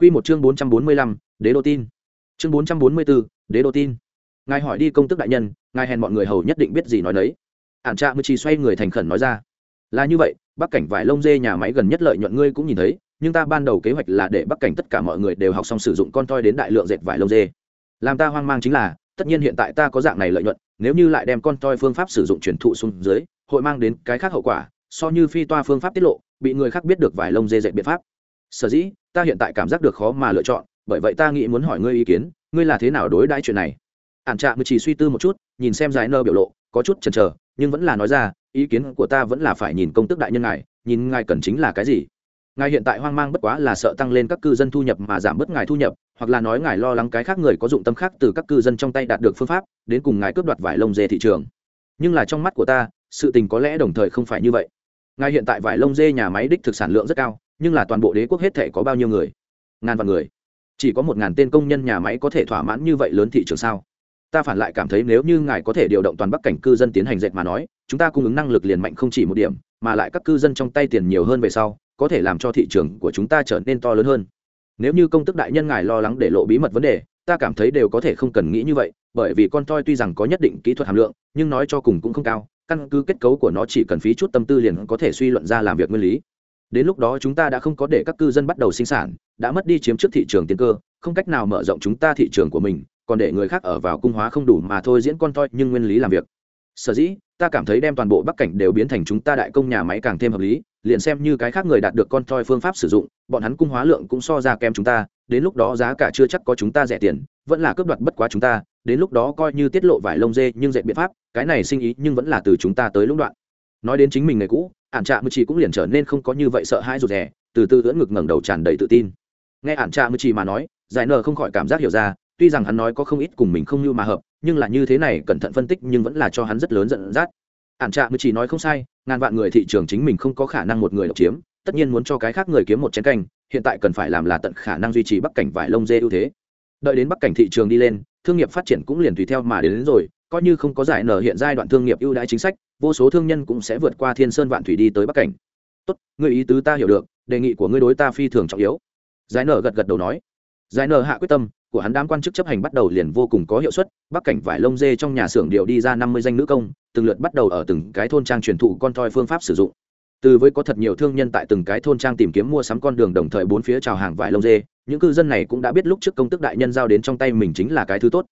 Quy một chương 445, Đế đô tin. Chương 444, Đế đô tin. Ngài hỏi đi công tước đại nhân, ngài hèn mọi người hầu nhất định biết gì nói đấy. Ản Trạ Mư Chỉ xoay người thành khẩn nói ra. Là như vậy, Bắc cảnh vải lông dê nhà máy gần nhất lợi nhuận ngươi cũng nhìn thấy, nhưng ta ban đầu kế hoạch là để Bắc cảnh tất cả mọi người đều học xong sử dụng con toy đến đại lượng dệt vải lông dê. Làm ta hoang mang chính là, tất nhiên hiện tại ta có dạng này lợi nhuận, nếu như lại đem con toy phương pháp sử dụng truyền thụ xuống dưới, hội mang đến cái khác hậu quả, so như phi toa phương pháp tiết lộ, bị người khác biết được vải lông dê dệt biện pháp. Sở dĩ, ta hiện tại cảm giác được khó mà lựa chọn, bởi vậy ta nghĩ muốn hỏi ngươi ý kiến, ngươi là thế nào đối đãi chuyện này? Ản trạ mới chỉ suy tư một chút, nhìn xem giải nơ biểu lộ, có chút chần chờ, nhưng vẫn là nói ra, ý kiến của ta vẫn là phải nhìn công tức đại nhân ngài, nhìn ngài cần chính là cái gì. Ngài hiện tại hoang mang bất quá là sợ tăng lên các cư dân thu nhập mà giảm bớt ngài thu nhập, hoặc là nói ngài lo lắng cái khác người có dụng tâm khác từ các cư dân trong tay đạt được phương pháp, đến cùng ngài cướp đoạt vải lông dê thị trường. Nhưng là trong mắt của ta, sự tình có lẽ đồng thời không phải như vậy. Ngài hiện tại vải lông dê nhà máy đích thực sản lượng rất cao nhưng là toàn bộ đế quốc hết thể có bao nhiêu người? Ngàn vạn người. Chỉ có một ngàn tên công nhân nhà máy có thể thỏa mãn như vậy lớn thị trường sao? Ta phản lại cảm thấy nếu như ngài có thể điều động toàn bắc cảnh cư dân tiến hành dệt mà nói, chúng ta cung ứng năng lực liền mạnh không chỉ một điểm, mà lại các cư dân trong tay tiền nhiều hơn về sau, có thể làm cho thị trường của chúng ta trở nên to lớn hơn. Nếu như công tức đại nhân ngài lo lắng để lộ bí mật vấn đề, ta cảm thấy đều có thể không cần nghĩ như vậy, bởi vì con toi tuy rằng có nhất định kỹ thuật hàm lượng, nhưng nói cho cùng cũng không cao, căn cứ kết cấu của nó chỉ cần phí chút tâm tư liền có thể suy luận ra làm việc nguyên lý đến lúc đó chúng ta đã không có để các cư dân bắt đầu sinh sản, đã mất đi chiếm trước thị trường tiên cơ, không cách nào mở rộng chúng ta thị trường của mình, còn để người khác ở vào cung hóa không đủ mà thôi diễn con toi nhưng nguyên lý làm việc. Sở dĩ, ta cảm thấy đem toàn bộ bắc cảnh đều biến thành chúng ta đại công nhà máy càng thêm hợp lý, liền xem như cái khác người đạt được con toi phương pháp sử dụng, bọn hắn cung hóa lượng cũng so ra kém chúng ta, đến lúc đó giá cả chưa chắc có chúng ta rẻ tiền, vẫn là cướp đoạt bất quá chúng ta, đến lúc đó coi như tiết lộ vải lông dê nhưng dệt biện pháp, cái này sinh ý nhưng vẫn là từ chúng ta tới lũng đoạn nói đến chính mình người cũ ản trạ mư chỉ cũng liền trở nên không có như vậy sợ hãi rụt rè từ từ ưỡn ngực ngẩng đầu tràn đầy tự tin. Nghe ản trạ mư chỉ mà nói giải nờ không khỏi cảm giác hiểu ra tuy rằng hắn nói có không ít cùng mình không như mà hợp nhưng là như thế này cẩn thận phân tích nhưng vẫn là cho hắn rất lớn giận dắt. Ản trạ mư chỉ nói không sai ngàn vạn người thị trường chính mình không có khả năng một người độc chiếm tất nhiên muốn cho cái khác người kiếm một chén canh hiện tại cần phải làm là tận khả năng duy trì bắc cảnh vải lông dê ưu thế. Đợi đến bắc cảnh thị trường đi lên thương nghiệp phát triển cũng liền tùy theo mà đến, đến rồi coi như không có giải nở hiện giai đoạn thương nghiệp ưu đãi chính sách vô số thương nhân cũng sẽ vượt qua thiên sơn vạn thủy đi tới bắc cảnh. Tốt người ý tứ ta hiểu được, đề nghị của ngươi đối ta phi thường trọng yếu. Giải nở gật gật đầu nói. Giải nở hạ quyết tâm, của hắn đám quan chức chấp hành bắt đầu liền vô cùng có hiệu suất, bắc cảnh vải lông dê trong nhà xưởng điệu đi ra năm mươi danh nữ công, từng lượt bắt đầu ở từng cái thôn trang truyền thụ con toi phương pháp sử dụng. Từ với có thật nhiều thương nhân tại từng cái thôn trang tìm kiếm mua sắm con đường đồng thời bốn phía chào hàng vải lông dê, những cư dân này cũng đã biết lúc trước công tức đại nhân giao đến trong tay mình chính là cái thứ tốt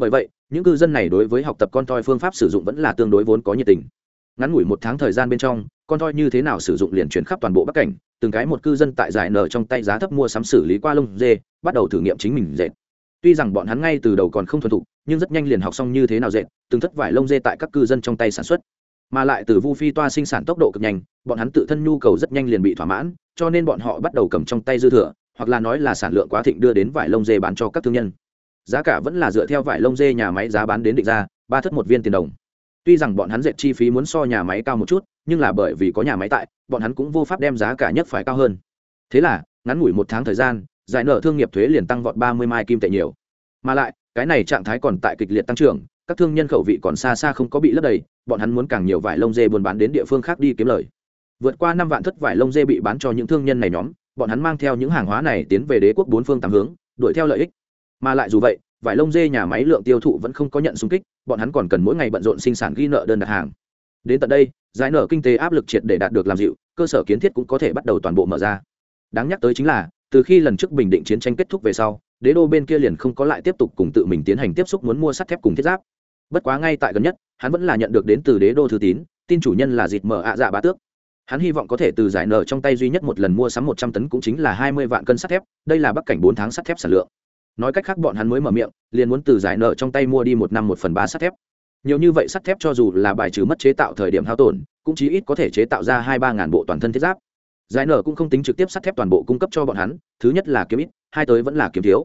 bởi vậy, những cư dân này đối với học tập con toi phương pháp sử dụng vẫn là tương đối vốn có nhiệt tình. Ngắn ngủi một tháng thời gian bên trong, con toi như thế nào sử dụng liền chuyển khắp toàn bộ bắc cảnh, từng cái một cư dân tại giải nở trong tay giá thấp mua sắm xử lý qua lông dê, bắt đầu thử nghiệm chính mình dệt. Tuy rằng bọn hắn ngay từ đầu còn không thuần thục, nhưng rất nhanh liền học xong như thế nào dệt, từng thất vải lông dê tại các cư dân trong tay sản xuất. Mà lại từ vu phi toa sinh sản tốc độ cực nhanh, bọn hắn tự thân nhu cầu rất nhanh liền bị thỏa mãn, cho nên bọn họ bắt đầu cầm trong tay dư thừa, hoặc là nói là sản lượng quá thịnh đưa đến vải lông dê bán cho các thương nhân giá cả vẫn là dựa theo vải lông dê nhà máy giá bán đến định ra, ba thất một viên tiền đồng. Tuy rằng bọn hắn dệt chi phí muốn so nhà máy cao một chút, nhưng là bởi vì có nhà máy tại, bọn hắn cũng vô pháp đem giá cả nhất phải cao hơn. Thế là, ngắn ngủi một tháng thời gian, giải nợ thương nghiệp thuế liền tăng vọt ba mươi mai kim tệ nhiều. Mà lại, cái này trạng thái còn tại kịch liệt tăng trưởng, các thương nhân khẩu vị còn xa xa không có bị lấp đầy, bọn hắn muốn càng nhiều vải lông dê buôn bán đến địa phương khác đi kiếm lời. Vượt qua năm vạn thất vải lông dê bị bán cho những thương nhân này nhóm, bọn hắn mang theo những hàng hóa này tiến về đế quốc bốn phương tám hướng, đuổi theo lợi ích mà lại dù vậy, vải lông dê nhà máy lượng tiêu thụ vẫn không có nhận xung kích, bọn hắn còn cần mỗi ngày bận rộn sinh sản ghi nợ đơn đặt hàng. Đến tận đây, giải nợ kinh tế áp lực triệt để đạt được làm dịu, cơ sở kiến thiết cũng có thể bắt đầu toàn bộ mở ra. Đáng nhắc tới chính là, từ khi lần trước bình định chiến tranh kết thúc về sau, đế đô bên kia liền không có lại tiếp tục cùng tự mình tiến hành tiếp xúc muốn mua sắt thép cùng thiết giáp. Bất quá ngay tại gần nhất, hắn vẫn là nhận được đến từ đế đô thư tín, tin chủ nhân là dịp mở ạ dạ bá tước. Hắn hy vọng có thể từ giải nợ trong tay duy nhất một lần mua sắm một trăm tấn cũng chính là hai mươi vạn cân sắt thép, đây là bắc cảnh bốn tháng sắt thép sản lượng nói cách khác bọn hắn mới mở miệng, liền muốn từ giải nợ trong tay mua đi một năm một phần ba sắt thép. Nhiều như vậy sắt thép cho dù là bài trừ mất chế tạo thời điểm hao tổn, cũng chí ít có thể chế tạo ra hai ba ngàn bộ toàn thân thiết giáp. Giải nợ cũng không tính trực tiếp sắt thép toàn bộ cung cấp cho bọn hắn, thứ nhất là kiếm ít, hai tới vẫn là kiếm thiếu.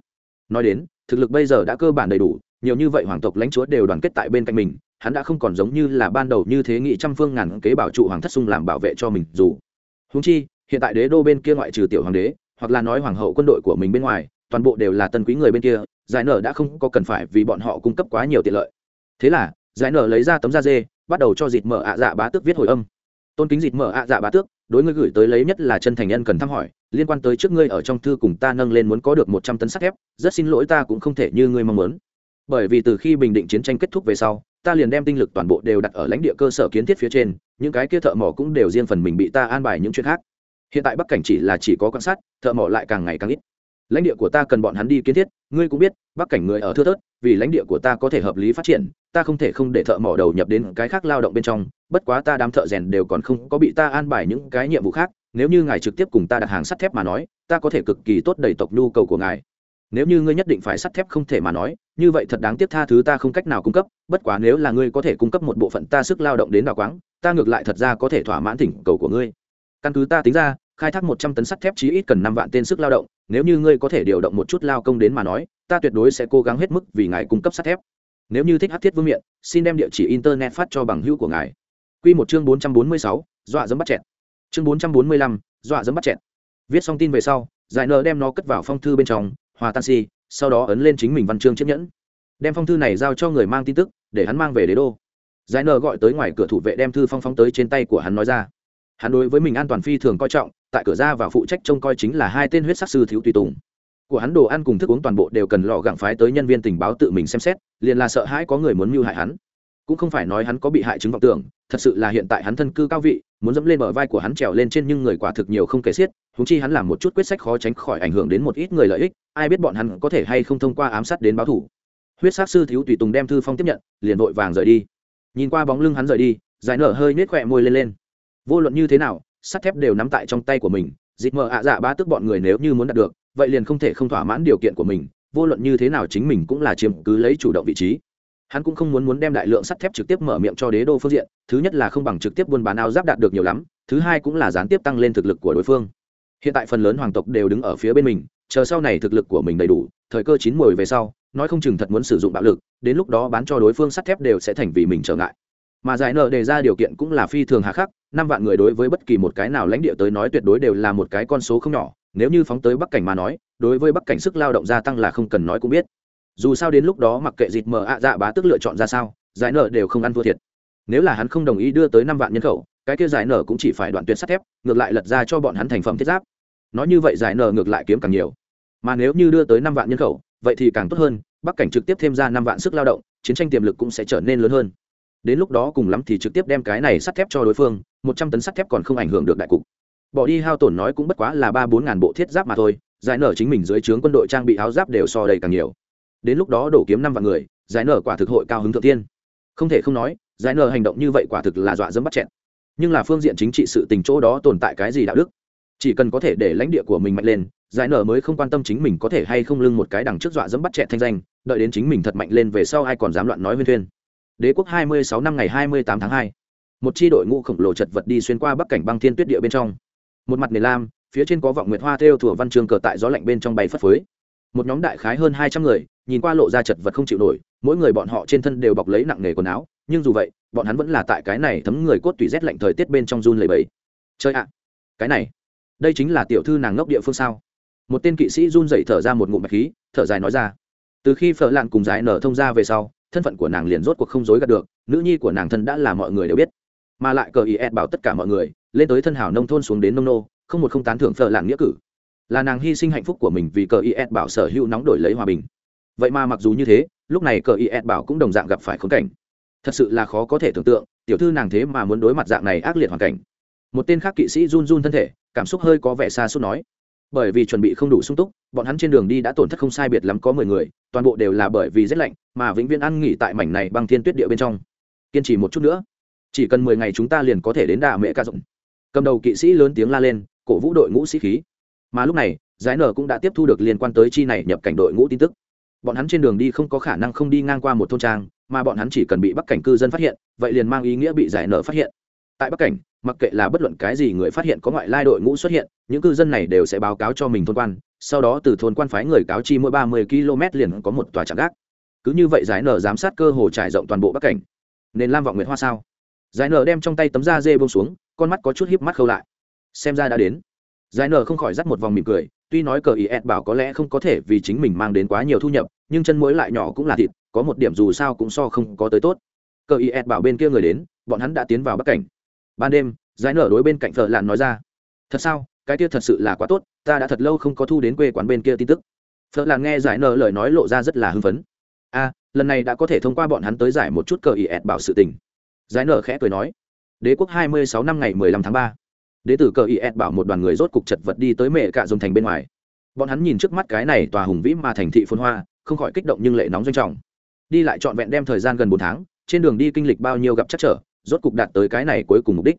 Nói đến, thực lực bây giờ đã cơ bản đầy đủ, nhiều như vậy hoàng tộc lãnh chúa đều đoàn kết tại bên cạnh mình, hắn đã không còn giống như là ban đầu như thế nghị trăm phương ngàn kế bảo trụ hoàng thất sung làm bảo vệ cho mình dù. Húng chi, hiện tại đế đô bên kia ngoại trừ tiểu hoàng đế, hoặc là nói hoàng hậu quân đội của mình bên ngoài toàn bộ đều là tân quý người bên kia, giải nở đã không có cần phải vì bọn họ cung cấp quá nhiều tiện lợi. Thế là, giải nở lấy ra tấm da dê, bắt đầu cho dịt mở ạ dạ bá tước viết hồi âm. Tôn kính dịt mở ạ dạ bá tước, đối ngươi gửi tới lấy nhất là chân thành nhân cần thăm hỏi, liên quan tới trước ngươi ở trong thư cùng ta nâng lên muốn có được một trăm tấn sắt thép, rất xin lỗi ta cũng không thể như ngươi mong muốn. Bởi vì từ khi bình định chiến tranh kết thúc về sau, ta liền đem tinh lực toàn bộ đều đặt ở lãnh địa cơ sở kiến thiết phía trên, những cái kia thợ mỏ cũng đều riêng phần mình bị ta an bài những chuyện khác. Hiện tại bắc cảnh chỉ là chỉ có quan sát, thợ mỏ lại càng ngày càng ít lãnh địa của ta cần bọn hắn đi kiến thiết, ngươi cũng biết, bắc cảnh người ở thưa thớt, vì lãnh địa của ta có thể hợp lý phát triển, ta không thể không để thợ mỏ đầu nhập đến cái khác lao động bên trong, bất quá ta đám thợ rèn đều còn không có bị ta an bài những cái nhiệm vụ khác, nếu như ngài trực tiếp cùng ta đặt hàng sắt thép mà nói, ta có thể cực kỳ tốt đầy tộc nhu cầu của ngài. Nếu như ngươi nhất định phải sắt thép không thể mà nói, như vậy thật đáng tiếc tha thứ ta không cách nào cung cấp, bất quá nếu là ngươi có thể cung cấp một bộ phận ta sức lao động đến đào quáng, ta ngược lại thật ra có thể thỏa mãn thỉnh cầu của ngươi. Căn cứ ta tính ra khai thác một trăm tấn sắt thép chí ít cần năm vạn tên sức lao động, nếu như ngươi có thể điều động một chút lao công đến mà nói, ta tuyệt đối sẽ cố gắng hết mức vì ngài cung cấp sắt thép. Nếu như thích hắc thiết vương miện, xin đem địa chỉ internet phát cho bằng hữu của ngài. Quy một chương bốn trăm bốn mươi sáu, dọa dẫm bắt chẹt. Chương bốn trăm bốn mươi lăm, dọa dẫm bắt chẹt. Viết xong tin về sau, giải nợ đem nó cất vào phong thư bên trong, hòa tan si sau đó ấn lên chính mình văn chương chiếc nhẫn. Đem phong thư này giao cho người mang tin tức, để hắn mang về đế đô. Giải nợ gọi tới ngoài cửa thủ vệ đem thư phong phóng tới trên tay của hắn nói ra hắn đối với mình an toàn phi thường coi trọng, tại cửa ra và phụ trách trông coi chính là hai tên huyết sắc sư thiếu tùy tùng. Của hắn đồ ăn cùng thức uống toàn bộ đều cần lò gặng phái tới nhân viên tình báo tự mình xem xét, liền là sợ hãi có người muốn mưu hại hắn. Cũng không phải nói hắn có bị hại chứng vọng tưởng, thật sự là hiện tại hắn thân cư cao vị, muốn dẫm lên bờ vai của hắn trèo lên trên nhưng người quả thực nhiều không kể xiết húng chi hắn làm một chút quyết sách khó tránh khỏi ảnh hưởng đến một ít người lợi ích, ai biết bọn hắn có thể hay không thông qua ám sát đến báo thủ. Huyết sát sư thiếu tùy tùng đem thư phong tiếp nhận, liền vội vàng rời đi. Nhìn qua bóng lưng hắn rời đi, giải nở hơi nết khỏe môi lên lên vô luận như thế nào, sắt thép đều nắm tại trong tay của mình dịp mờ ạ dạ ba tức bọn người nếu như muốn đạt được, vậy liền không thể không thỏa mãn điều kiện của mình, vô luận như thế nào chính mình cũng là chiếm cứ lấy chủ động vị trí. Hắn cũng không muốn muốn đem đại lượng sắt thép trực tiếp mở miệng cho đế đô phương diện, thứ nhất là không bằng trực tiếp buôn bán áo giáp đạt được nhiều lắm, thứ hai cũng là gián tiếp tăng lên thực lực của đối phương. Hiện tại phần lớn hoàng tộc đều đứng ở phía bên mình, chờ sau này thực lực của mình đầy đủ, thời cơ chín mồi về sau, nói không chừng thật muốn sử dụng bạo lực, đến lúc đó bán cho đối phương sắt thép đều sẽ thành vì mình trở ngại. Mà giải nợ đề ra điều kiện cũng là phi thường hà khắc năm vạn người đối với bất kỳ một cái nào lãnh địa tới nói tuyệt đối đều là một cái con số không nhỏ, nếu như phóng tới bắc cảnh mà nói, đối với bắc cảnh sức lao động gia tăng là không cần nói cũng biết. Dù sao đến lúc đó mặc kệ dịt mờ ạ dạ bá tức lựa chọn ra sao, giải nợ đều không ăn thua thiệt. Nếu là hắn không đồng ý đưa tới năm vạn nhân khẩu, cái kia giải nợ cũng chỉ phải đoạn tuyệt sắt thép, ngược lại lật ra cho bọn hắn thành phẩm thiết giáp. Nói như vậy giải nợ ngược lại kiếm càng nhiều. Mà nếu như đưa tới năm vạn nhân khẩu, vậy thì càng tốt hơn, bắc cảnh trực tiếp thêm ra năm vạn sức lao động, chiến tranh tiềm lực cũng sẽ trở nên lớn hơn đến lúc đó cùng lắm thì trực tiếp đem cái này sắt thép cho đối phương, một trăm tấn sắt thép còn không ảnh hưởng được đại cục. Bỏ đi hao tổn nói cũng bất quá là ba bốn ngàn bộ thiết giáp mà thôi, giải nở chính mình dưới trướng quân đội trang bị áo giáp đều so đầy càng nhiều. Đến lúc đó đổ kiếm năm vạn người, giải nở quả thực hội cao hứng thượng tiên. Không thể không nói, giải nở hành động như vậy quả thực là dọa dẫm bắt chẹn nhưng là phương diện chính trị sự tình chỗ đó tồn tại cái gì đạo đức? Chỉ cần có thể để lãnh địa của mình mạnh lên, giải nở mới không quan tâm chính mình có thể hay không lưng một cái đằng trước dọa dẫm bắt chẹn thanh danh, đợi đến chính mình thật mạnh lên về sau ai còn dám loạn nói huyên thuyên đế quốc 26 năm ngày 28 tháng 2. một chi đội ngũ khổng lồ chật vật đi xuyên qua bắc cảnh băng thiên tuyết địa bên trong một mặt nền lam, phía trên có vọng nguyệt hoa theo thủa văn trường cờ tại gió lạnh bên trong bay phất phới một nhóm đại khái hơn 200 người, nhìn qua lộ ra chật vật không chịu nổi, mỗi người bọn họ trên thân đều bọc lấy nặng nghề quần áo, nhưng dù vậy, bọn hắn vẫn là tại cái này thấm người cốt tủy rét lạnh thời tiết bên trong run lẩy bẩy. chơi ạ, cái này, đây chính là tiểu thư nàng ngốc địa phương sao một tên kỵ sĩ run rẩy thở ra một ngụm bạch khí, thở dài nói ra từ khi phở lạn cùng giải nở thông ra về sau thân phận của nàng liền rốt cuộc không dối gạt được, nữ nhi của nàng thân đã là mọi người đều biết. Mà lại cờ ý ed bảo tất cả mọi người, lên tới thân hảo nông thôn xuống đến nông nô, không một không tán thưởng phở làng nghĩa cử. Là nàng hy sinh hạnh phúc của mình vì cờ is bảo sở hữu nóng đổi lấy hòa bình. Vậy mà mặc dù như thế, lúc này cờ is bảo cũng đồng dạng gặp phải khốn cảnh. Thật sự là khó có thể tưởng tượng, tiểu thư nàng thế mà muốn đối mặt dạng này ác liệt hoàn cảnh. Một tên khác kỵ sĩ run run thân thể, cảm xúc hơi có vẻ xa suốt nói bởi vì chuẩn bị không đủ sung túc, bọn hắn trên đường đi đã tổn thất không sai biệt lắm có mười người, toàn bộ đều là bởi vì rét lạnh mà vĩnh viễn ăn nghỉ tại mảnh này băng thiên tuyết địa bên trong. Kiên trì một chút nữa. Chỉ cần mười ngày chúng ta liền có thể đến đà mẹ ca rộng. Cầm đầu kỵ sĩ lớn tiếng la lên, cổ vũ đội ngũ sĩ khí. Mà lúc này giải nở cũng đã tiếp thu được liên quan tới chi này nhập cảnh đội ngũ tin tức. Bọn hắn trên đường đi không có khả năng không đi ngang qua một thôn trang, mà bọn hắn chỉ cần bị bắc cảnh cư dân phát hiện, vậy liền mang ý nghĩa bị giải nở phát hiện. Tại bắc cảnh mặc kệ là bất luận cái gì người phát hiện có ngoại lai đội ngũ xuất hiện, những cư dân này đều sẽ báo cáo cho mình thôn quan, sau đó từ thôn quan phái người cáo chi mỗi ba mươi km liền có một tòa trạm gác. Cứ như vậy giải nở giám sát cơ hồ trải rộng toàn bộ bắc cảnh. Nên lam vọng nguyệt hoa sao? Giải nở đem trong tay tấm da dê bông xuống, con mắt có chút híp mắt khâu lại. Xem ra đã đến. Giải nở không khỏi dắt một vòng mỉm cười, tuy nói cờ ý ed bảo có lẽ không có thể vì chính mình mang đến quá nhiều thu nhập, nhưng chân mũi lại nhỏ cũng là thịt, có một điểm dù sao cũng so không có tới tốt. Cờ ý ed bảo bên kia người đến, bọn hắn đã tiến vào bắc cảnh ban đêm giải nở đối bên cạnh thợ lạn nói ra, thật sao? Cái kia thật sự là quá tốt, ta đã thật lâu không có thu đến quê quán bên kia tin tức. Thợ làn nghe giải nở lời nói lộ ra rất là hưng phấn. A, lần này đã có thể thông qua bọn hắn tới giải một chút cờ ý ẹt bảo sự tình. Giải nở khẽ cười nói, đế quốc hai mươi sáu năm ngày mười lăm tháng ba, đế tử cờ ý ẹt bảo một đoàn người rốt cục chật vật đi tới mẹ cạ dòng thành bên ngoài. Bọn hắn nhìn trước mắt cái này tòa hùng vĩ mà thành thị phun hoa, không khỏi kích động nhưng lệ nóng doanh trọng. Đi lại trọn vẹn đem thời gian gần bốn tháng, trên đường đi kinh lịch bao nhiêu gặp chắc trở rốt cục đạt tới cái này cuối cùng mục đích.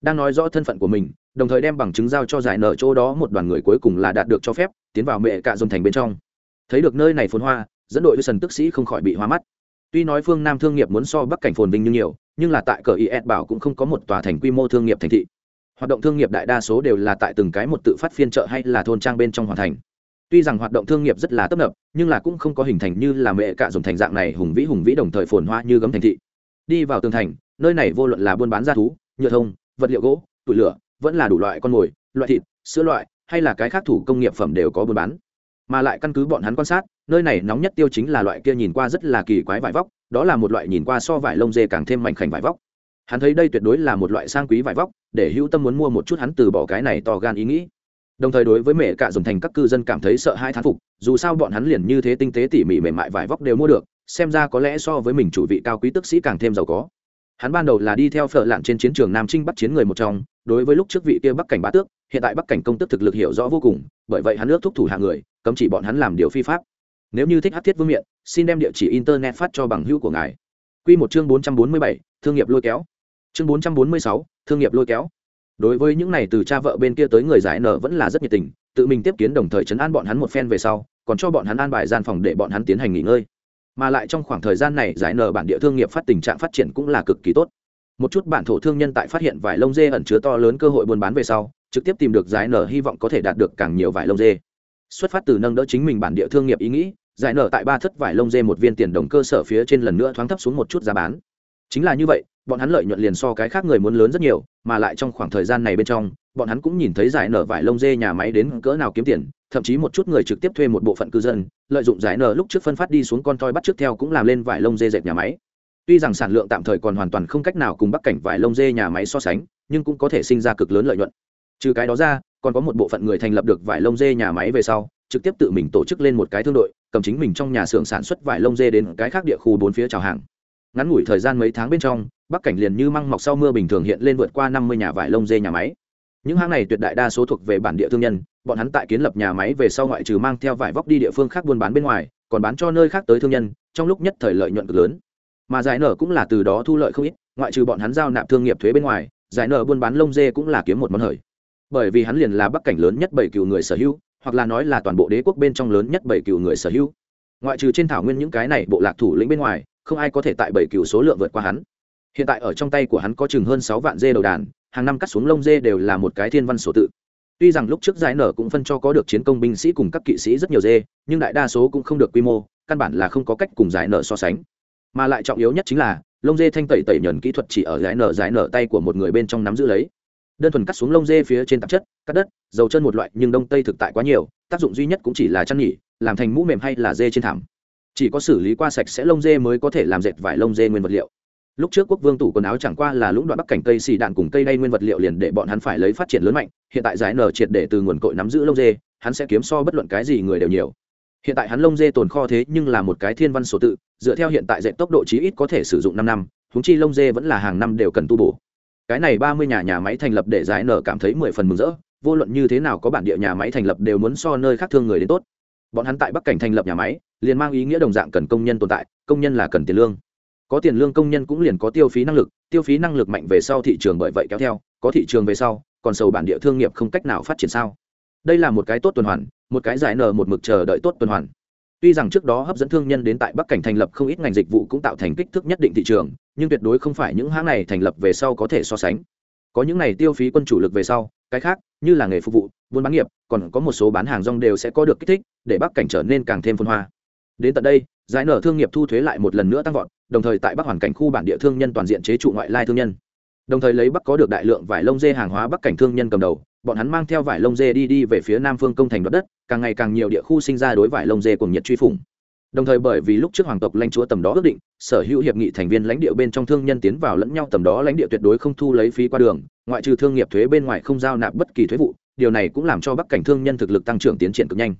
Đang nói rõ thân phận của mình, đồng thời đem bằng chứng giao cho giải nợ chỗ đó một đoàn người cuối cùng là đạt được cho phép, tiến vào mẹ cạ dồn thành bên trong. Thấy được nơi này phồn hoa, dẫn đội với sần tức sĩ không khỏi bị hoa mắt. Tuy nói phương nam thương nghiệp muốn so bắc cảnh phồn vinh như nhiều, nhưng là tại cờ is bảo cũng không có một tòa thành quy mô thương nghiệp thành thị. Hoạt động thương nghiệp đại đa số đều là tại từng cái một tự phát phiên chợ hay là thôn trang bên trong hoàn thành. Tuy rằng hoạt động thương nghiệp rất là tấp nập, nhưng là cũng không có hình thành như là mẹ cạ dồn thành dạng này hùng vĩ hùng vĩ đồng thời phồn hoa như gấm thành thị. Đi vào tường thành nơi này vô luận là buôn bán gia thú, nhựa thông, vật liệu gỗ, tủi lửa, vẫn là đủ loại con mồi, loại thịt, sữa loại, hay là cái khác thủ công nghiệp phẩm đều có buôn bán. Mà lại căn cứ bọn hắn quan sát, nơi này nóng nhất tiêu chính là loại kia nhìn qua rất là kỳ quái vải vóc, đó là một loại nhìn qua so vải lông dê càng thêm mảnh khảnh vải vóc. Hắn thấy đây tuyệt đối là một loại sang quý vải vóc, để hữu tâm muốn mua một chút hắn từ bỏ cái này to gan ý nghĩ. Đồng thời đối với mẹ cả dùng thành các cư dân cảm thấy sợ hai thán phục, dù sao bọn hắn liền như thế tinh tế tỉ mỉ mềm mại vải vóc đều mua được, xem ra có lẽ so với mình chủ vị cao quý tức sĩ càng thêm giàu có hắn ban đầu là đi theo phở lạn trên chiến trường nam trinh bắt chiến người một trong, đối với lúc trước vị kia bắc cảnh bá tước, hiện tại bắc cảnh công tức thực lực hiểu rõ vô cùng, bởi vậy hắn ước thúc thủ hạ người, cấm chỉ bọn hắn làm điều phi pháp. Nếu như thích hát thiết vương miện, xin đem địa chỉ internet phát cho bằng hữu của ngài. Q một chương bốn trăm bốn mươi bảy, thương nghiệp lôi kéo. Chương bốn trăm bốn mươi sáu, thương nghiệp lôi kéo. Đối với những này từ cha vợ bên kia tới người giải nợ vẫn là rất nhiệt tình, tự mình tiếp kiến đồng thời chấn an bọn hắn một phen về sau, còn cho bọn hắn an bài gian phòng để bọn hắn tiến hành nghỉ ngơi mà lại trong khoảng thời gian này giải nở bản địa thương nghiệp phát tình trạng phát triển cũng là cực kỳ tốt. Một chút bản thổ thương nhân tại phát hiện vải lông dê ẩn chứa to lớn cơ hội buôn bán về sau, trực tiếp tìm được giải nở hy vọng có thể đạt được càng nhiều vải lông dê. Xuất phát từ nâng đỡ chính mình bản địa thương nghiệp ý nghĩ, giải nở tại ba thất vải lông dê một viên tiền đồng cơ sở phía trên lần nữa thoáng thấp xuống một chút giá bán. Chính là như vậy bọn hắn lợi nhuận liền so cái khác người muốn lớn rất nhiều, mà lại trong khoảng thời gian này bên trong, bọn hắn cũng nhìn thấy giải nở vải lông dê nhà máy đến cỡ nào kiếm tiền, thậm chí một chút người trực tiếp thuê một bộ phận cư dân, lợi dụng giải nở lúc trước phân phát đi xuống con toi bắt trước theo cũng làm lên vải lông dê dệt nhà máy. Tuy rằng sản lượng tạm thời còn hoàn toàn không cách nào cùng bắc cảnh vải lông dê nhà máy so sánh, nhưng cũng có thể sinh ra cực lớn lợi nhuận. Trừ cái đó ra, còn có một bộ phận người thành lập được vải lông dê nhà máy về sau, trực tiếp tự mình tổ chức lên một cái thương đội, cầm chính mình trong nhà xưởng sản xuất vải lông dê đến cái khác địa khu bốn phía chào hàng ngắn ngủi thời gian mấy tháng bên trong, bắc cảnh liền như măng mọc sau mưa bình thường hiện lên vượt qua năm mươi nhà vải lông dê nhà máy. Những hãng này tuyệt đại đa số thuộc về bản địa thương nhân, bọn hắn tại kiến lập nhà máy về sau ngoại trừ mang theo vải vóc đi địa phương khác buôn bán bên ngoài, còn bán cho nơi khác tới thương nhân, trong lúc nhất thời lợi nhuận cực lớn. Mà giải nở cũng là từ đó thu lợi không ít, ngoại trừ bọn hắn giao nạp thương nghiệp thuế bên ngoài, giải nở buôn bán lông dê cũng là kiếm một món hời. Bởi vì hắn liền là bắc cảnh lớn nhất bảy cựu người sở hữu, hoặc là nói là toàn bộ đế quốc bên trong lớn nhất bảy cựu người sở hữu. Ngoại trừ trên thảo nguyên những cái này bộ lạc thủ lĩnh bên ngoài không ai có thể tại bảy cựu số lượng vượt qua hắn. Hiện tại ở trong tay của hắn có chừng hơn sáu vạn dê đầu đàn, hàng năm cắt xuống lông dê đều là một cái thiên văn sổ tự. Tuy rằng lúc trước giải nở cũng phân cho có được chiến công binh sĩ cùng các kỵ sĩ rất nhiều dê, nhưng đại đa số cũng không được quy mô, căn bản là không có cách cùng giải nở so sánh. Mà lại trọng yếu nhất chính là, lông dê thanh tẩy tẩy nhẫn kỹ thuật chỉ ở giải nở giải nở tay của một người bên trong nắm giữ lấy. Đơn thuần cắt xuống lông dê phía trên tạp chất, cắt đất, dầu chân một loại, nhưng đông tây thực tại quá nhiều, tác dụng duy nhất cũng chỉ là chăn nhỉ làm thành mũ mềm hay là dê trên thảm chỉ có xử lý qua sạch sẽ lông dê mới có thể làm dệt vải lông dê nguyên vật liệu. Lúc trước quốc vương tủ quần áo chẳng qua là lũng đoạn bắc cảnh cây xì đạn cùng cây đay nguyên vật liệu liền để bọn hắn phải lấy phát triển lớn mạnh, hiện tại giải nở triệt để từ nguồn cội nắm giữ lông dê, hắn sẽ kiếm so bất luận cái gì người đều nhiều. Hiện tại hắn lông dê tồn kho thế nhưng là một cái thiên văn số tự, dựa theo hiện tại dạy tốc độ chí ít có thể sử dụng năm năm húng chi lông dê vẫn là hàng năm đều cần tu bổ. Cái này ba mươi nhà nhà máy thành lập để giải nở cảm thấy mười phần mừng rỡ, vô luận như thế nào có bản địa nhà máy thành lập đều muốn so nơi khác thương người đến tốt. Bọn hắn tại bắc cảnh thành lập nhà máy liền mang ý nghĩa đồng dạng cần công nhân tồn tại, công nhân là cần tiền lương. Có tiền lương công nhân cũng liền có tiêu phí năng lực, tiêu phí năng lực mạnh về sau thị trường bởi vậy kéo theo, có thị trường về sau, còn sầu bản địa thương nghiệp không cách nào phát triển sao? Đây là một cái tốt tuần hoàn, một cái giải nở, một mực chờ đợi tốt tuần hoàn. Tuy rằng trước đó hấp dẫn thương nhân đến tại bắc cảnh thành lập không ít ngành dịch vụ cũng tạo thành kích thước nhất định thị trường, nhưng tuyệt đối không phải những hãng này thành lập về sau có thể so sánh. Có những này tiêu phí quân chủ lực về sau, cái khác, như là nghề phục vụ, buôn bán nghiệp, còn có một số bán hàng rong đều sẽ có được kích thích, để bắc cảnh trở nên càng thêm phân hoa đến tận đây, giải nở thương nghiệp thu thuế lại một lần nữa tăng vọt, đồng thời tại bắc hoàn cảnh khu bản địa thương nhân toàn diện chế trụ ngoại lai thương nhân. Đồng thời lấy bắc có được đại lượng vải lông dê hàng hóa bắc cảnh thương nhân cầm đầu, bọn hắn mang theo vải lông dê đi đi về phía nam phương công thành đất đất, càng ngày càng nhiều địa khu sinh ra đối vải lông dê cùng nhiệt truy phủng. Đồng thời bởi vì lúc trước hoàng tộc lãnh chúa tầm đó ước định, sở hữu hiệp nghị thành viên lãnh địa bên trong thương nhân tiến vào lẫn nhau tầm đó lãnh địa tuyệt đối không thu lấy phí qua đường, ngoại trừ thương nghiệp thuế bên ngoài không giao nạp bất kỳ thuế vụ, điều này cũng làm cho bắc cảnh thương nhân thực lực tăng trưởng tiến triển cực nhanh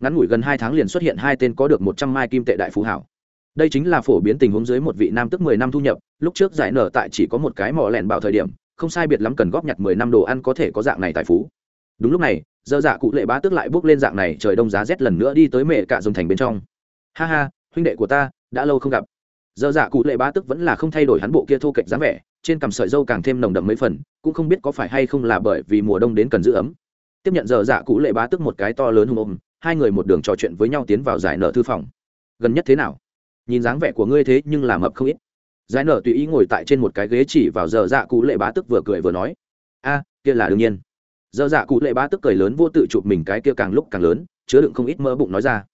ngắn ngủi gần hai tháng liền xuất hiện hai tên có được một trăm mai kim tệ đại phú hảo. Đây chính là phổ biến tình huống dưới một vị nam tức mười năm thu nhập, lúc trước giải nở tại chỉ có một cái mỏ lẹn bảo thời điểm, không sai biệt lắm cần góp nhặt mười năm đồ ăn có thể có dạng này tài phú. Đúng lúc này dơ dạ cụ lệ bá tức lại bước lên dạng này, trời đông giá rét lần nữa đi tới mẹ cả dòng thành bên trong. Ha ha, huynh đệ của ta, đã lâu không gặp. Dơ dạ cụ lệ bá tức vẫn là không thay đổi hắn bộ kia thô kệch dáng vẻ, trên cằm sợi dâu càng thêm nồng đậm mấy phần, cũng không biết có phải hay không là bởi vì mùa đông đến cần giữ ấm. Tiếp nhận dơ dạ cụ lệ bá tức một cái to lớn hùng ôm hai người một đường trò chuyện với nhau tiến vào giải nợ thư phòng. Gần nhất thế nào? Nhìn dáng vẻ của ngươi thế nhưng là mập không ít. Giải nợ tùy ý ngồi tại trên một cái ghế chỉ vào giờ dạ cụ lệ bá tức vừa cười vừa nói. A, kia là đương nhiên. Giờ dạ cụ lệ bá tức cười lớn vô tự chụp mình cái kia càng lúc càng lớn, chứa đựng không ít mỡ bụng nói ra.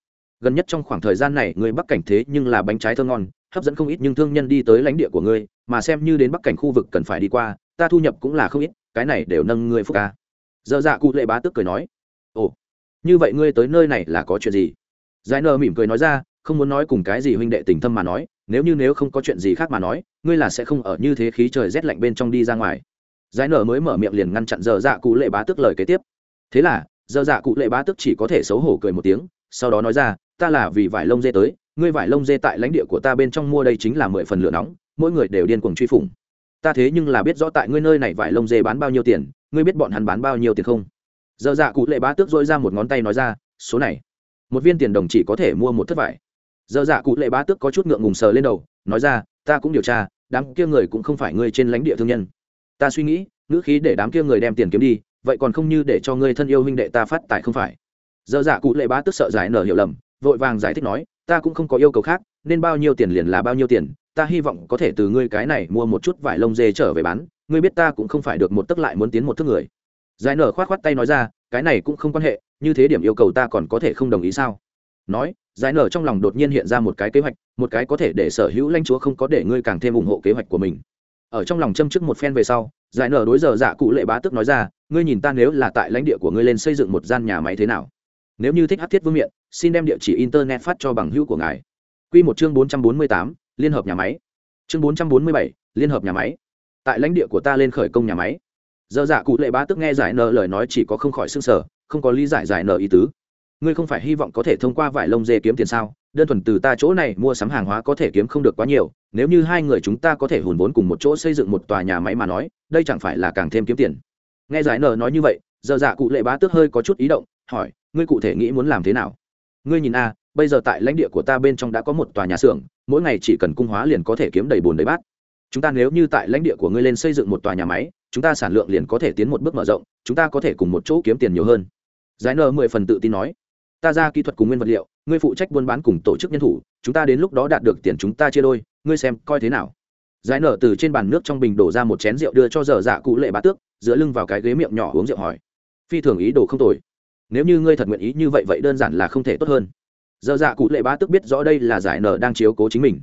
Gần nhất trong khoảng thời gian này người bắc cảnh thế nhưng là bánh trái thơ ngon, hấp dẫn không ít nhưng thương nhân đi tới lãnh địa của ngươi, mà xem như đến bắc cảnh khu vực cần phải đi qua, ta thu nhập cũng là không ít, cái này đều nâng ngươi phúc ca. Giờ dạ cụ lệ bá tức cười nói. Ồ như vậy ngươi tới nơi này là có chuyện gì? Giải nờ mỉm cười nói ra, không muốn nói cùng cái gì huynh đệ tình thâm mà nói, nếu như nếu không có chuyện gì khác mà nói, ngươi là sẽ không ở như thế khí trời rét lạnh bên trong đi ra ngoài. Giải nở mới mở miệng liền ngăn chặn giờ dạ cụ lệ bá tức lời kế tiếp. Thế là, giờ dạ cụ lệ bá tức chỉ có thể xấu hổ cười một tiếng, sau đó nói ra, ta là vì vải lông dê tới, ngươi vải lông dê tại lãnh địa của ta bên trong mua đây chính là mười phần lửa nóng, mỗi người đều điên cuồng truy phủng. Ta thế nhưng là biết rõ tại ngươi nơi này vải lông dê bán bao nhiêu tiền, ngươi biết bọn hắn bán bao nhiêu tiền không? Giờ dạ cụ lệ bá tước dội ra một ngón tay nói ra, số này, một viên tiền đồng chỉ có thể mua một thất vải. Giờ dạ cụ lệ bá tước có chút ngượng ngùng sờ lên đầu, nói ra, ta cũng điều tra, đám kia người cũng không phải người trên lãnh địa thương nhân. Ta suy nghĩ, ngữ khí để đám kia người đem tiền kiếm đi, vậy còn không như để cho ngươi thân yêu huynh đệ ta phát tài không phải? Giờ dạ cụ lệ bá tước sợ giải nở hiểu lầm, vội vàng giải thích nói, ta cũng không có yêu cầu khác, nên bao nhiêu tiền liền là bao nhiêu tiền, ta hy vọng có thể từ ngươi cái này mua một chút vải lông dê trở về bán. Ngươi biết ta cũng không phải được một tức lại muốn tiến một thước người giải nở khoát khoát tay nói ra, cái này cũng không quan hệ, như thế điểm yêu cầu ta còn có thể không đồng ý sao? Nói, giải nở trong lòng đột nhiên hiện ra một cái kế hoạch, một cái có thể để sở hữu lãnh chúa không có để ngươi càng thêm ủng hộ kế hoạch của mình. Ở trong lòng châm chức một phen về sau, giải nở đối giờ dạ cụ lệ bá tức nói ra, ngươi nhìn ta nếu là tại lãnh địa của ngươi lên xây dựng một gian nhà máy thế nào? Nếu như thích hát thiết vương miện, xin đem địa chỉ internet phát cho bằng hữu của ngài. Q một chương bốn trăm bốn mươi tám, liên hợp nhà máy. Chương bốn trăm bốn mươi bảy, liên hợp nhà máy. Tại lãnh địa của ta lên khởi công nhà máy giờ dạ cụ lệ bá tức nghe giải nợ lời nói chỉ có không khỏi s ư n g sở không có lý giải giải nợ ý tứ. Ngươi không phải hy vọng có thể thông qua vải lông dê kiếm tiền sao? Đơn thuần từ ta chỗ này mua sắm hàng hóa có thể kiếm không được quá nhiều, nếu như hai người chúng ta có thể hùn vốn cùng một chỗ xây dựng một tòa nhà máy mà nói, đây chẳng phải là càng thêm kiếm tiền. Nghe giải nợ nói như vậy giờ dạ cụ lệ bá tức hơi có chút ý động, hỏi, ngươi cụ thể nghĩ muốn làm thế nào? Ngươi nhìn a, bây giờ tại lãnh địa của ta bên trong đã có một tòa nhà xưởng, mỗi ngày chỉ cần cung hóa liền có thể kiếm đầy bồn đầy bát. Chúng ta nếu như tại lãnh địa của ngươi lên xây dựng một tòa nhà máy chúng ta sản lượng liền có thể tiến một bước mở rộng, chúng ta có thể cùng một chỗ kiếm tiền nhiều hơn. Giải nợ mười phần tự tin nói. Ta ra kỹ thuật cùng nguyên vật liệu, ngươi phụ trách buôn bán cùng tổ chức nhân thủ, chúng ta đến lúc đó đạt được tiền chúng ta chia đôi, ngươi xem coi thế nào. Giải nở từ trên bàn nước trong bình đổ ra một chén rượu đưa cho dở dạ cụ lệ bá tước, dựa lưng vào cái ghế miệng nhỏ uống rượu hỏi. Phi thường ý đồ không tồi. Nếu như ngươi thật nguyện ý như vậy vậy đơn giản là không thể tốt hơn. Dở dạ cụ lệ bá tước biết rõ đây là giải nở đang chiếu cố chính mình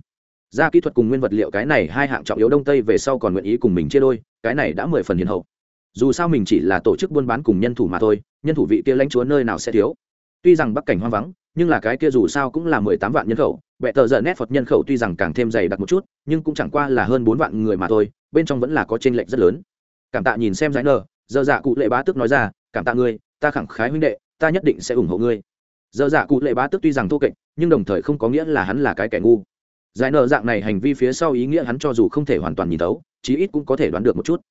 ra kỹ thuật cùng nguyên vật liệu cái này hai hạng trọng yếu đông tây về sau còn nguyện ý cùng mình chia đôi, cái này đã mười phần hiền hậu. Dù sao mình chỉ là tổ chức buôn bán cùng nhân thủ mà thôi, nhân thủ vị kia lãnh chúa nơi nào sẽ thiếu. Tuy rằng bắc cảnh hoang vắng, nhưng là cái kia dù sao cũng là mười tám vạn nhân khẩu vẽ tờ giờ nét phật nhân khẩu tuy rằng càng thêm dày đặc một chút, nhưng cũng chẳng qua là hơn bốn vạn người mà thôi, bên trong vẫn là có tranh lệch rất lớn. Cảm tạ nhìn xem giải nờ, giờ dạ cụ lệ bá tức nói ra, cảm tạ ngươi, ta khẳng khái huynh đệ, ta nhất định sẽ ủng hộ ngươi. Giờ dạ cụ lệ bá tức tuy rằng thô kệch, nhưng đồng thời không có nghĩa là hắn là cái kẻ ngu giải nở dạng này hành vi phía sau ý nghĩa hắn cho dù không thể hoàn toàn nhìn thấu, chí ít cũng có thể đoán được một chút.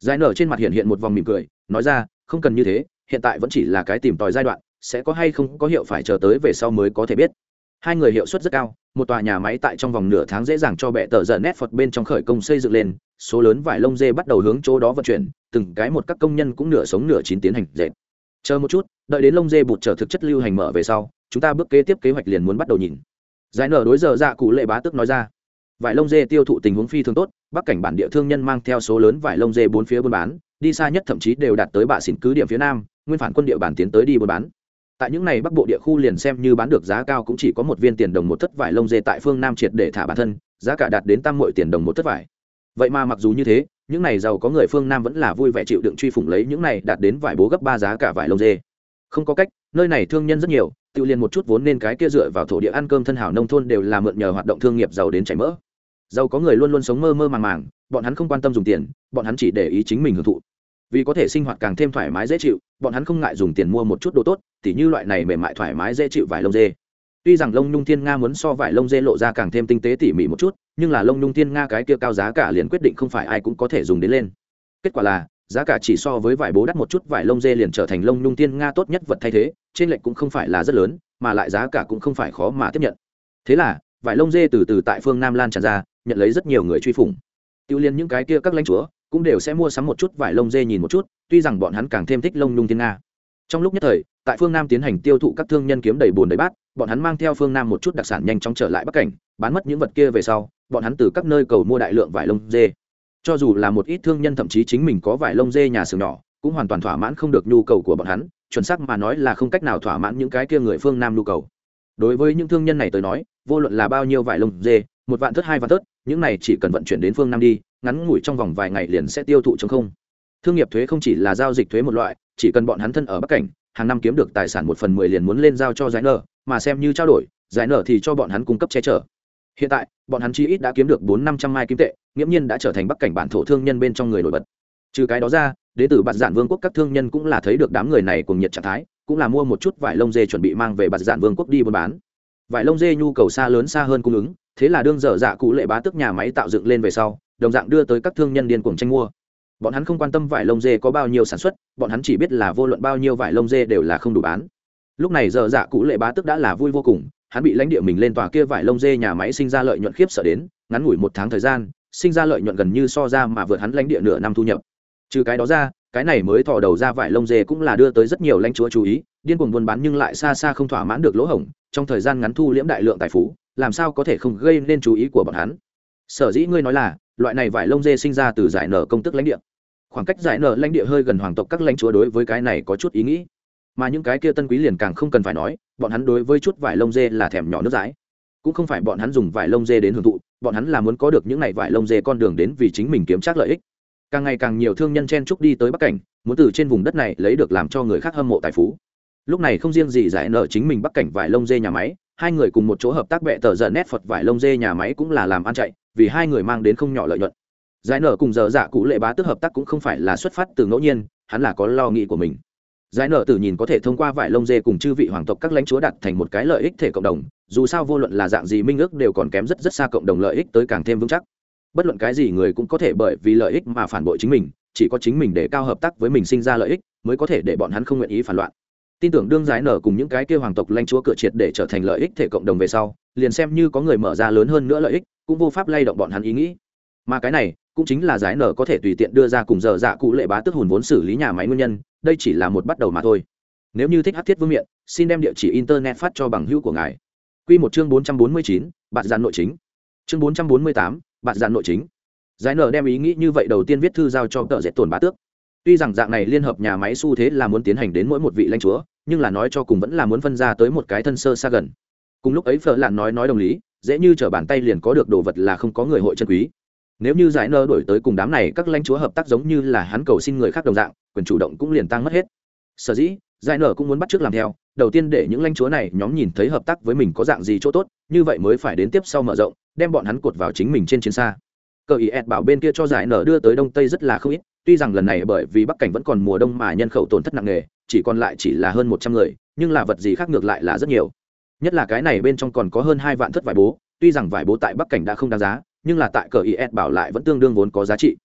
Giải nở trên mặt hiện hiện một vòng mỉm cười, nói ra, không cần như thế, hiện tại vẫn chỉ là cái tìm tòi giai đoạn, sẽ có hay không có hiệu phải chờ tới về sau mới có thể biết. Hai người hiệu suất rất cao, một tòa nhà máy tại trong vòng nửa tháng dễ dàng cho bệ tờ giờ nét phật bên trong khởi công xây dựng lên, số lớn vải lông dê bắt đầu hướng chỗ đó vận chuyển, từng cái một các công nhân cũng nửa sống nửa chín tiến hành dệt. Chờ một chút, đợi đến lông dê bụt trở thực chất lưu hành mở về sau, chúng ta bước kế tiếp kế hoạch liền muốn bắt đầu nhìn giải nở đối giờ dạ cụ lệ bá tức nói ra. Vải lông dê tiêu thụ tình huống phi thường tốt, bắc cảnh bản địa thương nhân mang theo số lớn vải lông dê bốn phía buôn bán, đi xa nhất thậm chí đều đạt tới bạ xỉn cứ điểm phía nam, nguyên phản quân địa bản tiến tới đi buôn bán. Tại những này bắc bộ địa khu liền xem như bán được giá cao cũng chỉ có một viên tiền đồng một thất vải lông dê tại phương nam triệt để thả bản thân, giá cả đạt đến tam mội tiền đồng một thất vải. Vậy mà mặc dù như thế, những này giàu có người phương nam vẫn là vui vẻ chịu đựng truy phủng lấy những này đạt đến vải bố gấp ba giá cả vải lông dê. Không có cách, nơi này thương nhân rất nhiều tự liền một chút vốn nên cái kia dựa vào thổ địa ăn cơm thân hảo nông thôn đều là mượn nhờ hoạt động thương nghiệp giàu đến chảy mỡ. Giàu có người luôn luôn sống mơ mơ màng màng, bọn hắn không quan tâm dùng tiền, bọn hắn chỉ để ý chính mình hưởng thụ. Vì có thể sinh hoạt càng thêm thoải mái dễ chịu, bọn hắn không ngại dùng tiền mua một chút đồ tốt, tỉ như loại này mềm mại thoải mái dễ chịu vải lông dê. Tuy rằng lông nhung thiên nga muốn so vải lông dê lộ ra càng thêm tinh tế tỉ mỉ một chút, nhưng là lông nhung thiên nga cái kia cao giá cả liền quyết định không phải ai cũng có thể dùng đến lên. Kết quả là, giá cả chỉ so với vải bố đắt một chút, vải lông dê liền trở thành lông nhung thiên nga tốt nhất vật thay thế trên lệnh cũng không phải là rất lớn, mà lại giá cả cũng không phải khó mà tiếp nhận. Thế là, vải lông dê từ từ tại phương nam lan tràn ra, nhận lấy rất nhiều người truy phủng. Tiêu liên những cái kia các lãnh chúa cũng đều sẽ mua sắm một chút vải lông dê nhìn một chút, tuy rằng bọn hắn càng thêm thích lông nhung thiên nga. Trong lúc nhất thời, tại phương nam tiến hành tiêu thụ các thương nhân kiếm đầy bùn đầy bát, bọn hắn mang theo phương nam một chút đặc sản nhanh chóng trở lại bắc cảnh, bán mất những vật kia về sau, bọn hắn từ các nơi cầu mua đại lượng vải lông dê. Cho dù là một ít thương nhân thậm chí chính mình có vải lông dê nhà xưởng nhỏ, cũng hoàn toàn thỏa mãn không được nhu cầu của bọn hắn chuẩn xác mà nói là không cách nào thỏa mãn những cái kia người phương nam nhu cầu. Đối với những thương nhân này tới nói, vô luận là bao nhiêu vải lông dê, một vạn thớt, hai vạn tớt những này chỉ cần vận chuyển đến phương nam đi, ngắn ngủi trong vòng vài ngày liền sẽ tiêu thụ trong không. Thương nghiệp thuế không chỉ là giao dịch thuế một loại, chỉ cần bọn hắn thân ở bắc cảnh, hàng năm kiếm được tài sản một phần mười liền muốn lên giao cho giải nợ, mà xem như trao đổi, giải nợ thì cho bọn hắn cung cấp che chở. Hiện tại, bọn hắn chi ít đã kiếm được bốn năm trăm mai kim tệ, nghiễm nhiên đã trở thành bắc cảnh bản thổ thương nhân bên trong người nổi bật trừ cái đó ra đến từ bạt giản vương quốc các thương nhân cũng là thấy được đám người này cùng nhiệt trạng thái, cũng là mua một chút vải lông dê chuẩn bị mang về bạt giản vương quốc đi buôn bán. Vải lông dê nhu cầu xa lớn xa hơn cung ứng, thế là đương dở dạ cụ lệ bá tức nhà máy tạo dựng lên về sau, đồng dạng đưa tới các thương nhân điên cuồng tranh mua. Bọn hắn không quan tâm vải lông dê có bao nhiêu sản xuất, bọn hắn chỉ biết là vô luận bao nhiêu vải lông dê đều là không đủ bán. Lúc này dở dạ cụ lệ bá tức đã là vui vô cùng, hắn bị lãnh địa mình lên tòa kia vải lông dê nhà máy sinh ra lợi nhuận khiếp sợ đến, ngắn ngủi một tháng thời gian, sinh ra lợi nhuận gần như so ra mà vượt hắn lãnh địa nửa năm thu nhập trừ cái đó ra, cái này mới thò đầu ra vải lông dê cũng là đưa tới rất nhiều lãnh chúa chú ý, điên cuồng buôn bán nhưng lại xa xa không thỏa mãn được lỗ hổng, trong thời gian ngắn thu liễm đại lượng tài phú, làm sao có thể không gây nên chú ý của bọn hắn? Sở dĩ ngươi nói là, loại này vải lông dê sinh ra từ giải nở công tức lãnh địa. Khoảng cách giải nở lãnh địa hơi gần hoàng tộc các lãnh chúa đối với cái này có chút ý nghĩ. Mà những cái kia tân quý liền càng không cần phải nói, bọn hắn đối với chút vải lông dê là thèm nhỏ nước dãi. Cũng không phải bọn hắn dùng vải lông dê đến hưởng thụ, bọn hắn là muốn có được những này vải lông dê con đường đến vì chính mình kiếm trác lợi ích càng ngày càng nhiều thương nhân chen trúc đi tới bắc cảnh, muốn từ trên vùng đất này lấy được làm cho người khác hâm mộ tài phú. Lúc này không riêng gì giải nợ chính mình bắc cảnh vải lông dê nhà máy, hai người cùng một chỗ hợp tác bệ tờ giờ nét phật vải lông dê nhà máy cũng là làm ăn chạy, vì hai người mang đến không nhỏ lợi nhuận. Giải nợ cùng giờ dạ cụ lệ bá tức hợp tác cũng không phải là xuất phát từ ngẫu nhiên, hắn là có lo nghĩ của mình. Giải nợ tử nhìn có thể thông qua vải lông dê cùng chư vị hoàng tộc các lãnh chúa đặt thành một cái lợi ích thể cộng đồng, dù sao vô luận là dạng gì minh ước đều còn kém rất rất xa cộng đồng lợi ích tới càng thêm vững chắc bất luận cái gì người cũng có thể bởi vì lợi ích mà phản bội chính mình, chỉ có chính mình để cao hợp tác với mình sinh ra lợi ích, mới có thể để bọn hắn không nguyện ý phản loạn. Tin tưởng đương giải nở cùng những cái kêu hoàng tộc lanh chúa cửa triệt để trở thành lợi ích thể cộng đồng về sau, liền xem như có người mở ra lớn hơn nữa lợi ích, cũng vô pháp lay động bọn hắn ý nghĩ. Mà cái này, cũng chính là giải nở có thể tùy tiện đưa ra cùng giờ dạ cụ lệ bá tức hùn vốn xử lý nhà máy nguyên nhân, đây chỉ là một bắt đầu mà thôi. Nếu như thích hát thiết vương miện, xin đem địa chỉ internet phát cho bằng hữu của ngài. Q một chương bốn trăm bốn mươi chín, bạn gian nội chính. Chương bốn trăm bốn mươi tám bạn gian nội chính. Giải nở đem ý nghĩ như vậy đầu tiên viết thư giao cho tợ dệt tổn bá tước. Tuy rằng dạng này liên hợp nhà máy xu thế là muốn tiến hành đến mỗi một vị lãnh chúa, nhưng là nói cho cùng vẫn là muốn phân ra tới một cái thân sơ xa gần. Cùng lúc ấy phở lạn nói nói đồng lý, dễ như t bàn tay liền có được đồ vật là không có người hội chân quý. Nếu như giải nơ đổi tới cùng đám này các lãnh chúa hợp tác giống như là hắn cầu xin người khác đồng dạng, quyền chủ động cũng liền tăng mất hết. Sở dĩ giải nở cũng muốn bắt trước làm theo, đầu tiên để những lãnh chúa này nhóm nhìn thấy hợp tác với mình có dạng gì chỗ tốt, như vậy mới phải đến tiếp sau mở rộng, đem bọn hắn cột vào chính mình trên chiến xa. Cờ ý ed bảo bên kia cho giải nở đưa tới đông tây rất là không ít, tuy rằng lần này bởi vì bắc cảnh vẫn còn mùa đông mà nhân khẩu tổn thất nặng nề, chỉ còn lại chỉ là hơn một trăm người, nhưng là vật gì khác ngược lại là rất nhiều. Nhất là cái này bên trong còn có hơn hai vạn thất vải bố, tuy rằng vải bố tại bắc cảnh đã không đáng giá, nhưng là tại cờ is bảo lại vẫn tương đương vốn có giá trị.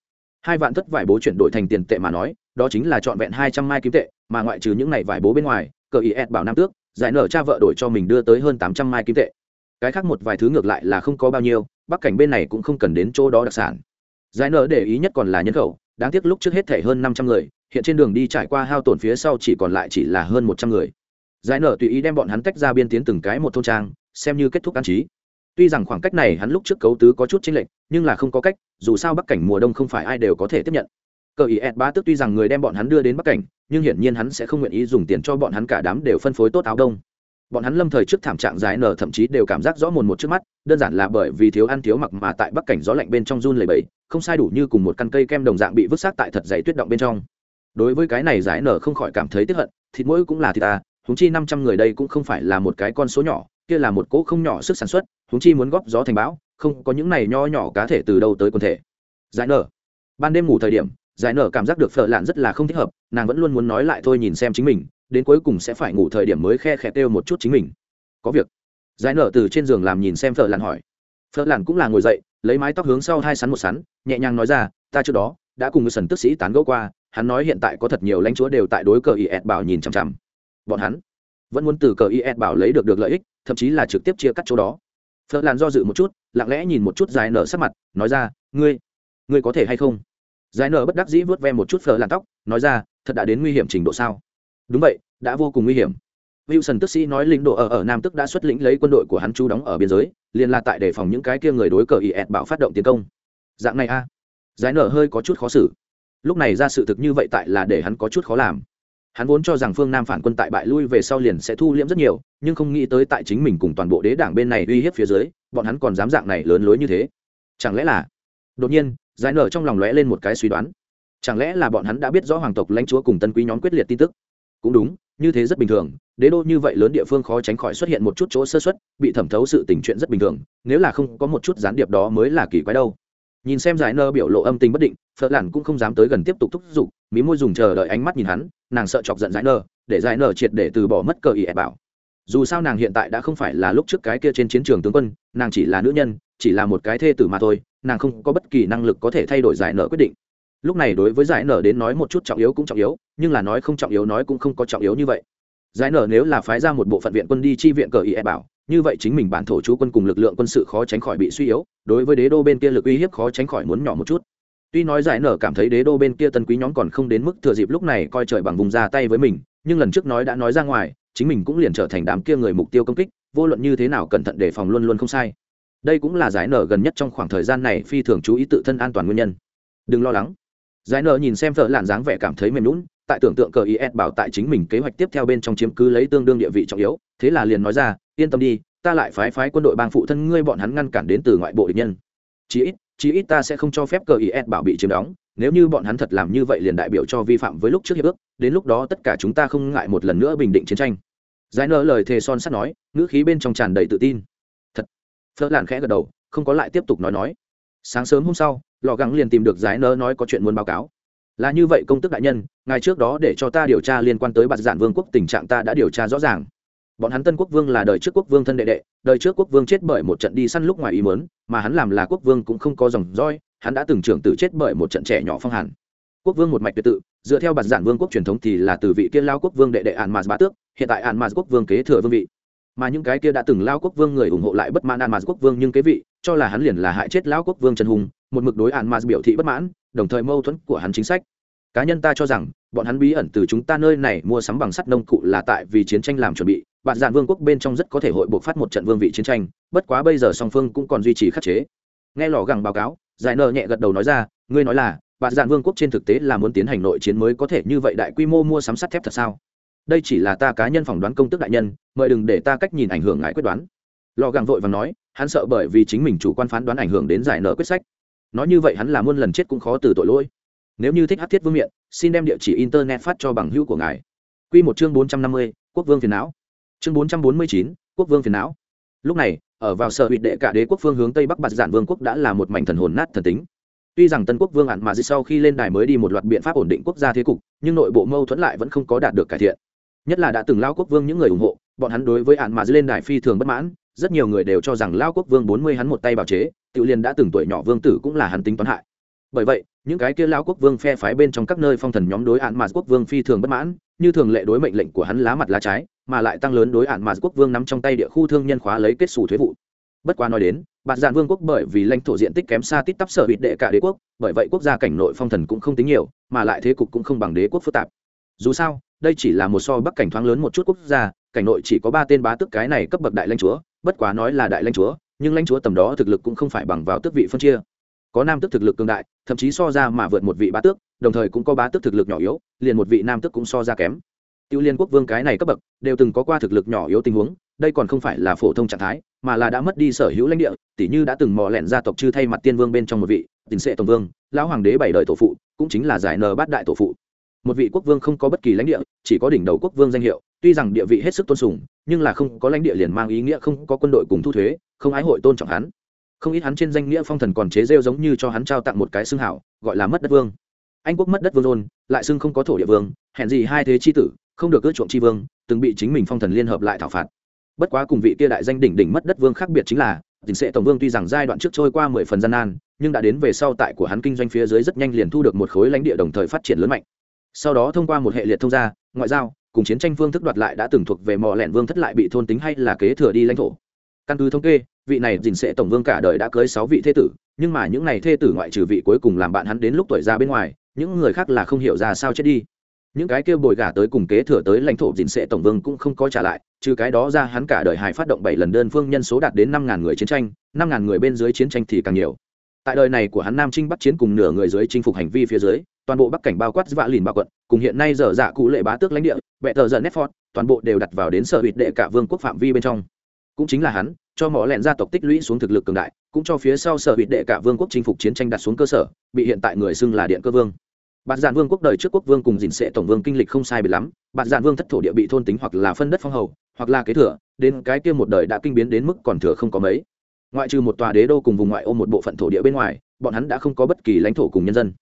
Hai vạn thất vải bố chuyển đổi thành tiền tệ mà nói đó chính là trọn vẹn hai trăm mai kim tệ, mà ngoại trừ những này vải bố bên ngoài, cờ is bảo nam tước, giải nở cha vợ đổi cho mình đưa tới hơn tám trăm mai kim tệ. Cái khác một vài thứ ngược lại là không có bao nhiêu, bắc cảnh bên này cũng không cần đến chỗ đó đặc sản. Giải nở để ý nhất còn là nhân khẩu, đáng tiếc lúc trước hết thể hơn năm trăm người, hiện trên đường đi trải qua hao tổn phía sau chỉ còn lại chỉ là hơn một trăm người. Giải nở tùy ý đem bọn hắn tách ra biên tiến từng cái một thôn trang, xem như kết thúc an trí. Tuy rằng khoảng cách này hắn lúc trước cấu tứ có chút chênh lệch, nhưng là không có cách, dù sao bắc cảnh mùa đông không phải ai đều có thể tiếp nhận cờ ý ed bá tức tuy rằng người đem bọn hắn đưa đến bắc cảnh, nhưng hiển nhiên hắn sẽ không nguyện ý dùng tiền cho bọn hắn cả đám đều phân phối tốt áo đông. Bọn hắn lâm thời trước thảm trạng dài nở thậm chí đều cảm giác rõ mồn một trước mắt, đơn giản là bởi vì thiếu ăn thiếu mặc mà tại bắc cảnh gió lạnh bên trong run lầy bẫy không sai đủ như cùng một căn cây kem đồng dạng bị vứt xác tại thật dày tuyết động bên trong. Đối với cái này giải nở không khỏi cảm thấy tiếc hận, thịt mỗi cũng là thịt à, ta húng chi năm trăm người đây cũng không phải là một cái con số nhỏ, kia là một cỗ không nhỏ sức sản xuất húng chi muốn góp gió thành bão, không có những này nho nhỏ cá thể từ đâu tới quần thể. Giải nở. Ban đêm ngủ thời điểm giải nở cảm giác được phở lạn rất là không thích hợp, nàng vẫn luôn muốn nói lại thôi nhìn xem chính mình, đến cuối cùng sẽ phải ngủ thời điểm mới khe khẽ têu một chút chính mình. Có việc. Giải nở từ trên giường làm nhìn xem phở lạn hỏi. Phở lạn cũng là ngồi dậy, lấy mái tóc hướng sau hai sắn một sắn, nhẹ nhàng nói ra, ta trước đó đã cùng người sần tức sĩ tán gẫu qua, hắn nói hiện tại có thật nhiều lãnh chúa đều tại đối cờ is bảo nhìn chằm chằm. Bọn hắn vẫn muốn từ cờ is bảo lấy được được lợi ích, thậm chí là trực tiếp chia cắt chỗ đó. Phở lạn do dự một chút, lặng lẽ nhìn một chút giải nở sắc mặt, nói ra, ngươi ngươi có thể hay không? Giải nở bất đắc dĩ vớt ve một chút phở làn tóc, nói ra, thật đã đến nguy hiểm trình độ sao? Đúng vậy, đã vô cùng nguy hiểm. Wilson tức sĩ nói lĩnh độ ở ở nam tức đã xuất lĩnh lấy quân đội của hắn chú đóng ở biên giới, liền là tại đề phòng những cái kia người đối cờ ý ẹt bảo phát động tiến công. Dạng này a. À. giải nở hơi có chút khó xử. Lúc này ra sự thực như vậy tại là để hắn có chút khó làm. Hắn vốn cho rằng phương nam phản quân tại bại lui về sau liền sẽ thu liễm rất nhiều, nhưng không nghĩ tới tại chính mình cùng toàn bộ đế đảng bên này uy hiếp phía dưới, bọn hắn còn dám dạng này lớn lối như thế. Chẳng lẽ là? Đột nhiên giải nở trong lòng lóe lên một cái suy đoán. Chẳng lẽ là bọn hắn đã biết rõ hoàng tộc lãnh chúa cùng tân quý nhóm quyết liệt tin tức? Cũng đúng, như thế rất bình thường, đế đô như vậy lớn địa phương khó tránh khỏi xuất hiện một chút chỗ sơ xuất bị thẩm thấu sự tình chuyện rất bình thường, nếu là không có một chút gián điệp đó mới là kỳ quái đâu. Nhìn xem giải nơ biểu lộ âm tình bất định Phở lản cũng không dám tới gần tiếp tục thúc giục, mí môi dùng chờ đợi ánh mắt nhìn hắn, nàng sợ chọc giận giải nơ để giải nơ triệt để từ bỏ mất cờ ý ẹ bảo. Dù sao nàng hiện tại đã không phải là lúc trước cái kia trên chiến trường tướng quân, nàng chỉ là nữ nhân, chỉ là một cái thê tử mà thôi nàng không có bất kỳ năng lực có thể thay đổi giải nợ quyết định. Lúc này đối với giải nợ đến nói một chút trọng yếu cũng trọng yếu, nhưng là nói không trọng yếu nói cũng không có trọng yếu như vậy. Giải nợ nếu là phái ra một bộ phận viện quân đi chi viện cờ ý e bảo, như vậy chính mình bản thổ chú quân cùng lực lượng quân sự khó tránh khỏi bị suy yếu, đối với đế đô bên kia lực uy hiếp khó tránh khỏi muốn nhỏ một chút. Tuy nói giải nở cảm thấy đế đô bên kia tân quý nhóm còn không đến mức thừa dịp lúc này coi trời bằng vùng ra tay với mình, nhưng lần trước nói đã nói ra ngoài, chính mình cũng liền trở thành đám kia người mục tiêu công kích, vô luận như thế nào cẩn thận đề phòng luôn luôn không sai đây cũng là giải nở gần nhất trong khoảng thời gian này phi thường chú ý tự thân an toàn nguyên nhân. Đừng lo lắng. Giải nở nhìn xem thợ lạn dáng vẻ cảm thấy mềm lún tại tưởng tượng cờ is bảo tại chính mình kế hoạch tiếp theo bên trong chiếm cứ lấy tương đương địa vị trọng yếu, thế là liền nói ra, yên tâm đi, ta lại phái phái quân đội bang phụ thân ngươi bọn hắn ngăn cản đến từ ngoại bộ địch nhân. Chí ít chí ít ta sẽ không cho phép cờ is bảo bị chiếm đóng, nếu như bọn hắn thật làm như vậy liền đại biểu cho vi phạm với lúc trước hiệp ước, đến lúc đó tất cả chúng ta không ngại một lần nữa bình định chiến tranh. Giải nở lời thề son sắt nói, ngữ khí bên trong tràn đầy tự tin phớt lạn khẽ gật đầu, không có lại tiếp tục nói nói. Sáng sớm hôm sau lò gắng liền tìm được giải nơ nói có chuyện muốn báo cáo. Là như vậy công tức đại nhân ngày trước đó để cho ta điều tra liên quan tới bạt giản vương quốc tình trạng ta đã điều tra rõ ràng. Bọn hắn tân quốc vương là đời trước quốc vương thân đệ đệ, đời trước quốc vương chết bởi một trận đi săn lúc ngoài ý mớn mà hắn làm là quốc vương cũng không có dòng roi hắn đã từng trưởng tử chết bởi một trận trẻ nhỏ phong hàn. Quốc vương một mạch tuyệt tự, dựa theo bạt giản vương quốc truyền thống thì là từ vị kiên lao quốc vương đệ đệ ạn mạt bá tước, hiện tại ạn mạt quốc vương kế thừa vương vị mà những cái kia đã từng lao quốc vương người ủng hộ lại bất mãn an mạt quốc vương nhưng cái vị, cho là hắn liền là hại chết lao quốc vương trần hùng, một mực đối an mạt biểu thị bất mãn, đồng thời mâu thuẫn của hắn chính sách. Cá nhân ta cho rằng, bọn hắn bí ẩn từ chúng ta nơi này mua sắm bằng sắt nông cụ là tại vì chiến tranh làm chuẩn bị bạn dạn vương quốc bên trong rất có thể hội buộc phát một trận vương vị chiến tranh, bất quá bây giờ song phương cũng còn duy trì khắc chế. Nghe lò gẳng báo cáo, giải nợ nhẹ gật đầu nói ra, ngươi nói là bạn dạn vương quốc trên thực tế là muốn tiến hành nội chiến mới có thể như vậy đại quy mô mua sắm sắt thép thật sao? Đây chỉ là ta cá nhân phỏng đoán công tức đại nhân, mời đừng để ta cách nhìn ảnh hưởng ngại quyết đoán. Lò gàng vội và nói, hắn sợ bởi vì chính mình chủ quan phán đoán ảnh hưởng đến giải nợ quyết sách. Nói như vậy hắn là muôn lần chết cũng khó từ tội lỗi. Nếu như thích hát thiết vương miện, xin đem địa chỉ internet phát cho bằng hữu của ngài. Q một chương bốn trăm năm mươi, quốc vương phiền não. Chương bốn trăm bốn mươi chín, quốc vương phiền não. Lúc này, ở vào sở hụt đệ cả đế quốc phương hướng tây bắc bạt giản vương quốc đã là một mảnh thần hồn nát thần tính. Tuy rằng tân quốc vương ạn mà sau khi lên đài mới đi một loạt biện pháp ổn định quốc gia thế cục, nhưng nội bộ mâu thuẫn lại vẫn không có đạt được cải thiện nhất là đã từng lao quốc vương những người ủng hộ, bọn hắn đối với ạn mà lên đài phi thường bất mãn, rất nhiều người đều cho rằng lao quốc vương bốn mươi hắn một tay bào chế, tự liên đã từng tuổi nhỏ vương tử cũng là hắn tính toán hại. Bởi vậy, những cái kia lao quốc vương phe phái bên trong các nơi phong thần nhóm đối ạn mà quốc vương phi thường bất mãn, như thường lệ đối mệnh lệnh của hắn lá mặt lá trái, mà lại tăng lớn đối ạn mà quốc vương nắm trong tay địa khu thương nhân khóa lấy kết xù thuế vụ. Bất quá nói đến, bạt dạn vương quốc bởi vì lãnh thổ diện tích kém xa tít tắp sở bị đệ cả đế quốc, bởi vậy quốc gia cảnh nội phong thần cũng không tính nhiều, mà lại thế cục cũng không bằng đế quốc phức tạp. Dù sao đây chỉ là một so bắc cảnh thoáng lớn một chút quốc gia, cảnh nội chỉ có ba tên bá tước cái này cấp bậc đại lãnh chúa, bất quá nói là đại lãnh chúa, nhưng lãnh chúa tầm đó thực lực cũng không phải bằng vào tước vị phân chia. Có nam tước thực lực cường đại, thậm chí so ra mà vượt một vị bá tước, đồng thời cũng có bá tước thực lực nhỏ yếu, liền một vị nam tước cũng so ra kém. Tiêu liên quốc vương cái này cấp bậc, đều từng có qua thực lực nhỏ yếu tình huống, đây còn không phải là phổ thông trạng thái, mà là đã mất đi sở hữu lãnh địa tỷ như đã từng mò lẹn gia tộc chư thay mặt tiên vương bên trong một vị tình sệ tổng vương, lão hoàng đế bảy đời tổ phụ, cũng chính là giải nờ bát đại tổ phụ một vị quốc vương không có bất kỳ lãnh địa, chỉ có đỉnh đầu quốc vương danh hiệu. Tuy rằng địa vị hết sức tôn sùng, nhưng là không có lãnh địa liền mang ý nghĩa không có quân đội cùng thu thuế, không ái hội tôn trọng hắn. Không ít hắn trên danh nghĩa phong thần còn chế rêu giống như cho hắn trao tặng một cái xưng hảo, gọi là mất đất vương. Anh quốc mất đất vương rôn lại xưng không có thổ địa vương, hẹn gì hai thế chi tử, không được ưa chuộng chi vương, từng bị chính mình phong thần liên hợp lại thảo phạt. Bất quá cùng vị kia đại danh đỉnh đỉnh mất đất vương khác biệt chính là tình sệ tổng vương tuy rằng giai đoạn trước trôi qua mười phần gian nan, nhưng đã đến về sau tại của hắn kinh doanh phía dưới rất nhanh liền thu được một khối lãnh địa đồng thời phát triển lớn mạnh sau đó thông qua một hệ liệt thông gia, ngoại giao, cùng chiến tranh vương thức đoạt lại đã từng thuộc về mò lẹn vương thất lại bị thôn tính hay là kế thừa đi lãnh thổ. Căn cứ thống kê, vị này dình sẽ tổng vương cả đời đã cưới sáu vị thê tử, nhưng mà những này thê tử ngoại trừ vị cuối cùng làm bạn hắn đến lúc tuổi ra bên ngoài, những người khác là không hiểu ra sao chết đi. Những cái kia bồi gả tới cùng kế thừa tới lãnh thổ dình sẽ tổng vương cũng không có trả lại, trừ cái đó ra hắn cả đời hài phát động bảy lần đơn phương nhân số đạt đến năm ngàn người chiến tranh, năm ngàn người bên dưới chiến tranh thì càng nhiều tại đời này của hắn nam trinh bắt chiến cùng nửa người dưới chinh phục hành vi phía dưới toàn bộ bắc cảnh bao quát vạ lìn bao quận cùng hiện nay dở dạ cụ lệ bá tước lãnh địa vẹ tờ giận netford toàn bộ đều đặt vào đến sở hụt đệ cả vương quốc phạm vi bên trong cũng chính là hắn cho mỏ lẹn gia tộc tích lũy xuống thực lực cường đại cũng cho phía sau sở hụt đệ cả vương quốc chinh phục chiến tranh đặt xuống cơ sở bị hiện tại người xưng là điện cơ vương Bạt Giản Vương quốc đời trước quốc vương cùng dình sệ tổng vương kinh lịch không sai biệt lắm, Bạt Giản Vương thất thổ địa bị thôn tính hoặc là phân đất phong hầu, hoặc là kế thừa, đến cái kia một đời đã kinh biến đến mức còn thừa không có mấy. Ngoại trừ một tòa đế đô cùng vùng ngoại ô một bộ phận thổ địa bên ngoài, bọn hắn đã không có bất kỳ lãnh thổ cùng nhân dân.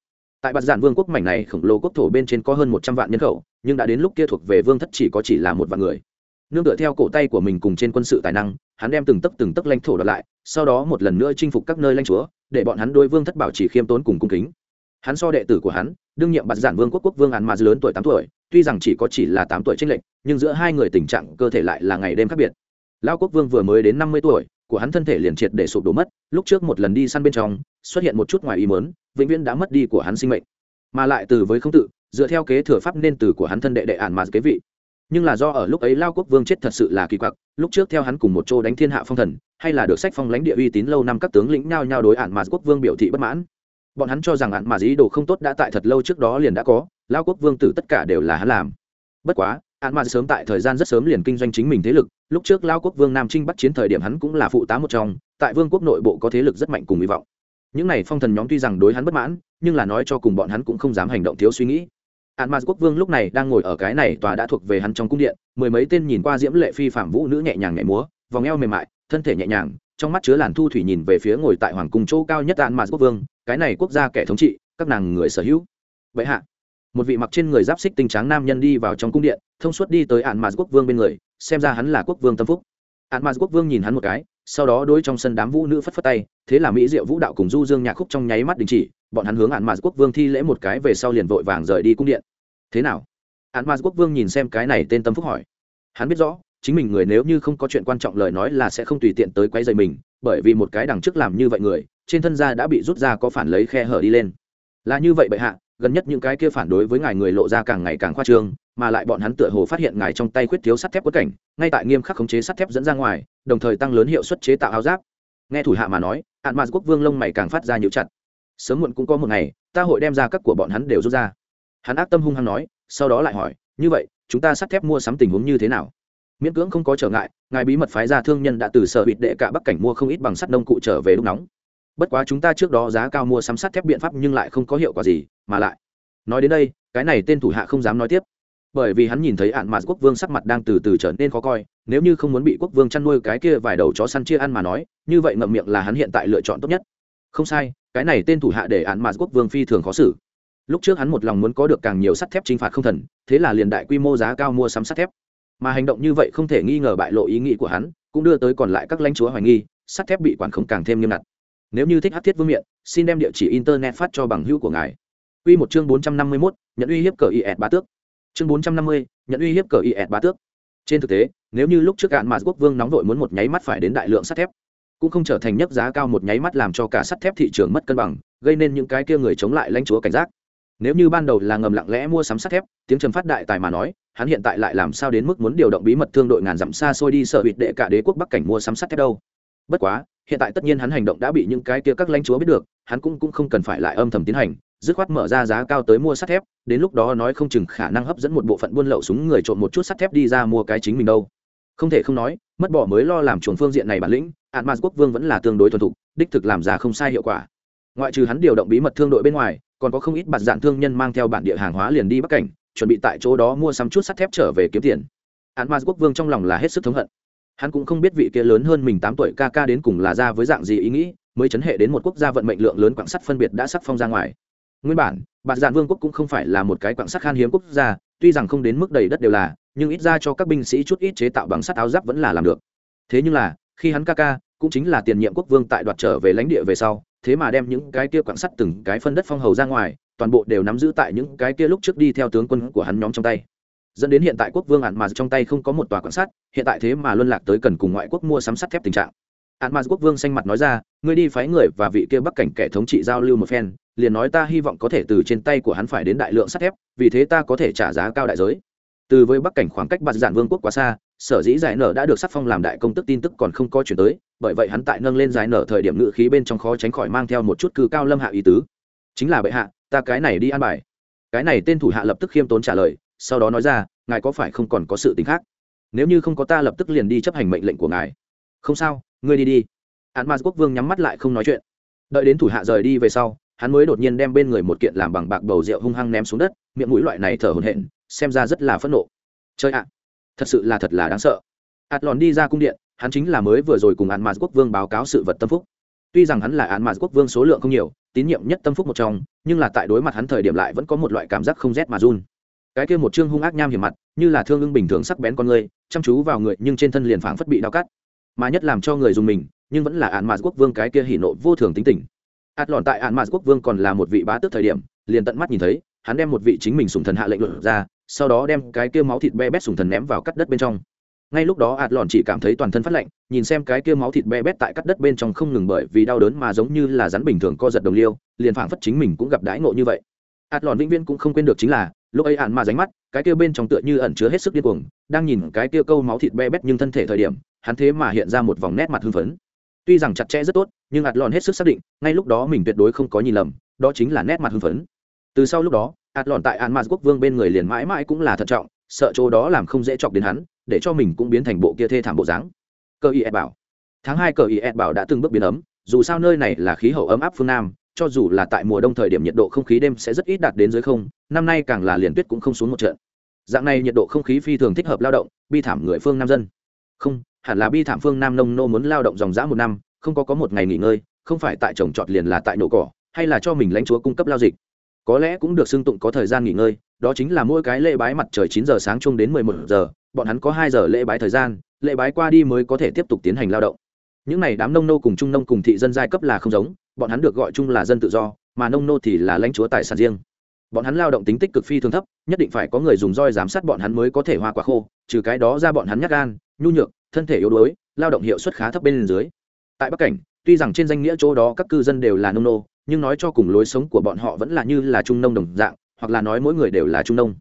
Tại Bạt Giản Vương quốc mảnh này khổng lồ quốc thổ bên trên có hơn một trăm vạn nhân khẩu, nhưng đã đến lúc kia thuộc về vương thất chỉ có chỉ là một vạn người. Nương tựa theo cổ tay của mình cùng trên quân sự tài năng, hắn đem từng tấc từng tấc lãnh thổ đoạt lại, sau đó một lần nữa chinh phục các nơi lãnh chúa, để bọn hắn đôi vương thất bảo trì khiêm tốn cùng cung kính hắn so đệ tử của hắn đương nhiệm bạt giản vương quốc quốc vương hắn mà lớn tuổi tám tuổi tuy rằng chỉ có chỉ là tám tuổi tranh lệch nhưng giữa hai người tình trạng cơ thể lại là ngày đêm khác biệt lão quốc vương vừa mới đến năm mươi tuổi của hắn thân thể liền triệt để sụp đổ mất, lúc trước một lần đi săn bên trong, xuất hiện một chút ngoài ý mớn vĩnh viễn đã mất đi của hắn sinh mệnh. Mà lại từ với không tự, dựa theo kế thừa pháp nên từ của hắn thân đệ đệ ản mà kế vị. Nhưng là do ở lúc ấy lao quốc vương chết thật sự là kỳ quặc, lúc trước theo hắn cùng một chỗ đánh thiên hạ phong thần, hay là được sách phong lãnh địa uy tín lâu năm các tướng lĩnh nhao nhao đối ản mà quốc vương biểu thị bất mãn. Bọn hắn cho rằng ản mà dĩ đồ không tốt đã tại thật lâu trước đó liền đã có, lao quốc vương tử tất cả đều là hắn làm. Bất quá ạn mà sớm tại thời gian rất sớm liền kinh doanh chính mình thế lực, lúc trước lao quốc vương nam trinh bắt chiến thời điểm hắn cũng là phụ tá một trong, tại vương quốc nội bộ có thế lực rất mạnh cùng hy vọng. Những này phong thần nhóm tuy rằng đối hắn bất mãn, nhưng là nói cho cùng bọn hắn cũng không dám hành động thiếu suy nghĩ. Ạn mà quốc vương lúc này đang ngồi ở cái này tòa đã thuộc về hắn trong cung điện, mười mấy tên nhìn qua diễm lệ phi phạm vũ nữ nhẹ nhàng nhảy múa, vòng eo mềm mại, thân thể nhẹ nhàng, trong mắt chứa làn thu thủy nhìn về phía ngồi tại hoàng cung chỗ cao nhất ạn mà quốc vương, cái này quốc gia kẻ thống trị, các nàng người sở hữu. Vậy hạ một vị mặc trên người giáp xích tinh tráng nam nhân đi vào trong cung điện, thông suốt đi tới ạn mạt quốc vương bên người, xem ra hắn là quốc vương tâm phúc. Ạn mạt quốc vương nhìn hắn một cái, sau đó đối trong sân đám vũ nữ phất phất tay, thế là mỹ diệu vũ đạo cùng du dương nhạc khúc trong nháy mắt đình chỉ, bọn hắn hướng ạn mạt quốc vương thi lễ một cái về sau liền vội vàng rời đi cung điện. Thế nào? Ạn mạt quốc vương nhìn xem cái này tên tâm phúc hỏi. Hắn biết rõ, chính mình người nếu như không có chuyện quan trọng lời nói là sẽ không tùy tiện tới quấy dày mình, bởi vì một cái đằng trước làm như vậy người, trên thân da đã bị rút ra có phản lấy khe hở đi lên. Là như vậy bệ hạ gần nhất những cái kia phản đối với ngài người lộ ra càng ngày càng khoa trương, mà lại bọn hắn tựa hồ phát hiện ngài trong tay khuyết thiếu sắt thép quất cảnh, ngay tại nghiêm khắc khống chế sắt thép dẫn ra ngoài, đồng thời tăng lớn hiệu suất chế tạo áo giáp. Nghe thủ hạ mà nói hạn mạt quốc vương lông mày càng phát ra nhũ chặt. Sớm muộn cũng có một ngày, ta hội đem ra các của bọn hắn đều rút ra. Hắn ác tâm hung hăng nói, sau đó lại hỏi, như vậy, chúng ta sắt thép mua sắm tình huống như thế nào? Miễn cưỡng không có trở ngại, ngài bí mật phái ra thương nhân đã từ sở bịt đệ cả bắc cảnh mua không ít bằng sắt nông cụ trở về lúc nóng bất quá chúng ta trước đó giá cao mua sắm sắt thép biện pháp nhưng lại không có hiệu quả gì, mà lại. Nói đến đây, cái này tên thủ hạ không dám nói tiếp. Bởi vì hắn nhìn thấy ạn mạt quốc vương sắc mặt đang từ từ trở nên khó coi, nếu như không muốn bị quốc vương chăn nuôi cái kia vài đầu chó săn chia ăn mà nói, như vậy ngậm miệng là hắn hiện tại lựa chọn tốt nhất. Không sai, cái này tên thủ hạ để ạn mạt quốc vương phi thường khó xử. Lúc trước hắn một lòng muốn có được càng nhiều sắt thép t r i n h phạt không thần, thế là liền đại quy mô giá cao mua sắm sắt thép. Mà hành động như vậy không thể nghi ngờ bại lộ ý nghĩ của hắn, cũng đưa tới còn lại các lãnh chúa hoài nghi, sắt thép bị quản khống càng thêm nghiêm ngặt nếu như thích hát thiết vương miện xin đem địa chỉ internet phát cho bằng hữu của ngài Quy một chương 451, nhận uy hiếp cờ IS bá tước. Chương 450, nhận uy hiếp cờ IS bá tước. Trên thực tế, nếu như lúc trước cạn mà quốc vương nóng vội muốn một nháy mắt phải đến đại lượng sắt thép, cũng không trở thành nhất giá cao một nháy mắt làm cho cả sắt thép thị trường mất cân bằng, gây nên những cái kia người chống lại lãnh chúa cảnh giác. Nếu như ban đầu là ngầm lặng lẽ mua sắm sắt thép, tiếng trầm phát đại tài mà nói, hắn hiện tại lại làm sao đến mức muốn điều động bí mật thương đội ngàn dặm xa xôi đi sở bịt đệ cả đế quốc Bắc cảnh mua sắm sắt thép đâu. Bất quá, hiện tại tất nhiên hắn hành động đã bị những cái kia các lãnh chúa biết được, hắn cũng cũng không cần phải lại âm thầm tiến hành, dứt khoát mở ra giá cao tới mua sắt thép, đến lúc đó nói không chừng khả năng hấp dẫn một bộ phận buôn lậu súng người trộm một chút sắt thép đi ra mua cái chính mình đâu. Không thể không nói, mất bỏ mới lo làm chuồng phương diện này bản lĩnh ạn mạt quốc vương vẫn là tương đối thuần thục, đích thực làm ra không sai hiệu quả. Ngoại trừ hắn điều động bí mật thương đội bên ngoài, còn có không ít bạt dạng thương nhân mang theo bản địa hàng hóa liền đi bắc cảnh, chuẩn bị tại chỗ đó mua sắm chút sắt thép trở về kiếm tiền. Ạn mạt quốc vương trong lòng là hết sức thống hận hắn cũng không biết vị kia lớn hơn mình tám tuổi ca ca đến cùng là ra với dạng gì ý nghĩ, mới chấn hệ đến một quốc gia vận mệnh lượng lớn quảng sắt phân biệt đã sắc phong ra ngoài. Nguyên bản, bạt dạn vương quốc cũng không phải là một cái quạng sắt khan hiếm quốc gia, tuy rằng không đến mức đầy đất đều là, nhưng ít ra cho các binh sĩ chút ít chế tạo bằng sắt áo giáp vẫn là làm được. Thế nhưng là, khi hắn ca ca, cũng chính là tiền nhiệm quốc vương tại đoạt trở về lãnh địa về sau, thế mà đem những cái kia quạng sắt từng cái phân đất phong hầu ra ngoài, toàn bộ đều nắm giữ tại những cái kia lúc trước đi theo tướng quân của hắn nhóm trong tay dẫn đến hiện tại quốc vương ạn mà trong tay không có một tòa quan sát, hiện tại thế mà luân lạc tới cần cùng ngoại quốc mua sắm sắt thép tình trạng. Ạn mà quốc vương xanh mặt nói ra, ngươi đi phái người và vị kia bắc cảnh kẻ thống trị giao lưu một phen, liền nói ta hy vọng có thể từ trên tay của hắn phải đến đại lượng sắt thép, vì thế ta có thể trả giá cao đại giới. Từ với bắc cảnh khoảng cách bạt giản vương quốc quá xa, sở dĩ giải nở đã được sắc phong làm đại công tức tin tức còn không có chuyển tới, bởi vậy hắn tại nâng lên giải nở thời điểm ngự khí bên trong khó tránh khỏi mang theo một chút cư cao lâm hạ ý tứ. Chính là bệ hạ, ta cái này đi an bài. Cái này tên thủ hạ lập tức khiêm tốn trả lời sau đó nói ra, ngài có phải không còn có sự tính khác? Nếu như không có ta lập tức liền đi chấp hành mệnh lệnh của ngài. Không sao, ngươi đi đi. Hắn ma quốc vương nhắm mắt lại không nói chuyện. Đợi đến thủ hạ rời đi về sau, hắn mới đột nhiên đem bên người một kiện làm bằng bạc bầu rượu hung hăng ném xuống đất, miệng mũi loại này thở hổn hển, xem ra rất là phẫn nộ. Chơi ạ, thật sự là thật là đáng sợ. Ạt lòn đi ra cung điện, hắn chính là mới vừa rồi cùng ạn mạt quốc vương báo cáo sự vật tâm phúc. Tuy rằng hắn là ạn mạt quốc vương số lượng không nhiều, tín nhiệm nhất tâm phúc một trong, nhưng là tại đối mặt hắn thời điểm lại vẫn có một loại cảm giác không rét mà run cái kia một trương hung ác nham hiểm mặt, như là thương ưng bình thường sắc bén con người, chăm chú vào người, nhưng trên thân liền phảng phất bị đau cắt. Mà nhất làm cho người dùng mình, nhưng vẫn là ạn mạt quốc vương cái kia hỉ nộ vô thường tính tình. Ạt lòn tại ạn mạt quốc vương còn là một vị bá tước thời điểm, liền tận mắt nhìn thấy, hắn đem một vị chính mình sùng thần hạ lệnh luật ra, sau đó đem cái kia máu thịt be bét sùng thần ném vào cắt đất bên trong. Ngay lúc đó ạt lòn chỉ cảm thấy toàn thân phát lạnh, nhìn xem cái kia máu thịt be bét tại cắt đất bên trong không ngừng bởi vì đau đớn mà giống như là rắn bình thường co giật đồng liêu, liền phảng phất chính mình cũng gặp đái ngộ như vậy. Ạt lòn vĩnh viên cũng không quên được chính là lúc ấy ạn mà ránh mắt, cái kia bên trong tựa như ẩn chứa hết sức điên cuồng, đang nhìn cái kia câu máu thịt be bét nhưng thân thể thời điểm, hắn thế mà hiện ra một vòng nét mặt hưng phấn. Tuy rằng chặt chẽ rất tốt, nhưng ạt lòn hết sức xác định, ngay lúc đó mình tuyệt đối không có nhìn lầm, đó chính là nét mặt hưng phấn. Từ sau lúc đó, ạt lòn tại ạn mà quốc vương bên người liền mãi mãi cũng là thận trọng, sợ chỗ đó làm không dễ chọc đến hắn, để cho mình cũng biến thành bộ kia thê thảm bộ dáng. Cơ y ed bảo. Tháng hai cờ y ed bảo đã từng bước biến ấm, dù sao nơi này là khí hậu ấm áp phương nam cho dù là tại mùa đông thời điểm nhiệt độ không khí đêm sẽ rất ít đạt đến dưới không, năm nay càng là liền tuyết cũng không xuống một trận. Dạng này nhiệt độ không khí phi thường thích hợp lao động, bi thảm người phương nam dân. Không, hẳn là bi thảm phương nam nông nô muốn lao động dòng dã một năm, không có có một ngày nghỉ ngơi, không phải tại trồng trọt liền là tại nổ cỏ, hay là cho mình lãnh chúa cung cấp lao dịch. Có lẽ cũng được xưng tụng có thời gian nghỉ ngơi, đó chính là mỗi cái lễ bái mặt trời chín giờ sáng chung đến mười một giờ, bọn hắn có hai giờ lễ bái thời gian, lễ bái qua đi mới có thể tiếp tục tiến hành lao động. Những n à y đám nông nô cùng trung nông cùng thị dân giai cấp là không giống bọn hắn được gọi chung là dân tự do, mà nông nô thì là lãnh chúa tài sản riêng. Bọn hắn lao động tính tích cực phi thường thấp, nhất định phải có người dùng roi giám sát bọn hắn mới có thể hoa quả khô, trừ cái đó ra bọn hắn nhắc gan, nhu nhược, thân thể yếu đuối, lao động hiệu suất khá thấp bên dưới. Tại bắc cảnh, tuy rằng trên danh nghĩa chỗ đó các cư dân đều là nông nô, nhưng nói cho cùng lối sống của bọn họ vẫn là như là trung nông đồng dạng, hoặc là nói mỗi người đều là trung nông.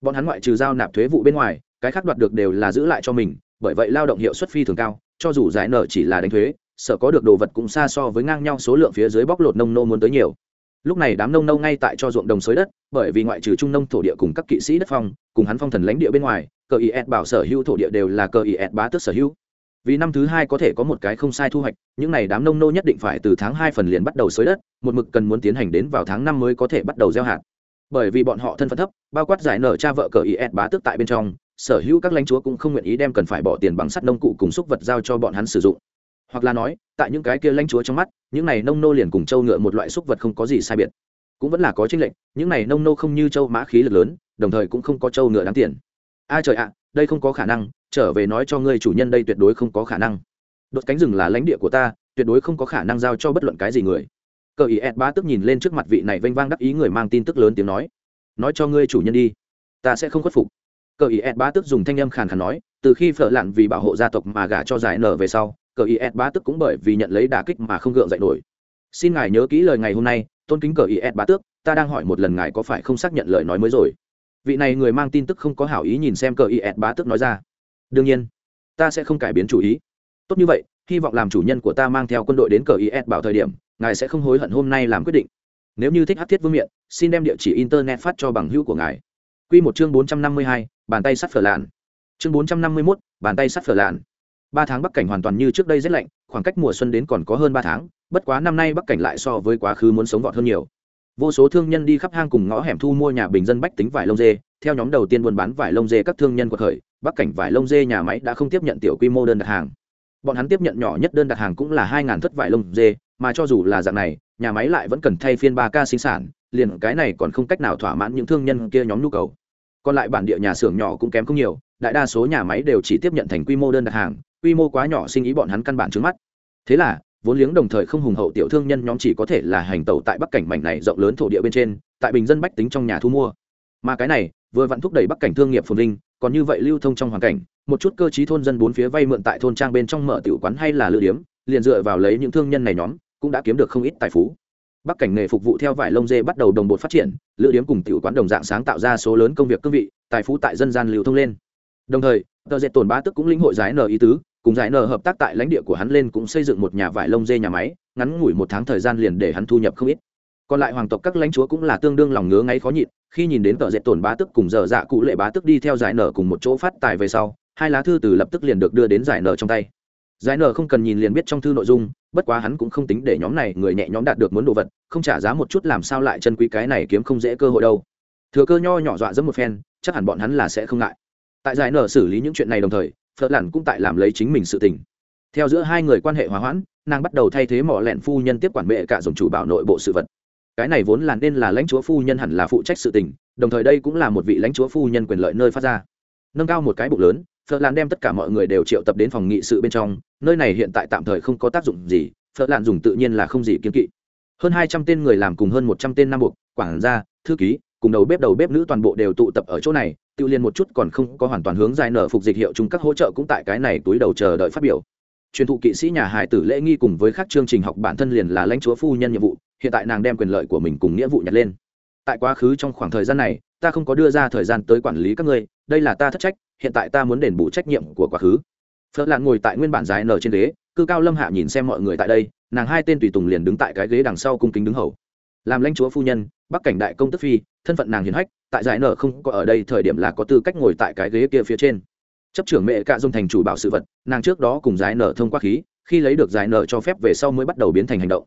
Bọn hắn ngoại trừ giao nạp thuế vụ bên ngoài, cái khác đoạt được đều là giữ lại cho mình, bởi vậy lao động hiệu suất phi thường cao, cho dù giải nợ chỉ là đánh thuế sợ có được đồ vật cũng xa so với ngang nhau số lượng phía dưới bóc lột nông nô muốn tới nhiều. Lúc này đám nông nô ngay tại cho ruộng đồng xới đất, bởi vì ngoại trừ trung nông thổ địa cùng các kỵ sĩ đất phong, cùng hắn phong thần lãnh địa bên ngoài, cờ ý ed bảo sở hữu thổ địa đều là cờ ý ed bá tước sở hữu. Vì năm thứ hai có thể có một cái không sai thu hoạch, những n à y đám nông nô nhất định phải từ tháng hai phần liền bắt đầu xới đất, một mực cần muốn tiến hành đến vào tháng năm mới có thể bắt đầu gieo hạt. Bởi vì bọn họ thân phận thấp, bao quát giải nở cha vợ cờ ý ed bá tước tại bên trong, sở hữu các lãnh chúa cũng không nguyện ý đem cần phải bỏ tiền bằng sắt nông cụ cùng súc vật giao cho bọn hắn sử dụng hoặc là nói, tại những cái kia lãnh chúa trong mắt, những này nông nô liền cùng châu ngựa một loại xúc vật không có gì sai biệt. Cũng vẫn là có tranh lệch, những này nông nô không như châu mã khí lực lớn, đồng thời cũng không có châu ngựa đáng tiền. A trời ạ, đây không có khả năng, trở về nói cho ngươi chủ nhân đây tuyệt đối không có khả năng. Đột cánh rừng là lãnh địa của ta, tuyệt đối không có khả năng giao cho bất luận cái gì người. Cờ ý ed ba tức nhìn lên trước mặt vị này vênh vang đắc ý người mang tin tức lớn tiếng nói nói cho ngươi chủ nhân đi, ta sẽ không khuất phục. Cờ ý ed ba tức dùng thanh âm khàn khàn nói, từ khi phở lặn vì bảo hộ gia tộc mà gả cho giải nở về sau cờ is ba tức cũng bởi vì nhận lấy đà kích mà không gượng dậy nổi. Xin ngài nhớ kỹ lời ngày hôm nay, tôn kính cờ is ba tước, ta đang hỏi một lần ngài có phải không xác nhận lời nói mới rồi? Vị này người mang tin tức không có hảo ý nhìn xem cờ is ba tước nói ra. Đương nhiên, ta sẽ không cải biến chủ ý. Tốt như vậy, hy vọng làm chủ nhân của ta mang theo quân đội đến cờ is bảo thời điểm, ngài sẽ không hối hận hôm nay làm quyết định. Nếu như thích hát thiết vương miện, xin đem địa chỉ internet phát cho bằng hữu của ngài. Q một chương bốn trăm năm mươi hai, bàn tay sắt phở lạn. Chương bốn trăm năm mươi mốt, bàn tay sắt phở lạn ba tháng bắc cảnh hoàn toàn như trước đây rét lạnh, khoảng cách mùa xuân đến còn có hơn ba tháng, bất quá năm nay bắc cảnh lại so với quá khứ muốn sống vọt hơn nhiều. Vô số thương nhân đi khắp hang cùng ngõ hẻm thu mua nhà bình dân bách tính vải lông dê, theo nhóm đầu tiên buôn bán vải lông dê các thương nhân của thời bắc cảnh vải lông dê nhà máy đã không tiếp nhận tiểu quy mô đơn đặt hàng. Bọn hắn tiếp nhận nhỏ nhất đơn đặt hàng cũng là hai ngàn thất vải lông dê, mà cho dù là dạng này, nhà máy lại vẫn cần thay phiên ba ca sinh sản, liền cái này còn không cách nào thỏa mãn những thương nhân kia nhóm nhu cầu. Còn lại bản địa nhà xưởng nhỏ cũng kém không nhiều, đại đa số nhà máy đều chỉ tiếp nhận thành quy mô đơn đặt hàng quy mô quá nhỏ sinh ý bọn hắn căn bản trước mắt. Thế là, vốn liếng đồng thời không hùng hậu tiểu thương nhân nhóm chỉ có thể là hành tẩu tại bắc cảnh mảnh này rộng lớn thổ địa bên trên, tại bình dân bách tính trong nhà thu mua. Mà cái này, vừa vặn thúc đẩy bắc cảnh thương nghiệp phồn linh còn như vậy lưu thông trong hoàn cảnh, một chút cơ chí thôn dân bốn phía vay mượn tại thôn trang bên trong mở tiểu quán hay là lựa điếm, liền dựa vào lấy những thương nhân này nhóm, cũng đã kiếm được không ít tài phú. Bắc cảnh nghề phục vụ theo vải lông dê bắt đầu đồng bộ phát triển lựa điếm cùng tiểu quán đồng dạng sáng tạo ra số lớn công việc cương vị, tài phú tại dân gian lưu thông lên. Đồng thời, tờ dệt tổn bá tức cũng lĩnh hội giải nở ý tứ cùng giải nợ hợp tác tại lãnh địa của hắn lên cũng xây dựng một nhà vải lông dê nhà máy, ngắn ngủi một tháng thời gian liền để hắn thu nhập không ít. Còn lại hoàng tộc các lãnh chúa cũng là tương đương lòng ngứa ngáy khó nhịn, khi nhìn đến tờ dệt tổn bá tức cùng dở dạ cụ lệ bá tức đi theo giải nở cùng một chỗ phát tài về sau, hai lá thư từ lập tức liền được đưa đến giải nở trong tay. Giải nở không cần nhìn liền biết trong thư nội dung, bất quá hắn cũng không tính để nhóm này người nhẹ nhóm đạt được muốn đồ vật, không trả giá một chút làm sao lại chân quý cái này kiếm không dễ cơ hội đâu. Thừa cơ nho nhỏ dọa dẫm một phen, chắc hẳn bọn hắn là sẽ không ngại. Tại giải nở xử lý những chuyện này đồng thời phật lặn cũng tại làm lấy chính mình sự tình. Theo giữa hai người quan hệ hòa hoãn, nàng bắt đầu thay thế mỏ lẹn phu nhân tiếp quản bệ cả dòng chủ bảo nội bộ sự vật. Cái này vốn là nên là lãnh chúa phu nhân hẳn là phụ trách sự tình, đồng thời đây cũng là một vị lãnh chúa phu nhân quyền lợi nơi phát ra. Nâng cao một cái bụng lớn phật lặn đem tất cả mọi người đều triệu tập đến phòng nghị sự bên trong, nơi này hiện tại tạm thời không có tác dụng gì phật lặn dùng tự nhiên là không gì kiên kỵ. Hơn hai trăm tên người làm cùng hơn một trăm tên nam buộc, quản gia, thư ký, cùng đầu bếp đầu bếp nữ toàn bộ đều tụ tập ở chỗ này tự liên một chút còn không có hoàn toàn hướng dài nở phục dịch hiệu chung các hỗ trợ cũng tại cái này túi đầu chờ đợi phát biểu. Truyền thụ kỵ sĩ nhà hải tử lễ nghi cùng với các chương trình học bản thân liền là lãnh chúa phu nhân nhiệm vụ, hiện tại nàng đem quyền lợi của mình cùng nghĩa vụ nhặt lên. Tại quá khứ trong khoảng thời gian này, ta không có đưa ra thời gian tới quản lý các ngươi, đây là ta thất trách, hiện tại ta muốn đền bù trách nhiệm của quá khứ. Phớt lạn ngồi tại nguyên bản dài nở trên ghế, cư cao lâm hạ nhìn xem mọi người tại đây, nàng hai tên tùy tùng liền đứng tại cái ghế đằng sau cung kính đứng hầu làm lãnh chúa phu nhân, bắc cảnh đại công tức phi, thân phận nàng hiền hách, tại giải nở không có ở đây thời điểm là có tư cách ngồi tại cái ghế kia phía trên. Chấp trưởng mẹ cạ dung thành chủ bảo sự vật, nàng trước đó cùng giải nở thông qua khí, khi lấy được giải nở cho phép về sau mới bắt đầu biến thành hành động.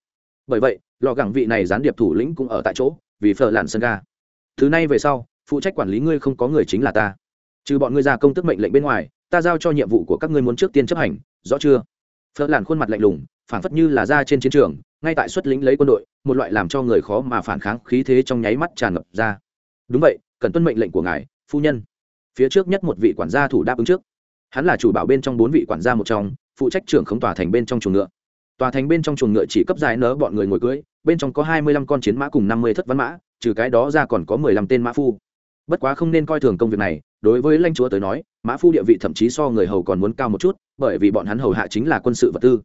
Bởi vậy, lò gẳng vị này gián điệp thủ lĩnh cũng ở tại chỗ, vì phở lạn sân ga. Thứ này về sau, phụ trách quản lý ngươi không có người chính là ta. Trừ bọn ngươi ra công tức mệnh lệnh bên ngoài, ta giao cho nhiệm vụ của các ngươi muốn trước tiên chấp hành, rõ chưa? Phở lạn khuôn mặt lạnh lùng phản phất như là ra trên chiến trường ngay tại xuất lĩnh lấy quân đội, một loại làm cho người khó mà phản kháng khí thế trong nháy mắt tràn ngập ra. Đúng vậy, cần tuân mệnh lệnh của ngài, phu nhân. Phía trước nhất một vị quản gia thủ đáp ứng trước. Hắn là chủ bảo bên trong bốn vị quản gia một trong, phụ trách trưởng khống tòa thành bên trong chuồng ngựa. Tòa thành bên trong chuồng ngựa chỉ cấp dài nớ bọn người ngồi cưới bên trong có hai mươi lăm con chiến mã cùng năm mươi thất văn mã, trừ cái đó ra còn có mười lăm tên mã phu. Bất quá không nên coi thường công việc này, đối với lãnh chúa tới nói, mã phu địa vị thậm chí so người hầu còn muốn cao một chút, bởi vì bọn hắn hầu hạ chính là quân sự vật tư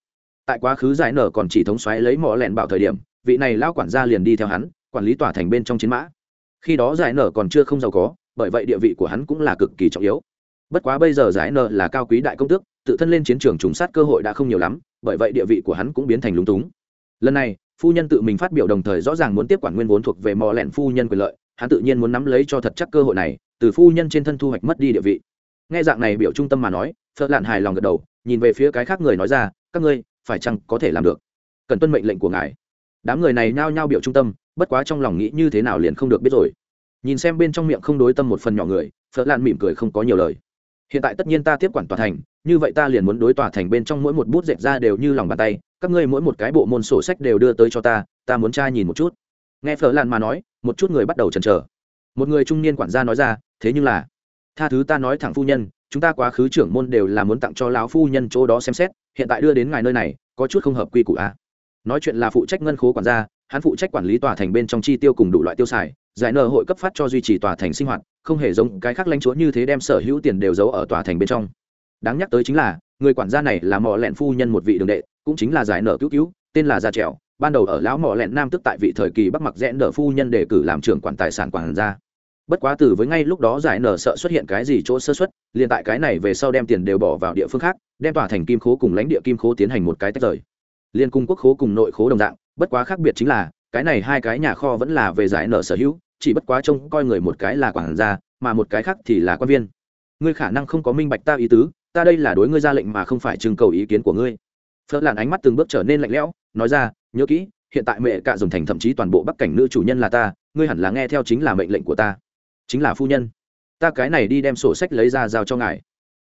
tại quá khứ giải nở còn chỉ thống xoáy lấy mỏ lẹn bảo thời điểm, vị này lao quản gia liền đi theo hắn, quản lý tòa thành bên trong chiến mã. Khi đó giải nở còn chưa không giàu có, bởi vậy địa vị của hắn cũng là cực kỳ trọng yếu. Bất quá bây giờ giải nở là cao quý đại công tước, tự thân lên chiến trường trùng sát cơ hội đã không nhiều lắm, bởi vậy địa vị của hắn cũng biến thành lúng túng. Lần này, phu nhân tự mình phát biểu đồng thời rõ ràng muốn tiếp quản nguyên vốn thuộc về mò lẹn phu nhân quyền lợi, hắn tự nhiên muốn nắm lấy cho thật chắc cơ hội này, từ phu nhân trên thân thu hoạch mất đi địa vị. Nghe dạng này biểu trung tâm mà nói, phật lạn hài lòng gật đầu, nhìn về phía cái khác người nói ra, các ngươi phải chăng có thể làm được? Cần tuân mệnh lệnh của ngài. Đám người này nhao nhao biểu trung tâm, bất quá trong lòng nghĩ như thế nào liền không được biết rồi. Nhìn xem bên trong miệng không đối tâm một phần nhỏ người phở lan mỉm cười không có nhiều lời. Hiện tại tất nhiên ta tiếp quản tòa thành, như vậy ta liền muốn đối tòa thành bên trong mỗi một bút dẹp ra đều như lòng bàn tay, các ngươi mỗi một cái bộ môn sổ sách đều đưa tới cho ta ta muốn tra nhìn một chút. Nghe phở lan mà nói, một chút người bắt đầu chần chờ. Một người trung niên quản gia nói ra, thế nhưng là, tha thứ ta nói thẳng phu nhân chúng ta quá khứ trưởng môn đều là muốn tặng cho lão phu nhân chỗ đó xem xét, hiện tại đưa đến ngài nơi này, có chút không hợp quy củ a à. nói chuyện là phụ trách ngân khố quản gia, hắn phụ trách quản lý tòa thành bên trong chi tiêu cùng đủ loại tiêu xài, giải nợ hội cấp phát cho duy trì tòa thành sinh hoạt, không hề giống cái khác lãnh chúa như thế đem sở hữu tiền đều giấu ở tòa thành bên trong đáng nhắc tới chính là, người quản gia này là mỏ lẹn phu nhân một vị đường đệ, cũng chính là giải nợ cứu cứu, tên là gia trèo, ban đầu ở lão mỏ lẹn nam tức tại vị thời kỳ bắc mặc rẽ nợ phu nhân đề cử làm trưởng quản tài sản quản gia bất quá từ với ngay lúc đó giải nở sợ xuất hiện cái gì chỗ sơ xuất liền tại cái này về sau đem tiền đều bỏ vào địa phương khác, đem tòa thành kim khố cùng lãnh địa kim khố tiến hành một cái tách rời. Liên cung quốc khố cùng nội khố đồng dạng, bất quá khác biệt chính là, cái này hai cái nhà kho vẫn là về giải nở sở hữu, chỉ bất quá trông coi người một cái là quản gia, mà một cái khác thì là quan viên. Ngươi khả năng không có minh bạch ta ý tứ, ta đây là đối ngươi ra lệnh mà không phải trưng cầu ý kiến của ngươi. Phớt làn ánh mắt từng bước trở nên lạnh lẽo, nói ra, nhớ kỹ, hiện tại mẹ cạ dùng thành thậm chí toàn bộ bắc cảnh nữ chủ nhân là ta, ngươi hẳn là nghe theo chính là mệnh lệnh của ta, chính là phu nhân ta cái này đi đem sổ sách lấy ra giao cho ngài.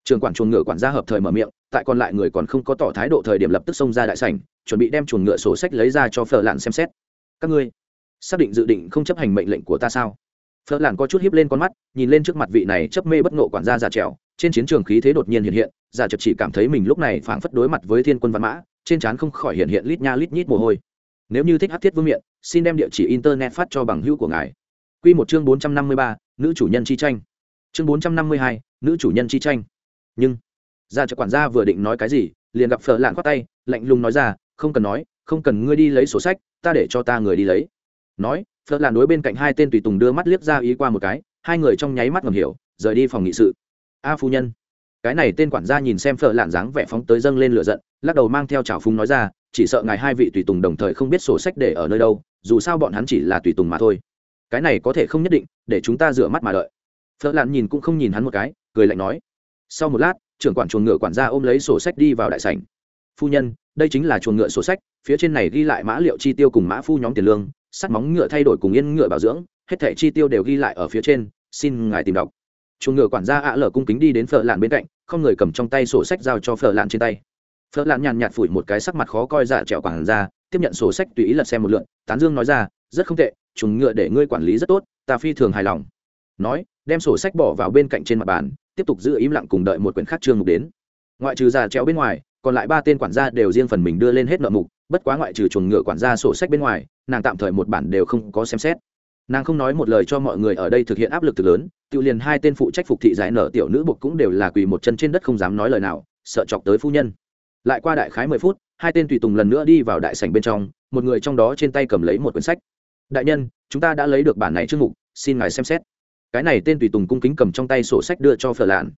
Trường quản chuồng ngựa quản gia hợp thời mở miệng, tại còn lại người còn không có tỏ thái độ thời điểm lập tức xông ra đại sảnh, chuẩn bị đem chuồng ngựa sổ sách lấy ra cho phở lạn xem xét. Các ngươi, xác định dự định không chấp hành mệnh lệnh của ta sao? Phở lạn có chút hiếp lên con mắt, nhìn lên trước mặt vị này chấp mê bất ngộ quản gia già trèo, trên chiến trường khí thế đột nhiên hiện hiện, già chợt chỉ cảm thấy mình lúc này phảng phất đối mặt với thiên quân văn mã, trên trán không khỏi hiện hiện lít nha lít nhít mồ hôi. Nếu như thích hát thiết vương miện, xin đem địa chỉ internet phát cho bằng hữu của ngài. Q một chương bốn trăm năm mươi ba, nữ chủ nhân chi tranh chương bốn trăm năm mươi hai, nữ chủ nhân chi tranh. Nhưng, ra chợ quản gia vừa định nói cái gì, liền gặp phở lạn khoát tay, lạnh lùng nói ra, không cần nói, không cần ngươi đi lấy sổ sách, ta để cho ta người đi lấy. Nói, phở lạn đối bên cạnh hai tên tùy tùng đưa mắt liếc ra ý qua một cái, hai người trong nháy mắt ngầm hiểu, rời đi phòng nghị sự. A phu nhân. Cái này tên quản gia nhìn xem phở lạn dáng vẻ phóng tới dâng lên lửa giận, lắc đầu mang theo trào phúng nói ra, chỉ sợ ngài hai vị tùy tùng đồng thời không biết sổ sách để ở nơi đâu, dù sao bọn hắn chỉ là tùy tùng mà thôi. Cái này có thể không nhất định, để chúng ta rửa mắt mà đợi phở lạn nhìn cũng không nhìn hắn một cái, cười lạnh nói, sau một lát, trưởng quản chuồng ngựa quản gia ôm lấy sổ sách đi vào đại sảnh. Phu nhân, đây chính là chuồng ngựa sổ sách, phía trên này ghi lại mã liệu chi tiêu cùng mã phu nhóm tiền lương, sắt móng ngựa thay đổi cùng yên ngựa bảo dưỡng, hết thẻ chi tiêu đều ghi lại ở phía trên, xin ngài tìm đọc. Chuồng ngựa quản gia ạ lở cung kính đi đến phở lạn bên cạnh, không người cầm trong tay sổ sách giao cho phở lạn trên tay. Phở lạn nhàn nhạt phủi một cái sắc mặt khó coi dạ trẹo quản gia, tiếp nhận sổ sách tùy ý lật xem một lượn tán dương nói ra, rất không tệ, chuồng ngựa để ngươi quản lý rất tốt, ta phi thường hài lòng. Nói đem sổ sách bỏ vào bên cạnh trên mặt bàn, tiếp tục giữ im lặng cùng đợi một quyển khác chương mục đến. Ngoại trừ già treo bên ngoài, còn lại ba tên quản gia đều riêng phần mình đưa lên hết nợ mục, bất quá ngoại trừ chuồng ngựa quản gia sổ sách bên ngoài, nàng tạm thời một bản đều không có xem xét. Nàng không nói một lời cho mọi người ở đây thực hiện áp lực từ lớn, tự liền hai tên phụ trách phục thị giải nở tiểu nữ buộc cũng đều là quỳ một chân trên đất không dám nói lời nào, sợ chọc tới phu nhân. Lại qua đại khái mười phút, hai tên tùy tùng lần nữa đi vào đại sảnh bên trong, một người trong đó trên tay cầm lấy một quyển sách. Đại nhân, chúng ta đã lấy được bản này trước mục, xin ngài xem xét cái này tên tùy tùng cung kính cầm trong tay sổ sách đưa cho phở lạn.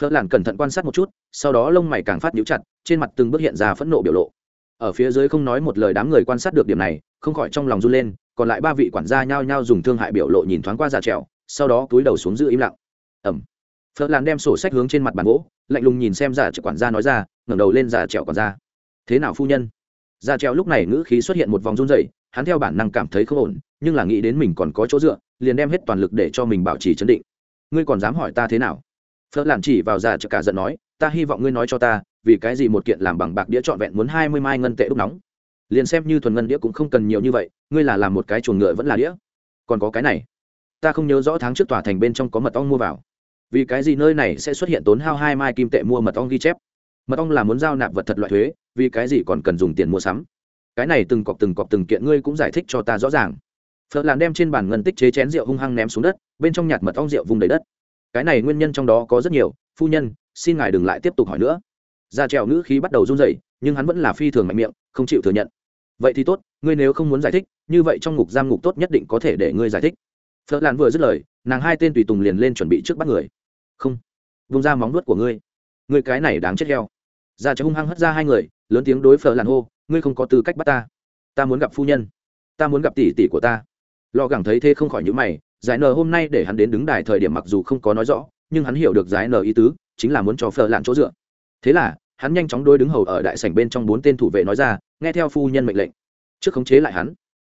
Phở lạn cẩn thận quan sát một chút, sau đó lông mày càng phát nhíu chặt, trên mặt từng bước hiện ra phẫn nộ biểu lộ. Ở phía dưới không nói một lời đám người quan sát được điểm này, không khỏi trong lòng run lên, còn lại ba vị quản gia nhao nhao dùng thương hại biểu lộ nhìn thoáng qua giả trèo sau đó túi đầu xuống giữ im lặng. Ẩm phở lạn đem sổ sách hướng trên mặt bàn gỗ, lạnh lùng nhìn xem giả trèo quản gia nói ra, ngẩng đầu lên giả trèo quản gia. Thế nào phu nhân? Giả trèo lúc này ngữ khí xuất hiện một vòng run rẩy, hắn theo bản năng cảm thấy không ổn nhưng là nghĩ đến mình còn có chỗ dựa, liền đem hết toàn lực để cho mình bảo trì chấn định. Ngươi còn dám hỏi ta thế nào? Phớt làm chỉ vào già chợ cả giận nói, ta hy vọng ngươi nói cho ta, vì cái gì một kiện làm bằng bạc đĩa trọn vẹn muốn hai mươi mai ngân tệ đúc nóng? Liền xem như thuần ngân đĩa cũng không cần nhiều như vậy, ngươi là làm một cái chuồng ngựa vẫn là đĩa? Còn có cái này, ta không nhớ rõ tháng trước tòa thành bên trong có mật ong mua vào. Vì cái gì nơi này sẽ xuất hiện tốn hao hai mai kim tệ mua mật ong ghi chép? Mật ong là muốn giao nạp vật thật loại thuế, vì cái gì còn cần dùng tiền mua sắm? Cái này từng cọc từng cọc từng kiện ngươi cũng giải thích cho ta rõ ràng phật làn đem trên bàn ngân tích chế chén rượu hung hăng ném xuống đất, bên trong nhạt mật ong rượu vùng đầy đất. Cái này nguyên nhân trong đó có rất nhiều, phu nhân, xin ngài đừng lại tiếp tục hỏi nữa. Gia trèo ngữ khí bắt đầu run rẩy, nhưng hắn vẫn là phi thường mạnh miệng, không chịu thừa nhận. Vậy thì tốt, ngươi nếu không muốn giải thích, như vậy trong ngục giam ngục tốt nhất định có thể để ngươi giải thích. Phật làn vừa dứt lời, nàng hai tên tùy tùng liền lên chuẩn bị trước bắt người. Không, vung ra móng nuốt của ngươi. Ngươi cái này đáng chết heo. Gia Trèo hung hăng hất ra hai người, lớn tiếng đối phở làn hô, ngươi không có tư cách bắt ta. Ta muốn gặp phu nhân. Ta muốn gặp tỷ tỷ của ta lò gẳng thấy thế không khỏi những mày, giải nờ hôm nay để hắn đến đứng đài thời điểm mặc dù không có nói rõ, nhưng hắn hiểu được giải nờ ý tứ, chính là muốn cho phở lạn chỗ dựa. Thế là, hắn nhanh chóng đôi đứng hầu ở đại sảnh bên trong bốn tên thủ vệ nói ra, nghe theo phu nhân mệnh lệnh. Trước khống chế lại hắn.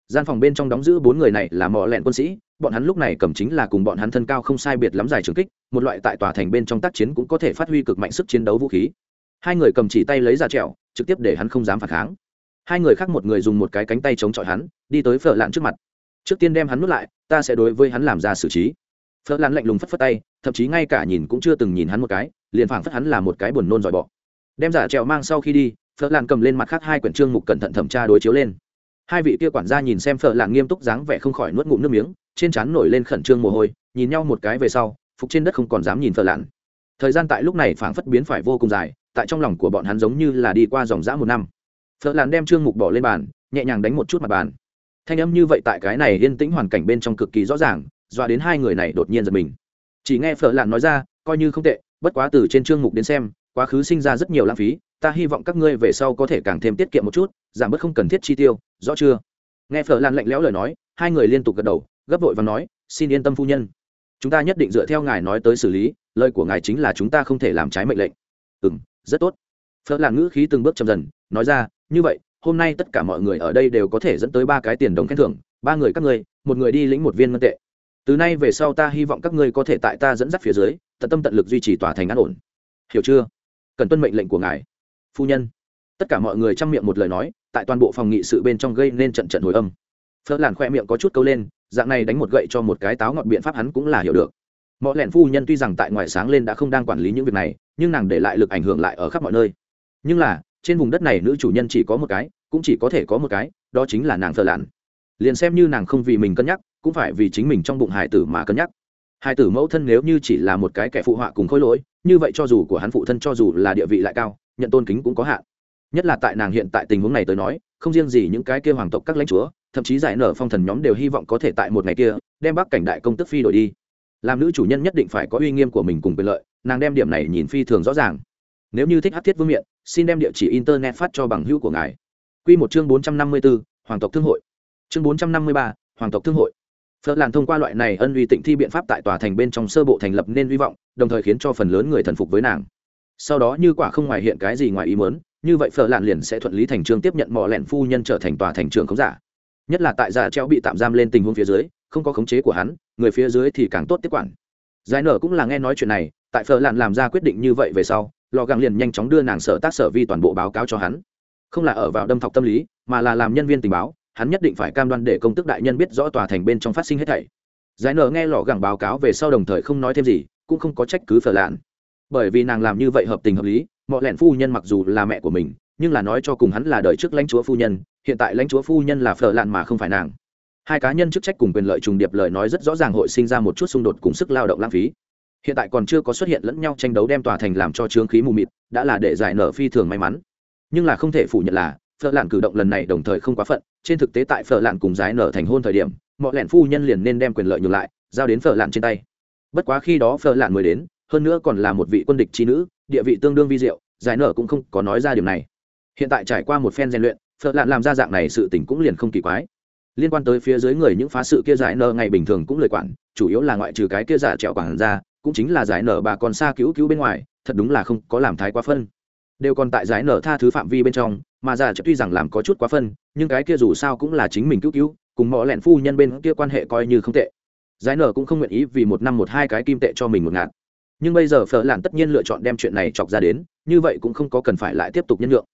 Gian phòng bên trong đóng giữ bốn người này là mỏ lẹn quân sĩ, bọn hắn lúc này cầm chính là cùng bọn hắn thân cao không sai biệt lắm dài trường kích, một loại tại tòa thành bên trong tác chiến cũng có thể phát huy cực mạnh sức chiến đấu vũ khí. Hai người cầm chỉ tay lấy ra trẹo, trực tiếp để hắn không dám phản kháng. Hai người khác một người dùng một cái cánh tay chống chọi hắn, đi tới phở lạn trước mặt trước tiên đem hắn nuốt lại, ta sẽ đối với hắn làm ra xử trí. Phở lan lạnh lùng phất phất tay, thậm chí ngay cả nhìn cũng chưa từng nhìn hắn một cái, liền phảng phất hắn là một cái buồn nôn dòi bọ. Đem giả trèo mang sau khi đi phở lan cầm lên mặt khác hai quyển trương mục cẩn thận thẩm tra đối chiếu lên. Hai vị kia quản gia nhìn xem phở lan nghiêm túc dáng vẻ không khỏi nuốt ngụm nước miếng, trên trán nổi lên khẩn trương mồ hôi, nhìn nhau một cái về sau, phục trên đất không còn dám nhìn phở lan thời gian tại lúc này phảng phất biến phải vô cùng dài, tại trong lòng của bọn hắn giống như là đi qua dòng dã một năm. Phở lan đem trương mục bỏ lên bàn, nhẹ nhàng đánh một chút mặt bàn thanh âm như vậy tại cái này yên tĩnh hoàn cảnh bên trong cực kỳ rõ ràng, dọa đến hai người này đột nhiên giật mình. Chỉ nghe phở lạn nói ra, coi như không tệ, bất quá từ trên chương mục đến xem, quá khứ sinh ra rất nhiều lãng phí, ta hy vọng các ngươi về sau có thể càng thêm tiết kiệm một chút, giảm bớt không cần thiết chi tiêu, rõ chưa? Nghe phở lạn lạnh lẽo lời nói, hai người liên tục gật đầu, gấp vội và nói, xin yên tâm phu nhân. Chúng ta nhất định dựa theo ngài nói tới xử lý, lời của ngài chính là chúng ta không thể làm trái mệnh lệnh. Ừ m rất tốt. Phở lạn ngữ khí từng bước chậm dần, nói ra, như vậy hôm nay tất cả mọi người ở đây đều có thể dẫn tới ba cái tiền đồng khen thưởng, ba người các ngươi, một người đi lĩnh một viên ngân tệ. Từ nay về sau ta hy vọng các ngươi có thể tại ta dẫn dắt phía dưới, tận tâm tận lực duy trì tòa thành an ổn. Hiểu chưa? Cần tuân mệnh lệnh của ngài. Phu nhân. Tất cả mọi người chăm miệng một lời nói, tại toàn bộ phòng nghị sự bên trong gây nên trận trận hồi âm. Phớt làn khoe miệng có chút câu lên, dạng này đánh một gậy cho một cái táo ngọt biện pháp hắn cũng là hiểu được. Mọi lẻn phu nhân tuy rằng tại ngoài sáng lên đã không đang quản lý những việc này, nhưng nàng để lại lực ảnh hưởng lại ở khắp mọi nơi. Nhưng là, trên vùng đất này nữ chủ nhân chỉ có một cái cũng chỉ có thể có một cái, đó chính là nàng phở lặn. Liền xem như nàng không vì mình cân nhắc, cũng phải vì chính mình trong bụng hải tử mà cân nhắc. Hải tử mẫu thân nếu như chỉ là một cái kẻ phụ họa cùng khối lỗi, như vậy cho dù của hắn phụ thân cho dù là địa vị lại cao, nhận tôn kính cũng có hạn. Nhất là tại nàng hiện tại tình huống này tới nói, không riêng gì những cái kia hoàng tộc các lãnh chúa, thậm chí giải nở phong thần nhóm đều hy vọng có thể tại một ngày kia, đem bắc cảnh đại công tức phi đổi đi. Làm nữ chủ nhân nhất định phải có uy nghiêm của mình cùng quyền lợi, nàng đem điểm này nhìn phi thường rõ ràng. Nếu như thích hát thiết vương miện, xin đem địa chỉ internet phát cho bằng hữu của ngài. Quy một chương bốn trăm năm mươi b ố hoàng tộc thương hội. Chương bốn trăm năm mươi ba hoàng tộc thương hội. Phật Lạn thông qua loại này ân uy tịnh thi biện pháp tại tòa thành bên trong sơ bộ thành lập nên hy vọng đồng thời khiến cho phần lớn người thần phục với nàng. Sau đó như quả không ngoài hiện cái gì ngoài ý muốn, như vậy phở lạn liền sẽ thuận lý thành trương tiếp nhận mỏ lẹn phu nhân trở thành tòa thành trưởng khống giả. Nhất là tại giả treo bị tạm giam lên tình huống phía dưới không có khống chế của hắn người phía dưới thì càng tốt tiếp quản. Giải nở cũng là nghe nói chuyện này tại phở lạn làm ra quyết định như vậy về sau lò gàng liền nhanh chóng đưa nàng sở tác sở vi toàn bộ báo cáo cho hắn không là ở vào đâm thọc tâm lý, mà là làm nhân viên tình báo, hắn nhất định phải cam đoan để công tức đại nhân biết rõ tòa thành bên trong phát sinh hết thảy. Giải nở nghe lò gẳng báo cáo về sau đồng thời không nói thêm gì, cũng không có trách cứ phở lạn. Bởi vì nàng làm như vậy hợp tình hợp lý, mọi lẹn phu nhân mặc dù là mẹ của mình, nhưng là nói cho cùng hắn là đời trước lãnh chúa phu nhân, hiện tại lãnh chúa phu nhân là phở lạn mà không phải nàng. Hai cá nhân chức trách cùng quyền lợi trùng điệp lời nói rất rõ ràng hội sinh ra một chút xung đột cùng sức lao động lãng phí. Hiện tại còn chưa có xuất hiện lẫn nhau tranh đấu đem tòa thành làm cho trướng khí mù mịt, đã là để giải nở phi thường may mắn nhưng là không thể phủ nhận là, phở lạn cử động lần này đồng thời không quá phận, trên thực tế tại phở lạn cùng giải nở thành hôn thời điểm, mọi lẹn phu nhân liền nên đem quyền lợi nhường lại, giao đến phở lạn trên tay. Bất quá khi đó phở lạn mới đến, hơn nữa còn là một vị quân địch trí nữ, địa vị tương đương vi diệu giải nở cũng không có nói ra điều này. Hiện tại trải qua một phen rèn luyện, phở lạn làm ra dạng này sự tình cũng liền không kỳ quái. Liên quan tới phía dưới người những phá sự kia giải nở ngày bình thường cũng lời quản, chủ yếu là ngoại trừ cái kia giả trẹo quản ra, cũng chính là giải nở bà còn xa cứu cứu bên ngoài, thật đúng là không có làm thái quá phân đều còn tại giải nở tha thứ phạm vi bên trong, mà giả chợ tuy rằng làm có chút quá phân, nhưng cái kia dù sao cũng là chính mình cứu cứu, cùng mọi lẹn phu nhân bên kia quan hệ coi như không tệ. Giải nở cũng không nguyện ý vì một năm một hai cái kim tệ cho mình một ngạt nhưng bây giờ phở lạn tất nhiên lựa chọn đem chuyện này chọc ra đến, như vậy cũng không có cần phải lại tiếp tục nhân lượng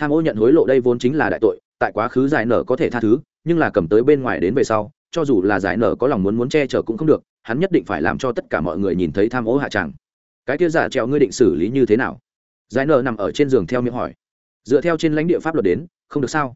tham ô nhận hối lộ đây vốn chính là đại tội, tại quá khứ giải nở có thể tha thứ, nhưng là cầm tới bên ngoài đến về sau, cho dù là giải nở có lòng muốn muốn che chở cũng không được, hắn nhất định phải làm cho tất cả mọi người nhìn thấy tham ô hạ tràng. Cái kia giả trèo ngươi định xử lý như thế nào? Giải nợ nằm ở trên giường theo miệng hỏi. Dựa theo trên lãnh địa pháp luật đến, không được sao?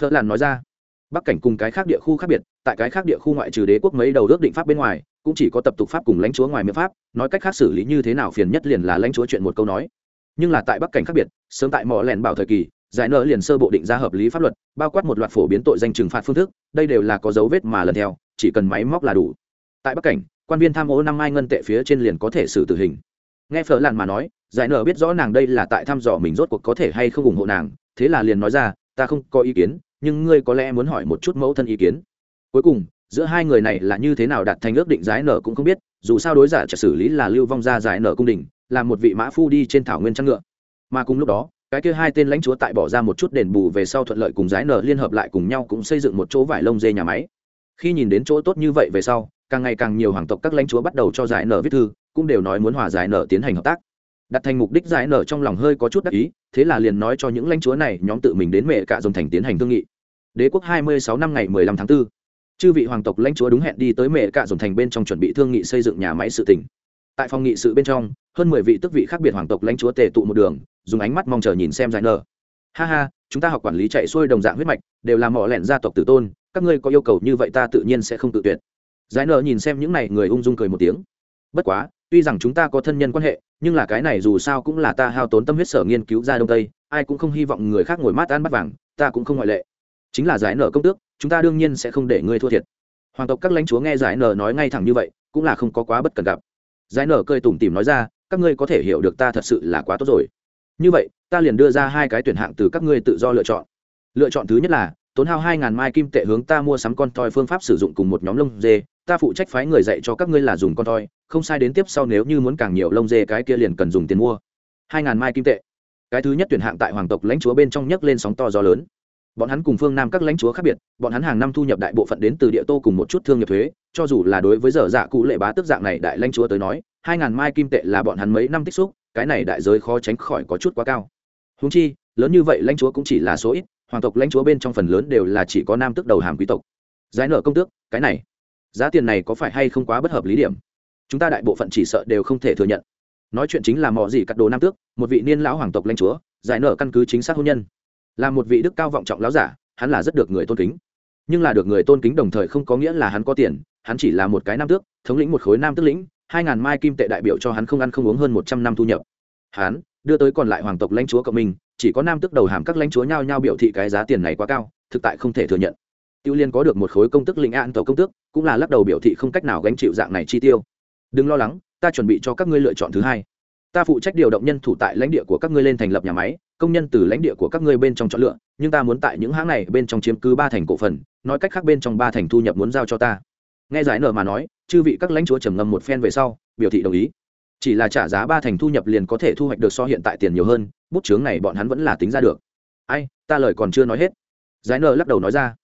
Phở lạn nói ra. Bắc cảnh cùng cái khác địa khu khác biệt, tại cái khác địa khu ngoại trừ đế quốc mấy đầu ước định pháp bên ngoài, cũng chỉ có tập tục pháp cùng lãnh chúa ngoài miệng pháp, nói cách khác xử lý như thế nào phiền nhất liền là lãnh chúa chuyện một câu nói. Nhưng là tại bắc cảnh khác biệt, sớm tại mỏ lẻn bảo thời kỳ, giải nợ liền sơ bộ định ra hợp lý pháp luật, bao quát một loạt phổ biến tội danh trừng phạt phương thức, đây đều là có dấu vết mà lần theo, chỉ cần máy móc là đủ. Tại bắc cảnh, quan viên tham ô năm mai ngân tệ phía trên liền có thể xử tử hình. Nghe phở làn mà nói giải nợ biết rõ nàng đây là tại thăm dò mình rốt cuộc có thể hay không ủng hộ nàng, thế là liền nói ra, ta không có ý kiến, nhưng ngươi có lẽ muốn hỏi một chút mẫu thân ý kiến. Cuối cùng, giữa hai người này là như thế nào đạt thành ước định giải nở cũng không biết, dù sao đối giả trả xử lý là lưu vong ra giải nở cung đình, là một vị mã phu đi trên thảo nguyên trăng ngựa. Mà cùng lúc đó, cái kia hai tên lãnh chúa tại bỏ ra một chút đền bù về sau thuận lợi cùng giải nở liên hợp lại cùng nhau cũng xây dựng một chỗ vải lông dê nhà máy. Khi nhìn đến chỗ tốt như vậy về sau, càng ngày càng nhiều hoàng tộc các lãnh chúa bắt đầu cho giải nở viết thư, cũng đều nói muốn hòa giải nở tiến hành hợp tác đặt thành mục đích giải nở trong lòng hơi có chút đắc ý, thế là liền nói cho những lãnh chúa này nhóm tự mình đến mẹ cả dòng thành tiến hành thương nghị. Đế quốc 26 năm ngày 15 tháng 4 chư vị hoàng tộc lãnh chúa đúng hẹn đi tới mẹ cạ dòng thành bên trong chuẩn bị thương nghị xây dựng nhà máy sự tỉnh. Tại phòng nghị sự bên trong, hơn mười vị tức vị khác biệt hoàng tộc lãnh chúa tề tụ một đường, dùng ánh mắt mong chờ nhìn xem giải nở. Ha ha, chúng ta học quản lý chạy xuôi đồng dạng huyết mạch, đều là mỏ lẻn gia tộc tử tôn, các ngươi có yêu cầu như vậy ta tự nhiên sẽ không tự tuyệt. Giải nở nhìn xem những này, người ung dung cười một tiếng. Bất quá tuy rằng chúng ta có thân nhân quan hệ, nhưng là cái này dù sao cũng là ta hao tốn tâm huyết sở nghiên cứu ra đông tây, ai cũng không hy vọng người khác ngồi mát ăn bắt vàng, ta cũng không ngoại lệ. Chính là giải nở công tước, chúng ta đương nhiên sẽ không để ngươi thua thiệt. Hoàng tộc các lãnh chúa nghe giải nở nói ngay thẳng như vậy, cũng là không có quá bất cần gặp. Giải nở cười tủm tỉm nói ra, các ngươi có thể hiểu được ta thật sự là quá tốt rồi. Như vậy, ta liền đưa ra hai cái tuyển hạng từ các ngươi tự do lựa chọn. Lựa chọn thứ nhất là, tốn hao hai ngàn mai kim tệ hướng ta mua sắm con toi phương pháp sử dụng cùng một nhóm lông dê, ta phụ trách phái người dạy cho các ngươi là dùng con toi không sai đến tiếp sau nếu như muốn càng nhiều lông dê cái kia liền cần dùng tiền mua. Hai ngàn mai kim tệ. Cái thứ nhất tuyển hạng tại hoàng tộc lãnh chúa bên trong nhấc lên sóng to gió lớn. Bọn hắn cùng phương nam các lãnh chúa khác biệt, bọn hắn hàng năm thu nhập đại bộ phận đến từ địa tô cùng một chút thương nghiệp thuế, cho dù là đối với dở dạ cụ lệ bá tức dạng này đại lãnh chúa tới nói, hai ngàn mai kim tệ là bọn hắn mấy năm tích xúc, cái này đại giới khó tránh khỏi có chút quá cao. Húng chi, lớn như vậy lãnh chúa cũng chỉ là số ít, hoàng tộc lãnh chúa bên trong phần lớn đều là chỉ có nam tước đầu hàm quý tộc. Giải nợ công tước, cái này, giá tiền này có phải hay không quá bất hợp lý điểm? Chúng ta đại bộ phận chỉ sợ đều không thể thừa nhận. Nói chuyện chính là mò gì cắt đồ nam tước, một vị niên lão hoàng tộc lãnh chúa, giải nợ căn cứ chính xác hôn nhân. Là một vị đức cao vọng trọng lão giả, hắn là rất được người tôn kính. Nhưng là được người tôn kính đồng thời không có nghĩa là hắn có tiền, hắn chỉ là một cái nam tước, thống lĩnh một khối nam tước lĩnh, hai ngàn mai kim tệ đại biểu cho hắn không ăn không uống hơn một trăm năm thu nhập. Hắn đưa tới còn lại hoàng tộc lãnh chúa cộng mình chỉ có nam tước đầu hàm các lãnh chúa nhao nhao biểu thị cái giá tiền này quá cao, thực tại không thể thừa nhận. Tiêu liên có được một khối công tức lĩnh an tổ công tước, cũng là lắc đầu biểu thị không cách nào gánh chịu dạng này chi tiêu đừng lo lắng, ta chuẩn bị cho các ngươi lựa chọn thứ hai. Ta phụ trách điều động nhân thủ tại lãnh địa của các ngươi lên thành lập nhà máy, công nhân từ lãnh địa của các ngươi bên trong chọn lựa, nhưng ta muốn tại những hãng này bên trong chiếm cứ ba thành cổ phần, nói cách khác bên trong ba thành thu nhập muốn giao cho ta. Nghe giải nở mà nói, chư vị các lãnh chúa trầm ngâm một phen về sau, biểu thị đồng ý. Chỉ là trả giá ba thành thu nhập liền có thể thu hoạch được so hiện tại tiền nhiều hơn, bút chướng này bọn hắn vẫn là tính ra được. Ai, ta lời còn chưa nói hết. Giải nở lắc đầu nói ra.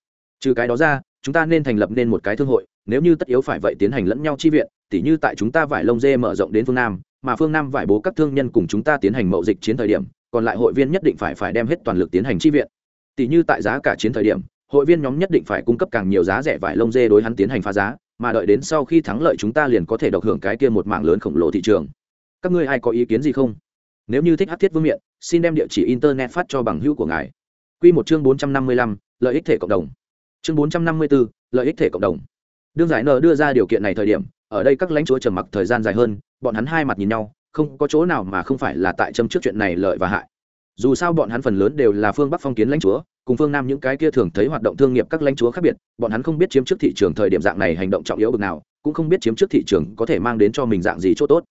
Trừ cái đó ra, chúng ta nên thành lập nên một cái thương hội, nếu như tất yếu phải vậy tiến hành lẫn nhau chi viện tỉ như tại chúng ta vải lông dê mở rộng đến phương nam, mà phương nam vải bố các thương nhân cùng chúng ta tiến hành mậu dịch chiến thời điểm, còn lại hội viên nhất định phải phải đem hết toàn lực tiến hành chi viện. Tỷ như tại giá cả chiến thời điểm, hội viên nhóm nhất định phải cung cấp càng nhiều giá rẻ vải lông dê đối hắn tiến hành phá giá, mà đợi đến sau khi thắng lợi chúng ta liền có thể độc hưởng cái kia một mảng lớn khổng lồ thị trường. Các ngươi ai có ý kiến gì không? Nếu như thích hát thiết vương miện, xin đem địa chỉ internet phát cho bằng hữu của ngài. Q một chương bốn trăm năm mươi lăm, lợi ích thể cộng đồng. Chương bốn trăm năm mươi bốn lợi ích thể cộng đồng. Đương giải nợ đưa ra điều kiện này thời điểm ở đây các lãnh chúa trầm mặc thời gian dài hơn, bọn hắn hai mặt nhìn nhau, không có chỗ nào mà không phải là tại châm trước chuyện này lợi và hại. Dù sao bọn hắn phần lớn đều là phương bắc phong kiến lãnh chúa, cùng phương nam những cái kia thường thấy hoạt động thương nghiệp các lãnh chúa khác biệt, bọn hắn không biết chiếm trước thị trường thời điểm dạng này hành động trọng yếu bực nào, cũng không biết chiếm trước thị trường có thể mang đến cho mình dạng gì chỗ tốt.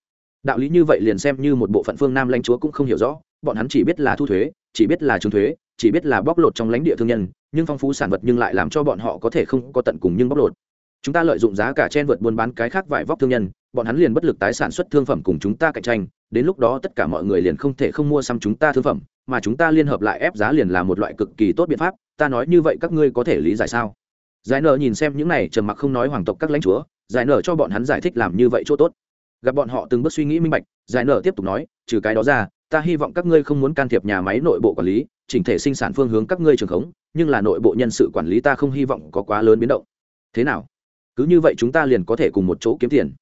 Đạo lý như vậy liền xem như một bộ phận phương nam lãnh chúa cũng không hiểu rõ, bọn hắn chỉ biết là thu thuế, chỉ biết là trừng thuế, chỉ biết là bóc lột trong lãnh địa thương nhân, nhưng phong phú sản vật nhưng lại làm cho bọn họ có thể không có tận cùng nhưng bóc lột chúng ta lợi dụng giá cả chen vượt buôn bán cái khác vải vóc thương nhân, bọn hắn liền bất lực tái sản xuất thương phẩm cùng chúng ta cạnh tranh, đến lúc đó tất cả mọi người liền không thể không mua xăm chúng ta thương phẩm, mà chúng ta liên hợp lại ép giá liền là một loại cực kỳ tốt biện pháp, ta nói như vậy các ngươi có thể lý giải sao? Giải nợ nhìn xem những này, trầm mặc không nói hoàng tộc các lãnh chúa, giải nợ cho bọn hắn giải thích làm như vậy chỗ tốt. Gặp bọn họ từng bước suy nghĩ minh bạch, giải nợ tiếp tục nói, trừ cái đó ra, ta hy vọng các ngươi không muốn can thiệp nhà máy nội bộ quản lý, chỉnh thể sinh sản phương hướng các ngươi trường khống, nhưng là nội bộ nhân sự quản lý ta không hy vọng có quá lớn biến động. Thế nào? Cứ như vậy chúng ta liền có thể cùng một chỗ kiếm tiền.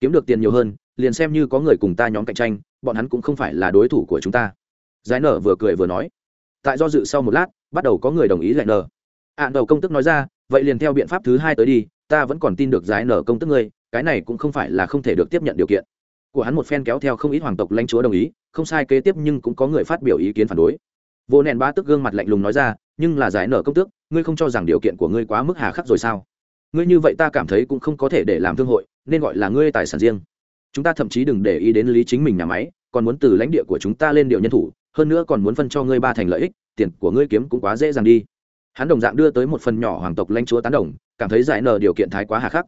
Kiếm được tiền nhiều hơn, liền xem như có người cùng ta nhóm cạnh tranh, bọn hắn cũng không phải là đối thủ của chúng ta. Giải nở vừa cười vừa nói. Tại do dự sau một lát, bắt đầu có người đồng ý giải nở. Ạ, đầu công tức nói ra, vậy liền theo biện pháp thứ hai tới đi, ta vẫn còn tin được giải nở công tức ngươi, cái này cũng không phải là không thể được tiếp nhận điều kiện. Của hắn một phen kéo theo không ít hoàng tộc lãnh chúa đồng ý, không sai kế tiếp nhưng cũng có người phát biểu ý kiến phản đối. Vô nẹn ba tức gương mặt lạnh lùng nói ra, nhưng là giải nở công tước, ngươi không cho rằng điều kiện của ngươi quá mức hà khắc rồi sao? Ngươi như vậy ta cảm thấy cũng không có thể để làm thương hội, nên gọi là ngươi tài sản riêng. Chúng ta thậm chí đừng để ý đến lý chính mình nhà máy, còn muốn từ lãnh địa của chúng ta lên điệu nhân thủ, hơn nữa còn muốn phân cho ngươi ba thành lợi ích, tiền của ngươi kiếm cũng quá dễ dàng đi. Hắn đồng dạng đưa tới một phần nhỏ hoàng tộc lãnh chúa tán đồng, cảm thấy giải nở điều kiện thái quá hà khắc.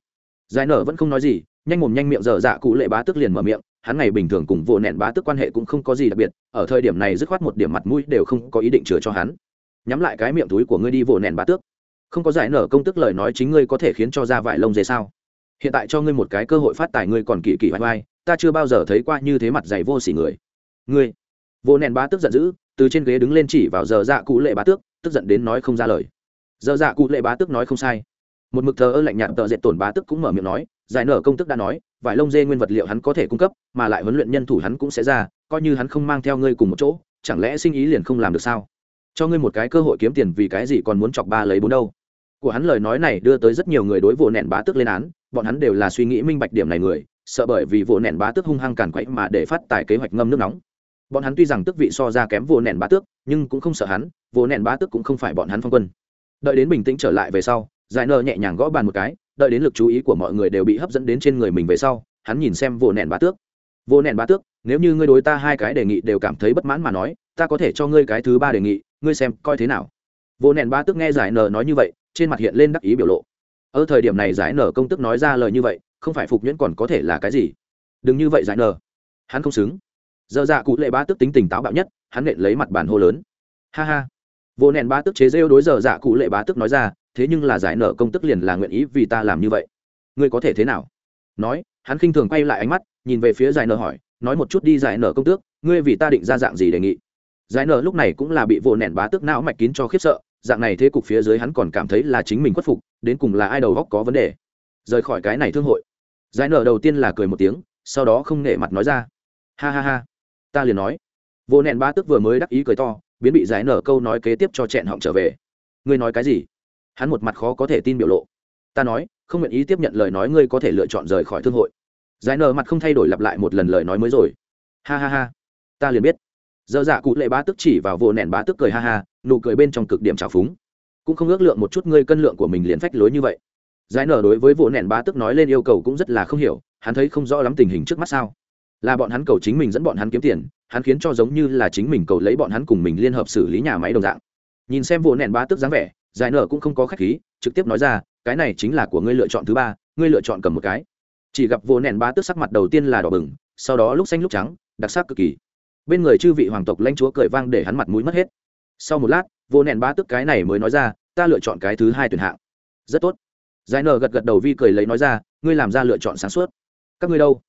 Giải nở vẫn không nói gì, nhanh mồm nhanh miệng dở dạ cụ lệ bá tức liền mở miệng, hắn ngày bình thường cùng vô nẹn bá tức quan hệ cũng không có gì đặc biệt, ở thời điểm này dứt khoát một điểm mặt mũi đều không có ý định chừa cho hắn. Nhắm lại cái miệng túi của ngươi đi vô nẹn bá tước không có giải nở công tức lời nói chính ngươi có thể khiến cho ra vải lông dê sao? Hiện tại cho ngươi một cái cơ hội phát tài ngươi còn kỳ kỳ vai vai, ta chưa bao giờ thấy qua như thế mặt dày vô s ỉ người. Ngươi, vô nẹn bá tức giận dữ, từ trên ghế đứng lên chỉ vào giờ dạ cụ lệ bá tước, tức giận đến nói không ra lời. Giờ dạ cụ lệ bá tước nói không sai. Một mực thờ ơ lạnh nhạt tợ dệt tổn bá tức cũng mở miệng nói, giải nở công tức đã nói, vải lông dê nguyên vật liệu hắn có thể cung cấp, mà lại huấn luyện nhân thủ hắn cũng sẽ ra, coi như hắn không mang theo ngươi cùng một chỗ, chẳng lẽ sinh ý liền không làm được sao? Cho ngươi một cái cơ hội kiếm tiền vì cái gì còn muốn chọc ba lấy bốn đâu? Của hắn lời nói này đưa tới rất nhiều người đối vụ nẹn bá tước lên án, bọn hắn đều là suy nghĩ minh bạch điểm này người, sợ bởi vì vụ nẹn bá tước hung hăng càn quậy mà để phát tài kế hoạch ngâm nước nóng. Bọn hắn tuy rằng tước vị so ra kém vụ nẹn bá tước, nhưng cũng không sợ hắn vụ nẹn bá tước cũng không phải bọn hắn phong quân. Đợi đến bình tĩnh trở lại về sau, giải nở nhẹ nhàng gõ bàn một cái, đợi đến lực chú ý của mọi người đều bị hấp dẫn đến trên người mình về sau, hắn nhìn xem vụ nẹn bá tước. Vô nẹn bá tước, nếu như ngươi đối ta hai cái đề nghị đều cảm thấy bất mãn mà nói, ta có thể cho ngươi cái thứ ba đề nghị, ngươi xem coi thế nào. Vô nẹn bá tước nghe giải nờ nói như vậy trên mặt hiện lên đắc ý biểu lộ. Ở thời điểm này giải nở công tức nói ra lời như vậy, không phải phục nhuyễn còn có thể là cái gì? Đừng như vậy giải nở hắn không xứng. Dơ dạ cụ lệ bá tức tính tình táo bạo nhất, hắn nện lấy mặt bàn hô lớn. Ha ha. Vô nện bá tức chế rêu đối dơ dạ cụ lệ bá tức nói ra, thế nhưng là giải nở công tức liền là nguyện ý vì ta làm như vậy. Ngươi có thể thế nào? Nói, hắn khinh thường quay lại ánh mắt, nhìn về phía giải nở hỏi, nói một chút đi giải nở công tước, ngươi vì ta định ra dạng gì đề nghị? Giải nở lúc này cũng là bị vô nẹn bá tước não mạch kín cho khiếp sợ dạng này thế cục phía dưới hắn còn cảm thấy là chính mình khuất phục, đến cùng là ai đầu góc có vấn đề. Rời khỏi cái này thương hội. Giải nở đầu tiên là cười một tiếng, sau đó không nể mặt nói ra. Ha ha ha. Ta liền nói. Vô nẹn bá tước vừa mới đắc ý cười to, biến bị giải nở câu nói kế tiếp cho chẹn họng trở về. Ngươi nói cái gì? Hắn một mặt khó có thể tin biểu lộ. Ta nói, không nguyện ý tiếp nhận lời nói ngươi có thể lựa chọn rời khỏi thương hội. Giải nở mặt không thay đổi lặp lại một lần lời nói mới rồi. Ha ha ha. Ta liền biết. Giờ dạ cụ lệ bá tức chỉ vào vô nẹn bá tức cười ha ha nụ cười bên trong cực điểm trào phúng. Cũng không ước lượng một chút ngươi cân lượng của mình liền phách lối như vậy. Giải nở đối với vụ nẹn bá tức nói lên yêu cầu cũng rất là không hiểu, hắn thấy không rõ lắm tình hình trước mắt sao. Là bọn hắn cầu chính mình dẫn bọn hắn kiếm tiền, hắn khiến cho giống như là chính mình cầu lấy bọn hắn cùng mình liên hợp xử lý nhà máy đồng dạng. Nhìn xem vụ nẹn bá tức dáng vẻ, giải nở cũng không có khách khí, trực tiếp nói ra, cái này chính là của ngươi lựa chọn thứ ba, ngươi lựa chọn cầm một cái. Chỉ gặp vô nẹn bá tức sắc mặt đầu tiên là đỏ bừng, sau đó lúc xanh lúc trắng, đặc sắc cực kỳ. Bên người chư vị hoàng tộc lãnh chúa cười vang để hắn mặt mũi mất hết sau một lát, vô nẹn bá tức cái này mới nói ra, ta lựa chọn cái thứ hai tuyển hạng. Rất tốt. Giải nở gật gật đầu vi cười lấy nói ra, ngươi làm ra lựa chọn sáng suốt. Các ngươi đâu?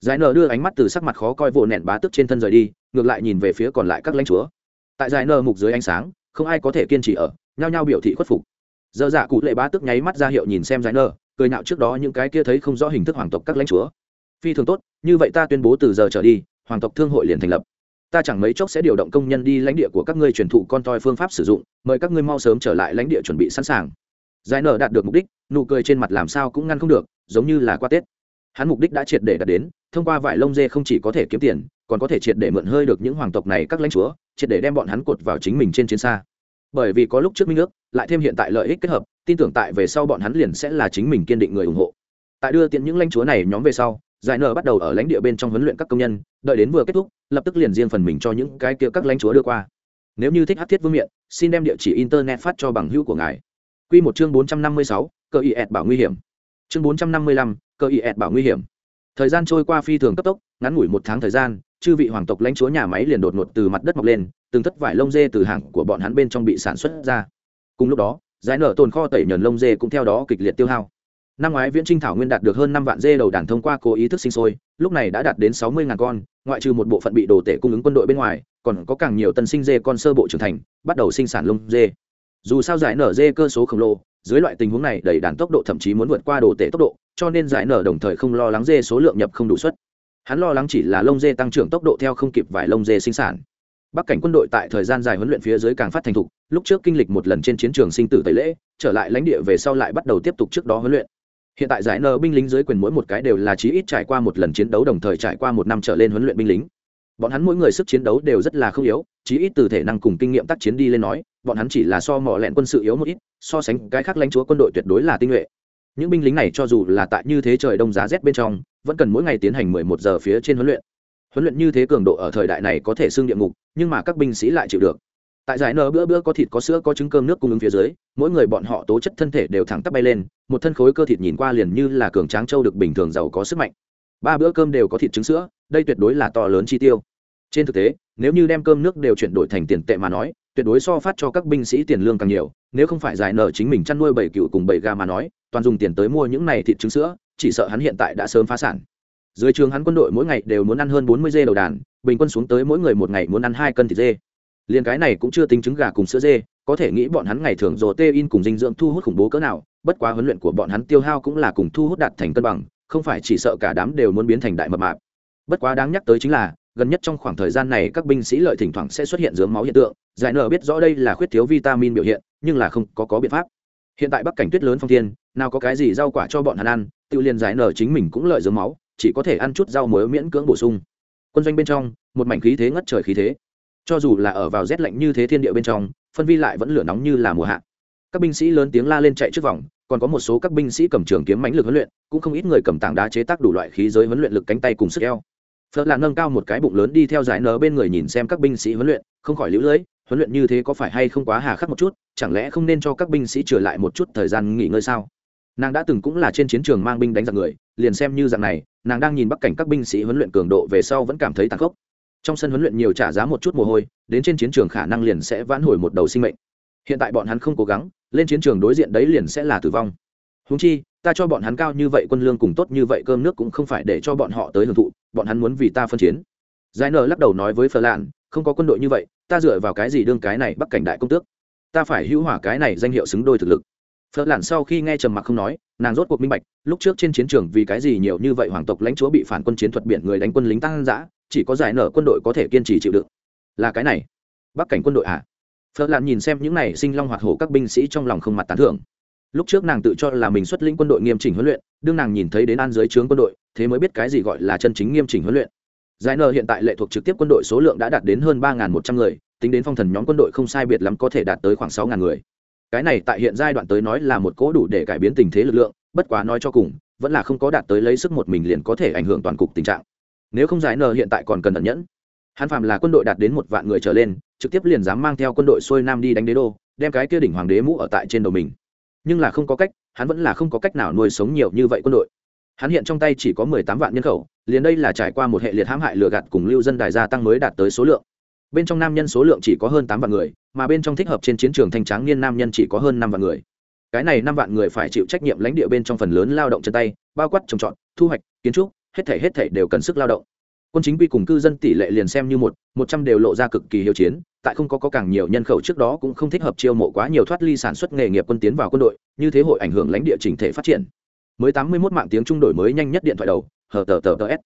Giải nở đưa ánh mắt từ sắc mặt khó coi vô nẹn bá tức trên thân rời đi, ngược lại nhìn về phía còn lại các lãnh chúa. Tại giải nở mục dưới ánh sáng, không ai có thể kiên trì ở, nhao nhao biểu thị khuất phục. Dơ dạ cụ lệ bá tức nháy mắt ra hiệu nhìn xem giải nở, cười nạo trước đó những cái kia thấy không rõ hình thức hoàng tộc các lãnh chúa. Phi thường tốt, như vậy ta tuyên bố từ giờ trở đi, hoàng tộc thương hội liền thành lập ta chẳng mấy chốc sẽ điều động công nhân đi lãnh địa của các ngươi truyền thụ con toi phương pháp sử dụng, mời các ngươi mau sớm trở lại lãnh địa chuẩn bị sẵn sàng. Giải nở đạt được mục đích, nụ cười trên mặt làm sao cũng ngăn không được, giống như là qua tết. Hắn mục đích đã triệt để đạt đến, thông qua vải lông dê không chỉ có thể kiếm tiền, còn có thể triệt để mượn hơi được những hoàng tộc này các lãnh chúa, triệt để đem bọn hắn cột vào chính mình trên chiến xa. Bởi vì có lúc trước minh ước, lại thêm hiện tại lợi ích kết hợp, tin tưởng tại về sau bọn hắn liền sẽ là chính mình kiên định người ủng hộ. Tại đưa tiện những lãnh chúa này nhóm về sau giải nở bắt đầu ở lãnh địa bên trong huấn luyện các công nhân, đợi đến vừa kết thúc, lập tức liền riêng phần mình cho những cái kia các lãnh chúa đưa qua. Nếu như thích hát thiết vương miện, xin đem địa chỉ internet phát cho bằng hữu của ngài. Q một chương bốn trăm năm mươi sáu cơ ý ẹt bảo nguy hiểm. Chương bốn trăm năm mươi lăm cơ ý ẹt bảo nguy hiểm. Thời gian trôi qua phi thường cấp tốc, ngắn ngủi một tháng thời gian, chư vị hoàng tộc lãnh chúa nhà máy liền đột ngột từ mặt đất mọc lên, từng thất vải lông dê từ hàng của bọn hắn bên trong bị sản xuất ra. Cùng lúc đó, giải nở tồn kho tẩy nhờn lông dê cũng theo đó kịch liệt tiêu hao năm ngoái viễn trinh thảo nguyên đạt được hơn năm vạn dê đầu đàn thông qua cố ý thức sinh sôi, lúc này đã đạt đến sáu mươi ngàn con, ngoại trừ một bộ phận bị đồ tể cung ứng quân đội bên ngoài, còn có càng nhiều tân sinh dê con sơ bộ trưởng thành, bắt đầu sinh sản lông dê. Dù sao giải nở dê cơ số khổng lồ, dưới loại tình huống này đẩy đàn tốc độ thậm chí muốn vượt qua đồ tể tốc độ, cho nên giải nở đồng thời không lo lắng dê số lượng nhập không đủ suất. Hắn lo lắng chỉ là lông dê tăng trưởng tốc độ theo không kịp vài lông dê sinh sản. Bắc cảnh quân đội tại thời gian dài huấn luyện phía dưới càng phát thành thục, lúc trước kinh lịch một lần trên chiến trường sinh tử tẩy lễ, trở lại lãnh địa về sau lại bắt đầu tiếp tục trước đó huấn luyện hiện tại giải nờ binh lính dưới quyền mỗi một cái đều là chí ít trải qua một lần chiến đấu đồng thời trải qua một năm trở lên huấn luyện binh lính. Bọn hắn mỗi người sức chiến đấu đều rất là không yếu, chí ít từ thể năng cùng kinh nghiệm tác chiến đi lên nói, bọn hắn chỉ là so mỏ lẹn quân sự yếu một ít, so sánh cái khác lãnh chúa quân đội tuyệt đối là tinh nhuệ. Những binh lính này cho dù là tại như thế trời đông giá rét bên trong, vẫn cần mỗi ngày tiến hành mười một giờ phía trên huấn luyện. Huấn luyện như thế cường độ ở thời đại này có thể xương địa ngục, nhưng mà các binh sĩ lại chịu được tại giải nở bữa bữa có thịt có sữa có trứng cơm nước cung ứng phía dưới, mỗi người bọn họ tố chất thân thể đều thẳng tắp bay lên, một thân khối cơ thịt nhìn qua liền như là cường tráng châu được bình thường giàu có sức mạnh. Ba bữa cơm đều có thịt trứng sữa, đây tuyệt đối là to lớn chi tiêu. Trên thực tế, nếu như đem cơm nước đều chuyển đổi thành tiền tệ mà nói, tuyệt đối so phát cho các binh sĩ tiền lương càng nhiều, nếu không phải giải nở chính mình chăn nuôi bảy cựu cùng bảy gà mà nói, toàn dùng tiền tới mua những này thịt trứng sữa, chỉ sợ hắn hiện tại đã sớm phá sản. Dưới trường hắn quân đội mỗi ngày đều muốn ăn hơn bốn mươi dê đầu đàn, bình quân xuống tới mỗi người một ngày muốn ăn hai cân thịt dê liền cái này cũng chưa tính trứng gà cùng sữa dê, có thể nghĩ bọn hắn ngày thường rồ tê in cùng dinh dưỡng thu hút khủng bố cỡ nào, bất quá huấn luyện của bọn hắn tiêu hao cũng là cùng thu hút đạt thành cân bằng, không phải chỉ sợ cả đám đều muốn biến thành đại mập mạp. Bất quá đáng nhắc tới chính là, gần nhất trong khoảng thời gian này các binh sĩ lợi thỉnh thoảng sẽ xuất hiện dướng máu hiện tượng, giải nở biết rõ đây là khuyết thiếu vitamin biểu hiện, nhưng là không có có biện pháp. Hiện tại bắc cảnh tuyết lớn phong thiên, nào có cái gì rau quả cho bọn hắn ăn, tự liền giải nở chính mình cũng lợi dướng máu, chỉ có thể ăn chút rau muối miễn cưỡng bổ sung. Quân doanh bên trong, một mảnh khí thế ngất trời khí thế cho dù là ở vào rét lạnh như thế thiên địa bên trong, phân vi lại vẫn lửa nóng như là mùa hạ. Các binh sĩ lớn tiếng la lên chạy trước vòng, còn có một số các binh sĩ cầm trường kiếm mãnh lực huấn luyện, cũng không ít người cầm tảng đá chế tác đủ loại khí giới huấn luyện lực cánh tay cùng sức eo. Phật là nâng cao một cái bụng lớn đi theo giải nở bên người nhìn xem các binh sĩ huấn luyện, không khỏi lũ lưỡi huấn luyện như thế có phải hay không quá hà khắc một chút, chẳng lẽ không nên cho các binh sĩ trở lại một chút thời gian nghỉ ngơi sao? Nàng đã từng cũng là trên chiến trường mang binh đánh giặc người, liền xem như dạng này, nàng đang nhìn bắc cảnh các binh sĩ huấn luyện cường độ về sau vẫn cảm thấy tàn khốc trong sân huấn luyện nhiều trả giá một chút mồ hôi, đến trên chiến trường khả năng liền sẽ vãn hồi một đầu sinh mệnh. Hiện tại bọn hắn không cố gắng, lên chiến trường đối diện đấy liền sẽ là tử vong. Húng chi, ta cho bọn hắn cao như vậy quân lương cùng tốt như vậy cơm nước cũng không phải để cho bọn họ tới hưởng thụ, bọn hắn muốn vì ta phân chiến. Giải nở lắc đầu nói với phờ lạn, không có quân đội như vậy, ta dựa vào cái gì đương cái này bắc cảnh đại công tước? Ta phải hữu hỏa cái này danh hiệu xứng đôi thực lực. Phở lạn sau khi nghe trầm mặc không nói, nàng rốt cuộc minh bạch, lúc trước trên chiến trường vì cái gì nhiều như vậy hoàng tộc lãnh chúa bị phản quân chiến thuật biển người đánh quân lính tăng dã chỉ có giải nở quân đội có thể kiên trì chịu đựng. Là cái này. Bắc cảnh quân đội à? Phật lạn nhìn xem những này sinh long hoạt hổ các binh sĩ trong lòng không mặt tán thưởng. Lúc trước nàng tự cho là mình xuất lĩnh quân đội nghiêm chỉnh huấn luyện, đương nàng nhìn thấy đến an dưới trướng quân đội, thế mới biết cái gì gọi là chân chính nghiêm chỉnh huấn luyện. Giải nở hiện tại lệ thuộc trực tiếp quân đội số lượng đã đạt đến hơn ba một trăm người, tính đến phong thần nhóm quân đội không sai biệt lắm có thể đạt tới khoảng sáu người. Cái này tại hiện giai đoạn tới nói là một cỗ đủ để cải biến tình thế lực lượng, bất quá nói cho cùng, vẫn là không có đạt tới lấy sức một mình liền có thể ảnh hưởng toàn cục tình trạng nếu không giải nờ hiện tại còn cần ẩn nhẫn. Hắn phạm là quân đội đạt đến một vạn người trở lên, trực tiếp liền dám mang theo quân đội xuôi nam đi đánh đế đô, đem cái kia đỉnh hoàng đế mũ ở tại trên đầu mình. Nhưng là không có cách, hắn vẫn là không có cách nào nuôi sống nhiều như vậy quân đội. Hắn hiện trong tay chỉ có mười tám vạn nhân khẩu, liền đây là trải qua một hệ liệt hãm hại lừa gạt cùng lưu dân đài gia tăng mới đạt tới số lượng. Bên trong nam nhân số lượng chỉ có hơn tám vạn người, mà bên trong thích hợp trên chiến trường thanh tráng niên nam nhân chỉ có hơn năm vạn người. Cái này năm vạn người phải chịu trách nhiệm lãnh địa bên trong phần lớn lao động chân tay, bao quát trồng trọt, thu hoạch, kiến trúc hết thể hết thể đều cần sức lao động. Quân chính quy cùng cư dân tỷ lệ liền xem như một một trăm đều lộ ra cực kỳ hiếu chiến tại không có, có càng nhiều nhân khẩu trước đó cũng không thích hợp chiêu mộ quá nhiều thoát ly sản xuất nghề nghiệp quân tiến vào quân đội như thế hội ảnh hưởng lãnh địa chỉnh thể phát triển. Mới tám mươi 81 mạng tiếng trung đổi mới nhanh nhất điện thoại đầu hờ tờ tờ tờ s.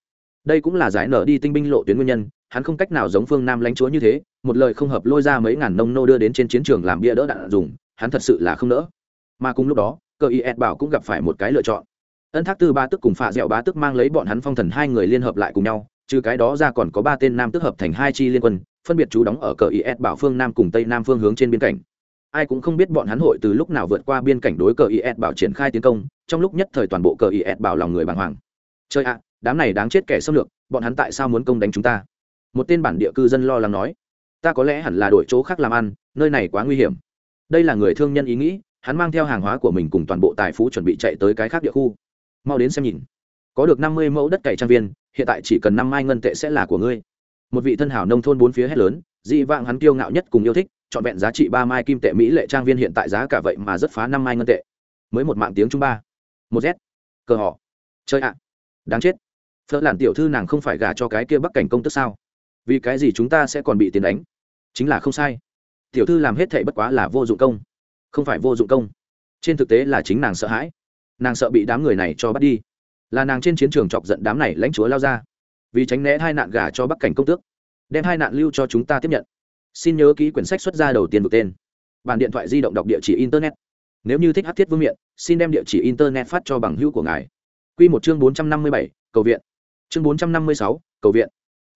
Đây cũng là giải nở đi tinh binh lộ tuyến nguyên nhân hắn không cách nào giống phương nam lãnh chúa như thế một lời không hợp lôi ra mấy ngàn nông nô đưa đến trên chiến trường làm bia đỡ đạn dùng hắn thật sự là không nỡ. Mà cùng lúc đó cơ Y ed bảo cũng gặp phải một cái lựa chọn ân thác tư ba tức cùng phạ dẻo ba tức mang lấy bọn hắn phong thần hai người liên hợp lại cùng nhau, trừ cái đó ra còn có ba tên nam tức hợp thành hai chi liên quân, phân biệt chú đóng ở cờ is bảo phương nam cùng tây nam phương hướng trên biên cảnh. Ai cũng không biết bọn hắn hội từ lúc nào vượt qua biên cảnh đối cờ is bảo triển khai tiến công, trong lúc nhất thời toàn bộ cờ is bảo lòng người bàng hoàng. Chơi ạ, đám này đáng chết kẻ xâm lược, bọn hắn tại sao muốn công đánh chúng ta? Một tên bản địa cư dân lo lắng nói. Ta có lẽ hẳn là đổi chỗ khác làm ăn, nơi này quá nguy hiểm. Đây là người thương nhân ý nghĩ, hắn mang theo hàng hóa của mình cùng toàn bộ tài phú chuẩn bị chạy tới cái khác địa khu mau đến xem nhìn. Có được năm mươi mẫu đất cày trang viên, hiện tại chỉ cần năm mai ngân tệ sẽ là của ngươi. Một vị thân hảo nông thôn bốn phía hết lớn, dị vạng hắn kiêu ngạo nhất cùng yêu thích, trọn vẹn giá trị ba mai kim tệ mỹ lệ trang viên hiện tại giá cả vậy mà rất phá năm mai ngân tệ. Mới một mạng tiếng trung ba. Một z. Cờ họ. Chơi ạ. Đáng chết. Phớt làn tiểu thư nàng không phải gả cho cái kia bắc cảnh công tức sao? Vì cái gì chúng ta sẽ còn bị tiền đánh? Chính là không sai. Tiểu thư làm hết thệ bất quá là vô dụng công. Không phải vô dụng công. Trên thực tế là chính nàng sợ hãi nàng sợ bị đám người này cho bắt đi. Là nàng trên chiến trường chọc giận đám này lãnh chúa lao ra. Vì tránh né hai nạn gà cho bắc cảnh công tước, đem hai nạn lưu cho chúng ta tiếp nhận. Xin nhớ ký quyển sách xuất ra đầu tiên vực tên. Bản điện thoại di động đọc địa chỉ internet. Nếu như thích hát thiết vương miện, xin đem địa chỉ internet phát cho bằng hữu của ngài. Q một chương bốn trăm năm mươi bảy, cầu viện. Chương bốn trăm năm mươi sáu, cầu viện.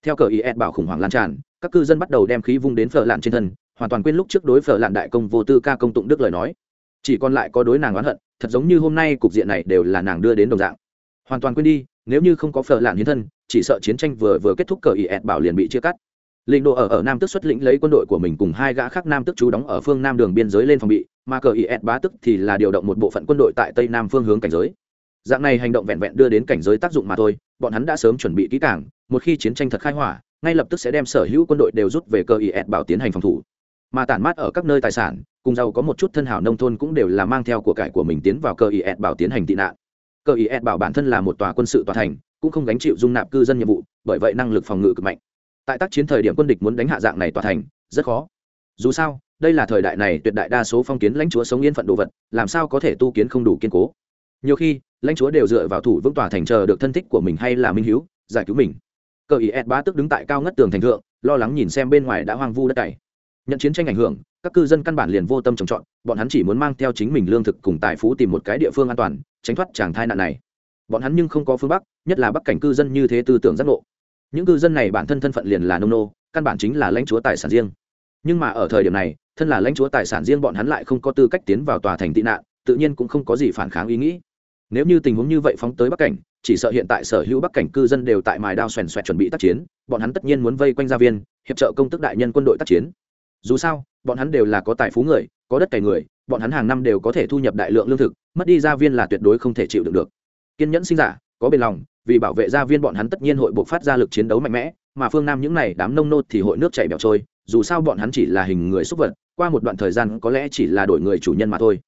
Theo cờ is e bảo khủng hoảng lan tràn, các cư dân bắt đầu đem khí vung đến phở lạn trên thân, hoàn toàn quên lúc trước đối phở lạn đại công vô tư ca công tụng đức lời nói. Chỉ còn lại có đối nàng oán hận thật giống như hôm nay cục diện này đều là nàng đưa đến đồng dạng. Hoàn toàn quên đi, nếu như không có phở lạn hiến thân, chỉ sợ chiến tranh vừa vừa kết thúc cờ is bảo liền bị chia cắt. Lĩnh độ ở ở nam tức xuất lĩnh lấy quân đội của mình cùng hai gã khác nam tức chú đóng ở phương nam đường biên giới lên phòng bị, mà cờ is bá tức thì là điều động một bộ phận quân đội tại tây nam phương hướng cảnh giới. Dạng này hành động vẹn vẹn đưa đến cảnh giới tác dụng mà thôi, bọn hắn đã sớm chuẩn bị kỹ cảng một khi chiến tranh thật khai hỏa, ngay lập tức sẽ đem sở hữu quân đội đều rút về cờ ý ẹt bảo tiến hành phòng thủ. Mà tản mát ở các nơi tài sản cùng giàu có một chút thân hảo nông thôn cũng đều là mang theo của cải của mình tiến vào cơ is bảo tiến hành tị nạn. Cơ is bảo bản thân là một tòa quân sự tòa thành, cũng không gánh chịu dung nạp cư dân nhiệm vụ, bởi vậy năng lực phòng ngự cực mạnh. Tại tác chiến thời điểm quân địch muốn đánh hạ dạng này tòa thành, rất khó. Dù sao, đây là thời đại này tuyệt đại đa số phong kiến lãnh chúa sống yên phận đồ vật, làm sao có thể tu kiến không đủ kiên cố? Nhiều khi, lãnh chúa đều dựa vào thủ vững tòa thành chờ được thân thích của mình hay là minh hữu, giải cứu mình. Cờ ý ed bá tức đứng tại cao ngất tường thành thượng, lo lắng nhìn xem bên ngoài đã hoang vu đất cày. Nhận chiến tranh ảnh hưởng các cư dân căn bản liền vô tâm trồng trọt, bọn hắn chỉ muốn mang theo chính mình lương thực cùng tài phú tìm một cái địa phương an toàn, tránh thoát tràng thai nạn này. Bọn hắn nhưng không có phương bắc, nhất là bắc cảnh cư dân như thế tư tưởng giác ngộ. Những cư dân này bản thân thân phận liền là nông nô, căn bản chính là lãnh chúa tài sản riêng. Nhưng mà ở thời điểm này, thân là lãnh chúa tài sản riêng bọn hắn lại không có tư cách tiến vào tòa thành tị nạn, tự nhiên cũng không có gì phản kháng ý nghĩ. Nếu như tình huống như vậy phóng tới bắc cảnh, chỉ sợ hiện tại sở hữu bắc cảnh cư dân đều tại mài đao xoèn xoẹt chuẩn bị tác chiến, bọn hắn tất nhiên muốn vây quanh gia viên, hiệp trợ công tức đại nhân quân đội tác chiến dù sao, bọn hắn đều là có tài phú người, có đất cày người, bọn hắn hàng năm đều có thể thu nhập đại lượng lương thực, mất đi gia viên là tuyệt đối không thể chịu được được. Kiên nhẫn sinh giả, có bền lòng, vì bảo vệ gia viên bọn hắn tất nhiên hội buộc phát ra lực chiến đấu mạnh mẽ, mà phương nam những này đám nông nô thì hội nước chảy bẹo trôi, dù sao bọn hắn chỉ là hình người xúc vật, qua một đoạn thời gian có lẽ chỉ là đổi người chủ nhân mà thôi.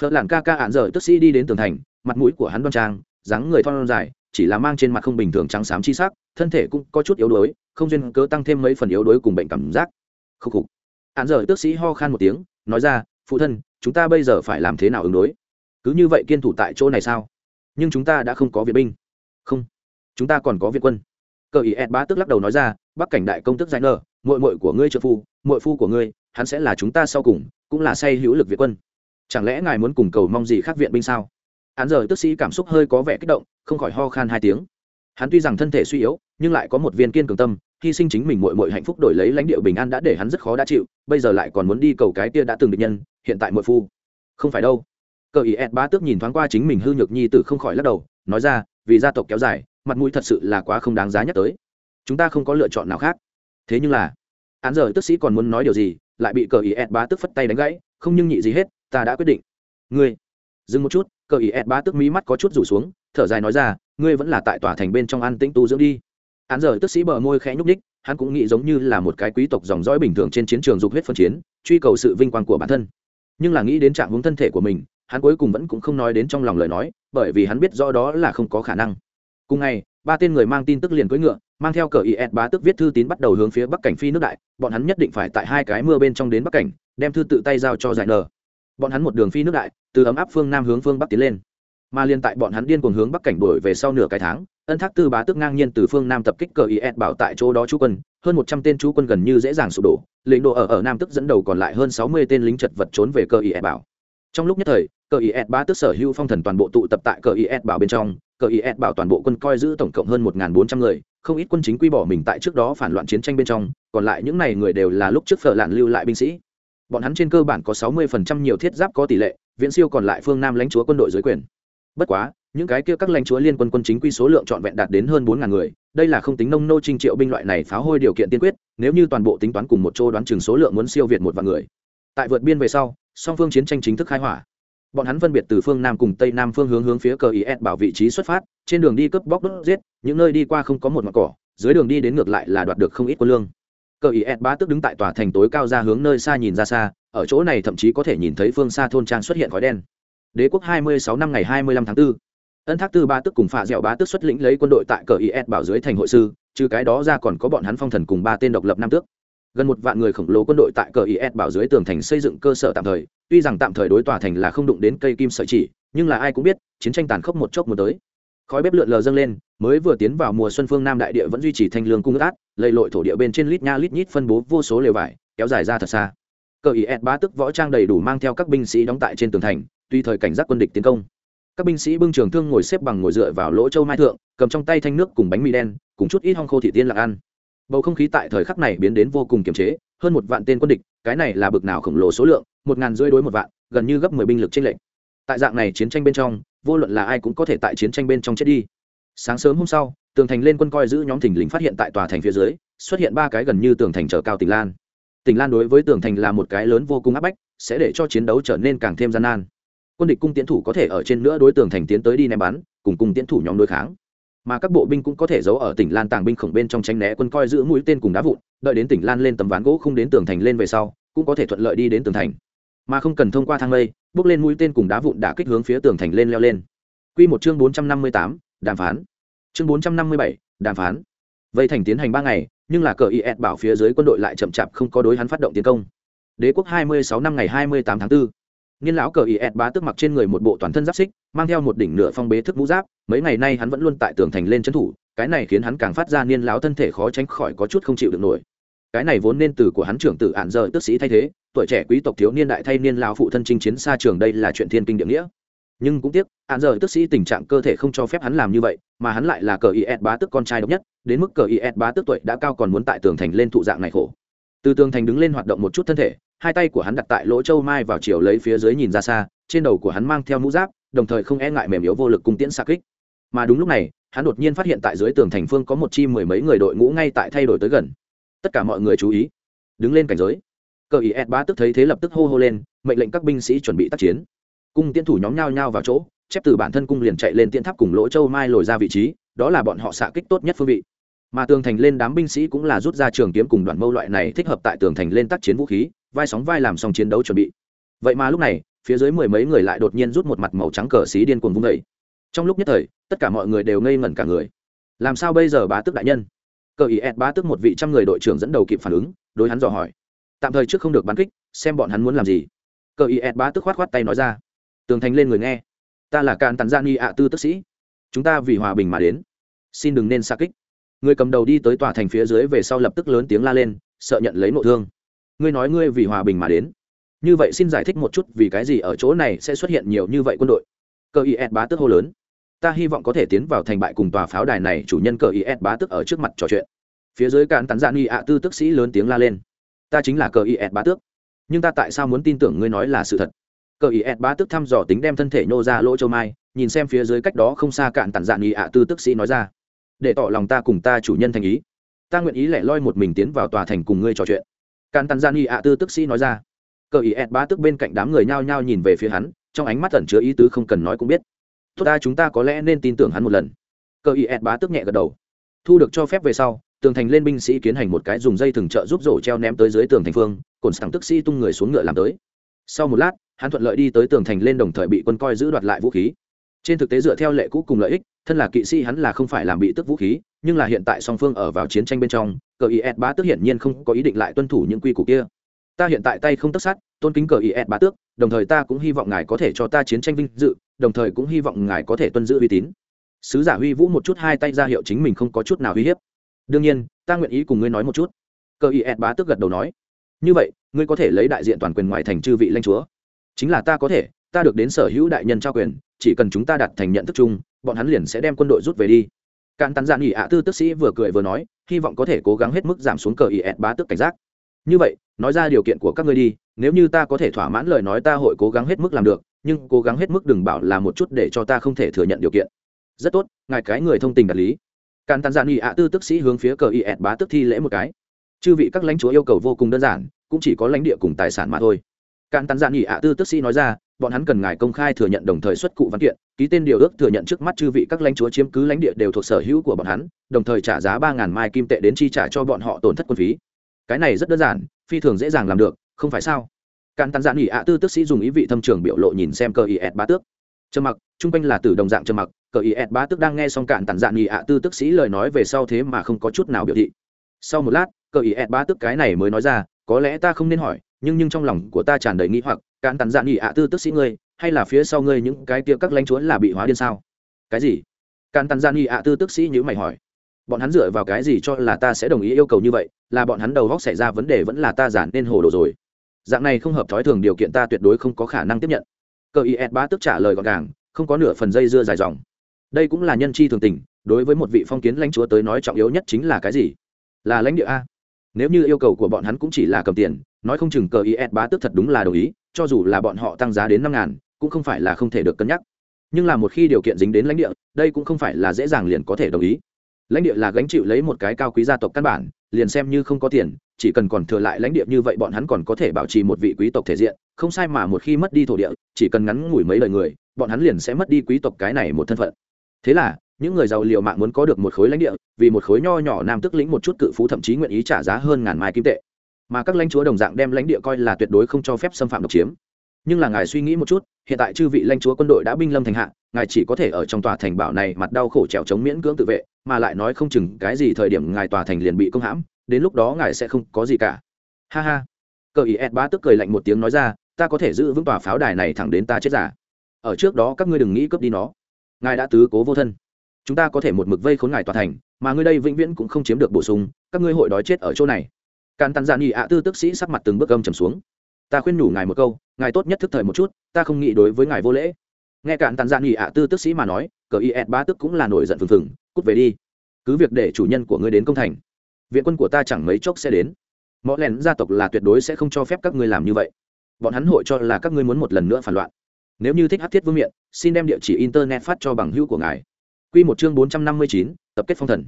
Phật làn ca ca ạn dở tức sĩ đi đến tường thành, mặt mũi của hắn đoan trang, dáng người thon dài, chỉ là mang trên mặt không bình thường trắng xám chi sắc, thân thể cũng có chút yếu đuối, không duyên cớ tăng thêm mấy phần yếu đuối cùng bệnh cảm giác. Khúc khục ạn giờ tước sĩ ho khan một tiếng, nói ra, phụ thân, chúng ta bây giờ phải làm thế nào ứng đối? Cứ như vậy kiên thủ tại chỗ này sao? Nhưng chúng ta đã không có viện binh. Không, chúng ta còn có viện quân. Cờ ý ed bá tức lắc đầu nói ra, bắc cảnh đại công tức giải nở mội mội của ngươi trợ phu mội phu của ngươi, hắn sẽ là chúng ta sau cùng, cũng là say hữu lực viện quân. Chẳng lẽ ngài muốn cùng cầu mong gì khác viện binh sao? Hắn giờ tức sĩ cảm xúc hơi có vẻ kích động, không khỏi ho khan hai tiếng. Hắn tuy rằng thân thể suy yếu, nhưng lại có một viên kiên cường tâm hy sinh chính mình mội mội hạnh phúc đổi lấy lãnh địa bình an đã để hắn rất khó đã chịu, bây giờ lại còn muốn đi cầu cái kia đã từng định nhân, hiện tại mội phu. Không phải đâu. Cờ ý ed bá tước nhìn thoáng qua chính mình hư nhược nhi tử không khỏi lắc đầu, nói ra, vì gia tộc kéo dài, mặt mũi thật sự là quá không đáng giá nhắc tới. Chúng ta không có lựa chọn nào khác. Thế nhưng là, án giờ tức sĩ còn muốn nói điều gì, lại bị cờ ý ed bá Tước phất tay đánh gãy, không nhưng nhị gì hết, ta đã quyết định. Ngươi, dừng một chút, cờ ý ed bá Tước mí mắt có chút rủ xuống, thở dài nói ra, ngươi vẫn là tại tòa thành bên trong an tĩnh tu dưỡng đi án giờ tức sĩ bờ môi khẽ nhúc nhích, hắn cũng nghĩ giống như là một cái quý tộc dòng dõi bình thường trên chiến trường dục huyết phân chiến truy cầu sự vinh quang của bản thân. Nhưng là nghĩ đến trạng hướng thân thể của mình hắn cuối cùng vẫn cũng không nói đến trong lòng lời nói bởi vì hắn biết rõ đó là không có khả năng. Cùng ngày ba tên người mang tin tức liền cưỡi ngựa mang theo cờ is bá tức viết thư tín bắt đầu hướng phía bắc cảnh phi nước đại bọn hắn nhất định phải tại hai cái mưa bên trong đến bắc cảnh đem thư tự tay giao cho giải nờ. Bọn hắn một đường phi nước đại từ ấm áp phương nam hướng phương bắc tiến lên mà liên tại bọn hắn điên cuồng hướng bắc cảnh đuổi về sau nửa cái tháng, ân thác tư bá tức ngang nhiên từ phương nam tập kích cờ is bảo tại chỗ đó chú quân, hơn một trăm tên chú quân gần như dễ dàng sụp đổ, lĩnh độ ở ở nam tức dẫn đầu còn lại hơn sáu mươi tên lính chật vật trốn về cờ is bảo. Trong lúc nhất thời, cờ is ba tức sở hữu phong thần toàn bộ tụ tập tại cờ is bảo bên trong, cờ is bảo toàn bộ quân coi giữ tổng cộng hơn một bốn trăm người, không ít quân chính quy bỏ mình tại trước đó phản loạn chiến tranh bên trong, còn lại những này người đều là lúc trước phở lạn lưu lại binh sĩ. Bọn hắn trên cơ bản có sáu mươi phần trăm nhiều thiết giáp có tỷ lệ, viễn siêu còn lại phương nam lãnh chúa quân đội dưới quyền bất quá, những cái kia các lãnh chúa liên quân quân chính quy số lượng trọn vẹn đạt đến hơn bốn ngàn người, đây là không tính nông nô trinh triệu binh loại này phá hôi điều kiện tiên quyết, nếu như toàn bộ tính toán cùng một chỗ đoán chừng số lượng muốn siêu việt một vạn người. Tại vượt biên về sau, song phương chiến tranh chính thức khai hỏa. Bọn hắn phân biệt từ phương nam cùng tây nam phương hướng hướng phía cờ is bảo vị trí xuất phát, trên đường đi cướp bóc đốt giết, những nơi đi qua không có một mặt cỏ, dưới đường đi đến ngược lại là đoạt được không ít quân lương. Cờ is ba tức đứng tại tòa thành tối cao ra hướng nơi xa nhìn ra xa, ở chỗ này thậm chí có thể nhìn thấy phương xa thôn trang xuất hiện khói đen đế quốc 26 năm ngày 25 tháng 4. ân thác tư ba tức cùng phạ dẻo ba tức xuất lĩnh lấy quân đội tại cờ is bảo dưới thành hội sư, trừ cái đó ra còn có bọn hắn phong thần cùng ba tên độc lập nam tước. Gần một vạn người khổng lồ quân đội tại cờ is bảo dưới tường thành xây dựng cơ sở tạm thời, tuy rằng tạm thời đối tòa thành là không đụng đến cây kim sợi chỉ, nhưng là ai cũng biết, chiến tranh tàn khốc một chốc một tới. Khói bếp lượn lờ dâng lên, mới vừa tiến vào mùa xuân phương nam đại địa vẫn duy trì thanh lương cung ướt át, lầy lội thổ địa bên trên lít nha lít nhít phân bố vô số lều vải, kéo dài ra thật xa. Cờ ý ed bá tức võ trang đầy đủ mang theo các binh sĩ đóng tại trên tường thành tùy thời cảnh giác quân địch tiến công. Các binh sĩ bưng trường thương ngồi xếp bằng ngồi dựa vào lỗ châu mai thượng, cầm trong tay thanh nước cùng bánh mì đen, cùng chút ít hong khô thị tiên lạc ăn. Bầu không khí tại thời khắc này biến đến vô cùng kiềm chế, hơn một vạn tên quân địch, cái này là bực nào khổng lồ số lượng, một ngàn rưỡi đối một vạn, gần như gấp mười binh lực trên lệnh tại dạng này chiến tranh bên trong, vô luận là ai cũng có thể tại chiến tranh bên trong chết đi. Sáng sớm hôm sau, tường thành lên quân coi giữ nhóm thỉnh lính phát hiện tại tòa thành phía dưới, xuất hiện ba cái gần như tường thành trở cao tỉnh lan. Tỉnh lan đối với tường thành là một cái lớn vô cùng áp bách, sẽ để cho chiến đấu trở nên càng thêm gian nan quân địch cung tiến thủ có thể ở trên nữa đối tường thành tiến tới đi ném bắn, cùng cung tiến thủ nhóm đối kháng. Mà các bộ binh cũng có thể giấu ở tỉnh lan tàng binh khổng bên trong tránh né quân coi giữ mũi tên cùng đá vụn, đợi đến tỉnh lan lên tấm ván gỗ không đến tường thành lên về sau, cũng có thể thuận lợi đi đến tường thành. Mà không cần thông qua thang lây bước lên mũi tên cùng đá vụn đã kích hướng phía tường thành lên leo lên. Quy một chương bốn trăm năm mươi tám, đàm phán. Chương bốn trăm năm mươi bảy, đàm phán. Vây thành tiến hành ba ngày, nhưng là cờ is bảo phía dưới quân đội lại chậm chạp không có đối hắn phát động tiến công. Đế quốc hai mươi sáu năm ngày hai mươi tám tháng 4 niên lão cờ is bá tức mặc trên người một bộ toàn thân giáp xích, mang theo một đỉnh nửa phong bế thức mũ giáp, mấy ngày nay hắn vẫn luôn tại tường thành lên trấn thủ, cái này khiến hắn càng phát ra niên lão thân thể khó tránh khỏi có chút không chịu được nổi. Cái này vốn nên từ của hắn trưởng tử ản giờ tức sĩ thay thế, tuổi trẻ quý tộc thiếu niên đại thay niên lão phụ thân chinh chiến xa trường đây là chuyện thiên kinh địa nghĩa. Nhưng cũng tiếc ạn giờ tức sĩ tình trạng cơ thể không cho phép hắn làm như vậy, mà hắn lại là cờ is bá tức con trai độc nhất, đến mức cờ is bá tức tuổi đã cao còn muốn tại tường thành lên thụ dạng này khổ. Từ tường thành đứng lên hoạt động một chút thân thể hai tay của hắn đặt tại lỗ châu mai vào chiều lấy phía dưới nhìn ra xa, trên đầu của hắn mang theo mũ giáp, đồng thời không e ngại mềm yếu vô lực cung tiễn xa kích. Mà đúng lúc này, hắn đột nhiên phát hiện tại dưới tường thành phương có một chi mười mấy người đội ngũ ngay tại thay đổi tới gần. Tất cả mọi người chú ý. Đứng lên cảnh giới. Cờ ý ed ba tức thấy thế lập tức hô hô lên, mệnh lệnh các binh sĩ chuẩn bị tác chiến. Cung tiễn thủ nhóm nhao nhao vào chỗ, chép từ bản thân cung liền chạy lên tiễn tháp cùng lỗ châu mai lồi ra vị trí, đó là bọn họ xạ kích tốt nhất phương vị. Mà tường thành lên đám binh sĩ cũng là rút ra trường kiếm cùng đoàn mâu loại này thích hợp tại tường thành lên tác chiến vũ khí vai sóng vai làm xong chiến đấu chuẩn bị. Vậy mà lúc này, phía dưới mười mấy người lại đột nhiên rút một mặt màu trắng cờ xí điên cuồng vung đầy trong lúc nhất thời, tất cả mọi người đều ngây ngẩn cả người. Làm sao bây giờ bá tước đại nhân? Cờ ý ed bá tước một vị trăm người đội trưởng dẫn đầu kịp phản ứng, đối hắn dò hỏi. Tạm thời trước không được bắn kích, xem bọn hắn muốn làm gì. Cờ ý ed bá tước khoát khoát tay nói ra. Tường thành lên người nghe. Ta là càn tàn gian y ạ tư tức sĩ. Chúng ta vì hòa bình mà đến. Xin đừng nên xa kích. Người cầm đầu đi tới tòa thành phía dưới về sau lập tức lớn tiếng la lên, sợ nhận lấy nội thương ngươi nói ngươi vì hòa bình mà đến. Như vậy xin giải thích một chút vì cái gì ở chỗ này sẽ xuất hiện nhiều như vậy quân đội. Cờ is bá tước hô lớn. Ta hy vọng có thể tiến vào thành bại cùng tòa pháo đài này, chủ nhân cờ is bá tước ở trước mặt trò chuyện. Phía dưới cạn tán dạ gian y ạ tư tức sĩ lớn tiếng la lên. Ta chính là cờ is bá tước. Nhưng ta tại sao muốn tin tưởng ngươi nói là sự thật? Cờ is bá tước thăm dò tính đem thân thể nhô ra lỗ châu mai, nhìn xem phía dưới cách đó không xa cạn tản dạn y ạ tư tức sĩ nói ra. Để tỏ lòng ta cùng ta chủ nhân thành ý. Ta nguyện ý lẻ loi một mình tiến vào tòa thành cùng ngươi trò chuyện cạn tản gian y ạ tư tức sĩ nói ra. Cờ ý ẹt bá tức bên cạnh đám người nhao nhao nhìn về phía hắn, trong ánh mắt ẩn chứa ý tứ không cần nói cũng biết. Tốt ta, chúng ta có lẽ nên tin tưởng hắn một lần. Cờ ý ẹt bá tức nhẹ gật đầu. Thu được cho phép về sau, tường thành lên binh sĩ kiến hành một cái dùng dây thừng trợ giúp rổ treo ném tới dưới tường thành phương, cồn sẵn tức sĩ tung người xuống ngựa làm tới. Sau một lát, hắn thuận lợi đi tới tường thành lên đồng thời bị quân coi giữ đoạt lại vũ khí trên thực tế dựa theo lệ cũ cùng lợi ích, thân là kỵ sĩ hắn là không phải làm bị tức vũ khí, nhưng là hiện tại song phương ở vào chiến tranh bên trong, cờ ý ed bá tức hiển nhiên không có ý định lại tuân thủ những quy củ kia. Ta hiện tại tay không tất sát, tôn kính cờ ý ed bá tước, đồng thời ta cũng hy vọng ngài có thể cho ta chiến tranh vinh dự, đồng thời cũng hy vọng ngài có thể tuân giữ uy tín. Sứ giả huy vũ một chút hai tay ra hiệu chính mình không có chút nào uy hiếp. Đương nhiên, ta nguyện ý cùng ngươi nói một chút. Cờ ý ed bá tước gật đầu nói. Như vậy, ngươi có thể lấy đại diện toàn quyền ngoài thành chư vị lãnh chúa. Chính là ta có thể ta được đến sở hữu đại nhân trao quyền, chỉ cần chúng ta đặt thành nhận thức chung, bọn hắn liền sẽ đem quân đội rút về đi. Cạn tán giản ỉ dạ ạ tư tức sĩ vừa cười vừa nói, hy vọng có thể cố gắng hết mức giảm xuống cờ ỉ ẹt bá tức cảnh giác. Như vậy, nói ra điều kiện của các ngươi đi, nếu như ta có thể thỏa mãn lời nói ta hội cố gắng hết mức làm được, nhưng cố gắng hết mức đừng bảo là một chút để cho ta không thể thừa nhận điều kiện. Rất tốt, ngài cái người thông tình đạt lý. Càn tàn giản ỉ dạ ạ tư tức sĩ hướng phía cờ ỉ ẹt bá tức thi lễ một cái. Chư vị các lãnh chúa yêu cầu vô cùng đơn giản, cũng chỉ có lãnh địa cùng tài sản mà thôi càn tán giản ỉ ạ tư tức sĩ nói ra, bọn hắn cần ngài công khai thừa nhận đồng thời xuất cụ văn kiện, ký tên điều ước thừa nhận trước mắt chư vị các lãnh chúa chiếm cứ lãnh địa đều thuộc sở hữu của bọn hắn, đồng thời trả giá ba ngàn mai kim tệ đến chi trả cho bọn họ tổn thất quân phí. Cái này rất đơn giản, phi thường dễ dàng làm được, không phải sao? Càn tán dạn nghỉ ạ tư tức sĩ dùng ý vị thâm trường biểu lộ nhìn xem cờ is ba bá tước. Trầm mặc chung quanh là từ đồng dạng trầm mặc, cờ ý ẹt bá tước đang nghe xong cạn Tản dạn nghỉ ạ tư tức sĩ lời nói về sau thế mà không có chút nào biểu thị. Sau một lát, cờ ý ẹt bá tước cái này mới nói ra, có lẽ ta không nên hỏi nhưng nhưng trong lòng của ta tràn đầy nghĩ hoặc, cạn tàn dạn nghỉ ạ tư tức sĩ ngươi, hay là phía sau ngươi những cái kia các lãnh chúa là bị hóa điên sao? Cái gì? Cạn tàn dạn nghỉ ạ tư tức sĩ nhữ mày hỏi. Bọn hắn dựa vào cái gì cho là ta sẽ đồng ý yêu cầu như vậy, là bọn hắn đầu góc xảy ra vấn đề vẫn là ta giản nên hồ đồ rồi. Dạng này không hợp thói thường điều kiện ta tuyệt đối không có khả năng tiếp nhận. Cờ ý ed bá tức trả lời gọn gàng, không có nửa phần dây dưa dài dòng. Đây cũng là nhân chi thường tình, đối với một vị phong kiến lãnh chúa tới nói trọng yếu nhất chính là cái gì? Là lãnh địa a. Nếu như yêu cầu của bọn hắn cũng chỉ là cầm tiền nói không chừng cờ ý ed bá tức thật đúng là đồng ý, cho dù là bọn họ tăng giá đến năm ngàn, cũng không phải là không thể được cân nhắc. Nhưng là một khi điều kiện dính đến lãnh địa, đây cũng không phải là dễ dàng liền có thể đồng ý. Lãnh địa là gánh chịu lấy một cái cao quý gia tộc căn bản, liền xem như không có tiền, chỉ cần còn thừa lại lãnh địa như vậy bọn hắn còn có thể bảo trì một vị quý tộc thể diện, không sai mà một khi mất đi thổ địa, chỉ cần ngắn ngủi mấy lời người, bọn hắn liền sẽ mất đi quý tộc cái này một thân phận. Thế là, những người giàu liều mạng muốn có được một khối lãnh địa, vì một khối nho nhỏ nam tức lĩnh một chút cự phú thậm chí nguyện ý trả giá hơn ngàn mai kim tệ mà các lãnh chúa đồng dạng đem lãnh địa coi là tuyệt đối không cho phép xâm phạm độc chiếm. Nhưng là ngài suy nghĩ một chút, hiện tại chư vị lãnh chúa quân đội đã binh lâm thành hạ, ngài chỉ có thể ở trong tòa thành bảo này mặt đau khổ trèo chống miễn cưỡng tự vệ, mà lại nói không chừng cái gì thời điểm ngài tòa thành liền bị công hãm, đến lúc đó ngài sẽ không có gì cả. Ha ha. Cờ ý ed bá tức cười lạnh một tiếng nói ra, ta có thể giữ vững tòa pháo đài này thẳng đến ta chết giả. Ở trước đó các ngươi đừng nghĩ cướp đi nó. Ngài đã tứ cố vô thân. Chúng ta có thể một mực vây khốn ngài tòa thành, mà ngươi đây vĩnh viễn cũng không chiếm được bổ sung, các ngươi hội đói chết ở chỗ này càn tàn giản nghị ạ tư tức sĩ sắc mặt từng bước âm trầm xuống. Ta khuyên nhủ ngài một câu, ngài tốt nhất thức thời một chút, ta không nghĩ đối với ngài vô lễ. Nghe cạn tàn giản nghị ạ tư tức sĩ mà nói, cờ y ba tức cũng là nổi giận phừng phừng, cút về đi. Cứ việc để chủ nhân của ngươi đến công thành, viện quân của ta chẳng mấy chốc sẽ đến. Mõ lẻn gia tộc là tuyệt đối sẽ không cho phép các ngươi làm như vậy. Bọn hắn hội cho là các ngươi muốn một lần nữa phản loạn. Nếu như thích hát thiết vương miện, xin đem địa chỉ internet phát cho bằng hữu của ngài. Q một chương bốn trăm năm mươi chín, tập kết phong thần.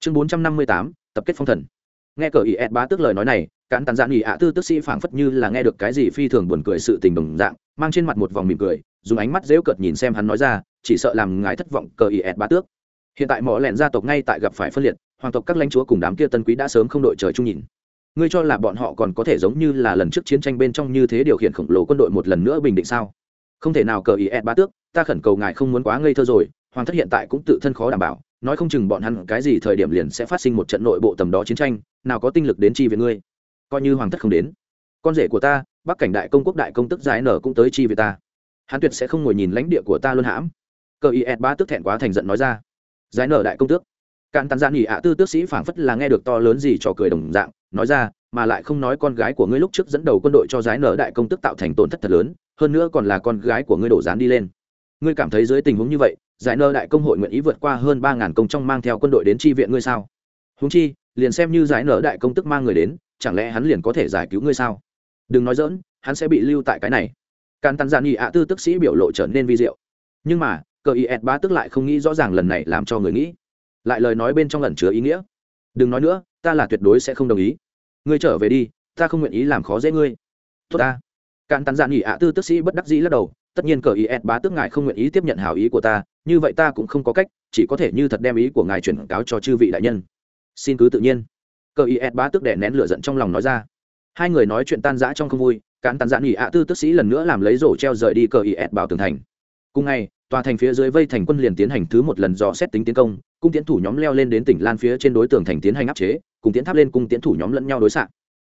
Chương bốn trăm năm mươi tám, tập kết phong thần nghe cờ ý ed bá tức lời nói này, cán tàn dạn nghị ạ tư tức sĩ phảng phất như là nghe được cái gì phi thường buồn cười sự tình đồng dạng, mang trên mặt một vòng mỉm cười, dùng ánh mắt dễu cợt nhìn xem hắn nói ra, chỉ sợ làm ngài thất vọng cờ ý ed bá tước. Hiện tại mỏ lẹn gia tộc ngay tại gặp phải phân liệt, hoàng tộc các lãnh chúa cùng đám kia tân quý đã sớm không đội trời chung nhìn. Ngươi cho là bọn họ còn có thể giống như là lần trước chiến tranh bên trong như thế điều khiển khổng lồ quân đội một lần nữa bình định sao? Không thể nào cờ ý ed bá tước, ta khẩn cầu ngài không muốn quá ngây thơ rồi, hoàng thất hiện tại cũng tự thân khó đảm bảo nói không chừng bọn hắn cái gì thời điểm liền sẽ phát sinh một trận nội bộ tầm đó chiến tranh, nào có tinh lực đến chi viện ngươi. Coi như hoàng thất không đến. Con rể của ta, bắc cảnh đại công quốc đại công tức giải nở cũng tới chi viện ta. Hắn tuyệt sẽ không ngồi nhìn lãnh địa của ta luôn hãm. Cờ ý ed tức thẹn quá thành giận nói ra. Giải nở đại công tước. Cạn tàn gian nghỉ ạ tư tước sĩ phảng phất là nghe được to lớn gì trò cười đồng dạng, nói ra, mà lại không nói con gái của ngươi lúc trước dẫn đầu quân đội cho giải nở đại công tức tạo thành tổn thất thật lớn, hơn nữa còn là con gái của ngươi đổ dán đi lên ngươi cảm thấy dưới tình huống như vậy, giải nở đại công hội nguyện ý vượt qua hơn ba ngàn công trong mang theo quân đội đến chi viện ngươi sao? Húng chi, liền xem như giải nở đại công tức mang người đến, chẳng lẽ hắn liền có thể giải cứu ngươi sao? Đừng nói dỡn hắn sẽ bị lưu tại cái này. Càn tàn giản nghỉ ạ tư tức sĩ biểu lộ trở nên vi diệu. Nhưng mà, cờ ý ed ba tức lại không nghĩ rõ ràng lần này làm cho người nghĩ. Lại lời nói bên trong lần chứa ý nghĩa. Đừng nói nữa, ta là tuyệt đối sẽ không đồng ý. Ngươi trở về đi, ta không nguyện ý làm khó dễ ngươi. Tốt ta. Càn tàn giản nghỉ ạ tư tức sĩ bất đắc dĩ lắc đầu tất nhiên cờ ý ed bá tước ngài không nguyện ý tiếp nhận hảo ý của ta, như vậy ta cũng không có cách, chỉ có thể như thật đem ý của ngài chuyển cáo cho chư vị đại nhân. Xin cứ tự nhiên. Cờ ý ed bá tước đẻ nén lửa giận trong lòng nói ra. Hai người nói chuyện tan rã trong không vui, cán tàn giãn nghỉ ạ tư tức sĩ lần nữa làm lấy rổ treo rời đi cờ ý ed bảo tường thành. Cùng ngày, tòa thành phía dưới vây thành quân liền tiến hành thứ một lần dò xét tính tiến công, cung tiến thủ nhóm leo lên đến tỉnh lan phía trên đối tường thành tiến hành áp chế, cùng tiến tháp lên cung tiến thủ nhóm lẫn nhau đối xạ.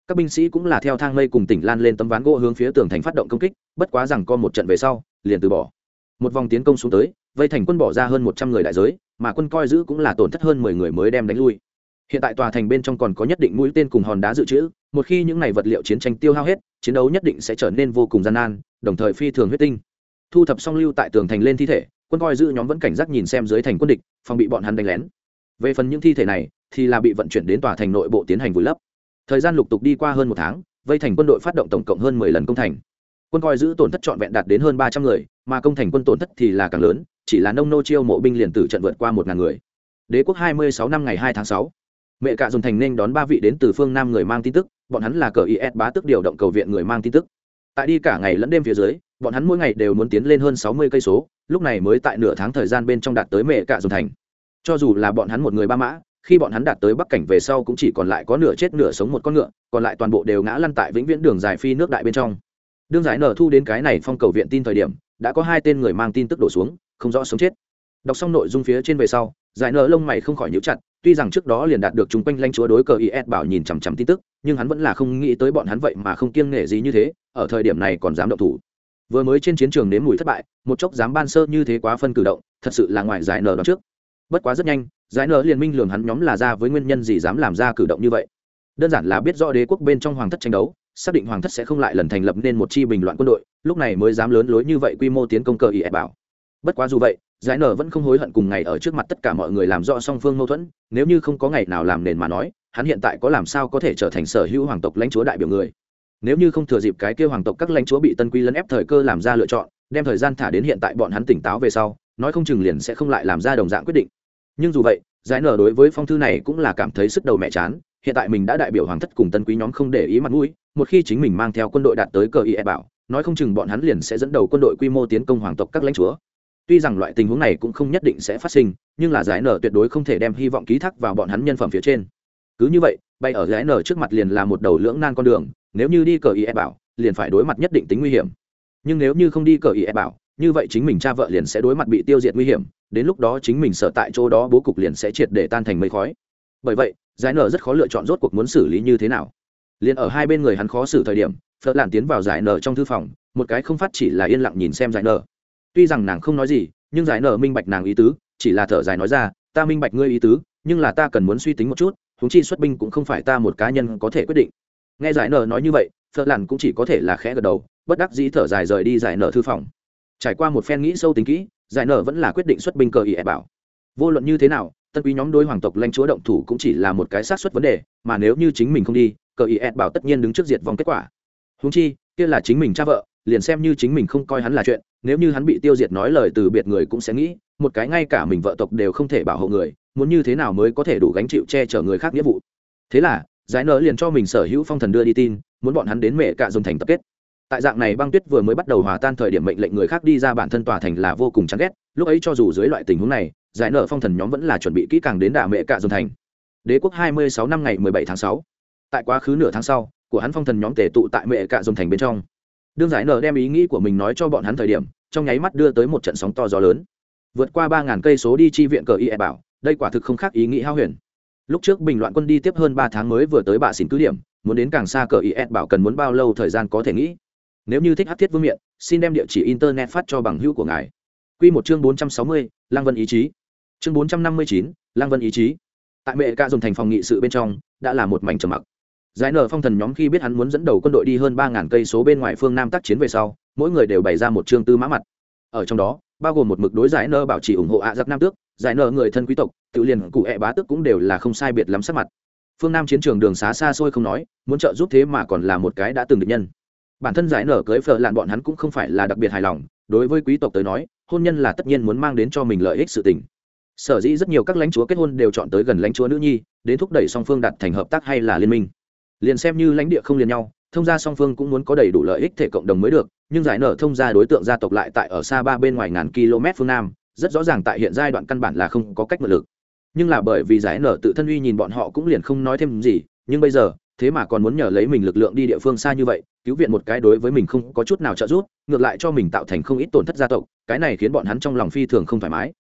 Các binh sĩ cũng là theo thang mây cùng tỉnh lan lên tấm ván gỗ hướng phía tường thành phát động công kích bất quá rằng con một trận về sau, liền từ bỏ. Một vòng tiến công xuống tới, vây thành quân bỏ ra hơn một trăm người đại giới, mà quân coi giữ cũng là tổn thất hơn mười người mới đem đánh lui. Hiện tại tòa thành bên trong còn có nhất định mũi tên cùng hòn đá dự trữ, một khi những này vật liệu chiến tranh tiêu hao hết, chiến đấu nhất định sẽ trở nên vô cùng gian nan, đồng thời phi thường huyết tinh. Thu thập xong lưu tại tường thành lên thi thể, quân coi giữ nhóm vẫn cảnh giác nhìn xem dưới thành quân địch, phòng bị bọn hắn đánh lén. Về phần những thi thể này, thì là bị vận chuyển đến tòa thành nội bộ tiến hành vùi lấp. Thời gian lục tục đi qua hơn một tháng, vây thành quân đội phát động tổng cộng hơn mười lần công thành quân coi giữ tổn thất trọn vẹn đạt đến hơn ba trăm người, mà công thành quân tổn thất thì là càng lớn, chỉ là nông nô chiêu mộ binh liền tử trận vượt qua một ngàn người. Đế quốc hai mươi sáu năm ngày hai tháng sáu, mẹ cạ dùng thành nên đón ba vị đến từ phương nam người mang tin tức, bọn hắn là cờ is bá tức điều động cầu viện người mang tin tức. Tại đi cả ngày lẫn đêm phía dưới, bọn hắn mỗi ngày đều muốn tiến lên hơn sáu mươi cây số, lúc này mới tại nửa tháng thời gian bên trong đạt tới mẹ cạ dùng thành. Cho dù là bọn hắn một người ba mã, khi bọn hắn đạt tới bắc cảnh về sau cũng chỉ còn lại có nửa chết nửa sống một con ngựa, còn lại toàn bộ đều ngã lăn tại vĩnh viễn đường dài phi nước đại bên trong đương giải nở thu đến cái này phong cầu viện tin thời điểm, đã có hai tên người mang tin tức đổ xuống, không rõ sống chết. Đọc xong nội dung phía trên về sau, giải nở lông mày không khỏi nhíu chặt, tuy rằng trước đó liền đạt được chúng quanh lãnh chúa đối cờ is bảo nhìn chằm chằm tin tức, nhưng hắn vẫn là không nghĩ tới bọn hắn vậy mà không kiêng nể gì như thế, ở thời điểm này còn dám động thủ. Vừa mới trên chiến trường nếm mùi thất bại, một chốc dám ban sơ như thế quá phân cử động, thật sự là ngoài giải nở đó trước. Bất quá rất nhanh, giải nở liền minh lường hắn nhóm là ra với nguyên nhân gì dám làm ra cử động như vậy. Đơn giản là biết rõ đế quốc bên trong hoàng thất tranh đấu xác định hoàng thất sẽ không lại lần thành lập nên một chi bình loạn quân đội, lúc này mới dám lớn lối như vậy quy mô tiến công cờ ý ép bảo. Bất quá dù vậy, giải nở vẫn không hối hận cùng ngày ở trước mặt tất cả mọi người làm rõ song phương mâu thuẫn, nếu như không có ngày nào làm nền mà nói, hắn hiện tại có làm sao có thể trở thành sở hữu hoàng tộc lãnh chúa đại biểu người. Nếu như không thừa dịp cái kêu hoàng tộc các lãnh chúa bị tân quy lấn ép thời cơ làm ra lựa chọn, đem thời gian thả đến hiện tại bọn hắn tỉnh táo về sau, nói không chừng liền sẽ không lại làm ra đồng dạng quyết định. Nhưng dù vậy, giải nở đối với phong thư này cũng là cảm thấy sức đầu mẹ chán hiện tại mình đã đại biểu hoàng thất cùng tân quý nhóm không để ý mặt mũi, một khi chính mình mang theo quân đội đạt tới cờ ie bảo, nói không chừng bọn hắn liền sẽ dẫn đầu quân đội quy mô tiến công hoàng tộc các lãnh chúa. Tuy rằng loại tình huống này cũng không nhất định sẽ phát sinh, nhưng là giải nở tuyệt đối không thể đem hy vọng ký thác vào bọn hắn nhân phẩm phía trên. Cứ như vậy, bay ở giải nở trước mặt liền là một đầu lưỡng nan con đường, nếu như đi cờ ie bảo, liền phải đối mặt nhất định tính nguy hiểm. Nhưng nếu như không đi cờ ie bảo, như vậy chính mình cha vợ liền sẽ đối mặt bị tiêu diệt nguy hiểm, đến lúc đó chính mình sợ tại chỗ đó bố cục liền sẽ triệt để tan thành mây khói. Bởi vậy giải nở rất khó lựa chọn rốt cuộc muốn xử lý như thế nào. Liền ở hai bên người hắn khó xử thời điểm, phật làn tiến vào giải nở trong thư phòng, một cái không phát chỉ là yên lặng nhìn xem giải nở. Tuy rằng nàng không nói gì, nhưng giải nở minh bạch nàng ý tứ, chỉ là thở dài nói ra, ta minh bạch ngươi ý tứ, nhưng là ta cần muốn suy tính một chút húng chi xuất binh cũng không phải ta một cá nhân có thể quyết định. Nghe giải nở nói như vậy, phật làn cũng chỉ có thể là khẽ gật đầu, bất đắc dĩ thở dài rời đi giải nở thư phòng. Trải qua một phen nghĩ sâu tính kỹ, giải nở vẫn là quyết định xuất binh cờ ý ẻ bảo. Vô luận như thế nào tân quý nhóm đối hoàng tộc lãnh chúa động thủ cũng chỉ là một cái sát suất vấn đề, mà nếu như chính mình không đi, cờ ý ẻ bảo tất nhiên đứng trước diệt vòng kết quả. Húng chi, kia là chính mình cha vợ, liền xem như chính mình không coi hắn là chuyện, nếu như hắn bị tiêu diệt nói lời từ biệt người cũng sẽ nghĩ, một cái ngay cả mình vợ tộc đều không thể bảo hộ người, muốn như thế nào mới có thể đủ gánh chịu che chở người khác nghĩa vụ. Thế là, giải nở liền cho mình sở hữu phong thần đưa đi tin, muốn bọn hắn đến mẹ cạ dùng thành tập kết. Tại dạng này băng tuyết vừa mới bắt đầu hòa tan thời điểm mệnh lệnh người khác đi ra bản thân tòa thành là vô cùng chán ghét, lúc ấy cho dù dưới loại tình huống này giải nở phong thần nhóm vẫn là chuẩn bị kỹ càng đến đà mẹ cạ dồn thành. Đế quốc hai mươi sáu năm ngày mười bảy tháng sáu. Tại quá khứ nửa tháng sau, của hắn phong thần nhóm tề tụ tại mẹ cạ dồn thành bên trong. Đương giải nở đem ý nghĩ của mình nói cho bọn hắn thời điểm, trong nháy mắt đưa tới một trận sóng to gió lớn. Vượt qua ba ngàn cây số đi chi viện cờ y e bảo, đây quả thực không khác ý nghĩ hao huyền. Lúc trước bình loạn quân đi tiếp hơn ba tháng mới vừa tới bạ xỉn cứ điểm, muốn đến càng xa cờ is e bảo cần muốn bao lâu thời gian có thể nghĩ. Nếu như thích hát thiết vương miện, xin đem địa chỉ internet phát cho bằng hữu của ngài. Q một chương bốn trăm sáu mươi lang vân ý chí chương bốn trăm năm mươi chín, lang vân ý chí. Tại mẹ ca dùng thành phòng nghị sự bên trong, đã là một mảnh trầm mặc. Giải nở phong thần nhóm khi biết hắn muốn dẫn đầu quân đội đi hơn ba ngàn cây số bên ngoài phương nam tác chiến về sau, mỗi người đều bày ra một chương tư mã mặt. Ở trong đó, bao gồm một mực đối giải nơ bảo trì ủng hộ ạ giặc nam tước, giải nơ người thân quý tộc, tự liền cụ hẹ bá tước cũng đều là không sai biệt lắm sắc mặt. Phương nam chiến trường đường xá xa xôi không nói, muốn trợ giúp thế mà còn là một cái đã từng được nhân. Bản thân giải nở cưới phở lạn bọn hắn cũng không phải là đặc biệt hài lòng, đối với quý tộc tới nói, hôn nhân là tất nhiên muốn mang đến cho mình lợi ích sự tình sở dĩ rất nhiều các lãnh chúa kết hôn đều chọn tới gần lãnh chúa nữ nhi, đến thúc đẩy song phương đặt thành hợp tác hay là liên minh. Liền xem như lãnh địa không liền nhau, thông gia song phương cũng muốn có đầy đủ lợi ích thể cộng đồng mới được, nhưng giải nở thông gia đối tượng gia tộc lại tại ở xa ba bên ngoài ngàn km phương nam, rất rõ ràng tại hiện giai đoạn căn bản là không có cách mượn lực. Nhưng là bởi vì giải nở tự thân uy nhìn bọn họ cũng liền không nói thêm gì, nhưng bây giờ, thế mà còn muốn nhờ lấy mình lực lượng đi địa phương xa như vậy, cứu viện một cái đối với mình không có chút nào trợ giúp, ngược lại cho mình tạo thành không ít tổn thất gia tộc, cái này khiến bọn hắn trong lòng phi thường không thoải mái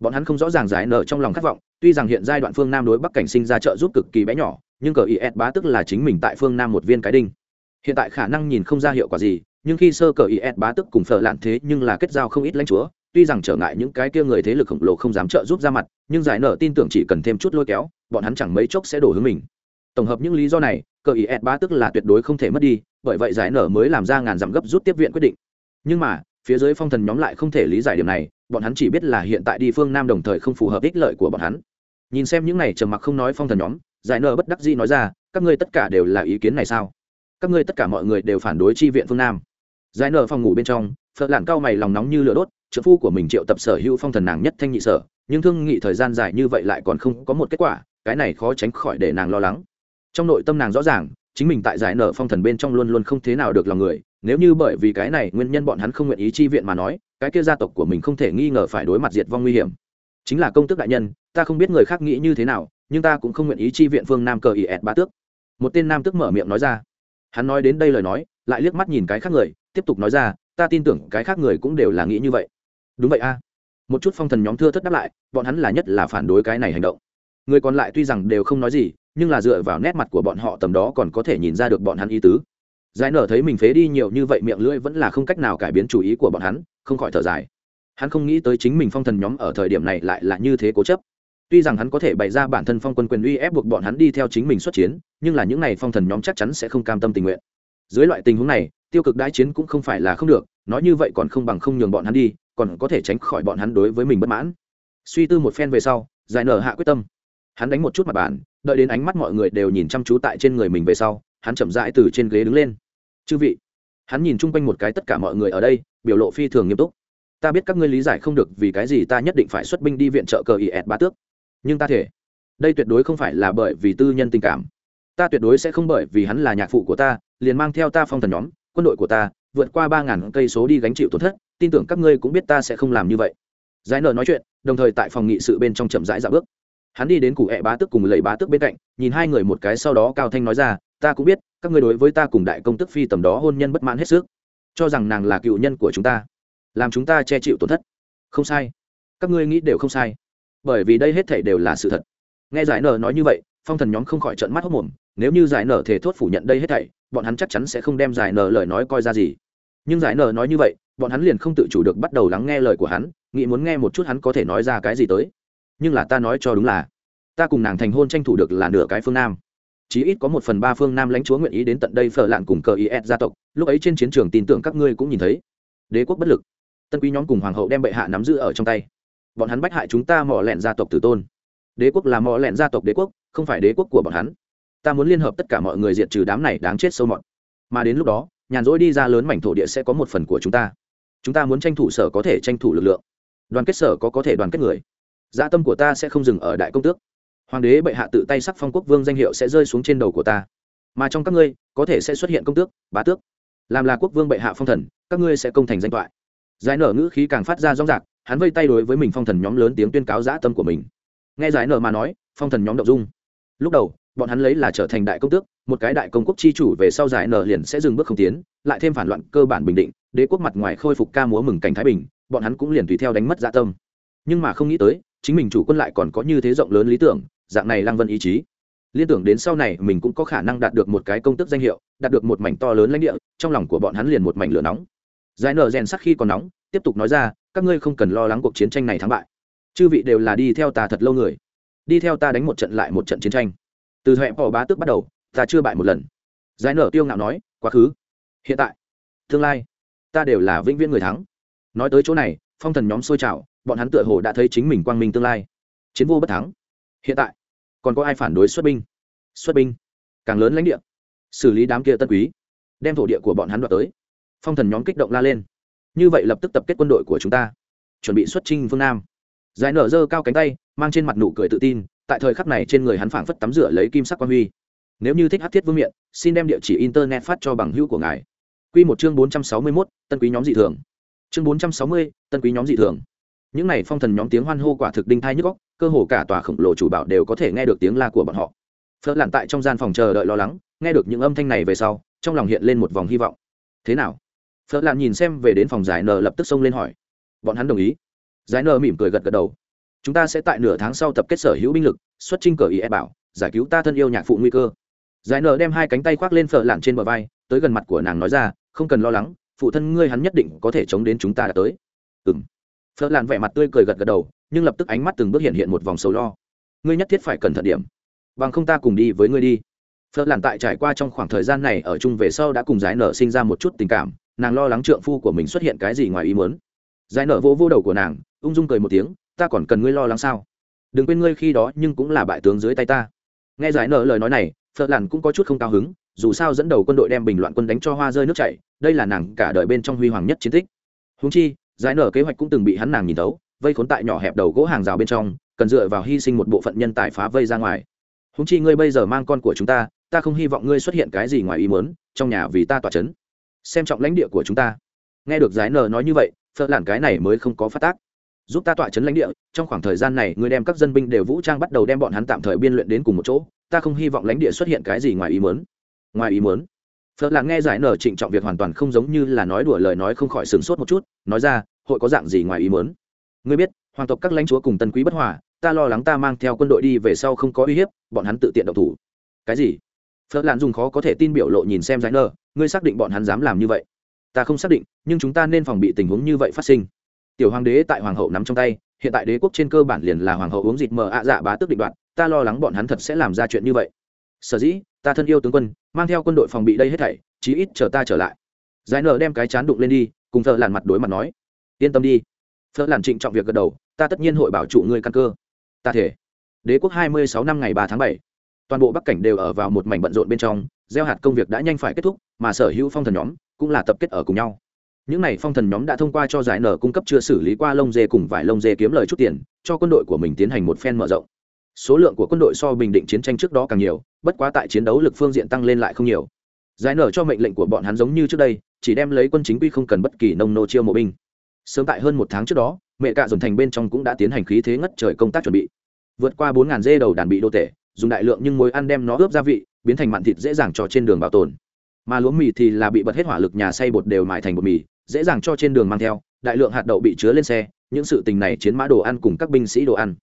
bọn hắn không rõ ràng giải nở trong lòng khát vọng, tuy rằng hiện giai đoạn phương nam đối bắc cảnh sinh ra trợ giúp cực kỳ bé nhỏ, nhưng cờ is bá tức là chính mình tại phương nam một viên cái đinh. Hiện tại khả năng nhìn không ra hiệu quả gì, nhưng khi sơ cờ is bá tức cùng phở lạn thế nhưng là kết giao không ít lãnh chúa, tuy rằng trở ngại những cái kia người thế lực khổng lồ không dám trợ giúp ra mặt, nhưng giải nở tin tưởng chỉ cần thêm chút lôi kéo, bọn hắn chẳng mấy chốc sẽ đổ hướng mình. Tổng hợp những lý do này, cờ is bá tức là tuyệt đối không thể mất đi, bởi vậy giải nở mới làm ra ngàn dặm gấp rút tiếp viện quyết định. Nhưng mà phía dưới phong thần nhóm lại không thể lý giải điểm này, bọn hắn chỉ biết là hiện tại đi phương nam đồng thời không phù hợp ích lợi của bọn hắn. Nhìn xem những này trầm mặc không nói phong thần nhóm, giải nở bất đắc dĩ nói ra, các ngươi tất cả đều là ý kiến này sao? Các ngươi tất cả mọi người đều phản đối chi viện phương nam. Giải nở phòng ngủ bên trong, phật lạn cao mày lòng nóng như lửa đốt trợ phu của mình triệu tập sở hữu phong thần nàng nhất thanh nhị sở, nhưng thương nghị thời gian dài như vậy lại còn không có một kết quả, cái này khó tránh khỏi để nàng lo lắng. Trong nội tâm nàng rõ ràng chính mình tại giải nở phong thần bên trong luôn luôn không thế nào được lòng người, nếu như bởi vì cái này nguyên nhân bọn hắn không nguyện ý chi viện mà nói, cái kia gia tộc của mình không thể nghi ngờ phải đối mặt diệt vong nguy hiểm. Chính là công tước đại nhân, ta không biết người khác nghĩ như thế nào, nhưng ta cũng không nguyện ý chi viện phương nam cờ ỉ ẹt ba tước. Một tên nam tước mở miệng nói ra. Hắn nói đến đây lời nói, lại liếc mắt nhìn cái khác người, tiếp tục nói ra, ta tin tưởng cái khác người cũng đều là nghĩ như vậy. Đúng vậy a. Một chút phong thần nhóm thưa thất đáp lại, bọn hắn là nhất là phản đối cái này hành động người còn lại tuy rằng đều không nói gì, nhưng là dựa vào nét mặt của bọn họ tầm đó còn có thể nhìn ra được bọn hắn ý tứ. Giải nở thấy mình phế đi nhiều như vậy miệng lưỡi vẫn là không cách nào cải biến chủ ý của bọn hắn, không khỏi thở dài. Hắn không nghĩ tới chính mình phong thần nhóm ở thời điểm này lại là như thế cố chấp. Tuy rằng hắn có thể bày ra bản thân phong quân quyền uy ép buộc bọn hắn đi theo chính mình xuất chiến, nhưng là những n à y phong thần nhóm chắc chắn sẽ không cam tâm tình nguyện. Dưới loại tình huống này, tiêu cực đãi chiến cũng không phải là không được, nói như vậy còn không bằng không nhường bọn hắn đi, còn có thể tránh khỏi bọn hắn đối với mình bất mãn. Suy tư một phen về sau, giải nở hạ quyết tâm hắn đánh một chút mặt bàn, đợi đến ánh mắt mọi người đều nhìn chăm chú tại trên người mình về sau, hắn chậm rãi từ trên ghế đứng lên. Chư vị. Hắn nhìn chung quanh một cái tất cả mọi người ở đây, biểu lộ phi thường nghiêm túc. Ta biết các ngươi lý giải không được vì cái gì ta nhất định phải xuất binh đi viện trợ cờ ý ẹt ba tước. Nhưng ta thể, đây tuyệt đối không phải là bởi vì tư nhân tình cảm. Ta tuyệt đối sẽ không bởi vì hắn là nhạc phụ của ta, liền mang theo ta phong thần nhóm, quân đội của ta, vượt qua ba ngàn cây số đi gánh chịu tổn thất, tin tưởng các ngươi cũng biết ta sẽ không làm như vậy. Giải nợ nói chuyện, đồng thời tại phòng nghị sự bên trong chậm rãi dạo bước hắn đi đến cụ hẹ bá tức cùng lầy bá tức bên cạnh, nhìn hai người một cái sau đó cao thanh nói ra, ta cũng biết, các ngươi đối với ta cùng đại công tức phi tầm đó hôn nhân bất mãn hết sức. Cho rằng nàng là cựu nhân của chúng ta, làm chúng ta che chịu tổn thất. Không sai. Các ngươi nghĩ đều không sai. Bởi vì đây hết thảy đều là sự thật. Nghe giải nở nói như vậy, phong thần nhóm không khỏi trận mắt hốc mồm, nếu như giải nở thể thốt phủ nhận đây hết thảy, bọn hắn chắc chắn sẽ không đem giải nở lời nói coi ra gì. Nhưng giải nở nói như vậy, bọn hắn liền không tự chủ được bắt đầu lắng nghe lời của hắn, nghĩ muốn nghe một chút hắn có thể nói ra cái gì tới nhưng là ta nói cho đúng là, ta cùng nàng thành hôn tranh thủ được là nửa cái phương nam. Chí ít có một phần ba phương nam lãnh chúa nguyện ý đến tận đây phở lạn cùng cờ is gia tộc, lúc ấy trên chiến trường tin tưởng các ngươi cũng nhìn thấy. Đế quốc bất lực. Tân quý nhóm cùng hoàng hậu đem bệ hạ nắm giữ ở trong tay. Bọn hắn bách hại chúng ta mỏ lẹn gia tộc tử tôn. Đế quốc là mỏ lẹn gia tộc đế quốc, không phải đế quốc của bọn hắn. Ta muốn liên hợp tất cả mọi người diệt trừ đám này đáng chết sâu mọt. Mà đến lúc đó, nhàn rỗi đi ra lớn mảnh thổ địa sẽ có một phần của chúng ta. Chúng ta muốn tranh thủ sở có thể tranh thủ lực lượng. Đoàn kết sở có có thể đoàn kết người dạ tâm của ta sẽ không dừng ở đại công tước. Hoàng đế bệ hạ tự tay sắc phong quốc vương danh hiệu sẽ rơi xuống trên đầu của ta. Mà trong các ngươi, có thể sẽ xuất hiện công tước, bá tước. Làm là quốc vương bệ hạ phong thần, các ngươi sẽ công thành danh thoại giải nở ngữ khí càng phát ra rong rạc, hắn vây tay đối với mình phong thần nhóm lớn tiếng tuyên cáo dã tâm của mình. Nghe giải nở mà nói, phong thần nhóm động dung. Lúc đầu, bọn hắn lấy là trở thành đại công tước, một cái đại công quốc chi chủ về sau giải nở liền sẽ dừng bước không tiến, lại thêm phản loạn cơ bản bình định, đế quốc mặt ngoài khôi phục ca múa mừng cảnh thái bình, bọn hắn cũng liền tùy theo đánh mất dã tâm. Nhưng mà không nghĩ tới chính mình chủ quân lại còn có như thế rộng lớn lý tưởng, dạng này lăng vân ý chí. Liên tưởng đến sau này mình cũng có khả năng đạt được một cái công tức danh hiệu, đạt được một mảnh to lớn lãnh địa, trong lòng của bọn hắn liền một mảnh lửa nóng. Giải nở rèn sắc khi còn nóng, tiếp tục nói ra, các ngươi không cần lo lắng cuộc chiến tranh này thắng bại. Chư vị đều là đi theo ta thật lâu người. Đi theo ta đánh một trận lại một trận chiến tranh. Từ huệ bỏ bá tước bắt đầu, ta chưa bại một lần. Giải nở tiêu ngạo nói, quá khứ, hiện tại, tương lai, ta đều là vĩnh viễn người thắng. Nói tới chỗ này, phong thần nhóm xôi trào bọn hắn tựa hồ đã thấy chính mình quang minh tương lai. Chiến vô bất thắng. Hiện tại, còn có ai phản đối xuất binh? Xuất binh, càng lớn lãnh địa. Xử lý đám kia tân quý, đem thổ địa của bọn hắn đoạt tới. Phong thần nhóm kích động la lên. Như vậy lập tức tập kết quân đội của chúng ta. Chuẩn bị xuất trinh phương nam. Giải nở dơ cao cánh tay, mang trên mặt nụ cười tự tin. Tại thời khắc này trên người hắn phảng phất tắm rửa lấy kim sắc quan huy. Nếu như thích hát thiết vương miện, xin đem địa chỉ internet phát cho bằng hữu của ngài. Q một chương bốn trăm sáu mươi mốt, tân quý nhóm dị thường. Chương bốn trăm sáu mươi, tân quý nhóm dị thường những n à y phong thần nhóm tiếng hoan hô quả thực đinh thai nhức góc cơ hồ cả tòa khổng lồ chủ bảo đều có thể nghe được tiếng la của bọn họ. Phớt lặn tại trong gian phòng chờ đợi lo lắng, nghe được những âm thanh này về sau, trong lòng hiện lên một vòng hy vọng. Thế nào? Phớt lặn nhìn xem về đến phòng giải nờ lập tức xông lên hỏi. Bọn hắn đồng ý. Giải nờ mỉm cười gật gật đầu. Chúng ta sẽ tại nửa tháng sau tập kết sở hữu binh lực, xuất trinh cờ ý e bảo, giải cứu ta thân yêu nhạc phụ nguy cơ. Giải nờ đem hai cánh tay khoác lên phở lặn trên bờ vai, tới gần mặt của nàng nói ra, không cần lo lắng, phụ thân ngươi hắn nhất định có thể chống đến chúng ta đã tới. Ừng phở Lạn vẻ mặt tươi cười gật gật đầu, nhưng lập tức ánh mắt từng bước hiện hiện một vòng sầu lo. Ngươi nhất thiết phải cẩn thận điểm, bằng không ta cùng đi với ngươi đi. Phật làn tại trải qua trong khoảng thời gian này ở chung về sau đã cùng giải nở sinh ra một chút tình cảm, nàng lo lắng trượng phu của mình xuất hiện cái gì ngoài ý muốn. Giải nở vô vô đầu của nàng, ung dung cười một tiếng, ta còn cần ngươi lo lắng sao? Đừng quên ngươi khi đó nhưng cũng là bại tướng dưới tay ta. Nghe giải nở lời nói này phật làn cũng có chút không cao hứng, dù sao dẫn đầu quân đội đem bình loạn quân đánh cho hoa rơi nước chảy, đây là nàng cả đời bên trong huy hoàng nhất chiến tích. Húng chi giải nở kế hoạch cũng từng bị hắn nàng nhìn thấu, vây khốn tại nhỏ hẹp đầu gỗ hàng rào bên trong, cần dựa vào hy sinh một bộ phận nhân tài phá vây ra ngoài. Húng chi ngươi bây giờ mang con của chúng ta ta không hy vọng ngươi xuất hiện cái gì ngoài ý muốn, trong nhà vì ta tỏa chấn. Xem trọng lãnh địa của chúng ta. Nghe được giải nở nói như vậy, phật lản cái này mới không có phát tác. Giúp ta tỏa chấn lãnh địa, trong khoảng thời gian này ngươi đem các dân binh đều vũ trang bắt đầu đem bọn hắn tạm thời biên luyện đến cùng một chỗ, ta không hy vọng lãnh địa xuất hiện cái gì ngoài ý muốn. Ngoài ý muốn phật là nghe giải nở trịnh trọng việc hoàn toàn không giống như là nói đùa lời nói không khỏi sửng sốt một chút nói ra hội có dạng gì ngoài ý muốn? Ngươi biết hoàng tộc các lãnh chúa cùng tân quý bất hòa ta lo lắng ta mang theo quân đội đi về sau không có uy hiếp bọn hắn tự tiện độc thủ. Cái gì? Phật lạn dùng khó có thể tin biểu lộ nhìn xem giải nở, ngươi xác định bọn hắn dám làm như vậy? Ta không xác định nhưng chúng ta nên phòng bị tình huống như vậy phát sinh. Tiểu hoàng đế tại hoàng hậu nắm trong tay hiện tại đế quốc trên cơ bản liền là hoàng hậu uống dịt mờ ạ dạ bá tức định đoạt ta lo lắng bọn hắn thật sẽ làm ra chuyện như vậy. Sở dĩ ta thân yêu tướng quân, mang theo quân đội phòng bị đây hết thảy, chí ít chờ ta trở lại. Giải nở đem cái chán đụng lên đi, cùng thợ làn mặt đối mặt nói, yên tâm đi. Thợ làn trịnh trọng việc gật đầu, ta tất nhiên hội bảo trụ ngươi căn cơ. Ta thể, đế quốc hai mươi sáu năm ngày ba tháng bảy, toàn bộ bắc cảnh đều ở vào một mảnh bận rộn bên trong, gieo hạt công việc đã nhanh phải kết thúc, mà sở hữu phong thần nhóm cũng là tập kết ở cùng nhau. Những n à y phong thần nhóm đã thông qua cho giải nở cung cấp chưa xử lý qua lông dê cùng vài lông dê kiếm lời chút tiền, cho quân đội của mình tiến hành một phen mở rộng số lượng của quân đội so bình định chiến tranh trước đó càng nhiều, bất quá tại chiến đấu lực phương diện tăng lên lại không nhiều. Giải nở cho mệnh lệnh của bọn hắn giống như trước đây, chỉ đem lấy quân chính quy không cần bất kỳ nông nô chiêu mộ binh. Sớm tại hơn một tháng trước đó, mẹ cạ dồn thành bên trong cũng đã tiến hành khí thế ngất trời công tác chuẩn bị. Vượt qua bốn ngàn dê đầu đàn bị đô tể, dùng đại lượng nhưng mối ăn đem nó ướp gia vị, biến thành mặn thịt dễ dàng cho trên đường bảo tồn. Mà lúa mì thì là bị bật hết hỏa lực nhà xay bột đều mại thành bột mì, dễ dàng cho trên đường mang theo, đại lượng hạt đậu bị chứa lên xe, những sự tình này chiến mã đồ ăn cùng các binh sĩ đồ ăn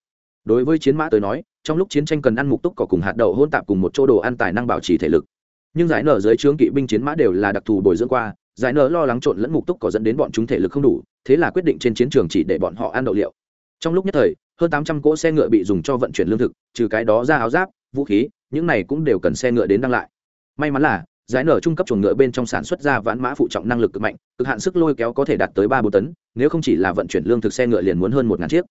đối với chiến mã tới nói, trong lúc chiến tranh cần ăn mục túc cỏ cùng hạt đậu hôn tạp cùng một chỗ đồ ăn tài năng bảo trì thể lực. Nhưng giải nở dưới trướng kỵ binh chiến mã đều là đặc thù bồi dưỡng qua, giải nở lo lắng trộn lẫn mục túc cỏ dẫn đến bọn chúng thể lực không đủ, thế là quyết định trên chiến trường chỉ để bọn họ ăn đậu liệu. Trong lúc nhất thời, hơn tám trăm cỗ xe ngựa bị dùng cho vận chuyển lương thực, trừ cái đó ra áo giáp, vũ khí, những này cũng đều cần xe ngựa đến đăng lại. May mắn là, giải nở trung cấp chuồng ngựa bên trong sản xuất ra vãn mã phụ trọng năng lực cực mạnh, cực hạn sức lôi kéo có thể đạt tới ba bốn tấn, nếu không chỉ là vận chuyển lương thực xe ngựa liền muốn hơn một ngàn chiếc.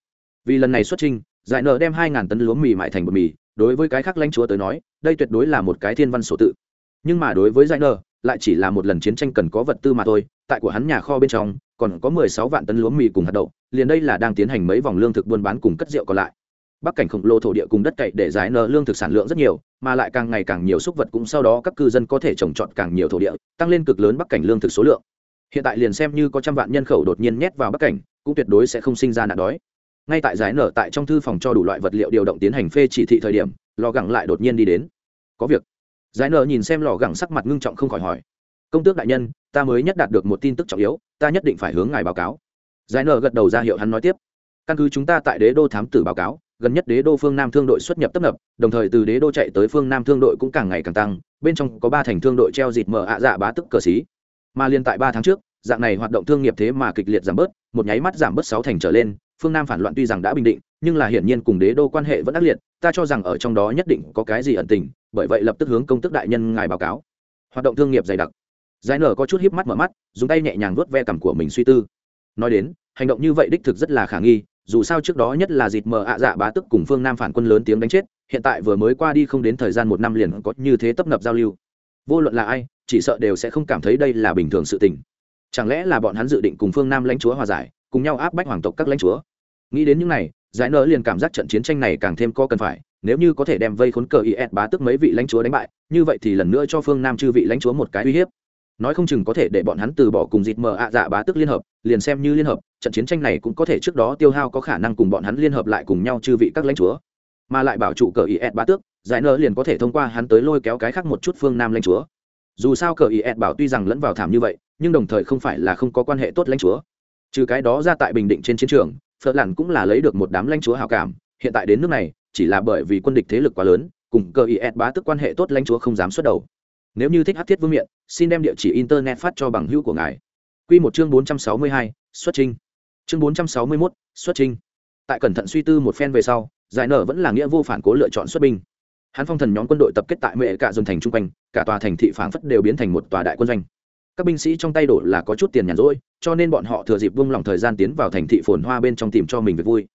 Vì lần này xuất trình giải nở đem hai ngàn tấn lúa mì mại thành bột mì, đối với cái khác lãnh chúa tới nói, đây tuyệt đối là một cái thiên văn sổ tự. Nhưng mà đối với giải nở lại chỉ là một lần chiến tranh cần có vật tư mà thôi, tại của hắn nhà kho bên trong, còn có mười sáu vạn tấn lúa mì cùng hạt đậu, liền đây là đang tiến hành mấy vòng lương thực buôn bán cùng cất rượu còn lại. Bắc cảnh khổng lồ thổ địa cùng đất cậy để giải nợ lương thực sản lượng rất nhiều, mà lại càng ngày càng nhiều súc vật cũng sau đó các cư dân có thể trồng trọt càng nhiều thổ địa, tăng lên cực lớn bắc cảnh lương thực số lượng. Hiện tại liền xem như có trăm vạn nhân khẩu đột nhiên nhét vào bắc cảnh, cũng tuyệt đối sẽ không sinh ra nạn đói ngay tại giải nở tại trong thư phòng cho đủ loại vật liệu điều động tiến hành phê chỉ thị thời điểm, lò gẳng lại đột nhiên đi đến. Có việc. Giải Nở nhìn xem lò gẳng sắc mặt ngưng trọng không khỏi hỏi. Công tước đại nhân, ta mới nhất đạt được một tin tức trọng yếu, ta nhất định phải hướng ngài báo cáo. Giải Nở gật đầu ra hiệu hắn nói tiếp. Căn cứ chúng ta tại đế đô thám tử báo cáo, gần nhất đế đô phương nam thương đội xuất nhập tấp nập, đồng thời từ đế đô chạy tới phương nam thương đội cũng càng ngày càng tăng, bên trong có ba thành thương đội treo dịt mở ạ dạ bá tức cờ xí. Mà liên tại ba tháng trước, dạng này hoạt động thương nghiệp thế mà kịch liệt giảm bớt, một nháy mắt giảm bớt sáu thành trở lên phương nam phản loạn tuy rằng đã bình định, nhưng là hiển nhiên cùng đế đô quan hệ vẫn ác liệt, ta cho rằng ở trong đó nhất định có cái gì ẩn tình, bởi vậy lập tức hướng công tức đại nhân ngài báo cáo. Hoạt động thương nghiệp dày đặc. Giải nở có chút híp mắt mở mắt, dùng tay nhẹ nhàng vuốt ve cằm của mình suy tư. Nói đến, hành động như vậy đích thực rất là khả nghi, dù sao trước đó nhất là dịt mờ ạ dạ bá tức cùng phương nam phản quân lớn tiếng đánh chết, hiện tại vừa mới qua đi không đến thời gian một năm liền có như thế tấp nập giao lưu. Vô luận là ai, chỉ sợ đều sẽ không cảm thấy đây là bình thường sự tình. Chẳng lẽ là bọn hắn dự định cùng phương nam lãnh chúa hòa giải, cùng nhau áp bách hoàng tộc các lãnh chúa? Nghĩ đến những này, giải nở liền cảm giác trận chiến tranh này càng thêm có cần phải, nếu như có thể đem vây khốn cờ is bá tức mấy vị lãnh chúa đánh bại, như vậy thì lần nữa cho phương nam chư vị lãnh chúa một cái uy hiếp. Nói không chừng có thể để bọn hắn từ bỏ cùng dịt mờ ạ dạ bá tức liên hợp, liền xem như liên hợp, trận chiến tranh này cũng có thể trước đó tiêu hao có khả năng cùng bọn hắn liên hợp lại cùng nhau chư vị các lãnh chúa. Mà lại bảo trụ cờ is bá tước, giải nở liền có thể thông qua hắn tới lôi kéo cái khác một chút phương nam lãnh chúa. Dù sao cờ is bảo tuy rằng lẫn vào thảm như vậy, nhưng đồng thời không phải là không có quan hệ tốt lãnh chúa. Trừ cái đó ra tại bình định trên chiến trường phở lặn cũng là lấy được một đám lãnh chúa hào cảm, hiện tại đến nước này, chỉ là bởi vì quân địch thế lực quá lớn, cùng cờ ed bá tức quan hệ tốt lãnh chúa không dám xuất đầu. Nếu như thích hát thiết vương miện, xin đem địa chỉ internet phát cho bằng hữu của ngài. Q một chương bốn trăm sáu mươi hai, xuất trinh chương bốn trăm sáu mươi mốt, xuất trinh tại cẩn thận suy tư một phen về sau, giải nở vẫn là nghĩa vô phản cố lựa chọn xuất binh. Hắn phong thần nhóm quân đội tập kết tại mệ cả dồn thành chung quanh, cả tòa thành thị phảng phất đều biến thành một tòa đại quân doanh các binh sĩ trong tay đổ là có chút tiền nhàn rỗi, cho nên bọn họ thừa dịp vung lòng thời gian tiến vào thành thị phồn hoa bên trong tìm cho mình việc vui.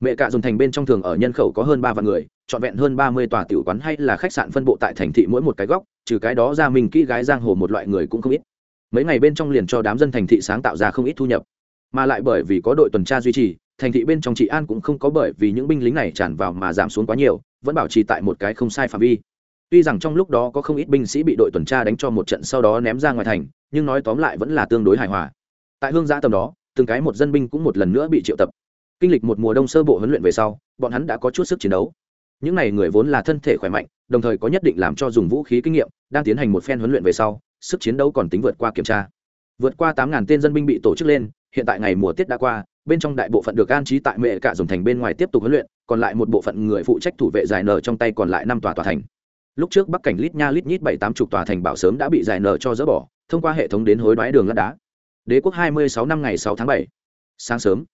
Mẹ cạ dồn thành bên trong thường ở nhân khẩu có hơn ba vạn người, trọn vẹn hơn ba mươi tòa tiểu quán hay là khách sạn phân bộ tại thành thị mỗi một cái góc, trừ cái đó ra mình kỹ gái giang hồ một loại người cũng không ít. Mấy ngày bên trong liền cho đám dân thành thị sáng tạo ra không ít thu nhập. Mà lại bởi vì có đội tuần tra duy trì, thành thị bên trong trị an cũng không có bởi vì những binh lính này tràn vào mà giảm xuống quá nhiều, vẫn bảo trì tại một cái không sai phạm vi tuy rằng trong lúc đó có không ít binh sĩ bị đội tuần tra đánh cho một trận sau đó ném ra ngoài thành, nhưng nói tóm lại vẫn là tương đối hài hòa. Tại hương giã tầm đó, từng cái một dân binh cũng một lần nữa bị triệu tập. Kinh lịch một mùa đông sơ bộ huấn luyện về sau, bọn hắn đã có chút sức chiến đấu. Những n à y người vốn là thân thể khỏe mạnh, đồng thời có nhất định làm cho dùng vũ khí kinh nghiệm, đang tiến hành một phen huấn luyện về sau, sức chiến đấu còn tính vượt qua kiểm tra. Vượt qua tám ngàn tên dân binh bị tổ chức lên, hiện tại ngày mùa tiết đã qua, bên trong đại bộ phận được an trí tại mệ cả dùng thành bên ngoài tiếp tục huấn luyện, còn lại một bộ phận người phụ trách thủ vệ giải nở trong tay còn lại năm tòa tòa thành lúc trước bắc cảnh lít nha lít nhít bảy tám chục tòa thành bảo sớm đã bị giải nở cho dỡ bỏ, thông qua hệ thống đến hối đoái đường lát đá. Đế quốc hai mươi sáu năm ngày sáu tháng bảy. Sáng sớm,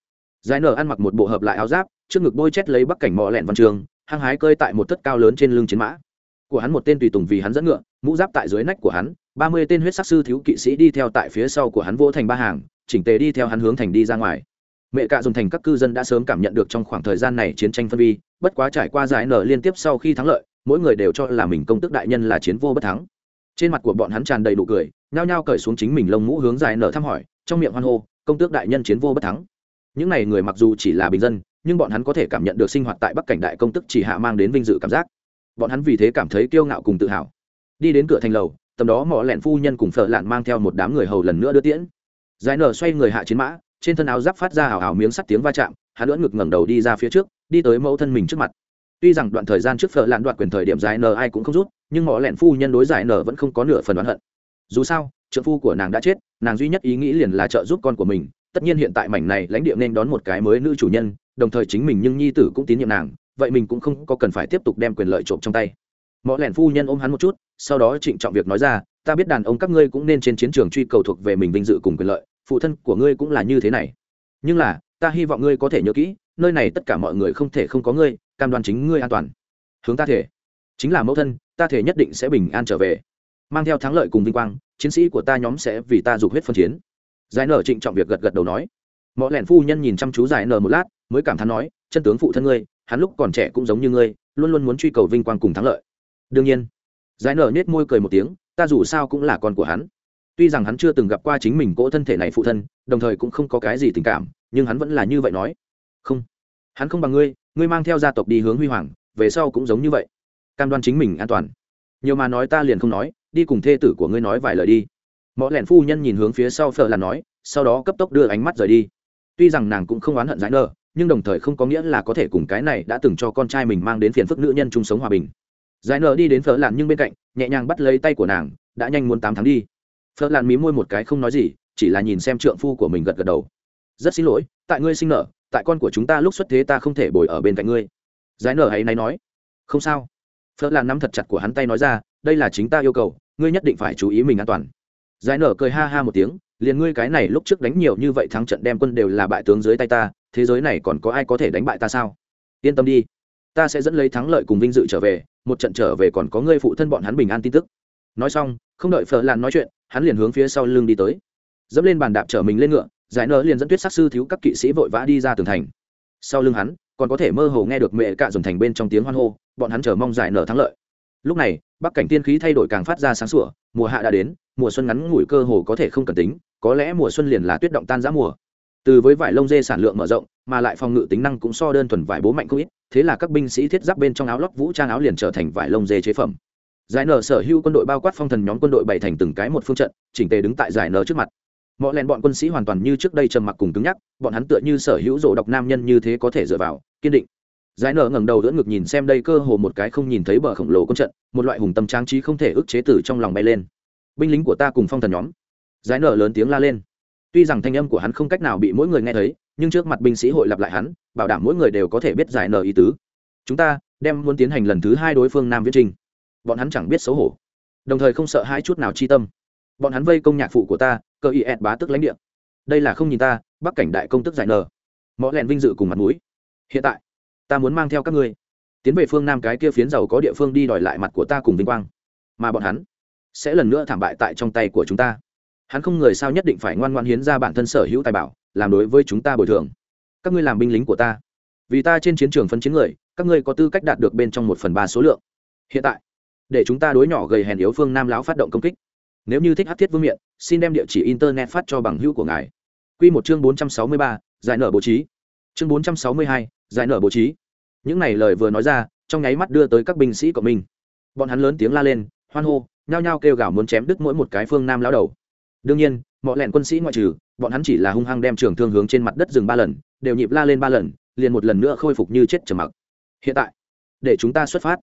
giải nở ăn mặc một bộ hợp lại áo giáp, trước ngực bôi chét lấy bắc cảnh mò lẹn văn trường, hăng hái cơi tại một thất cao lớn trên lưng chiến mã. Của hắn một tên tùy tùng vì hắn dẫn ngựa, mũ giáp tại dưới nách của hắn, ba mươi tên huyết sắc sư thiếu kỵ sĩ đi theo tại phía sau của hắn vỗ thành ba hàng, chỉnh tề đi theo hắn hướng thành đi ra ngoài. Mẹ cạ dùng thành các cư dân đã sớm cảm nhận được trong khoảng thời gian này chiến tranh phân vi, bất quá trải qua giải nở liên tiếp sau khi thắng lợi mỗi người đều cho là mình công tức đại nhân là chiến vô bất thắng. Trên mặt của bọn hắn tràn đầy đủ cười, nhao nhao cởi xuống chính mình lông mũ hướng dài nở thăm hỏi, trong miệng hoan hô, công tước đại nhân chiến vô bất thắng. Những n à y người mặc dù chỉ là bình dân, nhưng bọn hắn có thể cảm nhận được sinh hoạt tại bắc cảnh đại công tức chỉ hạ mang đến vinh dự cảm giác. Bọn hắn vì thế cảm thấy kiêu ngạo cùng tự hào. Đi đến cửa thành lầu, tầm đó mỏ lẹn phu nhân cùng phở lạn mang theo một đám người hầu lần nữa đưa tiễn. Giải nở xoay người hạ chiến mã, trên thân áo giáp phát ra hào hào miếng sắt tiếng va chạm, hắn lưỡn ngực ngẩng đầu đi ra phía trước, đi tới mẫu thân mình trước mặt tuy rằng đoạn thời gian trước phở lạn đoạt quyền thời điểm giải n ai cũng không rút, nhưng họ lẹn phu nhân đối giải n vẫn không có nửa phần đoán hận. Dù sao, trợ phu của nàng đã chết, nàng duy nhất ý nghĩ liền là trợ giúp con của mình. Tất nhiên hiện tại mảnh này lãnh địa nên đón một cái mới nữ chủ nhân, đồng thời chính mình nhưng nhi tử cũng tín nhiệm nàng, vậy mình cũng không có cần phải tiếp tục đem quyền lợi trộm trong tay. Mọi lẻn phu nhân ôm hắn một chút, sau đó trịnh trọng việc nói ra, ta biết đàn ông các ngươi cũng nên trên chiến trường truy cầu thuộc về mình vinh dự cùng quyền lợi, phụ thân của ngươi cũng là như thế này. Nhưng là, ta hy vọng ngươi có thể nhớ kỹ, nơi này tất cả mọi người không thể không có ngươi cam đoan chính ngươi an toàn. Hướng ta thể. Chính là mẫu thân, ta thể nhất định sẽ bình an trở về. Mang theo thắng lợi cùng vinh quang, chiến sĩ của ta nhóm sẽ vì ta dục huyết phân chiến. Giải nở trịnh trọng việc gật gật đầu nói. Mọi lẻn phu nhân nhìn chăm chú giải nở một lát, mới cảm thán nói, chân tướng phụ thân ngươi, hắn lúc còn trẻ cũng giống như ngươi, luôn luôn muốn truy cầu vinh quang cùng thắng lợi. Đương nhiên. Giải nở nhếch môi cười một tiếng, ta dù sao cũng là con của hắn. Tuy rằng hắn chưa từng gặp qua chính mình cỗ thân thể này phụ thân, đồng thời cũng không có cái gì tình cảm, nhưng hắn vẫn là như vậy nói. Không. Hắn không bằng ngươi ngươi mang theo gia tộc đi hướng huy hoàng, về sau cũng giống như vậy. Cam đoan chính mình an toàn. Nhiều mà nói ta liền không nói, đi cùng thê tử của ngươi nói vài lời đi. Mõ lẻn phu nhân nhìn hướng phía sau phở là nói, sau đó cấp tốc đưa ánh mắt rời đi. Tuy rằng nàng cũng không oán hận giải nơ nhưng đồng thời không có nghĩa là có thể cùng cái này đã từng cho con trai mình mang đến phiền phức nữ nhân chung sống hòa bình. Giải nở đi đến phở làn nhưng bên cạnh, nhẹ nhàng bắt lấy tay của nàng, đã nhanh muốn tám tháng đi. Phở làn mí môi một cái không nói gì, chỉ là nhìn xem trượng phu của mình gật gật đầu. Rất xin lỗi, tại ngươi sinh nở tại con của chúng ta lúc xuất thế ta không thể bồi ở bên cạnh ngươi. Giải nở hay này nói. Không sao. Phở làn nắm thật chặt của hắn tay nói ra, đây là chính ta yêu cầu, ngươi nhất định phải chú ý mình an toàn. Giải nở cười ha ha một tiếng, liền ngươi cái này lúc trước đánh nhiều như vậy thắng trận đem quân đều là bại tướng dưới tay ta, thế giới này còn có ai có thể đánh bại ta sao? Yên tâm đi. Ta sẽ dẫn lấy thắng lợi cùng vinh dự trở về, một trận trở về còn có ngươi phụ thân bọn hắn bình an tin tức. Nói xong, không đợi phở làn nói chuyện, hắn liền hướng phía sau lưng đi tới. Dẫm lên bàn đạp chở mình lên ngựa giải nở liền dẫn tuyết sát sư thiếu các kỵ sĩ vội vã đi ra tường thành. Sau lưng hắn, còn có thể mơ hồ nghe được mẹ cạ dồn thành bên trong tiếng hoan hô, bọn hắn chờ mong giải nở thắng lợi. Lúc này, bắc cảnh tiên khí thay đổi càng phát ra sáng sủa, mùa hạ đã đến, mùa xuân ngắn ngủi cơ hồ có thể không cần tính, có lẽ mùa xuân liền là tuyết động tan giã mùa. Từ với vải lông dê sản lượng mở rộng, mà lại phòng ngự tính năng cũng so đơn thuần vải bố mạnh không ít, thế là các binh sĩ thiết giáp bên trong áo lót vũ trang áo liền trở thành vải lông dê chế phẩm. Giải nở sở hữu quân đội bao quát phong thần nhóm quân đội bày thành từng cái một phương trận, chỉnh tề đứng tại giải nở trước mặt mọi lẹn bọn quân sĩ hoàn toàn như trước đây trầm mặc cùng cứng nhắc, bọn hắn tựa như sở hữu rổ độc nam nhân như thế có thể dựa vào, kiên định. Giải nở ngẩng đầu đỡ ngực nhìn xem đây cơ hồ một cái không nhìn thấy bờ khổng lồ quân trận, một loại hùng tâm trang trí không thể ức chế từ trong lòng bay lên. Binh lính của ta cùng phong thần nhóm. Giải nở lớn tiếng la lên. Tuy rằng thanh âm của hắn không cách nào bị mỗi người nghe thấy, nhưng trước mặt binh sĩ hội lặp lại hắn, bảo đảm mỗi người đều có thể biết giải nở ý tứ. Chúng ta đem muốn tiến hành lần thứ hai đối phương nam viễn trinh. Bọn hắn chẳng biết xấu hổ. Đồng thời không sợ hai chút nào chi tâm. Bọn hắn vây công nhạc phụ của ta cơ ý ẹt bá tức lãnh địa. Đây là không nhìn ta, bắc cảnh đại công tức giải nở mõ lẹn vinh dự cùng mặt mũi. Hiện tại, ta muốn mang theo các ngươi, tiến về phương nam cái kia phiến giàu có địa phương đi đòi lại mặt của ta cùng vinh quang. Mà bọn hắn sẽ lần nữa thảm bại tại trong tay của chúng ta. Hắn không người sao nhất định phải ngoan ngoan hiến ra bản thân sở hữu tài bảo, làm đối với chúng ta bồi thường. Các ngươi làm binh lính của ta. Vì ta trên chiến trường phân chiến người, các ngươi có tư cách đạt được bên trong một phần ba số lượng. Hiện tại, để chúng ta đối nhỏ gầy hèn yếu phương nam lão phát động công kích nếu như thích hát thiết vương miện, xin đem địa chỉ internet phát cho bằng hữu của ngài. Q một chương bốn trăm sáu mươi ba, giải nở bố trí. Chương bốn trăm sáu mươi hai, giải nở bố trí. Những này lời vừa nói ra, trong nháy mắt đưa tới các binh sĩ của mình. Bọn hắn lớn tiếng la lên, hoan hô, nhao nhao kêu gào muốn chém đứt mỗi một cái phương nam lao đầu. Đương nhiên, mọi lẹn quân sĩ ngoại trừ, bọn hắn chỉ là hung hăng đem trường thương hướng trên mặt đất dừng ba lần, đều nhịp la lên ba lần, liền một lần nữa khôi phục như chết trầm mặc. Hiện tại, để chúng ta xuất phát.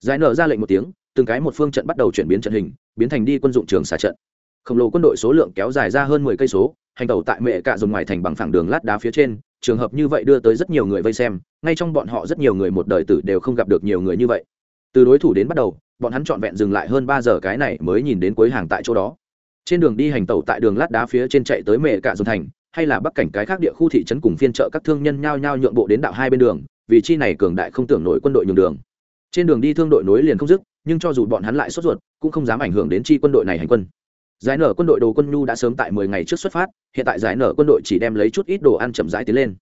Giải nở ra lệnh một tiếng, từng cái một phương trận bắt đầu chuyển biến trận hình biến thành đi quân dụng trường xả trận. Khổng lồ quân đội số lượng kéo dài ra hơn mười cây số, hành tàu tại mẹ cạ dùng ngoài thành bằng phẳng đường lát đá phía trên, trường hợp như vậy đưa tới rất nhiều người vây xem, ngay trong bọn họ rất nhiều người một đời tử đều không gặp được nhiều người như vậy. Từ đối thủ đến bắt đầu, bọn hắn trọn vẹn dừng lại hơn ba giờ cái này mới nhìn đến cuối hàng tại chỗ đó. Trên đường đi hành tàu tại đường lát đá phía trên chạy tới mẹ cạ dùng thành, hay là bắc cảnh cái khác địa khu thị trấn cùng phiên chợ các thương nhân nhao nhao nhượng bộ đến đạo hai bên đường, vì chi này cường đại không tưởng nổi quân đội nhường đường trên đường đi thương đội nối liền không dứt, nhưng cho dù bọn hắn lại sốt ruột, cũng không dám ảnh hưởng đến chi quân đội này hành quân. Giải nở quân đội đồ quân nhu đã sớm tại mười ngày trước xuất phát, hiện tại giải nở quân đội chỉ đem lấy chút ít đồ ăn chậm rãi tiến lên.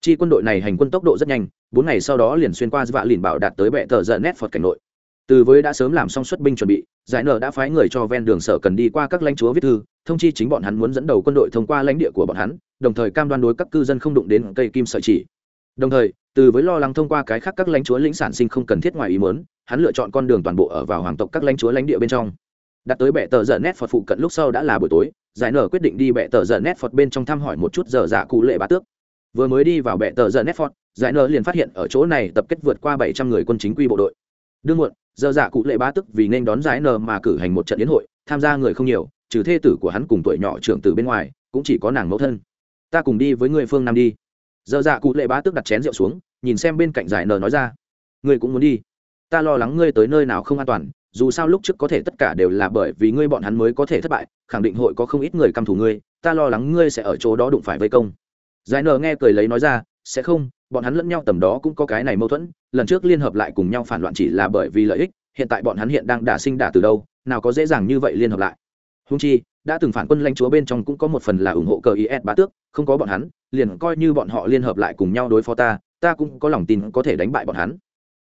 Chi quân đội này hành quân tốc độ rất nhanh, bốn ngày sau đó liền xuyên qua vạ lìn bảo đạt tới bệ tờ giận nét phật cảnh nội. Từ với đã sớm làm xong xuất binh chuẩn bị, giải nở đã phái người cho ven đường sở cần đi qua các lãnh chúa viết thư, thông chi chính bọn hắn muốn dẫn đầu quân đội thông qua lãnh địa của bọn hắn, đồng thời cam đoan đối các cư dân không đụng đến cây kim sợi chỉ đồng thời, từ với lo lắng thông qua cái khác các lãnh chúa lĩnh sản sinh không cần thiết ngoài ý muốn, hắn lựa chọn con đường toàn bộ ở vào hoàng tộc các lãnh chúa lãnh địa bên trong. Đặt tới bệ tờ giờ nét phật phụ cận lúc sau đã là buổi tối, giải nở quyết định đi bệ tờ giờ nét phật bên trong thăm hỏi một chút giờ dạ cụ lệ bá tước. Vừa mới đi vào bệ tờ giờ nét phật, giải nở liền phát hiện ở chỗ này tập kết vượt qua bảy trăm người quân chính quy bộ đội. Đương muộn, giờ dạ cụ lệ bá tước vì nên đón giải nở mà cử hành một trận yến hội, tham gia người không nhiều, trừ thê tử của hắn cùng tuổi nhỏ trưởng tử bên ngoài, cũng chỉ có nàng mẫu thân. Ta cùng đi với người phương nam đi giờ dạ cụ lệ bá tước đặt chén rượu xuống, nhìn xem bên cạnh giải nở nói ra. Ngươi cũng muốn đi. Ta lo lắng ngươi tới nơi nào không an toàn, dù sao lúc trước có thể tất cả đều là bởi vì ngươi bọn hắn mới có thể thất bại, khẳng định hội có không ít người căm thù ngươi, ta lo lắng ngươi sẽ ở chỗ đó đụng phải vây công. Giải nờ nghe cười lấy nói ra, sẽ không, bọn hắn lẫn nhau tầm đó cũng có cái này mâu thuẫn, lần trước liên hợp lại cùng nhau phản loạn chỉ là bởi vì lợi ích, hiện tại bọn hắn hiện đang đả sinh đả từ đâu, nào có dễ dàng như vậy liên hợp lại. Húng chi đã từng phản quân lãnh chúa bên trong cũng có một phần là ủng hộ cờ is bá tước, không có bọn hắn, liền coi như bọn họ liên hợp lại cùng nhau đối phó ta ta cũng có lòng tin có thể đánh bại bọn hắn.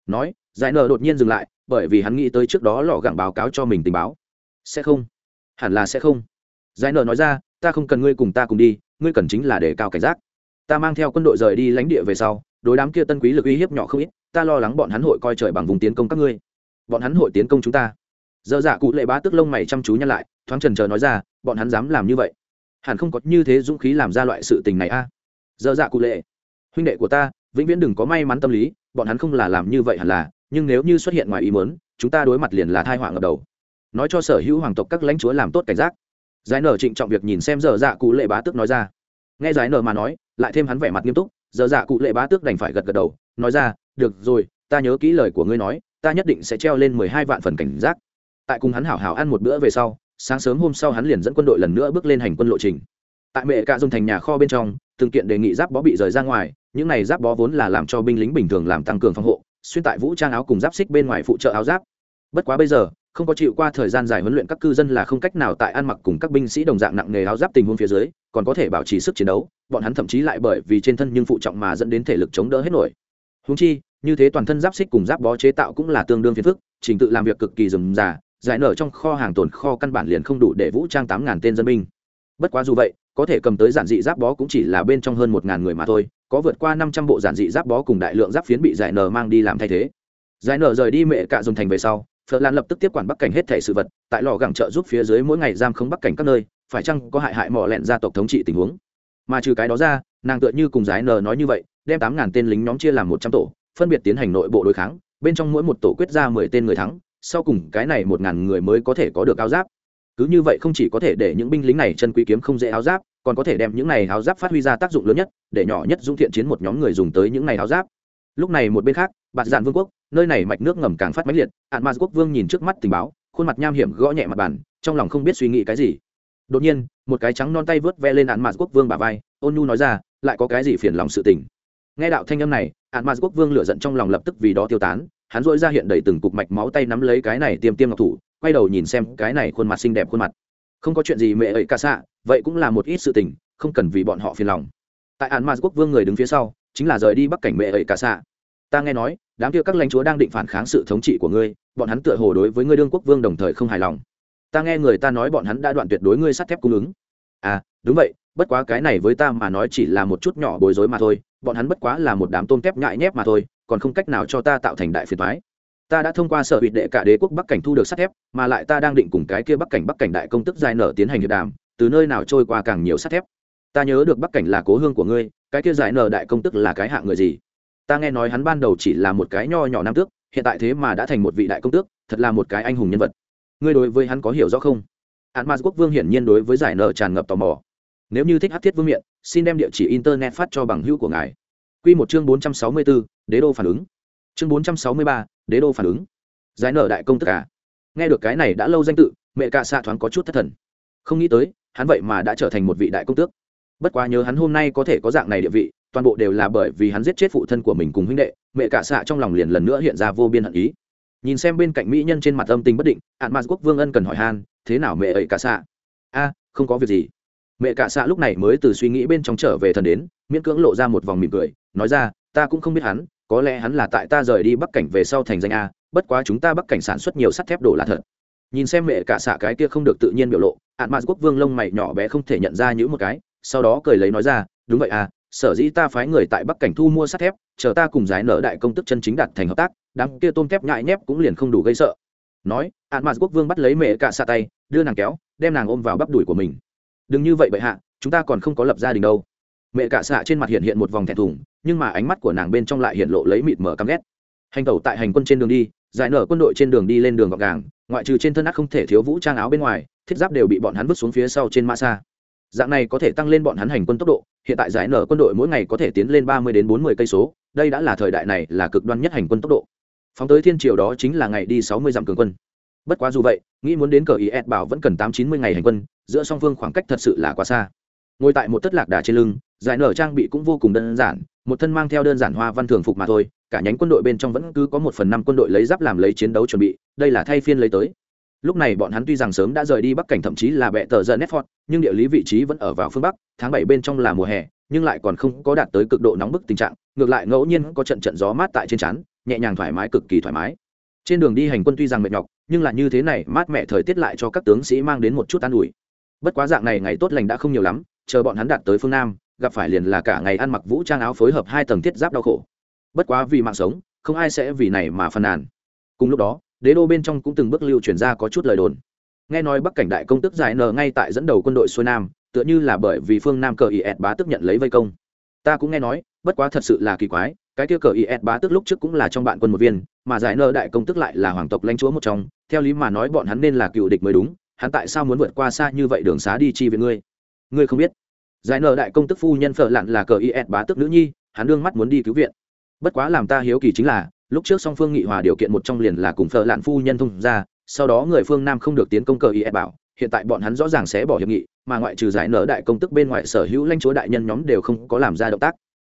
Nói, giải nờ đột nhiên dừng lại, bởi vì hắn nghĩ tới trước đó lò gẳng báo cáo cho mình tình báo. Sẽ không. Hẳn là sẽ không. Giải nờ nói ra, ta không cần ngươi cùng ta cùng đi, ngươi cần chính là để cao cảnh giác. Ta mang theo quân đội rời đi lãnh địa về sau, đối đám kia tân quý lực uy hiếp nhỏ không ít, ta lo lắng bọn hắn hội coi trời bằng vùng tiến công các ngươi. Bọn hắn hội tiến công chúng ta dơ dạ cụ lệ bá tức lông mày chăm chú nhăn lại, thoáng trần trờ nói ra, bọn hắn dám làm như vậy? Hẳn không có như thế dũng khí làm ra loại sự tình này a. À? dơ dạ cụ lệ, huynh đệ của ta, vĩnh viễn đừng có may mắn tâm lý, bọn hắn không là làm như vậy hẳn là, nhưng nếu như xuất hiện ngoài ý muốn, chúng ta đối mặt liền là thai họa ngập đầu. Nói cho sở hữu hoàng tộc các lãnh chúa làm tốt cảnh giác. Giải nở trịnh trọng việc nhìn xem giờ dạ cụ lệ bá tước nói ra. Nghe giải nở mà nói, lại thêm hắn vẻ mặt nghiêm túc giờ dạ cụ lệ bá tước đành phải gật gật đầu, nói ra, được rồi, ta nhớ kỹ lời của ngươi nói, ta nhất định sẽ treo lên mười hai vạn phần cảnh giác tại cùng hắn hảo hảo ăn một bữa về sau, sáng sớm hôm sau hắn liền dẫn quân đội lần nữa bước lên hành quân lộ trình. Tại mẹ cạ dùng thành nhà kho bên trong, từng kiện đề nghị giáp bó bị rời ra ngoài, những này giáp bó vốn là làm cho binh lính bình thường làm tăng cường phòng hộ, xuyên tại vũ trang áo cùng giáp xích bên ngoài phụ trợ áo giáp. Bất quá bây giờ, không có chịu qua thời gian dài huấn luyện các cư dân là không cách nào tại ăn mặc cùng các binh sĩ đồng dạng nặng nghề áo giáp tình huống phía dưới, còn có thể bảo trì sức chiến đấu, bọn hắn thậm chí lại bởi vì trên thân nhưng phụ trọng mà dẫn đến thể lực chống đỡ hết nổi. Húng chi, như thế toàn thân giáp xích cùng giáp bó chế tạo cũng là tương đương phiền phức, trình tự làm việc cực kỳ rườm rà giải nở trong kho hàng tồn kho căn bản liền không đủ để vũ trang tám ngàn tên dân binh. Bất quá dù vậy, có thể cầm tới giản dị giáp bó cũng chỉ là bên trong hơn một ngàn người mà thôi, có vượt qua năm trăm bộ giản dị giáp bó cùng đại lượng giáp phiến bị giải nở mang đi làm thay thế. Giải nở rời đi mẹ cạ dùng thành về sau, phật lan lập tức tiếp quản bắc cảnh hết thể sự vật, tại lò gẳng trợ giúp phía dưới mỗi ngày giam không bắc cảnh các nơi, phải chăng có hại hại mỏ lẹn gia tộc thống trị tình huống? Mà trừ cái đó ra, nàng tựa như cùng giải nở nói như vậy, đem tám ngàn tên lính nhóm chia làm một trăm tổ, phân biệt tiến hành nội bộ đối kháng, bên trong mỗi một tổ quyết ra mười tên người thắng sau cùng cái này một ngàn người mới có thể có được áo giáp. Cứ như vậy không chỉ có thể để những binh lính này chân quý kiếm không dễ áo giáp, còn có thể đem những này áo giáp phát huy ra tác dụng lớn nhất, để nhỏ nhất dung thiện chiến một nhóm người dùng tới những này áo giáp. Lúc này một bên khác, bạt dạn vương quốc, nơi này mạch nước ngầm càng phát mãnh liệt ạn ma quốc vương nhìn trước mắt tình báo, khuôn mặt nham hiểm gõ nhẹ mặt bàn, trong lòng không biết suy nghĩ cái gì. Đột nhiên, một cái trắng non tay vớt ve lên ạn ma quốc vương bà vai, ôn nhu nói ra, lại có cái gì phiền lòng sự tình? Nghe đạo thanh âm này ạn ma quốc vương lửa giận trong lòng lập tức vì đó tiêu tán hắn dỗi ra hiện đầy từng cục mạch máu tay nắm lấy cái này tiêm tiêm ngọc thủ, quay đầu nhìn xem cái này khuôn mặt xinh đẹp khuôn mặt. Không có chuyện gì mẹ ấy cả xạ, vậy cũng là một ít sự tình, không cần vì bọn họ phiền lòng. Tại ạn mars quốc vương người đứng phía sau, chính là rời đi bắc cảnh mẹ ấy cả xạ. Ta nghe nói, đám kia các lãnh chúa đang định phản kháng sự thống trị của ngươi, bọn hắn tựa hồ đối với ngươi đương quốc vương đồng thời không hài lòng. Ta nghe người ta nói bọn hắn đã đoạn tuyệt đối ngươi sắt thép cung ứng. À đúng vậy, bất quá cái này với ta mà nói chỉ là một chút nhỏ bối rối mà thôi bọn hắn bất quá là một đám tôm tép nhại nhép mà thôi, còn không cách nào cho ta tạo thành đại phiền thoái ta đã thông qua sở hữu đệ cả đế quốc bắc cảnh thu được sắt thép, mà lại ta đang định cùng cái kia bắc cảnh bắc cảnh đại công tức dài nở tiến hành hiệp đàm, từ nơi nào trôi qua càng nhiều sắt thép. Ta nhớ được bắc cảnh là cố hương của ngươi, cái kia giải nở đại công tức là cái hạng người gì? Ta nghe nói hắn ban đầu chỉ là một cái nho nhỏ nam tước, hiện tại thế mà đã thành một vị đại công tước, thật là một cái anh hùng nhân vật. Ngươi đối với hắn có hiểu rõ không? Hắn ma quốc vương hiển nhiên đối với giải nở tràn ngập tò mò nếu như thích hát thiết vương miện, xin đem địa chỉ internet phát cho bằng hữu của ngài. Q một chương bốn trăm sáu mươi bốn đế đô phản ứng. Chương bốn trăm sáu mươi ba, đế đô phản ứng. Giải nở đại công tất cả à? nghe được cái này đã lâu danh tự, mẹ cạ xạ thoáng có chút thất thần. Không nghĩ tới, hắn vậy mà đã trở thành một vị đại công tước. Bất quá nhớ hắn hôm nay có thể có dạng này địa vị, toàn bộ đều là bởi vì hắn giết chết phụ thân của mình cùng huynh đệ, mẹ cả xạ trong lòng liền lần nữa hiện ra vô biên hận ý. Nhìn xem bên cạnh mỹ nhân trên mặt âm tình bất định ạn mạt quốc vương ân cần hỏi han, thế nào mẹ ấy cả xạ? A, không có việc gì mẹ cả xạ lúc này mới từ suy nghĩ bên trong trở về thần đến, miễn cưỡng lộ ra một vòng mỉm cười, nói ra, ta cũng không biết hắn, có lẽ hắn là tại ta rời đi bắc cảnh về sau thành danh a, bất quá chúng ta bắc cảnh sản xuất nhiều sắt thép đổ là thật. Nhìn xem mẹ cả xạ cái kia không được tự nhiên biểu lộ ạn mạn quốc vương lông mày nhỏ bé không thể nhận ra những một cái, sau đó cười lấy nói ra, đúng vậy à sở dĩ ta phái người tại bắc cảnh thu mua sắt thép, chờ ta cùng giải nở đại công tức chân chính đạt thành hợp tác, đám kia tôm thép nhại nhép cũng liền không đủ gây sợ. Nói ạn mạn quốc vương bắt lấy mẹ cả xạ tay, đưa nàng kéo, đem nàng ôm vào bắp đùi của mình đừng như vậy bệ hạ, chúng ta còn không có lập gia đình đâu. Mẹ cả xạ trên mặt hiện hiện một vòng thẹn thùng, nhưng mà ánh mắt của nàng bên trong lại hiện lộ lấy mịt mở căm ghét. Hành tẩu tại hành quân trên đường đi, giải nở quân đội trên đường đi lên đường gọc gàng, ngoại trừ trên thân ác không thể thiếu vũ trang áo bên ngoài, thiết giáp đều bị bọn hắn vứt xuống phía sau trên mã xa dạng này có thể tăng lên bọn hắn hành quân tốc độ, hiện tại giải nở quân đội mỗi ngày có thể tiến lên ba mươi đến bốn mươi cây số, đây đã là thời đại này là cực đoan nhất hành quân tốc độ. Phóng tới thiên triều đó chính là ngày đi sáu mươi dặm cường quân bất quá dù vậy, nghĩ muốn đến cờ ý ed bảo vẫn cần tám chín mươi ngày hành quân, giữa song phương khoảng cách thật sự là quá xa. Ngồi tại một tất lạc đà trên lưng, giải nở trang bị cũng vô cùng đơn giản, một thân mang theo đơn giản hoa văn thường phục mà thôi, cả nhánh quân đội bên trong vẫn cứ có một phần năm quân đội lấy giáp làm lấy chiến đấu chuẩn bị, đây là thay phiên lấy tới. Lúc này bọn hắn tuy rằng sớm đã rời đi bắc cảnh thậm chí là bệ tờ giờ netford nhưng địa lý vị trí vẫn ở vào phương bắc, tháng bảy bên trong là mùa hè, nhưng lại còn không có đạt tới cực độ nóng bức tình trạng, ngược lại ngẫu nhiên có trận trận gió mát tại trên chắn nhẹ nhàng thoải mái, cực kỳ thoải mái. Trên đường đi hành quân tuy rằng mệt nhọc nhưng là như thế này, mát mẻ thời tiết lại cho các tướng sĩ mang đến một chút an ủi. Bất quá dạng này ngày tốt lành đã không nhiều lắm, chờ bọn hắn đạt tới phương nam, gặp phải liền là cả ngày ăn mặc vũ trang áo phối hợp hai tầng thiết giáp đau khổ. Bất quá vì mạng sống, không ai sẽ vì này mà phàn nàn. Cùng lúc đó, đế đô bên trong cũng từng bước lưu chuyển ra có chút lời đồn. Nghe nói bắc cảnh đại công tức giải nờ ngay tại dẫn đầu quân đội xuôi nam, tựa như là bởi vì phương nam cờ ý ẹt bá tức nhận lấy vây công. Ta cũng nghe nói, bất quá thật sự là kỳ quái cái kia cờ is bá tức lúc trước cũng là trong bạn quân một viên, mà giải nơ đại công tức lại là hoàng tộc lãnh chúa một trong. Theo lý mà nói bọn hắn nên là cựu địch mới đúng, hắn tại sao muốn vượt qua xa như vậy đường xá đi chi với ngươi? Ngươi không biết. Giải nơ đại công tức phu nhân phở lặn là cờ is bá tức nữ nhi, hắn đương mắt muốn đi cứu viện. Bất quá làm ta hiếu kỳ chính là, lúc trước song phương nghị hòa điều kiện một trong liền là cùng phở lặn phu nhân thông ra, sau đó người phương nam không được tiến công cờ is bảo, hiện tại bọn hắn rõ ràng sẽ bỏ hiệp nghị, mà ngoại trừ giải nở đại công tức bên ngoài sở hữu lãnh chúa đại nhân nhóm đều không có làm ra động tác.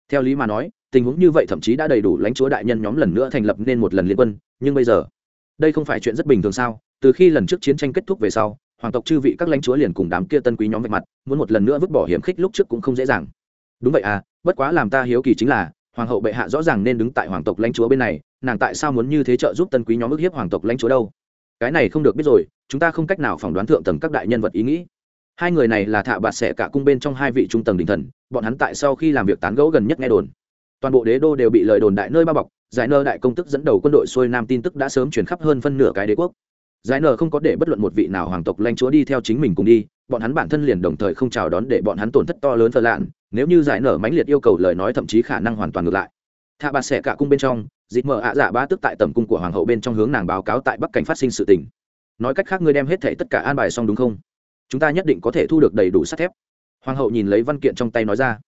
Theo lý mà nói tình huống như vậy thậm chí đã đầy đủ lãnh chúa đại nhân nhóm lần nữa thành lập nên một lần liên quân, nhưng bây giờ, đây không phải chuyện rất bình thường sao? Từ khi lần trước chiến tranh kết thúc về sau, hoàng tộc chư vị các lãnh chúa liền cùng đám kia tân quý nhóm vạch mặt, muốn một lần nữa vứt bỏ hiểm khích lúc trước cũng không dễ dàng. Đúng vậy à bất quá làm ta hiếu kỳ chính là, hoàng hậu bệ hạ rõ ràng nên đứng tại hoàng tộc lãnh chúa bên này, nàng tại sao muốn như thế trợ giúp tân quý nhóm ức hiếp hoàng tộc lãnh chúa đâu? Cái này không được biết rồi, chúng ta không cách nào phỏng đoán thượng tầng các đại nhân vật ý nghĩ. Hai người này là thạ bạt sẽ cả cung bên trong hai vị trung tầng đình thần, bọn hắn tại sau khi làm việc tán gẫu gần nhất nghe đồn toàn bộ đế đô đều bị lời đồn đại nơi bao bọc, giải nơ đại công tức dẫn đầu quân đội xuôi nam tin tức đã sớm chuyển khắp hơn phân nửa cái đế quốc. Giải nơ không có để bất luận một vị nào hoàng tộc lanh chúa đi theo chính mình cùng đi, bọn hắn bản thân liền đồng thời không chào đón để bọn hắn tổn thất to lớn phờ lạn, nếu như giải nở mãnh liệt yêu cầu lời nói thậm chí khả năng hoàn toàn ngược lại. Thạ bà xẻ cả cung bên trong dịp mở ạ dạ ba tức tại tầm cung của hoàng hậu bên trong hướng nàng báo cáo tại bắc cảnh phát sinh sự tình. Nói cách khác ngươi đem hết thể tất cả an bài xong đúng không? Chúng ta nhất định có thể thu được đầy đủ sắt thép. Hoàng hậu nhìn lấy văn kiện trong tay nói ra.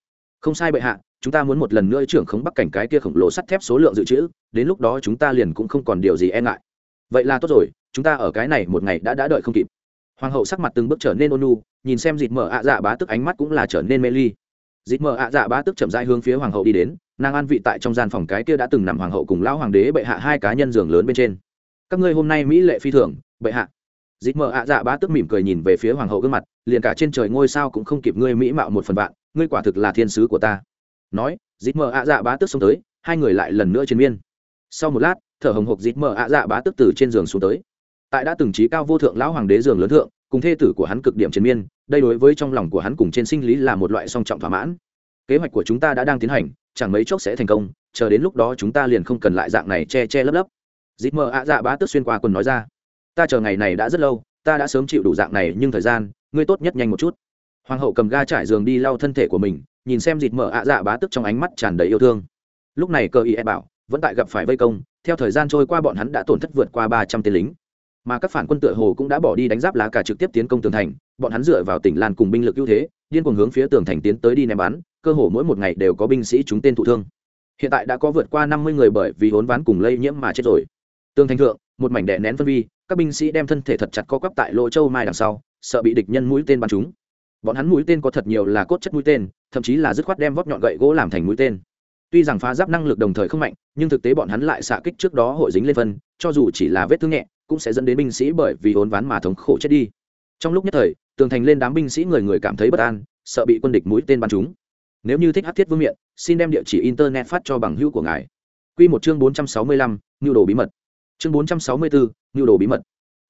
Không sai bệ hạ chúng ta muốn một lần nữa trưởng khống bắc cảnh cái kia khổng lồ sắt thép số lượng dự trữ, đến lúc đó chúng ta liền cũng không còn điều gì e ngại. Vậy là tốt rồi, chúng ta ở cái này một ngày đã đã đợi không kịp. Hoàng hậu sắc mặt từng bước trở nên ôn nu nhìn xem dịt mở ạ dạ bá tức ánh mắt cũng là trở nên mê ly. Dịt mở ạ dạ bá tức chậm rãi hướng phía hoàng hậu đi đến, nàng an vị tại trong gian phòng cái kia đã từng nằm hoàng hậu cùng lão hoàng đế bệ hạ hai cá nhân giường lớn bên trên. Các ngươi hôm nay mỹ lệ phi thường, bệ hạ. Dịp mờ ạ dạ bá tức mỉm cười nhìn về phía hoàng hậu gương mặt, liền cả trên trời ngôi sao cũng không kịp ngươi mỹ mạo một phần vạn, ngươi quả thực là thiên sứ của ta nói dịp mờ ạ dạ bá tức xông tới, hai người lại lần nữa chiến miên. Sau một lát, thở hồng hộc dịp mờ ạ dạ bá tức từ trên giường xuống tới. Tại đã từng trí cao vô thượng lão hoàng đế giường lớn thượng, cùng thê tử của hắn cực điểm chiến miên, đây đối với trong lòng của hắn cùng trên sinh lý là một loại song trọng thỏa mãn. Kế hoạch của chúng ta đã đang tiến hành, chẳng mấy chốc sẽ thành công, chờ đến lúc đó chúng ta liền không cần lại dạng này che che lấp lấp. Dịp mờ ạ dạ bá tức xuyên qua quần nói ra. Ta chờ ngày này đã rất lâu, ta đã sớm chịu đủ dạng này, nhưng thời gian, ngươi tốt nhất nhanh một chút. Hoàng hậu cầm ga trải giường đi lau thân thể của mình nhìn xem dịt mở ạ dạ bá tức trong ánh mắt tràn đầy yêu thương. Lúc này cơ ý e bảo, vẫn tại gặp phải vây công, theo thời gian trôi qua bọn hắn đã tổn thất vượt qua ba trăm tên lính. Mà các phản quân tựa hồ cũng đã bỏ đi đánh giáp lá cả trực tiếp tiến công tường thành, bọn hắn dựa vào tỉnh lan cùng binh lực ưu thế, điên cuồng hướng phía tường thành tiến tới đi ném bắn, cơ hồ mỗi một ngày đều có binh sĩ chúng tên thụ thương. Hiện tại đã có vượt qua năm mươi người bởi vì hốn ván cùng lây nhiễm mà chết rồi. Tường thành thượng, một mảnh đè nén phân vi, các binh sĩ đem thân thể thật chặt co quắp tại lỗ châu mai đằng sau, sợ bị địch nhân mũi tên bắn chúng bọn hắn mũi tên có thật nhiều là cốt chất mũi tên, thậm chí là dứt khoát đem vót nhọn gậy gỗ làm thành mũi tên. Tuy rằng phá giáp năng lực đồng thời không mạnh, nhưng thực tế bọn hắn lại xạ kích trước đó hội dính lên phân, cho dù chỉ là vết thương nhẹ, cũng sẽ dẫn đến binh sĩ bởi vì hốn ván mà thống khổ chết đi. Trong lúc nhất thời, tường thành lên đám binh sĩ người người cảm thấy bất an, sợ bị quân địch mũi tên bắn chúng nếu như thích hát thiết vương miện, xin đem địa chỉ internet phát cho bằng hữu của ngài. Q một chương bốn trăm sáu mươi lăm, nhu đồ bí mật. Chương bốn trăm sáu mươi bốn nhu đồ bí mật.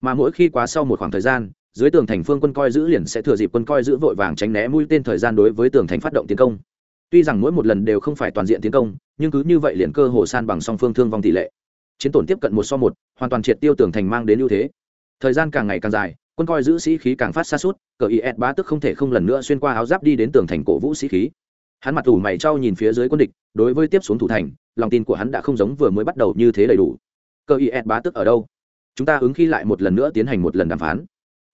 Mà mỗi khi quá sau một khoảng thời gian dưới tường thành phương quân coi giữ liền sẽ thừa dịp quân coi giữ vội vàng tránh né mũi tên thời gian đối với tường thành phát động tiến công. Tuy rằng mỗi một lần đều không phải toàn diện tiến công, nhưng cứ như vậy liền cơ hồ san bằng song phương thương vong tỷ lệ. Chiến tổn tiếp cận một so một, hoàn toàn triệt tiêu tường thành mang đến ưu thế. Thời gian càng ngày càng dài, quân coi giữ sĩ khí càng phát xa suốt cờ is bá tức không thể không lần nữa xuyên qua áo giáp đi đến tường thành cổ vũ sĩ khí. Hắn mặt ủ mày trao nhìn phía dưới quân địch, đối với tiếp xuống thủ thành, lòng tin của hắn đã không giống vừa mới bắt đầu như thế đầy đủ. Cơ ed bá tức ở đâu? Chúng ta ứng khi lại một lần nữa tiến hành một lần đàm phán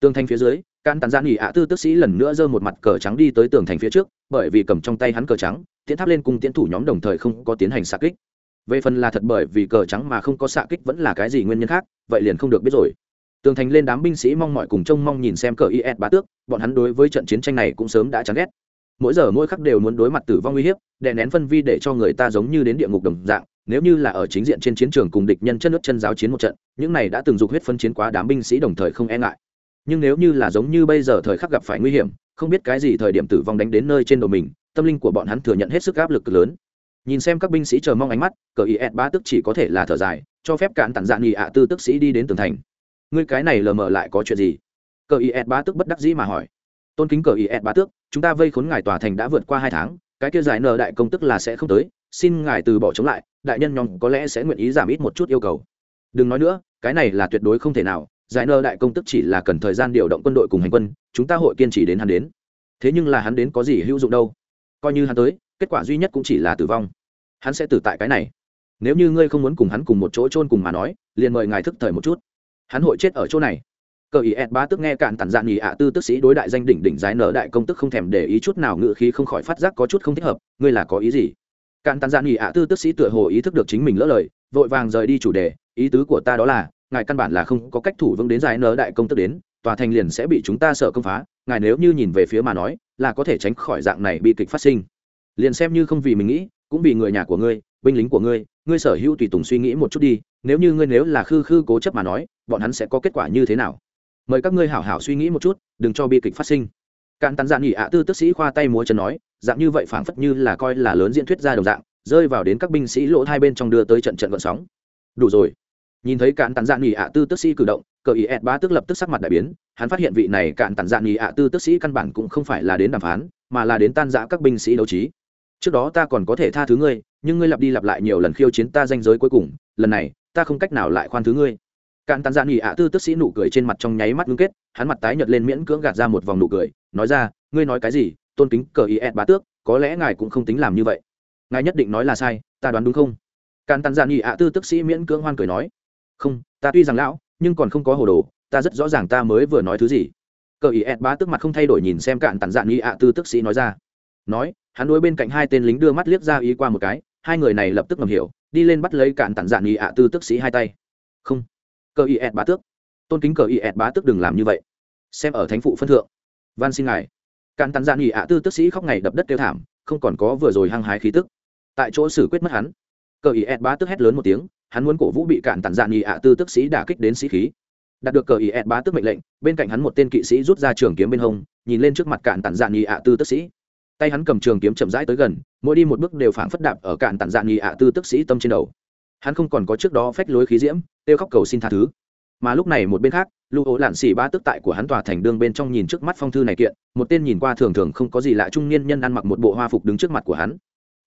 tường thành phía dưới can tàn gian dạ nghỉ ạ tư tức sĩ lần nữa giơ một mặt cờ trắng đi tới tường thành phía trước, bởi vì cầm trong tay hắn cờ trắng, tiến tháp lên cùng tiến thủ nhóm đồng thời không có tiến hành xạ kích. Về phần là thật bởi vì cờ trắng mà không có xạ kích vẫn là cái gì nguyên nhân khác, vậy liền không được biết rồi. Tường thành lên đám binh sĩ mong mọi cùng trông mong nhìn xem cờ is bá tước, bọn hắn đối với trận chiến tranh này cũng sớm đã chán ghét. Mỗi giờ mỗi khắc đều muốn đối mặt tử vong uy hiếp, đè nén phân vi để cho người ta giống như đến địa ngục đồng dạng, nếu như là ở chính diện trên chiến trường cùng địch nhân chân nước chân giáo chiến một trận, những này đã từng dục huyết phân chiến quá đám binh sĩ đồng thời không e ngại nhưng nếu như là giống như bây giờ thời khắc gặp phải nguy hiểm, không biết cái gì thời điểm tử vong đánh đến nơi trên đầu mình, tâm linh của bọn hắn thừa nhận hết sức áp lực cực lớn. Nhìn xem các binh sĩ chờ mong ánh mắt, cờ ý ed ba tức chỉ có thể là thở dài, cho phép cạn tản dạng nghị ạ tư tức sĩ đi đến tường thành. Ngươi cái này lờ mờ lại có chuyện gì? Cờ ý ed ba tức bất đắc dĩ mà hỏi. Tôn kính cờ ý ed ba tước, chúng ta vây khốn ngài tòa thành đã vượt qua hai tháng, cái kia giải nợ đại công tức là sẽ không tới, xin ngài từ bỏ chống lại, đại nhân nhóm có lẽ sẽ nguyện ý giảm ít một chút yêu cầu. Đừng nói nữa, cái này là tuyệt đối không thể nào giải nơ đại công tức chỉ là cần thời gian điều động quân đội cùng hành quân, chúng ta hội kiên trì đến hắn đến. Thế nhưng là hắn đến có gì hữu dụng đâu? Coi như hắn tới, kết quả duy nhất cũng chỉ là tử vong. Hắn sẽ tử tại cái này. Nếu như ngươi không muốn cùng hắn cùng một chỗ chôn cùng mà nói, liền mời ngài thức thời một chút. Hắn hội chết ở chỗ này. Cờ ý ed bá tức nghe cạn tản dạn nhì ạ tư tức sĩ đối đại danh đỉnh đỉnh giải nở đại công tức không thèm để ý chút nào ngự khí không khỏi phát giác có chút không thích hợp, ngươi là có ý gì? Cạn tản dạn nhì ạ tư tức sĩ tựa hồ ý thức được chính mình lỡ lời, vội vàng rời đi chủ đề, ý tứ của ta đó là ngài căn bản là không có cách thủ vững đến giải nở đại công tức đến, tòa thành liền sẽ bị chúng ta sợ công phá, ngài nếu như nhìn về phía mà nói, là có thể tránh khỏi dạng này bị kịch phát sinh. Liền xem như không vì mình nghĩ, cũng vì người nhà của ngươi, binh lính của ngươi ngươi sở hữu tùy tùng suy nghĩ một chút đi, nếu như ngươi nếu là khư khư cố chấp mà nói, bọn hắn sẽ có kết quả như thế nào? Mời các ngươi hảo hảo suy nghĩ một chút, đừng cho bi kịch phát sinh. Cạn tàn dạn nghỉ ạ tư tức sĩ khoa tay múa chân nói, dạng như vậy phảng phất như là coi là lớn diễn thuyết ra đồng dạng, rơi vào đến các binh sĩ lỗ hai bên trong đưa tới trận trận vận sóng. Đủ rồi nhìn thấy cạn tàn dạn nghỉ ạ tư tức sĩ cử động, cờ ý ẹt bá tức lập tức sắc mặt đại biến, hắn phát hiện vị này cạn tàn dạn nghỉ ạ tư tức sĩ căn bản cũng không phải là đến đàm phán, mà là đến tan giã các binh sĩ đấu trí. Trước đó ta còn có thể tha thứ ngươi, nhưng ngươi lặp đi lặp lại nhiều lần khiêu chiến ta danh giới cuối cùng, lần này, ta không cách nào lại khoan thứ ngươi. Cạn tàn dạn nghỉ ạ tư tức sĩ nụ cười trên mặt trong nháy mắt ngưng kết, hắn mặt tái nhợt lên miễn cưỡng gạt ra một vòng nụ cười, nói ra, ngươi nói cái gì? Tôn kính cờ ý ẹt bá tước, có lẽ ngài cũng không tính làm như vậy. Ngài nhất định nói là sai, ta đoán đúng không? Cạn tàn dạn nghỉ ạ tư tức sĩ miễn cưỡng hoan cười nói không, ta tuy rằng lão, nhưng còn không có hồ đồ, ta rất rõ ràng ta mới vừa nói thứ gì. Cờ ý ed bá tức mặt không thay đổi nhìn xem cạn tàn dạn nghi ạ tư tức sĩ nói ra. Nói, hắn đối bên cạnh hai tên lính đưa mắt liếc ra ý qua một cái, hai người này lập tức ngầm hiểu, đi lên bắt lấy cạn tàn dạn nghi ạ tư tức sĩ hai tay. Không. Cờ ý ed bá tước. Tôn kính cờ ý ed bá tước đừng làm như vậy. Xem ở thánh phụ phân thượng. Van xin ngài. Cạn tàn dạn nghi ạ tư tức sĩ khóc ngày đập đất kêu thảm, không còn có vừa rồi hăng hái khí tức. Tại chỗ xử quyết mất hắn. Cờ ý ed bá tước hét lớn một tiếng hắn muốn cổ vũ bị cạn tản dạn nhị ạ tư tức sĩ đả kích đến sĩ khí. Đạt được cờ ý ẹt bá tước mệnh lệnh, bên cạnh hắn một tên kỵ sĩ rút ra trường kiếm bên hông, nhìn lên trước mặt cạn tản dạn nhị ạ tư tức sĩ. Tay hắn cầm trường kiếm chậm rãi tới gần, mỗi đi một bước đều phảng phất đạp ở cạn tản dạn nhị ạ tư tức sĩ tâm trên đầu. Hắn không còn có trước đó phách lối khí diễm, kêu khóc cầu xin tha thứ. Mà lúc này một bên khác lưu ố lạn xỉ ba tức tại của hắn tòa thành đương bên trong nhìn trước mắt phong thư này kiện, một tên nhìn qua thường thường không có gì lạ trung niên nhân ăn mặc một bộ hoa phục đứng trước mặt của hắn.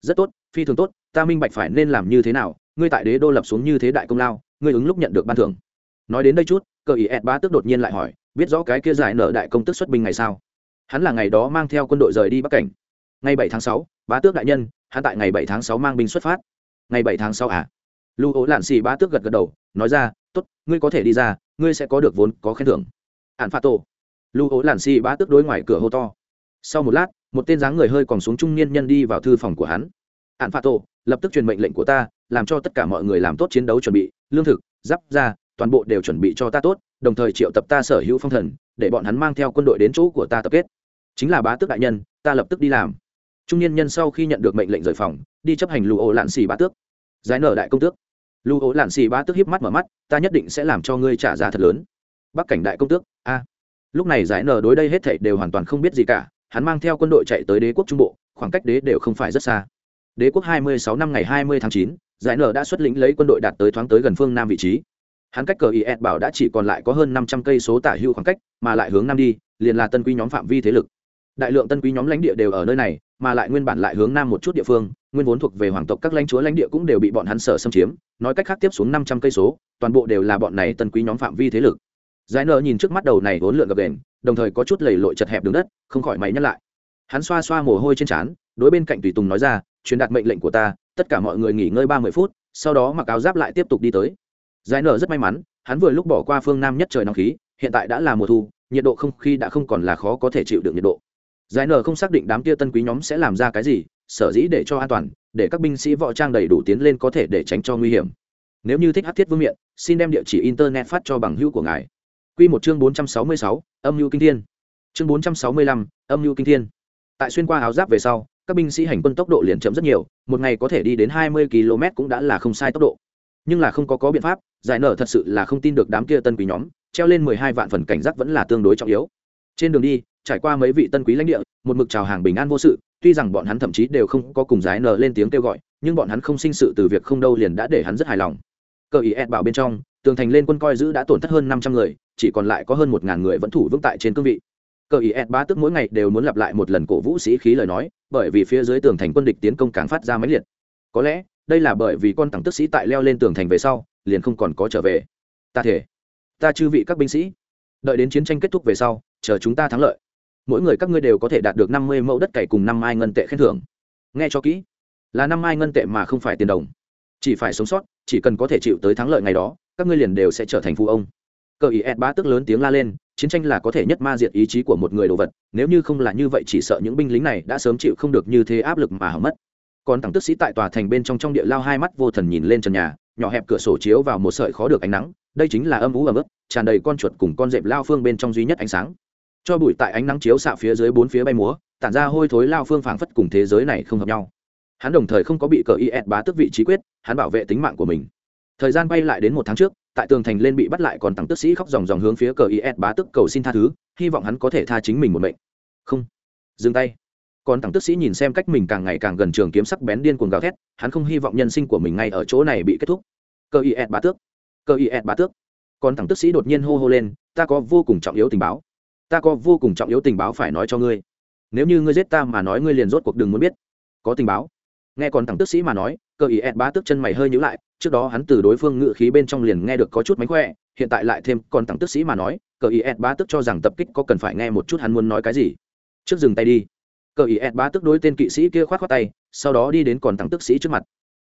Rất tốt, phi thường tốt, ta minh bạch phải nên làm như thế nào ngươi tại đế đô lập xuống như thế đại công lao, ngươi ứng lúc nhận được ban thưởng. Nói đến đây chút, cờ ý ed ba tức đột nhiên lại hỏi, biết rõ cái kia giải nợ đại công tức xuất binh ngày sao? Hắn là ngày đó mang theo quân đội rời đi bắc cảnh. Ngày bảy tháng sáu, bá tước đại nhân, hắn tại ngày bảy tháng sáu mang binh xuất phát. Ngày bảy tháng sáu à? Lưu ố lạn xì bá tước gật gật đầu, nói ra, tốt, ngươi có thể đi ra, ngươi sẽ có được vốn có khen thưởng. Ạn phạt tổ. Lưu ố lạn xì bá tước đối ngoài cửa hô to. Sau một lát, một tên dáng người hơi còn xuống trung niên nhân đi vào thư phòng của hắn. Ạn phạt tổ, lập tức truyền mệnh lệnh của ta làm cho tất cả mọi người làm tốt chiến đấu chuẩn bị lương thực giáp ra toàn bộ đều chuẩn bị cho ta tốt đồng thời triệu tập ta sở hữu phong thần để bọn hắn mang theo quân đội đến chỗ của ta tập kết. Chính là bá tước đại nhân ta lập tức đi làm. Trung niên nhân sau khi nhận được mệnh lệnh rời phòng đi chấp hành lưu ổ lạn xì bá tước. Giải nở đại công tước. Lưu ố lạn xì bá tước hiếp mắt mở mắt ta nhất định sẽ làm cho ngươi trả giá thật lớn. Bắc cảnh đại công tước a. Lúc này giải nở đối đây hết thảy đều hoàn toàn không biết gì cả hắn mang theo quân đội chạy tới đế quốc trung bộ khoảng cách đế đều không phải rất xa. Đế quốc 26 năm ngày 20 tháng 9, giải nở đã xuất lĩnh lấy quân đội đạt tới thoáng tới gần phương nam vị trí. Hắn cách cờ is bảo đã chỉ còn lại có hơn 500 cây số tả hưu khoảng cách, mà lại hướng nam đi, liền là tân quý nhóm phạm vi thế lực. Đại lượng tân quý nhóm lãnh địa đều ở nơi này, mà lại nguyên bản lại hướng nam một chút địa phương, nguyên vốn thuộc về hoàng tộc các lãnh chúa lãnh địa cũng đều bị bọn hắn sở xâm chiếm, nói cách khác tiếp xuống năm trăm cây số, toàn bộ đều là bọn này tân quý nhóm phạm vi thế lực. Giải nợ nhìn trước mắt đầu này vốn lượn gập đền đồng thời có chút lầy lội chật hẹp đường đất, không khỏi máy nhắc lại. Hắn xoa xoa mồ hôi trên trán, đối bên cạnh tùy tùng nói ra, truyền đạt mệnh lệnh của ta tất cả mọi người nghỉ ngơi ba mươi phút, sau đó mặc áo giáp lại tiếp tục đi tới. Giải nở rất may mắn, hắn vừa lúc bỏ qua phương nam nhất trời nóng khí, hiện tại đã là mùa thu, nhiệt độ không khí đã không còn là khó có thể chịu được nhiệt độ. Giải nở không xác định đám kia tân quý nhóm sẽ làm ra cái gì, sở dĩ để cho an toàn, để các binh sĩ võ trang đầy đủ tiến lên có thể để tránh cho nguy hiểm. Nếu như thích hát thiết vương miện, xin đem địa chỉ internet phát cho bằng hữu của ngài. Q một chương bốn trăm sáu mươi sáu, âm mưu kinh thiên. Chương bốn trăm sáu mươi lăm, âm mưu kinh thiên. Tại xuyên qua áo giáp về sau các binh sĩ hành quân tốc độ liền chậm rất nhiều, một ngày có thể đi đến hai mươi km cũng đã là không sai tốc độ. Nhưng là không có có biện pháp, giải nở thật sự là không tin được đám kia tân quý nhóm, treo lên mười hai vạn phần cảnh giác vẫn là tương đối trọng yếu. Trên đường đi, trải qua mấy vị tân quý lãnh địa, một mực chào hàng bình an vô sự, tuy rằng bọn hắn thậm chí đều không có cùng giải nở lên tiếng kêu gọi, nhưng bọn hắn không sinh sự từ việc không đâu liền đã để hắn rất hài lòng. Cờ ý ed bảo bên trong, tường thành lên quân coi giữ đã tổn thất hơn năm trăm người, chỉ còn lại có hơn một ngàn người vẫn thủ vững tại trên cương vị cờ ý ed ba tức mỗi ngày đều muốn lặp lại một lần cổ vũ sĩ khí lời nói, bởi vì phía dưới tường thành quân địch tiến công càng phát ra máy liệt. Có lẽ, đây là bởi vì con tặng tức sĩ tại leo lên tường thành về sau, liền không còn có trở về. Ta thể ta chư vị các binh sĩ, đợi đến chiến tranh kết thúc về sau, chờ chúng ta thắng lợi. Mỗi người các ngươi đều có thể đạt được năm mươi mẫu đất cày cùng năm mai ngân tệ khen thưởng. Nghe cho kỹ, là năm mai ngân tệ mà không phải tiền đồng. Chỉ phải sống sót, chỉ cần có thể chịu tới thắng lợi ngày đó, các ngươi liền đều sẽ trở thành phụ ông. Cờ ý ed ba tức lớn tiếng la lên chiến tranh là có thể nhất ma diệt ý chí của một người đồ vật, nếu như không là như vậy chỉ sợ những binh lính này đã sớm chịu không được như thế áp lực mà hỏng mất. Còn thằng tức sĩ tại tòa thành bên trong trong địa lao hai mắt vô thần nhìn lên trần nhà, nhỏ hẹp cửa sổ chiếu vào một sợi khó được ánh nắng, đây chính là âm ú ấm ức tràn đầy con chuột cùng con dẹp lao phương bên trong duy nhất ánh sáng. Cho bụi tại ánh nắng chiếu xạ phía dưới bốn phía bay múa, tản ra hôi thối lao phương phảng phất cùng thế giới này không hợp nhau. Hắn đồng thời không có bị cờ is bá tức vị trí quyết, hắn bảo vệ tính mạng của mình. Thời gian bay lại đến một tháng trước tại tường thành lên bị bắt lại còn tặng tức sĩ khóc dòng dòng hướng phía cờ is bá tức cầu xin tha thứ, hy vọng hắn có thể tha chính mình một mệnh. Không. Dừng tay. Còn tặng tức sĩ nhìn xem cách mình càng ngày càng gần trường kiếm sắc bén điên cuồng gào thét, hắn không hy vọng nhân sinh của mình ngay ở chỗ này bị kết thúc. Cờ is bá tước. Cờ is bá tước. Còn tặng tức sĩ đột nhiên hô hô lên, ta có vô cùng trọng yếu tình báo. Ta có vô cùng trọng yếu tình báo phải nói cho ngươi. Nếu như ngươi giết ta mà nói ngươi liền rốt cuộc đừng muốn biết. Có tình báo. Nghe còn tặng tức sĩ mà nói cờ ý ed bá tức chân mày hơi nhữ lại, trước đó hắn từ đối phương ngự khí bên trong liền nghe được có chút mánh khỏe, hiện tại lại thêm còn tặng tức sĩ mà nói, cờ ý ed bá tức cho rằng tập kích có cần phải nghe một chút hắn muốn nói cái gì. Trước dừng tay đi. Cờ ý ed bá tức đối tên kỵ sĩ kia khoát khoát tay, sau đó đi đến còn tặng tức sĩ trước mặt.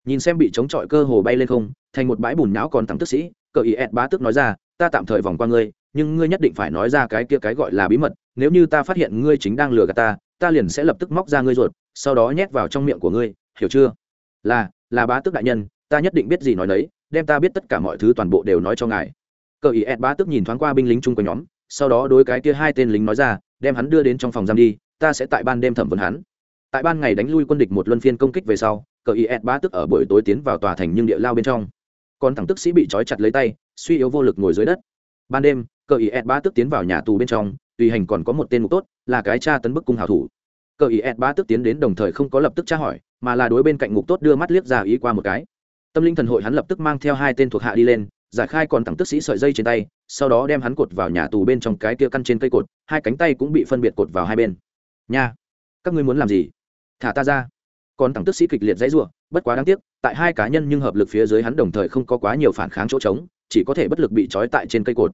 Nhìn xem bị chống chọi cơ hồ bay lên không, thành một bãi bùn nhão còn tặng tức sĩ, cờ ý ed bá tức nói ra, ta tạm thời vòng qua ngươi, nhưng ngươi nhất định phải nói ra cái kia cái gọi là bí mật, nếu như ta phát hiện ngươi chính đang lừa gạt ta ta liền sẽ lập tức móc ra ngươi ruột, sau đó nhét vào trong miệng của ngươi, hiểu chưa? Là là bá tước đại nhân, ta nhất định biết gì nói đấy đem ta biết tất cả mọi thứ toàn bộ đều nói cho ngài. Cờ ý ed bá tước nhìn thoáng qua binh lính chung của nhóm, sau đó đối cái kia hai tên lính nói ra, đem hắn đưa đến trong phòng giam đi, ta sẽ tại ban đêm thẩm vấn hắn. Tại ban ngày đánh lui quân địch một luân phiên công kích về sau, cờ ý ed bá tước ở buổi tối tiến vào tòa thành nhưng địa lao bên trong. Còn thằng tức sĩ bị trói chặt lấy tay, suy yếu vô lực ngồi dưới đất. Ban đêm, cờ ý ed bá tước tiến vào nhà tù bên trong, tùy hành còn có một tên mục tốt, là cái cha tấn bức cung hào thủ. Cờ ý ed bá tước tiến đến đồng thời không có lập tức tra hỏi mà là đối bên cạnh ngục tốt đưa mắt liếc ra ý qua một cái. Tâm linh thần hội hắn lập tức mang theo hai tên thuộc hạ đi lên giải khai còn tặng tức sĩ sợi dây trên tay sau đó đem hắn cột vào nhà tù bên trong cái kia căn trên cây cột hai cánh tay cũng bị phân biệt cột vào hai bên. Nha các ngươi muốn làm gì? Thả ta ra. Còn tặng tức sĩ kịch liệt dãy rủa, bất quá đáng tiếc tại hai cá nhân nhưng hợp lực phía dưới hắn đồng thời không có quá nhiều phản kháng chỗ trống chỉ có thể bất lực bị trói tại trên cây cột.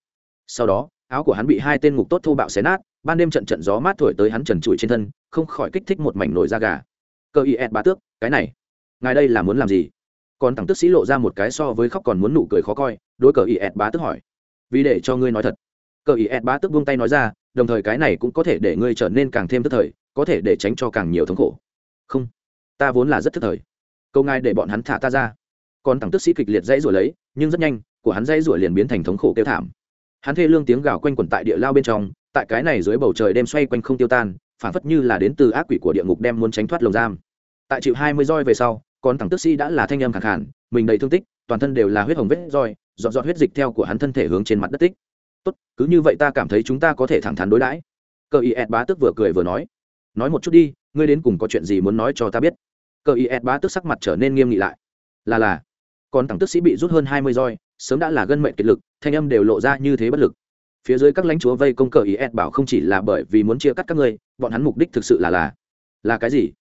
Sau đó áo của hắn bị hai tên ngục tốt thô bạo xé nát ban đêm trận trận gió mát thổi tới hắn trần trụi trên thân không khỏi kích thích một mảnh nổi da gà cơ y ed bá tước, cái này, ngài đây là muốn làm gì? Còn thằng tức sĩ lộ ra một cái so với khóc còn muốn nụ cười khó coi đôi cờ y ed bá tước hỏi. Vì để cho ngươi nói thật. Cờ y ed bá tước buông tay nói ra, đồng thời cái này cũng có thể để ngươi trở nên càng thêm tức thời, có thể để tránh cho càng nhiều thống khổ. Không, ta vốn là rất thức thời. Câu ngài để bọn hắn thả ta ra. Còn thằng tức sĩ kịch liệt dãy rồi lấy, nhưng rất nhanh, của hắn dãy rồi liền biến thành thống khổ kêu thảm. Hắn thê lương tiếng gào quanh quẩn tại địa lao bên trong, tại cái này dưới bầu trời đêm xoay quanh không tiêu tan phản phất như là đến từ ác quỷ của địa ngục đem muốn tránh thoát lồng giam. Tại chịu hai mươi roi về sau còn thằng tức sĩ đã là thanh âm khẳng khản mình đầy thương tích, toàn thân đều là huyết hồng vết roi dọn dọn huyết dịch theo của hắn thân thể hướng trên mặt đất tích. Tốt, cứ như vậy ta cảm thấy chúng ta có thể thẳng thắn đối đãi. Cờ y ed bá tức vừa cười vừa nói. Nói một chút đi, ngươi đến cùng có chuyện gì muốn nói cho ta biết? Cờ y ed bá tức sắc mặt trở nên nghiêm nghị lại. Là là còn thằng tức sĩ bị rút hơn hai mươi roi, sớm đã là gân mệnh kiệt lực, thanh âm đều lộ ra như thế bất lực phía dưới các lãnh chúa vây công cờ ý ed bảo không chỉ là bởi vì muốn chia cắt các ngươi, bọn hắn mục đích thực sự là là là cái gì?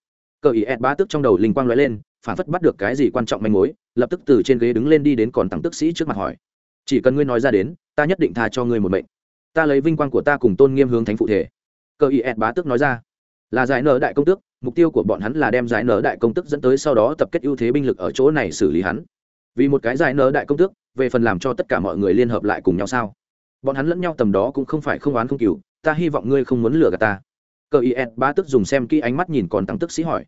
Cờ ý ed bá tức trong đầu linh quang lóe lên, phản phất bắt được cái gì quan trọng manh mối, lập tức từ trên ghế đứng lên đi đến còn tặng tức sĩ trước mặt hỏi. Chỉ cần ngươi nói ra đến, ta nhất định tha cho ngươi một mệnh. Ta lấy vinh quang của ta cùng tôn nghiêm hướng thánh phụ thể. Cờ ý ed bá tức nói ra. Là giải nở đại công tước, mục tiêu của bọn hắn là đem giải nở đại công tước dẫn tới sau đó tập kết ưu thế binh lực ở chỗ này xử lý hắn. Vì một cái giải nở đại công tước, về phần làm cho tất cả mọi người liên hợp lại cùng nhau sao? Bọn hắn lẫn nhau tầm đó cũng không phải không oán không cừu, ta hy vọng ngươi không muốn lừa gạt ta. Cờ ý ed ba tức dùng xem kỹ ánh mắt nhìn còn tăng tức sĩ hỏi.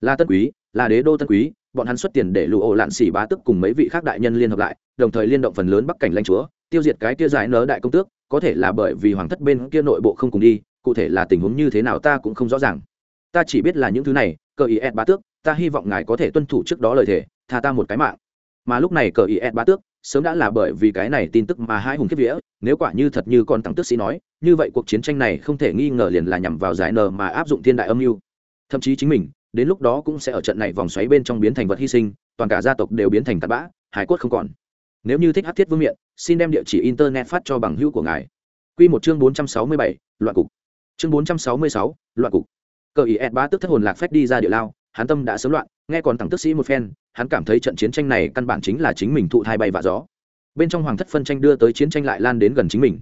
Là tân quý, là đế đô tân quý, bọn hắn xuất tiền để lụ ổ lạn xỉ bá tức cùng mấy vị khác đại nhân liên hợp lại, đồng thời liên động phần lớn bắc cảnh lãnh chúa, tiêu diệt cái kia giải nớ đại công tước, có thể là bởi vì hoàng thất bên kia nội bộ không cùng đi, cụ thể là tình huống như thế nào ta cũng không rõ ràng. Ta chỉ biết là những thứ này, cờ ý ed bá tước, ta hy vọng ngài có thể tuân thủ trước đó lời thề, tha ta một cái mạng. Mà lúc này cờ ý ed bá tước sớm đã là bởi vì cái này tin tức mà hai hùng kiếp vía, nếu quả như thật như con tăng tước sĩ nói, như vậy cuộc chiến tranh này không thể nghi ngờ liền là nhằm vào giải nờ mà áp dụng thiên đại âm mưu. Thậm chí chính mình, đến lúc đó cũng sẽ ở trận này vòng xoáy bên trong biến thành vật hy sinh, toàn cả gia tộc đều biến thành tạt bã, hải cốt không còn. Nếu như thích hát thiết vương miện, xin đem địa chỉ internet phát cho bằng hữu của ngài. Q một chương bốn trăm sáu mươi bảy, loạn cục. Chương bốn trăm sáu mươi sáu, loạn cục. Cờ ý ed bá tức thất hồn lạc phép đi ra địa lao, hắn tâm đã sớm loạn, nghe còn thẳng tức sĩ một phen hắn cảm thấy trận chiến tranh này căn bản chính là chính mình thụ thai bay và gió. Bên trong hoàng thất phân tranh đưa tới chiến tranh lại lan đến gần chính mình.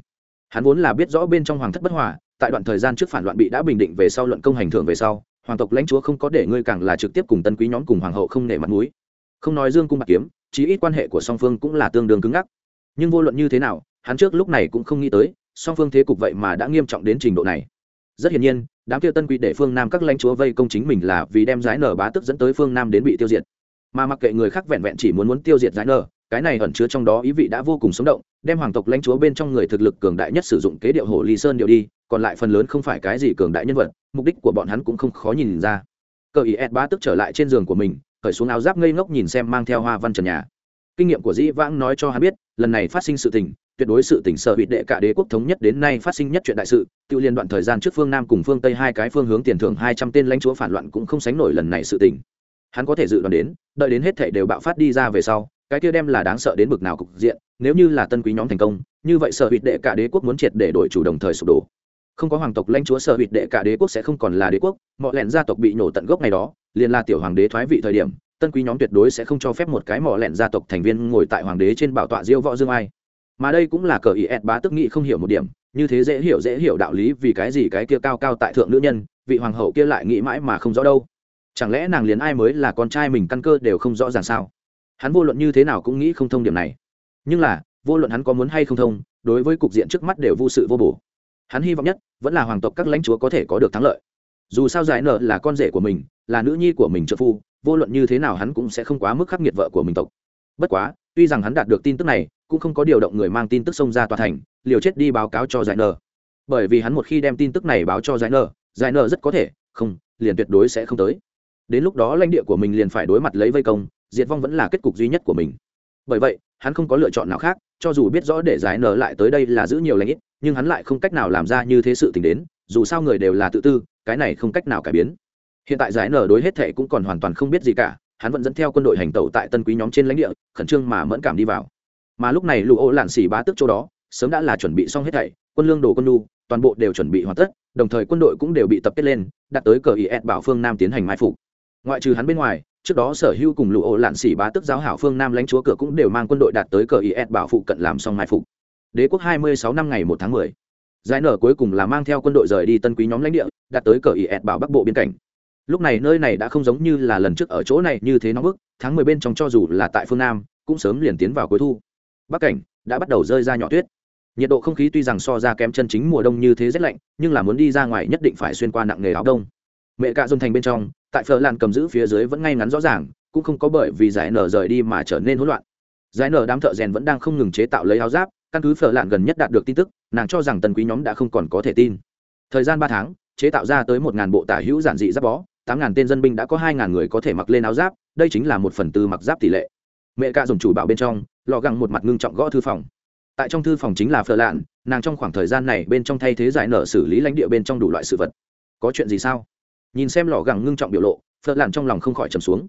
Hắn vốn là biết rõ bên trong hoàng thất bất hòa, tại đoạn thời gian trước phản loạn bị đã bình định về sau luận công hành thưởng về sau, hoàng tộc lãnh chúa không có để ngươi càng là trực tiếp cùng tân quý nhóm cùng hoàng hậu không nể mặt mũi. Không nói dương cung bạc kiếm, chí ít quan hệ của song phương cũng là tương đương cứng ngắc. Nhưng vô luận như thế nào, hắn trước lúc này cũng không nghĩ tới, song phương thế cục vậy mà đã nghiêm trọng đến trình độ này. Rất hiển nhiên, đám kia tân quý để phương nam các lãnh chúa vây công chính mình là vì đem giái nở bá tức dẫn tới phương nam đến bị tiêu diệt mà mặc kệ người khác vẹn vẹn chỉ muốn muốn tiêu diệt giải nở cái này ẩn chứa trong đó ý vị đã vô cùng sống động, đem hoàng tộc lãnh chúa bên trong người thực lực cường đại nhất sử dụng kế điệu hồ ly sơn điệu đi, còn lại phần lớn không phải cái gì cường đại nhân vật, mục đích của bọn hắn cũng không khó nhìn ra. Cờ ý ed bá tức trở lại trên giường của mình khởi xuống áo giáp ngây ngốc nhìn xem mang theo hoa văn trần nhà. Kinh nghiệm của dĩ vãng nói cho hắn biết, lần này phát sinh sự tình, tuyệt đối sự tỉnh sở hữu đệ cả đế quốc thống nhất đến nay phát sinh nhất chuyện đại sự, tự liên đoạn thời gian trước phương nam cùng phương tây hai cái phương hướng tiền thưởng hai trăm tên lãnh chúa phản loạn cũng không sánh nổi lần này sự tình hắn có thể dự đoán đến, đợi đến hết thể đều bạo phát đi ra về sau, cái kia đem là đáng sợ đến bực nào cục diện, nếu như là tân quý nhóm thành công, như vậy sở hụt đệ cả đế quốc muốn triệt để đổi chủ đồng thời sụp đổ. Không có hoàng tộc lãnh chúa sở hụt đệ cả đế quốc sẽ không còn là đế quốc mọi lẹn gia tộc bị nổ tận gốc ngày đó, liền là tiểu hoàng đế thoái vị thời điểm, tân quý nhóm tuyệt đối sẽ không cho phép một cái mỏ lẹn gia tộc thành viên ngồi tại hoàng đế trên bảo tọa diêu võ dương ai. Mà đây cũng là cờ ý ẹt bá tức nghĩ không hiểu một điểm, như thế dễ hiểu dễ hiểu đạo lý vì cái gì cái kia cao cao tại thượng nữ nhân, vị hoàng hậu kia lại nghĩ mãi mà không rõ đâu chẳng lẽ nàng liền ai mới là con trai mình căn cơ đều không rõ ràng sao? Hắn vô luận như thế nào cũng nghĩ không thông điểm này. Nhưng là, vô luận hắn có muốn hay không thông, đối với cục diện trước mắt đều vô sự vô bổ. Hắn hy vọng nhất, vẫn là hoàng tộc các lãnh chúa có thể có được thắng lợi. Dù sao giải nợ là con rể của mình, là nữ nhi của mình trợ phu, vô luận như thế nào hắn cũng sẽ không quá mức khắc nghiệt vợ của mình tộc. Bất quá, tuy rằng hắn đạt được tin tức này, cũng không có điều động người mang tin tức xông ra tòa thành, liều chết đi báo cáo cho giải nợ. Bởi vì hắn một khi đem tin tức này báo cho giải nợ giải nợ rất có thể, không, liền tuyệt đối sẽ không tới đến lúc đó lãnh địa của mình liền phải đối mặt lấy vây công, diệt vong vẫn là kết cục duy nhất của mình. Bởi vậy, hắn không có lựa chọn nào khác, cho dù biết rõ để giải nở lại tới đây là giữ nhiều lãnh ít, nhưng hắn lại không cách nào làm ra như thế sự t ì n h đến, dù sao người đều là tự tư, cái này không cách nào cải biến. Hiện tại giải nở đối hết thệ cũng còn hoàn toàn không biết gì cả, hắn vẫn dẫn theo quân đội hành tẩu tại tân quý nhóm trên lãnh địa, khẩn trương mà mẫn cảm đi vào. Mà lúc này lụ ô lạn xỉ bá tức chỗ đó, sớm đã là chuẩn bị xong hết thảy, quân lương đồ quân lu toàn bộ đều chuẩn bị hoàn tất, đồng thời quân đội cũng đều bị tập kết lên, đặt tới cờ is bảo phương nam tiến hành mai phục ngoại trừ hắn bên ngoài, trước đó sở hữu cùng lụ ổ lạn xỉ bá tức giáo hảo phương nam lãnh chúa cửa cũng đều mang quân đội đạt tới cờ is bảo phụ cận làm xong mai phục. Đế quốc hai mươi sáu năm ngày một tháng mười, giải nở cuối cùng là mang theo quân đội rời đi tân quý nhóm lãnh địa, đạt tới cờ is bảo bắc bộ biên cảnh. Lúc này nơi này đã không giống như là lần trước ở chỗ này như thế nóng bức, tháng mười bên trong cho dù là tại phương nam, cũng sớm liền tiến vào cuối thu. Bắc cảnh đã bắt đầu rơi ra nhỏ tuyết. Nhiệt độ không khí tuy rằng so ra kém chân chính mùa đông như thế rét lạnh, nhưng là muốn đi ra ngoài nhất định phải xuyên qua nặng nghề áo đông. Mẹ cạ dôn thành bên trong tại phở lan cầm giữ phía dưới vẫn ngay ngắn rõ ràng, cũng không có bởi vì giải nở rời đi mà trở nên hỗn loạn. Giải nở đám thợ rèn vẫn đang không ngừng chế tạo lấy áo giáp, căn cứ phở lạn gần nhất đạt được tin tức, nàng cho rằng tần quý nhóm đã không còn có thể tin. Thời gian ba tháng, chế tạo ra tới một ngàn bộ tả hữu giản dị giáp bó, tám ngàn tên dân binh đã có hai ngàn người có thể mặc lên áo giáp, đây chính là một phần tư mặc giáp tỷ lệ. Mẹ cạ dùng chủ bảo bên trong, lò găng một mặt ngưng trọng gõ thư phòng. Tại trong thư phòng chính là phở lạn, nàng trong khoảng thời gian này bên trong thay thế giải nở xử lý lãnh địa bên trong đủ loại sự vật. Có chuyện gì sao? Nhìn xem lò gẳng ngưng trọng biểu lộ, phật làn trong lòng không khỏi trầm xuống.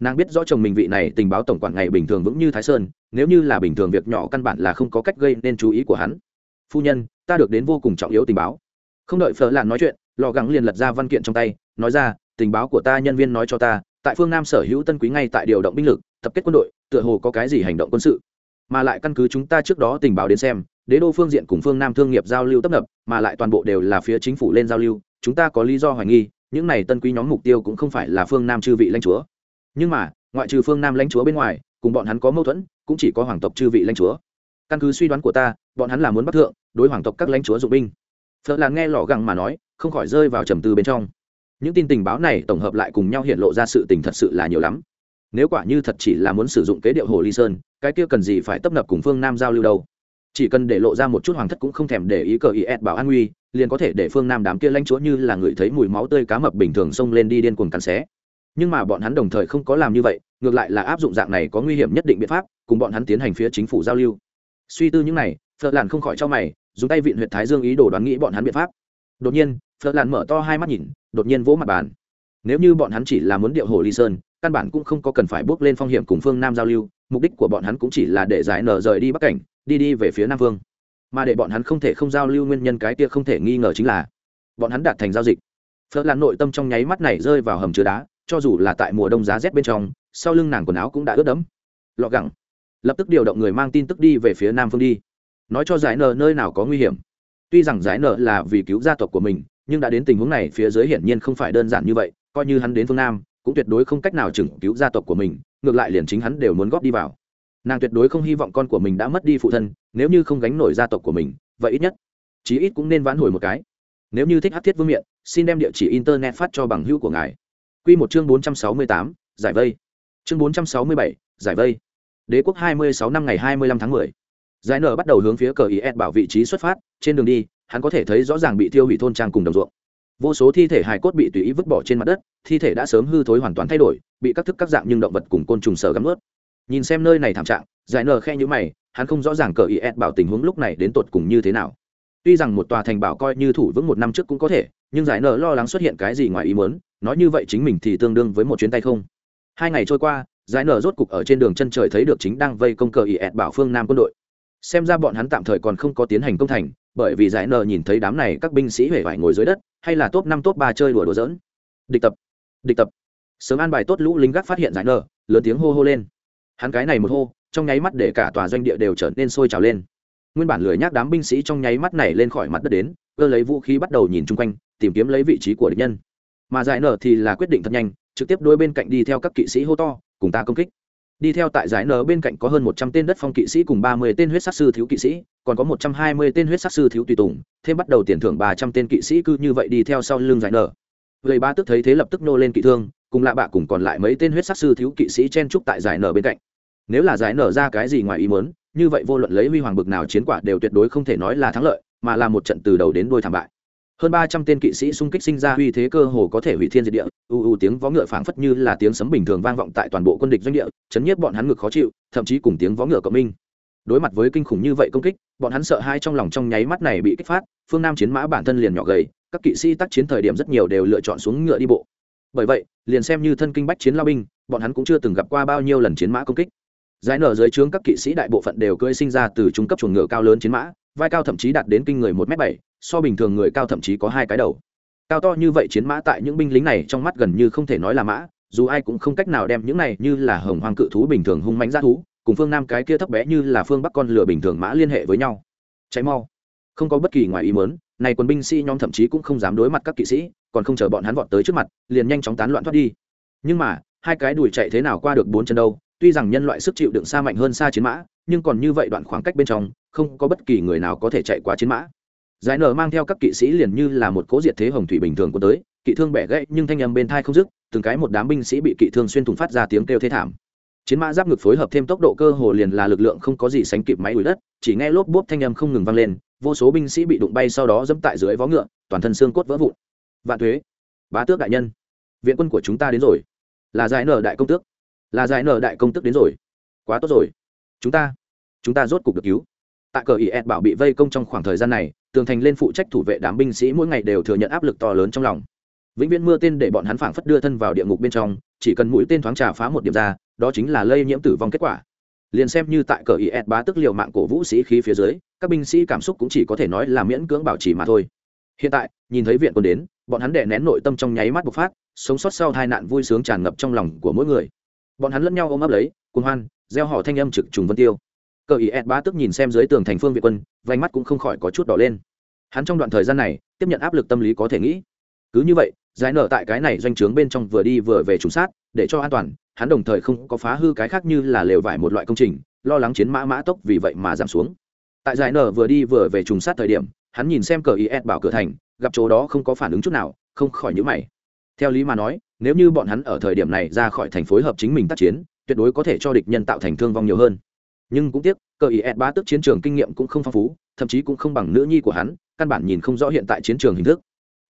Nàng biết rõ chồng mình vị này tình báo tổng quản ngày bình thường vững như thái sơn, nếu như là bình thường việc nhỏ căn bản là không có cách gây nên chú ý của hắn. Phu nhân, ta được đến vô cùng trọng yếu tình báo. Không đợi phở làn nói chuyện, lò gắng liền lật ra văn kiện trong tay, nói ra, tình báo của ta nhân viên nói cho ta, tại phương nam sở hữu tân quý ngay tại điều động binh lực, tập kết quân đội, tựa hồ có cái gì hành động quân sự. Mà lại căn cứ chúng ta trước đó tình báo đến xem, đế đô phương diện cùng phương nam thương nghiệp giao lưu tấp nập, mà lại toàn bộ đều là phía chính phủ lên giao lưu, chúng ta có lý do hoài nghi những này tân quý nhóm mục tiêu cũng không phải là phương nam chư vị lãnh chúa. Nhưng mà, ngoại trừ phương nam lãnh chúa bên ngoài, cùng bọn hắn có mâu thuẫn, cũng chỉ có hoàng tộc chư vị lãnh chúa. Căn cứ suy đoán của ta, bọn hắn là muốn bắt thượng đối hoàng tộc các lãnh chúa dụng binh. Phật là nghe lò găng mà nói, không khỏi rơi vào trầm tư bên trong. Những tin tình báo này tổng hợp lại cùng nhau hiện lộ ra sự tình thật sự là nhiều lắm. Nếu quả như thật chỉ là muốn sử dụng kế điệu hồ ly sơn, cái kia cần gì phải tấp nập cùng phương nam giao lưu đâu? Chỉ cần để lộ ra một chút hoàng thất cũng không thèm để ý cờ ý ed bảo an nguy, liền có thể để phương nam đám kia lãnh chúa như là người thấy mùi máu tươi cá mập bình thường xông lên đi điên cuồng cắn xé. Nhưng mà bọn hắn đồng thời không có làm như vậy, ngược lại là áp dụng dạng này có nguy hiểm nhất định biện pháp, cùng bọn hắn tiến hành phía chính phủ giao lưu. Suy tư những này, phật làn không khỏi cho mày, dùng tay vịn huyện thái dương ý đồ đoán nghĩ bọn hắn biện pháp. Đột nhiên, phật làn mở to hai mắt nhìn, đột nhiên vỗ mặt bàn. Nếu như bọn hắn chỉ là muốn điệu hồ ly sơn, căn bản cũng không có cần phải bước lên phong hiểm cùng phương nam giao lưu, mục đích của bọn hắn cũng chỉ là để giải nở rời đi bắc cảnh đi đi về phía nam Vương, mà để bọn hắn không thể không giao lưu nguyên nhân cái kia không thể nghi ngờ chính là bọn hắn đạt thành giao dịch. Phớt lan nội tâm trong nháy mắt này rơi vào hầm chứa đá cho dù là tại mùa đông giá rét bên trong sau lưng nàng quần áo cũng đã ướt đẫm. Lọ gẳng. Lập tức điều động người mang tin tức đi về phía nam phương đi. Nói cho giải nợ nơi nào có nguy hiểm. Tuy rằng giải nợ là vì cứu gia tộc của mình nhưng đã đến tình huống này phía dưới hiển nhiên không phải đơn giản như vậy coi như hắn đến phương nam cũng tuyệt đối không cách nào chừng cứu gia tộc của mình ngược lại liền chính hắn đều muốn góp đi vào nàng tuyệt đối không hy vọng con của mình đã mất đi phụ thân, nếu như không gánh nổi gia tộc của mình, vậy ít nhất, chí ít cũng nên vãn hồi một cái. Nếu như thích hát thiết vương miện, xin đem địa chỉ internet phát cho bằng hữu của ngài. Q một chương bốn trăm sáu mươi tám, giải vây. Chương bốn trăm sáu mươi bảy, giải vây. Đế quốc hai mươi sáu năm ngày hai mươi lăm tháng mười. Giải nở bắt đầu hướng phía cờ is bảo vị trí xuất phát, trên đường đi, hắn có thể thấy rõ ràng bị tiêu hủy thôn trang cùng đồng ruộng. Vô số thi thể hài cốt bị tùy ý vứt bỏ trên mặt đất, thi thể đã sớm hư thối hoàn toàn thay đổi, bị các thức các dạng nhưng động vật cùng côn trùng sở gắn ướt nhìn xem nơi này thảm trạng, giải nở khe nhữ mày, hắn không rõ ràng cờ is bảo tình huống lúc này đến tột cùng như thế nào. Tuy rằng một tòa thành bảo coi như thủ vững một năm trước cũng có thể, nhưng giải nở lo lắng xuất hiện cái gì ngoài ý muốn, nói như vậy chính mình thì tương đương với một chuyến tay không. Hai ngày trôi qua, giải nở rốt cục ở trên đường chân trời thấy được chính đang vây công cờ is bảo phương nam quân đội. Xem ra bọn hắn tạm thời còn không có tiến hành công thành, bởi vì giải nở nhìn thấy đám này các binh sĩ hề phải ngồi dưới đất, hay là top năm, top ba chơi đùa đùa dỡn địch tập địch tập. Sớm an bài tốt lũ lính gác phát hiện giải nở, lớn tiếng hô hô lên hắn cái này một hô, trong nháy mắt để cả tòa doanh địa đều trở nên sôi trào lên. Nguyên bản lười nhác đám binh sĩ trong nháy mắt này lên khỏi mặt đất đến, cơ lấy vũ khí bắt đầu nhìn chung quanh, tìm kiếm lấy vị trí của địch nhân. Mà giải nở thì là quyết định thật nhanh, trực tiếp đôi bên cạnh đi theo các kỵ sĩ hô to, cùng ta công kích. Đi theo tại giải nở bên cạnh có hơn một trăm tên đất phong kỵ sĩ cùng ba mươi tên huyết sát sư thiếu kỵ sĩ, còn có một trăm hai mươi tên huyết sát sư thiếu tùy tùng, thêm bắt đầu tiền thưởng ba trăm tên kỵ sĩ cứ như vậy đi theo sau lưng giải nở vậy ba tức thấy thế lập tức nô lên kỵ thương, cùng lạ bạ cùng còn lại mấy tên huyết sắc sư thiếu kỵ sĩ chen trúc tại giải nở bên cạnh. Nếu là giải nở ra cái gì ngoài ý muốn, như vậy vô luận lấy huy hoàng bực nào chiến quả đều tuyệt đối không thể nói là thắng lợi, mà là một trận từ đầu đến đôi thảm bại. Hơn ba trăm tên kỵ sĩ xung kích sinh ra uy thế cơ hồ có thể hủy thiên diệt địa, u u tiếng vó ngựa phảng phất như là tiếng sấm bình thường vang vọng tại toàn bộ quân địch doanh địa, chấn nhiếp bọn hắn ngực khó chịu, thậm chí cùng tiếng vó ngựa cộng minh. Đối mặt với kinh khủng như vậy công kích, bọn hắn sợ hai trong lòng trong nháy mắt này bị kích phát, phương nam chiến mã bản thân liền nhỏ gầy các kỵ sĩ tác chiến thời điểm rất nhiều đều lựa chọn xuống ngựa đi bộ. Bởi vậy, liền xem như thân kinh bách chiến lao binh, bọn hắn cũng chưa từng gặp qua bao nhiêu lần chiến mã công kích. Giải nở dưới trướng các kỵ sĩ đại bộ phận đều cưỡi sinh ra từ trung cấp chuồng ngựa cao lớn chiến mã, vai cao thậm chí đạt đến kinh người một m bảy, so bình thường người cao thậm chí có hai cái đầu. Cao to như vậy chiến mã tại những binh lính này trong mắt gần như không thể nói là mã, dù ai cũng không cách nào đem những này như là hồng hoang cự thú bình thường hung mãnh ra thú, cùng phương nam cái kia thấp bé như là phương bắc con lửa bình thường mã liên hệ với nhau. Cháy mau. Không có bất kỳ ngoài ý mớn này quân binh sĩ nhóm thậm chí cũng không dám đối mặt các kỵ sĩ, còn không chờ bọn hắn vọt tới trước mặt, liền nhanh chóng tán loạn thoát đi. Nhưng mà, hai cái đùi chạy thế nào qua được bốn chân đâu, tuy rằng nhân loại sức chịu đựng xa mạnh hơn xa chiến mã, nhưng còn như vậy đoạn khoảng cách bên trong, không có bất kỳ người nào có thể chạy qua chiến mã. Giải nở mang theo các kỵ sĩ liền như là một cố diệt thế hồng thủy bình thường của tới, kỵ thương bẻ gãy nhưng thanh âm bên thai không dứt, từng cái một đám binh sĩ bị kỵ thương xuyên thủng phát ra tiếng kêu thế thảm. Chiến mã giáp ngực phối hợp thêm tốc độ cơ hồ liền là lực lượng không có gì sánh kịp máy đuổi đất, chỉ nghe lốp bốp thanh âm không ngừng vang lên vô số binh sĩ bị đụng bay sau đó dẫm tại dưới vó ngựa, toàn thân xương cốt vỡ vụn. Vạn thuế, bá tước đại nhân, viện quân của chúng ta đến rồi. Là giải nở đại công tước, là giải nở đại công tước đến rồi. Quá tốt rồi. Chúng ta chúng ta rốt cục được cứu. Tại cờ is bảo bị vây công trong khoảng thời gian này, tường thành lên phụ trách thủ vệ đám binh sĩ mỗi ngày đều thừa nhận áp lực to lớn trong lòng. Vĩnh viễn mưa tên để bọn hắn phảng phất đưa thân vào địa ngục bên trong, chỉ cần mũi tên thoáng trà phá một điểm ra, đó chính là lây nhiễm tử vong kết quả liền xem như tại cờ is bá tức liều mạng cổ vũ sĩ khí phía dưới, các binh sĩ cảm xúc cũng chỉ có thể nói là miễn cưỡng bảo trì mà thôi. Hiện tại, nhìn thấy viện quân đến, bọn hắn đè nén nội tâm trong nháy mắt bộc phát, sống sót sau hai nạn vui sướng tràn ngập trong lòng của mỗi người. Bọn hắn lẫn nhau ôm ấp lấy, cuồng hoan, gieo họ thanh âm trực trùng vân tiêu. Cờ ý ed bá tức nhìn xem dưới tường thành phương việt quân, vành mắt cũng không khỏi có chút đỏ lên. Hắn trong đoạn thời gian này, tiếp nhận áp lực tâm lý có thể nghĩ. Cứ như vậy, giải nở tại cái này doanh trướng bên trong vừa đi vừa về trùng sát để cho an toàn, hắn đồng thời không có phá hư cái khác như là lều vải một loại công trình, lo lắng chiến mã mã tốc vì vậy mà giảm xuống. Tại giải nở vừa đi vừa về trùng sát thời điểm, hắn nhìn xem cờ is bảo cửa thành, gặp chỗ đó không có phản ứng chút nào, không khỏi nhữ mày. Theo lý mà nói, nếu như bọn hắn ở thời điểm này ra khỏi thành phối hợp chính mình tác chiến, tuyệt đối có thể cho địch nhân tạo thành thương vong nhiều hơn. Nhưng cũng tiếc, cờ ý ed ba tức chiến trường kinh nghiệm cũng không phong phú, thậm chí cũng không bằng nữ nhi của hắn, căn bản nhìn không rõ hiện tại chiến trường hình thức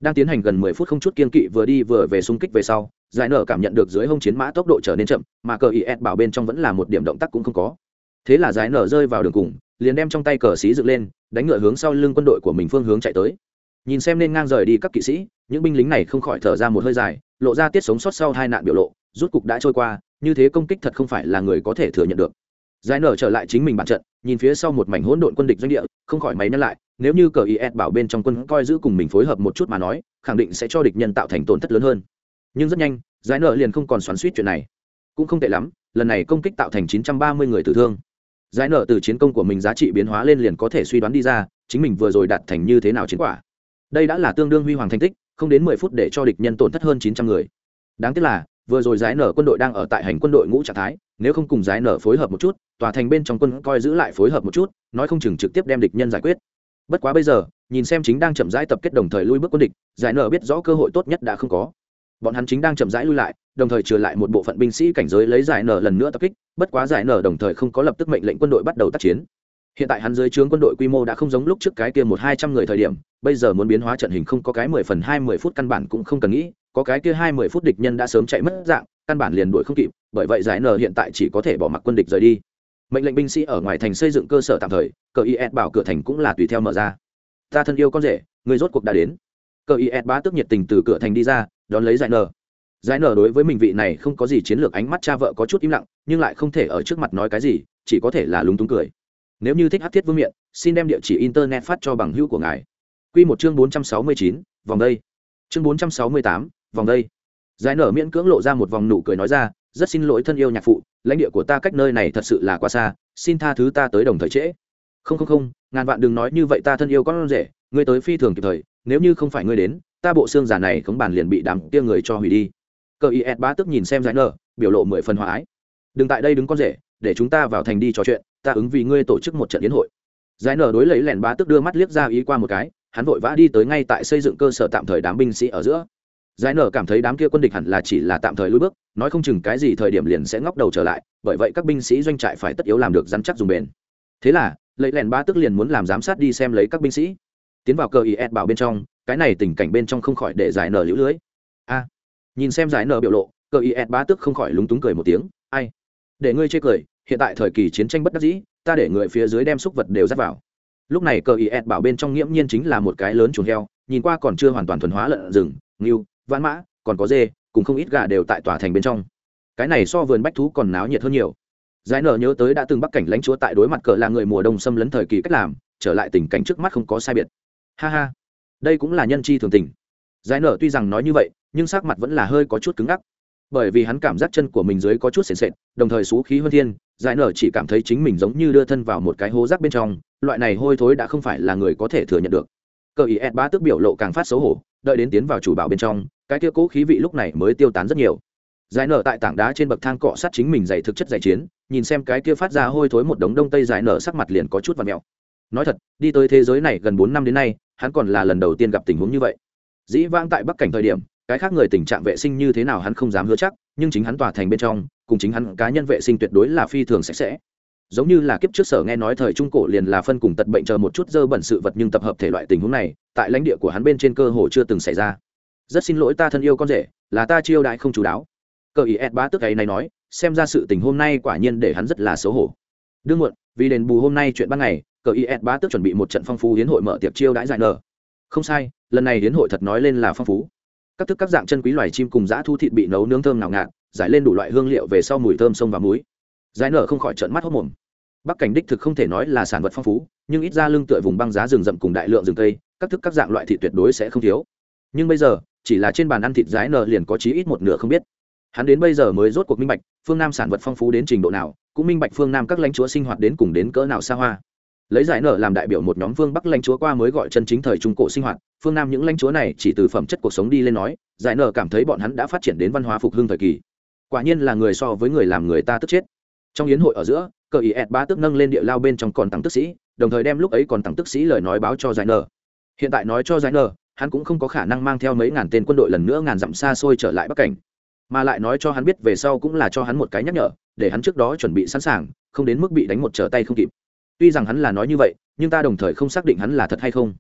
đang tiến hành gần mười phút không chút kiên kỵ vừa đi vừa về xung kích về sau, giải nở cảm nhận được dưới hông chiến mã tốc độ trở nên chậm, mà cờ is bảo bên trong vẫn là một điểm động tác cũng không có. Thế là giải nở rơi vào đường cùng, liền đem trong tay cờ xí dựng lên, đánh ngựa hướng sau lưng quân đội của mình phương hướng chạy tới. Nhìn xem nên ngang rời đi các kỵ sĩ, những binh lính này không khỏi thở ra một hơi dài, lộ ra tiết sống sót sau hai nạn biểu lộ, rút cục đã trôi qua, như thế công kích thật không phải là người có thể thừa nhận được. Giải nở trở lại chính mình bản trận, nhìn phía sau một mảnh hỗn độn quân địch doanh địa, không khỏi máy nhắc lại nếu như cờ is bảo bên trong quân coi giữ cùng mình phối hợp một chút mà nói, khẳng định sẽ cho địch nhân tạo thành tổn thất lớn hơn. Nhưng rất nhanh, giải nở liền không còn xoắn suýt chuyện này. Cũng không tệ lắm, lần này công kích tạo thành 930 người tử thương. Giải nở từ chiến công của mình giá trị biến hóa lên liền có thể suy đoán đi ra, chính mình vừa rồi đạt thành như thế nào chiến quả. Đây đã là tương đương huy hoàng thành tích, không đến mười phút để cho địch nhân tổn thất hơn chín trăm người. Đáng tiếc là, vừa rồi giải nở quân đội đang ở tại hành quân đội ngũ trạng thái, nếu không cùng giải nở phối hợp một chút, tòa thành bên trong quân coi giữ lại phối hợp một chút, nói không chừng trực tiếp đem địch nhân giải quyết bất quá bây giờ, nhìn xem chính đang chậm rãi tập kết đồng thời lui bước quân địch, giải nở biết rõ cơ hội tốt nhất đã không có. Bọn hắn chính đang chậm rãi lui lại, đồng thời trừ lại một bộ phận binh sĩ cảnh giới lấy giải nở lần nữa tập kích, bất quá giải nở đồng thời không có lập tức mệnh lệnh quân đội bắt đầu tác chiến. Hiện tại hắn dưới trướng quân đội quy mô đã không giống lúc trước cái kia một hai trăm người thời điểm, bây giờ muốn biến hóa trận hình không có cái mười phần hai mươi phút căn bản cũng không cần nghĩ, có cái kia hai mươi phút địch nhân đã sớm chạy mất dạng, căn bản liền đuổi không kịp, bởi vậy giải nở hiện tại chỉ có thể bỏ mặc quân địch rời đi mệnh lệnh binh sĩ ở ngoài thành xây dựng cơ sở tạm thời, cờ is bảo cửa thành cũng là tùy theo mở ra. Ta thân yêu con rể, người rốt cuộc đã đến. Cờ is bá tức nhiệt tình từ cửa thành đi ra, đón lấy giải nở. Giải nở đối với mình vị này không có gì chiến lược ánh mắt cha vợ có chút im lặng, nhưng lại không thể ở trước mặt nói cái gì, chỉ có thể là lúng túng cười. Nếu như thích hát thiết vương miện, xin đem địa chỉ internet phát cho bằng hữu của ngài. Q một chương bốn trăm sáu mươi chín, vòng đây. Chương bốn trăm sáu mươi tám, vòng đây. Giải nở miễn cưỡng lộ ra một vòng nụ cười nói ra rất xin lỗi thân yêu nhạc phụ, lãnh địa của ta cách nơi này thật sự là quá xa, xin tha thứ ta tới đồng thời trễ. Không không không, ngàn vạn đừng nói như vậy ta thân yêu con rể, ngươi tới phi thường kịp thời, nếu như không phải ngươi đến, ta bộ xương giả này khống bàn liền bị đám tia người cho hủy đi. Cờ is bá tức nhìn xem giải nở, biểu lộ mười phần hòa ái. Đừng tại đây đứng con rể, để chúng ta vào thành đi trò chuyện, ta ứng vì ngươi tổ chức một trận yến hội. Giải nở đối lấy lẻn bá tức đưa mắt liếc ra ý qua một cái, hắn vội vã đi tới ngay tại xây dựng cơ sở tạm thời đám binh sĩ ở giữa giải nở cảm thấy đám kia quân địch hẳn là chỉ là tạm thời lui bước, nói không chừng cái gì thời điểm liền sẽ ngóc đầu trở lại, bởi vậy các binh sĩ doanh trại phải tất yếu làm được dắn chắc dùng bền. Thế là lấy lẻn bá tức liền muốn làm giám sát đi xem lấy các binh sĩ. Tiến vào cờ is bảo bên trong, cái này tình cảnh bên trong không khỏi để giải nở lũ lưới. A, nhìn xem giải nở biểu lộ, cờ is bá tức không khỏi lúng túng cười một tiếng. Ai? Để ngươi chê cười, hiện tại thời kỳ chiến tranh bất đắc dĩ, ta để người phía dưới đem xúc vật đều dắt vào. Lúc này cờ is bảo bên trong nghiễm nhiên chính là một cái lớn chuồng heo, nhìn qua còn chưa hoàn toàn thuần hóa lợn rừng, ngưu vãn mã, còn có dê, cùng không ít gà đều tại tòa thành bên trong. Cái này so vườn bách thú còn náo nhiệt hơn nhiều. Giải nở nhớ tới đã từng bắc cảnh lãnh chúa tại đối mặt cờ là người mùa đông xâm lấn thời kỳ cách làm, trở lại tình cảnh trước mắt không có sai biệt. Ha ha, đây cũng là nhân chi thường tình. Giải nở tuy rằng nói như vậy, nhưng sắc mặt vẫn là hơi có chút cứng ngắc. Bởi vì hắn cảm giác chân của mình dưới có chút sền sệt, đồng thời xú khí hơn thiên, giải nở chỉ cảm thấy chính mình giống như đưa thân vào một cái hố rác bên trong, loại này hôi thối đã không phải là người có thể thừa nhận được. Cờ ý ed ba tức biểu lộ càng phát xấu hổ đợi đến tiến vào chủ bảo bên trong, cái kia cố khí vị lúc này mới tiêu tán rất nhiều. Giải nở tại tảng đá trên bậc thang cọ sát chính mình dày thực chất dày chiến, nhìn xem cái kia phát ra hôi thối một đống đông tây giải nở sắc mặt liền có chút và mẹo. Nói thật, đi tới thế giới này gần bốn năm đến nay, hắn còn là lần đầu tiên gặp tình huống như vậy. Dĩ vãng tại bắc cảnh thời điểm, cái khác người tình trạng vệ sinh như thế nào hắn không dám hứa chắc, nhưng chính hắn tòa thành bên trong, cùng chính hắn cá nhân vệ sinh tuyệt đối là phi thường sạch sẽ giống như là kiếp trước sở nghe nói thời trung cổ liền là phân cùng tật bệnh chờ một chút dơ bẩn sự vật nhưng tập hợp thể loại tình huống này, tại lãnh địa của hắn bên trên cơ hồ chưa từng xảy ra. Rất xin lỗi ta thân yêu con rể, là ta chiêu đại không chú đáo. Cờ ý ed bá tức ấy này nói, xem ra sự tình hôm nay quả nhiên để hắn rất là xấu hổ. Đương muộn, vì đền bù hôm nay chuyện ban ngày, cờ ý ed bá tức chuẩn bị một trận phong phú hiến hội mở tiệc chiêu đãi giải nở. Không sai, lần này hiến hội thật nói lên là phong phú. Các thức các dạng chân quý loài chim cùng dã thu thịt bị nấu nướng thơm nào ngạt, giải lên đủ loại hương liệu về sau mùi thơm sông và muối giải nở không khỏi trợn mắt hốc mồm. Bắc cảnh đích thực không thể nói là sản vật phong phú, nhưng ít ra lương tựa vùng băng giá rừng rậm cùng đại lượng rừng cây, các thức các dạng loại thịt tuyệt đối sẽ không thiếu. Nhưng bây giờ, chỉ là trên bàn ăn thịt rái nở liền có chí ít một nửa không biết. Hắn đến bây giờ mới rốt cuộc minh bạch, phương nam sản vật phong phú đến trình độ nào, cũng minh bạch phương nam các lãnh chúa sinh hoạt đến cùng đến cỡ nào xa hoa. Lấy giải nở làm đại biểu một nhóm phương bắc lãnh chúa qua mới gọi chân chính thời trung cổ sinh hoạt, phương nam những lãnh chúa này chỉ từ phẩm chất cuộc sống đi lên nói, giải nở cảm thấy bọn hắn đã phát triển đến văn hóa phục hưng thời kỳ. Quả nhiên là người so với người làm người ta tức chết trong yến hội ở giữa, cờ ý ẹt ba tức nâng lên địa lao bên trong còn tăng tức sĩ, đồng thời đem lúc ấy còn tăng tức sĩ lời nói báo cho giải nở hiện tại nói cho giải nở hắn cũng không có khả năng mang theo mấy ngàn tên quân đội lần nữa ngàn dặm xa xôi trở lại bắc cảnh. Mà lại nói cho hắn biết về sau cũng là cho hắn một cái nhắc nhở, để hắn trước đó chuẩn bị sẵn sàng, không đến mức bị đánh một trở tay không kịp. Tuy rằng hắn là nói như vậy, nhưng ta đồng thời không xác định hắn là thật hay không.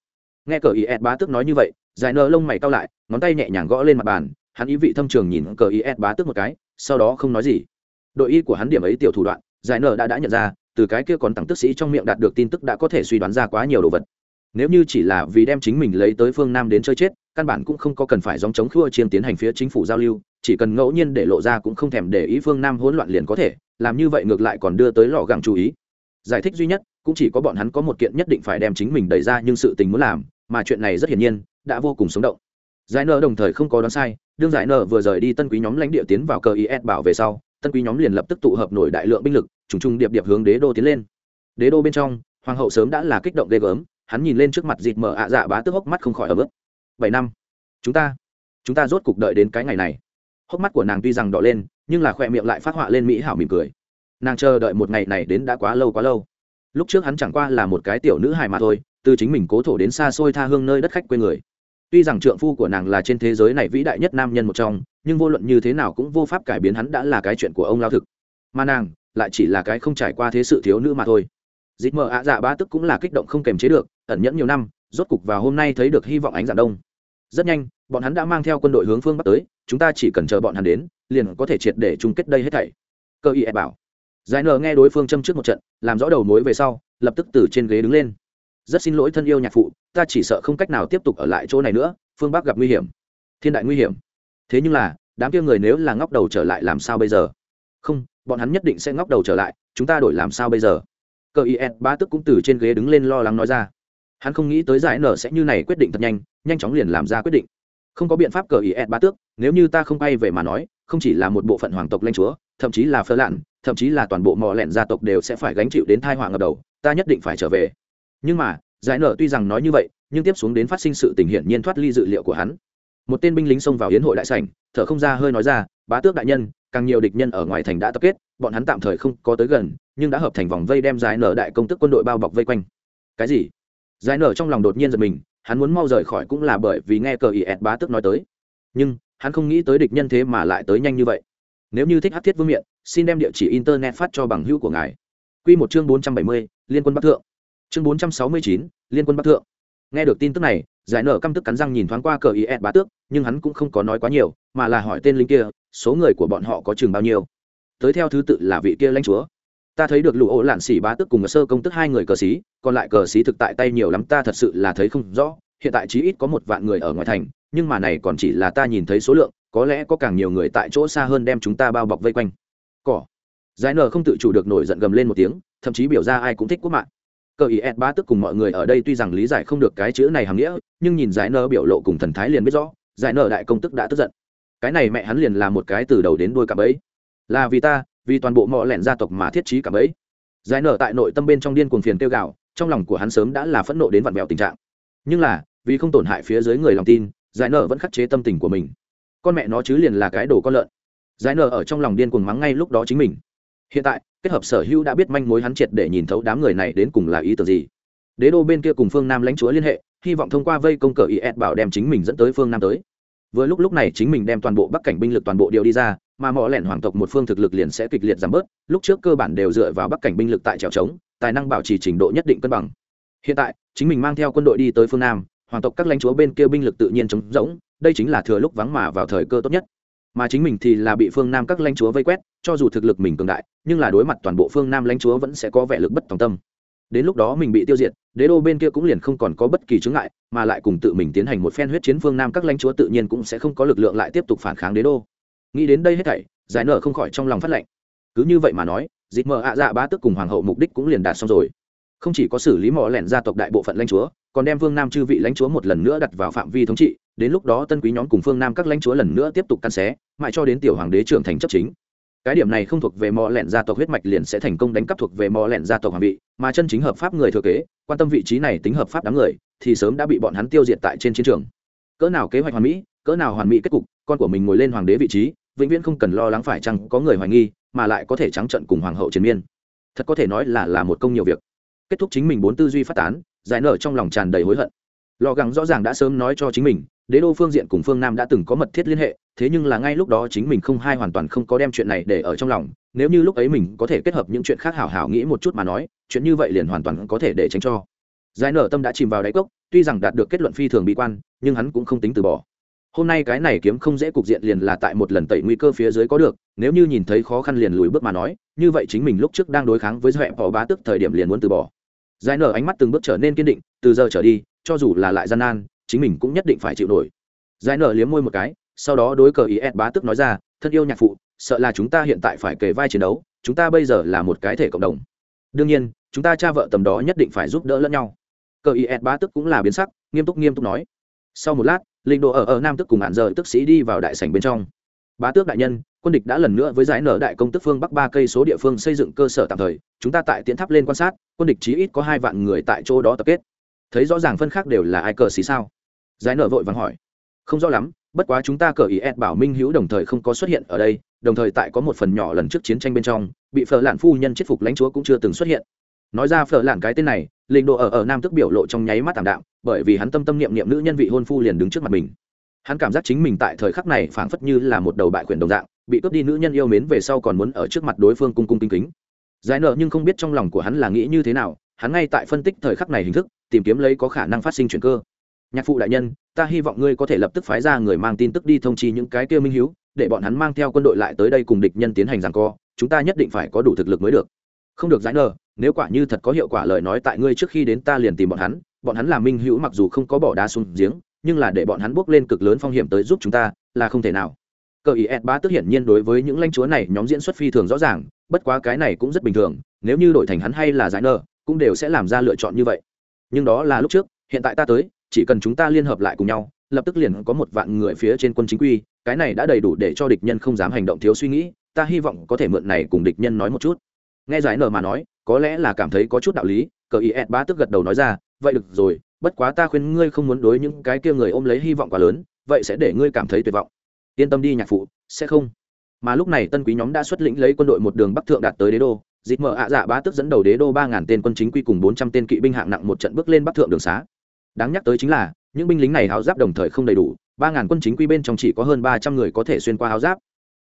Nghe cờ ý ed bá tước nói như vậy, giải nở lông mày cao lại, ngón tay nhẹ nhàng gõ lên mặt bàn, hắn ý vị thâm trường nhìn cờ ý ed bá tước một cái, sau đó không nói gì đội y của hắn điểm ấy tiểu thủ đoạn, giải nở đã đã nhận ra, từ cái kia còn tặng tức sĩ trong miệng đạt được tin tức đã có thể suy đoán ra quá nhiều đồ vật. Nếu như chỉ là vì đem chính mình lấy tới phương nam đến chơi chết, căn bản cũng không có cần phải dòng chống khua chiên tiến hành phía chính phủ giao lưu, chỉ cần ngẫu nhiên để lộ ra cũng không thèm để ý phương nam hỗn loạn liền có thể, làm như vậy ngược lại còn đưa tới lò gẳng chú ý. Giải thích duy nhất, cũng chỉ có bọn hắn có một kiện nhất định phải đem chính mình đẩy ra nhưng sự tình muốn làm, mà chuyện này rất hiển nhiên, đã vô cùng sống động. Giải nợ đồng thời không có đoán sai, đương giải nợ vừa rời đi tân quý nhóm lãnh địa tiến vào cờ is bảo về sau tân quý nhóm liền lập tức tụ hợp nổi đại lượng binh lực, trùng trùng điệp điệp hướng đế đô tiến lên. Đế đô bên trong, hoàng hậu sớm đã là kích động ghê gớm, hắn nhìn lên trước mặt dịt mở ạ dạ bá tức hốc mắt không khỏi ở bước bảy năm, chúng ta chúng ta rốt cục đợi đến cái ngày này. Hốc mắt của nàng tuy rằng đỏ lên, nhưng là khỏe miệng lại phát họa lên mỹ hảo mỉm cười. Nàng chờ đợi một ngày này đến đã quá lâu quá lâu. Lúc trước hắn chẳng qua là một cái tiểu nữ hài mà thôi, từ chính mình cố thổ đến xa xôi tha hương nơi đất khách quê người. Tuy rằng trượng phu của nàng là trên thế giới này vĩ đại nhất nam nhân một trong nhưng vô luận như thế nào cũng vô pháp cải biến hắn đã là cái chuyện của ông lao thực. Mà nàng lại chỉ là cái không trải qua thế sự thiếu nữ mà thôi. Dịp mờ ạ dạ ba tức cũng là kích động không kềm chế được, ẩn nhẫn nhiều năm, rốt cục và hôm nay thấy được hy vọng ánh dạng đông. Rất nhanh, bọn hắn đã mang theo quân đội hướng phương bắc tới, chúng ta chỉ cần chờ bọn hắn đến, liền có thể triệt để chung kết đây hết thảy. Cơ ý bảo. Giải nờ nghe đối phương châm trước một trận, làm rõ đầu mối về sau, lập tức từ trên ghế đứng lên. Rất xin lỗi thân yêu nhạc phụ, ta chỉ sợ không cách nào tiếp tục ở lại chỗ này nữa, phương bắc gặp nguy hiểm. Thiên đại nguy hiểm thế nhưng là, đám kia người nếu là ngóc đầu trở lại làm sao bây giờ? Không, bọn hắn nhất định sẽ ngóc đầu trở lại, chúng ta đổi làm sao bây giờ? Cờ is ba tức cũng từ trên ghế đứng lên lo lắng nói ra. Hắn không nghĩ tới giải nở sẽ như này quyết định thật nhanh nhanh chóng liền làm ra quyết định. Không có biện pháp cờ is ba tước, nếu như ta không bay về mà nói, không chỉ là một bộ phận hoàng tộc lanh chúa, thậm chí là phơ lạn, thậm chí là toàn bộ mò lẹn gia tộc đều sẽ phải gánh chịu đến thai họa ngập đầu, ta nhất định phải trở về. Nhưng mà, giải nở tuy rằng nói như vậy, nhưng tiếp xuống đến phát sinh sự tình hiển nhiên thoát ly dự liệu của hắn một tên binh lính xông vào hiến hội đại sảnh, thở không ra hơi nói ra, bá tước đại nhân, càng nhiều địch nhân ở ngoài thành đã tập kết, bọn hắn tạm thời không có tới gần, nhưng đã hợp thành vòng vây đem giải nở đại công tức quân đội bao bọc vây quanh. Cái gì? Giải nở trong lòng đột nhiên giật mình, hắn muốn mau rời khỏi cũng là bởi vì nghe cờ ý ẹt bá tước nói tới. Nhưng, hắn không nghĩ tới địch nhân thế mà lại tới nhanh như vậy. Nếu như thích hát thiết vương miện, xin đem địa chỉ internet phát cho bằng hữu của ngài. Q một chương bốn trăm bảy mươi, liên quân bắc thượng. Chương bốn trăm sáu mươi chín, liên quân bắc thượng. Nghe được tin tức này giải nở căm tức cắn răng nhìn thoáng qua cờ ý ed bá tước, nhưng hắn cũng không có nói quá nhiều, mà là hỏi tên lính kia, số người của bọn họ có chừng bao nhiêu? Tới theo thứ tự là vị kia lãnh chúa. Ta thấy được lũ ổ lạn xỉ bá tước cùng sơ công tức hai người cờ xí, còn lại cờ xí thực tại tay nhiều lắm, ta thật sự là thấy không rõ, hiện tại chí ít có một vạn người ở ngoài thành, nhưng mà này còn chỉ là ta nhìn thấy số lượng, có lẽ có càng nhiều người tại chỗ xa hơn đem chúng ta bao bọc vây quanh. Cỏ. Giải nở không tự chủ được nổi giận gầm lên một tiếng, thậm chí biểu ra ai cũng thích quốc mạng cờ ý ed ba tức cùng mọi người ở đây tuy rằng lý giải không được cái chữ này hàm nghĩa, nhưng nhìn giải nở biểu lộ cùng thần thái liền biết rõ, giải nở đại công tức đã tức giận. Cái này mẹ hắn liền là một cái từ đầu đến đuôi cả bấy là vì ta, vì toàn bộ mọi lẻn gia tộc mà thiết trí cả bấy giải nở tại nội tâm bên trong điên cuồng phiền tiêu gạo trong lòng của hắn sớm đã là phẫn nộ đến vặn vẹo tình trạng. Nhưng là, vì không tổn hại phía dưới người lòng tin, giải nở vẫn khắc chế tâm tình của mình. Con mẹ nó chứ liền là cái đồ con lợn. Giải nở ở trong lòng điên cuồng mắng ngay lúc đó chính mình hiện tại, kết hợp sở hữu đã biết manh mối hắn triệt để nhìn thấu đám người này đến cùng là ý tưởng gì. Đế đô bên kia cùng phương nam lãnh chúa liên hệ, hy vọng thông qua vây công cờ is bảo đem chính mình dẫn tới phương nam tới. Vừa lúc lúc này chính mình đem toàn bộ bắc cảnh binh lực toàn bộ điều đi ra, mà mỏ lẻn hoàng tộc một phương thực lực liền sẽ kịch liệt giảm bớt, lúc trước cơ bản đều dựa vào bắc cảnh binh lực tại trèo trống, tài năng bảo trì trình độ nhất định cân bằng. Hiện tại, chính mình mang theo quân đội đi tới phương nam, hoàng tộc các lãnh chúa bên kia binh lực tự nhiên chống rỗng, đây chính là thừa lúc vắng mà vào thời cơ tốt nhất mà chính mình thì là bị phương nam các lãnh chúa vây quét, cho dù thực lực mình cường đại, nhưng là đối mặt toàn bộ phương nam lãnh chúa vẫn sẽ có vẻ lực bất tòng tâm. Đến lúc đó mình bị tiêu diệt, đế đô bên kia cũng liền không còn có bất kỳ chướng ngại, mà lại cùng tự mình tiến hành một phen huyết chiến phương nam các lãnh chúa tự nhiên cũng sẽ không có lực lượng lại tiếp tục phản kháng đế đô. Nghĩ đến đây hết thảy, giải nở không khỏi trong lòng phát lệnh. Cứ như vậy mà nói dịp mờ ạ dạ ba tức cùng hoàng hậu mục đích cũng liền đạt xong rồi. Không chỉ có xử lý mỏ lẻn gia tộc đại bộ phận lãnh chúa, còn đem phương nam chư vị lãnh chúa một lần nữa đặt vào phạm vi thống trị đến lúc đó tân quý nhóm cùng phương nam các lãnh chúa lần nữa tiếp tục căn xé, mãi cho đến tiểu hoàng đế trưởng thành chấp chính. Cái điểm này không thuộc về mò lẹn gia tộc huyết mạch liền sẽ thành công đánh cắp thuộc về mò lẹn gia tộc hoàng vị, mà chân chính hợp pháp người thừa kế, quan tâm vị trí này tính hợp pháp đám người, thì sớm đã bị bọn hắn tiêu diệt tại trên chiến trường. Cỡ nào kế hoạch hoàn mỹ, cỡ nào hoàn mỹ kết cục, con của mình ngồi lên hoàng đế vị trí, vĩnh viễn không cần lo lắng phải chăng có người hoài nghi, mà lại có thể trắng trận cùng hoàng hậu chiến miên. Thật có thể nói là là một công nhiều việc. Kết thúc chính mình bốn tư duy phát tán, giải nở trong lòng tràn đầy hối hận lò gắng rõ ràng đã sớm nói cho chính mình, đế đô phương diện cùng phương nam đã từng có mật thiết liên hệ, thế nhưng là ngay lúc đó chính mình không hai hoàn toàn không có đem chuyện này để ở trong lòng, nếu như lúc ấy mình có thể kết hợp những chuyện khác hảo hảo nghĩ một chút mà nói, chuyện như vậy liền hoàn toàn có thể để tránh cho. Giải nở tâm đã chìm vào đáy cốc, tuy rằng đạt được kết luận phi thường bị quan, nhưng hắn cũng không tính từ bỏ. Hôm nay cái này kiếm không dễ cục diện liền là tại một lần tẩy nguy cơ phía dưới có được, nếu như nhìn thấy khó khăn liền lùi bước mà nói, như vậy chính mình lúc trước đang đối kháng với dọa bỏ bá tức thời điểm liền muốn từ bỏ. Giải nở ánh mắt từng bước trở nên kiên định, từ giờ trở đi cho dù là lại gian nan, chính mình cũng nhất định phải chịu nổi. Giải nở liếm môi một cái, sau đó đối cờ ý ed bá tức nói ra, thân yêu nhạc phụ, sợ là chúng ta hiện tại phải kề vai chiến đấu, chúng ta bây giờ là một cái thể cộng đồng. Đương nhiên, chúng ta cha vợ tầm đó nhất định phải giúp đỡ lẫn nhau. Cờ ý ed bá tức cũng là biến sắc, nghiêm túc nghiêm túc nói. Sau một lát linh đồ ở ở nam tức cùng hạn giờ tức sĩ đi vào đại sảnh bên trong. Bá tước đại nhân, quân địch đã lần nữa với giải nở đại công tức phương bắc ba cây số địa phương xây dựng cơ sở tạm thời, chúng ta tại tiến tháp lên quan sát, quân địch chí ít có hai vạn người tại chỗ đó tập kết thấy rõ ràng phân khác đều là ai cờ xí sao? Giải nợ vội vàng hỏi. Không rõ lắm, bất quá chúng ta cờ ý ed bảo minh hữu đồng thời không có xuất hiện ở đây, đồng thời tại có một phần nhỏ lần trước chiến tranh bên trong, bị phở lạn phu nhân chết phục lãnh chúa cũng chưa từng xuất hiện. Nói ra phở lạn cái tên này, linh độ ở ở nam tức biểu lộ trong nháy mắt tảm đạm, bởi vì hắn tâm tâm niệm niệm nữ nhân vị hôn phu liền đứng trước mặt mình. Hắn cảm giác chính mình tại thời khắc này phảng phất như là một đầu bại quyền đồng dạng, bị cướp đi nữ nhân yêu mến về sau còn muốn ở trước mặt đối phương cung cung kính kính. Giải nợ nhưng không biết trong lòng của hắn là nghĩ như thế nào, hắn ngay tại phân tích thời khắc này hình thức tìm kiếm lấy có khả năng phát sinh chuyển cơ. Nhạc phụ đại nhân ta hy vọng ngươi có thể lập tức phái ra người mang tin tức đi thông chi những cái kia minh hiếu để bọn hắn mang theo quân đội lại tới đây cùng địch nhân tiến hành rằng co chúng ta nhất định phải có đủ thực lực mới được. Không được giãn nờ, nếu quả như thật có hiệu quả lời nói tại ngươi trước khi đến ta liền tìm bọn hắn bọn hắn là minh hữu mặc dù không có bỏ đá xuống giếng nhưng là để bọn hắn bước lên cực lớn phong hiểm tới giúp chúng ta là không thể nào. Cờ ý ed ba tức hiển nhiên đối với những lãnh chúa này nhóm diễn xuất phi thường rõ ràng bất quá cái này cũng rất bình thường nếu như đổi thành hắn hay là giải nờ cũng đều sẽ làm ra lựa chọn như vậy nhưng đó là lúc trước, hiện tại ta tới, chỉ cần chúng ta liên hợp lại cùng nhau, lập tức liền có một vạn người phía trên quân chính quy, cái này đã đầy đủ để cho địch nhân không dám hành động thiếu suy nghĩ, ta hy vọng có thể mượn này cùng địch nhân nói một chút. Nghe giải nở mà nói, có lẽ là cảm thấy có chút đạo lý, cờ ý ed ba tức gật đầu nói ra, vậy được rồi, bất quá ta khuyên ngươi không muốn đối những cái kia người ôm lấy hy vọng quá lớn, vậy sẽ để ngươi cảm thấy tuyệt vọng. Yên tâm đi, nhạc phụ, sẽ không. Mà lúc này tân quý nhóm đã xuất lĩnh lấy quân đội một đường bắc thượng đạt tới đế đô dịp mở ạ dạ bá tức dẫn đầu đế đô ba ngàn tên quân chính quy cùng bốn trăm tên kỵ binh hạng nặng một trận bước lên bắc thượng đường xá. Đáng nhắc tới chính là, những binh lính này háo giáp đồng thời không đầy đủ, ba ngàn quân chính quy bên trong chỉ có hơn ba trăm người có thể xuyên qua háo giáp.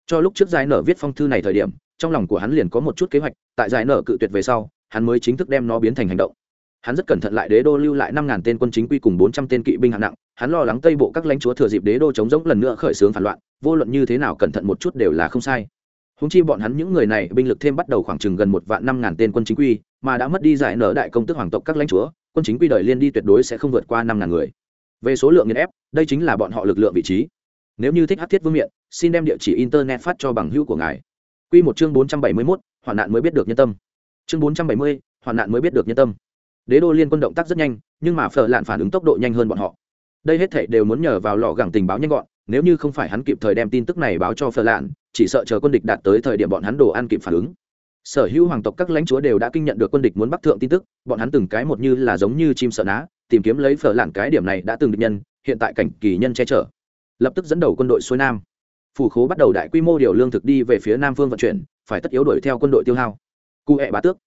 Cho lúc trước giải nở viết phong thư này thời điểm, trong lòng của hắn liền có một chút kế hoạch, tại giải nở cự tuyệt về sau, hắn mới chính thức đem nó biến thành hành động. Hắn rất cẩn thận lại đế đô lưu lại năm ngàn tên quân chính quy cùng bốn trăm tên kỵ binh hạng nặng, hắn lo lắng tây bộ các lãnh chúa thừa dịp đế đô chống rỗng lần nữa khởi xướng phản loạn, vô luận như thế nào cẩn thận một chút đều là không sai húng chi bọn hắn những người này binh lực thêm bắt đầu khoảng chừng gần một vạn năm ngàn tên quân chính quy, mà đã mất đi giải nở đại công tức hoàng tộc các lãnh chúa, quân chính quy đời liên đi tuyệt đối sẽ không vượt qua năm ngàn người. Về số lượng nghiên ép, đây chính là bọn họ lực lượng vị trí. Nếu như thích hát thiết vương miện, xin đem địa chỉ internet phát cho bằng hữu của ngài. Q một chương bốn trăm bảy mươi mốt, hoạn nạn mới biết được nhân tâm. Chương bốn trăm bảy mươi, hoạn nạn mới biết được nhân tâm. Đế đô liên quân động tác rất nhanh, nhưng mà phở lạn phản ứng tốc độ nhanh hơn bọn họ. Đây hết thảy đều muốn nhờ vào lò gẳng tình báo nhanh gọn nếu như không phải hắn kịp thời đem tin tức này báo cho phở lạn, chỉ sợ chờ quân địch đạt tới thời điểm bọn hắn đồ ăn kịp phản ứng. Sở hữu hoàng tộc các lãnh chúa đều đã kinh nhận được quân địch muốn bắt thượng tin tức, bọn hắn từng cái một như là giống như chim sợ ná, tìm kiếm lấy phở lạn cái điểm này đã từng địch nhân, hiện tại cảnh kỳ nhân che chở. Lập tức dẫn đầu quân đội xuôi nam. Phủ khố bắt đầu đại quy mô điều lương thực đi về phía nam phương vận chuyển, phải tất yếu đuổi theo quân đội tiêu hao. Cụ hẹ bá tước.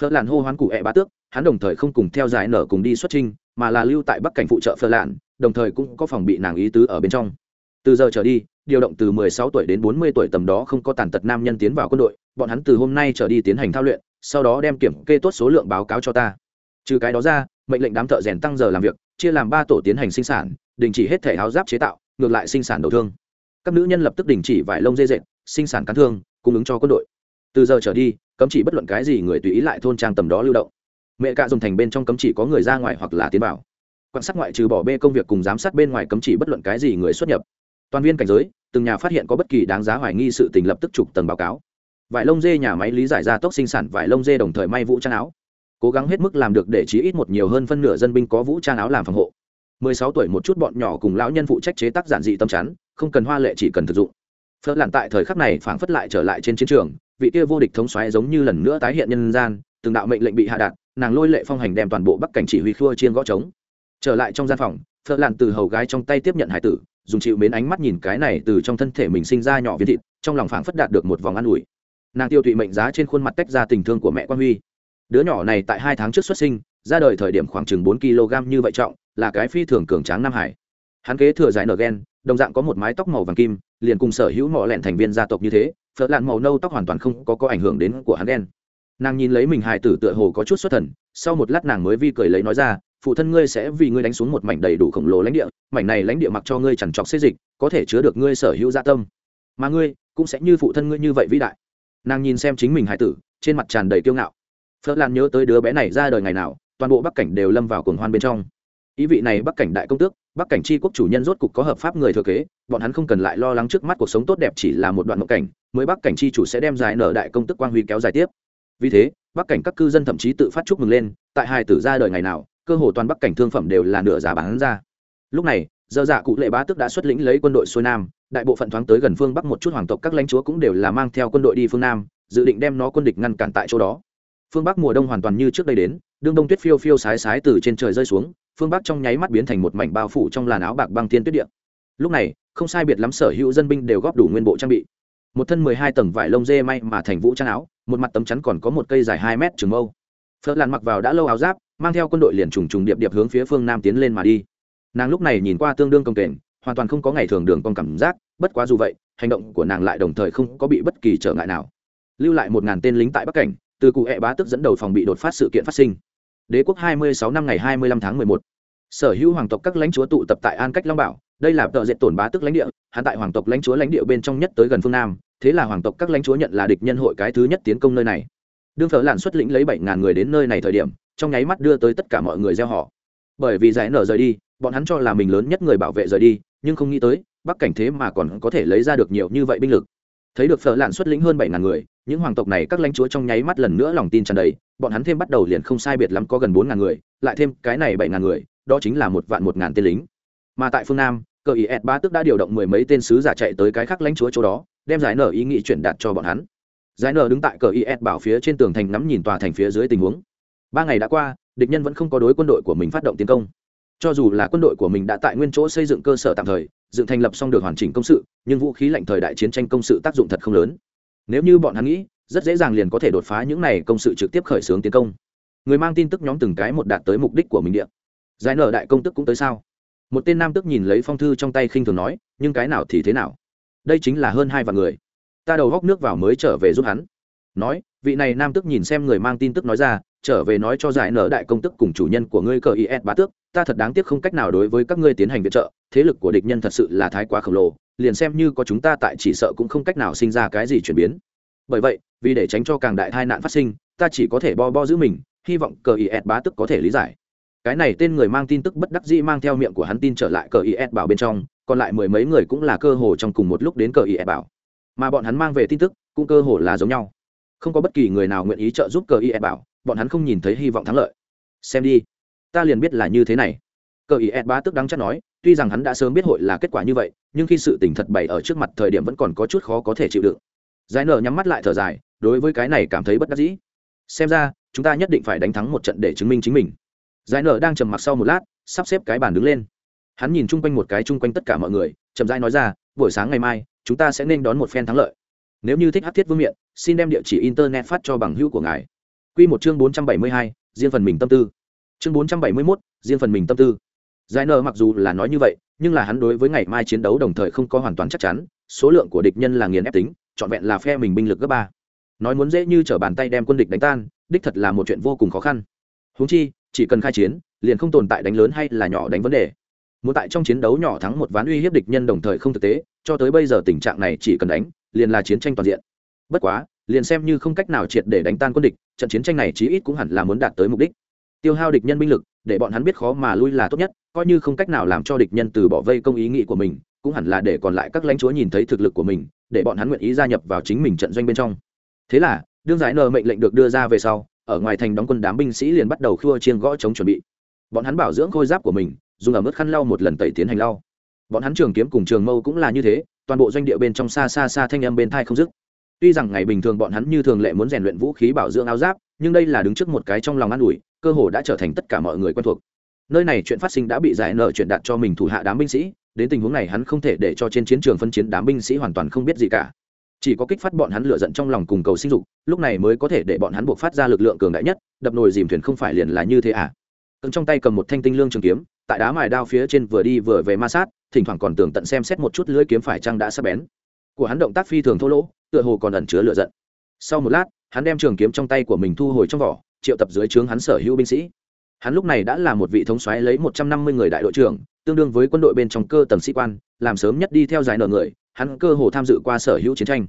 Phở lạn hô hoán cụ hẹ bá tước, hắn đồng thời không cùng theo giải nở cùng đi xuất trinh mà là lưu tại bắc cảnh phụ trợ phở lạn, đồng thời cũng có phòng bị nàng ý tứ ở bên trong từ giờ trở đi, điều động từ 16 tuổi đến 40 tuổi tầm đó không có tàn tật nam nhân tiến vào quân đội, bọn hắn từ hôm nay trở đi tiến hành thao luyện, sau đó đem kiểm kê tốt số lượng báo cáo cho ta. Trừ cái đó ra, mệnh lệnh đám thợ rèn tăng giờ làm việc, chia làm ba tổ tiến hành sinh sản, đình chỉ hết thể áo giáp chế tạo, ngược lại sinh sản đầu thương. Các nữ nhân lập tức đình chỉ vải lông dây dệt, sinh sản cán thương, cung ứng cho quân đội. Từ giờ trở đi, cấm chỉ bất luận cái gì người tùy ý lại thôn trang tầm đó lưu động. Mẹ cạ dùng thành bên trong cấm chỉ có người ra ngoài hoặc là tiến vào. Quan sát ngoại trừ bỏ bê công việc cùng giám sát bên ngoài cấm chỉ bất luận cái gì người xuất nhập toàn viên cảnh giới, từng nhà phát hiện có bất kỳ đáng giá hoài nghi sự tình lập tức chụp tầng báo cáo. Vải lông dê nhà máy lý giải ra tốc sinh sản vải lông dê đồng thời may vũ trang áo. Cố gắng hết mức làm được để chí ít một nhiều hơn phân nửa dân binh có vũ trang áo làm phòng hộ. 16 tuổi một chút bọn nhỏ cùng lão nhân phụ trách chế tác giản dị tâm chắn, không cần hoa lệ chỉ cần thực dụng. Phớt lặn tại thời khắc này phảng phất lại trở lại trên chiến trường, vị kia vô địch thống xoáy giống như lần nữa tái hiện nhân gian, từng đạo mệnh lệnh bị hạ đạt, nàng lôi lệ phong hành đem toàn bộ bắc cảnh chỉ huy khua chiên gõ trống. Trở lại trong gian phòng, phớt lặn từ hầu gái trong tay tiếp nhận hải tử dùng chịu mến ánh mắt nhìn cái này từ trong thân thể mình sinh ra nhỏ viên thịt, trong lòng phảng phất đạt được một vòng an ủi. Nàng tiêu thụy mệnh giá trên khuôn mặt tách ra tình thương của mẹ quan huy. Đứa nhỏ này tại hai tháng trước xuất sinh, ra đời thời điểm khoảng chừng bốn kg như vậy trọng, là cái phi thường cường tráng nam hải. Hắn kế thừa giải nở gen, đồng dạng có một mái tóc màu vàng kim, liền cùng sở hữu mọ lẹn thành viên gia tộc như thế, phớt lạn màu nâu tóc hoàn toàn không có có ảnh hưởng đến của hắn đen nàng nhìn lấy mình hài tử tựa hồ có chút xuất thần, sau một lát nàng mới vi cười lấy nói ra phụ thân ngươi sẽ vì ngươi đánh xuống một mảnh đầy đủ khổng lồ lãnh địa, mảnh này lãnh địa mặc cho ngươi chẳng chọc xê dịch, có thể chứa được ngươi sở hữu gia tâm. Mà ngươi cũng sẽ như phụ thân ngươi như vậy vĩ đại. Nàng nhìn xem chính mình Hải tử, trên mặt tràn đầy kiêu ngạo. Phớt lan nhớ tới đứa bé này ra đời ngày nào, toàn bộ bắc cảnh đều lâm vào cuồng hoan bên trong. Ý vị này bắc cảnh đại công tước, bắc cảnh tri quốc chủ nhân rốt cục có hợp pháp người thừa kế, bọn hắn không cần lại lo lắng trước mắt cuộc sống tốt đẹp chỉ là một đoạn mộng cảnh, mới bắc cảnh tri chủ sẽ đem dài nở đại công tức quang huy kéo dài tiếp. Vì thế, bắc cảnh các cư dân thậm chí tự phát chúc mừng lên, tại hai tử ra đời ngày nào cơ hồ toàn bắc cảnh thương phẩm đều là nửa giá bán ra. Lúc này dơ dạ cụ lệ bá tức đã xuất lĩnh lấy quân đội xuôi nam, đại bộ phận thoáng tới gần phương bắc một chút hoàng tộc các lãnh chúa cũng đều là mang theo quân đội đi phương nam, dự định đem nó quân địch ngăn cản tại chỗ đó. Phương bắc mùa đông hoàn toàn như trước đây đến, đương đông tuyết phiêu phiêu sái sái từ trên trời rơi xuống, phương bắc trong nháy mắt biến thành một mảnh bao phủ trong làn áo bạc băng thiên tuyết địa. Lúc này, không sai biệt lắm sở hữu dân binh đều góp đủ nguyên bộ trang bị. Một thân mười hai tầng vải lông dê may mà thành vũ trang áo, một mặt tấm chắn còn có một cây dài hai mét trường mâu. Phớt làn mặc vào đã lâu áo giáp mang theo quân đội liền trùng trùng điệp điệp hướng phía phương nam tiến lên mà đi. Nàng lúc này nhìn qua tương đương công kềnh, hoàn toàn không có ngày thường đường con cảm giác, bất quá dù vậy, hành động của nàng lại đồng thời không có bị bất kỳ trở ngại nào. Lưu lại một ngàn tên lính tại bắc cảnh, từ cụ hẹ bá tức dẫn đầu phòng bị đột phát sự kiện phát sinh. Đế quốc 26 năm ngày 25 tháng 11. sở hữu hoàng tộc các lãnh chúa tụ tập tại an cách long bảo, đây là tợ diện tổn bá tức lãnh địa, hắn tại hoàng tộc lãnh chúa lãnh địa bên trong nhất tới gần phương nam, thế là hoàng tộc các lãnh chúa nhận là địch nhân hội cái thứ nhất tiến công nơi này. Đương phở lạn xuất lĩnh lấy bảy ngàn người đến nơi này thời điểm trong nháy mắt đưa tới tất cả mọi người gieo họ. Bởi vì giải nở rời đi, bọn hắn cho là mình lớn nhất người bảo vệ rời đi, nhưng không nghĩ tới, bắc cảnh thế mà còn có thể lấy ra được nhiều như vậy binh lực. Thấy được phở lạn xuất lĩnh hơn bảy ngàn người, những hoàng tộc này các lãnh chúa trong nháy mắt lần nữa lòng tin tràn đầy, bọn hắn thêm bắt đầu liền không sai biệt lắm có gần bốn ngàn người, lại thêm cái này bảy ngàn người, đó chính là một vạn một ngàn tên lính. Mà tại phương nam, cờ ý ed ba tức đã điều động mười mấy tên sứ giả chạy tới cái khác lãnh chúa chỗ đó, đem giải nở ý nghĩ chuyển đạt cho bọn hắn. Giải nở đứng tại cờ ý ed bảo phía trên tường thành ngắm nhìn tòa thành phía dưới tình huống ba ngày đã qua, địch nhân vẫn không có đối quân đội của mình phát động tiến công. Cho dù là quân đội của mình đã tại nguyên chỗ xây dựng cơ sở tạm thời, dựng thành lập xong được hoàn chỉnh công sự, nhưng vũ khí lạnh thời đại chiến tranh công sự tác dụng thật không lớn. Nếu như bọn hắn nghĩ, rất dễ dàng liền có thể đột phá những này công sự trực tiếp khởi xướng tiến công. Người mang tin tức nhóm từng cái một đạt tới mục đích của mình điện giải nở đại công tức cũng tới sao? Một tên nam tức nhìn lấy phong thư trong tay khinh thường nói, nhưng cái nào thì thế nào? Đây chính là hơn hai vạn người. Ta đầu góc nước vào mới trở về giúp hắn. Nói, vị này nam tức nhìn xem người mang tin tức nói ra trở về nói cho giải nở đại công tức cùng chủ nhân của ngươi cờ is bá tước, ta thật đáng tiếc không cách nào đối với các ngươi tiến hành viện trợ, thế lực của địch nhân thật sự là thái quá khổng lồ, liền xem như có chúng ta tại chỉ sợ cũng không cách nào sinh ra cái gì chuyển biến. Bởi vậy, vì để tránh cho càng đại tai nạn phát sinh, ta chỉ có thể bo bo giữ mình, hy vọng cờ is bá Tước có thể lý giải. Cái này tên người mang tin tức bất đắc dĩ mang theo miệng của hắn tin trở lại cờ is bảo bên trong, còn lại mười mấy người cũng là cơ hồ trong cùng một lúc đến cờ is bảo. Mà bọn hắn mang về tin tức, cũng cơ hồ là giống nhau. Không có bất kỳ người nào nguyện ý trợ giúp cờ is bảo bọn hắn không nhìn thấy hy vọng thắng lợi. Xem đi. Ta liền biết là như thế này. Cờ ý ed bá tức đắng chắc nói, tuy rằng hắn đã sớm biết hội là kết quả như vậy, nhưng khi sự tình thật bày ở trước mặt thời điểm vẫn còn có chút khó có thể chịu đựng. Giải nở nhắm mắt lại thở dài, đối với cái này cảm thấy bất đắc dĩ. Xem ra, chúng ta nhất định phải đánh thắng một trận để chứng minh chính mình. Giải nở đang trầm mặc sau một lát, sắp xếp cái bàn đứng lên. Hắn nhìn chung quanh một cái chung quanh tất cả mọi người, chậm rãi nói ra, buổi sáng ngày mai, chúng ta sẽ nên đón một phen thắng lợi. Nếu như thích hát thiết vương miện, xin đem địa chỉ internet phát cho bằng hữu của ngài. Quy một chương bốn trăm bảy mươi hai, riêng phần mình tâm tư. Chương bốn trăm bảy mươi mốt, riêng phần mình tâm tư. Giải nở mặc dù là nói như vậy, nhưng là hắn đối với ngày mai chiến đấu đồng thời không có hoàn toàn chắc chắn, số lượng của địch nhân là nghiền ép tính, trọn vẹn là phe mình binh lực gấp ba. Nói muốn dễ như trở bàn tay đem quân địch đánh tan, đích thật là một chuyện vô cùng khó khăn. Huống chi, chỉ cần khai chiến, liền không tồn tại đánh lớn hay là nhỏ đánh vấn đề. Muốn tại trong chiến đấu nhỏ thắng một ván uy hiếp địch nhân đồng thời không thực tế, cho tới bây giờ tình trạng này chỉ cần đánh, liền là chiến tranh toàn diện. Bất quá liền xem như không cách nào triệt để đánh tan quân địch, trận chiến tranh này chí ít cũng hẳn là muốn đạt tới mục đích. Tiêu hao địch nhân binh lực, để bọn hắn biết khó mà lui là tốt nhất, coi như không cách nào làm cho địch nhân từ bỏ vây công ý nghĩ của mình, cũng hẳn là để còn lại các lãnh chúa nhìn thấy thực lực của mình, để bọn hắn nguyện ý gia nhập vào chính mình trận doanh bên trong. Thế là, đương giải nờ mệnh lệnh được đưa ra về sau, ở ngoài thành đóng quân đám binh sĩ liền bắt đầu khua chiên gõ chống chuẩn bị. Bọn hắn bảo dưỡng khôi giáp của mình, dùng ở mức khăn lau một lần tẩy tiến hành lau. Bọn hắn trường kiếm cùng trường mâu cũng là như thế, toàn bộ doanh địa bên trong xa xa xa thanh âm bên thai không dứt tuy rằng ngày bình thường bọn hắn như thường lệ muốn rèn luyện vũ khí bảo dưỡng áo giáp, nhưng đây là đứng trước một cái trong lòng an ủi, cơ hồ đã trở thành tất cả mọi người quen thuộc. Nơi này chuyện phát sinh đã bị giải nợ chuyển đạt cho mình thủ hạ đám binh sĩ, đến tình huống này hắn không thể để cho trên chiến trường phân chiến đám binh sĩ hoàn toàn không biết gì cả. Chỉ có kích phát bọn hắn lựa giận trong lòng cùng cầu sinh dục, lúc này mới có thể để bọn hắn buộc phát ra lực lượng cường đại nhất, đập nồi dìm thuyền không phải liền là như thế à? Cưng trong tay cầm một thanh tinh lương trường kiếm, tại đá mài đao phía trên vừa đi vừa về ma sát, thỉnh thoảng còn tưởng tận xem xét một chút lưỡi kiếm phải chăng đã sắp bén. Của hắn động tác phi thường thô lỗ tựa hồ còn ẩn chứa lửa giận. Sau một lát, hắn đem trường kiếm trong tay của mình thu hồi trong vỏ, triệu tập dưới trướng hắn sở hữu binh sĩ. Hắn lúc này đã là một vị thống soái lấy một trăm năm mươi người đại đội trưởng, tương đương với quân đội bên trong cơ tầng sĩ quan, làm sớm nhất đi theo giải nợ người, hắn cơ hồ tham dự qua sở hữu chiến tranh.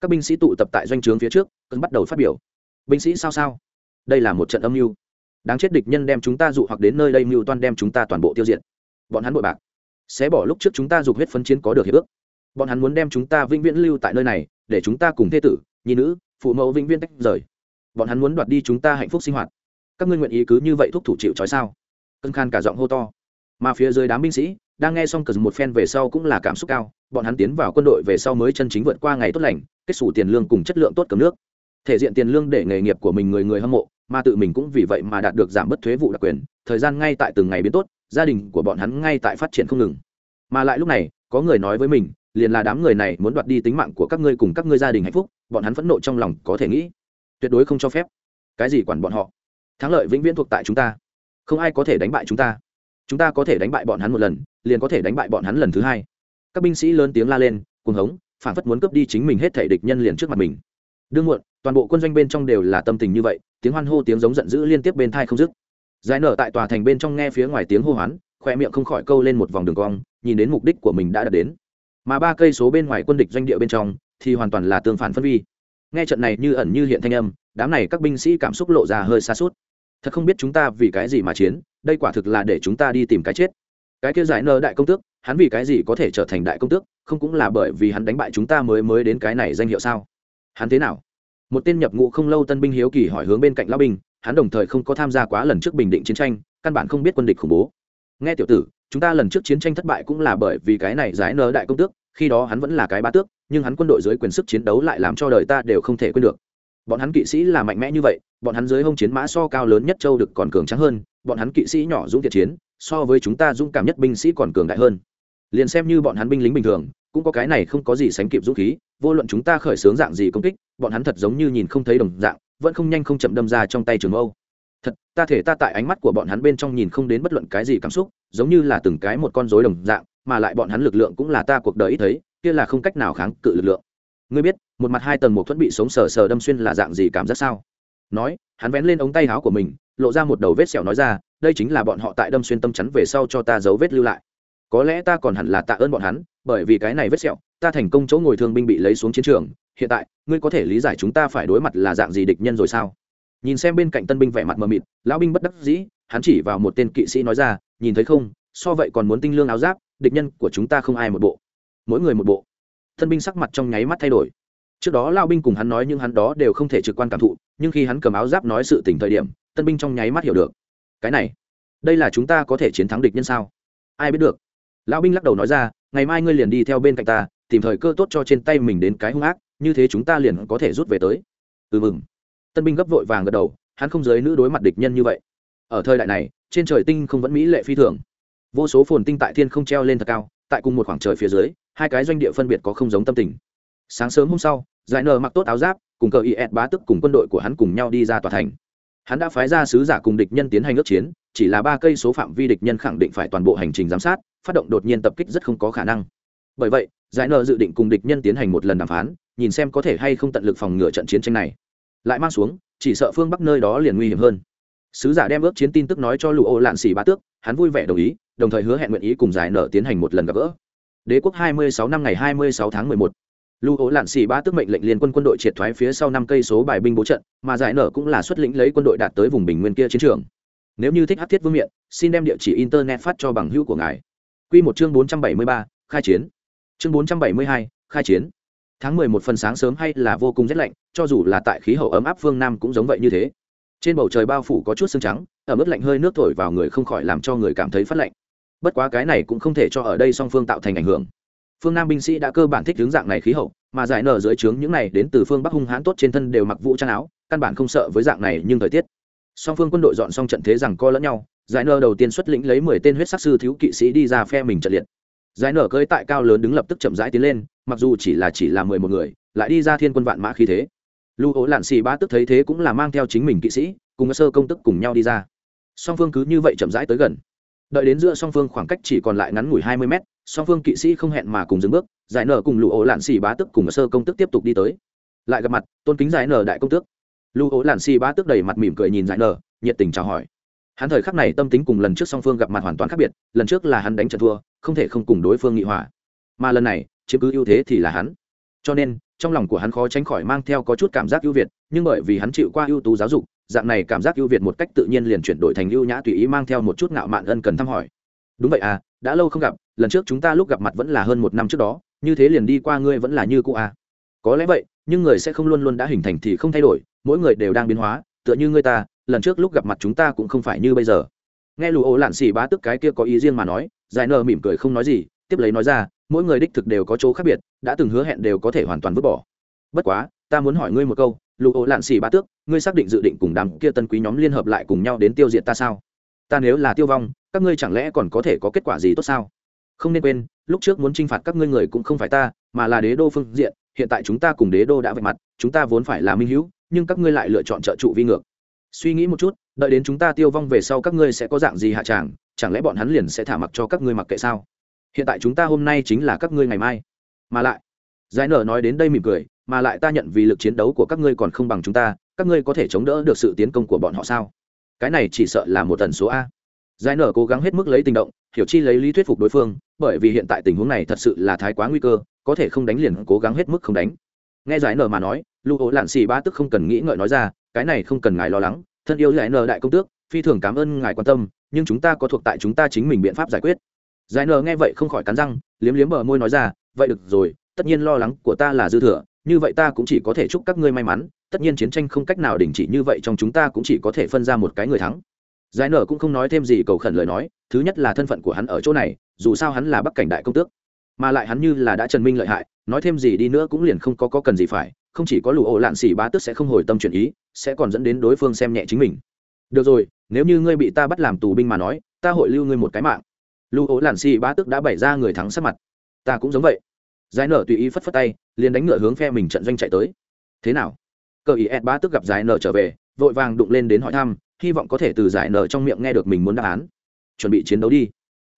Các binh sĩ tụ tập tại doanh trướng phía trước cần bắt đầu phát biểu. Binh sĩ sao sao? Đây là một trận âm mưu. Đáng chết địch nhân đem chúng ta dụ hoặc đến nơi đây mưu toan đem chúng ta toàn bộ tiêu diệt. Bọn hắn bội bạc. Sẽ bỏ lúc trước chúng ta dục huyết phân chiến có được hiệp ước. Bọn hắn muốn đem chúng ta vĩnh viễn lưu tại nơi này để chúng ta cùng thê tử, nhi nữ, phụ mẫu vĩnh viên tách rời. Bọn hắn muốn đoạt đi chúng ta hạnh phúc sinh hoạt. Các ngươi nguyện ý cứ như vậy thúc thủ chịu trói sao? Cân khan cả giọng hô to. Mà phía dưới đám binh sĩ, đang nghe xong cờ một phen về sau cũng là cảm xúc cao. Bọn hắn tiến vào quân đội về sau mới chân chính vượt qua ngày tốt lành, kết xù tiền lương cùng chất lượng tốt cầm nước. Thể diện tiền lương để nghề nghiệp của mình người người hâm mộ, mà tự mình cũng vì vậy mà đạt được giảm bất thuế vụ đặc quyền. Thời gian ngay tại từng ngày biến tốt, gia đình của bọn hắn ngay tại phát triển không ngừng. Mà lại lúc này, có người nói với mình liền là đám người này muốn đoạt đi tính mạng của các ngươi cùng các ngươi gia đình hạnh phúc, bọn hắn phẫn nộ trong lòng có thể nghĩ. Tuyệt đối không cho phép. Cái gì quản bọn họ? Thắng lợi vĩnh viễn thuộc tại chúng ta. Không ai có thể đánh bại chúng ta. Chúng ta có thể đánh bại bọn hắn một lần, liền có thể đánh bại bọn hắn lần thứ hai. Các binh sĩ lớn tiếng la lên, cuồng hống, phản phất muốn cướp đi chính mình hết thể địch nhân liền trước mặt mình. Đương muộn, toàn bộ quân doanh bên trong đều là tâm tình như vậy, tiếng hoan hô, tiếng giống giận dữ liên tiếp bên thai không dứt. Giải nở tại tòa thành bên trong nghe phía ngoài tiếng hô hoán, khoe miệng không khỏi câu lên một vòng đường cong, nhìn đến mục đích của mình đã đạt đến mà ba cây số bên ngoài quân địch doanh địa bên trong thì hoàn toàn là tương phản phân vi. Nghe trận này như ẩn như hiện thanh âm, đám này các binh sĩ cảm xúc lộ ra hơi xa suốt. Thật không biết chúng ta vì cái gì mà chiến, đây quả thực là để chúng ta đi tìm cái chết. Cái kia giải nơ đại công tước, hắn vì cái gì có thể trở thành đại công tước, không cũng là bởi vì hắn đánh bại chúng ta mới mới đến cái này danh hiệu sao? Hắn thế nào? Một tên nhập ngũ không lâu tân binh hiếu kỳ hỏi hướng bên cạnh lão binh, hắn đồng thời không có tham gia quá lần trước bình định chiến tranh, căn bản không biết quân địch khủng bố. Nghe tiểu tử chúng ta lần trước chiến tranh thất bại cũng là bởi vì cái này giải nở đại công tước, khi đó hắn vẫn là cái bá tước, nhưng hắn quân đội dưới quyền sức chiến đấu lại làm cho đời ta đều không thể quên được. Bọn hắn kỵ sĩ là mạnh mẽ như vậy, bọn hắn dưới hông chiến mã so cao lớn nhất châu được còn cường trắng hơn, bọn hắn kỵ sĩ nhỏ dũng thiệt chiến, so với chúng ta dũng cảm nhất binh sĩ còn cường đại hơn. Liền xem như bọn hắn binh lính bình thường, cũng có cái này không có gì sánh kịp dũng khí, vô luận chúng ta khởi xướng dạng gì công kích, bọn hắn thật giống như nhìn không thấy đồng dạng, vẫn không nhanh không chậm đâm ra trong tay trường âu thật, ta thể ta tại ánh mắt của bọn hắn bên trong nhìn không đến bất luận cái gì cảm xúc, giống như là từng cái một con rối đồng dạng, mà lại bọn hắn lực lượng cũng là ta cuộc đời ít thấy, kia là không cách nào kháng cự lực lượng. Ngươi biết, một mặt hai tầng một thuẫn bị sống sờ sờ đâm xuyên là dạng gì cảm giác sao? Nói, hắn vén lên ống tay áo của mình, lộ ra một đầu vết sẹo nói ra, đây chính là bọn họ tại đâm xuyên tâm chắn về sau cho ta dấu vết lưu lại. Có lẽ ta còn hẳn là tạ ơn bọn hắn, bởi vì cái này vết sẹo, ta thành công chỗ ngồi thương binh bị lấy xuống chiến trường, hiện tại, ngươi có thể lý giải chúng ta phải đối mặt là dạng gì địch nhân rồi sao? Nhìn xem bên cạnh tân binh vẻ mặt mờ mịt, lão binh bất đắc dĩ, hắn chỉ vào một tên kỵ sĩ nói ra, nhìn thấy không, so vậy còn muốn tinh lương áo giáp, địch nhân của chúng ta không ai một bộ. Mỗi người một bộ. Tân binh sắc mặt trong nháy mắt thay đổi. Trước đó lao binh cùng hắn nói nhưng hắn đó đều không thể trực quan cảm thụ, nhưng khi hắn cầm áo giáp nói sự tỉnh thời điểm, tân binh trong nháy mắt hiểu được. Cái này, đây là chúng ta có thể chiến thắng địch nhân sao? Ai biết được? Lão binh lắc đầu nói ra, ngày mai ngươi liền đi theo bên cạnh ta, tìm thời cơ tốt cho trên tay mình đến cái hung ác, như thế chúng ta liền có thể rút về tới. Ừ mừng tân binh gấp vội vàng gật đầu, hắn không giới nữ đối mặt địch nhân như vậy. Ở thời đại này, trên trời tinh không vẫn mỹ lệ phi thường. Vô số phồn tinh tại thiên không treo lên thật cao, tại cùng một khoảng trời phía dưới, hai cái doanh địa phân biệt có không giống tâm tình. Sáng sớm hôm sau, giải nờ mặc tốt áo giáp, cùng cờ is bá tức cùng quân đội của hắn cùng nhau đi ra tòa thành. Hắn đã phái ra sứ giả cùng địch nhân tiến hành ước chiến, chỉ là ba cây số phạm vi địch nhân khẳng định phải toàn bộ hành trình giám sát, phát động đột nhiên tập kích rất không có khả năng. Bởi vậy, giải nờ dự định cùng địch nhân tiến hành một lần đàm phán, nhìn xem có thể hay không tận lực phòng ngừa trận chiến tranh này lại mang xuống, chỉ sợ phương bắc nơi đó liền nguy hiểm hơn. Sứ giả đem ước chiến tin tức nói cho lụ ô lạn xỉ bá tước, hắn vui vẻ đồng ý, đồng thời hứa hẹn nguyện ý cùng giải nở tiến hành một lần gặp gỡ. Đế quốc 26 năm ngày 26 tháng 11 lưu ố lạn xì ba tức mệnh lệnh liên quân quân đội triệt thoái phía sau năm cây số bài binh bố trận, mà giải nở cũng là xuất lĩnh lấy quân đội đạt tới vùng bình nguyên kia chiến trường. Nếu như thích hát thiết vương miện, xin đem địa chỉ internet phát cho bằng hữu của ngài. Quy một chương bốn trăm bảy mươi ba, khai chiến. Chương bốn trăm bảy mươi hai, khai chiến tháng mười một phần sáng sớm hay là vô cùng rét lạnh, cho dù là tại khí hậu ấm áp phương nam cũng giống vậy như thế. Trên bầu trời bao phủ có chút sương trắng ở mức lạnh hơi nước thổi vào người không khỏi làm cho người cảm thấy phát lạnh. Bất quá cái này cũng không thể cho ở đây song phương tạo thành ảnh hưởng. Phương nam binh sĩ đã cơ bản thích hướng dạng này khí hậu, mà giải nở dưới trướng những này đến từ phương bắc hung hãn tốt trên thân đều mặc vũ trang áo, căn bản không sợ với dạng này nhưng thời tiết. Song phương quân đội dọn xong trận thế rằng co lẫn nhau, giải nở đầu tiên xuất lĩnh lấy mười tên huyết sắc sư thiếu kỵ sĩ đi ra phe mình trận liệt. Giải nở cơi tại cao lớn đứng lập tức chậm rãi tiến lên mặc dù chỉ là chỉ là mười một người, lại đi ra thiên quân vạn mã khí thế. Lưu ố lạn xì ba tức thấy thế cũng là mang theo chính mình kỵ sĩ, cùng sơ công tức cùng nhau đi ra. Song phương cứ như vậy chậm rãi tới gần. Đợi đến giữa song phương khoảng cách chỉ còn lại ngắn ngủi hai mươi mét, song phương kỵ sĩ không hẹn mà cùng dừng bước, giải nở cùng lưu ố lạn xì bá tức cùng sơ công tức tiếp tục đi tới. Lại gặp mặt, tôn kính giải nở đại công tước. Lưu ố lạn xì bá tức đầy mặt mỉm cười nhìn giải nở, nhiệt tình chào hỏi. Hắn thời khắc này tâm tính cùng lần trước song phương gặp mặt hoàn toàn khác biệt, lần trước là hắn đánh trận thua, không thể không cùng đối phương nghị hòa. Mà lần này chiếm cứ ưu thế thì là hắn. Cho nên, trong lòng của hắn khó tránh khỏi mang theo có chút cảm giác ưu việt, nhưng bởi vì hắn chịu qua ưu tú giáo dục, dạng này cảm giác ưu việt một cách tự nhiên liền chuyển đổi thành ưu nhã tùy ý mang theo một chút ngạo mạn ân cần thăm hỏi. Đúng vậy à đã lâu không gặp, lần trước chúng ta lúc gặp mặt vẫn là hơn một năm trước đó, như thế liền đi qua ngươi vẫn là như cũ à. có lẽ vậy, nhưng người sẽ không luôn luôn đã hình thành thì không thay đổi, mỗi người đều đang biến hóa, tựa như ngươi ta, lần trước lúc gặp mặt chúng ta cũng không phải như bây giờ. Nghe lù ô lạn xì bá tức cái kia có ý riêng mà nói, giải nờ mỉm cười không nói gì, tiếp lấy nói ra mỗi người đích thực đều có chỗ khác biệt, đã từng hứa hẹn đều có thể hoàn toàn vứt bỏ. Bất quá, ta muốn hỏi ngươi một câu lù ô lạn xì bá tước, ngươi xác định dự định cùng đám kia tân quý nhóm liên hợp lại cùng nhau đến tiêu diệt ta sao? Ta nếu là tiêu vong, các ngươi chẳng lẽ còn có thể có kết quả gì tốt sao? Không nên quên, lúc trước muốn t r i n h phạt các ngươi người cũng không phải ta, mà là đế đô phương diện, hiện tại chúng ta cùng đế đô đã vạch mặt, chúng ta vốn phải là minh hữu, nhưng các ngươi lại lựa chọn trợ trụ vi ngược. Suy nghĩ một chút, đợi đến chúng ta tiêu vong về sau các ngươi sẽ có dạng gì hạ tràng, chẳng lẽ bọn hắn liền sẽ thả mặc cho các ngươi mặc kệ sao? Hiện tại chúng ta hôm nay chính là các ngươi ngày mai. Mà lại, giải nở nói đến đây mỉm cười, mà lại ta nhận vì lực chiến đấu của các ngươi còn không bằng chúng ta, các ngươi có thể chống đỡ được sự tiến công của bọn họ sao? Cái này chỉ sợ là một tần số a. Giải nở cố gắng hết mức lấy tình động, hiểu chi lấy lý thuyết phục đối phương, bởi vì hiện tại tình huống này thật sự là thái quá nguy cơ, có thể không đánh liền cố gắng hết mức không đánh. Nghe giải nở mà nói lưu ố lạn xì ba tức không cần nghĩ ngợi nói ra, cái này không cần ngài lo lắng, thân yêu giải nở đại công tước, phi thường cảm ơn ngài quan tâm, nhưng chúng ta có thuộc tại chúng ta chính mình biện pháp giải quyết giải nở nghe vậy không khỏi cắn răng liếm liếm bờ môi nói ra vậy được rồi tất nhiên lo lắng của ta là dư thừa như vậy ta cũng chỉ có thể chúc các ngươi may mắn tất nhiên chiến tranh không cách nào đình chỉ như vậy trong chúng ta cũng chỉ có thể phân ra một cái người thắng. Giải nở cũng không nói thêm gì cầu khẩn lời nói thứ nhất là thân phận của hắn ở chỗ này dù sao hắn là bắc cảnh đại công tước mà lại hắn như là đã trần minh lợi hại nói thêm gì đi nữa cũng liền không có, có cần gì phải không chỉ có lũ ổ lạn xỉ bá tức sẽ không hồi tâm chuyển ý sẽ còn dẫn đến đối phương xem nhẹ chính mình. Được rồi nếu như ngươi bị ta bắt làm tù binh mà nói ta hội lưu ngươi một cái mạng lưu ố lạn xì bá tức đã bày ra người thắng sắc mặt. Ta cũng giống vậy. Giải nở tùy ý phất phất tay, liền đánh ngựa hướng phe mình trận doanh chạy tới. Thế nào? Cờ ý ed bá tức gặp giải nở trở về, vội vàng đụng lên đến hỏi thăm, hy vọng có thể từ giải nở trong miệng nghe được mình muốn đáp án. Chuẩn bị chiến đấu đi.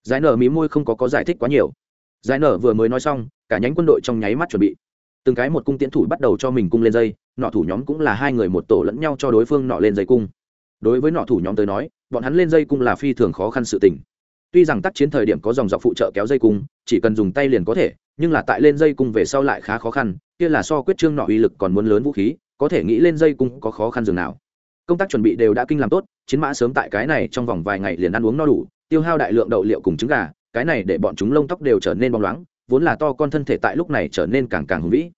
Giải nở mí môi không có có giải thích quá nhiều. Giải nở vừa mới nói xong, cả nhánh quân đội trong nháy mắt chuẩn bị. Từng cái một cung tiến thủ bắt đầu cho mình cung lên dây, nọ thủ nhóm cũng là hai người một tổ lẫn nhau cho đối phương nọ lên dây cung. Đối với nọ thủ nhóm tới nói, bọn hắn lên dây cung là phi thường khó khăn sự tình tuy rằng tác chiến thời điểm có dòng dọc phụ trợ kéo dây cung, chỉ cần dùng tay liền có thể, nhưng là tại lên dây cung về sau lại khá khó khăn, kia là so quyết trương nọ uy lực còn muốn lớn vũ khí, có thể nghĩ lên dây cung có khó khăn dường nào. Công tác chuẩn bị đều đã kinh làm tốt, chiến mã sớm tại cái này trong vòng vài ngày liền ăn uống no đủ, tiêu hao đại lượng đậu liệu cùng trứng gà, cái này để bọn chúng lông tóc đều trở nên bóng loáng, vốn là to con thân thể tại lúc này trở nên càng càng hùng vĩ.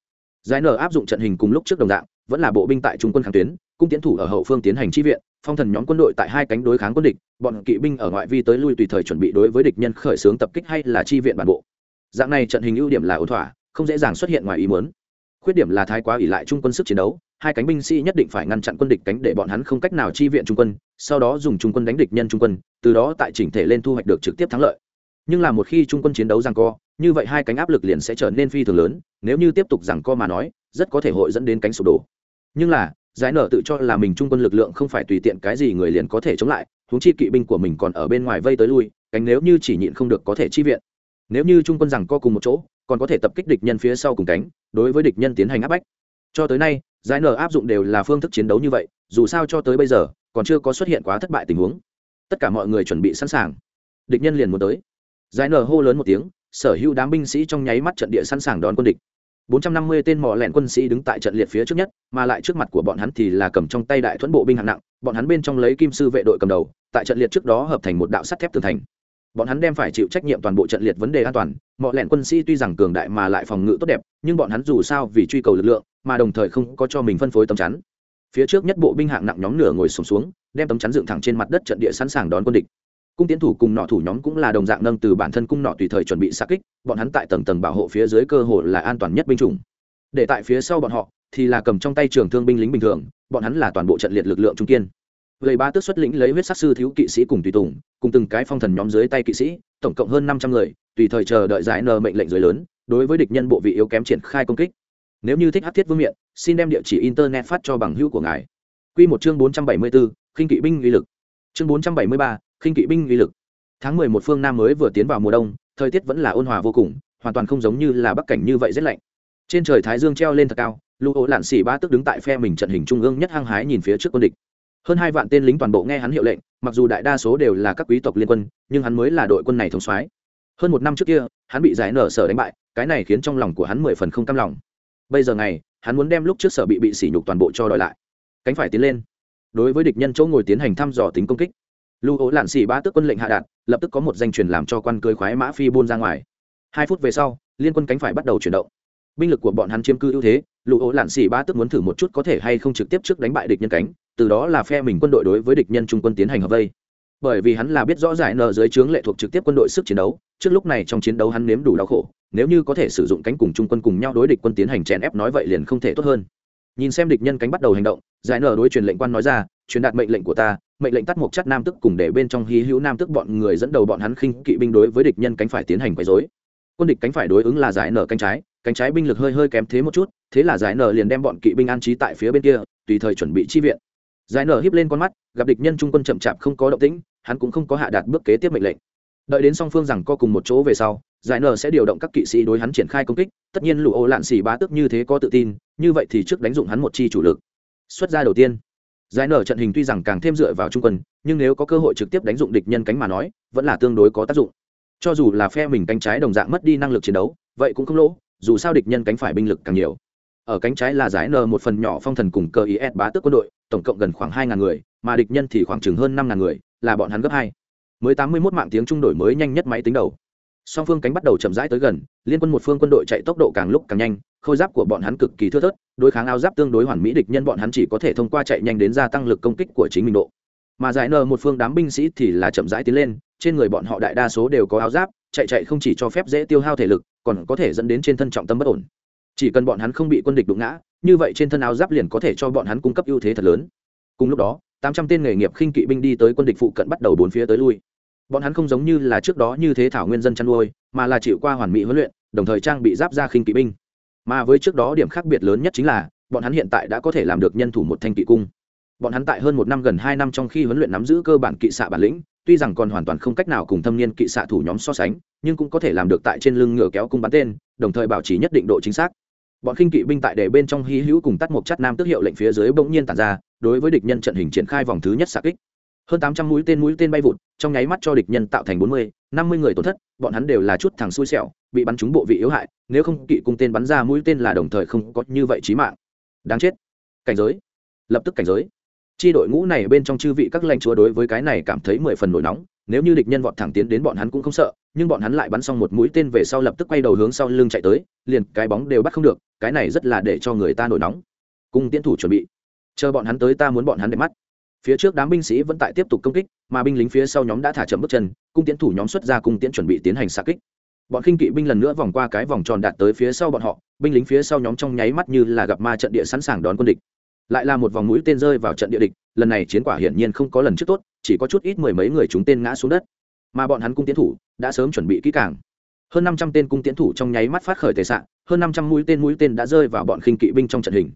Giải nở áp dụng trận hình cùng lúc trước đồng dạng, vẫn là bộ binh tại trung quân kháng tuyến, cung tiến thủ ở hậu phương tiến hành chi viện phong thần nhóm quân đội tại hai cánh đối kháng quân địch, bọn kỵ binh ở ngoại vi tới lui tùy thời chuẩn bị đối với địch nhân khởi xướng tập kích hay là chi viện bản bộ. Dạng này trận hình ưu điểm là ổn thỏa, không dễ dàng xuất hiện ngoài ý muốn. Khuyết điểm là thái quá ỉ lại trung quân sức chiến đấu, hai cánh binh sĩ nhất định phải ngăn chặn quân địch cánh để bọn hắn không cách nào chi viện trung quân, sau đó dùng trung quân đánh địch nhân trung quân, từ đó tại chỉnh thể lên thu hoạch được trực tiếp thắng lợi. Nhưng là một khi trung quân chiến đấu rằng co, như vậy hai cánh áp lực liền sẽ trở nên phi thường lớn, nếu như tiếp tục rằng co mà nói, rất có thể hội dẫn đến cánh sụp đổ. Nhưng là giải nở tự cho là mình trung quân lực lượng không phải tùy tiện cái gì người liền có thể chống lại, huống chi kỵ binh của mình còn ở bên ngoài vây tới lui, cánh nếu như chỉ nhịn không được có thể chi viện. Nếu như trung quân rằng co cùng một chỗ, còn có thể tập kích địch nhân phía sau cùng cánh, đối với địch nhân tiến hành áp bách. Cho tới nay, giải nở áp dụng đều là phương thức chiến đấu như vậy, dù sao cho tới bây giờ, còn chưa có xuất hiện quá thất bại tình huống. Tất cả mọi người chuẩn bị sẵn sàng. Địch nhân liền muốn tới. Giải nở hô lớn một tiếng, sở hữu đám binh sĩ trong nháy mắt trận địa sẵn sàng đón quân địch. 450 tên mỏ lẹn quân sĩ đứng tại trận liệt phía trước nhất, mà lại trước mặt của bọn hắn thì là cầm trong tay đại thuẫn bộ binh hạng nặng, bọn hắn bên trong lấy kim sư vệ đội cầm đầu, tại trận liệt trước đó hợp thành một đạo sắt thép tường thành. Bọn hắn đem phải chịu trách nhiệm toàn bộ trận liệt vấn đề an toàn, mỏ lẹn quân sĩ tuy rằng cường đại mà lại phòng ngự tốt đẹp, nhưng bọn hắn dù sao vì truy cầu lực lượng, mà đồng thời không có cho mình phân phối tấm chắn. Phía trước nhất bộ binh hạng nặng nhóm nửa ngồi xổm xuống, đem tấm chắn dựng thẳng trên mặt đất trận địa sẵn sàng đón quân địch cung tiến thủ cùng nọ thủ nhóm cũng là đồng dạng nâng từ bản thân cung nọ tùy thời chuẩn bị xa kích bọn hắn tại tầng tầng bảo hộ phía dưới cơ hồ là an toàn nhất binh chủng để tại phía sau bọn họ thì là cầm trong tay trường thương binh lính bình thường bọn hắn là toàn bộ trận liệt lực lượng trung kiên Lầy ba tước xuất lĩnh lấy huyết sát sư thiếu kỵ sĩ cùng tùy tùng, cùng từng cái phong thần nhóm dưới tay kỵ sĩ, tổng cộng hơn năm trăm người, tùy thời chờ đợi giải nờ mệnh lệnh dưới lớn, đối với địch nhân bộ vị yếu kém triển khai công kích. Nếu như thích hắc thiết vương miện, xin đem địa chỉ internet phát cho bằng hữu của ngài. Quy một chương bốn trăm bảy mươi 474, khinh kỵ binh uy lực. Chương bốn trăm bảy mươi ba, khinh kỵ binh uy lực. Tháng mười một phương nam mới vừa tiến vào mùa đông, thời tiết vẫn là ôn hòa vô cùng, hoàn toàn không giống như là bắc cảnh như vậy rét lạnh. Trên trời thái dương treo lên thật cao Lưu ố lạn xỉ ba tức đứng tại phe mình trận hình trung ương nhất hăng hái nhìn phía trước quân địch. Hơn hai vạn tên lính toàn bộ nghe hắn hiệu lệnh, mặc dù đại đa số đều là các quý tộc liên quân, nhưng hắn mới là đội quân này thống soái. Hơn một năm trước kia, hắn bị giải nở sở đánh bại, cái này khiến trong lòng của hắn mười phần không cam lòng. Bây giờ này, hắn muốn đem lúc trước sở bị bị sỉ nhục toàn bộ cho đòi lại. Cánh phải tiến lên. Đối với địch nhân chỗ ngồi tiến hành thăm dò tính công kích lưu ố lạn xì ba tước quân lệnh hạ đạt, lập tức có một danh truyền làm cho quan cưới khoái mã phi buôn ra ngoài. Hai phút về sau, liên quân cánh phải bắt đầu chuyển động. Binh lực của bọn hắn chiếm cư ưu thế Lưu ố lạn xì ba tức muốn thử một chút có thể hay không trực tiếp trước đánh bại địch nhân cánh, từ đó là phe mình quân đội đối với địch nhân trung quân tiến hành hợp vây. Bởi vì hắn là biết rõ giải nợ dưới trướng lệ thuộc trực tiếp quân đội sức chiến đấu, trước lúc này trong chiến đấu hắn nếm đủ đau khổ, nếu như có thể sử dụng cánh cùng trung quân cùng nhau đối địch quân tiến hành chèn ép nói vậy liền không thể tốt hơn. Nhìn xem địch nhân cánh bắt đầu hành động, giải nợ đối truyền lệnh quan nói ra truyền đạt mệnh lệnh của ta, mệnh lệnh tắt một chất nam tức cùng để bên trong hí hữu nam tức bọn người dẫn đầu bọn hắn khinh kỵ binh đối với địch nhân cánh phải tiến hành quấy rối. Quân địch cánh phải đối ứng là giải nở cánh trái cánh trái binh lực hơi hơi kém thế một chút, thế là giải nở liền đem bọn kỵ binh an trí tại phía bên kia, tùy thời chuẩn bị chi viện. Giải nở híp lên con mắt, gặp địch nhân trung quân chậm chạp không có động tĩnh, hắn cũng không có hạ đạt bước kế tiếp mệnh lệnh. Đợi đến song phương rằng co cùng một chỗ về sau, giải nở sẽ điều động các kỵ sĩ đối hắn triển khai công kích, tất nhiên lũ ô lạn xỉ bá tức như thế có tự tin, như vậy thì trước đánh dụng hắn một chi chủ lực. Xuất ra đầu tiên giải nở trận hình tuy rằng càng thêm dựa vào trung quân, nhưng nếu có cơ hội trực tiếp đánh dụng địch nhân cánh mà nói, vẫn là tương đối có tác dụng. Cho dù là phe mình cánh trái đồng dạng mất đi năng lực chiến đấu, vậy cũng không lỗ, dù sao địch nhân cánh phải binh lực càng nhiều. Ở cánh trái là giải n một phần nhỏ phong thần cùng cơ is bá tước quân đội, tổng cộng gần khoảng hai ngàn người, mà địch nhân thì khoảng chừng hơn năm ngàn người, là bọn hắn gấp hai. Mới tám mươi mốt mạng tiếng trung đổi mới nhanh nhất máy tính đầu song phương cánh bắt đầu chậm rãi tới gần, liên quân một phương quân đội chạy tốc độ càng lúc càng nhanh, khôi giáp của bọn hắn cực kỳ thưa thớt, đối kháng áo giáp tương đối hoàn mỹ địch nhân bọn hắn chỉ có thể thông qua chạy nhanh đến gia tăng lực công kích của chính mình độ. Mà giải nờ một phương đám binh sĩ thì là chậm rãi tiến lên, trên người bọn họ đại đa số đều có áo giáp, chạy chạy không chỉ cho phép dễ tiêu hao thể lực, còn có thể dẫn đến trên thân trọng tâm bất ổn. Chỉ cần bọn hắn không bị quân địch đụng ngã, như vậy trên thân áo giáp liền có thể cho bọn hắn cung cấp ưu thế thật lớn. Cùng lúc đó, tám trăm tên nghề nghiệp khinh kỵ binh đi tới quân địch phụ cận bắt đầu bốn phía tới lui bọn hắn không giống như là trước đó như thế thảo nguyên dân chăn nuôi, mà là chịu qua hoàn mỹ huấn luyện, đồng thời trang bị giáp ra khinh kỵ binh. Mà với trước đó điểm khác biệt lớn nhất chính là, bọn hắn hiện tại đã có thể làm được nhân thủ một thanh kỵ cung. Bọn hắn tại hơn một năm gần hai năm trong khi huấn luyện nắm giữ cơ bản kỵ xạ bản lĩnh, tuy rằng còn hoàn toàn không cách nào cùng thâm niên kỵ xạ thủ nhóm so sánh, nhưng cũng có thể làm được tại trên lưng ngựa kéo cung bắn tên, đồng thời bảo trì nhất định độ chính xác. Bọn khinh kỵ binh tại để bên trong hy hữu cùng tắt một chất nam tức hiệu lệnh phía dưới bỗng nhiên tàn ra, đối với địch nhân trận hình triển khai vòng thứ nhất xạ kích hơn tám trăm mũi tên mũi tên bay vụt, trong nháy mắt cho địch nhân tạo thành bốn mươi, năm mươi người tổn thất, bọn hắn đều là chút thằng xui xẻo, bị bắn trúng bộ vị yếu hại, nếu không kỵ cung tên bắn ra mũi tên là đồng thời không có như vậy chí mạng. Đáng chết. Cảnh giới. Lập tức cảnh giới. Chi đội ngũ này bên trong chư vị các lãnh chúa đối với cái này cảm thấy mười phần nổi nóng, nếu như địch nhân vọt thẳng tiến đến bọn hắn cũng không sợ, nhưng bọn hắn lại bắn xong một mũi tên về sau lập tức quay đầu hướng sau lưng chạy tới, liền cái bóng đều bắt không được, cái này rất là để cho người ta nổi nóng. Cùng tiến thủ chuẩn bị. Chờ bọn hắn tới ta muốn bọn hắn để mắt phía trước đám binh sĩ vẫn tại tiếp tục công kích, mà binh lính phía sau nhóm đã thả chậm bước chân, cung tiến thủ nhóm xuất ra cung tiến chuẩn bị tiến hành xa kích. Bọn khinh kỵ binh lần nữa vòng qua cái vòng tròn đạt tới phía sau bọn họ, binh lính phía sau nhóm trong nháy mắt như là gặp ma trận địa sẵn sàng đón quân địch. Lại là một vòng mũi tên rơi vào trận địa địch, lần này chiến quả hiển nhiên không có lần trước tốt, chỉ có chút ít mười mấy người chúng tên ngã xuống đất. Mà bọn hắn cung tiến thủ đã sớm chuẩn bị kỹ càng. Hơn năm trăm tên cung tiến thủ trong nháy mắt phát khởi tề sạn hơn năm trăm mũi tên mũi tên đã rơi vào bọn khinh kỵ binh trong trận hình,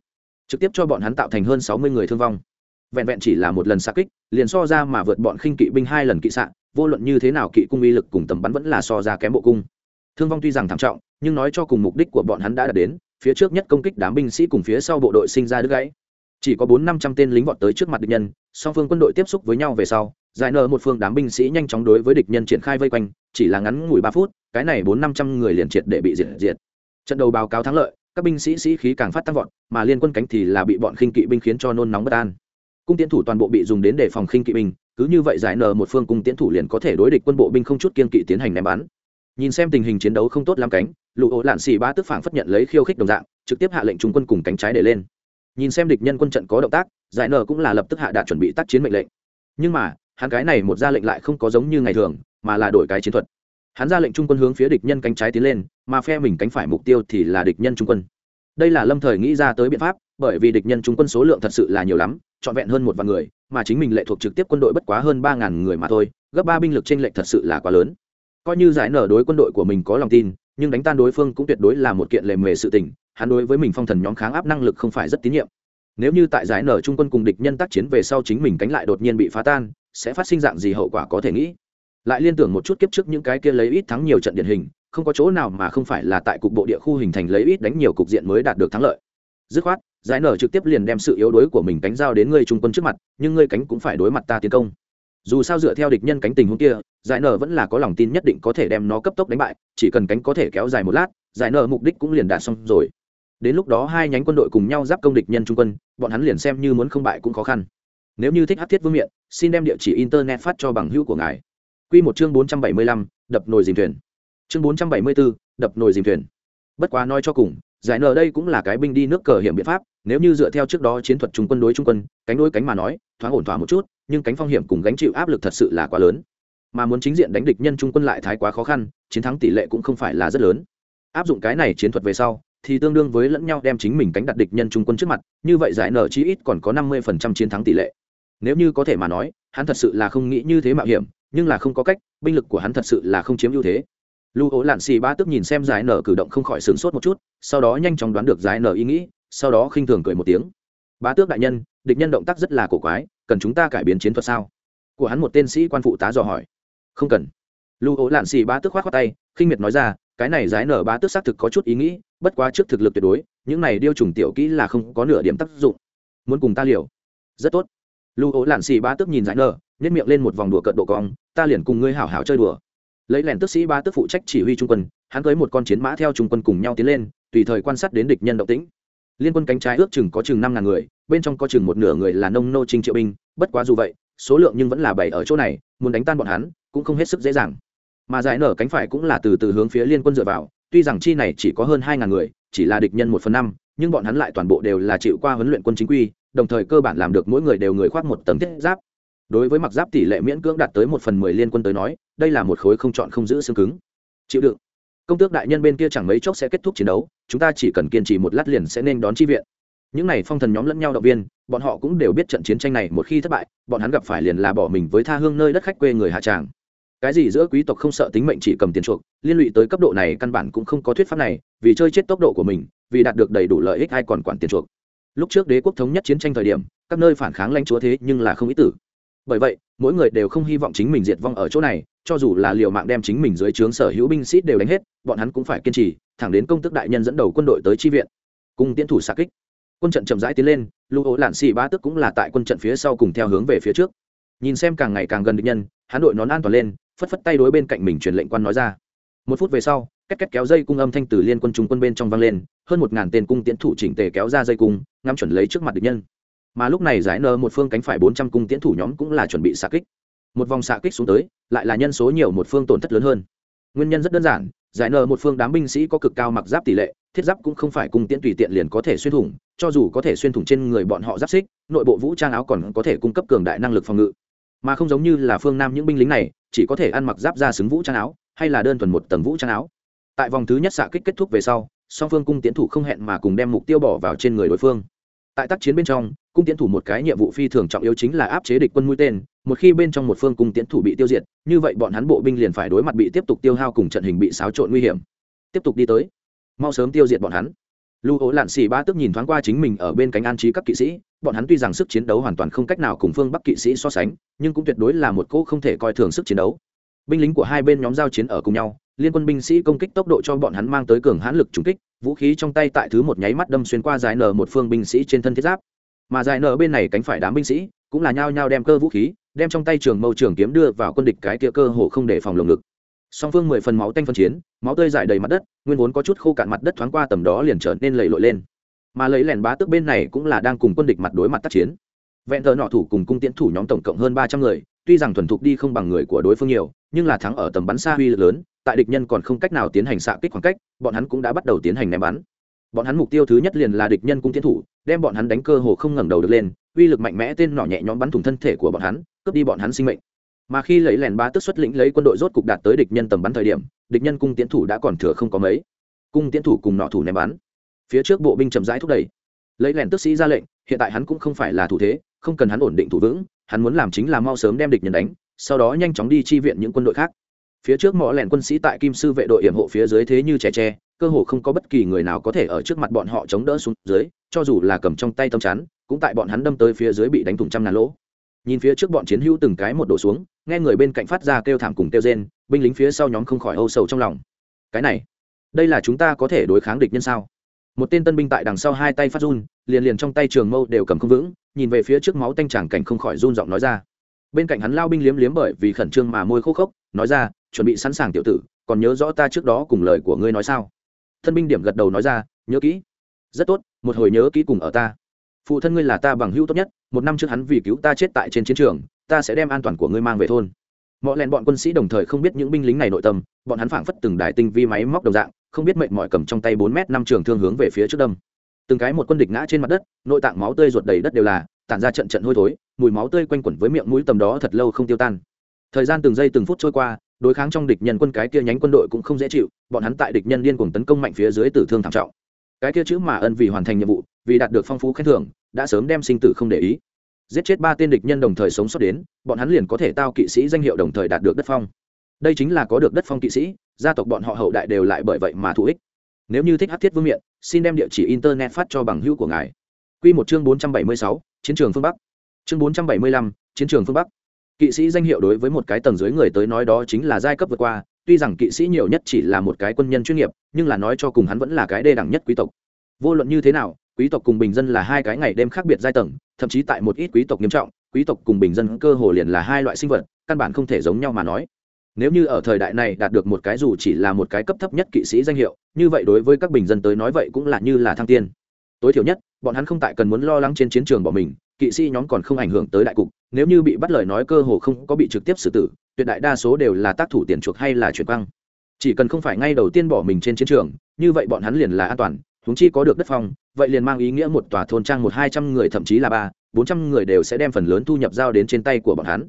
trực tiếp cho bọn hắn tạo thành hơn sáu mươi người thương vong vẹn vẹn chỉ là một lần xa kích, liền so ra mà vượt bọn khinh kỵ binh hai lần kỵ sạn vô luận như thế nào kỵ cung uy lực cùng tầm bắn vẫn là so ra kém bộ cung. Thương vong tuy rằng thảm trọng, nhưng nói cho cùng mục đích của bọn hắn đã đạt đến, phía trước nhất công kích đám binh sĩ cùng phía sau bộ đội sinh ra đứt gãy. Chỉ có bốn năm trăm tên lính vọt tới trước mặt địch nhân, song phương quân đội tiếp xúc với nhau về sau, giải nợ một phương đám binh sĩ nhanh chóng đối với địch nhân triển khai vây quanh, chỉ là ngắn ngủi ba phút, cái này bốn năm trăm người liền triệt để bị diệt diệt. Trận đầu báo cáo thắng lợi, các binh sĩ sĩ khí càng phát tăng vọt, mà liên quân cánh thì là bị bọn khinh kỵ binh khiến cho nôn nóng bất an cung tiến thủ toàn bộ bị dùng đến để phòng khinh kỵ binh, cứ như vậy giải nờ một phương cung tiến thủ liền có thể đối địch quân bộ binh không chút kiên kỵ tiến hành ném bắn. Nhìn xem tình hình chiến đấu không tốt lắm cánh lụ ổ lạn xì ba tức phảng phất nhận lấy khiêu khích đồng dạng, trực tiếp hạ lệnh trung quân cùng cánh trái để lên. Nhìn xem địch nhân quân trận có động tác, giải nờ cũng là lập tức hạ đạt chuẩn bị tác chiến mệnh lệnh. Nhưng mà, hắn cái này một ra lệnh lại không có giống như ngày thường, mà là đổi cái chiến thuật. Hắn ra lệnh trung quân hướng phía địch nhân cánh trái tiến lên, mà phe mình cánh phải mục tiêu thì là địch nhân trung quân. Đây là lâm thời nghĩ ra tới biện pháp bởi vì địch nhân trung quân số lượng thật sự là nhiều lắm, trọn vẹn hơn một vạn người, mà chính mình lệ thuộc trực tiếp quân đội bất quá hơn ba ngàn người mà thôi, gấp ba binh lực trên lệch thật sự là quá lớn. Coi như giải nở đối quân đội của mình có lòng tin, nhưng đánh tan đối phương cũng tuyệt đối là một kiện lề mề sự tình, hắn đối với mình phong thần nhóm kháng áp năng lực không phải rất tín nhiệm. Nếu như tại giải nở trung quân cùng địch nhân tác chiến về sau chính mình cánh lại đột nhiên bị phá tan, sẽ phát sinh dạng gì hậu quả có thể nghĩ? Lại liên tưởng một chút kiếp trước những cái kia lấy ít thắng nhiều trận điển hình, không có chỗ nào mà không phải là tại cục bộ địa khu hình thành lấy ít đánh nhiều cục diện mới đạt được thắng lợi. Dứt khoát giải nở trực tiếp liền đem sự yếu đuối của mình cánh giao đến ngươi trung quân trước mặt, nhưng ngươi cánh cũng phải đối mặt ta tiến công. Dù sao dựa theo địch nhân cánh tình huống kia, giải nở vẫn là có lòng tin nhất định có thể đem nó cấp tốc đánh bại, chỉ cần cánh có thể kéo dài một lát, giải nở mục đích cũng liền đạt xong rồi. Đến lúc đó hai nhánh quân đội cùng nhau giáp công địch nhân trung quân, bọn hắn liền xem như muốn không bại cũng khó khăn. Nếu như thích hát thiết vương miện, xin đem địa chỉ internet phát cho bằng hữu của ngài. Q một chương bốn trăm bảy mươi lăm, đập nồi dìm thuyền. Chương bốn trăm bảy mươi bốn đập nồi dìm thuyền. Bất quá nói cho cùng, giải nở đây cũng là cái binh đi nước cờ hiểm biện pháp nếu như dựa theo trước đó chiến thuật trung quân đối trung quân, cánh đối cánh mà nói, thoáng ổn thỏa một chút, nhưng cánh phong hiểm cùng gánh chịu áp lực thật sự là quá lớn. Mà muốn chính diện đánh địch nhân trung quân lại thái quá khó khăn, chiến thắng tỷ lệ cũng không phải là rất lớn. Áp dụng cái này chiến thuật về sau, thì tương đương với lẫn nhau đem chính mình cánh đặt địch nhân trung quân trước mặt, như vậy giải nở chí ít còn có năm mươi phần trăm chiến thắng tỷ lệ. Nếu như có thể mà nói, hắn thật sự là không nghĩ như thế mạo hiểm, nhưng là không có cách, binh lực của hắn thật sự là không chiếm ưu thế. Lưu ố lạn xì ba tức nhìn xem giải nở cử động không khỏi sửng sốt một chút, sau đó nhanh chóng đoán được giải nở ý nghĩ sau đó khinh thường cười một tiếng. Bá tước đại nhân, địch nhân động tác rất là cổ quái, cần chúng ta cải biến chiến thuật sao? Của hắn một tên sĩ quan phụ tá dò hỏi. Không cần. Lưu ố lạn xì bá tước khoát khoát tay, khinh miệt nói ra, cái này giái nở bá tước xác thực có chút ý nghĩ, bất quá trước thực lực tuyệt đối, những này điêu trùng tiểu kỹ là không có nửa điểm tác dụng. Muốn cùng ta liều? Rất tốt. Lưu ố lạn xì bá tước nhìn giải nở nhét miệng lên một vòng đùa cận độ cong, ta liền cùng ngươi hảo hảo chơi đùa. Lấy lẻn tước sĩ ba tước phụ trách chỉ huy trung quân, hắn cưới một con chiến mã theo trung quân cùng nhau tiến lên, tùy thời quan sát đến địch nhân động tĩnh liên quân cánh trái ước chừng có chừng năm ngàn người, bên trong có chừng một nửa người là nông nô trinh triệu binh, bất quá dù vậy, số lượng nhưng vẫn là bảy ở chỗ này, muốn đánh tan bọn hắn, cũng không hết sức dễ dàng. Mà giải nở cánh phải cũng là từ từ hướng phía liên quân dựa vào, tuy rằng chi này chỉ có hơn hai ngàn người, chỉ là địch nhân một phần năm, nhưng bọn hắn lại toàn bộ đều là chịu qua huấn luyện quân chính quy, đồng thời cơ bản làm được mỗi người đều người khoác một tấm thiết giáp. Đối với mặc giáp tỷ lệ miễn cưỡng đạt tới một phần mười liên quân tới nói, đây là một khối không chọn không giữ xương cứng. Chịu đựng công tước đại nhân bên kia chẳng mấy chốc sẽ kết thúc chiến đấu, chúng ta chỉ cần kiên trì một lát liền sẽ nên đón chi viện. Những n à y phong thần nhóm lẫn nhau động viên, bọn họ cũng đều biết trận chiến tranh này một khi thất bại, bọn hắn gặp phải liền là bỏ mình với tha hương nơi đất khách quê người hạ tràng. Cái gì giữa quý tộc không sợ tính mệnh chỉ cầm tiền chuộc, liên lụy tới cấp độ này căn bản cũng không có thuyết pháp này, vì chơi chết tốc độ của mình, vì đạt được đầy đủ lợi ích ai còn quản tiền chuộc. Lúc trước đế quốc thống nhất chiến tranh thời điểm, các nơi phản kháng lanh chúa thế nhưng là không ý tử. Bởi vậy mỗi người đều không hy vọng chính mình diệt vong ở chỗ này, cho dù là liều mạng đem chính mình dưới trướng sở hữu binh sĩ đều đánh hết, bọn hắn cũng phải kiên trì, thẳng đến công tức đại nhân dẫn đầu quân đội tới chi viện. Cùng tiến thủ xạ kích. Quân trận chậm rãi tiến lên lưu ố lạn xì ba tức cũng là tại quân trận phía sau cùng theo hướng về phía trước. Nhìn xem càng ngày càng gần địch nhân, hắn đội nón an toàn lên, phất phất tay đối bên cạnh mình truyền lệnh quan nói ra. Một phút về sau cách cách kéo dây cung âm thanh từ liên quân trung quân bên trong vang lên, hơn một ngàn tên cung tiến thủ chỉnh tề kéo ra dây cung, ngắm chuẩn lấy trước mặt địch nhân mà lúc này giải nơ một phương cánh phải bốn trăm cung tiến thủ nhóm cũng là chuẩn bị xạ kích. Một vòng xạ kích xuống tới, lại là nhân số nhiều, một phương tổn thất lớn hơn. Nguyên nhân rất đơn giản, giải nờ một phương đám binh sĩ có cực cao mặc giáp tỷ lệ, thiết giáp cũng không phải cung tiễn tùy tiện liền có thể xuyên thủng, cho dù có thể xuyên thủng trên người bọn họ giáp xích, nội bộ vũ trang áo còn có thể cung cấp cường đại năng lực phòng ngự. Mà không giống như là phương nam những binh lính này, chỉ có thể ăn mặc giáp ra xứng vũ trang áo, hay là đơn thuần một tầng vũ trang áo. Tại vòng thứ nhất xạ kích kết thúc về sau, song phương cung tiến thủ không hẹn mà cùng đem mục tiêu bỏ vào trên người đối phương tại tác chiến bên trong, cung tiến thủ một cái nhiệm vụ phi thường trọng yếu chính là áp chế địch quân mũi tên, một khi bên trong một phương cung tiến thủ bị tiêu diệt, như vậy bọn hắn bộ binh liền phải đối mặt bị tiếp tục tiêu hao cùng trận hình bị xáo trộn nguy hiểm. Tiếp tục đi tới. Mau sớm tiêu diệt bọn hắn. Lưu ố lạn xì ba tức nhìn thoáng qua chính mình ở bên cánh an trí các kỵ sĩ, bọn hắn tuy rằng sức chiến đấu hoàn toàn không cách nào cùng phương bắc kỵ sĩ so sánh, nhưng cũng tuyệt đối là một cỗ không thể coi thường sức chiến đấu. Binh lính của hai bên nhóm giao chiến ở cùng nhau liên quân binh sĩ công kích tốc độ cho bọn hắn mang tới cường hãn lực trúng kích, vũ khí trong tay tại thứ một nháy mắt đâm xuyên qua dài nở một phương binh sĩ trên thân thiết giáp. Mà dài nở bên này cánh phải đám binh sĩ cũng là nhao nhao đem cơ vũ khí, đem trong tay trường mâu trường kiếm đưa vào quân địch cái kia cơ hồ không để phòng lồng ngực. Song phương mười phần máu tanh phân chiến, máu tươi dại đầy mặt đất, nguyên vốn có chút khô cạn mặt đất thoáng qua tầm đó liền trở nên lầy lội lên. Mà lấy lẻn bá tước bên này cũng là đang cùng quân địch mặt đối mặt tác chiến. Vẹn thờ nọ thủ cùng cung tiễn thủ nhóm tổng cộng hơn ba trăm người, tuy rằng thuần thục đi không bằng người của đối phương nhiều, nhưng là thắng ở tầm bắn xa uy lực lớn tại địch nhân còn không cách nào tiến hành xạ kích khoảng cách, bọn hắn cũng đã bắt đầu tiến hành ném bắn. Bọn hắn mục tiêu thứ nhất liền là địch nhân cung tiến thủ, đem bọn hắn đánh cơ hồ không ngẩng đầu được lên, uy lực mạnh mẽ tên nỏ nhẹ nhõm bắn thủng thân thể của bọn hắn, cướp đi bọn hắn sinh mệnh. Mà khi lấy lèn ba tức xuất lĩnh lấy quân đội rốt cục đạt tới địch nhân tầm bắn thời điểm, địch nhân cung tiến thủ đã còn thừa không có mấy. Cung tiến thủ cùng nọ thủ ném bắn. Phía trước bộ binh chậm rãi thúc đẩy. Lấy lèn tức sĩ ra lệnh, hiện tại hắn cũng không phải là thủ thế, không cần hắn ổn định thủ vững, hắn muốn làm chính là mau sớm đem địch nhân đánh, sau đó nhanh chóng đi chi viện những quân đội khác phía trước mỏ lẻn quân sĩ tại kim sư vệ đội hiểm hộ phía dưới thế như trẻ tre, cơ hồ không có bất kỳ người nào có thể ở trước mặt bọn họ chống đỡ xuống dưới, cho dù là cầm trong tay tâm chắn, cũng tại bọn hắn đâm tới phía dưới bị đánh thủng trăm ngàn lỗ. Nhìn phía trước bọn chiến hữu từng cái một đổ xuống, nghe người bên cạnh phát ra kêu thảm cùng kêu rên, binh lính phía sau nhóm không khỏi âu sầu trong lòng. Cái này, đây là chúng ta có thể đối kháng địch nhân sao? Một tên tân binh tại đằng sau hai tay phát run, liền liền trong tay trường mâu đều cầm không vững, nhìn về phía trước máu tanh tràng cảnh không khỏi run giọng nói ra. Bên cạnh hắn lao binh liếm liếm bởi vì khẩn trương mà môi khô khốc, nói ra chuẩn bị sẵn sàng tiểu tử, còn nhớ rõ ta trước đó cùng lời của ngươi nói sao? Thân binh điểm gật đầu nói ra, nhớ kỹ. Rất tốt, một hồi nhớ kỹ cùng ở ta. Phụ thân ngươi là ta bằng hữu tốt nhất, một năm trước hắn vì cứu ta chết tại trên chiến trường, ta sẽ đem an toàn của ngươi mang về thôn. Mọi lẹn bọn quân sĩ đồng thời không biết những binh lính này nội tâm, bọn hắn phảng phất từng đài tinh vi máy móc đồng dạng, không biết mệnh mọi cầm trong tay bốn m năm trường thương hướng về phía trước đâm. Từng cái một quân địch ngã trên mặt đất, nội tạng máu tươi ruột đầy đất đều là, tản ra trận trận hôi thối, mùi máu tươi quanh quẩn với miệng mũi tầm đó thật lâu không tiêu tan. Thời gian từng giây từng phút trôi qua đối kháng trong địch nhân quân cái kia nhánh quân đội cũng không dễ chịu, bọn hắn tại địch nhân điên cuồng tấn công mạnh phía dưới tử thương thảm trọng. Cái kia chữ mà ân vì hoàn thành nhiệm vụ, vì đạt được phong phú khen thưởng, đã sớm đem sinh tử không để ý. Giết chết ba tên địch nhân đồng thời sống sót đến, bọn hắn liền có thể tao kỵ sĩ danh hiệu đồng thời đạt được đất phong. Đây chính là có được đất phong kỵ sĩ, gia tộc bọn họ hậu đại đều lại bởi vậy mà thụ ích. Nếu như thích hát thiết vương miện, xin đem địa chỉ internet phát cho bằng hữu của ngài. Q một chương bốn trăm bảy mươi sáu, chiến trường phương bắc. Chương bốn trăm bảy mươi lăm, chiến trường phương bắc kỵ sĩ danh hiệu đối với một cái tầng dưới người tới nói đó chính là giai cấp vượt qua, tuy rằng kỵ sĩ nhiều nhất chỉ là một cái quân nhân chuyên nghiệp, nhưng là nói cho cùng hắn vẫn là cái đê đẳng nhất quý tộc. Vô luận như thế nào, quý tộc cùng bình dân là hai cái ngày đêm khác biệt giai tầng, thậm chí tại một ít quý tộc nghiêm trọng, quý tộc cùng bình dân cơ hồ liền là hai loại sinh vật, căn bản không thể giống nhau mà nói. Nếu như ở thời đại này đạt được một cái dù chỉ là một cái cấp thấp nhất kỵ sĩ danh hiệu, như vậy đối với các bình dân tới nói vậy cũng là như là thăng tiên. Tối thiểu nhất bọn hắn không tại cần muốn lo lắng trên chiến trường bỏ mình, kỵ sĩ nhóm còn không ảnh hưởng tới đại cục, nếu như bị bắt lời nói cơ hồ không có bị trực tiếp xử tử, tuyệt đại đa số đều là tác thủ tiền chuộc hay là chuyển quăng chỉ cần không phải ngay đầu tiên bỏ mình trên chiến trường, như vậy bọn hắn liền là an toàn, huống chi có được đất phong, vậy liền mang ý nghĩa một tòa thôn trang một hai trăm người, thậm chí là ba, bốn trăm người đều sẽ đem phần lớn thu nhập giao đến trên tay của bọn hắn.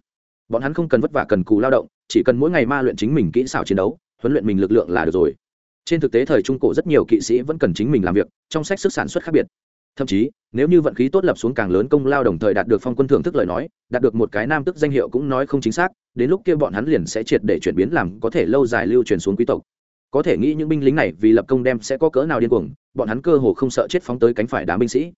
Bọn hắn không cần vất vả cần cù lao động, chỉ cần mỗi ngày ma luyện chính mình kỹ xảo chiến đấu, huấn luyện mình lực lượng là được rồi. Trên thực tế thời trung cổ rất nhiều kỵ sĩ vẫn cần chính mình làm việc, trong sách sức sản xuất khác biệt thậm chí, nếu như vận khí tốt lập xuống càng lớn công lao đồng thời đạt được phong quân thưởng thức lời nói, đạt được một cái nam tức danh hiệu cũng nói không chính xác, đến lúc kia bọn hắn liền sẽ triệt để chuyển biến làm có thể lâu dài lưu truyền xuống quý tộc. Có thể nghĩ những binh lính này vì lập công đem sẽ có cỡ nào điên cuồng, bọn hắn cơ hồ không sợ chết phóng tới cánh phải đám binh sĩ.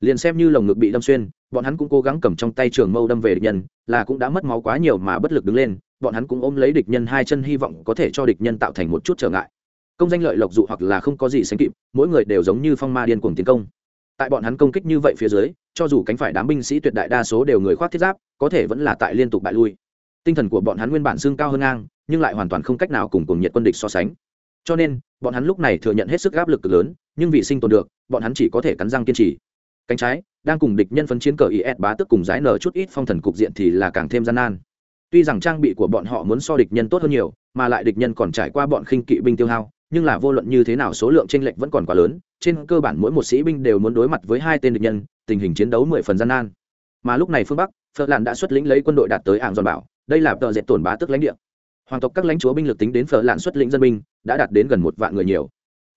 Liền xem như lồng ngực bị đâm xuyên, bọn hắn cũng cố gắng cầm trong tay trường mâu đâm về địch nhân, là cũng đã mất máu quá nhiều mà bất lực đứng lên, bọn hắn cũng ôm lấy địch nhân hai chân hy vọng có thể cho địch nhân tạo thành một chút trở ngại. Công danh lợi lộc dụ hoặc là không có gì sánh kịp, mỗi người đều giống như phong ma điên cuồng tiến công tại bọn hắn công kích như vậy phía dưới, cho dù cánh phải đám binh sĩ tuyệt đại đa số đều người khoác thiết giáp, có thể vẫn là tại liên tục bại lui. Tinh thần của bọn hắn nguyên bản xương cao hơn ngang, nhưng lại hoàn toàn không cách nào cùng cùng nhiệt quân địch so sánh. Cho nên, bọn hắn lúc này thừa nhận hết sức áp lực cực lớn, nhưng vì sinh tồn được, bọn hắn chỉ có thể cắn răng kiên trì. Cánh trái, đang cùng địch nhân phấn chiến cờ is bá tức cùng giải nở chút ít phong thần cục diện thì là càng thêm gian nan. Tuy rằng trang bị của bọn họ muốn so địch nhân tốt hơn nhiều, mà lại địch nhân còn trải qua bọn khinh kỵ binh tiêu hao nhưng là vô luận như thế nào số lượng chênh lệch vẫn còn quá lớn, trên cơ bản mỗi một sĩ binh đều muốn đối mặt với hai tên địch nhân, tình hình chiến đấu mười phần gian nan. Mà lúc này phương bắc, phật lạn đã xuất lĩnh lấy quân đội đạt tới ảng giòn bảo, đây là tờ dệt tổn bá tức lãnh địa. Hoàng tộc các lãnh chúa binh lực tính đến Phật lạn xuất lĩnh dân binh, đã đạt đến gần một vạn người nhiều.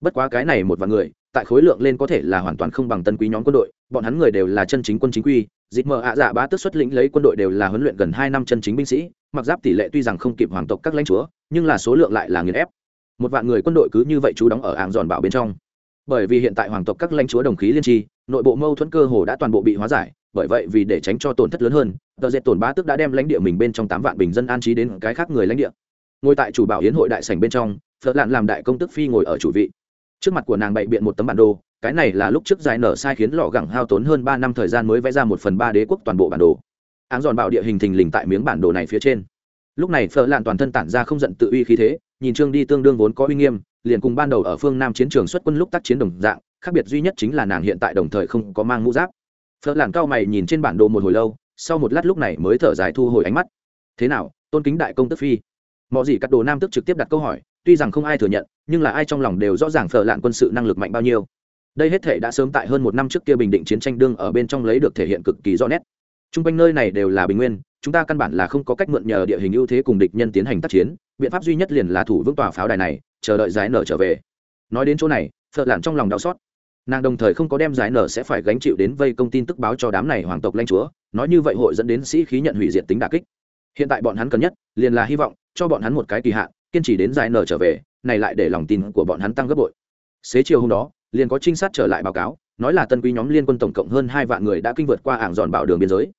Bất quá cái này một vạn người, tại khối lượng lên có thể là hoàn toàn không bằng tân quý nhóm quân đội, bọn hắn người đều là chân chính quân chính quy, dịch mờ ạ dạ bá tức xuất lĩnh lấy quân đội đều là huấn luyện gần hai năm chân chính binh sĩ, mặc giáp tỷ lệ tuy rằng không kịp hoàng tộc các lãnh chúa, nhưng là số lượng lại là nghiền ép một vạn người quân đội cứ như vậy chú đóng ở ảng giòn bảo bên trong. Bởi vì hiện tại hoàng tộc các lãnh chúa đồng khí liên tri, nội bộ mâu thuẫn cơ hồ đã toàn bộ bị hóa giải, bởi vậy vì để tránh cho tổn thất lớn hơn, tờ dệt tổn bá tức đã đem lãnh địa mình bên trong tám vạn bình dân an trí đến cái khác người lãnh địa. Ngồi tại chủ bảo hiến hội đại sảnh bên trong, phật lạn làm đại công tức phi ngồi ở chủ vị. Trước mặt của nàng bày biện một tấm bản đồ, cái này là lúc trước giải nở sai khiến lò gẳng hao tốn hơn ba năm thời gian mới vẽ ra một phần ba đế quốc toàn bộ bản đồ. Áng giòn bảo địa hình thình lình tại miếng bản đồ này phía trên. Lúc này phở lạn toàn thân tản ra không giận tự uy khí thế nhìn trương đi tương đương vốn có uy nghiêm, liền cùng ban đầu ở phương nam chiến trường xuất quân lúc tác chiến đồng dạng, khác biệt duy nhất chính là nàng hiện tại đồng thời không có mang mũ giáp. Phở lạn cao mày nhìn trên bản đồ một hồi lâu, sau một lát lúc này mới thở dài thu hồi ánh mắt. Thế nào, tôn kính đại công tức phi? Mọi gì cắt đồ nam tức trực tiếp đặt câu hỏi, tuy rằng không ai thừa nhận, nhưng là ai trong lòng đều rõ ràng phở lạn quân sự năng lực mạnh bao nhiêu. Đây hết thể đã sớm tại hơn một năm trước kia bình định chiến tranh đương ở bên trong lấy được thể hiện cực kỳ rõ nét. T r u n g quanh nơi này đều là bình nguyên, chúng ta căn bản là không có cách mượn nhờ địa hình ưu thế cùng địch nhân tiến hành tác chiến biện pháp duy nhất liền là thủ vững tòa pháo đài này, chờ đợi giải nở trở về. Nói đến chỗ này, phật lạn trong lòng đau xót. Nàng đồng thời không có đem giải nở sẽ phải gánh chịu đến vây công tin tức báo cho đám này hoàng tộc lanh chúa, nói như vậy hội dẫn đến sĩ khí nhận hủy diệt tính đà kích. Hiện tại bọn hắn cần nhất, liền là hy vọng, cho bọn hắn một cái kỳ hạn, kiên trì đến giải nở trở về, này lại để lòng tin của bọn hắn tăng gấp bội. Xế chiều hôm đó, liền có trinh sát trở lại báo cáo, nói là tân quý nhóm liên quân tổng cộng hơn hai vạn người đã kinh vượt qua ảng dọn bảo đường biên giới.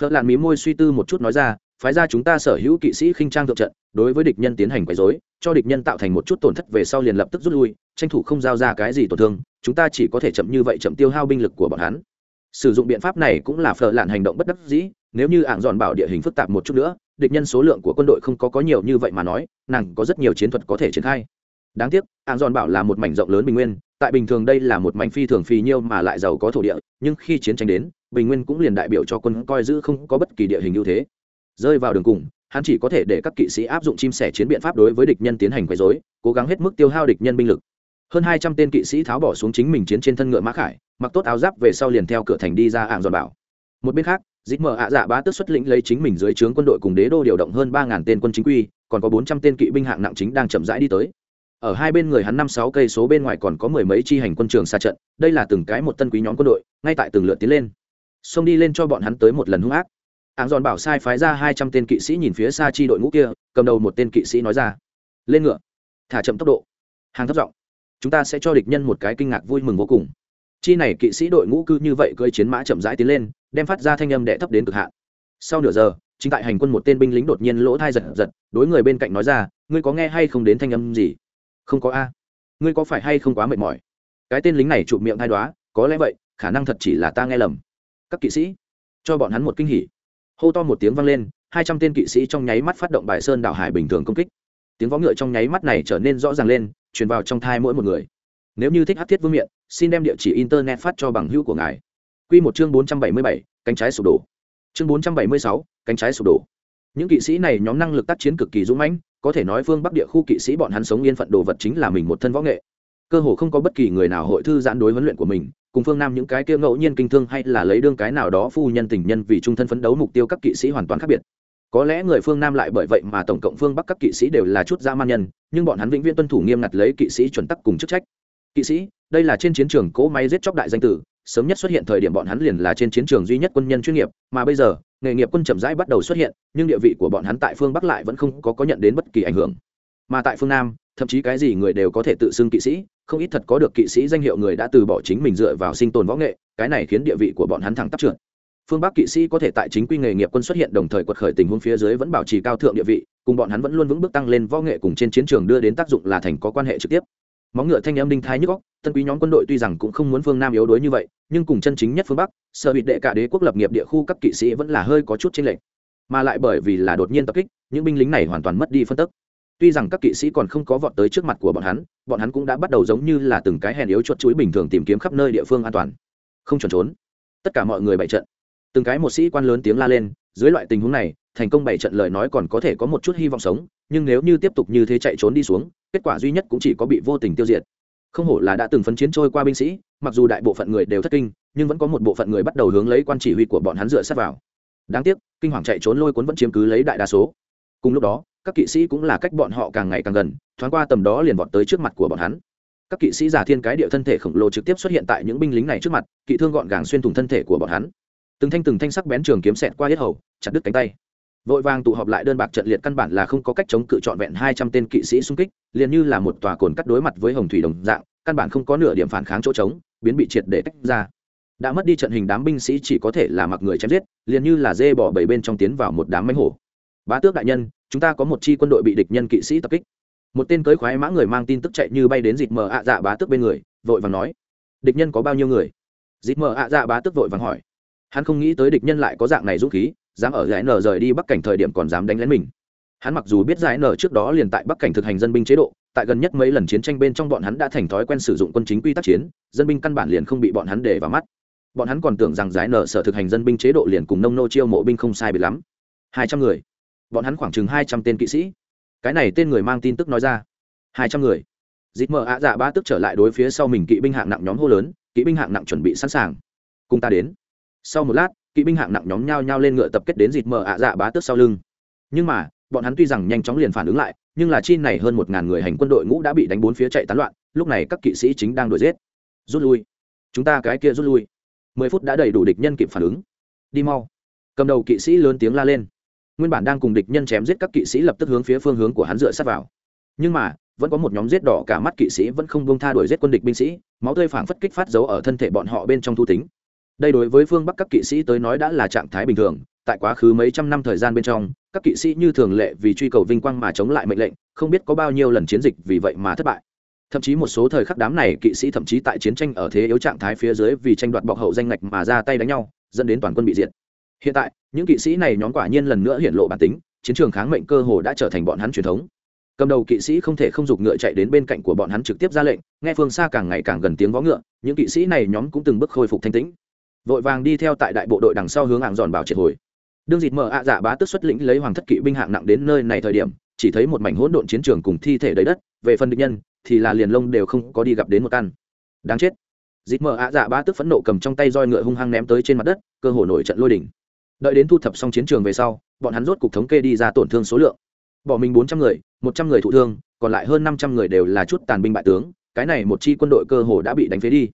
Phật làn mí môi suy tư một chút nói ra phái ra chúng ta sở hữu kỵ sĩ khinh trang thượng trận, đối với địch nhân tiến hành quấy dối cho địch nhân tạo thành một chút tổn thất về sau liền lập tức rút lui, tranh thủ không giao ra cái gì tổn thương, chúng ta chỉ có thể chậm như vậy chậm tiêu hao binh lực của bọn hắn. Sử dụng biện pháp này cũng là phở lạn hành động bất đắc dĩ, nếu như ảng dọn bảo địa hình phức tạp một chút nữa, địch nhân số lượng của quân đội không có có nhiều như vậy mà nói, nàng có rất nhiều chiến thuật có thể triển khai. Đáng tiếc, ảng dọn bảo là một mảnh rộng lớn bình nguyên, tại bình thường đây là một mảnh phi thường phì nhiêu mà lại giàu có thổ địa, nhưng khi chiến tranh đến, bình nguyên cũng liền đại biểu cho quân coi giữ không có bất kỳ địa hình ưu thế rơi vào đường cùng, hắn chỉ có thể để các kỵ sĩ áp dụng chim sẻ chiến biện pháp đối với địch nhân tiến hành quấy dối cố gắng hết mức tiêu hao địch nhân binh lực. Hơn hai trăm tên kỵ sĩ tháo bỏ xuống chính mình chiến trên thân ngựa mã khải, mặc tốt áo giáp về sau liền theo cửa thành đi ra ạng giòn bảo. Một bên khác, dịch mở ạ dạ bá tức xuất lĩnh lấy chính mình dưới trướng quân đội cùng đế đô điều động hơn ba ngàn tên quân chính quy, còn có bốn trăm tên kỵ binh hạng nặng chính đang chậm rãi đi tới. Ở hai bên người hắn năm sáu cây số bên ngoài còn có mười mấy chi hành quân trường xa trận, đây là từng cái một tân quý nhóm quân đội, ngay tại từng lượt tiến lên. Xông đi lên cho bọn hắn tới một lần hung ác áng giòn bảo sai phái ra hai trăm tên kỵ sĩ nhìn phía xa chi đội ngũ kia, cầm đầu một tên kỵ sĩ nói ra, lên ngựa, thả chậm tốc độ. Hàng thấp giọng, chúng ta sẽ cho địch nhân một cái kinh ngạc vui mừng vô cùng. Chi này kỵ sĩ đội ngũ cư như vậy cưỡi chiến mã chậm rãi tiến lên, đem phát ra thanh âm đệ thấp đến cực hạn. Sau nửa giờ, chính tại hành quân một tên binh lính đột nhiên lỗ thai giật giật, đối người bên cạnh nói ra, ngươi có nghe hay không đến thanh âm gì? Không có a. Ngươi có phải hay không quá mệt mỏi? Cái tên lính này chụp miệng thai đoá có lẽ vậy, khả năng thật chỉ là ta nghe lầm. Các kỵ sĩ, cho bọn hắn một kinh hỉ hô to một tiếng vang lên, hai trăm tên kỵ sĩ trong nháy mắt phát động bài sơn đảo hải bình thường công kích. Tiếng võ ngựa trong nháy mắt này trở nên rõ ràng lên, truyền vào trong thai mỗi một người. Nếu như thích hát thiết vương miện, xin đem địa chỉ internet phát cho bằng hữu của ngài. Q một chương bốn trăm bảy mươi bảy, cánh trái sụp đổ. Chương bốn trăm bảy mươi sáu, cánh trái sụp đổ. Những kỵ sĩ này nhóm năng lực tác chiến cực kỳ dũng mãnh, có thể nói phương bắc địa khu kỵ sĩ bọn hắn sống yên phận đồ vật chính là mình một thân võ nghệ cơ hồ không có bất kỳ người nào hội thư giãn đối huấn luyện của mình, cùng phương nam những cái kia ngẫu nhiên kinh thương hay là lấy đương cái nào đó phu nhân tình nhân vì trung thân phấn đấu mục tiêu các kỵ sĩ hoàn toàn khác biệt. Có lẽ người phương nam lại bởi vậy mà tổng cộng phương bắc các kỵ sĩ đều là chút dã man nhân, nhưng bọn hắn vĩnh viễn tuân thủ nghiêm ngặt lấy kỵ sĩ chuẩn tắc cùng chức trách. Kỵ sĩ, đây là trên chiến trường cỗ máy giết chóc đại danh tử, sớm nhất xuất hiện thời điểm bọn hắn liền là trên chiến trường duy nhất quân nhân chuyên nghiệp, mà bây giờ, nghề nghiệp quân chậm rãi bắt đầu xuất hiện, nhưng địa vị của bọn hắn tại phương bắc lại vẫn không có có nhận đến bất kỳ ảnh hưởng. Mà tại phương nam, thậm chí cái gì người đều có thể tự xưng kỵ sĩ không ít thật có được kỵ sĩ danh hiệu người đã từ bỏ chính mình dựa vào sinh tồn võ nghệ, cái này khiến địa vị của bọn hắn thẳng tắp trượt. Phương bắc kỵ sĩ có thể tại chính quy nghề nghiệp quân xuất hiện đồng thời quật khởi tình huống phía dưới vẫn bảo trì cao thượng địa vị, cùng bọn hắn vẫn luôn vững bước tăng lên võ nghệ cùng trên chiến trường đưa đến tác dụng là thành có quan hệ trực tiếp. Móng ngựa thanh âm đinh thái nhức góc tân quý nhóm quân đội tuy rằng cũng không muốn phương nam yếu đuối như vậy, nhưng cùng chân chính nhất phương bắc, sở bị đệ cả đế quốc lập nghiệp địa khu các kỵ sĩ vẫn là hơi có chút chênh lệch. Mà lại bởi vì là đột nhiên tập kích, những binh lính này hoàn toàn mất đi phân tức tuy rằng các kỵ sĩ còn không có vọt tới trước mặt của bọn hắn bọn hắn cũng đã bắt đầu giống như là từng cái hèn yếu chuột chuối bình thường tìm kiếm khắp nơi địa phương an toàn. Không chuẩn trốn. Tất cả mọi người bày trận. Từng cái một sĩ quan lớn tiếng la lên, dưới loại tình huống này, thành công bày trận lời nói còn có thể có một chút hy vọng sống, nhưng nếu như tiếp tục như thế chạy trốn đi xuống, kết quả duy nhất cũng chỉ có bị vô tình tiêu diệt. Không hổ là đã từng phấn chiến trôi qua binh sĩ, mặc dù đại bộ phận người đều thất kinh, nhưng vẫn có một bộ phận người bắt đầu hướng lấy quan chỉ huy của bọn hắn dựa sát vào. Đáng tiếc, kinh hoàng chạy trốn lôi cuốn vẫn chiếm cứ lấy đại đa số. Cùng lúc đó các kỵ sĩ cũng là cách bọn họ càng ngày càng gần, thoáng qua tầm đó liền vọt tới trước mặt của bọn hắn. Các kỵ sĩ giả thiên cái địa thân thể khổng lồ trực tiếp xuất hiện tại những binh lính này trước mặt, kỵ thương gọn gàng xuyên thủng thân thể của bọn hắn. Từng thanh từng thanh sắc bén trường kiếm xẹt qua hết hầu, chặt đứt cánh tay. Vội vàng tụ họp lại đơn bạc trận liệt căn bản là không có cách chống cự trọn vẹn hai trăm tên kỵ sĩ xung kích, liền như là một tòa cồn cắt đối mặt với hồng thủy đồng dạng, căn bản không có nửa điểm phản kháng chỗ trống, biến bị triệt để tách ra. Đã mất đi trận hình đám binh sĩ chỉ có thể là mặc người chém giết, liền như là dê bỏ bảy bên trong tiến vào một đám mánh hổ. Bá tước đại nhân chúng ta có một chi quân đội bị địch nhân kỵ sĩ tập kích. Một tên cưới khoái mã người mang tin tức chạy như bay đến dịt mờ ạ dạ bá tước bên người, vội vàng nói, địch nhân có bao nhiêu người? Dịt mờ ạ dạ bá tước vội vàng hỏi. Hắn không nghĩ tới địch nhân lại có dạng này dũng khí, dám ở giải nở rời đi bắc cảnh thời điểm còn dám đánh lén mình. Hắn mặc dù biết giải nở trước đó liền tại bắc cảnh thực hành dân binh chế độ, tại gần nhất mấy lần chiến tranh bên trong bọn hắn đã thành thói quen sử dụng quân chính quy tác chiến, dân binh căn bản liền không bị bọn hắn để vào mắt. Bọn hắn còn tưởng rằng giải nở sở thực hành dân binh chế độ liền cùng nông nô chiêu mộ binh không sai biệt lắm. Hai trăm người bọn hắn khoảng chừng hai trăm tên kỵ sĩ. Cái này tên người mang tin tức nói ra. Hai trăm người. Dịp mờ ạ dạ ba tức trở lại đối phía sau mình kỵ binh hạng nặng nhóm hô lớn, kỵ binh hạng nặng chuẩn bị sẵn sàng. Cùng ta đến. Sau một lát, kỵ binh hạng nặng nhóm nhao nhao lên ngựa tập kết đến dịp mờ ạ dạ bá tước sau lưng. Nhưng mà, bọn hắn tuy rằng nhanh chóng liền phản ứng lại, nhưng là chi này hơn một ngàn người hành quân đội ngũ đã bị đánh bốn phía chạy tán loạn, lúc này các kỵ sĩ chính đang đuổi giết. Rút lui. Chúng ta cái kia rút lui. Mười phút đã đầy đủ địch nhân kịp phản ứng. Đi mau. Cầm đầu kỵ sĩ lớn tiếng la lên nguyên bản đang cùng địch nhân chém giết các kỵ sĩ lập tức hướng phía phương hướng của hắn dựa sát vào. Nhưng mà, vẫn có một nhóm giết đỏ cả mắt kỵ sĩ vẫn không bông tha đuổi giết quân địch binh sĩ, máu tươi phảng phất kích phát dấu ở thân thể bọn họ bên trong thu tính. Đây đối với phương bắc các kỵ sĩ tới nói đã là trạng thái bình thường, tại quá khứ mấy trăm năm thời gian bên trong, các kỵ sĩ như thường lệ vì truy cầu vinh quang mà chống lại mệnh lệnh, không biết có bao nhiêu lần chiến dịch vì vậy mà thất bại. Thậm chí một số thời khắc đám này kỵ sĩ thậm chí tại chiến tranh ở thế yếu trạng thái phía dưới vì tranh đoạt bọc hậu danh ngạch mà ra tay đánh nhau, dẫn đến toàn quân bị diệt hiện tại, những kỵ sĩ này nhóm quả nhiên lần nữa hiện lộ bản tính, chiến trường kháng mệnh cơ hồ đã trở thành bọn hắn truyền thống. Cầm đầu kỵ sĩ không thể không giục ngựa chạy đến bên cạnh của bọn hắn trực tiếp ra lệnh, nghe phương xa càng ngày càng gần tiếng vó ngựa, những kỵ sĩ này nhóm cũng từng bước khôi phục thanh tĩnh. Vội vàng đi theo tại đại bộ đội đằng sau hướng hạng giòn bảo triệt hồi. Đương dịt mở ạ dạ bá tức xuất lĩnh lấy hoàng thất kỵ binh hạng nặng đến nơi này thời điểm, chỉ thấy một mảnh hỗn độn chiến trường cùng thi thể đầy đất, về phần địch nhân, thì là liền lông đều không có đi gặp đến một căn. Đáng chết. Dịt mở ạ dạ bá tức phẫn nộ cầm trong tay roi ngựa hung hăng ném tới trên mặt đất, cơ hồ nổi trận lôi đỉnh đợi đến thu thập xong chiến trường về sau, bọn hắn rốt cục thống kê đi ra tổn thương số lượng. Bỏ mình bốn trăm người, một trăm người thụ thương, còn lại hơn năm trăm người đều là chút tàn binh bại tướng, cái này một chi quân đội cơ hồ đã bị đánh phế đi.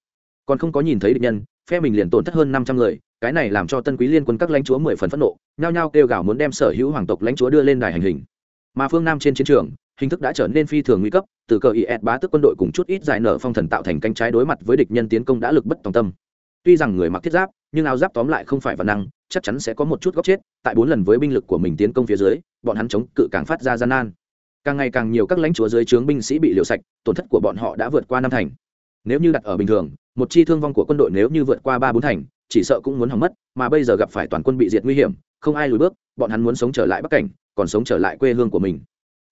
Còn không có nhìn thấy địch nhân, phe mình liền tổn thất hơn năm trăm người, cái này làm cho tân quý liên quân các lãnh chúa mười phần phẫn nộ, nhao nhao kêu gào muốn đem sở hữu hoàng tộc lãnh chúa đưa lên đài hành hình. Mà phương nam trên chiến trường, hình thức đã trở nên phi thường nguy cấp, từ cờ is bá tức quân đội cùng chút ít giải nở phong thần tạo thành cánh trái đối mặt với địch nhân tiến công đã lực bất tòng tâm. Tuy rằng người mặc thiết giáp nhưng áo giáp tóm lại không phải văn năng, chắc chắn sẽ có một chút góc chết. Tại bốn lần với binh lực của mình tiến công phía dưới, bọn hắn chống cự càng phát ra gian nan. Càng ngày càng nhiều các lãnh chúa dưới trướng binh sĩ bị liều sạch, tổn thất của bọn họ đã vượt qua năm thành. Nếu như đặt ở bình thường, một chi thương vong của quân đội nếu như vượt qua ba bốn thành, chỉ sợ cũng muốn hỏng mất, mà bây giờ gặp phải toàn quân bị diệt nguy hiểm, không ai lùi bước, bọn hắn muốn sống trở lại bắc cảnh, còn sống trở lại quê hương của mình.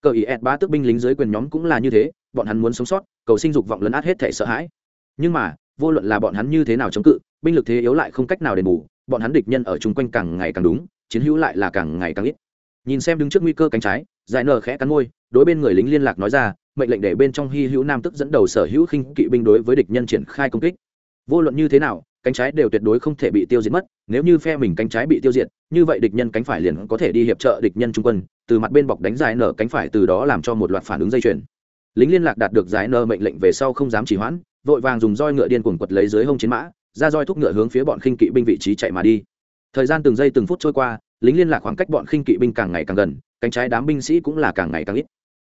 Cờ ý ed ba tước binh lính dưới quyền nhóm cũng là như thế, bọn hắn muốn sống sót, cầu sinh dục vọng lấn át hết thể sợ hãi. Nhưng mà, vô luận là bọn hắn như thế nào chống cự binh lực thế yếu lại không cách nào đền bù, bọn hắn địch nhân ở chung quanh càng ngày càng đúng, chiến hữu lại là càng ngày càng ít. Nhìn xem đứng trước nguy cơ cánh trái, giải nở khẽ cắn môi, đối bên người lính liên lạc nói ra, mệnh lệnh để bên trong hy hữu nam tức dẫn đầu sở hữu khinh kỵ binh đối với địch nhân triển khai công kích. Vô luận như thế nào, cánh trái đều tuyệt đối không thể bị tiêu diệt mất, nếu như phe mình cánh trái bị tiêu diệt, như vậy địch nhân cánh phải liền có thể đi hiệp trợ địch nhân trung quân, từ mặt bên bọc đánh giải nở cánh phải từ đó làm cho một loạt phản ứng dây chuyền. Lính liên lạc đạt được giải nở mệnh lệnh về sau không dám chỉ hoãn, vội vàng dùng roi ngựa điên cuồng quật lấy dưới hông chiến mã ra roi thúc ngựa hướng phía bọn khinh kỵ binh vị trí chạy mà đi. Thời gian từng giây từng phút trôi qua, lính liên lạc khoảng cách bọn khinh kỵ binh càng ngày càng gần, cánh trái đám binh sĩ cũng là càng ngày càng ít.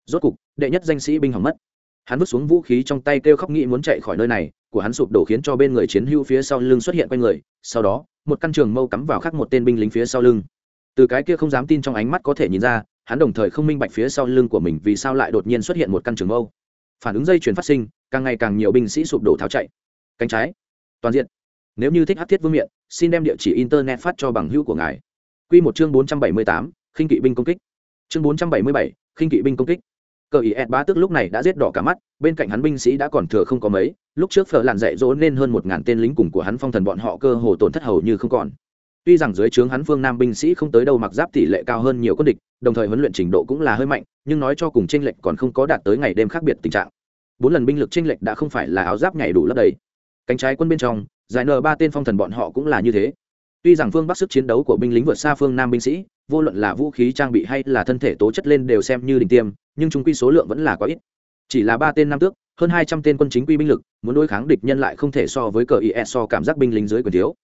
Rốt cục, đệ nhất danh sĩ binh hỏng mất. Hắn vứt xuống vũ khí trong tay kêu khóc nghĩ muốn chạy khỏi nơi này, của hắn sụp đổ khiến cho bên người chiến hữu phía sau lưng xuất hiện quanh người, sau đó, một căn trường mâu cắm vào khắc một tên binh lính phía sau lưng. Từ cái kia không dám tin trong ánh mắt có thể nhìn ra, hắn đồng thời không minh bạch phía sau lưng của mình vì sao lại đột nhiên xuất hiện một căn trường mâu. Phản ứng dây chuyển phát sinh, càng ngày càng nhiều binh sĩ sụp đổ tháo chạy. Cánh trái toàn diện. Nếu như thích hát thiết vương miện, xin đem địa chỉ internet phát cho bằng hữu của ngài. Q một chương bốn trăm bảy mươi tám, khinh kỵ binh công kích. Chương bốn trăm bảy mươi bảy, khinh kỵ binh công kích. Cờ ý ed bá tức lúc này đã giết đỏ cả mắt, bên cạnh hắn binh sĩ đã còn thừa không có mấy, lúc trước phở làn dạy dỗ nên hơn một ngàn tên lính cùng của hắn phong thần bọn họ cơ hồ tổn thất hầu như không còn. Tuy rằng dưới trướng hắn phương nam binh sĩ không tới đâu mặc giáp tỷ lệ cao hơn nhiều quân địch, đồng thời huấn luyện trình độ cũng là hơi mạnh, nhưng nói cho cùng tranh lệch còn không có đạt tới ngày đêm khác biệt tình trạng. Bốn lần binh lực tranh lệch đã không phải là áo giáp nhảy đủ lấp đầy cánh trái quân bên trong, giải n ba tên phong thần bọn họ cũng là như thế. Tuy rằng phương bắc sức chiến đấu của binh lính vượt xa phương nam binh sĩ, vô luận là vũ khí, trang bị hay là thân thể tố chất lên đều xem như đỉnh tiêm, nhưng chúng quy số lượng vẫn là có ít. Chỉ là ba tên nam tước, hơn hai trăm tên quân chính quy binh lực, muốn đối kháng địch nhân lại không thể so với cờ is e so cảm giác binh lính dưới quyền thiếu.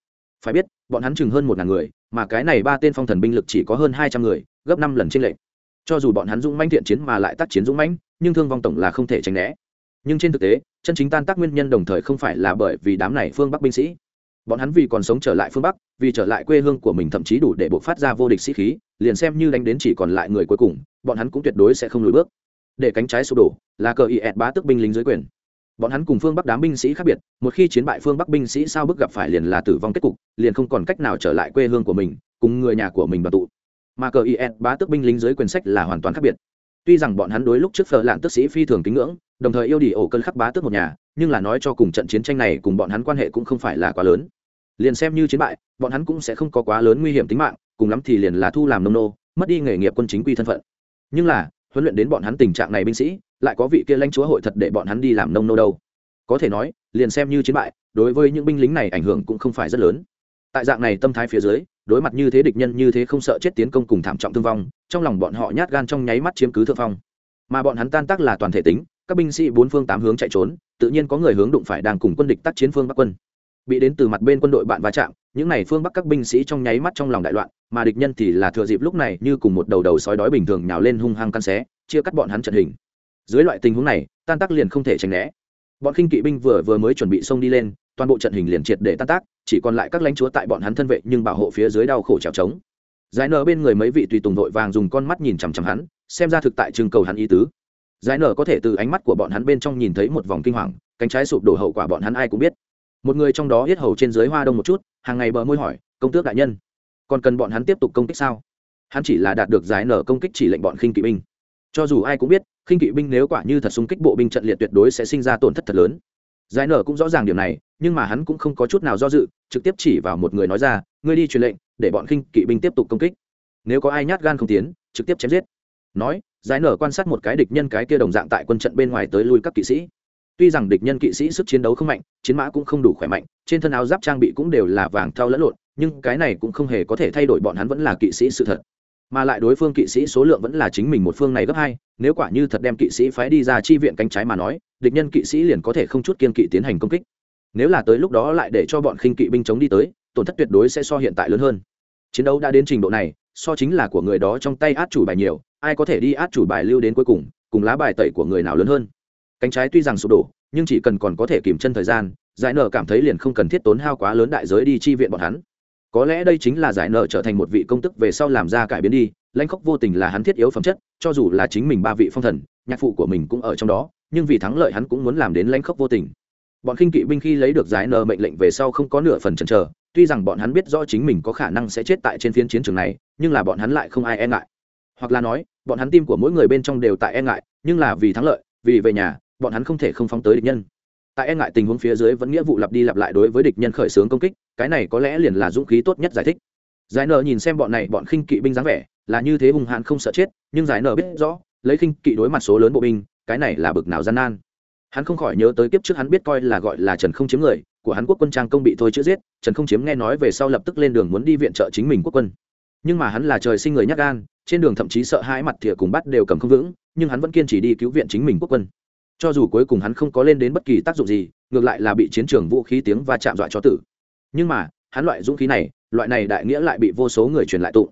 Phải biết, bọn hắn chừng hơn một ngàn người, mà cái này ba tên phong thần binh lực chỉ có hơn hai trăm người, gấp năm lần trên lệnh cho dù bọn hắn dũng mãnh thiện chiến mà lại tác chiến dũng mãnh, nhưng thương vong tổng là không thể tránh né. Nhưng trên thực tế chân chính tan tác nguyên nhân đồng thời không phải là bởi vì đám này phương bắc binh sĩ bọn hắn vì còn sống trở lại phương bắc vì trở lại quê hương của mình thậm chí đủ để buộc phát ra vô địch sĩ khí liền xem như đánh đến chỉ còn lại người cuối cùng bọn hắn cũng tuyệt đối sẽ không lùi bước để cánh trái sụp đổ là cờ ý ẹt bá tức binh lính dưới quyền bọn hắn cùng phương bắc đám binh sĩ khác biệt một khi chiến bại phương bắc binh sĩ sao bước gặp phải liền là tử vong kết cục liền không còn cách nào trở lại quê hương của mình cùng người nhà của mình đoàn tụ mà cờ is bá tước binh lính dưới quyền sách là hoàn toàn khác biệt tuy rằng bọn hắn đối lúc trước phở lạng tức sĩ phi thường kính ngưỡng đồng thời yêu đi ổ cơn khắc bá tước một nhà, nhưng là nói cho cùng trận chiến tranh này cùng bọn hắn quan hệ cũng không phải là quá lớn. Liền xem như chiến bại, bọn hắn cũng sẽ không có quá lớn nguy hiểm tính mạng, cùng lắm thì liền là thu làm nông nô, mất đi nghề nghiệp quân chính quy thân phận. Nhưng là, huấn luyện đến bọn hắn tình trạng này binh sĩ, lại có vị kia lãnh chúa hội thật để bọn hắn đi làm nông nô đâu. Có thể nói, liền xem như chiến bại, đối với những binh lính này ảnh hưởng cũng không phải rất lớn. Tại dạng này tâm thái phía dưới, đối mặt như thế địch nhân như thế không sợ chết tiến công cùng thảm trọng thương vong, trong lòng bọn họ nhát gan trong nháy mắt chiếm cứ thượng phong. Mà bọn hắn tan tác là toàn thể tính các binh sĩ bốn phương tám hướng chạy trốn, tự nhiên có người hướng đụng phải đang cùng quân địch tác chiến phương bắc quân. Bị đến từ mặt bên quân đội bạn va chạm, những n à y phương bắc các binh sĩ trong nháy mắt trong lòng đại loạn, mà địch nhân thì là thừa dịp lúc này như cùng một đầu đầu sói đói bình thường nhào lên hung hăng căn xé, chia cắt bọn hắn trận hình. Dưới loại tình huống này, tan tác liền không thể tránh né. Bọn khinh kỵ binh vừa vừa mới chuẩn bị xông đi lên, toàn bộ trận hình liền triệt để tan tác, chỉ còn lại các lãnh chúa tại bọn hắn thân vệ nhưng bảo hộ phía dưới đau khổ trèo trống. Giải nở bên người mấy vị tùy tùng đội vàng dùng con mắt nhìn chằm chằm hắn, xem ra thực tại trưng cầu hắn ý tứ giải nở có thể từ ánh mắt của bọn hắn bên trong nhìn thấy một vòng kinh hoàng, cánh trái sụp đổ hậu quả bọn hắn ai cũng biết. Một người trong đó hết hầu trên dưới hoa đông một chút, hàng ngày bờ môi hỏi, công tước đại nhân, còn cần bọn hắn tiếp tục công kích sao? Hắn chỉ là đạt được giải nở công kích chỉ lệnh bọn khinh kỵ binh. Cho dù ai cũng biết, khinh kỵ binh nếu quả như thật xung kích bộ binh trận liệt tuyệt đối sẽ sinh ra tổn thất thật lớn. Giải nở cũng rõ ràng điều này, nhưng mà hắn cũng không có chút nào do dự, trực tiếp chỉ vào một người nói ra, ngươi đi truyền lệnh, để bọn khinh kỵ binh tiếp tục công kích. Nếu có ai nhát gan không tiến, trực tiếp chém giết. Nói giải nở quan sát một cái địch nhân cái kia đồng dạng tại quân trận bên ngoài tới lui các kỵ sĩ. Tuy rằng địch nhân kỵ sĩ sức chiến đấu không mạnh, chiến mã cũng không đủ khỏe mạnh, trên thân áo giáp trang bị cũng đều là vàng thau lẫn lộn, nhưng cái này cũng không hề có thể thay đổi bọn hắn vẫn là kỵ sĩ sự thật. Mà lại đối phương kỵ sĩ số lượng vẫn là chính mình một phương này gấp hai, nếu quả như thật đem kỵ sĩ phái đi ra chi viện cánh trái mà nói, địch nhân kỵ sĩ liền có thể không chút kiên kỵ tiến hành công kích. Nếu là tới lúc đó lại để cho bọn khinh kỵ binh chống đi tới, tổn thất tuyệt đối sẽ so hiện tại lớn hơn. Chiến đấu đã đến trình độ này, so chính là của người đó trong tay át chủ bài nhiều ai có thể đi át chủ bài lưu đến cuối cùng cùng lá bài tẩy của người nào lớn hơn. Cánh trái tuy rằng sụp đổ, nhưng chỉ cần còn có thể kìm chân thời gian, giải nở cảm thấy liền không cần thiết tốn hao quá lớn đại giới đi chi viện bọn hắn. Có lẽ đây chính là giải nở trở thành một vị công tức về sau làm ra cải biến đi, lãnh khốc vô tình là hắn thiết yếu phẩm chất, cho dù là chính mình ba vị phong thần, nhạc phụ của mình cũng ở trong đó, nhưng vì thắng lợi hắn cũng muốn làm đến lãnh khốc vô tình. Bọn khinh kỵ binh khi lấy được giải nở mệnh lệnh về sau không có nửa phần chần chờ, tuy rằng bọn hắn biết rõ chính mình có khả năng sẽ chết tại trên phiến chiến trường này, nhưng là bọn hắn lại không ai e ngại hoặc là nói, bọn hắn tim của mỗi người bên trong đều tại e ngại, nhưng là vì thắng lợi, vì về nhà, bọn hắn không thể không phóng tới địch nhân. Tại e ngại tình huống phía dưới vẫn nghĩa vụ lặp đi lặp lại đối với địch nhân khởi xướng công kích, cái này có lẽ liền là dũng khí tốt nhất giải thích. Giải nở nhìn xem bọn này bọn khinh kỵ binh dáng vẻ, là như thế hung hãn không sợ chết, nhưng giải nở biết rõ, lấy khinh kỵ đối mặt số lớn bộ binh, cái này là bực nào gian nan. Hắn không khỏi nhớ tới kiếp trước hắn biết coi là gọi là trần không chiếm người, của hắn quốc quân trang công bị thôi chữ giết, trần không chiếm nghe nói về sau lập tức lên đường muốn đi viện trợ chính mình quốc quân. Nhưng mà hắn là trời sinh người nhắc gan trên đường thậm chí sợ hãi mặt thìa cùng bắt đều cầm không vững, nhưng hắn vẫn kiên trì đi cứu viện chính mình quốc quân. Cho dù cuối cùng hắn không có lên đến bất kỳ tác dụng gì, ngược lại là bị chiến trường vũ khí tiếng và chạm dọa cho tử. Nhưng mà, hắn loại dũng khí này, loại này đại nghĩa lại bị vô số người truyền lại tụng.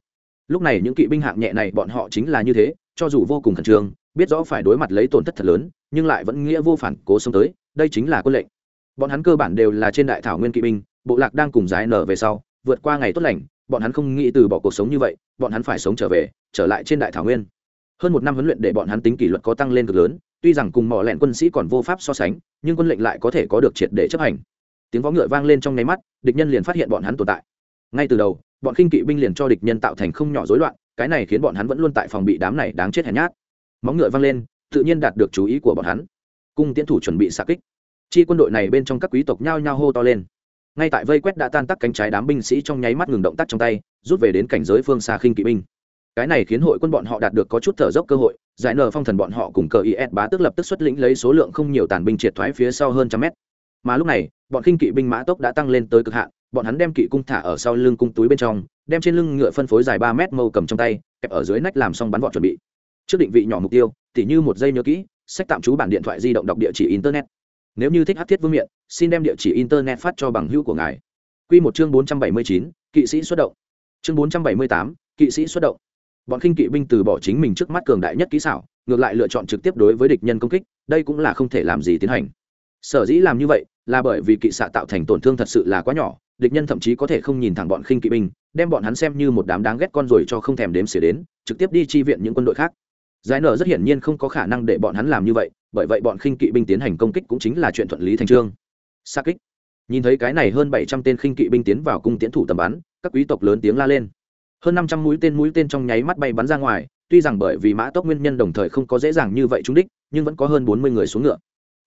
Lúc này những kỵ binh hạng nhẹ này bọn họ chính là như thế, cho dù vô cùng khẩn trương, biết rõ phải đối mặt lấy tổn thất thật lớn, nhưng lại vẫn nghĩa vô phản, cố sống tới, đây chính là quân lệnh. Bọn hắn cơ bản đều là trên đại thảo nguyên kỵ binh, bộ lạc đang cùng giải nở về sau, vượt qua ngày tốt lành bọn hắn không nghĩ từ bỏ cuộc sống như vậy, bọn hắn phải sống trở về, trở lại trên đại thảo nguyên. Hơn một năm huấn luyện để bọn hắn tính kỷ luật có tăng lên cực lớn, tuy rằng cùng mỏ lẹn quân sĩ còn vô pháp so sánh, nhưng quân lệnh lại có thể có được triệt để chấp hành. Tiếng võ ngựa vang lên trong nháy mắt, địch nhân liền phát hiện bọn hắn tồn tại. Ngay từ đầu, bọn khinh kỵ binh liền cho địch nhân tạo thành không nhỏ rối loạn, cái này khiến bọn hắn vẫn luôn tại phòng bị đám này đáng chết hèn nhát. Móng ngựa vang lên, tự nhiên đạt được chú ý của bọn hắn. Cung tiến thủ chuẩn bị xạ kích. Chi quân đội này bên trong các quý tộc nhao nhao hô to lên ngay tại vây quét đã tan tắc cánh trái đám binh sĩ trong nháy mắt ngừng động tác trong tay, rút về đến cảnh giới phương xa khinh kỵ binh. Cái này khiến hội quân bọn họ đạt được có chút thở dốc cơ hội, giải nở phong thần bọn họ cùng cờ is bá tức lập tức xuất lĩnh lấy số lượng không nhiều tàn binh triệt thoái phía sau hơn trăm mét. Mà lúc này, bọn khinh kỵ binh mã tốc đã tăng lên tới cực hạn, bọn hắn đem kỵ cung thả ở sau lưng cung túi bên trong, đem trên lưng ngựa phân phối dài ba mét mâu cầm trong tay, kẹp ở dưới nách làm xong bắn vọt chuẩn bị. Trước định vị nhỏ mục tiêu, tỉ như một giây nhớ kỹ, sách tạm trú bản điện thoại di động đọc địa chỉ internet nếu như thích hát thiết vương miện, xin đem địa chỉ internet phát cho bằng hữu của ngài. Q một chương bốn trăm bảy mươi chín, kỵ sĩ xuất động. Chương bốn trăm bảy mươi tám, kỵ sĩ xuất động. Bọn khinh kỵ binh từ bỏ chính mình trước mắt cường đại nhất kỹ xảo, ngược lại lựa chọn trực tiếp đối với địch nhân công kích, đây cũng là không thể làm gì tiến hành. Sở dĩ làm như vậy, là bởi vì kỵ xạ tạo thành tổn thương thật sự là quá nhỏ, địch nhân thậm chí có thể không nhìn thẳng bọn khinh kỵ binh, đem bọn hắn xem như một đám đáng ghét con rồi cho không thèm đếm xỉa đến, trực tiếp đi chi viện những quân đội khác. Giải nở rất hiển nhiên không có khả năng để bọn hắn làm như vậy bởi vậy bọn khinh kỵ binh tiến hành công kích cũng chính là chuyện thuận lý thành trương. Xa kích. Nhìn thấy cái này hơn bảy trăm tên khinh kỵ binh tiến vào cung tiến thủ tầm bắn, các quý tộc lớn tiếng la lên. Hơn năm trăm mũi tên mũi tên trong nháy mắt bay bắn ra ngoài, tuy rằng bởi vì mã tốc nguyên nhân đồng thời không có dễ dàng như vậy trúng đích, nhưng vẫn có hơn bốn mươi người xuống ngựa.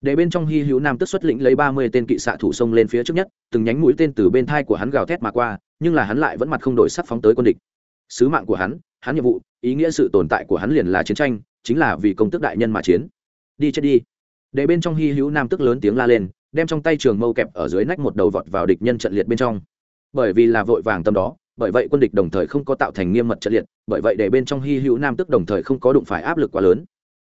Để bên trong hy hữu nam tức xuất lĩnh lấy ba mươi tên kỵ xạ thủ sông lên phía trước nhất, từng nhánh mũi tên từ bên thai của hắn gào thét mà qua, nhưng là hắn lại vẫn mặt không đổi sắc phóng tới quân địch. Sứ mạng của hắn hắn nhiệm vụ, ý nghĩa sự tồn tại của hắn liền là chiến tranh, chính là vì công tức đại nhân mà chiến đi chết đi. Để bên trong hy hữu nam tức lớn tiếng la lên, đem trong tay trường mâu kẹp ở dưới nách một đầu vọt vào địch nhân trận liệt bên trong. Bởi vì là vội vàng tâm đó, bởi vậy quân địch đồng thời không có tạo thành nghiêm mật trận liệt, bởi vậy để bên trong hy hữu nam tức đồng thời không có đụng phải áp lực quá lớn.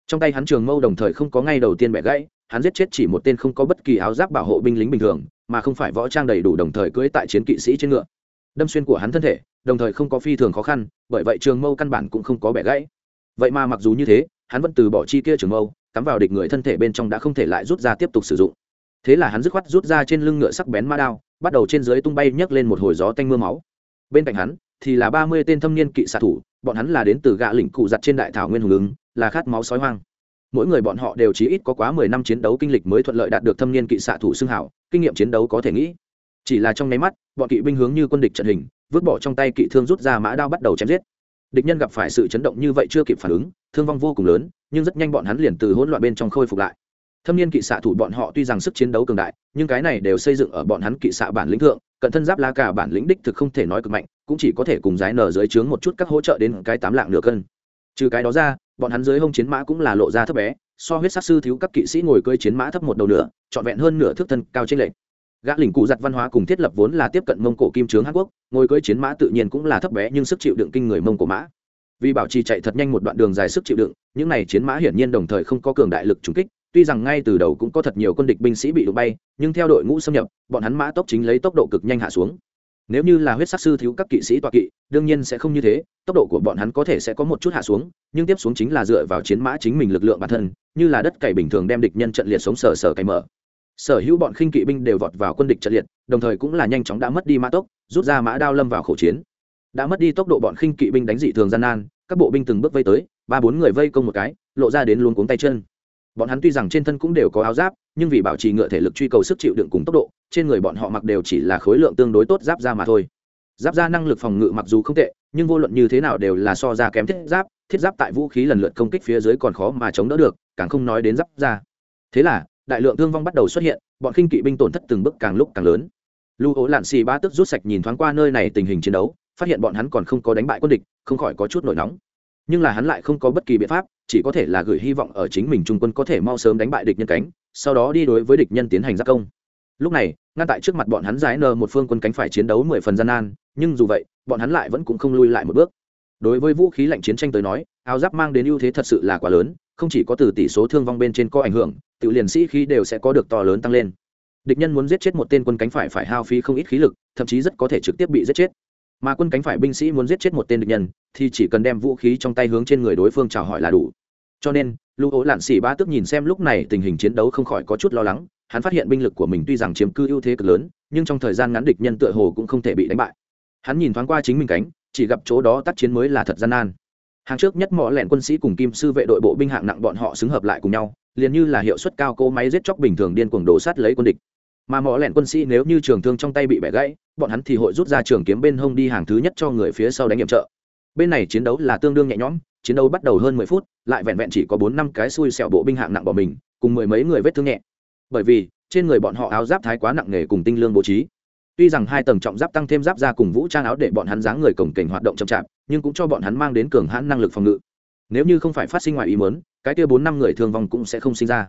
Trong tay hắn trường mâu đồng thời không có ngay đầu tiên bẻ gãy, hắn giết chết chỉ một tên không có bất kỳ áo giáp bảo hộ binh lính bình thường, mà không phải võ trang đầy đủ đồng thời cưỡi tại chiến kỵ sĩ trên ngựa. Đâm xuyên của hắn thân thể, đồng thời không có phi thường khó khăn, bởi vậy trường mâu căn bản cũng không có bẻ gãy. Vậy mà mặc dù như thế, hắn vẫn từ bỏ chi kia trường mâu cắm vào địch người thân thể bên trong đã không thể lại rút ra tiếp tục sử dụng. Thế là hắn dứt khoát rút ra trên lưng ngựa sắc bén ma đao, bắt đầu trên dưới tung bay nhấc lên một hồi gió tanh mưa máu. Bên cạnh hắn thì là ba mươi tên thâm niên kỵ xạ thủ, bọn hắn là đến từ gạ lĩnh cụ giặt trên đại thảo nguyên hùng ứng, là khát máu sói hoang. Mỗi người bọn họ đều chỉ ít có quá mười năm chiến đấu kinh lịch mới thuận lợi đạt được thâm niên kỵ xạ thủ xưng hảo, kinh nghiệm chiến đấu có thể nghĩ. Chỉ là trong nháy mắt, bọn kỵ binh hướng như quân địch trận hình, vứt bỏ trong tay kỵ thương rút ra mã đao bắt đầu chém giết. Địch nhân gặp phải sự chấn động như vậy chưa kịp phản ứng, thương vong vô cùng lớn nhưng rất nhanh bọn hắn liền từ hỗn loạn bên trong khôi phục lại. Thâm niên kỵ xạ thủ bọn họ tuy rằng sức chiến đấu cường đại, nhưng cái này đều xây dựng ở bọn hắn kỵ xạ bản lĩnh thượng, cận thân giáp la cả bản lĩnh đích thực không thể nói cực mạnh, cũng chỉ có thể cùng giái nở dưới trướng một chút các hỗ trợ đến cái tám lạng nửa cân. Trừ cái đó ra, bọn hắn dưới hông chiến mã cũng là lộ ra thấp bé, so huyết sát sư thiếu các kỵ sĩ ngồi cơi chiến mã thấp một đầu nửa, trọn vẹn hơn nửa thước thân cao trên lệch. Gã lỉnh cụ giặt văn hóa cùng thiết lập vốn là tiếp cận mông cổ kim trướng hàn quốc, ngồi cưỡi chiến mã tự nhiên cũng là thấp bé nhưng sức chịu đựng kinh người mông cổ mã vì bảo trì chạy thật nhanh một đoạn đường dài sức chịu đựng, những này chiến mã hiển nhiên đồng thời không có cường đại lực trùng kích, tuy rằng ngay từ đầu cũng có thật nhiều quân địch binh sĩ bị đụng bay, nhưng theo đội ngũ xâm nhập, bọn hắn mã tốc chính lấy tốc độ cực nhanh hạ xuống. Nếu như là huyết sắc sư thiếu các kỵ sĩ toa kỵ, đương nhiên sẽ không như thế, tốc độ của bọn hắn có thể sẽ có một chút hạ xuống, nhưng tiếp xuống chính là dựa vào chiến mã chính mình lực lượng bản thân, như là đất cày bình thường đem địch nhân trận liệt sống sờ sờ cày mở. Sở hữu bọn khinh kỵ binh đều vọt vào quân địch trận liệt, đồng thời cũng là nhanh chóng đã mất đi mã tốc, rút ra mã đao lâm vào khẩu chiến đã mất đi tốc độ bọn khinh kỵ binh đánh dị thường gian nan, các bộ binh từng bước vây tới, ba bốn người vây công một cái, lộ ra đến luống cuống tay chân. Bọn hắn tuy rằng trên thân cũng đều có áo giáp, nhưng vì bảo trì ngựa thể lực truy cầu sức chịu đựng cùng tốc độ, trên người bọn họ mặc đều chỉ là khối lượng tương đối tốt giáp ra mà thôi. Giáp ra năng lực phòng ngự mặc dù không tệ, nhưng vô luận như thế nào đều là so ra kém thiết giáp thiết giáp tại vũ khí lần lượt công kích phía dưới còn khó mà chống đỡ được, càng không nói đến giáp ra thế là, đại lượng thương vong bắt đầu xuất hiện, bọn khinh kỵ binh tổn thất từng bước càng lúc càng lớn. Lưu ố lạn xì ba tức rút sạch nhìn thoáng qua nơi này tình hình chiến đấu phát hiện bọn hắn còn không có đánh bại quân địch, không khỏi có chút nổi nóng. Nhưng là hắn lại không có bất kỳ biện pháp, chỉ có thể là gửi hy vọng ở chính mình trung quân có thể mau sớm đánh bại địch nhân cánh, sau đó đi đối với địch nhân tiến hành giác công. Lúc này, ngăn tại trước mặt bọn hắn giải nờ một phương quân cánh phải chiến đấu mười phần gian nan, nhưng dù vậy, bọn hắn lại vẫn cũng không lui lại một bước. Đối với vũ khí lạnh chiến tranh tới nói, áo giáp mang đến ưu thế thật sự là quá lớn, không chỉ có từ tỷ số thương vong bên trên có ảnh hưởng tự liền sĩ khí đều sẽ có được to lớn tăng lên. Địch nhân muốn giết chết một tên quân cánh phải phải hao phí không ít khí lực, thậm chí rất có thể trực tiếp bị giết chết mà quân cánh phải binh sĩ muốn giết chết một tên địch nhân, thì chỉ cần đem vũ khí trong tay hướng trên người đối phương chào hỏi là đủ. Cho nên lưu ố lạn xỉ ba tức nhìn xem lúc này tình hình chiến đấu không khỏi có chút lo lắng, hắn phát hiện binh lực của mình tuy rằng chiếm cư ưu thế cực lớn, nhưng trong thời gian ngắn địch nhân tựa hồ cũng không thể bị đánh bại. Hắn nhìn thoáng qua chính mình cánh, chỉ gặp chỗ đó tác chiến mới là thật gian nan. Hàng trước nhất mỏ lẹn quân sĩ cùng kim sư vệ đội bộ binh hạng nặng bọn họ xứng hợp lại cùng nhau, liền như là hiệu suất cao cỗ máy giết chóc bình thường điên cuồng đổ sát lấy quân địch mà mỏ lẹn quân sĩ nếu như trường thương trong tay bị bẻ gãy, bọn hắn thì hội rút ra trường kiếm bên hông đi hàng thứ nhất cho người phía sau đánh nhiệm trợ. Bên này chiến đấu là tương đương nhẹ nhõm, chiến đấu bắt đầu hơn mười phút, lại vẹn vẹn chỉ có bốn năm cái xui xẹo bộ binh hạng nặng bỏ mình, cùng mười mấy người vết thương nhẹ. Bởi vì, trên người bọn họ áo giáp thái quá nặng nề cùng tinh lương bố trí. Tuy rằng hai tầng trọng giáp tăng thêm giáp ra cùng vũ trang áo để bọn hắn dáng người cổng kềnh hoạt động chậm chạp, nhưng cũng cho bọn hắn mang đến cường hãn năng lực phòng ngự. Nếu như không phải phát sinh ngoài ý mớn cái kia bốn năm người thương vong cũng sẽ không sinh ra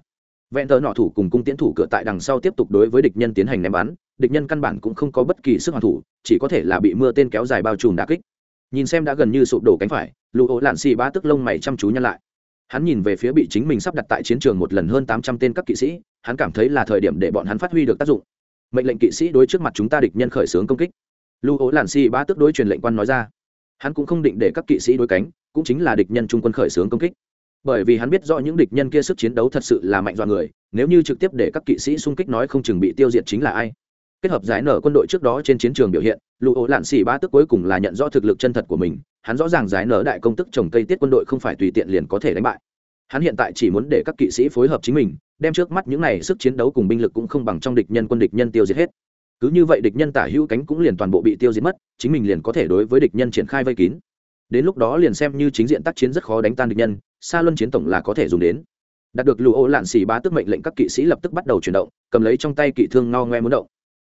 vẹn tờ nọ thủ cùng cung tiến thủ cửa tại đằng sau tiếp tục đối với địch nhân tiến hành ném bắn, địch nhân căn bản cũng không có bất kỳ sức hoàn thủ, chỉ có thể là bị mưa tên kéo dài bao trùm đà kích. Nhìn xem đã gần như sụp đổ cánh phải lụ ổ lạn xì ba tức lông mày chăm chú nhăn lại. Hắn nhìn về phía bị chính mình sắp đặt tại chiến trường một lần hơn tám trăm tên các kỵ sĩ, hắn cảm thấy là thời điểm để bọn hắn phát huy được tác dụng. Mệnh lệnh kỵ sĩ đối trước mặt chúng ta địch nhân khởi xướng công kích. Lưu ố làn xì ba tức đối truyền lệnh quan nói ra. Hắn cũng không định để các kỵ sĩ đối cánh, cũng chính là địch nhân trung quân khởi xướng công kích bởi vì hắn biết rõ những địch nhân kia sức chiến đấu thật sự là mạnh dọa người, nếu như trực tiếp để các kỵ sĩ xung kích nói không chừng bị tiêu diệt chính là ai. Kết hợp giải nở quân đội trước đó trên chiến trường biểu hiện lụ ổ lạn xì ba tức cuối cùng là nhận rõ thực lực chân thật của mình, hắn rõ ràng giải nở đại công tức trồng cây tiết quân đội không phải tùy tiện liền có thể đánh bại. Hắn hiện tại chỉ muốn để các kỵ sĩ phối hợp chính mình, đem trước mắt những này sức chiến đấu cùng binh lực cũng không bằng trong địch nhân quân địch nhân tiêu diệt hết. Cứ như vậy địch nhân tả hữu cánh cũng liền toàn bộ bị tiêu diệt mất, chính mình liền có thể đối với địch nhân triển khai vây kín. Đến lúc đó liền xem như chính diện tác chiến rất khó đánh tan địch nhân xa luân chiến tổng là có thể dùng đến. Đạt được lụ ô lạn xì bá tức mệnh lệnh các kỵ sĩ lập tức bắt đầu chuyển động, cầm lấy trong tay kỵ thương ngao ngoe muốn động.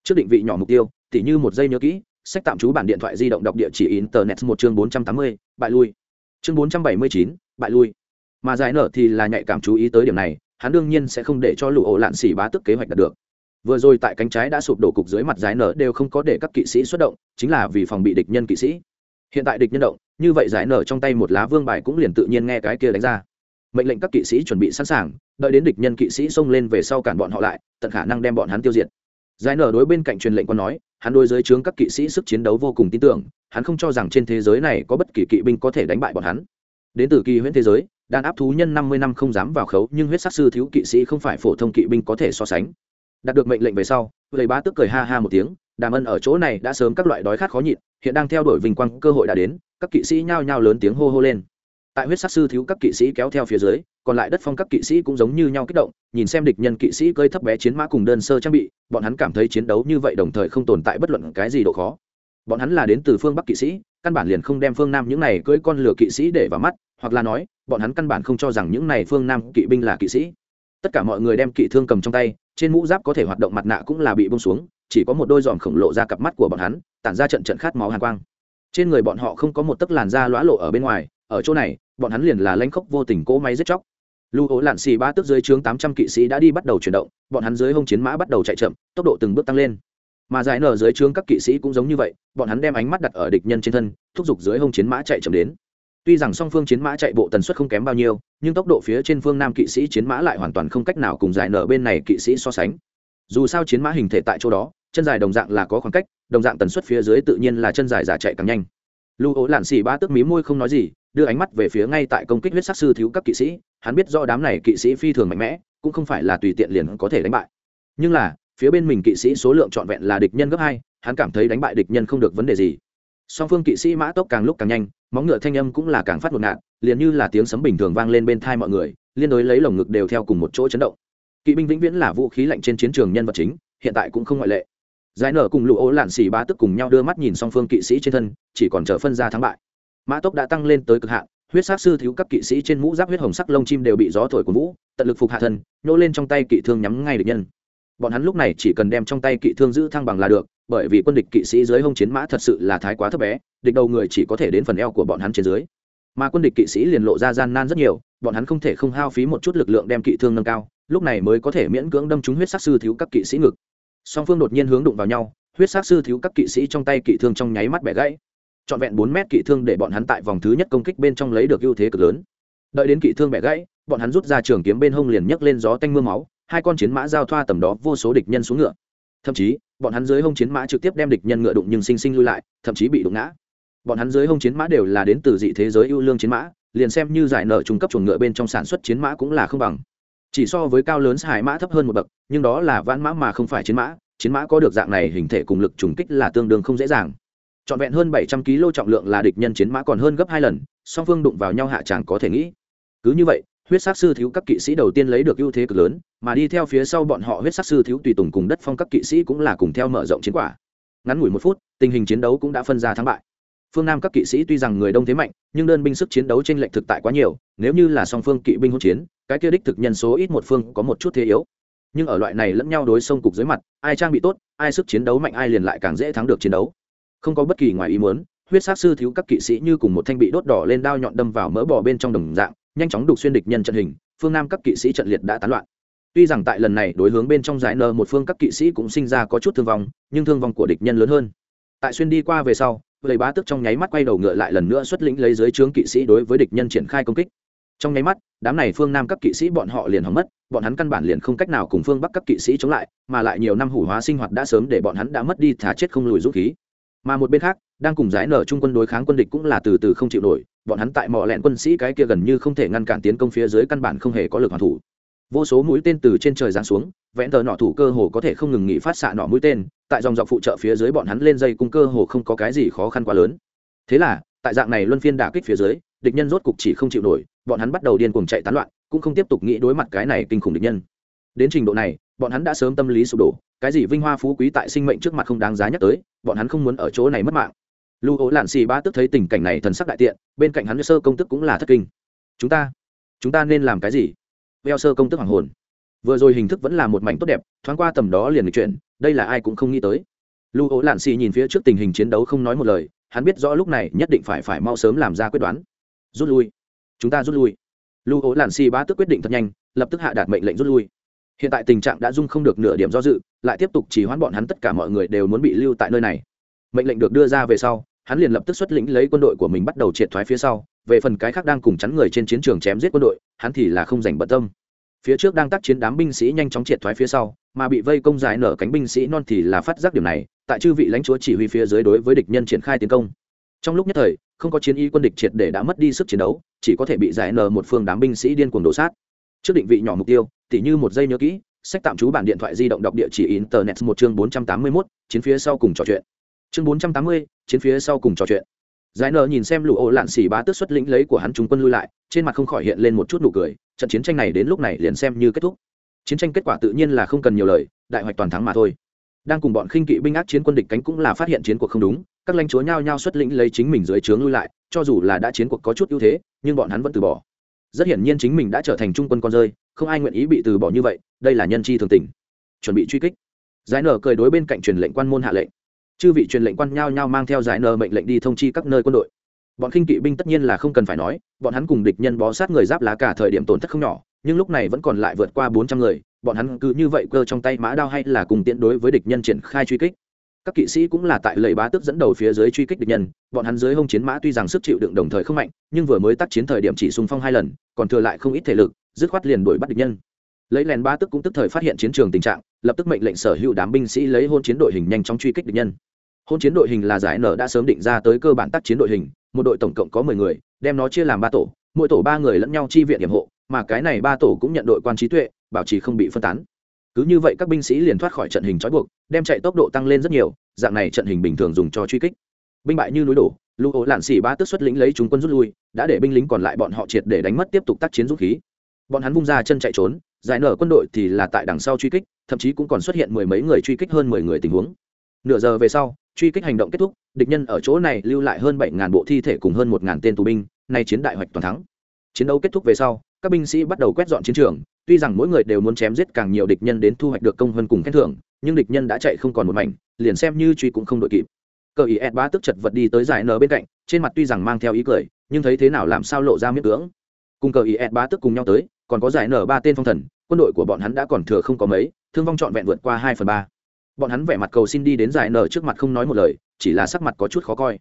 Trước định vị nhỏ mục tiêu, tỉ như một giây nhớ kỹ, sách tạm trú bản điện thoại di động đọc địa chỉ internet một chương bốn trăm tám mươi, bại lui. Chương bốn trăm bảy mươi chín, bại lui. Mà giải nở thì là nhạy cảm chú ý tới điểm này, hắn đương nhiên sẽ không để cho lụ ổ lạn xỉ bá tức kế hoạch đạt được. Vừa rồi tại cánh trái đã sụp đổ cục dưới mặt giải nở đều không có để các kỵ sĩ xuất động, chính là vì phòng bị địch nhân kỵ sĩ hiện tại địch nhân động, như vậy giải nở trong tay một lá vương bài cũng liền tự nhiên nghe cái kia đánh ra. Mệnh lệnh các kỵ sĩ chuẩn bị sẵn sàng, đợi đến địch nhân kỵ sĩ xông lên về sau cản bọn họ lại, tận khả năng đem bọn hắn tiêu diệt. Giải nở đối bên cạnh truyền lệnh còn nói, hắn đối dưới trướng các kỵ sĩ sức chiến đấu vô cùng tin tưởng, hắn không cho rằng trên thế giới này có bất kỳ kỵ binh có thể đánh bại bọn hắn. Đến từ kỳ huyễn thế giới, đàn áp thú nhân năm mươi năm không dám vào khấu, nhưng huyết sắc sư thiếu kỵ sĩ không phải phổ thông kỵ binh có thể so sánh. Đạt được mệnh lệnh về sau lầy bá tức cười ha ha một tiếng đàm ân ở chỗ này đã sớm các loại đói khát khó nhịn, hiện đang theo đuổi vinh quang cơ hội đã đến, các kỵ sĩ nhao nhao lớn tiếng hô hô lên. Tại huyết sắc sư thiếu các kỵ sĩ kéo theo phía dưới, còn lại đất phong các kỵ sĩ cũng giống như nhau kích động, nhìn xem địch nhân kỵ sĩ cơi thấp bé chiến mã cùng đơn sơ trang bị, bọn hắn cảm thấy chiến đấu như vậy đồng thời không tồn tại bất luận cái gì độ khó. Bọn hắn là đến từ phương bắc kỵ sĩ, căn bản liền không đem phương nam những này cưỡi con lửa kỵ sĩ để vào mắt, hoặc là nói, bọn hắn căn bản không cho rằng những này phương nam kỵ binh là kỵ sĩ. Tất cả mọi người đem kỵ thương cầm trong tay, trên mũ giáp có thể hoạt động mặt nạ cũng là bị bông xuống chỉ có một đôi giòm khổng lộ ra cặp mắt của bọn hắn, tản ra trận trận khát máu hàn quang. Trên người bọn họ không có một tấc làn da lõa lộ ở bên ngoài, ở chỗ này, bọn hắn liền là lanh khốc vô tình cỗ máy giết chóc. Lưu ố lạn xì ba tức dưới chướng tám trăm kỵ sĩ đã đi bắt đầu chuyển động, bọn hắn dưới hông chiến mã bắt đầu chạy chậm, tốc độ từng bước tăng lên. Mà giải nở dưới trướng các kỵ sĩ cũng giống như vậy, bọn hắn đem ánh mắt đặt ở địch nhân trên thân, thúc giục dưới hông chiến mã chạy chậm đến. Tuy rằng song phương chiến mã chạy bộ tần suất không kém bao nhiêu, nhưng tốc độ phía trên phương nam kỵ sĩ chiến mã lại hoàn toàn không cách nào cùng giải nở bên này kỵ sĩ so sánh. Dù sao chiến mã hình thể tại chỗ đó chân dài đồng dạng là có khoảng cách, đồng dạng tần suất phía dưới tự nhiên là chân dài giả chạy càng nhanh. Lưu ố lạn xì ba tức mí môi không nói gì, đưa ánh mắt về phía ngay tại công kích huyết sắc sư thiếu các kỵ sĩ, hắn biết do đám này kỵ sĩ phi thường mạnh mẽ, cũng không phải là tùy tiện liền có thể đánh bại. Nhưng là, phía bên mình kỵ sĩ số lượng trọn vẹn là địch nhân gấp hai, hắn cảm thấy đánh bại địch nhân không được vấn đề gì. Song phương kỵ sĩ mã tốc càng lúc càng nhanh, móng ngựa thanh âm cũng là càng phát ngột ngạt, liền như là tiếng sấm bình thường vang lên bên thai mọi người, liên đối lấy lồng ngực đều theo cùng một chỗ chấn động. Kỵ binh vĩnh viễn là vũ khí lạnh trên chiến trường nhân vật chính, hiện tại cũng không ngoại lệ giải nở cùng lụ ố lạn xì ba tức cùng nhau đưa mắt nhìn song phương kỵ sĩ trên thân, chỉ còn chờ phân ra thắng bại. Mã tốc đã tăng lên tới cực hạn, huyết sát sư thiếu các kỵ sĩ trên mũ giáp huyết hồng sắc lông chim đều bị gió thổi của vũ, tận lực phục hạ thân, nhô lên trong tay kỵ thương nhắm ngay địch nhân. Bọn hắn lúc này chỉ cần đem trong tay kỵ thương giữ thăng bằng là được, bởi vì quân địch kỵ sĩ dưới hông chiến mã thật sự là thái quá thấp bé, địch đầu người chỉ có thể đến phần eo của bọn hắn trên dưới. Mà quân địch kỵ sĩ liền lộ ra gian nan rất nhiều, bọn hắn không thể không hao phí một chút lực lượng đem kỵ thương nâng cao, lúc này mới có thể miễn cưỡng đâm trúng huyết sắc sư thiếu các kỵ sĩ ngực song phương đột nhiên hướng đụng vào nhau, huyết sắc sư thiếu các kỵ sĩ trong tay kỵ thương trong nháy mắt bẻ gãy. Trọn vẹn bốn mét kỵ thương để bọn hắn tại vòng thứ nhất công kích bên trong lấy được ưu thế cực lớn. Đợi đến kỵ thương bẻ gãy, bọn hắn rút ra trường kiếm bên hông liền nhấc lên gió tanh mưa máu, hai con chiến mã giao thoa tầm đó vô số địch nhân xuống ngựa. Thậm chí, bọn hắn dưới hông chiến mã trực tiếp đem địch nhân ngựa đụng nhưng sinh sinh lui lại, thậm chí bị đụng ngã. Bọn hắn dưới hông chiến mã đều là đến từ dị thế giới ưu lương chiến mã, liền xem như giải nợ trung cấp chuồng ngựa bên trong sản xuất chiến mã cũng là không bằng chỉ so với cao lớn hải mã thấp hơn một bậc, nhưng đó là vãn mã mà không phải chiến mã chiến mã có được dạng này hình thể cùng lực trùng kích là tương đương không dễ dàng. Trọn vẹn hơn bảy trăm kg trọng lượng là địch nhân chiến mã còn hơn gấp hai lần, song phương đụng vào nhau hạ chẳng có thể nghĩ. Cứ như vậy, huyết sắc sư thiếu các kỵ sĩ đầu tiên lấy được ưu thế cực lớn, mà đi theo phía sau bọn họ huyết sắc sư thiếu tùy tùng cùng đất phong các kỵ sĩ cũng là cùng theo mở rộng chiến quả. Ngắn ngủi một phút, tình hình chiến đấu cũng đã phân ra thắng bại. Phương nam các kỵ sĩ tuy rằng người đông thế mạnh, nhưng đơn binh sức chiến đấu trên lệnh thực tại quá nhiều, nếu như là song phương kỵ binh hỗn chiến cái kia đích thực nhân số ít một phương có một chút thế yếu. Nhưng ở loại này lẫn nhau đối sông cục dưới mặt, ai trang bị tốt, ai sức chiến đấu mạnh, ai liền lại càng dễ thắng được chiến đấu. Không có bất kỳ ngoài ý muốn, huyết sát sư thiếu các kỵ sĩ như cùng một thanh bị đốt đỏ lên đao nhọn đâm vào mỡ bò bên trong đồng dạng, nhanh chóng đục xuyên địch nhân trận hình, phương nam các kỵ sĩ trận liệt đã tán loạn. Tuy rằng tại lần này đối hướng bên trong giải nơ một phương các kỵ sĩ cũng sinh ra có chút thương vong, nhưng thương vong của địch nhân lớn hơn. Tại xuyên đi qua về sau lấy bá tức trong nháy mắt quay đầu ngựa lại lần nữa xuất lĩnh lấy dưới trướng kỵ sĩ đối với địch nhân triển khai công kích trong nháy mắt, đám này phương nam các kỵ sĩ bọn họ liền hỏng mất, bọn hắn căn bản liền không cách nào cùng phương bắc các kỵ sĩ chống lại, mà lại nhiều năm hủ hóa sinh hoạt đã sớm để bọn hắn đã mất đi thả chết không lùi rút khí. Mà một bên khác, đang cùng giải nở trung quân đối kháng quân địch cũng là từ từ không chịu nổi, bọn hắn tại mỏ lẹn quân sĩ cái kia gần như không thể ngăn cản tiến công phía dưới căn bản không hề có lực hoàn thủ. Vô số mũi tên từ trên trời giáng xuống vẽn tờ nọ thủ cơ hồ có thể không ngừng nghỉ phát xạ nọ mũi tên, tại dòng dọc phụ trợ phía dưới bọn hắn lên dây cung cơ hồ không có cái gì khó khăn quá lớn. Thế là, tại dạng này luân phiên đả kích phía dưới, địch nhân rốt cục chỉ không chịu nổi bọn hắn bắt đầu điên cuồng chạy tán loạn, cũng không tiếp tục nghĩ đối mặt cái này kinh khủng địch nhân. Đến trình độ này, bọn hắn đã sớm tâm lý sụp đổ, cái gì vinh hoa phú quý tại sinh mệnh trước mặt không đáng giá nhắc tới, bọn hắn không muốn ở chỗ này mất mạng. Lưu ố lạn xì ba tức thấy tình cảnh này thần sắc đại tiện, bên cạnh hắn sơ công tức cũng là thất kinh. Chúng ta chúng ta nên làm cái gì? Veo sơ công tức hoàng hồn. Vừa rồi hình thức vẫn là một mảnh tốt đẹp, thoáng qua tầm đó liền được chuyện đây là ai cũng không nghĩ tới. Lưu ố lạn xì nhìn phía trước tình hình chiến đấu không nói một lời, hắn biết rõ lúc này nhất định phải phải mau sớm làm ra quyết đoán. Rút lui chúng ta rút lui. Lưu ố lạn xì Bá tức quyết định thật nhanh, lập tức hạ đạt mệnh lệnh rút lui. Hiện tại tình trạng đã dung không được nửa điểm do dự, lại tiếp tục chỉ hoãn bọn hắn tất cả mọi người đều muốn bị lưu tại nơi này. Mệnh lệnh được đưa ra về sau, hắn liền lập tức xuất lĩnh lấy quân đội của mình bắt đầu triệt thoái phía sau, về phần cái khác đang cùng chắn người trên chiến trường chém giết quân đội, hắn thì là không dành bận tâm. Phía trước đang tác chiến đám binh sĩ nhanh chóng triệt thoái phía sau, mà bị vây công dài nở cánh binh sĩ non thì là phát giác điểm này, tại chư vị lãnh chúa chỉ huy phía dưới đối với địch nhân triển khai tiến công. Trong lúc nhất thời, không có chiến y quân địch triệt để đã mất đi sức chiến đấu chỉ có thể bị giải nờ một phương đám binh sĩ điên cuồng đổ sát. Trước định vị nhỏ mục tiêu tỉ như một giây nhớ kỹ sách tạm trú bản điện thoại di động đọc địa chỉ internet một chương bốn trăm tám mươi 481, chiến phía sau cùng trò chuyện. Chương bốn trăm tám mươi chiến phía sau cùng trò chuyện. Giải nờ nhìn xem lũ ô lạn xỉ bá tước xuất lĩnh lấy của hắn chúng quân lui lại trên mặt không khỏi hiện lên một chút nụ cười trận chiến tranh này đến lúc này liền xem như kết thúc. Chiến tranh kết quả tự nhiên là không cần nhiều lời đại hoạch toàn thắng mà thôi. Đang cùng bọn khinh kỵ binh ác chiến quân địch cánh cũng là phát hiện chiến cuộc không đúng các lãnh chúa nhao nhao xuất lĩnh lấy chính mình dưới trướng lui lại, cho dù là đã chiến cuộc có chút ưu thế, nhưng bọn hắn vẫn từ bỏ. Rất hiển nhiên chính mình đã trở thành trung quân con rơi, không ai nguyện ý bị từ bỏ như vậy, đây là nhân chi thường tình. Chuẩn bị truy kích. Giải nở cười đối bên cạnh truyền lệnh quan môn hạ lệnh. Chư vị truyền lệnh quan nhao nhao mang theo giải nở mệnh lệnh đi thông chi các nơi quân đội. Bọn khinh kỵ binh tất nhiên là không cần phải nói, bọn hắn cùng địch nhân bó sát người giáp lá cả thời điểm tổn thất không nhỏ, nhưng lúc này vẫn còn lại vượt qua bốn trăm người, bọn hắn cứ như vậy cơ trong tay mã đao hay là cùng tiến đối với địch nhân triển khai truy kích các kỵ sĩ cũng là tại lầy bá tức dẫn đầu phía dưới truy kích địch nhân, bọn hắn dưới hông chiến mã tuy rằng sức chịu đựng đồng thời không mạnh, nhưng vừa mới tác chiến thời điểm chỉ xung phong hai lần, còn thừa lại không ít thể lực, dứt khoát liền đuổi bắt địch nhân. Lấy lèn bá tức cũng tức thời phát hiện chiến trường tình trạng, lập tức mệnh lệnh sở hữu đám binh sĩ lấy hôn chiến đội hình nhanh chóng truy kích địch nhân. Hôn chiến đội hình là giải nở đã sớm định ra tới cơ bản tác chiến đội hình, một đội tổng cộng có mười người, đem nó chia làm ba tổ, mỗi tổ ba người lẫn nhau chi viện hiểm hộ, mà cái này ba tổ cũng nhận đội quan trí tuệ, bảo trì không bị phân tán cứ như vậy các binh sĩ liền thoát khỏi trận hình trói buộc, đem chạy tốc độ tăng lên rất nhiều, dạng này trận hình bình thường dùng cho truy kích. Binh bại như núi đổ lũ ổ lạn xỉ ba tức xuất lĩnh lấy chúng quân rút lui, đã để binh lính còn lại bọn họ triệt để đánh mất tiếp tục tác chiến dũng khí. Bọn hắn vung ra chân chạy trốn, giải nở quân đội thì là tại đằng sau truy kích, thậm chí cũng còn xuất hiện mười mấy người truy kích hơn mười người tình huống. Nửa giờ về sau, truy kích hành động kết thúc, địch nhân ở chỗ này lưu lại hơn bảy ngàn bộ thi thể cùng hơn một ngàn tên tù binh, nay chiến đại hoạch toàn thắng. Chiến đấu kết thúc về sau, các binh sĩ bắt đầu quét dọn chiến trường tuy rằng mỗi người đều muốn chém giết càng nhiều địch nhân đến thu hoạch được công hơn cùng khen thưởng, nhưng địch nhân đã chạy không còn một mảnh, liền xem như truy cũng không đội kịp. Cờ ý ed bá tức chật vật đi tới giải nở bên cạnh, trên mặt tuy rằng mang theo ý cười, nhưng thấy thế nào làm sao lộ ra miết cưỡng cùng cờ ý ed bá tức cùng nhau tới, còn có giải nở ba tên phong thần, quân đội của bọn hắn đã còn thừa không có mấy, thương vong trọn vẹn vượt qua hai phần ba. Bọn hắn vẻ mặt cầu xin đi đến giải nở trước mặt không nói một lời, chỉ là sắc mặt có chút khó coi.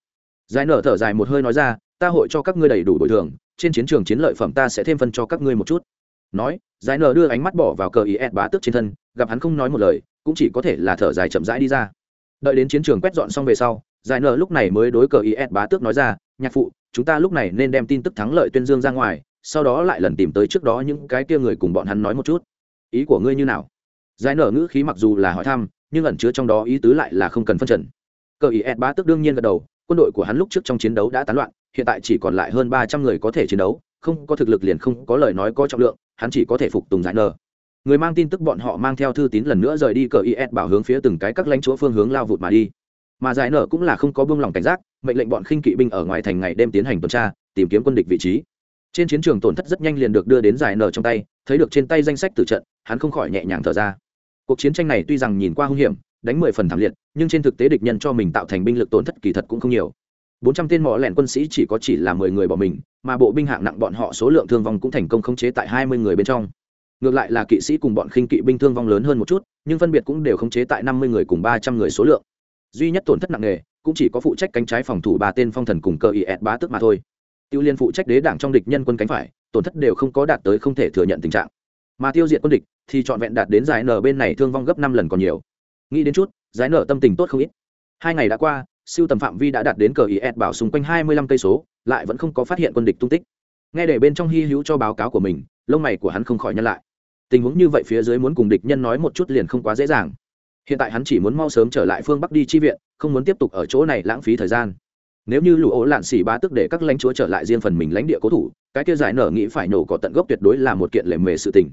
Giải nở thở dài một hơi nói ra, ta hội cho các ngươi đầy đủ bồi thường, trên chiến trường chiến lợi phẩm ta sẽ thêm phân cho các ngươi một chút nói, giải nở đưa ánh mắt bỏ vào cờ ý ed bá tước trên thân, gặp hắn không nói một lời, cũng chỉ có thể là thở dài chậm rãi đi ra. Đợi đến chiến trường quét dọn xong về sau, giải nở lúc này mới đối cờ ý ed bá tước nói ra, nhạc phụ, chúng ta lúc này nên đem tin tức thắng lợi tuyên dương ra ngoài, sau đó lại lần tìm tới trước đó những cái kia người cùng bọn hắn nói một chút. Ý của ngươi như nào? Giải nở ngữ khí mặc dù là hỏi thăm, nhưng ẩn chứa trong đó ý tứ lại là không cần phân trần. Cờ ý ed bá tước đương nhiên gật đầu, quân đội của hắn lúc trước trong chiến đấu đã tán loạn, hiện tại chỉ còn lại hơn ba trăm người có thể chiến đấu, không có thực lực liền không có lời nói có trọng lượng hắn chỉ có thể phục tùng giải nờ. Người mang tin tức bọn họ mang theo thư tín lần nữa rời đi cờ is bảo hướng phía từng cái các lãnh chúa phương hướng lao vụt mà đi. Mà giải nở cũng là không có buông lỏng cảnh giác, mệnh lệnh bọn khinh kỵ binh ở ngoài thành ngày đêm tiến hành tuần tra, tìm kiếm quân địch vị trí. Trên chiến trường tổn thất rất nhanh liền được đưa đến giải nở trong tay, thấy được trên tay danh sách tử trận, hắn không khỏi nhẹ nhàng thở ra. Cuộc chiến tranh này tuy rằng nhìn qua hung hiểm, đánh mười phần thảm liệt, nhưng trên thực tế địch nhân cho mình tạo thành binh lực tổn thất kỳ thật cũng không nhiều bốn trăm tên mỏ lẻn quân sĩ chỉ có chỉ là mười người bỏ mình, mà bộ binh hạng nặng bọn họ số lượng thương vong cũng thành công khống chế tại hai mươi người bên trong. Ngược lại là kỵ sĩ cùng bọn khinh kỵ binh thương vong lớn hơn một chút, nhưng phân biệt cũng đều khống chế tại năm mươi người cùng ba trăm người số lượng. Duy nhất tổn thất nặng nề, cũng chỉ có phụ trách cánh trái phòng thủ ba tên phong thần cùng cờ ý ẹt bá tức mà thôi. Tiêu liên phụ trách đế đảng trong địch nhân quân cánh phải, tổn thất đều không có đạt tới không thể thừa nhận tình trạng. Mà tiêu diệt quân địch, thì trọn vẹn đạt đến giải nở bên này thương vong gấp năm lần còn nhiều. Nghĩ đến chút, giải nở tâm tình tốt không ít. Hai ngày đã qua siêu tầm phạm vi đã đạt đến cờ is bảo xung quanh hai mươi lăm cây số, lại vẫn không có phát hiện quân địch tung tích. Nghe để bên trong hy hữu cho báo cáo của mình, lông mày của hắn không khỏi nhăn lại. Tình huống như vậy phía dưới muốn cùng địch nhân nói một chút liền không quá dễ dàng. Hiện tại hắn chỉ muốn mau sớm trở lại phương bắc đi chi viện, không muốn tiếp tục ở chỗ này lãng phí thời gian. Nếu như lũ ố lạn xỉ ba tức để các lãnh chúa trở lại riêng phần mình lãnh địa cố thủ, cái kia giải nở nghĩ phải nổ có tận gốc tuyệt đối là một kiện lề mề sự tình.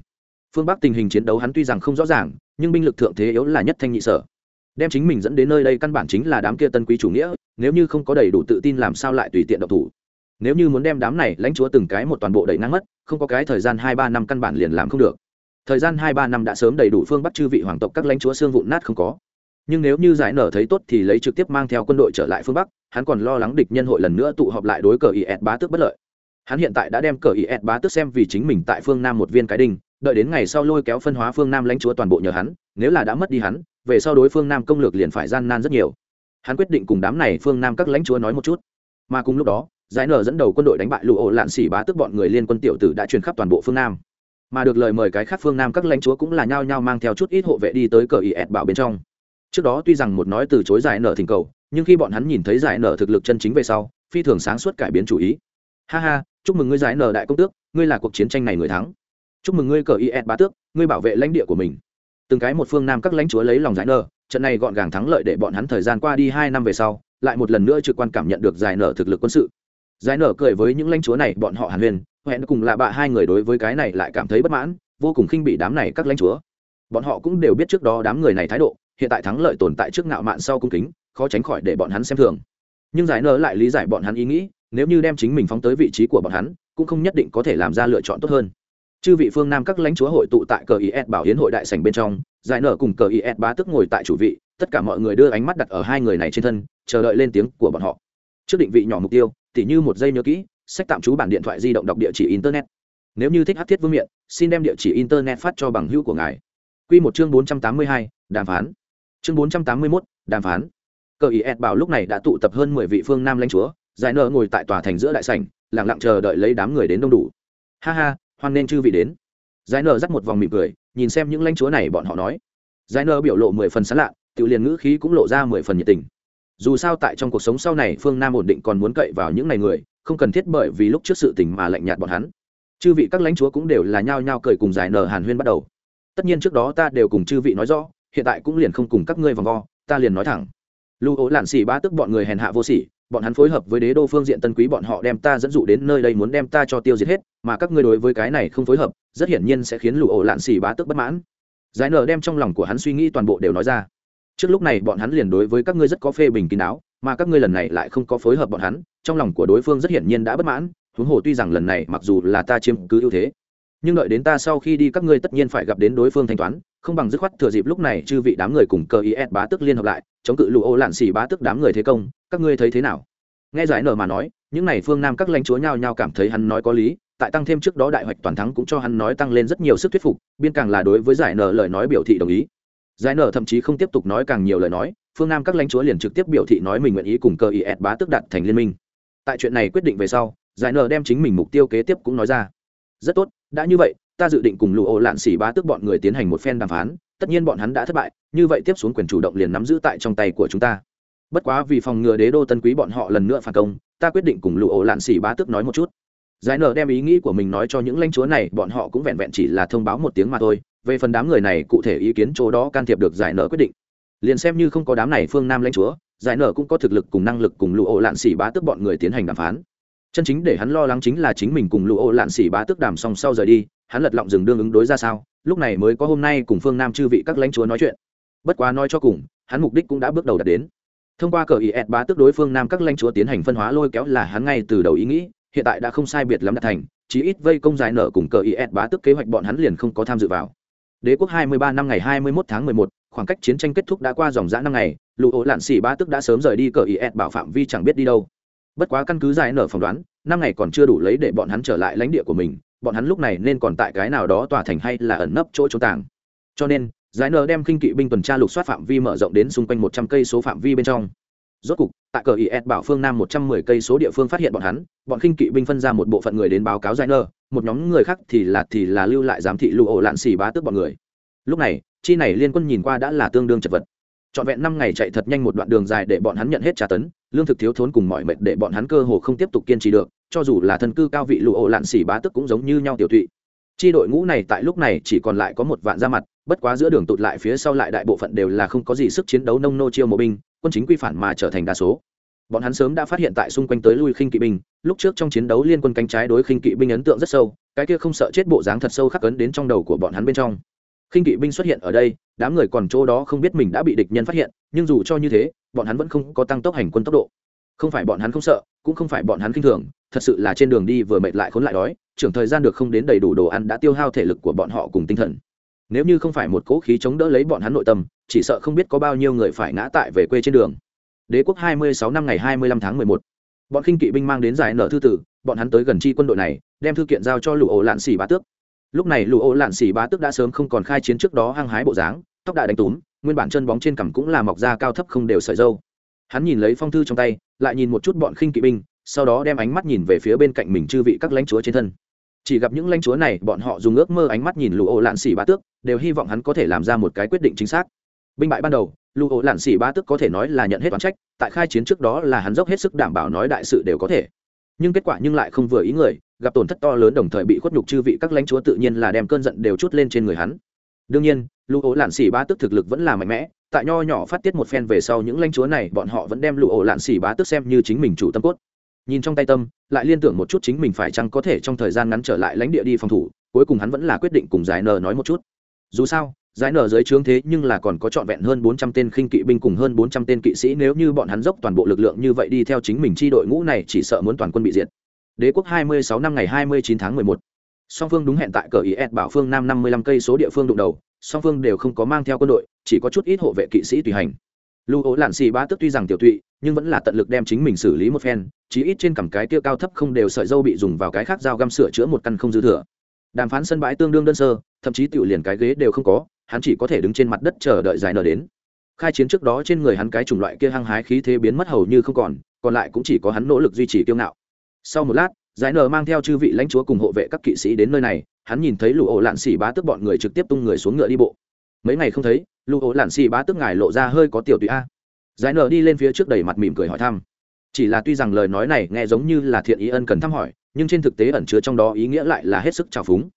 Phương bắc tình hình chiến đấu hắn tuy rằng không rõ ràng, nhưng binh lực thượng thế yếu là nhất thanh nhị sở đem chính mình dẫn đến nơi đây căn bản chính là đám kia tân quý chủ nghĩa, nếu như không có đầy đủ tự tin làm sao lại tùy tiện độc thủ. Nếu như muốn đem đám này lãnh chúa từng cái một toàn bộ đẩy năng mất, không có cái thời gian hai ba năm căn bản liền làm không được. Thời gian hai ba năm đã sớm đầy đủ phương bắt chư vị hoàng tộc các lãnh chúa xương vụn nát không có. Nhưng nếu như giải nở thấy tốt thì lấy trực tiếp mang theo quân đội trở lại phương bắc, hắn còn lo lắng địch nhân hội lần nữa tụ họp lại đối cờ is bá tước bất lợi. Hắn hiện tại đã đem cờ is bá tước xem vì chính mình tại phương nam một viên cái đinh, đợi đến ngày sau lôi kéo phân hóa phương nam lãnh chúa toàn bộ nhờ hắn, nếu là đã mất đi hắn về sau đối phương nam công lược liền phải gian nan rất nhiều. Hắn quyết định cùng đám này phương nam các lãnh chúa nói một chút. Mà cùng lúc đó, giải nở dẫn đầu quân đội đánh bại lụ ổ lạn xỉ bá tức bọn người liên quân tiểu tử đã truyền khắp toàn bộ phương nam. Mà được lời mời cái khác phương nam các lãnh chúa cũng là nhao nhao mang theo chút ít hộ vệ đi tới cờ ý ẹt bảo bên trong. Trước đó tuy rằng một nói từ chối giải nở thỉnh cầu, nhưng khi bọn hắn nhìn thấy giải nở thực lực chân chính về sau, phi thường sáng suốt cải biến chủ ý. Ha ha, chúc mừng ngươi giải nở đại công tước, ngươi là cuộc chiến tranh này người thắng. Chúc mừng ngươi cờ ý ẹt bá tước, ngươi bảo vệ lãnh địa của mình từng cái một phương nam các lãnh chúa lấy lòng giải nở, trận này gọn gàng thắng lợi để bọn hắn thời gian qua đi hai năm về sau, lại một lần nữa trực quan cảm nhận được giải nở thực lực quân sự. Giải nở cười với những lãnh chúa này, bọn họ hàn huyền hẹn cùng là bạ hai người đối với cái này lại cảm thấy bất mãn, vô cùng khinh bị đám này các lãnh chúa. Bọn họ cũng đều biết trước đó đám người này thái độ, hiện tại thắng lợi tồn tại trước ngạo mạn sau cung kính, khó tránh khỏi để bọn hắn xem thường. Nhưng giải nở lại lý giải bọn hắn ý nghĩ, nếu như đem chính mình phóng tới vị trí của bọn hắn, cũng không nhất định có thể làm ra lựa chọn tốt hơn chư vị phương nam các lãnh chúa hội tụ tại cờ is bảo hiến hội đại sảnh bên trong, giải nở cùng cờ is bá tức ngồi tại chủ vị, tất cả mọi người đưa ánh mắt đặt ở hai người này trên thân, chờ đợi lên tiếng của bọn họ. Trước định vị nhỏ mục tiêu, tỉ như một giây nhớ kỹ, sách tạm trú bản điện thoại di động đọc địa chỉ internet. Nếu như thích hát thiết vương miện, xin đem địa chỉ internet phát cho bằng hữu của ngài. Q một chương bốn trăm tám mươi hai, đàm phán. Chương bốn trăm tám mươi mốt, đàm phán. Cờ ý ed bảo lúc này đã tụ tập hơn mười vị phương nam lãnh chúa, giải nợ ngồi tại tòa thành giữa đại sảnh lẳng lặng chờ đợi lấy đám người đến đông đủ. Ha ha hoan nên chư vị đến. Giải nờ dắt một vòng mỉm cười, nhìn xem những lãnh chúa này bọn họ nói. Giải nờ biểu lộ mười phần sán lạ tự liền ngữ khí cũng lộ ra mười phần nhiệt tình. Dù sao tại trong cuộc sống sau này, phương nam ổn định còn muốn cậy vào những ngày người, không cần thiết bởi vì lúc trước sự tình mà lạnh nhạt bọn hắn. Chư vị các lãnh chúa cũng đều là nhao nhao cười cùng giải nở hàn huyên bắt đầu. Tất nhiên trước đó ta đều cùng chư vị nói rõ, hiện tại cũng liền không cùng các ngươi vòng vo, ta liền nói thẳng. Lưu ố lạn xỉ ba tức bọn người hèn hạ vô sỉ bọn hắn phối hợp với đế đô phương diện tân quý bọn họ đem ta dẫn dụ đến nơi đây muốn đem ta cho tiêu diệt hết, mà các ngươi đối với cái này không phối hợp, rất hiển nhiên sẽ khiến lũ ổ lạn xì bá tức bất mãn. Giải nở đem trong lòng của hắn suy nghĩ toàn bộ đều nói ra. Trước lúc này bọn hắn liền đối với các ngươi rất có phê bình kín đáo, mà các ngươi lần này lại không có phối hợp bọn hắn, trong lòng của đối phương rất hiển nhiên đã bất mãn, huống hồ tuy rằng lần này mặc dù là ta chiếm cứ ưu thế, nhưng đợi đến ta sau khi đi các ngươi tất nhiên phải gặp đến đối phương thanh toán, không bằng dứt khoát thừa dịp lúc này chư vị đám người cùng cờ is bá tức liên hợp lại, chống cự lụ ô lạn xỉ bá tức đám người thế công các ngươi thấy thế nào? Nghe giải nở mà nói, những n à y phương nam các lãnh chúa nhao nhao cảm thấy hắn nói có lý, tại tăng thêm trước đó đại hoạch toàn thắng cũng cho hắn nói tăng lên rất nhiều sức thuyết phục, biên càng là đối với giải nở lời nói biểu thị đồng ý. Giải nở thậm chí không tiếp tục nói càng nhiều lời nói, phương nam các lãnh chúa liền trực tiếp biểu thị nói mình nguyện ý cùng cơ ý ẹt bá tức đặt thành liên minh. Tại chuyện này quyết định về sau, giải nở đem chính mình mục tiêu kế tiếp cũng nói ra. Rất tốt, đã như vậy, ta dự định cùng lụ ổ lạn xỉ bá tức bọn người tiến hành một phen đàm phán, tất nhiên bọn hắn đã thất bại, như vậy tiếp xuống quyền chủ động liền nắm giữ tại trong tay của chúng ta bất quá vì phòng ngừa đế đô tân quý bọn họ lần nữa phản công, ta quyết định cùng lụ ổ lạn xỉ bá tức nói một chút. Giải nở đem ý nghĩ của mình nói cho những lãnh chúa này, bọn họ cũng vẹn vẹn chỉ là thông báo một tiếng mà thôi. Về phần đám người này, cụ thể ý kiến chỗ đó can thiệp được giải nở quyết định. Liền xem như không có đám này phương nam lãnh chúa, giải nở cũng có thực lực cùng năng lực cùng lụ ổ lạn xỉ bá tức bọn người tiến hành đàm phán. Chân chính để hắn lo lắng chính là chính mình cùng lụ ổ lạn xỉ bá tức đàm song sau rời đi, hắn lật lọng dừng đương ứng đối ra sao, lúc này mới có hôm nay cùng phương nam chư vị các lãnh chúa nói chuyện. Bất quá nói cho cùng, hắn mục đích cũng đã bước đầu đạt đến thông qua cờ ý ed bá tức đối phương nam các lãnh chúa tiến hành phân hóa lôi kéo là hắn ngay từ đầu ý nghĩ hiện tại đã không sai biệt lắm đạt thành chí ít vây công giải nợ cùng cờ ý ed bá tức kế hoạch bọn hắn liền không có tham dự vào. Đế quốc 23 năm ngày 21 tháng 11, khoảng cách chiến tranh kết thúc đã qua dòng dã năm ngày lụ ổ lạn xỉ bá tức đã sớm rời đi cờ ý ed bảo phạm vi chẳng biết đi đâu. Bất quá căn cứ giải nở phỏng đoán năm ngày còn chưa đủ lấy để bọn hắn trở lại lãnh địa của mình bọn hắn lúc này nên còn tại cái nào đó tòa thành hay là ẩn nấp chỗ chỗ tàng. Cho nên giải nờ đem khinh kỵ binh tuần tra lục soát phạm vi mở rộng đến xung quanh một trăm cây số phạm vi bên trong. Rốt cục, tại cờ is bảo phương nam một trăm mười cây số địa phương phát hiện bọn hắn, bọn khinh kỵ binh phân ra một bộ phận người đến báo cáo giải nờ, một nhóm người khác thì là thì là lưu lại giám thị lụ ổ lạn xì bá tước bọn người. Lúc này, chi này liên quân nhìn qua đã là tương đương chật vật. Trọn vẹn năm ngày chạy thật nhanh một đoạn đường dài để bọn hắn nhận hết trả tấn, lương thực thiếu thốn cùng mọi mệt để bọn hắn cơ hồ không tiếp tục kiên trì được, cho dù là thân cư cao vị lụ ổ lạn xỉ bá tức cũng giống như nhau tiểu thụy chi đội ngũ này tại lúc này chỉ còn lại có một vạn ra mặt bất quá giữa đường tụt lại phía sau lại đại bộ phận đều là không có gì sức chiến đấu nông nô chiêu mộ binh, quân chính quy phản mà trở thành đa số. Bọn hắn sớm đã phát hiện tại xung quanh tới lui khinh kỵ binh, lúc trước trong chiến đấu liên quân cánh trái đối khinh kỵ binh ấn tượng rất sâu, cái kia không sợ chết bộ dáng thật sâu khắc ấn đến trong đầu của bọn hắn bên trong. Khinh kỵ binh xuất hiện ở đây, đám người còn chỗ đó không biết mình đã bị địch nhân phát hiện, nhưng dù cho như thế, bọn hắn vẫn không có tăng tốc hành quân tốc độ. Không phải bọn hắn không sợ, cũng không phải bọn hắn khinh thường, thật sự là trên đường đi vừa mệt lại khốn lại đói, trưởng thời gian được không đến đầy đủ đồ ăn đã tiêu hao thể lực của bọn họ cùng tinh thần nếu như không phải một cỗ khí chống đỡ lấy bọn hắn nội tâm, chỉ sợ không biết có bao nhiêu người phải ngã tại về quê trên đường. Đế quốc 26 năm ngày 25 tháng 11. bọn khinh kỵ binh mang đến giải nở thư tử, bọn hắn tới gần chi quân đội này, đem thư kiện giao cho lũ ổ lạn xỉ bá tước. Lúc này lũ ổ lạn xỉ bá tước đã sớm không còn khai chiến trước đó hăng hái bộ dáng, tóc đại đánh túm, nguyên bản chân bóng trên cằm cũng là mọc da cao thấp không đều sợi dâu hắn nhìn lấy phong thư trong tay, lại nhìn một chút bọn khinh kỵ binh, sau đó đem ánh mắt nhìn về phía bên cạnh mình chư vị các lãnh chúa trên thân chỉ gặp những lãnh chúa này, bọn họ dùng ước mơ ánh mắt nhìn lụ ổ lạn xỉ bá tước, đều hy vọng hắn có thể làm ra một cái quyết định chính xác. Binh bại ban đầu lụ ổ lạn xỉ bá tước có thể nói là nhận hết toán trách, tại khai chiến trước đó là hắn dốc hết sức đảm bảo nói đại sự đều có thể. Nhưng kết quả nhưng lại không vừa ý người, gặp tổn thất to lớn đồng thời bị khuất nhục chư vị các lãnh chúa tự nhiên là đem cơn giận đều chút lên trên người hắn. Đương nhiên lụ ổ lạn xỉ bá tước thực lực vẫn là mạnh mẽ, tại nho nhỏ phát tiết một phen về sau những lãnh chúa này, bọn họ vẫn đem lụ ổ lạn xỉ bá tước xem như chính mình chủ tâm cốt nhìn trong tay tâm, lại liên tưởng một chút chính mình phải chăng có thể trong thời gian ngắn trở lại lãnh địa đi phòng thủ, cuối cùng hắn vẫn là quyết định cùng giải nờ nói một chút. Dù sao, giải nờ dưới trướng thế nhưng là còn có trọn vẹn hơn bốn trăm tên khinh kỵ binh cùng hơn bốn trăm tên kỵ sĩ, nếu như bọn hắn dốc toàn bộ lực lượng như vậy đi theo chính mình chi đội ngũ này, chỉ sợ muốn toàn quân bị diệt. Đế quốc hai mươi sáu năm ngày hai mươi chín tháng mười một. Song phương đúng hẹn tại cờ is bảo phương nam năm mươi lăm cây số địa phương đụng đầu, song phương đều không có mang theo quân đội, chỉ có chút ít hộ vệ kỵ sĩ tùy hành lưu ố lạn xì bá tức tuy rằng tiểu tụy, nhưng vẫn là tận lực đem chính mình xử lý một phen, chí ít trên cằm cái tiêu cao thấp không đều sợi dâu bị dùng vào cái khác dao găm sửa chữa một căn không dư thừa. Đàm phán sân bãi tương đương đơn sơ, thậm chí tiểu liền cái ghế đều không có, hắn chỉ có thể đứng trên mặt đất chờ đợi giải nở đến. Khai chiến trước đó trên người hắn cái chủng loại kia hăng hái khí thế biến mất hầu như không còn còn lại cũng chỉ có hắn nỗ lực duy trì kiêu ngạo. Sau một lát, giải Nở mang theo chư vị lãnh chúa cùng hộ vệ các kỵ sĩ đến nơi này, hắn nhìn thấy lũ ổ lạn xỉ bá tức bọn người trực tiếp tung người xuống ngựa đi bộ mấy ngày không thấy lụ ố lạn xì bá tức ngài lộ ra hơi có tiểu tụy a. Giải nở đi lên phía trước đầy mặt mỉm cười hỏi thăm. Chỉ là tuy rằng lời nói này nghe giống như là thiện ý ân cần thăm hỏi, nhưng trên thực tế ẩn chứa trong đó ý nghĩa lại là hết sức trào phúng.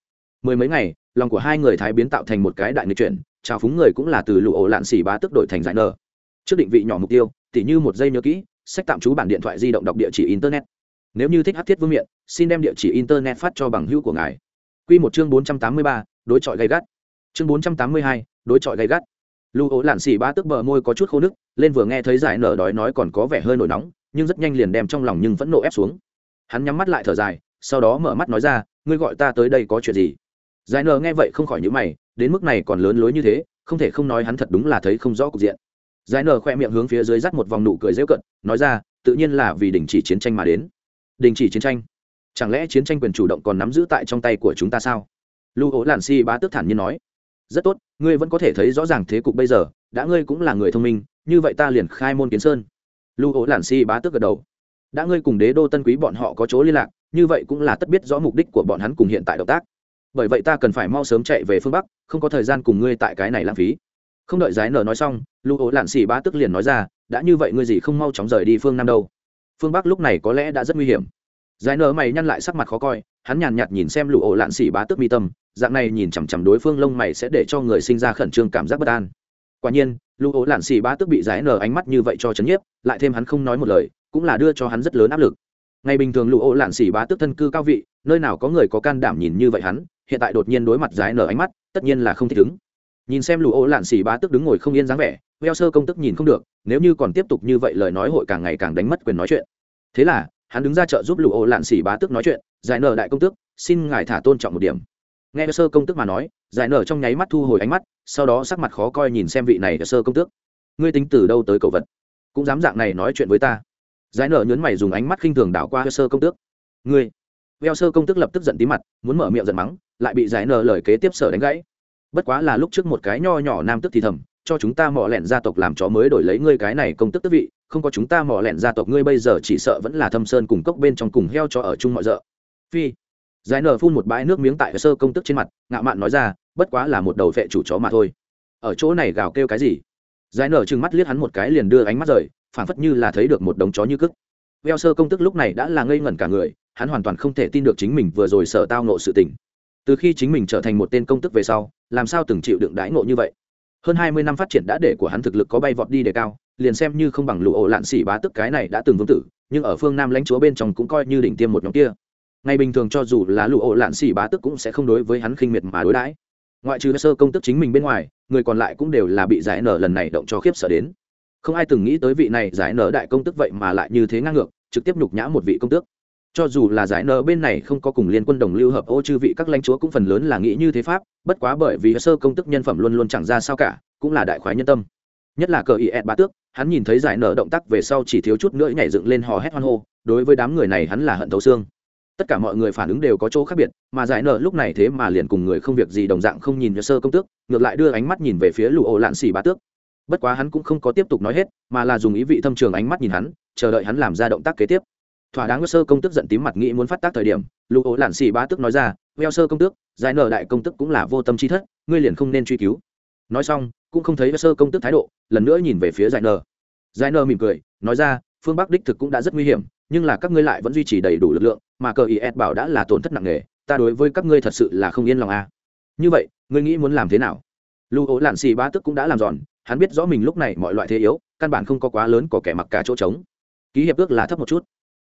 Mười mấy ngày, lòng của hai người thái biến tạo thành một cái đại nghịch chuyển, trào phúng người cũng là từ lụ ổ lạn xỉ bá tức đổi thành giải nở trước định vị nhỏ mục tiêu, tỉ như một giây nhớ kỹ, sách tạm trú bản điện thoại di động đọc địa chỉ internet. Nếu như thích hát thiết vương miện, xin đem địa chỉ internet phát cho bằng hữu của ngài. Q một chương bốn trăm tám mươi ba, đối chọi gây gắt chương bốn trăm tám mươi hai, đối chọi gay gắt. Lưu ố lạn xì ba tức bờ môi có chút khô nức, lên vừa nghe thấy giải nở đói nói còn có vẻ hơi nổi nóng, nhưng rất nhanh liền đem trong lòng nhưng vẫn nộ ép xuống. Hắn nhắm mắt lại thở dài, sau đó mở mắt nói ra, ngươi gọi ta tới đây có chuyện gì? Giải nở nghe vậy không khỏi nhữ mày, đến mức này còn lớn lối như thế, không thể không nói hắn thật đúng là thấy không rõ cục diện. Giải nở khoe miệng hướng phía dưới dắt một vòng nụ cười rêu cận, nói ra, tự nhiên là vì đình chỉ chiến tranh mà đến. Đình chỉ chiến tranh? Chẳng lẽ chiến tranh quyền chủ động còn nắm giữ tại trong tay của chúng ta sao? Lưu ố lạn xì bá tức thản nhiên nói rất tốt, ngươi vẫn có thể thấy rõ ràng thế cục bây giờ, đã ngươi cũng là người thông minh, như vậy ta liền khai môn kiến sơn. Lưu ố lản si bá tước gật đầu. Đã ngươi cùng đế đô tân quý bọn họ có chỗ liên lạc, như vậy cũng là tất biết rõ mục đích của bọn hắn cùng hiện tại động tác. Bởi vậy ta cần phải mau sớm chạy về phương bắc, không có thời gian cùng ngươi tại cái này lãng phí. Không đợi giái nở nói xong lưu ố lạn xì bá tức liền nói ra, đã như vậy ngươi gì không mau chóng rời đi phương nam đâu. Phương bắc lúc này có lẽ đã rất nguy hiểm. Giải nở mày nhăn lại sắc mặt khó coi, hắn nhàn nhạt nhìn xem lụ ổ lạn xỉ bá tước mi tâm dạng này nhìn chằm chằm đối phương lông mày sẽ để cho người sinh ra khẩn trương cảm giác bất an. Quả nhiên lưu ố lạn sỉ bá tức bị giải nở ánh mắt như vậy cho chấn nhiếp, lại thêm hắn không nói một lời, cũng là đưa cho hắn rất lớn áp lực. Ngày bình thường lưu ố lạn sỉ bá tức thân cư cao vị, nơi nào có người có can đảm nhìn như vậy hắn, hiện tại đột nhiên đối mặt giải nở ánh mắt, tất nhiên là không thích ứng. Nhìn xem lưu ố lạn sỉ bá tức đứng ngồi không yên dáng vẻ, veo sơ công tức nhìn không được, nếu như còn tiếp tục như vậy lời nói hội càng ngày càng đánh mất quyền nói chuyện. Thế là, hắn đứng ra chợ giúp lưu ố lạn sỉ bá tức nói chuyện giải nở đại công tước, xin ngài thả tôn trọng một điểm nghe sơ công tước mà nói, giải nở trong nháy mắt thu hồi ánh mắt, sau đó sắc mặt khó coi nhìn xem vị này sơ công tước. Ngươi tính từ đâu tới cầu vật? Cũng dám dạng này nói chuyện với ta. Giải nở nhớn mày dùng ánh mắt khinh thường đảo qua sơ công tước. Ngươi. Veo sơ công tước lập tức giận tí mặt, muốn mở miệng giận mắng, lại bị giải nở lời kế tiếp sở đánh gãy. Bất quá là lúc trước một cái nho nhỏ nam tức thì thầm, cho chúng ta mỏ lẹn gia tộc làm chó mới đổi lấy ngươi cái này công tức tức vị, không có chúng ta mỏ lẹn gia tộc ngươi bây giờ chỉ sợ vẫn là thâm sơn cùng cốc bên trong cùng heo cho ở chung mọi rợ. Phi giải nở phun một bãi nước miếng tại sơ công tức trên mặt, ngạo mạn nói ra, bất quá là một đầu vệ chủ chó mà thôi. Ở chỗ này gào kêu cái gì? Giải nở trừng mắt liếc hắn một cái liền đưa ánh mắt rời, phảng phất như là thấy được một đống chó như cức. Veo sơ công tức lúc này đã là ngây ngẩn cả người, hắn hoàn toàn không thể tin được chính mình vừa rồi sợ tao nộ sự tình. Từ khi chính mình trở thành một tên công tức về sau, làm sao từng chịu đựng đãi ngộ như vậy? Hơn hai mươi năm phát triển đã để của hắn thực lực có bay vọt đi đề cao, liền xem như không bằng lụ ổ lạn xỉ bá tức cái này đã từng vương tử, nhưng ở phương nam lãnh chúa bên trong cũng coi như đỉnh tiêm một nhóm kia ngày bình thường cho dù là lụ ổ lạn xỉ bá tức cũng sẽ không đối với hắn khinh miệt mà đối đãi. Ngoại trừ sơ công tức chính mình bên ngoài, người còn lại cũng đều là bị giải nở lần này động cho khiếp sợ đến. Không ai từng nghĩ tới vị này giải nở đại công tức vậy mà lại như thế ngang ngược, trực tiếp nhục nhã một vị công tước. Cho dù là giải nở bên này không có cùng liên quân đồng lưu hợp ô chư vị các lãnh chúa cũng phần lớn là nghĩ như thế pháp, bất quá bởi vì sơ công tức nhân phẩm luôn luôn chẳng ra sao cả, cũng là đại khoái nhân tâm. Nhất là cờ ý ẹt bá tước, hắn nhìn thấy giải nở động tác về sau chỉ thiếu chút nữa nhảy dựng lên hò hét hoan hô, đối với đám người này hắn là hận thấu xương tất cả mọi người phản ứng đều có chỗ khác biệt, mà giải nợ lúc này thế mà liền cùng người không việc gì đồng dạng không nhìn sơ công tước, ngược lại đưa ánh mắt nhìn về phía lụ ổ lạn xỉ bá tước. Bất quá hắn cũng không có tiếp tục nói hết, mà là dùng ý vị thâm trường ánh mắt nhìn hắn, chờ đợi hắn làm ra động tác kế tiếp. Thỏa đáng sơ công tước giận tím mặt nghĩ muốn phát tác thời điểm lụ ổ lạn xỉ bá tước nói ra, veo sơ công tước, giải nợ đại công tức cũng là vô tâm chi thất, ngươi liền không nên truy cứu. Nói xong, cũng không thấy sơ công tước thái độ, lần nữa nhìn về phía giải nợ giải nợ mỉm cười, nói ra, phương bắc đích thực cũng đã rất nguy hiểm, nhưng là các ngươi lại vẫn duy trì đầy đủ lực lượng mà cờ is bảo đã là tổn thất nặng nề, ta đối với các ngươi thật sự là không yên lòng à. như vậy, ngươi nghĩ muốn làm thế nào? Lưu ố lạn xì bá tức cũng đã làm giòn, hắn biết rõ mình lúc này mọi loại thế yếu, căn bản không có quá lớn có kẻ mặc cả chỗ trống. Ký hiệp ước là thấp một chút.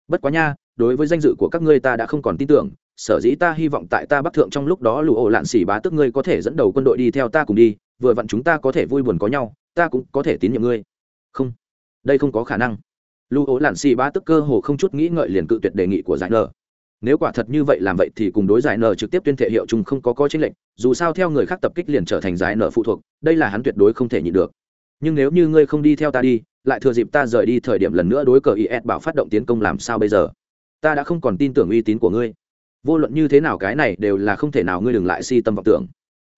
Bất quá nha, đối với danh dự của các ngươi ta đã không còn tin tưởng, sở dĩ ta hy vọng tại ta bắc thượng trong lúc đó lụ ổ lạn xỉ bá tức ngươi có thể dẫn đầu quân đội đi theo ta cùng đi, vừa vặn chúng ta có thể vui buồn có nhau, ta cũng có thể tín nhiệm ngươi. Không, đây không có khả năng. Lụ ổ lạn xỉ bá tức cơ hồ không chút nghĩ ngợi liền cự tuyệt đề nghị của giải nờ nếu quả thật như vậy làm vậy thì cùng đối giải nở trực tiếp tuyên thệ hiệu chung không có có chính lệnh dù sao theo người khác tập kích liền trở thành giải nở phụ thuộc, đây là hắn tuyệt đối không thể nhịn được. Nhưng nếu như ngươi không đi theo ta đi, lại thừa dịp ta rời đi thời điểm lần nữa đối cờ is bảo phát động tiến công làm sao bây giờ? Ta đã không còn tin tưởng uy tín của ngươi. Vô luận như thế nào cái này đều là không thể nào ngươi đừng lại si tâm vọng tưởng.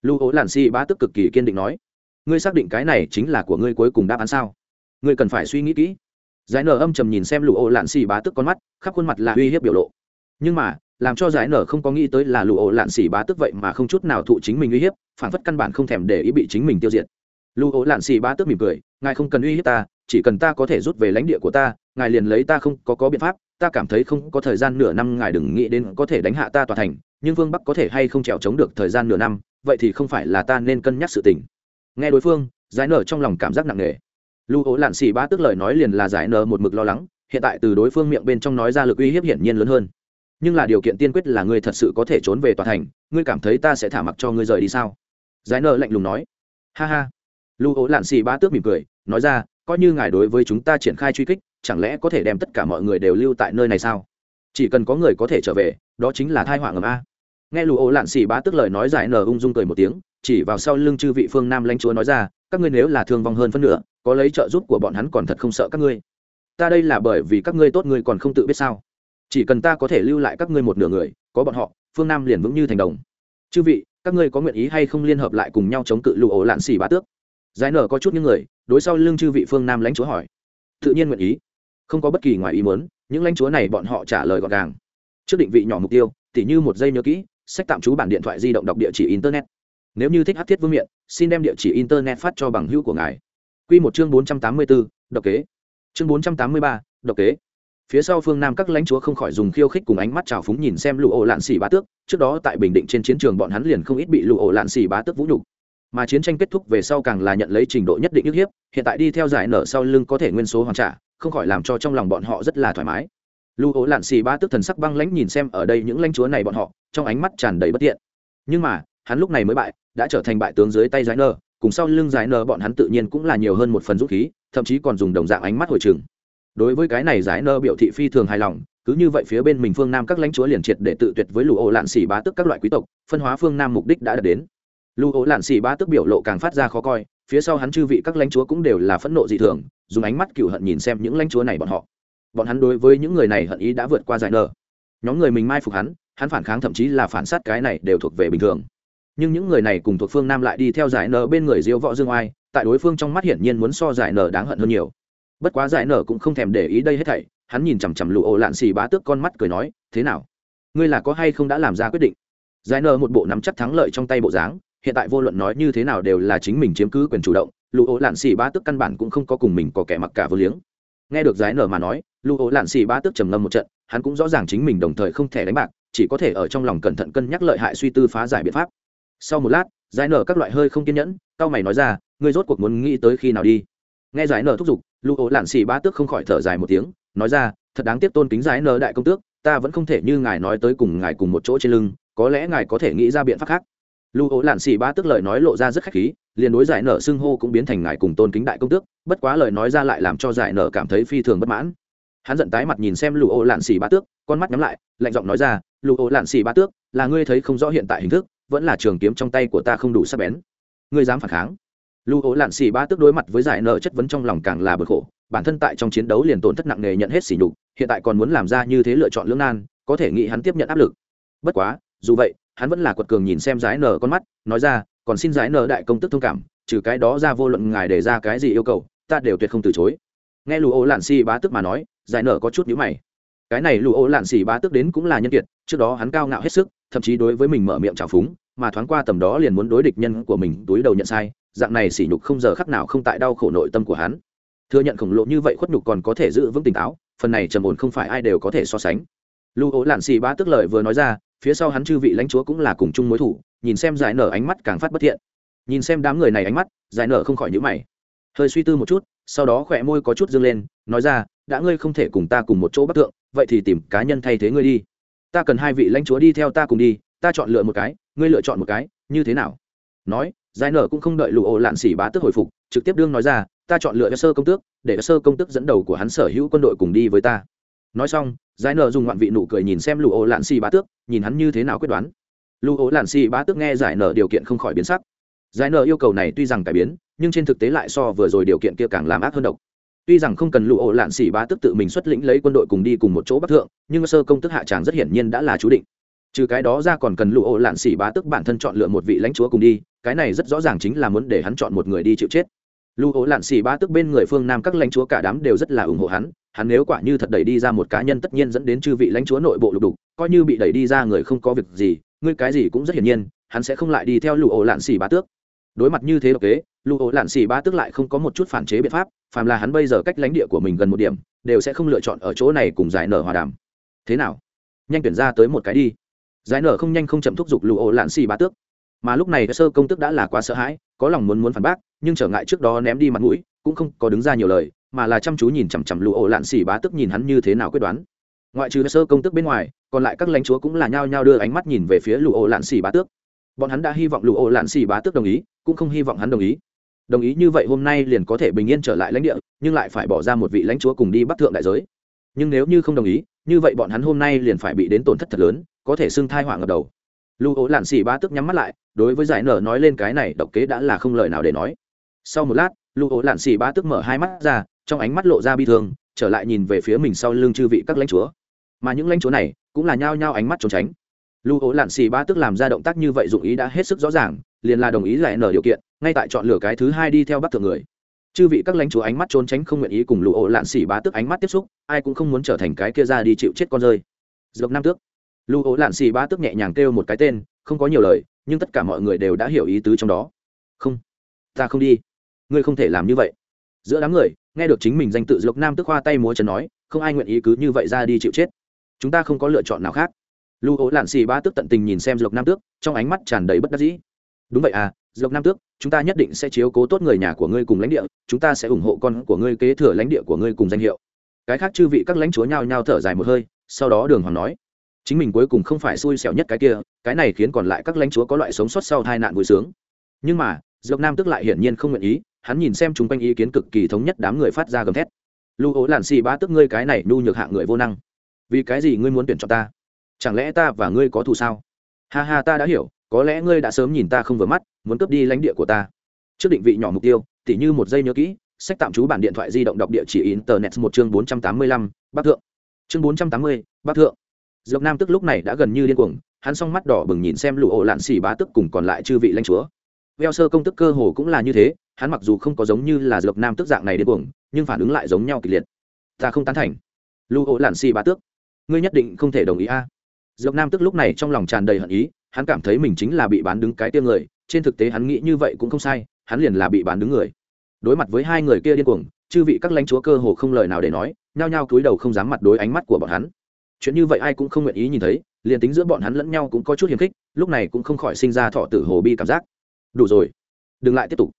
Lưu ố làn si bá tức cực kỳ kiên định nói, ngươi xác định cái này chính là của ngươi cuối cùng đáp án sao? Ngươi cần phải suy nghĩ kỹ. Giải nở âm trầm nhìn xem lụ ô lạn xì bá tức con mắt, khắp khuôn mặt là uy hiếp biểu lộ nhưng mà, làm cho giải nở không có nghĩ tới là lụ ổ lạn xì bá tức vậy mà không chút nào thụ chính mình uy hiếp, phản phất căn bản không thèm để ý bị chính mình tiêu diệt. Lụ ổ lạn xì bá tức mỉm cười, ngài không cần uy hiếp ta, chỉ cần ta có thể rút về lãnh địa của ta, ngài liền lấy ta không có có biện pháp, ta cảm thấy không có thời gian nửa năm ngài đừng nghĩ đến có thể đánh hạ ta toàn thành, nhưng vương bắc có thể hay không trèo chống được thời gian nửa năm, vậy thì không phải là ta nên cân nhắc sự tình. Nghe đối phương, giải nở trong lòng cảm giác nặng nề. Lưu ố lạn xì bá tức lời nói liền là giải nở một mực lo lắng, hiện tại từ đối phương miệng bên trong nói ra lực uy hiếp hiển nhiên lớn hơn nhưng là điều kiện tiên quyết là ngươi thật sự có thể trốn về tòa thành, ngươi cảm thấy ta sẽ thả mặc cho ngươi rời đi sao? Giải nợ lạnh lùng nói. Ha ha. Lưu ố lạn xì bá tước mỉm cười, nói ra, coi như ngài đối với chúng ta triển khai truy kích, chẳng lẽ có thể đem tất cả mọi người đều lưu tại nơi này sao? Chỉ cần có người có thể trở về, đó chính là thai họa ngầm a. Nghe Lưu ố lạn xì bá tước lời nói giải nở ung dung cười một tiếng, chỉ vào sau lưng chư vị phương nam lãnh chúa nói ra, các ngươi nếu là thương vong hơn phân nửa, có lấy trợ giúp của bọn hắn còn thật không sợ các ngươi. Ta đây là bởi vì các ngươi tốt ngươi còn không tự biết sao? Chỉ cần ta có thể lưu lại các ngươi một nửa người, có bọn họ, phương nam liền vững như thành đồng. Chư vị, các ngươi có nguyện ý hay không liên hợp lại cùng nhau chống cự lụ ổ lạn xỉ bá tước? Giải nở có chút những người, đối sau lưng chư vị phương nam lãnh chúa hỏi. Tự nhiên nguyện ý. Không có bất kỳ ngoài ý muốn, những lãnh chúa này bọn họ trả lời gọn gàng. Trước định vị nhỏ mục tiêu, tỉ như một giây nhớ kỹ, sách tạm trú bản điện thoại di động đọc địa chỉ internet. Nếu như thích hát thiết vương miện, xin đem địa chỉ internet phát cho bằng hữu của ngài. Q một chương bốn trăm tám mươi bốn, độc kế. Chương bốn trăm tám mươi ba, độc kế phía sau phương nam các lãnh chúa không khỏi dùng khiêu khích cùng ánh mắt trào phúng nhìn xem lụ ổ lạn xỉ bá tước, trước đó tại bình định trên chiến trường bọn hắn liền không ít bị lụ ổ lạn xỉ bá tước vũ nhục. Mà chiến tranh kết thúc về sau càng là nhận lấy trình độ nhất định ức hiếp, hiện tại đi theo giải nở sau lưng có thể nguyên số hoàn trả, không khỏi làm cho trong lòng bọn họ rất là thoải mái. Lụ ổ lạn xì bá tước thần sắc băng lãnh nhìn xem ở đây những lãnh chúa này bọn họ, trong ánh mắt tràn đầy bất tiện. Nhưng mà, hắn lúc này mới bại, đã trở thành bại tướng dưới tay giải nở. cùng sau lưng giải nở bọn hắn tự nhiên cũng là nhiều hơn một phần dũng khí, thậm chí còn dùng đồng dạng ánh mắt hồi trường đối với cái này giải nơ biểu thị phi thường hài lòng, cứ như vậy phía bên mình phương nam các lãnh chúa liền triệt để tự tuyệt với lũ ổ lạn xỉ bá tức các loại quý tộc, phân hóa phương nam mục đích đã đạt đến. Lũ ổ lạn xỉ bá tức biểu lộ càng phát ra khó coi, phía sau hắn chư vị các lãnh chúa cũng đều là phẫn nộ dị thường, dùng ánh mắt cựu hận nhìn xem những lãnh chúa này bọn họ. Bọn hắn đối với những người này hận ý đã vượt qua giải nơ. Nhóm người mình mai phục hắn hắn phản kháng thậm chí là phản sát cái này đều thuộc về bình thường. Nhưng những người này cùng thuộc phương nam lại đi theo giải nơ bên người diêu võ dương oai, tại đối phương trong mắt hiển nhiên muốn so giải nơ đáng hận hơn nhiều bất quá giải nở cũng không thèm để ý đây hết thảy, hắn nhìn chằm chằm lụ ổ lạn xì bá tước con mắt cười nói, thế nào? Ngươi là có hay không đã làm ra quyết định? Giải nở một bộ nắm chắc thắng lợi trong tay bộ dáng, hiện tại vô luận nói như thế nào đều là chính mình chiếm cứ quyền chủ động lụ ổ lạn xì bá tước căn bản cũng không có cùng mình có kẻ mặc cả vô liếng. Nghe được giải nở mà nói lụ ổ lạn xì bá tước trầm ngâm một trận, hắn cũng rõ ràng chính mình đồng thời không thể đánh bạc, chỉ có thể ở trong lòng cẩn thận cân nhắc lợi hại suy tư phá giải biện pháp. Sau một lát, giải nở các loại hơi không kiên nhẫn cao mày nói ra, ngươi rốt cuộc muốn nghĩ tới khi nào đi? Nghe giải nở thúc giục lụ ổ lạn xì bá tước không khỏi thở dài một tiếng, nói ra, thật đáng tiếc tôn kính giải Nợ đại công tước, ta vẫn không thể như ngài nói tới cùng ngài cùng một chỗ trên lưng, có lẽ ngài có thể nghĩ ra biện pháp khác. Lưu ổ lạn xì ba Tước lời nói lộ ra rất khách khí, liền đối giải nở xưng hô cũng biến thành ngài cùng tôn kính đại công tước, bất quá lời nói ra lại làm cho giải nở cảm thấy phi thường bất mãn. Hắn giận tái mặt nhìn xem lưu ổ lạn xì ba tước, con mắt nhắm lại, lạnh giọng nói ra lưu ổ lạn xì ba tước, là ngươi thấy không rõ hiện tại hình thức, vẫn là trường kiếm trong tay của ta không đủ sắc bén. Ngươi dám phản kháng? Lưu ố lạn xì ba tức đối mặt với giải nở chất vấn trong lòng càng là bực khổ. Bản thân tại trong chiến đấu liền tổn thất nặng nề nhận hết sỉ nhục, hiện tại còn muốn làm ra như thế lựa chọn lưỡng nan, có thể nghĩ hắn tiếp nhận áp lực. Bất quá, dù vậy, hắn vẫn là quật cường nhìn xem giải nở con mắt, nói ra, còn xin giải nở đại công tức thông cảm, trừ cái đó ra vô luận ngài đề ra cái gì yêu cầu, ta đều tuyệt không từ chối. Nghe lù ô lạn xì bá tức mà nói, giải nở có chút nhíu mày. Cái này lù ô lạn xì bá tức đến cũng là nhân kiệt, trước đó hắn cao ngạo hết sức, thậm chí đối với mình mở miệng trào phúng, mà thoáng qua tầm đó liền muốn đối địch nhân của mình túi đầu nhận sai dạng này sỉ nhục không giờ khắc nào không tại đau khổ nội tâm của hắn. Thừa nhận khổng lồ như vậy khuất nhục còn có thể giữ vững tỉnh táo, phần này trầm ổn không phải ai đều có thể so sánh. Lưu ố lạn xì bá tức lời vừa nói ra, phía sau hắn chư vị lãnh chúa cũng là cùng chung mối thủ, nhìn xem giải nở ánh mắt càng phát bất thiện. Nhìn xem đám người này ánh mắt, giải nở không khỏi nhữ mày. Hơi suy tư một chút, sau đó khỏe môi có chút dâng lên, nói ra, đã ngươi không thể cùng ta cùng một chỗ bắt thượng, vậy thì tìm cá nhân thay thế ngươi đi. Ta cần hai vị lãnh chúa đi theo ta cùng đi, ta chọn lựa một cái, ngươi lựa chọn một cái, như thế nào? Nói, giải nở cũng không đợi lụ ổ lạn xỉ bá tức hồi phục, trực tiếp đương nói ra, ta chọn lựa sơ công tước, để sơ công tước dẫn đầu của hắn sở hữu quân đội cùng đi với ta. Nói xong, giải nở dùng ngoạn vị nụ cười nhìn xem lụ ổ lạn xỉ bá tước, nhìn hắn như thế nào quyết đoán. Lụ ổ lạn xỉ bá tước nghe giải nở điều kiện không khỏi biến sắc. Giải nở yêu cầu này tuy rằng cải biến, nhưng trên thực tế lại so vừa rồi điều kiện kia càng làm ác hơn độc. Tuy rằng không cần lụ ổ lạn xỉ bá tức tự mình xuất lĩnh lấy quân đội cùng đi cùng một chỗ bắc thượng, nhưng sơ công tức hạ tràng rất hiển nhiên đã là chú định. Trừ cái đó ra còn cần lụ ổ lạn xỉ bá tức bản thân chọn lựa một vị lãnh chúa cùng đi cái này rất rõ ràng chính là muốn để hắn chọn một người đi chịu chết. Lưu ố lạn xì bá tức bên người phương nam các lãnh chúa cả đám đều rất là ủng hộ hắn hắn nếu quả như thật đẩy đi ra một cá nhân tất nhiên dẫn đến chư vị lãnh chúa nội bộ lục đục, coi như bị đẩy đi ra người không có việc gì, ngươi cái gì cũng rất hiển nhiên, hắn sẽ không lại đi theo Lưu ổ lạn xì bá tước. Đối mặt như thế độc kế Lưu ổ lạn xì bá tước lại không có một chút phản chế biện pháp, phàm là hắn bây giờ cách lãnh địa của mình gần một điểm, đều sẽ không lựa chọn ở chỗ này cùng giải nở hòa đàm. Thế nào? Nhanh tuyển ra tới một cái đi. Giải nở không nhanh không chậm thúc giục Lưu ổ lạn xì bá tước mà lúc này sơ công tức đã là quá sợ hãi, có lòng muốn muốn phản bác, nhưng trở ngại trước đó ném đi mặt mũi, cũng không có đứng ra nhiều lời, mà là chăm chú nhìn chằm chằm lũ ổ lạn xỉ bá tức nhìn hắn như thế nào quyết đoán. Ngoại trừ sơ công tức bên ngoài, còn lại các lãnh chúa cũng là nhao nhao đưa ánh mắt nhìn về phía lũ ổ lạn xỉ bá tước. Bọn hắn đã hy vọng lũ ổ lạn xỉ bá tước đồng ý, cũng không hy vọng hắn đồng ý. Đồng ý như vậy hôm nay liền có thể bình yên trở lại lãnh địa, nhưng lại phải bỏ ra một vị lãnh chúa cùng đi bắc thượng đại giới. Nhưng nếu như không đồng ý, như vậy bọn hắn hôm nay liền phải bị đến tổn thất thật lớn, có thể xưng thai họa ngập đầu lưu ố lạn xỉ bá tức nhắm mắt lại, đối với giải nở nói lên cái này độc kế đã là không lời nào để nói. Sau một lát lưu ố lạn xỉ bá tức mở hai mắt ra, trong ánh mắt lộ ra bi thương, trở lại nhìn về phía mình sau lưng chư vị các lãnh chúa. Mà những lãnh chúa này cũng là nhao nhao ánh mắt trốn tránh. Lưu ố lạn xì bá tức làm ra động tác như vậy dụng ý đã hết sức rõ ràng, liền là đồng ý giải nở điều kiện, ngay tại chọn lựa cái thứ hai đi theo bắc thượng người. Chư vị các lãnh chúa ánh mắt trốn tránh không nguyện ý cùng lưu ố lạn xì bá tức ánh mắt tiếp xúc, ai cũng không muốn trở thành cái kia ra đi chịu chết con rơi. Dược nam tước lưu ố lạn xì bá tức nhẹ nhàng kêu một cái tên, không có nhiều lời, nhưng tất cả mọi người đều đã hiểu ý tứ trong đó. Không, ta không đi. Ngươi không thể làm như vậy. Giữa đám người, nghe được chính mình danh tự Lục nam tức khoa tay múa chân nói, không ai nguyện ý cứ như vậy ra đi chịu chết. Chúng ta không có lựa chọn nào khác. Lưu ố lạn xì bá tức tận tình nhìn xem Lục nam tước trong ánh mắt tràn đầy bất đắc dĩ. Đúng vậy à Lục nam tước chúng ta nhất định sẽ chiếu cố tốt người nhà của ngươi cùng lãnh địa, chúng ta sẽ ủng hộ con của ngươi kế thừa lãnh địa của ngươi cùng danh hiệu. Cái khác chư vị các lãnh chúa nhao nhao thở dài một hơi, sau đó đường hoàng nói chính mình cuối cùng không phải xui xẻo nhất cái kia, cái này khiến còn lại các lãnh chúa có loại sống sót sau tai nạn vui sướng. Nhưng mà, dược nam tức lại hiển nhiên không nguyện ý, hắn nhìn xem chúng quanh ý kiến cực kỳ thống nhất đám người phát ra gầm thét. Lưu ố làn xì bá tức ngươi cái này nhu nhược hạng người vô năng. Vì cái gì ngươi muốn tuyển chọn ta? Chẳng lẽ ta và ngươi có thù sao? Ha ha, ta đã hiểu, có lẽ ngươi đã sớm nhìn ta không vừa mắt, muốn cướp đi lãnh địa của ta. Trước định vị nhỏ mục tiêu, tỉ như một giây nhớ kỹ, sách tạm trú bản điện thoại di động đọc địa chỉ internet một chương bốn trăm tám mươi lăm, bắc thượng. Chương bốn trăm tám mươi, bắc thượng dược nam tức lúc này đã gần như điên cuồng, hắn s mắt đỏ bừng nhìn xem lụ ổ lạn xì bá tức cùng còn lại chư vị lãnh chúa. Veo sơ công tức cơ hồ cũng là như thế, hắn mặc dù không có giống như là dược nam tức dạng này điên cuồng, nhưng phản ứng lại giống nhau kịch liệt. Ta không tán thành. Lụ ổ lạn xì bá tước, ngươi nhất định không thể đồng ý a. À. dược nam tức lúc này trong lòng tràn đầy hận ý, hắn cảm thấy mình chính là bị bán đứng cái tiêm người, trên thực tế hắn nghĩ như vậy cũng không sai, hắn liền là bị bán đứng người. Đối mặt với hai người kia điên cuồng, chư vị các lãnh chúa cơ hồ không lời nào để nói, nhao nhao cúi đầu không dám mặt đối ánh mắt của bọn hắn chuyện như vậy ai cũng không nguyện ý nhìn thấy, liền tính giữa bọn hắn lẫn nhau cũng có chút hiềm khích, lúc này cũng không khỏi sinh ra thọ tử hồ bi cảm giác. Đủ rồi, đừng lại tiếp tục.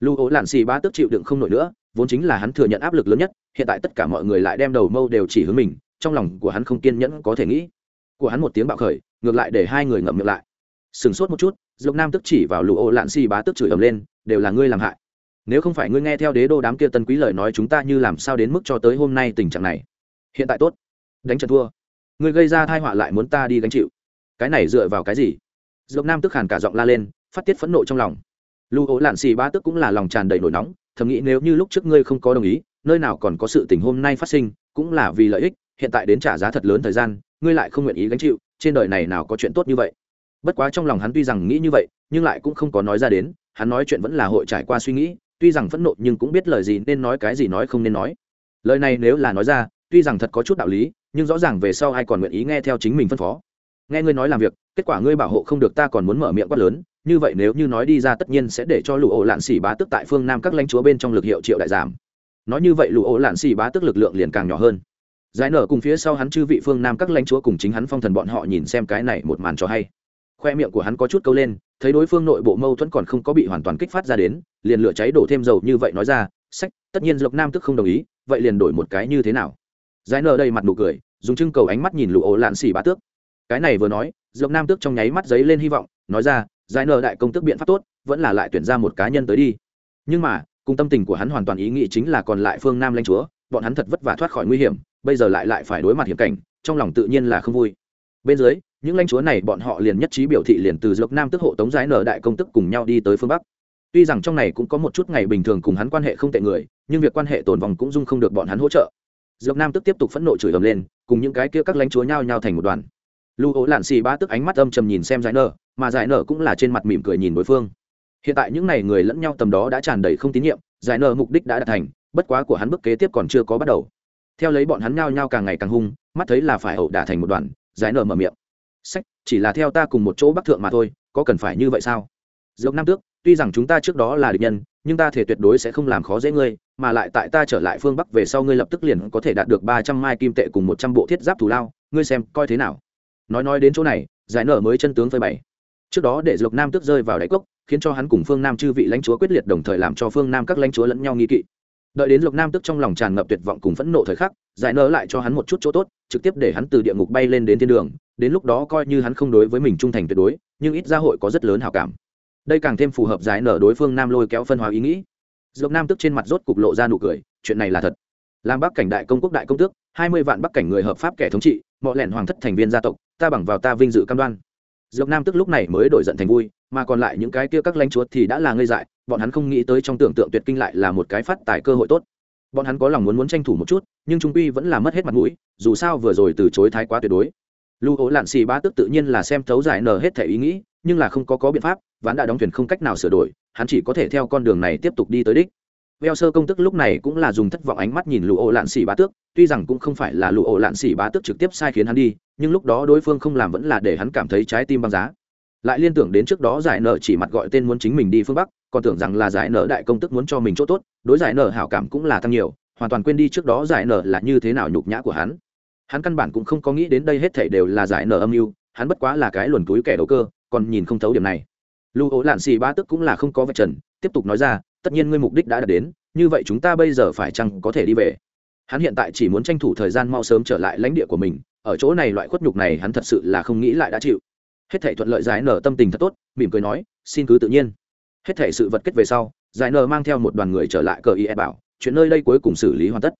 Lưu ố lạn xì ba tức chịu đựng không nổi nữa, vốn chính là hắn thừa nhận áp lực lớn nhất, hiện tại tất cả mọi người lại đem đầu mâu đều chỉ hướng mình, trong lòng của hắn không kiên nhẫn có thể nghĩ. Của hắn một tiếng bạo khởi, ngược lại để hai người ngậm miệng lại. Sừng sốt một chút dược nam tức chỉ vào lụ ô lạn xì bá tức chửi ầm lên, đều là ngươi làm hại. Nếu không phải ngươi nghe theo đế đô đám kia tân quý lời nói chúng ta như làm sao đến mức cho tới hôm nay tình trạng này? Hiện tại tốt. Đánh trận thua ngươi gây ra thai họa lại muốn ta đi gánh chịu. Cái này dựa vào cái gì? Dược nam tức hàn cả giọng la lên, phát tiết phẫn nộ trong lòng. Lưu ố lạn xì ba tức cũng là lòng tràn đầy nổi nóng, thầm nghĩ nếu như lúc trước ngươi không có đồng ý, nơi nào còn có sự tình hôm nay phát sinh, cũng là vì lợi ích, hiện tại đến trả giá thật lớn thời gian, ngươi lại không nguyện ý gánh chịu, trên đời này nào có chuyện tốt như vậy. Bất quá trong lòng hắn tuy rằng nghĩ như vậy, nhưng lại cũng không có nói ra đến, hắn nói chuyện vẫn là hội trải qua suy nghĩ, tuy rằng phẫn nộ nhưng cũng biết lời gì nên nói cái gì nói không nên nói. Lời này nếu là nói ra, tuy rằng thật có chút đạo lý nhưng rõ ràng về sau ai còn nguyện ý nghe theo chính mình phân phó. Nghe ngươi nói làm việc, kết quả ngươi bảo hộ không được ta còn muốn mở miệng quát lớn, như vậy nếu như nói đi ra tất nhiên sẽ để cho lũ ổ lạn xỉ bá tức tại phương nam các lãnh chúa bên trong lực hiệu triệu đại giảm. Nói như vậy lũ ổ lạn xỉ bá tức lực lượng liền càng nhỏ hơn. Giải nở cùng phía sau hắn chư vị phương nam các lãnh chúa cùng chính hắn phong thần bọn họ nhìn xem cái này một màn cho hay. Khoe miệng của hắn có chút câu lên, thấy đối phương nội bộ mâu thuẫn còn không có bị hoàn toàn kích phát ra đến, liền lửa cháy đổ thêm dầu như vậy nói ra, sách, tất nhiên lộc nam tức không đồng ý, vậy liền đổi một cái như thế nào? Giải nở đầy mặt nụ cười dùng trưng cầu ánh mắt nhìn lụ ổ lạn xỉ bá tước. Cái này vừa nói, Dược nam tước trong nháy mắt giấy lên hy vọng, nói ra, giải nở đại công tước biện pháp tốt, vẫn là lại tuyển ra một cá nhân tới đi. Nhưng mà, cùng tâm tình của hắn hoàn toàn ý nghĩ chính là còn lại phương nam lãnh chúa, bọn hắn thật vất vả thoát khỏi nguy hiểm, bây giờ lại lại phải đối mặt hiểm cảnh, trong lòng tự nhiên là không vui. Bên dưới, những lãnh chúa này bọn họ liền nhất trí biểu thị liền từ Dược nam tức hộ tống giải nở đại công tức cùng nhau đi tới phương bắc. Tuy rằng trong này cũng có một chút ngày bình thường cùng hắn quan hệ không tệ người, nhưng việc quan hệ tồn vòng cũng dung không được bọn hắn hỗ trợ dược nam tức tiếp tục phẫn nộ chửi ầm lên, cùng những cái kia các lãnh chúa nhau nhau thành một đoàn. Lưu ố lạn xì ba tức ánh mắt âm trầm nhìn xem giải nở, mà giải nở cũng là trên mặt mỉm cười nhìn đối phương. Hiện tại những n à y người lẫn nhau tầm đó đã tràn đầy không tín nhiệm, giải Nở mục đích đã đạt thành, bất quá của hắn bước kế tiếp còn chưa có bắt đầu. Theo lấy bọn hắn nhao nhao càng ngày càng hung, mắt thấy là phải ẩu đả thành một đoàn, giải Nở mở miệng. Sách, chỉ là theo ta cùng một chỗ bắc thượng mà thôi, có cần phải như vậy sao? Dược nam tước, tuy rằng chúng ta trước đó là địch nhân nhưng ta thể tuyệt đối sẽ không làm khó dễ ngươi, mà lại tại ta trở lại phương bắc về sau ngươi lập tức liền có thể đạt được ba trăm mai kim tệ cùng một trăm bộ thiết giáp thù lao, ngươi xem coi thế nào? Nói nói đến chỗ này, giải nở mới chân tướng phơi bày. Trước đó để dược nam tước rơi vào đáy cốc, khiến cho hắn cùng phương nam chư vị lãnh chúa quyết liệt đồng thời làm cho phương nam các lãnh chúa lẫn nhau nghi kỵ. Đợi đến lục nam tức trong lòng tràn ngập tuyệt vọng cùng phẫn nộ thời khắc, giải nở lại cho hắn một chút chỗ tốt, trực tiếp để hắn từ địa ngục bay lên đến thiên đường, đến lúc đó coi như hắn không đối với mình trung thành tuyệt đối, nhưng ít gia hội có rất lớn hảo cảm đây càng thêm phù hợp giải nở đối phương nam lôi kéo phân hóa ý nghĩ. Dược nam tức trên mặt rốt cục lộ ra nụ cười, chuyện này là thật. Làm bắc cảnh đại công quốc đại công tước, hai mươi vạn bắc cảnh người hợp pháp kẻ thống trị, mọi lẻn hoàng thất thành viên gia tộc, ta bằng vào ta vinh dự cam đoan. Dược nam tức lúc này mới đổi giận thành vui, mà còn lại những cái kia các lãnh chúa thì đã là ngây dại, bọn hắn không nghĩ tới trong tưởng tượng tuyệt kinh lại là một cái phát tài cơ hội tốt. Bọn hắn có lòng muốn muốn tranh thủ một chút, nhưng trung quy vẫn là mất hết mặt mũi, dù sao vừa rồi từ chối thái quá tuyệt đối. Lưu ố lạn xì ba tức tự nhiên là xem thấu giải nở hết thể ý nghĩ, nhưng là không có có biện pháp ván đã đóng thuyền không cách nào sửa đổi, hắn chỉ có thể theo con đường này tiếp tục đi tới đích. Veo sơ công tức lúc này cũng là dùng thất vọng ánh mắt nhìn lụ ổ lạn xỉ bá tước, tuy rằng cũng không phải là lụ ổ lạn xỉ bá tước trực tiếp sai khiến hắn đi, nhưng lúc đó đối phương không làm vẫn là để hắn cảm thấy trái tim băng giá. Lại liên tưởng đến trước đó giải nợ chỉ mặt gọi tên muốn chính mình đi phương bắc, còn tưởng rằng là giải nợ đại công tức muốn cho mình chỗ tốt, đối giải nợ hảo cảm cũng là tăng nhiều, hoàn toàn quên đi trước đó giải nợ là như thế nào nhục nhã của hắn. Hắn căn bản cũng không có nghĩ đến đây hết thảy đều là giải nợ âm mưu, hắn bất quá là cái luồn túi kẻ đầu cơ, còn nhìn không thấu điểm này lưu ố lạn xì ba tức cũng là không có vạch trần, tiếp tục nói ra, tất nhiên ngươi mục đích đã đạt đến, như vậy chúng ta bây giờ phải chăng có thể đi về? Hắn hiện tại chỉ muốn tranh thủ thời gian mau sớm trở lại lãnh địa của mình, ở chỗ này loại khuất nhục này hắn thật sự là không nghĩ lại đã chịu. Hết thể thuận lợi giải nở tâm tình thật tốt, mỉm cười nói, xin cứ tự nhiên. Hết thể sự vật kết về sau, giải nở mang theo một đoàn người trở lại cờ ie bảo, chuyện nơi đây cuối cùng xử lý hoàn tất.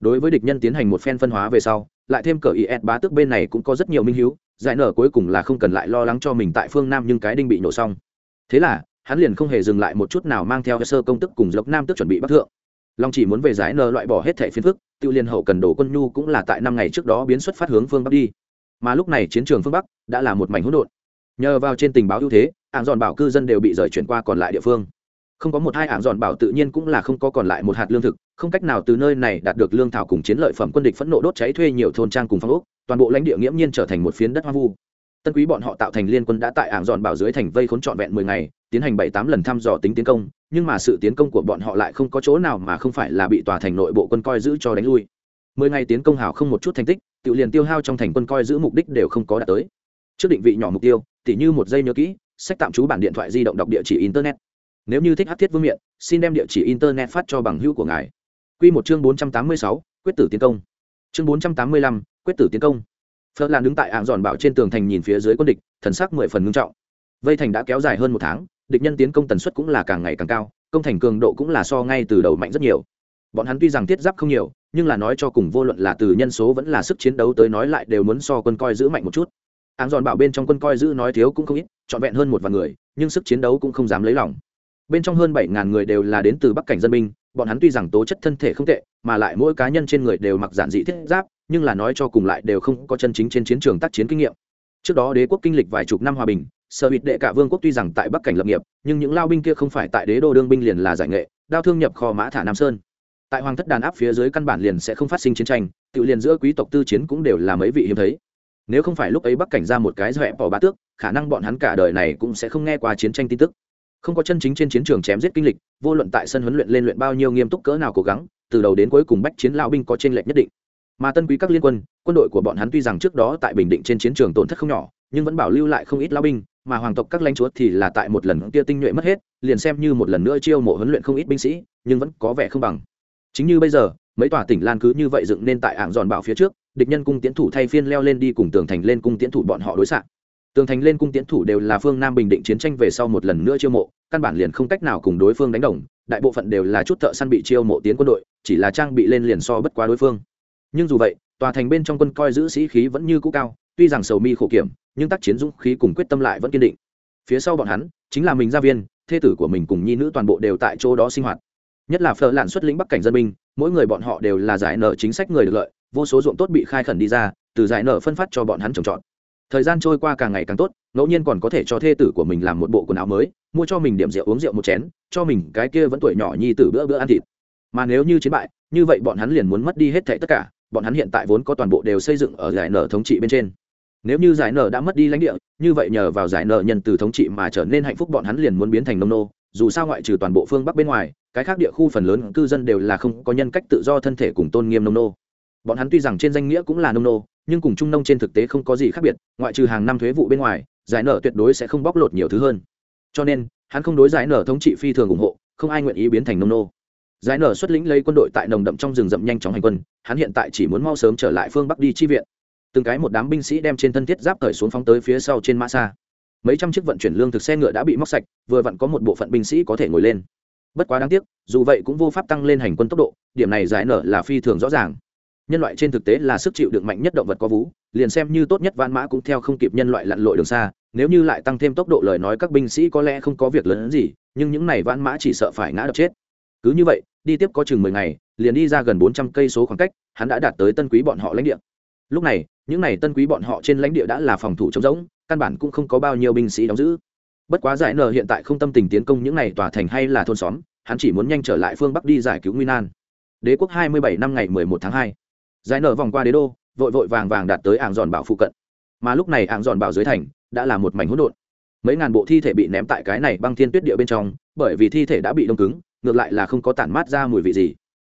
Đối với địch nhân tiến hành một phen phân hóa về sau, lại thêm cờ ie bá tước bên này cũng có rất nhiều minh hiếu, giải nở cuối cùng là không cần lại lo lắng cho mình tại phương nam nhưng cái đinh bị nổ xong thế là, hắn liền không hề dừng lại một chút nào mang theo sơ công tức cùng dốc nam tức chuẩn bị bắc thượng. Long chỉ muốn về giải nờ loại bỏ hết thẻ phiến phức, tiêu liên hậu cần đổ quân nhu cũng là tại năm ngày trước đó biến xuất phát hướng phương bắc đi. Mà lúc này chiến trường phương bắc đã là một mảnh hỗn độn. Nhờ vào trên tình báo ưu thế, ảng dọn bảo cư dân đều bị rời chuyển qua còn lại địa phương. Không có một hai ảng dọn bảo tự nhiên cũng là không có còn lại một hạt lương thực, không cách nào từ nơi này đạt được lương thảo cùng chiến lợi phẩm quân địch phẫn nộ đốt cháy thuê nhiều thôn trang cùng phong ốc, toàn bộ lãnh địa nghiễm nhiên trở thành một phiến đất hoang vu tân quý bọn họ tạo thành liên quân đã tại ảng dọn bảo dưới thành vây khốn trọn vẹn mười ngày, tiến hành bảy tám lần thăm dò tính tiến công, nhưng mà sự tiến công của bọn họ lại không có chỗ nào mà không phải là bị tòa thành nội bộ quân coi giữ cho đánh lui. Mười ngày tiến công hào không một chút thành tích tự liền tiêu hao trong thành quân coi giữ mục đích đều không có đạt tới. Trước định vị nhỏ mục tiêu, tỉ như một giây nhớ kỹ, sách tạm trú bản điện thoại di động đọc địa chỉ internet. Nếu như thích hát thiết vương miện, xin đem địa chỉ internet phát cho bằng hữu của ngài. Q một chương bốn trăm tám mươi sáu, quyết tử tiến công. Chương bốn trăm tám mươi lăm, quyết tử tiến công phật lan đứng tại ạng giòn bảo trên tường thành nhìn phía dưới quân địch, thần sắc mười phần ngưng trọng. Vây thành đã kéo dài hơn một tháng, địch nhân tiến công tần suất cũng là càng ngày càng cao, công thành cường độ cũng là so ngay từ đầu mạnh rất nhiều. Bọn hắn tuy rằng thiết giáp không nhiều, nhưng là nói cho cùng vô luận là từ nhân số vẫn là sức chiến đấu tới nói lại đều muốn so quân coi giữ mạnh một chút. Áng giòn bảo bên trong quân coi giữ nói thiếu cũng không ít, trọn vẹn hơn một vạn người, nhưng sức chiến đấu cũng không dám lấy lòng. Bên trong hơn bảy ngàn người đều là đến từ bắc cảnh dân binh, bọn hắn tuy rằng tố chất thân thể không tệ, mà lại mỗi cá nhân trên người đều mặc giản dị thiết giáp nhưng là nói cho cùng lại đều không có chân chính trên chiến trường tác chiến kinh nghiệm. Trước đó đế quốc kinh lịch vài chục năm hòa bình, sở bịt đệ cả vương quốc tuy rằng tại bắc cảnh lập nghiệp, nhưng những lao binh kia không phải tại đế đô đương binh liền là giải nghệ, đao thương nhập kho mã thả nam sơn. Tại hoàng thất đàn áp phía dưới căn bản liền sẽ không phát sinh chiến tranh, tự liền giữa quý tộc tư chiến cũng đều là mấy vị hiếm thấy. Nếu không phải lúc ấy bắc cảnh ra một cái dọa bỏ bá tước, khả năng bọn hắn cả đời này cũng sẽ không nghe qua chiến tranh tin tức. Không có chân chính trên chiến trường chém giết kinh lịch, vô luận tại sân huấn luyện lên luyện bao nhiêu nghiêm túc cỡ nào cố gắng, từ đầu đến cuối cùng bách chiến lao binh có trên lệch nhất định mà tân quý các liên quân quân đội của bọn hắn tuy rằng trước đó tại bình định trên chiến trường tổn thất không nhỏ, nhưng vẫn bảo lưu lại không ít lao binh, mà hoàng tộc các lãnh chúa thì là tại một lần kia tinh nhuệ mất hết, liền xem như một lần nữa chiêu mộ huấn luyện không ít binh sĩ, nhưng vẫn có vẻ không bằng. Chính như bây giờ, mấy tòa tỉnh lan cứ như vậy dựng nên tại ảng giòn bảo phía trước, địch nhân cung tiến thủ thay phiên leo lên đi cùng tường thành lên cung tiến thủ bọn họ đối xạ. Tường thành lên cung tiến thủ đều là phương nam bình định chiến tranh về sau một lần nữa chiêu mộ, căn bản liền không cách nào cùng đối phương đánh đồng, đại bộ phận đều là chút thợ săn bị chiêu mộ tiến quân đội, chỉ là trang bị lên liền so bất quá đối phương nhưng dù vậy, tòa thành bên trong quân coi giữ sĩ khí vẫn như cũ cao, tuy rằng sầu mi khổ kiểm, nhưng tác chiến dũng khí cùng quyết tâm lại vẫn kiên định. Phía sau bọn hắn, chính là mình gia viên, thê tử của mình cùng nhi nữ toàn bộ đều tại chỗ đó sinh hoạt. Nhất là phở lạn xuất lĩnh bắc cảnh dân binh, mỗi người bọn họ đều là giải nợ chính sách người được lợi, vô số ruộng tốt bị khai khẩn đi ra, từ giải nợ phân phát cho bọn hắn trồng trọt. Thời gian trôi qua càng ngày càng tốt, ngẫu nhiên còn có thể cho thê tử của mình làm một bộ quần áo mới, mua cho mình điểm rượu uống rượu một chén, cho mình cái kia vẫn tuổi nhỏ nhi từ bữa bữa ăn thịt. Mà nếu như chiến bại, như vậy bọn hắn liền muốn mất đi hết thảy tất cả bọn hắn hiện tại vốn có toàn bộ đều xây dựng ở giải nở thống trị bên trên. Nếu như giải nở đã mất đi lãnh địa, như vậy nhờ vào giải nở nhân từ thống trị mà trở nên hạnh phúc bọn hắn liền muốn biến thành nông nô. Dù sao ngoại trừ toàn bộ phương bắc bên ngoài, cái khác địa khu phần lớn cư dân đều là không có nhân cách tự do thân thể cùng tôn nghiêm nông nô. Bọn hắn tuy rằng trên danh nghĩa cũng là nông nô, nhưng cùng trung nông trên thực tế không có gì khác biệt, ngoại trừ hàng năm thuế vụ bên ngoài, giải nở tuyệt đối sẽ không bóc lột nhiều thứ hơn. Cho nên, hắn không đối giải nở thống trị phi thường ủng hộ, không ai nguyện ý biến thành nông nô giải nở xuất lĩnh lấy quân đội tại nồng đậm trong rừng rậm nhanh chóng hành quân, hắn hiện tại chỉ muốn mau sớm trở lại phương bắc đi chi viện. Từng cái một đám binh sĩ đem trên thân thiết giáp cởi xuống phóng tới phía sau trên mã xa. Mấy trăm chiếc vận chuyển lương thực xe ngựa đã bị móc sạch, vừa vặn có một bộ phận binh sĩ có thể ngồi lên. Bất quá đáng tiếc, dù vậy cũng vô pháp tăng lên hành quân tốc độ, điểm này giải nở là phi thường rõ ràng. Nhân loại trên thực tế là sức chịu đựng mạnh nhất động vật có vú, liền xem như tốt nhất vạn mã cũng theo không kịp nhân loại lặn lội đường xa, nếu như lại tăng thêm tốc độ lời nói các binh sĩ có lẽ không có việc lớn gì, nhưng những này vạn mã chỉ sợ phải ngã đập chết. Cứ như vậy đi tiếp có chừng mười ngày, liền đi ra gần bốn trăm cây số khoảng cách, hắn đã đạt tới tân quý bọn họ lãnh địa. Lúc này, những này tân quý bọn họ trên lãnh địa đã là phòng thủ trống rỗng, căn bản cũng không có bao nhiêu binh sĩ đóng giữ. Bất quá giải nờ hiện tại không tâm tình tiến công những này tòa thành hay là thôn xóm, hắn chỉ muốn nhanh trở lại phương bắc đi giải cứu nguy nan. Đế quốc hai mươi bảy năm ngày mười một tháng hai. Giải nở vòng qua đế đô, vội vội vàng vàng đạt tới ảng giòn bảo phụ cận. Mà lúc này ảng giòn bảo dưới thành đã là một mảnh hỗn độn. Mấy ngàn bộ thi thể bị ném tại cái này băng thiên tuyết địa bên trong, bởi vì thi thể đã bị đông cứng ngược lại là không có tản mát ra mùi vị gì.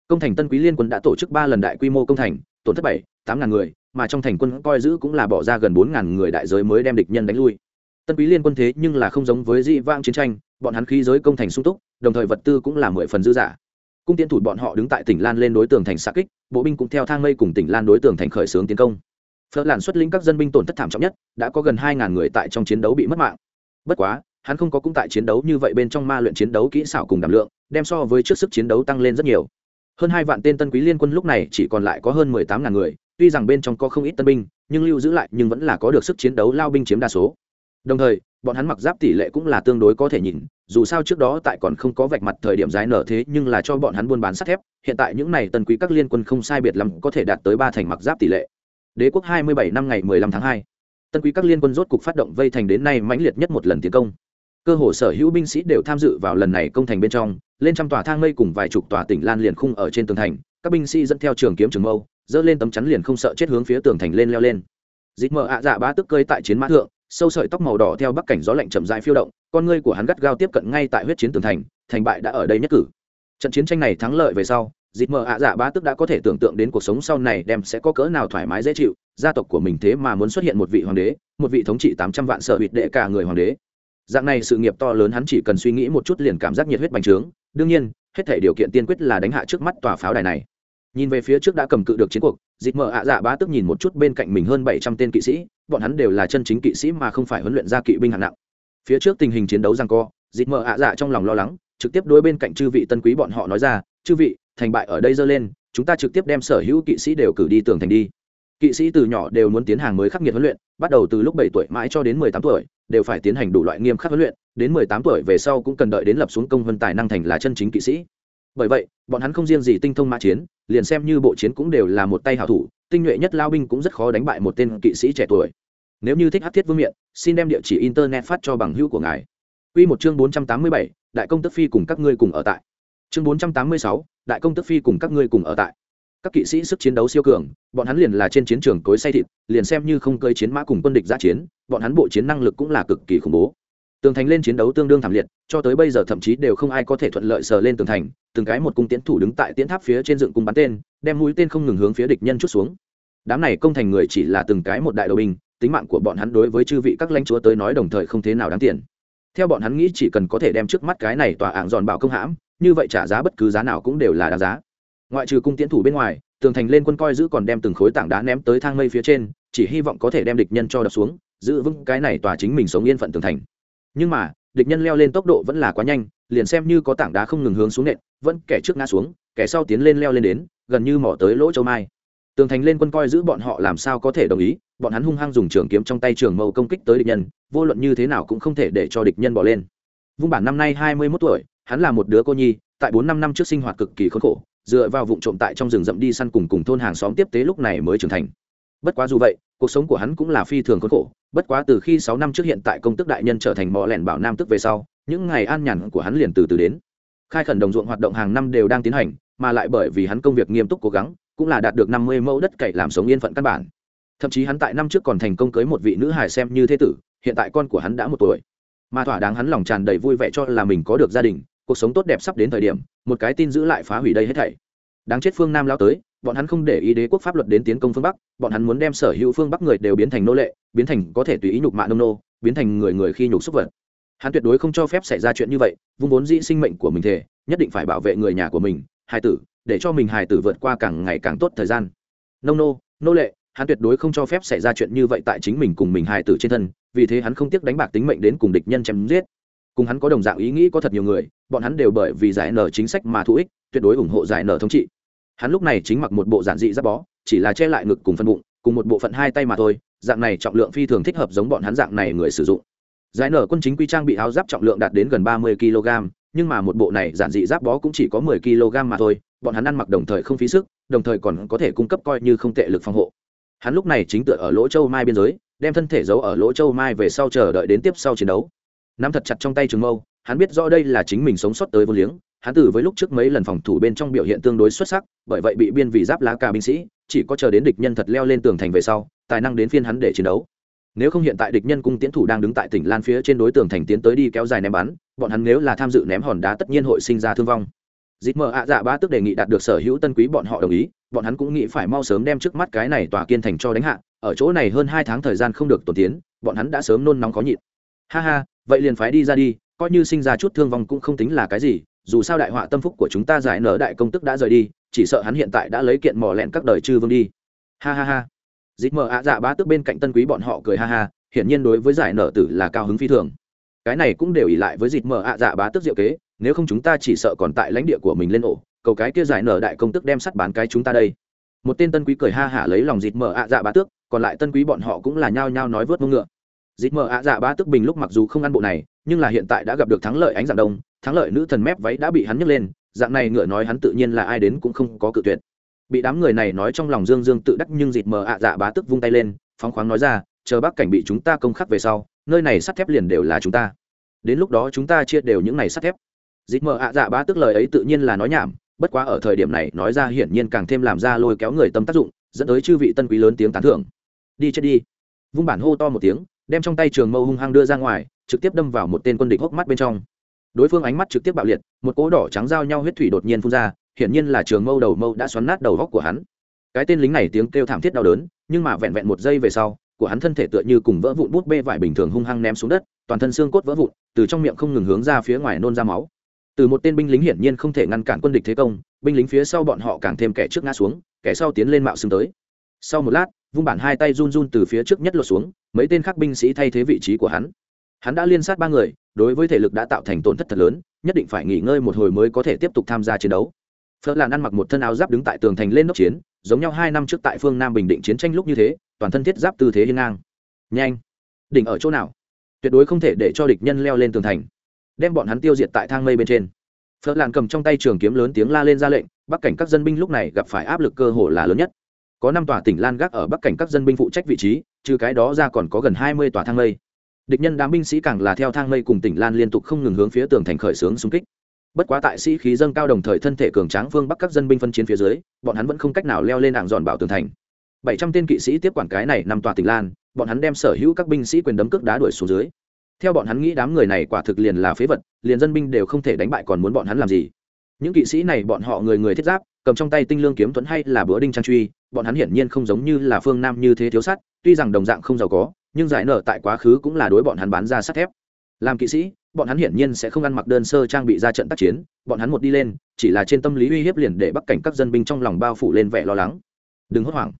Công thành tân quý liên quân đã tổ chức ba lần đại quy mô công thành, tổn thất bảy, tám ngàn người, mà trong thành quân coi giữ cũng là bỏ ra gần bốn ngàn người đại giới mới đem địch nhân đánh lui. Tân quý liên quân thế nhưng là không giống với dị vang chiến tranh, bọn hắn khí giới công thành sung túc, đồng thời vật tư cũng là mười phần dư giả. Cung tiến thủ bọn họ đứng tại tỉnh lan lên đối tường thành xa kích, bộ binh cũng theo thang mây cùng tỉnh lan đối tường thành khởi xướng tiến công. Phớt làn xuất lĩnh các dân binh tổn thất thảm trọng nhất, đã có gần hai ngàn người tại trong chiến đấu bị mất mạng. Bất quá, hắn không có cũng tại chiến đấu như vậy bên trong ma luyện chiến đấu kỹ xảo cùng đảm lượng đem so với trước sức chiến đấu tăng lên rất nhiều. Hơn hai vạn tên tân quý liên quân lúc này chỉ còn lại có hơn mười tám ngàn người, tuy rằng bên trong có không ít tân binh, nhưng lưu giữ lại nhưng vẫn là có được sức chiến đấu lao binh chiếm đa số. Đồng thời, bọn hắn mặc giáp tỷ lệ cũng là tương đối có thể nhìn, dù sao trước đó tại còn không có vạch mặt thời điểm dài nở thế nhưng là cho bọn hắn buôn bán sắt thép, hiện tại những n à y tân quý các liên quân không sai biệt lắm có thể đạt tới ba thành mặc giáp tỷ lệ. Đế quốc hai mươi bảy năm ngày mười lăm tháng hai, tân quý các liên quân rốt cục phát động vây thành đến nay mãnh liệt nhất một lần tiến công cơ hồ sở hữu binh sĩ đều tham dự vào lần này công thành bên trong, lên trăm tòa thang mây cùng vài chục tòa tỉnh lan liền khung ở trên tường thành, các binh sĩ dẫn theo trường kiếm trường mâu dỡ lên tấm chắn liền không sợ chết hướng phía tường thành lên leo lên. Dịt mờ ạ dạ bá tức cơi tại chiến mã thượng, sâu sợi tóc màu đỏ theo bắc cảnh gió lạnh chậm dại phiêu động, con ngươi của hắn gắt gao tiếp cận ngay tại huyết chiến tường thành thành bại đã ở đây nhất cử. Trận chiến tranh này thắng lợi về sau dịt mờ ạ dạ bá tức đã có thể tưởng tượng đến cuộc sống sau này đem sẽ có cỡ nào thoải mái dễ chịu, gia tộc của mình thế mà muốn xuất hiện một vị hoàng đế, một vị thống trị tám trăm vạn sở hụt đệ cả người hoàng đế dạng này sự nghiệp to lớn hắn chỉ cần suy nghĩ một chút liền cảm giác nhiệt huyết bành trướng. Đương nhiên, hết thể điều kiện tiên quyết là đánh hạ trước mắt tòa pháo đài này. Nhìn về phía trước đã cầm cự được chiến cuộc dịp mở ạ dạ bá tức nhìn một chút bên cạnh mình hơn bảy trăm tên kỵ sĩ, bọn hắn đều là chân chính kỵ sĩ mà không phải huấn luyện ra kỵ binh hạng nặng. Phía trước tình hình chiến đấu rằng co dịp mở ạ dạ trong lòng lo lắng, trực tiếp đối bên cạnh chư vị tân quý bọn họ nói ra, chư vị, thành bại ở đây dơ lên, chúng ta trực tiếp đem sở hữu kỵ sĩ đều cử đi tường thành đi. Kỵ sĩ từ nhỏ đều muốn tiến hàng mới khắc nghiệt huấn luyện, bắt đầu từ lúc bảy tuổi mãi cho đến mười tám tuổi đều phải tiến hành đủ loại nghiêm khắc huấn luyện đến mười tám tuổi về sau cũng cần đợi đến lập xuống công vân tài năng thành là chân chính kỵ sĩ bởi vậy bọn hắn không riêng gì tinh thông mã chiến liền xem như bộ chiến cũng đều là một tay hảo thủ tinh nhuệ nhất lao binh cũng rất khó đánh bại một tên kỵ sĩ trẻ tuổi nếu như thích hát thiết vương miện xin đem địa chỉ internet phát cho bằng hữu của ngài Quy một chương 487, đại công tức phi cùng các ngươi cùng ở tại. Chương 486, đại công tức phi cùng các ngươi cùng ở tại. Các kỵ sĩ sức chiến đấu siêu cường, bọn hắn liền là trên chiến trường cối say thịt, liền xem như không cơi chiến mã cùng quân địch giã chiến, bọn hắn bộ chiến năng lực cũng là cực kỳ khủng bố. Tường thành lên chiến đấu tương đương thảm liệt, cho tới bây giờ thậm chí đều không ai có thể thuận lợi sờ lên tường thành, từng cái một cung tiến thủ đứng tại tiến tháp phía trên dựng cung bắn tên, đem mũi tên không ngừng hướng phía địch nhân chút xuống. Đám này công thành người chỉ là từng cái một đại đội binh, tính mạng của bọn hắn đối với chư vị các lãnh chúa tới nói đồng thời không thế nào đáng tiền theo bọn hắn nghĩ chỉ cần có thể đem trước mắt cái này tòa ạng giòn bảo công hãm như vậy trả giá bất cứ giá nào cũng đều là đáng giá ngoại trừ cung tiễn thủ bên ngoài, tường thành lên quân coi giữ còn đem từng khối tảng đá ném tới thang mây phía trên, chỉ hy vọng có thể đem địch nhân cho đập xuống, giữ vững cái này tòa chính mình sống yên phận tường thành. Nhưng mà, địch nhân leo lên tốc độ vẫn là quá nhanh, liền xem như có tảng đá không ngừng hướng xuống nện, vẫn kẻ trước ngã xuống, kẻ sau tiến lên leo lên đến, gần như mỏ tới lỗ châu mai. Tường thành lên quân coi giữ bọn họ làm sao có thể đồng ý, bọn hắn hung hăng dùng trường kiếm trong tay trường mâu công kích tới địch nhân, vô luận như thế nào cũng không thể để cho địch nhân bỏ lên. Vung bản năm nay hai mươi mốt tuổi, hắn là một đứa cô nhi, tại bốn năm năm trước sinh hoạt cực kỳ khốn khổ dựa vào vụ trộm tại trong rừng rậm đi săn cùng cùng thôn hàng xóm tiếp tế lúc này mới trưởng thành. Bất quá dù vậy, cuộc sống của hắn cũng là phi thường khốn khổ, bất quá từ khi sáu năm trước hiện tại công tức đại nhân trở thành mò lẻn bảo nam tức về sau, những ngày an nhàn của hắn liền từ từ đến. Khai khẩn đồng ruộng hoạt động hàng năm đều đang tiến hành, mà lại bởi vì hắn công việc nghiêm túc cố gắng, cũng là đạt được năm mươi mẫu đất cày làm sống yên phận căn bản. Thậm chí hắn tại năm trước còn thành công cưới một vị nữ hài xem như thế tử, hiện tại con của hắn đã một tuổi. Mà thỏa đáng hắn lòng tràn đầy vui vẻ cho là mình có được gia đình, cuộc sống tốt đẹp sắp đến thời điểm một cái tin giữ lại phá hủy đây hết thảy. Đáng chết phương nam lao tới, bọn hắn không để ý đế quốc pháp luật đến tiến công phương bắc, bọn hắn muốn đem sở hữu phương bắc người đều biến thành nô lệ, biến thành có thể tùy ý nhục mạ nông nô, biến thành người người khi nhục xúc vật. Hắn tuyệt đối không cho phép xảy ra chuyện như vậy, vung vốn dĩ sinh mệnh của mình thể nhất định phải bảo vệ người nhà của mình, hài tử, để cho mình hài tử vượt qua càng ngày càng tốt thời gian. Nông nô nô lệ, hắn tuyệt đối không cho phép xảy ra chuyện như vậy tại chính mình cùng mình hài tử trên thân, vì thế hắn không tiếc đánh bạc tính mệnh đến cùng địch nhân chém giết cùng hắn có đồng dạng ý nghĩ có thật nhiều người, bọn hắn đều bởi vì giải nở chính sách mà thụ ích, tuyệt đối ủng hộ giải nở thống trị. Hắn lúc này chính mặc một bộ giản dị giáp bó, chỉ là che lại ngực cùng phân bụng, cùng một bộ phận hai tay mà thôi, dạng này trọng lượng phi thường thích hợp giống bọn hắn dạng này người sử dụng. Giải nở quân chính quy trang bị áo giáp trọng lượng đạt đến gần ba mươi kg, nhưng mà một bộ này giản dị giáp bó cũng chỉ có mười kg mà thôi, bọn hắn ăn mặc đồng thời không phí sức, đồng thời còn có thể cung cấp coi như không tệ lực phòng hộ. Hắn lúc này chính tựa ở lỗ châu mai biên giới, đem thân thể giấu ở lỗ châu mai về sau chờ đợi đến tiếp sau chiến đấu nắm thật chặt trong tay trường mâu, hắn biết rõ đây là chính mình sống sót tới vô liếng, hắn từ với lúc trước mấy lần phòng thủ bên trong biểu hiện tương đối xuất sắc, bởi vậy bị biên vị giáp lá cà binh sĩ, chỉ có chờ đến địch nhân thật leo lên tường thành về sau, tài năng đến phiên hắn để chiến đấu. Nếu không hiện tại địch nhân cung tiến thủ đang đứng tại tỉnh lan phía trên đối tường thành tiến tới đi kéo dài ném bắn, bọn hắn nếu là tham dự ném hòn đá tất nhiên hội sinh ra thương vong. Dịp mờ ạ dạ ba tức đề nghị đạt được sở hữu tân quý bọn họ đồng ý, bọn hắn cũng nghĩ phải mau sớm đem trước mắt cái này tòa kiên thành cho đánh hạ, ở chỗ này hơn hai tháng thời gian không được tổn tiến, bọn hắn đã sớm nôn nóng khó nhịn. Ha ha vậy liền phái đi ra đi, coi như sinh ra chút thương vong cũng không tính là cái gì, dù sao đại họa tâm phúc của chúng ta giải nở đại công tức đã rời đi, chỉ sợ hắn hiện tại đã lấy kiện mỏ lẹn các đời chư vương đi. Ha ha ha. Dịp mờ ạ dạ bá tức bên cạnh tân quý bọn họ cười ha ha, hiển nhiên đối với giải nở tử là cao hứng phi thường. Cái này cũng đều ỉ lại với dịp mờ ạ dạ bá tức diệu kế, nếu không chúng ta chỉ sợ còn tại lãnh địa của mình lên ổ, cầu cái kia giải nở đại công tức đem sắt bán cái chúng ta đây. Một tên tân quý cười ha hả lấy lòng dịp mờ ạ dạ bá tước, còn lại tân quý bọn họ cũng là nhao nhao nói vớt mông ngựa dịp mờ ạ dạ bá tức bình lúc mặc dù không ăn bộ này, nhưng là hiện tại đã gặp được thắng lợi ánh dạng đông, thắng lợi nữ thần mép váy đã bị hắn nhấc lên, dạng này ngựa nói hắn tự nhiên là ai đến cũng không có cự tuyệt. Bị đám người này nói trong lòng dương dương tự đắc nhưng dịp mờ ạ dạ bá tức vung tay lên, phóng khoáng nói ra, chờ bác cảnh bị chúng ta công khắc về sau, nơi này sắt thép liền đều là chúng ta. Đến lúc đó chúng ta chia đều những này sắt thép. Dịp mờ ạ dạ bá tức lời ấy tự nhiên là nói nhảm, bất quá ở thời điểm này nói ra hiển nhiên càng thêm làm ra lôi kéo người tâm tác dụng, dẫn tới chư vị tân quý lớn tiếng tán thưởng. Đi chết đi. Vung bản hô to một tiếng đem trong tay trường mâu hung hăng đưa ra ngoài, trực tiếp đâm vào một tên quân địch hốc mắt bên trong. Đối phương ánh mắt trực tiếp bạo liệt, một cỗ đỏ trắng giao nhau huyết thủy đột nhiên phun ra, hiển nhiên là trường mâu đầu mâu đã xoắn nát đầu góc của hắn. Cái tên lính này tiếng kêu thảm thiết đau đớn, nhưng mà vẹn vẹn một giây về sau, của hắn thân thể tựa như cùng vỡ vụn bút bê vải bình thường hung hăng ném xuống đất, toàn thân xương cốt vỡ vụn, từ trong miệng không ngừng hướng ra phía ngoài nôn ra máu. Từ một tên binh lính hiển nhiên không thể ngăn cản quân địch thế công, binh lính phía sau bọn họ càng thêm kẻ trước ngã xuống, kẻ sau tiến lên mạo xương tới. Sau một lát, vung bản hai tay run run từ phía trước nhất lột xuống mấy tên khác binh sĩ thay thế vị trí của hắn. Hắn đã liên sát ba người, đối với thể lực đã tạo thành tổn thất thật lớn, nhất định phải nghỉ ngơi một hồi mới có thể tiếp tục tham gia chiến đấu. Phớt làn ăn mặc một thân áo giáp đứng tại tường thành lên đốc chiến, giống nhau hai năm trước tại phương nam bình định chiến tranh lúc như thế, toàn thân thiết giáp tư thế hiên ngang. Nhanh! Đỉnh ở chỗ nào? Tuyệt đối không thể để cho địch nhân leo lên tường thành. Đem bọn hắn tiêu diệt tại thang mây bên trên. Phớt làn cầm trong tay trường kiếm lớn tiếng la lên ra lệnh, bắc cảnh các dân binh lúc này gặp phải áp lực cơ hồ là lớn nhất có năm tòa tỉnh lan gác ở bắc cảnh các dân binh phụ trách vị trí, trừ cái đó ra còn có gần hai mươi tòa thang mây. Địch nhân đám binh sĩ càng là theo thang mây cùng tỉnh lan liên tục không ngừng hướng phía tường thành khởi xướng xung kích. Bất quá tại sĩ khí dâng cao đồng thời thân thể cường tráng phương bắc các dân binh phân chiến phía dưới, bọn hắn vẫn không cách nào leo lên đảng giòn bảo tường thành. Bảy trăm tên kỵ sĩ tiếp quản cái này nằm tòa tỉnh lan, bọn hắn đem sở hữu các binh sĩ quyền đấm cước đá đuổi xuống dưới. Theo bọn hắn nghĩ đám người này quả thực liền là phế vật, liền dân binh đều không thể đánh bại còn muốn bọn hắn làm gì. Những kỵ sĩ này bọn họ người người thiết giáp cầm trong tay tinh lương kiếm thuẫn hay là bữa đinh trang truy bọn hắn hiển nhiên không giống như là phương nam như thế thiếu sắt tuy rằng đồng dạng không giàu có nhưng giải nở tại quá khứ cũng là đối bọn hắn bán ra sắt thép. Làm kỵ sĩ bọn hắn hiển nhiên sẽ không ăn mặc đơn sơ trang bị ra trận tác chiến bọn hắn một đi lên chỉ là trên tâm lý uy hiếp liền để bắc cảnh các dân binh trong lòng bao phủ lên vẻ lo lắng. Đừng hốt hoảng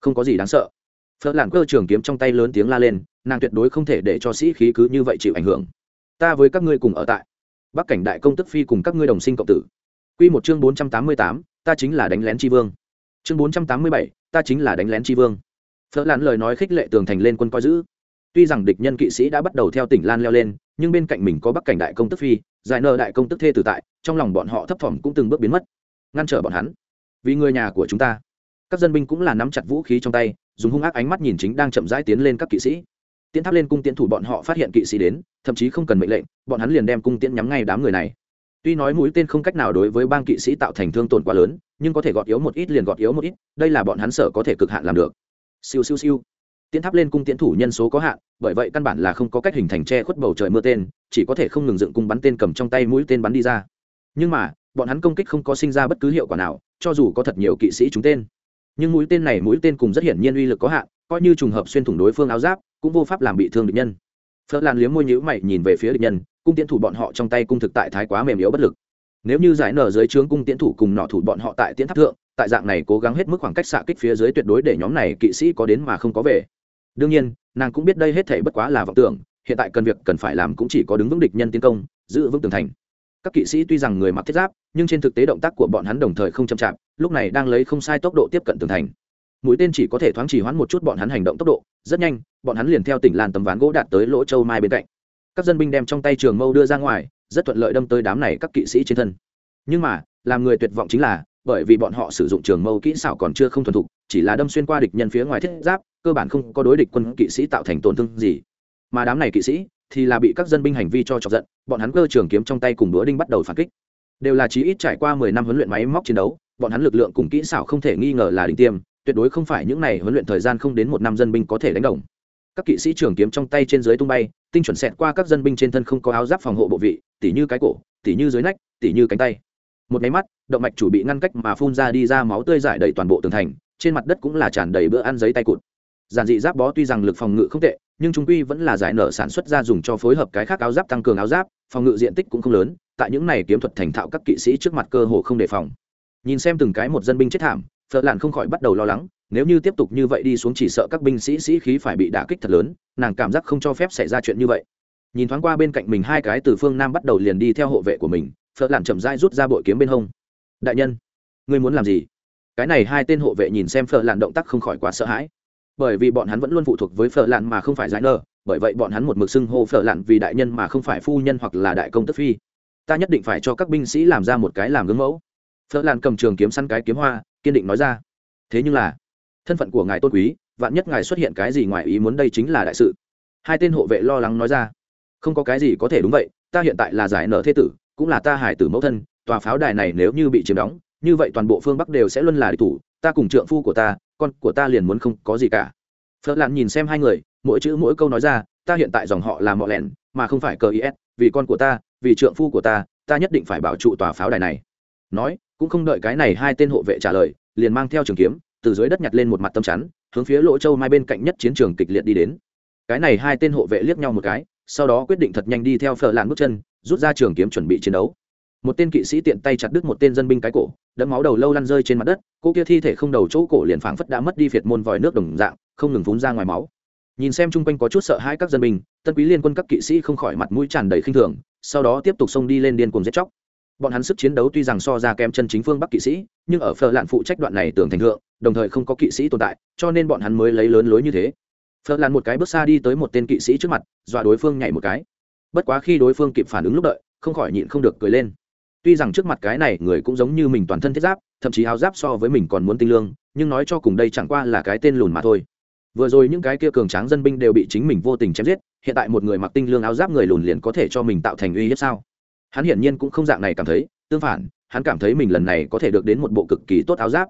không có gì đáng sợ. Phớt lạn cơ trường kiếm trong tay lớn tiếng la lên nàng tuyệt đối không thể để cho sĩ khí cứ như vậy chịu ảnh hưởng. Ta với các ngươi cùng ở tại. Bắc cảnh đại công tức phi cùng các ngươi đồng sinh cộng tử. Quy một chương 488, ta chính là đánh lén tri vương. Chương bốn trăm tám mươi bảy, ta chính là đánh lén tri vương. Phớt làn lời nói khích lệ tường thành lên quân coi giữ. Tuy rằng địch nhân kỵ sĩ đã bắt đầu theo tỉnh lan leo lên nhưng bên cạnh mình có bắc cảnh đại công tức phi giải nợ đại công tức thê tử tại trong lòng bọn họ thấp thỏm cũng từng bước biến mất ngăn trở bọn hắn. Vì người nhà của chúng ta các dân binh cũng là nắm chặt vũ khí trong tay dùng hung ác ánh mắt nhìn chính đang chậm rãi tiến lên các kỵ sĩ. Tiến tháp lên cung tiến thủ bọn họ phát hiện kỵ sĩ đến thậm chí không cần mệnh lệnh bọn hắn liền đem cung tiễn nhắm ngay đám người này tuy nói mũi tên không cách nào đối với bang kỵ sĩ tạo thành thương tổn quá lớn, nhưng có thể gọt yếu một ít liền gọt yếu một ít, đây là bọn hắn sở có thể cực hạn làm được. Siêu siêu siêu. Tiến tháp lên cung tiễn thủ nhân số có hạn, bởi vậy căn bản là không có cách hình thành che khuất bầu trời mưa tên, chỉ có thể không ngừng dựng cung bắn tên cầm trong tay mũi tên bắn đi ra. Nhưng mà, bọn hắn công kích không có sinh ra bất cứ hiệu quả nào, cho dù có thật nhiều kỵ sĩ trúng tên. Nhưng mũi tên này mũi tên cùng rất hiển nhiên uy lực có hạn, coi như trùng hợp xuyên thủng đối phương áo giáp, cũng vô pháp làm bị thương địch nhân. Phớt lan liếm môi nhữ mày nhìn về phía địch nhân cung tiễn thủ bọn họ trong tay cung thực tại thái quá mềm yếu bất lực. Nếu như giải nở dưới trướng cung tiễn thủ cùng nọ thủ bọn họ tại tiễn tháp thượng, tại dạng này cố gắng hết mức khoảng cách xạ kích phía dưới tuyệt đối để nhóm này kỵ sĩ có đến mà không có về. Đương nhiên, nàng cũng biết đây hết thể bất quá là vọng tưởng, hiện tại cần việc cần phải làm cũng chỉ có đứng vững địch nhân tiến công, giữ vững tường thành. Các kỵ sĩ tuy rằng người mặc thiết giáp, nhưng trên thực tế động tác của bọn hắn đồng thời không chậm chạp, lúc này đang lấy không sai tốc độ tiếp cận tường thành. Mũi tên chỉ có thể thoáng chỉ hoãn một chút bọn hắn hành động tốc độ, rất nhanh, bọn hắn liền theo tỉnh lan tấm ván gỗ đạt tới lỗ châu mai bên cạnh các dân binh đem trong tay trường mâu đưa ra ngoài, rất thuận lợi đâm tới đám này các kỵ sĩ trên thân. Nhưng mà, làm người tuyệt vọng chính là, bởi vì bọn họ sử dụng trường mâu kỹ xảo còn chưa không thuần thục, chỉ là đâm xuyên qua địch nhân phía ngoài thiết giáp, cơ bản không có đối địch quân kỵ sĩ tạo thành tổn thương gì. Mà đám này kỵ sĩ thì là bị các dân binh hành vi cho chọc giận, bọn hắn cơ trường kiếm trong tay cùng búa đinh bắt đầu phản kích. Đều là chí ít trải qua mười năm huấn luyện máy móc chiến đấu, bọn hắn lực lượng cùng kỹ xảo không thể nghi ngờ là đỉnh tiêm, tuyệt đối không phải những này huấn luyện thời gian không đến một năm dân binh có thể đánh đồng. Các kỵ sĩ trường kiếm trong tay trên dưới tung bay tinh chuẩn xẹt qua các dân binh trên thân không có áo giáp phòng hộ bộ vị, tỉ như cái cổ, tỉ như dưới nách, tỉ như cánh tay. Một máy mắt, động mạch chủ bị ngăn cách mà phun ra đi ra máu tươi giải đầy toàn bộ tường thành, trên mặt đất cũng là tràn đầy bữa ăn giấy tay cụt. Giản dị giáp bó tuy rằng lực phòng ngự không tệ, nhưng trung quy vẫn là giải nở sản xuất ra dùng cho phối hợp cái khác áo giáp tăng cường áo giáp, phòng ngự diện tích cũng không lớn, tại những này kiếm thuật thành thạo các kỵ sĩ trước mặt cơ hồ không đề phòng. Nhìn xem từng cái một dân binh chết thảm, phật lạn không khỏi bắt đầu lo lắng nếu như tiếp tục như vậy đi xuống chỉ sợ các binh sĩ sĩ khí phải bị đả kích thật lớn, nàng cảm giác không cho phép xảy ra chuyện như vậy. Nhìn thoáng qua bên cạnh mình hai cái từ phương nam bắt đầu liền đi theo hộ vệ của mình phật lạn chậm rãi rút ra bội kiếm bên hông. Đại nhân, ngươi muốn làm gì? Cái này hai tên hộ vệ nhìn xem phở lạn động tác không khỏi quá sợ hãi. Bởi vì bọn hắn vẫn luôn phụ thuộc với phở lạn mà không phải giải nơ bởi vậy bọn hắn một mực xưng hô phở lạn vì đại nhân mà không phải phu nhân hoặc là đại công tức phi. Ta nhất định phải cho các binh sĩ làm ra một cái làm gương mẫu. Phở lạn cầm trường kiếm săn cái kiếm hoa, kiên định nói ra. Thế nhưng là thân phận của ngài tôn quý, vạn nhất ngài xuất hiện cái gì ngoài ý muốn đây chính là đại sự. Hai tên hộ vệ lo lắng nói ra. Không có cái gì có thể đúng vậy, ta hiện tại là giải nở thế tử, cũng là ta hải tử mẫu thân, tòa pháo đài này nếu như bị chiếm đóng, như vậy toàn bộ phương bắc đều sẽ luôn là địch thủ, ta cùng trượng phu của ta, con của ta liền muốn không có gì cả. Phớt lặn nhìn xem hai người, mỗi chữ mỗi câu nói ra, ta hiện tại dòng họ là mọ lẻn mà không phải cờ is vì con của ta, vì trượng phu của ta ta nhất định phải bảo trụ tòa pháo đài này. Nói, cũng không đợi cái này hai tên hộ vệ trả lời, liền mang theo trường kiếm từ dưới đất nhặt lên một mặt tâm chắn, hướng phía lỗ châu mai bên cạnh nhất chiến trường kịch liệt đi đến. Cái này hai tên hộ vệ liếc nhau một cái, sau đó quyết định thật nhanh đi theo phở làn bước chân, rút ra trường kiếm chuẩn bị chiến đấu. Một tên kỵ sĩ tiện tay chặt đứt một tên dân binh cái cổ, đẫm máu đầu lâu lăn rơi trên mặt đất, cô kia thi thể không đầu chỗ cổ liền phảng phất đã mất đi phiệt môn vòi nước đồng dạng, không ngừng phún ra ngoài máu. Nhìn xem chung quanh có chút sợ hãi các dân binh, tân quý liên quân các kỵ sĩ không khỏi mặt mũi tràn đầy khinh thường, sau đó tiếp tục xông đi lên điên cuồng giết chóc. Bọn hắn sức chiến đấu tuy rằng so ra kém chân chính phương bắc kỵ sĩ, nhưng ở phở lạn phụ trách đoạn này tưởng thành thượng đồng thời không có kỵ sĩ tồn tại, cho nên bọn hắn mới lấy lớn lối như thế. Phở lan một cái bước xa đi tới một tên kỵ sĩ trước mặt, dọa đối phương nhảy một cái. Bất quá khi đối phương kịp phản ứng lúc đợi, không khỏi nhịn không được cười lên. Tuy rằng trước mặt cái này người cũng giống như mình toàn thân thiết giáp, thậm chí áo giáp so với mình còn muốn tinh lương, nhưng nói cho cùng đây chẳng qua là cái tên lùn mà thôi. Vừa rồi những cái kia cường tráng dân binh đều bị chính mình vô tình chém giết, hiện tại một người mặc tinh lương áo giáp người lùn liền có thể cho mình tạo thành uy hiếp sao? Hắn hiển nhiên cũng không dạng này cảm thấy, tương phản, hắn cảm thấy mình lần này có thể được đến một bộ cực kỳ tốt áo giáp.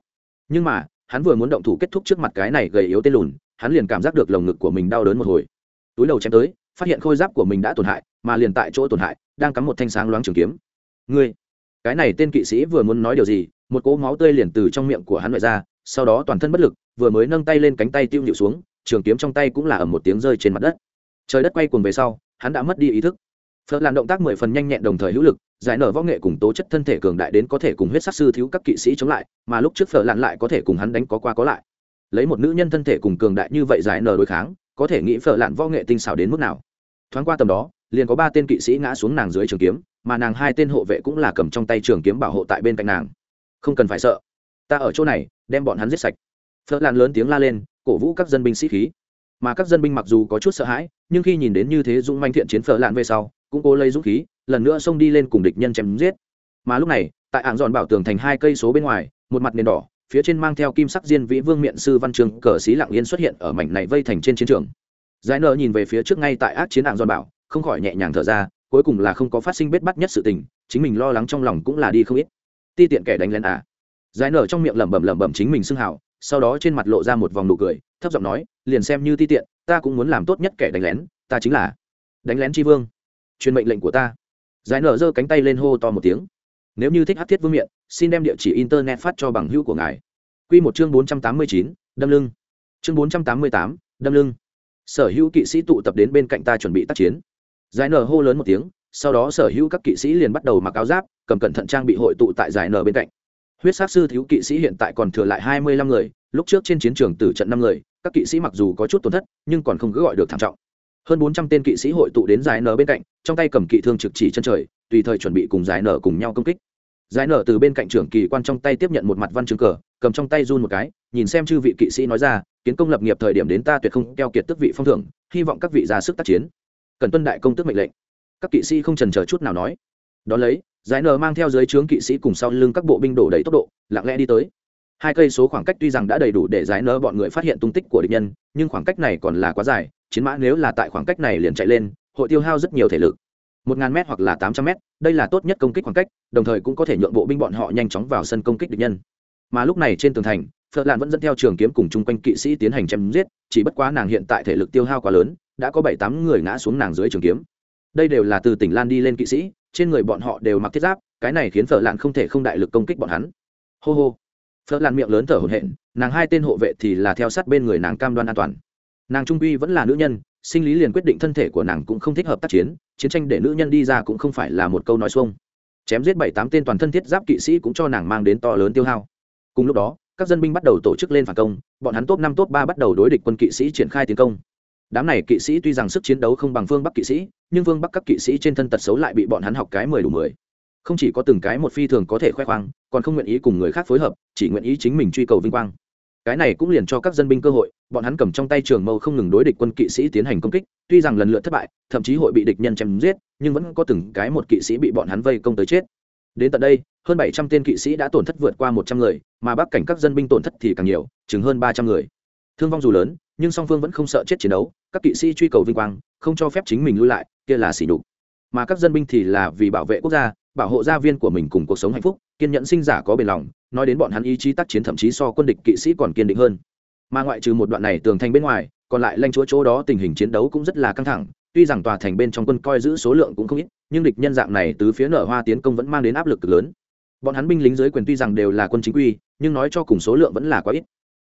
Nhưng mà hắn vừa muốn động thủ kết thúc trước mặt cái này gầy yếu tên lùn, hắn liền cảm giác được lồng ngực của mình đau đớn một hồi. Túi đầu chém tới, phát hiện khôi giáp của mình đã tổn hại, mà liền tại chỗ tổn hại, đang cắm một thanh sáng loáng trường kiếm. Ngươi, cái này tên kỵ sĩ vừa muốn nói điều gì, một cỗ máu tươi liền từ trong miệng của hắn loại ra, sau đó toàn thân bất lực, vừa mới nâng tay lên cánh tay tiêu nhịu xuống, trường kiếm trong tay cũng là ở một tiếng rơi trên mặt đất. Trời đất quay cuồng về sau, hắn đã mất đi ý thức. Phật làm động tác mười phần nhanh nhẹn đồng thời hữu lực giải nở võ nghệ cùng tố chất thân thể cường đại đến có thể cùng huyết sắc sư thiếu các kỵ sĩ chống lại, mà lúc trước phở lặn lại có thể cùng hắn đánh có qua có lại. Lấy một nữ nhân thân thể cùng cường đại như vậy giải nở đối kháng, có thể nghĩ phở lặn võ nghệ tinh xảo đến mức nào. Thoáng qua tầm đó, liền có ba tên kỵ sĩ ngã xuống nàng dưới trường kiếm, mà nàng hai tên hộ vệ cũng là cầm trong tay trường kiếm bảo hộ tại bên cạnh nàng. Không cần phải sợ, ta ở chỗ này, đem bọn hắn giết sạch. Phở lặn lớn tiếng la lên, cổ vũ các dân binh sĩ khí. Mà các dân binh mặc dù có chút sợ hãi, nhưng khi nhìn đến như thế dũng manh thiện chiến phở lạn về sau, cũng cố lấy dũng khí lần nữa xông đi lên cùng địch nhân chém giết. Mà lúc này, tại ảng dọn bảo tường thành hai cây số bên ngoài, một mặt nền đỏ, phía trên mang theo kim sắc diên vĩ vương miện sư văn trường cờ xí lặng yên xuất hiện ở mảnh này vây thành trên chiến trường. Giải nợ nhìn về phía trước ngay tại ác chiến ảng dọn bảo, không khỏi nhẹ nhàng thở ra, cuối cùng là không có phát sinh bết bắt nhất sự tình, chính mình lo lắng trong lòng cũng là đi không ít. Ti tiện kẻ đánh lén à? Giải nở trong miệng lẩm bẩm lẩm bẩm chính mình xưng hào, sau đó trên mặt lộ ra một vòng nụ cười, thấp giọng nói, liền xem như ti tiện, ta cũng muốn làm tốt nhất kẻ đánh lén, ta chính là đánh lén tri vương. Truyền mệnh lệnh của ta giải nở giơ cánh tay lên hô to một tiếng. Nếu như thích hát thiết vương miện, xin đem địa chỉ internet phát cho bằng hữu của ngài. Q một chương bốn trăm tám mươi chín, đâm lưng. Chương bốn trăm tám mươi tám, đâm lưng. Sở hữu kỵ sĩ tụ tập đến bên cạnh ta chuẩn bị tác chiến. Giải nở hô lớn một tiếng, sau đó sở hữu các kỵ sĩ liền bắt đầu mặc áo giáp, cầm cẩn thận trang bị hội tụ tại giải nở bên cạnh. Huyết sát sư thiếu kỵ sĩ hiện tại còn thừa lại hai mươi lăm người, lúc trước trên chiến trường tử trận năm người, các kỵ sĩ mặc dù có chút tổn thất, nhưng còn không cứ gọi được thảm trọng hơn bốn trăm tên kỵ sĩ hội tụ đến giải nở bên cạnh, trong tay cầm kỵ thương trực chỉ chân trời, tùy thời chuẩn bị cùng giải nở cùng nhau công kích. Giải nở từ bên cạnh trưởng kỳ quan trong tay tiếp nhận một mặt văn chương cờ, cầm trong tay run một cái, nhìn xem chư vị kỵ sĩ nói ra, kiến công lập nghiệp thời điểm đến ta tuyệt không keo kiệt tức vị phong thưởng, hy vọng các vị ra sức tác chiến. Cần tuân đại công tức mệnh lệnh. Các kỵ sĩ không trần chờ chút nào nói. Đón lấy, giải nở mang theo dưới trướng kỵ sĩ cùng sau lưng các bộ binh đổ đầy tốc độ, lặng lẽ đi tới. Hai cây số khoảng cách tuy rằng đã đầy đủ để giải nở bọn người phát hiện tung tích của địch nhân, nhưng khoảng cách này còn là quá dài chiến mã nếu là tại khoảng cách này liền chạy lên, hội tiêu hao rất nhiều thể lực. Một ngàn m hoặc là tám trăm m đây là tốt nhất công kích khoảng cách, đồng thời cũng có thể nhượng bộ binh bọn họ nhanh chóng vào sân công kích địch nhân. Mà lúc này trên tường thành, phật lạn vẫn dẫn theo trường kiếm cùng chung quanh kỵ sĩ tiến hành chém giết, chỉ bất quá nàng hiện tại thể lực tiêu hao quá lớn, đã có bảy tám người ngã xuống nàng dưới trường kiếm. Đây đều là từ tỉnh lan đi lên kỵ sĩ, trên người bọn họ đều mặc thiết giáp, cái này khiến phở lạn không thể không đại lực công kích bọn hắn. Hô hô. Phở lạn miệng lớn thở hổn hển, nàng hai tên hộ vệ thì là theo sát bên người nàng cam đoan an toàn nàng trung quy vẫn là nữ nhân, sinh lý liền quyết định thân thể của nàng cũng không thích hợp tác chiến chiến tranh để nữ nhân đi ra cũng không phải là một câu nói xuông. Chém giết bảy tám tên toàn thân thiết giáp kỵ sĩ cũng cho nàng mang đến to lớn tiêu hao. Cùng lúc đó, các dân binh bắt đầu tổ chức lên phản công, bọn hắn top năm, top ba bắt đầu đối địch quân kỵ sĩ triển khai tiến công. Đám này kỵ sĩ tuy rằng sức chiến đấu không bằng phương bắc kỵ sĩ, nhưng phương bắc các kỵ sĩ trên thân tật xấu lại bị bọn hắn học cái mười đủ mười. Không chỉ có từng cái một phi thường có thể khoe khoang, còn không nguyện ý cùng người khác phối hợp, chỉ nguyện ý chính mình truy cầu vinh quang cái này cũng liền cho các dân binh cơ hội, bọn hắn cầm trong tay trường mâu không ngừng đối địch quân kỵ sĩ tiến hành công kích, tuy rằng lần lượt thất bại, thậm chí hội bị địch nhân chém giết, nhưng vẫn có từng cái một kỵ sĩ bị bọn hắn vây công tới chết. Đến tận đây, hơn bảy trăm tên kỵ sĩ đã tổn thất vượt qua một trăm người, mà bắc cảnh các dân binh tổn thất thì càng nhiều, chừng hơn ba trăm người. Thương vong dù lớn, nhưng song phương vẫn không sợ chết chiến đấu, các kỵ sĩ truy cầu vinh quang, không cho phép chính mình lui lại, kia là xỉ đục mà các dân binh thì là vì bảo vệ quốc gia, bảo hộ gia viên của mình cùng cuộc sống hạnh phúc, kiên nhẫn sinh giả có bền lòng nói đến bọn hắn ý chí tác chiến thậm chí so quân địch kỵ sĩ còn kiên định hơn. Mà ngoại trừ một đoạn này tường thành bên ngoài, còn lại lanh chúa chỗ đó tình hình chiến đấu cũng rất là căng thẳng, tuy rằng tòa thành bên trong quân coi giữ số lượng cũng không ít, nhưng địch nhân dạng này từ phía nở hoa tiến công vẫn mang đến áp lực cực lớn. Bọn hắn binh lính dưới quyền tuy rằng đều là quân chính quy, nhưng nói cho cùng số lượng vẫn là quá ít.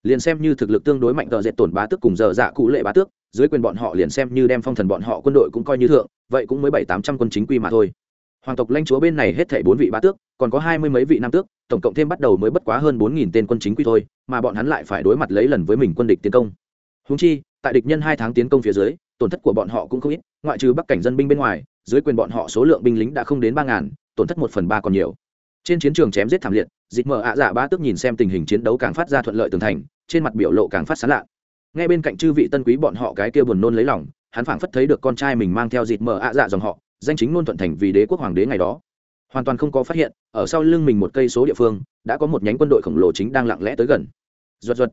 Liền xem như thực lực tương đối mạnh tờ dệt tổn bá tước cùng giờ dạ cụ lệ bá tước, dưới quyền bọn họ liền xem như đem phong thần bọn họ quân đội cũng coi như thượng, vậy cũng mới bảy tám trăm quân chính quy mà thôi hoàng tộc lãnh chúa bên này hết thảy bốn vị bá tước, còn có hai mươi mấy vị nam tước, tổng cộng thêm bắt đầu mới bất quá hơn bốn nghìn tên quân chính quy thôi, mà bọn hắn lại phải đối mặt lấy lần với mình quân địch tiến công. Húng chi, tại địch nhân hai tháng tiến công phía dưới, tổn thất của bọn họ cũng không ít, ngoại trừ bắc cảnh dân binh bên ngoài, dưới quyền bọn họ số lượng binh lính đã không đến ba ngàn, tổn thất một phần ba còn nhiều. Trên chiến trường chém giết thảm liệt, dịch mở ạ dạ ba tước nhìn xem tình hình chiến đấu càng phát ra thuận lợi tường thành, trên mặt biểu lộ càng phát sán lạ. Ngay bên cạnh chư vị tân quý bọn họ cái kia buồn nôn lấy lòng, hắn phảng phất thấy được con trai mình mang theo dịt mở ạ dạ dòng họ danh chính ngôn thuận thành vì đế quốc hoàng đế ngày đó. Hoàn toàn không có phát hiện, ở sau lưng mình một cây số địa phương, đã có một nhánh quân đội khổng lồ chính đang lặng lẽ tới gần. Ruột ruột.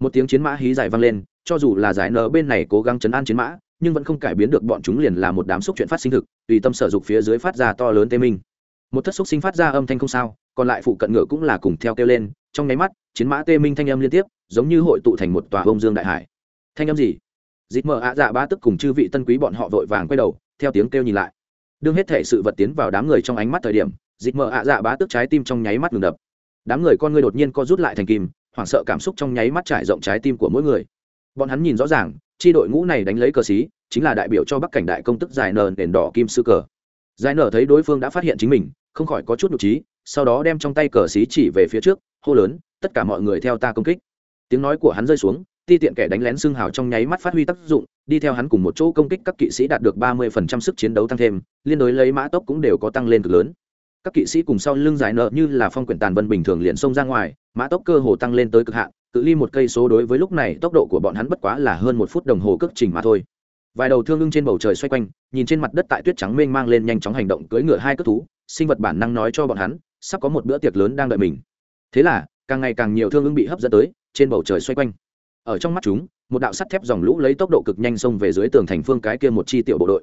Một tiếng chiến mã hí dài vang lên, cho dù là giải nở bên này cố gắng chấn an chiến mã, nhưng vẫn không cải biến được bọn chúng liền là một đám xúc chuyện phát sinh thực, tùy tâm sở dục phía dưới phát ra to lớn tê minh. Một thất xúc sinh phát ra âm thanh không sao, còn lại phụ cận ngựa cũng là cùng theo kêu lên, trong nháy mắt, chiến mã tê minh thanh âm liên tiếp, giống như hội tụ thành một tòa bông dương đại hải. Thanh âm gì? Dịp mở ạ dạ ba tức cùng chư vị tân quý bọn họ vội vàng quay đầu, theo tiếng kêu nhìn lại đương hết thể sự vật tiến vào đám người trong ánh mắt thời điểm, dịch mở ạ dạ bá tức trái tim trong nháy mắt ngừng đập. Đám người con người đột nhiên co rút lại thành kim, hoảng sợ cảm xúc trong nháy mắt trải rộng trái tim của mỗi người. Bọn hắn nhìn rõ ràng tri đội ngũ này đánh lấy cờ xí, chính là đại biểu cho bắc cảnh đại công tức giải nờ nền đỏ kim sư cờ. Giải nở thấy đối phương đã phát hiện chính mình, không khỏi có chút nhục trí sau đó đem trong tay cờ xí chỉ về phía trước, hô lớn, tất cả mọi người theo ta công kích. Tiếng nói của hắn rơi xuống ti tiện kẻ đánh lén xương hào trong nháy mắt phát huy tác dụng, đi theo hắn cùng một chỗ công kích các kỵ sĩ đạt được ba mươi phần trăm sức chiến đấu tăng thêm, liên đối lấy mã tốc cũng đều có tăng lên cực lớn. Các kỵ sĩ cùng sau lưng giải nợ như là phong quyển tàn vân bình thường liền xông ra ngoài, mã tốc cơ hồ tăng lên tới cực hạn, cự ly một cây số đối với lúc này tốc độ của bọn hắn bất quá là hơn một phút đồng hồ cước trình mà thôi. Vài đầu thương ưng trên bầu trời xoay quanh, nhìn trên mặt đất tại tuyết trắng mênh mang lên nhanh chóng hành động cưỡi ngựa hai cất thú, sinh vật bản năng nói cho bọn hắn, sắp có một bữa tiệc lớn đang đợi mình. Thế là, càng ngày càng nhiều thương ưng bị hấp dẫn tới, trên bầu trời xoay quanh ở trong mắt chúng, một đạo sắt thép dòng lũ lấy tốc độ cực nhanh xông về dưới tường thành phương cái kia một chi tiểu bộ đội.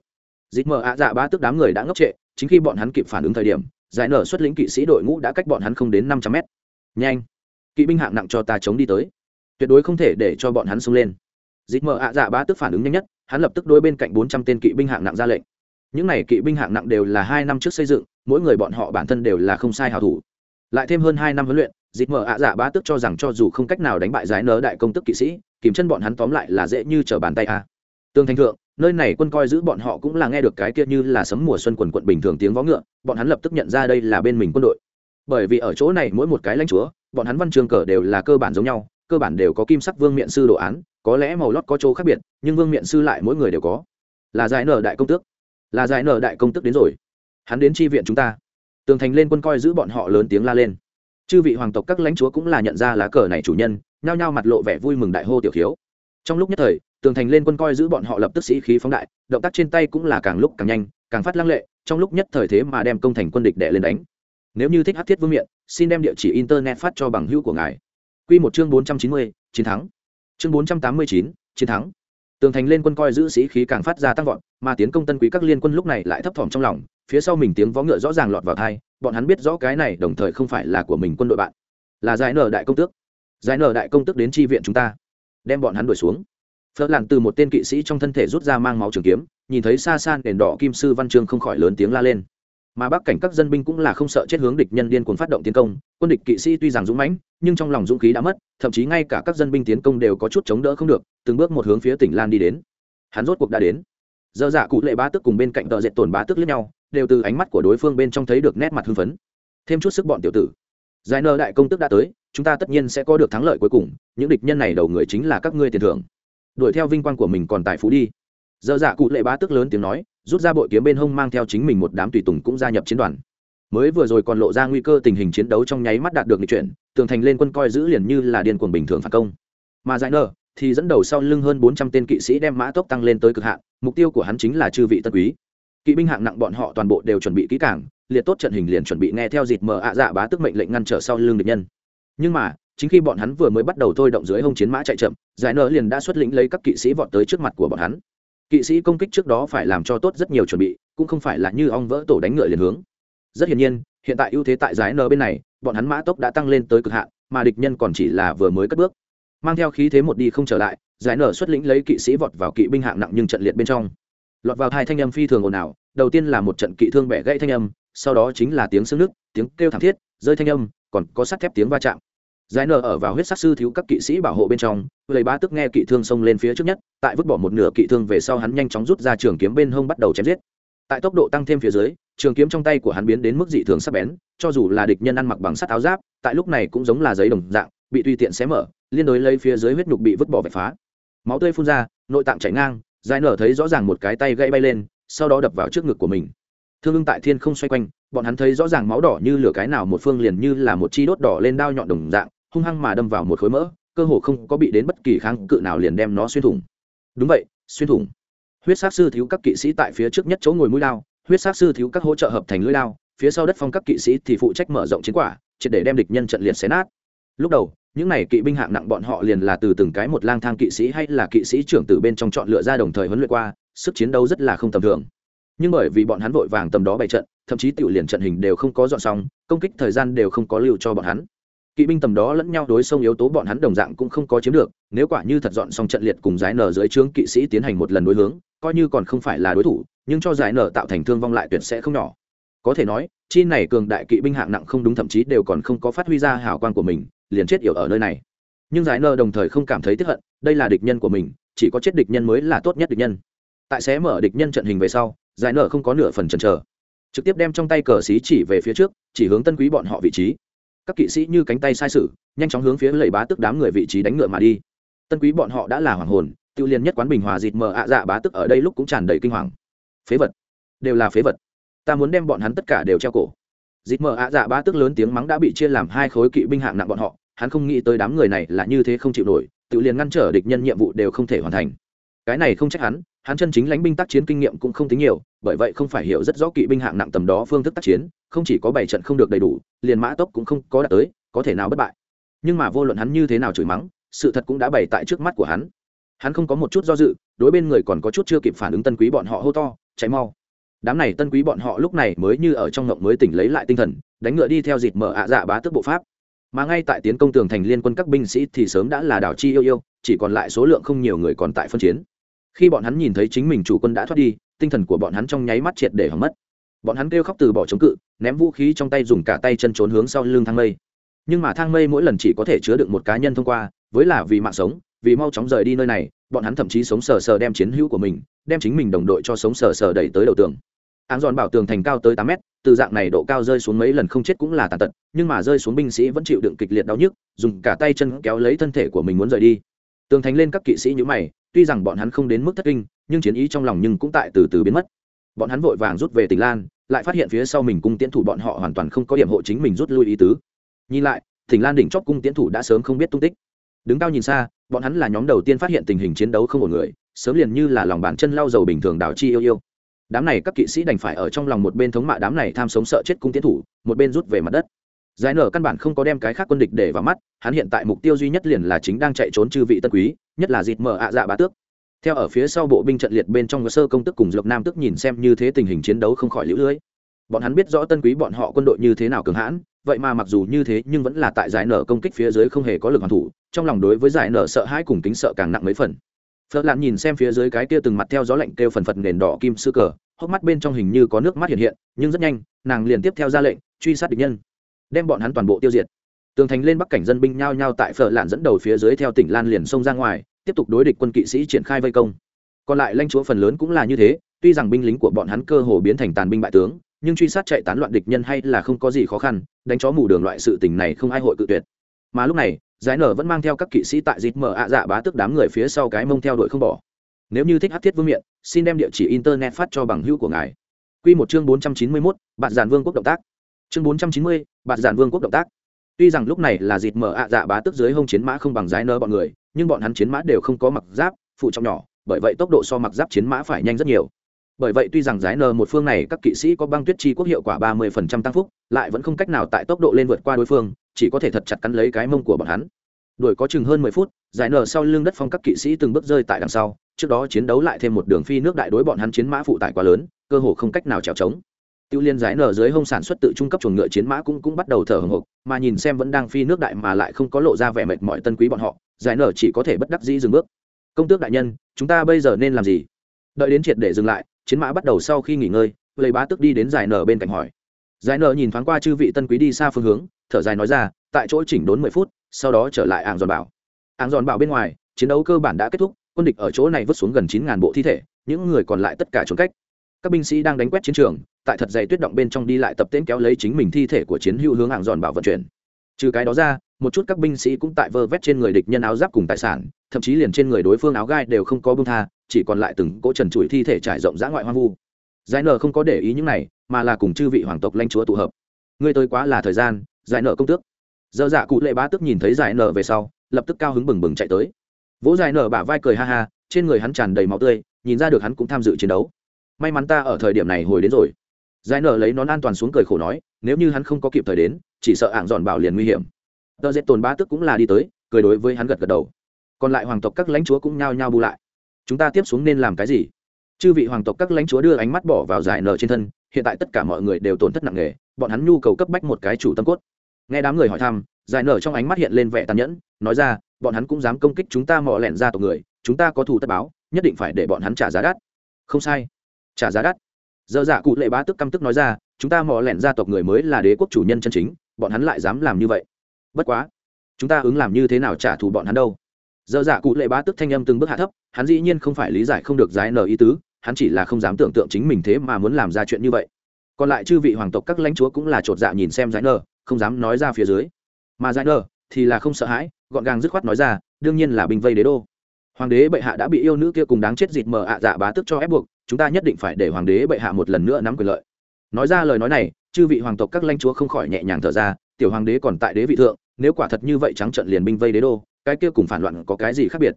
Dịp mờ ạ dạ bá tức đám người đã ngốc trệ, chính khi bọn hắn kịp phản ứng thời điểm, giải nở xuất lĩnh kỵ sĩ đội ngũ đã cách bọn hắn không đến năm trăm mét. Nhanh! Kỵ binh hạng nặng cho ta chống đi tới. Tuyệt đối không thể để cho bọn hắn xông lên. Dịp mờ ạ dạ bá tức phản ứng nhanh nhất, hắn lập tức đối bên cạnh bốn trăm tên kỵ binh hạng nặng ra lệnh. Những này kỵ binh hạng nặng đều là hai năm trước xây dựng, mỗi người bọn họ bản thân đều là không sai hào thủ. Lại thêm hơn hai năm huấn luyện dịp Mở ạ dạ bá tức cho rằng cho dù không cách nào đánh bại giải nở đại công tức kỵ sĩ, kìm chân bọn hắn tóm lại là dễ như trở bàn tay à. a tương thành thượng, nơi này quân coi giữ bọn họ cũng là nghe được cái kia như là sấm mùa xuân quần quận bình thường tiếng vó ngựa, bọn hắn lập tức nhận ra đây là bên mình quân đội. Bởi vì ở chỗ này mỗi một cái lãnh chúa, bọn hắn văn trường cờ đều là cơ bản giống nhau, cơ bản đều có kim sắc vương miện sư đồ án, có lẽ màu lót có chỗ khác biệt, nhưng vương miện sư lại mỗi người đều có. Là giải nở đại công tước. Là giải nở đại công tước đến rồi. Hắn đến tri viện chúng ta. Tường thành lên quân coi giữ bọn họ lớn tiếng la lên chư vị hoàng tộc các lãnh chúa cũng là nhận ra lá cờ này chủ nhân, nhao nhao mặt lộ vẻ vui mừng đại hô tiểu thiếu. trong lúc nhất thời, tường thành lên quân coi giữ bọn họ lập tức sĩ khí phóng đại, động tác trên tay cũng là càng lúc càng nhanh, càng phát lăng lệ, trong lúc nhất thời thế mà đem công thành quân địch đệ lên đánh. Nếu như thích hát thiết vương miện, xin đem địa chỉ internet phát cho bằng hữu của ngài. Q một chương bốn trăm chín mươi, chiến thắng. Chương bốn trăm tám mươi chín, chiến thắng. Tường thành lên quân coi giữ sĩ khí càng phát ra tăng vọt, mà tiến công tân quý các liên quân lúc này lại thấp thỏm trong lòng, phía sau mình tiếng vó ngựa rõ ràng lọt vào thai bọn hắn biết rõ cái này đồng thời không phải là của mình quân đội bạn, là giải nở đại công tước. Giải nở đại công tước đến tri viện chúng ta, đem bọn hắn đuổi xuống. Phớt làng từ một tên kỵ sĩ trong thân thể rút ra mang máu trường kiếm, nhìn thấy xa xa đèn đỏ kim sư văn chương không khỏi lớn tiếng la lên. Mà bắc cảnh các dân binh cũng là không sợ chết hướng địch nhân điên cuồng phát động tiến công, quân địch kỵ sĩ tuy rằng dũng mãnh, nhưng trong lòng dũng khí đã mất, thậm chí ngay cả các dân binh tiến công đều có chút chống đỡ không được, từng bước một hướng phía tỉnh lan đi đến. Hắn rốt cuộc đã đến. Giờ giả dạ cụ lệ bá tức cùng bên cạnh tợ dệt tổn bá tức lẫn nhau đều từ ánh mắt của đối phương bên trong thấy được nét mặt hưng phấn. Thêm chút sức bọn tiểu tử. Giải nợ đại công tức đã tới, chúng ta tất nhiên sẽ có được thắng lợi cuối cùng, những địch nhân này đầu người chính là các ngươi tiền thưởng. Đuổi theo vinh quang của mình còn tài phú đi. Dơ dạ cụ lệ bá tức lớn tiếng nói, rút ra bội kiếm bên hông mang theo chính mình một đám tùy tùng cũng gia nhập chiến đoàn. Mới vừa rồi còn lộ ra nguy cơ tình hình chiến đấu trong nháy mắt đạt được nghị chuyển, tường thành lên quân coi giữ liền như là điên cuồng bình thường phản công. Mà giải nơ thì dẫn đầu sau lưng hơn bốn trăm tên kỵ sĩ đem mã tốc tăng lên tới cực hạn, mục tiêu của hắn chính là chư vị tân quý kỵ binh hạng nặng bọn họ toàn bộ đều chuẩn bị kỹ cảng liệt tốt trận hình liền chuẩn bị nghe theo dịp mờ ạ dạ bá tức mệnh lệnh ngăn trở sau lưng địch nhân. Nhưng mà, chính khi bọn hắn vừa mới bắt đầu thôi động dưới hông chiến mã chạy chậm, giải nợ liền đã xuất lĩnh lấy các kỵ sĩ vọt tới trước mặt của bọn hắn. Kỵ sĩ công kích trước đó phải làm cho tốt rất nhiều chuẩn bị, cũng không phải là như ong vỡ tổ đánh ngựa liền hướng. Rất hiển nhiên, hiện tại ưu thế tại giải nợ bên này, bọn hắn mã tốc đã tăng lên tới cực hạn, mà địch nhân còn chỉ là vừa mới cất bước. Mang theo khí thế một đi không trở lại, giải nở xuất lĩnh lấy kỵ sĩ vọt vào kỵ binh hạng nặng nhưng trận liệt bên trong lọt vào hai thanh âm phi thường ồn ào, đầu tiên là một trận kỵ thương bẻ gãy thanh âm, sau đó chính là tiếng xương nước, tiếng kêu thảm thiết, rơi thanh âm, còn có sắt thép tiếng va chạm. Giải nở ở vào huyết sắc sư thiếu các kỵ sĩ bảo hộ bên trong lấy bá tức nghe kỵ thương xông lên phía trước nhất, tại vứt bỏ một nửa kỵ thương về sau hắn nhanh chóng rút ra trường kiếm bên hông bắt đầu chém giết. Tại tốc độ tăng thêm phía dưới, trường kiếm trong tay của hắn biến đến mức dị thường sắc bén, cho dù là địch nhân ăn mặc bằng sắt áo giáp, tại lúc này cũng giống là giấy đồng dạng, bị tùy tiện xé mở, liên đối lấy phía dưới huyết nhục bị vứt bỏ vạch phá. Máu tươi phun ra, nội tạng chảy ngang giải nở thấy rõ ràng một cái tay gãy bay lên, sau đó đập vào trước ngực của mình. Thương ưng tại thiên không xoay quanh, bọn hắn thấy rõ ràng máu đỏ như lửa cái nào một phương liền như là một chi đốt đỏ lên đao nhọn đồng dạng, hung hăng mà đâm vào một khối mỡ, cơ hồ không có bị đến bất kỳ kháng cự nào liền đem nó xuyên thủng. Đúng vậy, xuyên thủng. Huyết sát sư thiếu các kỵ sĩ tại phía trước nhất chỗ ngồi mũi lao huyết sát sư thiếu các hỗ trợ hợp thành lưỡi lao phía sau đất phong các kỵ sĩ thì phụ trách mở rộng chiến quả, triệt để đem địch nhân trận liệt xé nát lúc đầu, những này kỵ binh hạng nặng bọn họ liền là từ từng cái một lang thang kỵ sĩ hay là kỵ sĩ trưởng từ bên trong chọn lựa ra đồng thời huấn luyện qua, sức chiến đấu rất là không tầm thường. Nhưng bởi vì bọn hắn vội vàng tầm đó bày trận, thậm chí tiểu liền trận hình đều không có dọn xong, công kích thời gian đều không có lưu cho bọn hắn. Kỵ binh tầm đó lẫn nhau đối xông yếu tố bọn hắn đồng dạng cũng không có chiếm được, nếu quả như thật dọn xong trận liệt cùng giải nở dưới trướng kỵ sĩ tiến hành một lần đối hướng, coi như còn không phải là đối thủ, nhưng cho giải nở tạo thành thương vong lại tuyệt sẽ không nhỏ. Có thể nói, chi này cường đại kỵ binh hạng nặng không đúng thậm chí đều còn không có phát huy ra hào quang của mình liền chết yểu ở nơi này. Nhưng giải nơ đồng thời không cảm thấy tiếp hận, đây là địch nhân của mình, chỉ có chết địch nhân mới là tốt nhất địch nhân. Tại sẽ mở địch nhân trận hình về sau, giải nở không có nửa phần chần chờ. Trực tiếp đem trong tay cờ xí chỉ về phía trước, chỉ hướng tân quý bọn họ vị trí. Các kỵ sĩ như cánh tay sai sử nhanh chóng hướng phía lầy bá tức đám người vị trí đánh ngựa mà đi. Tân quý bọn họ đã là hoàng hồn, tiêu liên nhất quán bình hòa dịt mờ ạ dạ bá tức ở đây lúc cũng tràn đầy kinh hoàng. Phế vật. Đều là phế vật. Ta muốn đem bọn hắn tất cả đều treo cổ dịp mở ạ dạ bá tức lớn tiếng mắng đã bị chia làm hai khối kỵ binh hạng nặng bọn họ, hắn không nghĩ tới đám người này là như thế không chịu nổi, tự liền ngăn trở địch nhân nhiệm vụ đều không thể hoàn thành. Cái này không trách hắn hắn chân chính lãnh binh tác chiến kinh nghiệm cũng không tính nhiều, bởi vậy không phải hiểu rất rõ kỵ binh hạng nặng tầm đó phương thức tác chiến, không chỉ có bảy trận không được đầy đủ, liền mã tốc cũng không có đạt tới, có thể nào bất bại. Nhưng mà vô luận hắn như thế nào chửi mắng, sự thật cũng đã bày tại trước mắt của hắn. Hắn không có một chút do dự, đối bên người còn có chút chưa kịp phản ứng tân quý bọn họ hô to cháy mau! Đám này tân quý bọn họ lúc này mới như ở trong ngộng mới tỉnh lấy lại tinh thần, đánh ngựa đi theo dịp mở ạ dạ bá tước bộ pháp. Mà ngay tại tiến công tường thành liên quân các binh sĩ thì sớm đã là đảo chi yêu yêu, chỉ còn lại số lượng không nhiều người còn tại phân chiến. Khi bọn hắn nhìn thấy chính mình chủ quân đã thoát đi, tinh thần của bọn hắn trong nháy mắt triệt để hỏng mất. Bọn hắn kêu khóc từ bỏ chống cự, ném vũ khí trong tay dùng cả tay chân trốn hướng sau lưng thang mây. Nhưng mà thang mây mỗi lần chỉ có thể chứa được một cá nhân thông qua, với là vì mạng sống, vì mau chóng rời đi nơi này, bọn hắn thậm chí sống sờ sờ đem chiến hữu của mình, đem chính mình đồng đội cho sống sờ sờ đẩy tới đầu tường áng giòn bảo tường thành cao tới tám mét, từ dạng này độ cao rơi xuống mấy lần không chết cũng là tàn tật, nhưng mà rơi xuống binh sĩ vẫn chịu đựng kịch liệt đau nhức, dùng cả tay chân kéo lấy thân thể của mình muốn rời đi. Tường thành lên các kỵ sĩ nhữ mày, tuy rằng bọn hắn không đến mức thất kinh, nhưng chiến ý trong lòng nhưng cũng tại từ từ biến mất. Bọn hắn vội vàng rút về tỉnh lan, lại phát hiện phía sau mình cung tiến thủ bọn họ hoàn toàn không có điểm hộ chính mình rút lui ý tứ. Nhìn lại tỉnh lan đỉnh chóp cung tiến thủ đã sớm không biết tung tích. Đứng cao nhìn xa, bọn hắn là nhóm đầu tiên phát hiện tình hình chiến đấu không một người, sớm liền như là lòng bàn chân lau dầu bình thường đảo chi yêu yêu đám này các kỵ sĩ đành phải ở trong lòng một bên thống mạ đám này tham sống sợ chết cung tiến thủ, một bên rút về mặt đất. Giải nở căn bản không có đem cái khác quân địch để vào mắt, hắn hiện tại mục tiêu duy nhất liền là chính đang chạy trốn chư vị tân quý, nhất là dịt mở ạ dạ bá tước. Theo ở phía sau bộ binh trận liệt bên trong sơ công tức cùng dược nam tức nhìn xem như thế tình hình chiến đấu không khỏi lũ lưới. Bọn hắn biết rõ tân quý bọn họ quân đội như thế nào cường hãn, vậy mà mặc dù như thế nhưng vẫn là tại giải nở công kích phía dưới không hề có lực hoàn thủ, trong lòng đối với giải nở sợ hãi cùng kính sợ càng nặng mấy phần phật lạn nhìn xem phía dưới cái kia từng mặt theo gió lạnh kêu phần phật nền đỏ kim sư cờ, hốc mắt bên trong hình như có nước mắt hiện hiện, nhưng rất nhanh, nàng liền tiếp theo ra lệnh, truy sát địch nhân, đem bọn hắn toàn bộ tiêu diệt. Tường thành lên bắc cảnh dân binh nhao nhao tại phở lạn dẫn đầu phía dưới theo tỉnh lan liền xông ra ngoài, tiếp tục đối địch quân kỵ sĩ triển khai vây công. Còn lại lãnh chúa phần lớn cũng là như thế, tuy rằng binh lính của bọn hắn cơ hồ biến thành tàn binh bại tướng, nhưng truy sát chạy tán loạn địch nhân hay là không có gì khó khăn, đánh chó mù đường loại sự tình này không ai hội cự tuyệt. Mà lúc này giải nở vẫn mang theo các kỵ sĩ tại dịp mở ạ dạ bá tức đám người phía sau cái mông theo đuổi không bỏ. Nếu như thích hát thiết vương miện, xin đem địa chỉ internet phát cho bằng hữu của ngài. Q một chương bốn trăm chín mươi mốt bạn giàn vương quốc động tác. Chương bốn trăm chín mươi bạn giàn vương quốc động tác. Tuy rằng lúc này là dịp mở ạ dạ bá tức dưới hông chiến mã không bằng giải nở bọn người, nhưng bọn hắn chiến mã đều không có mặc giáp, phụ trọng nhỏ, bởi vậy tốc độ so mặc giáp chiến mã phải nhanh rất nhiều bởi vậy tuy rằng giải n một phương này các kỵ sĩ có băng tuyết chi quốc hiệu quả ba mươi phần trăm tăng phúc, lại vẫn không cách nào tại tốc độ lên vượt qua đối phương, chỉ có thể thật chặt cắn lấy cái mông của bọn hắn. Đuổi có chừng hơn mười phút, giải n sau lưng đất phong các kỵ sĩ từng bước rơi tại đằng sau, trước đó chiến đấu lại thêm một đường phi nước đại đối bọn hắn chiến mã phụ tải quá lớn, cơ hồ không cách nào trèo trống. Tiêu liên giải nở dưới hông sản xuất tự trung cấp chuồng ngựa chiến mã cũng cũng bắt đầu thở hồng hộc, mà nhìn xem vẫn đang phi nước đại mà lại không có lộ ra vẻ mệt mỏi tân quý bọn họ, giải nở chỉ có thể bất đắc dĩ dừng bước. Công tước đại nhân, chúng ta bây giờ nên làm gì? Đợi đến triệt để dừng lại chiến mã bắt đầu sau khi nghỉ ngơi, lấy bá tức đi đến giải nở bên cạnh hỏi. Giải nở nhìn thoáng qua chư vị tân quý đi xa phương hướng, thở dài nói ra, tại chỗ chỉnh đốn mười phút, sau đó trở lại ảng giòn bảo. Ảng giòn bảo bên ngoài, chiến đấu cơ bản đã kết thúc, quân địch ở chỗ này vứt xuống gần chín ngàn bộ thi thể, những người còn lại tất cả trốn cách. Các binh sĩ đang đánh quét chiến trường, tại thật dày tuyết động bên trong đi lại tập tễm kéo lấy chính mình thi thể của chiến hữu hướng ảng giòn bảo vận chuyển. Trừ cái đó ra, một chút các binh sĩ cũng tại vơ vét trên người địch nhân áo giáp cùng tài sản, thậm chí liền trên người đối phương áo gai đều không có bưng tha chỉ còn lại từng cỗ trần trụi thi thể trải rộng dã ngoại hoang vu. Giải nở không có để ý những này, mà là cùng chư vị hoàng tộc lanh chúa tụ hợp. Ngươi tới quá là thời gian, giải nở công tước. Dơ dạ cụ lệ bá tức nhìn thấy giải nở về sau, lập tức cao hứng bừng bừng chạy tới. Vỗ giải nở bả vai cười ha ha, trên người hắn tràn đầy máu tươi, nhìn ra được hắn cũng tham dự chiến đấu. May mắn ta ở thời điểm này hồi đến rồi. Giải nở lấy nón an toàn xuống cười khổ nói, nếu như hắn không có kịp thời đến, chỉ sợ ạng dọn bảo liền nguy hiểm. Tờ dệt tồn bá tức cũng là đi tới, cười đối với hắn gật gật đầu. Còn lại hoàng tộc các lãnh chúa cũng nhao nhao bu lại chúng ta tiếp xuống nên làm cái gì? Chư vị hoàng tộc các lãnh chúa đưa ánh mắt bỏ vào giải nở trên thân, hiện tại tất cả mọi người đều tổn thất nặng nề, bọn hắn nhu cầu cấp bách một cái chủ tâm cốt. Nghe đám người hỏi thăm, giải nở trong ánh mắt hiện lên vẻ tàn nhẫn, nói ra, bọn hắn cũng dám công kích chúng ta mò lẻn ra tộc người, chúng ta có thù tất báo, nhất định phải để bọn hắn trả giá đắt. Không sai. Trả giá đắt? Dơ dạ cụ lệ bá tức căm tức nói ra, chúng ta mò lẻn ra tộc người mới là đế quốc chủ nhân chân chính, bọn hắn lại dám làm như vậy. Bất quá, chúng ta ứng làm như thế nào trả thù bọn hắn đâu? Giờ dạ cụ lệ bá tức thanh âm từng bước hạ thấp, hắn dĩ nhiên không phải lý giải không được giải nở ý tứ, hắn chỉ là không dám tưởng tượng chính mình thế mà muốn làm ra chuyện như vậy. Còn lại chư vị hoàng tộc các lãnh chúa cũng là chột dạ nhìn xem giải nở, không dám nói ra phía dưới. Mà giải nở thì là không sợ hãi, gọn gàng dứt khoát nói ra, đương nhiên là binh vây đế đô. Hoàng đế bệ hạ đã bị yêu nữ kia cùng đáng chết dịt mờ ạ dạ bá tức cho ép buộc, chúng ta nhất định phải để hoàng đế bệ hạ một lần nữa nắm quyền lợi. Nói ra lời nói này, chư vị hoàng tộc các lãnh chúa không khỏi nhẹ nhàng thở ra, tiểu hoàng đế còn tại đế vị thượng, nếu quả thật như vậy trắng trận liền binh vây đế đô cái kia cùng phản loạn có cái gì khác biệt?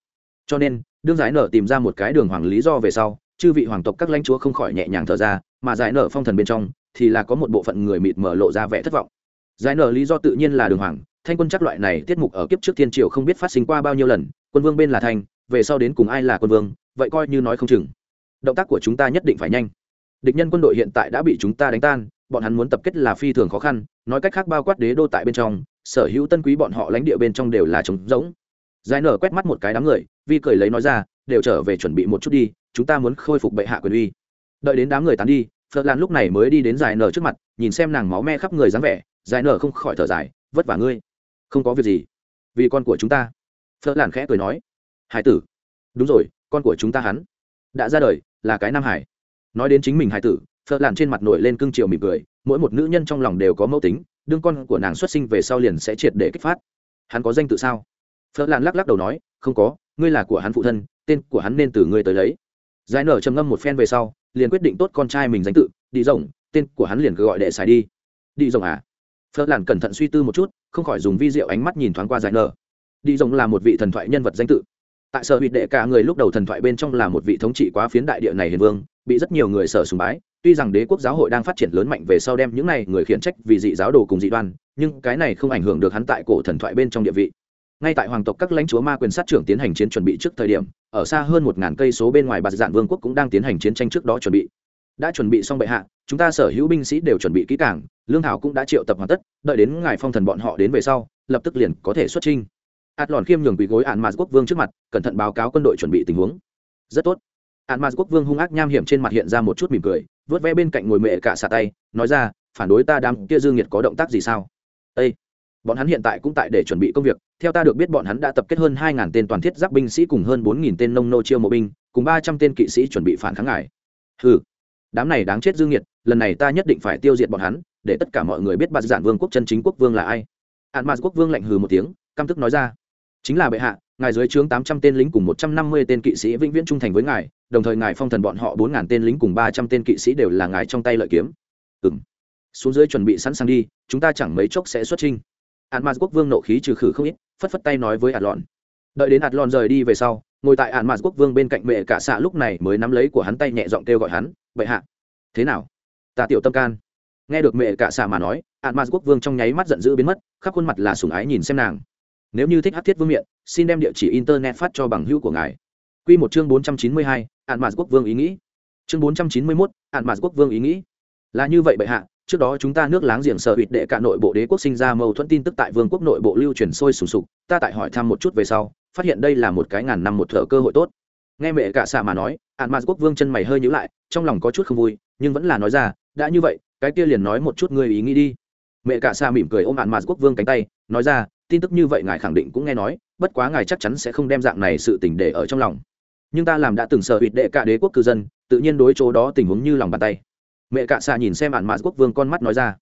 Cho nên, đương giải nở tìm ra một cái đường hoàng lý do về sau, chư vị hoàng tộc các lãnh chúa không khỏi nhẹ nhàng thở ra, mà giải nở phong thần bên trong thì là có một bộ phận người mịt mở lộ ra vẻ thất vọng. Giải nở lý do tự nhiên là đường hoàng, thanh quân chắc loại này tiết mục ở kiếp trước thiên triều không biết phát sinh qua bao nhiêu lần, quân vương bên là thanh, về sau đến cùng ai là quân vương, vậy coi như nói không chừng. Động tác của chúng ta nhất định phải nhanh. Địch nhân quân đội hiện tại đã bị chúng ta đánh tan, bọn hắn muốn tập kết là phi thường khó khăn, nói cách khác bao quát đế đô tại bên trong sở hữu tân quý bọn họ lãnh địa bên trong đều là trống rỗng. Giải nở quét mắt một cái đám người, vi cười lấy nói ra, đều trở về chuẩn bị một chút đi, chúng ta muốn khôi phục bệ hạ quyền uy. Đợi đến đám người tán đi, phật lan lúc này mới đi đến giải nở trước mặt, nhìn xem nàng máu me khắp người dáng vẻ, giải nở không khỏi thở dài, vất vả ngươi, không có việc gì, vì con của chúng ta. Phật lan khẽ cười nói, hải tử, đúng rồi, con của chúng ta hắn đã ra đời, là cái nam hải. Nói đến chính mình hải tử, phật lan trên mặt nổi lên cương triều mỉm cười, mỗi một nữ nhân trong lòng đều có mẫu tính đương con của nàng xuất sinh về sau liền sẽ triệt để kích phát. Hắn có danh tự sao? Phớt lan lắc lắc đầu nói, không có, ngươi là của hắn phụ thân, tên của hắn nên từ ngươi tới lấy. Giải nở trầm ngâm một phen về sau, liền quyết định tốt con trai mình danh tự đi rồng, tên của hắn liền cứ gọi đệ xài đi. Đi rồng à? Phớt lan cẩn thận suy tư một chút, không khỏi dùng vi diệu ánh mắt nhìn thoáng qua giải nở. Đi rồng là một vị thần thoại nhân vật danh tự. Tại sở hụt đệ cả người lúc đầu thần thoại bên trong là một vị thống trị quá phiến đại địa này hiền vương, bị rất nhiều người sở sùng bái tuy rằng đế quốc giáo hội đang phát triển lớn mạnh về sau đem những này người khiển trách vì dị giáo đồ cùng dị đoan, nhưng cái này không ảnh hưởng được hắn tại cổ thần thoại bên trong địa vị. Ngay tại hoàng tộc các lãnh chúa ma quyền sát trưởng tiến hành chiến chuẩn bị trước thời điểm, ở xa hơn một ngàn cây số bên ngoài bạt dạn vương quốc cũng đang tiến hành chiến tranh trước đó chuẩn bị. Đã chuẩn bị xong bệ hạ, chúng ta sở hữu binh sĩ đều chuẩn bị kỹ cảng lương thảo cũng đã triệu tập hoàn tất, đợi đến ngài phong thần bọn họ đến về sau, lập tức liền có thể xuất trinh ạt lòn khiêm nhường quỳ gối ạn mạt quốc vương trước mặt, cẩn thận báo cáo quân đội chuẩn bị tình huống. Rất tốt. Ạn mạt quốc vương hung ác nham hiểm trên mặt hiện ra một chút mỉm cười vớt ve bên cạnh ngồi mẹ cả xả tay, nói ra, phản đối ta đám kia dương nhiệt có động tác gì sao Ê! bọn hắn hiện tại cũng tại để chuẩn bị công việc, theo ta được biết bọn hắn đã tập kết hơn hai ngàn tên toàn thiết giáp binh sĩ cùng hơn bốn nghìn tên nông nô chiêu mộ binh, cùng ba trăm tên kỵ sĩ chuẩn bị phản kháng ngài ừ đám này đáng chết dương nhiệt, lần này ta nhất định phải tiêu diệt bọn hắn, để tất cả mọi người biết bạt giản vương quốc chân chính quốc vương là ai ạn mạt quốc vương lạnh hừ một tiếng, căm tức nói ra, chính là bệ hạ ngài dưới trướng tám trăm tên lính cùng một trăm năm mươi tên kỵ sĩ vĩnh viễn trung thành với ngài, đồng thời ngài phong thần bọn họ bốn ngàn tên lính cùng ba trăm tên kỵ sĩ đều là ngài trong tay lợi kiếm. Ừ m xuống dưới chuẩn bị sẵn sàng đi, chúng ta chẳng mấy chốc sẽ xuất trinh ạn mạt quốc vương nộ khí trừ khử không ít, phất phất tay nói với ạt lọn đợi đến ạt lọn rời đi về sau, ngồi tại ạn mạt quốc vương bên cạnh mẹ cả xạ lúc này mới nắm lấy của hắn tay nhẹ giọng kêu gọi hắn, bệ hạ. Thế nào? Ta tiểu tâm can. Nghe được mẹ cả xạ mà nói ạn mạt quốc vương trong nháy mắt giận dữ biến mất, khắp khuôn mặt là sùng ái nhìn xem nàng nếu như thích hát thiết vương miện, xin đem địa chỉ internet phát cho bằng hữu của ngài. Q một chương bốn trăm chín mươi hai ạn mạt quốc vương ý nghĩ. Chương bốn trăm chín mươi mốt ạn mạt quốc vương ý nghĩ. Là như vậy bệ hạ, trước đó chúng ta nước láng giềng sở hụt đệ cả nội bộ đế quốc sinh ra mâu thuẫn tin tức tại vương quốc nội bộ lưu truyền sôi sùng sục, ta tại hỏi thăm một chút về sau, phát hiện đây là một cái ngàn năm một thợ cơ hội tốt. Nghe mẹ cả xạ mà nói ạn mạt quốc vương chân mày hơi nhữ lại, trong lòng có chút không vui, nhưng vẫn là nói ra, đã như vậy, cái kia liền nói một chút ngươi ý nghĩ đi. Mẹ cả xạ mỉm cười ôm ạn mạt quốc vương cánh tay, nói ra tin tức như vậy ngài khẳng định cũng nghe nói, bất quá ngài chắc chắn sẽ không đem dạng này sự tình để ở trong lòng. Nhưng ta làm đã từng sợ hụt đệ cả đế quốc cư dân, tự nhiên đối chỗ đó tình huống như lòng bàn tay. Mẹ cạ xạ nhìn xem ạn mã quốc vương con mắt nói ra.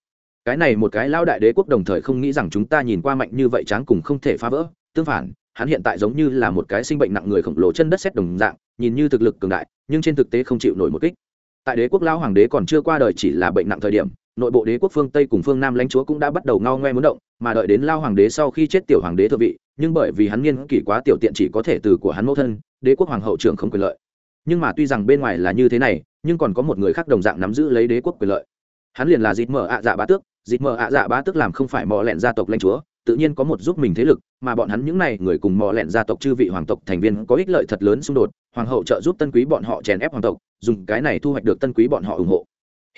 Cái này một cái lao đại đế quốc đồng thời không nghĩ rằng chúng ta nhìn qua mạnh như vậy tráng cùng không thể phá vỡ, tương phản, hắn hiện tại giống như là một cái sinh bệnh nặng người khổng lồ chân đất xét đồng dạng, nhìn như thực lực cường đại, nhưng trên thực tế không chịu nổi một kích. Tại đế quốc lao hoàng đế còn chưa qua đời chỉ là bệnh nặng thời điểm nội bộ đế quốc phương tây cùng phương nam lãnh chúa cũng đã bắt đầu ngao ngoe muốn động, mà đợi đến lao hoàng đế sau khi chết tiểu hoàng đế thượng vị, nhưng bởi vì hắn niên kỷ quá tiểu tiện chỉ có thể từ của hắn mẫu thân, đế quốc hoàng hậu trưởng không quyền lợi. Nhưng mà tuy rằng bên ngoài là như thế này, nhưng còn có một người khác đồng dạng nắm giữ lấy đế quốc quyền lợi. Hắn liền là dịt mở ạ dạ bá tước dịt mở ạ dạ bá tước làm không phải mò lẹn gia tộc lãnh chúa, tự nhiên có một giúp mình thế lực, mà bọn hắn những n à y người cùng mò lẹn gia tộc chư vị hoàng tộc thành viên có ích lợi thật lớn xung đột, hoàng hậu trợ giúp tân quý bọn họ chèn ép hoàng tộc, dùng cái này thu hoạch được tân quý bọn họ ủng hộ.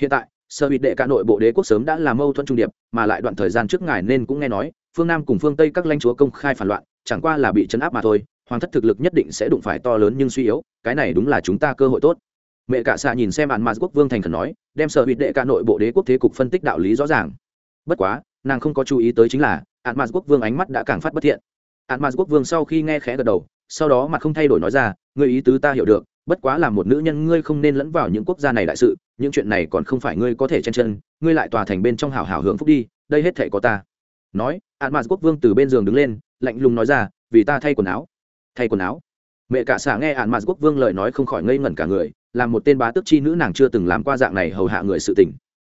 Hiện tại sở hữu đệ cả nội bộ đế quốc sớm đã là mâu thuẫn trung điệp, mà lại đoạn thời gian trước ngài nên cũng nghe nói, phương nam cùng phương tây các lãnh chúa công khai phản loạn, chẳng qua là bị chấn áp mà thôi, hoàng thất thực lực nhất định sẽ đụng phải to lớn nhưng suy yếu, cái này đúng là chúng ta cơ hội tốt. Mẹ cả xạ nhìn xem ạn mạt quốc vương thành khẩn nói, đem sở hữu đệ cả nội bộ đế quốc thế cục phân tích đạo lý rõ ràng. Bất quá, nàng không có chú ý tới chính là ạn mạt quốc vương ánh mắt đã càng phát bất thiện. Ạn mạt quốc vương sau khi nghe khẽ gật đầu, sau đó mặt không thay đổi nói ra, ngươi ý tứ ta hiểu được bất quá là một nữ nhân, ngươi không nên lẫn vào những quốc gia này đại sự, những chuyện này còn không phải ngươi có thể chen chân, ngươi lại tòa thành bên trong hào hào hưởng phúc đi, đây hết thể có ta. Nói ạn mạt quốc vương từ bên giường đứng lên, lạnh lùng nói ra, vì ta thay quần áo. Thay quần áo. Mẹ cả xả nghe ạn mạt quốc vương lời nói không khỏi ngây ngẩn cả người, là một tên bá tước chi nữ nàng chưa từng làm qua dạng này hầu hạ người sự tình.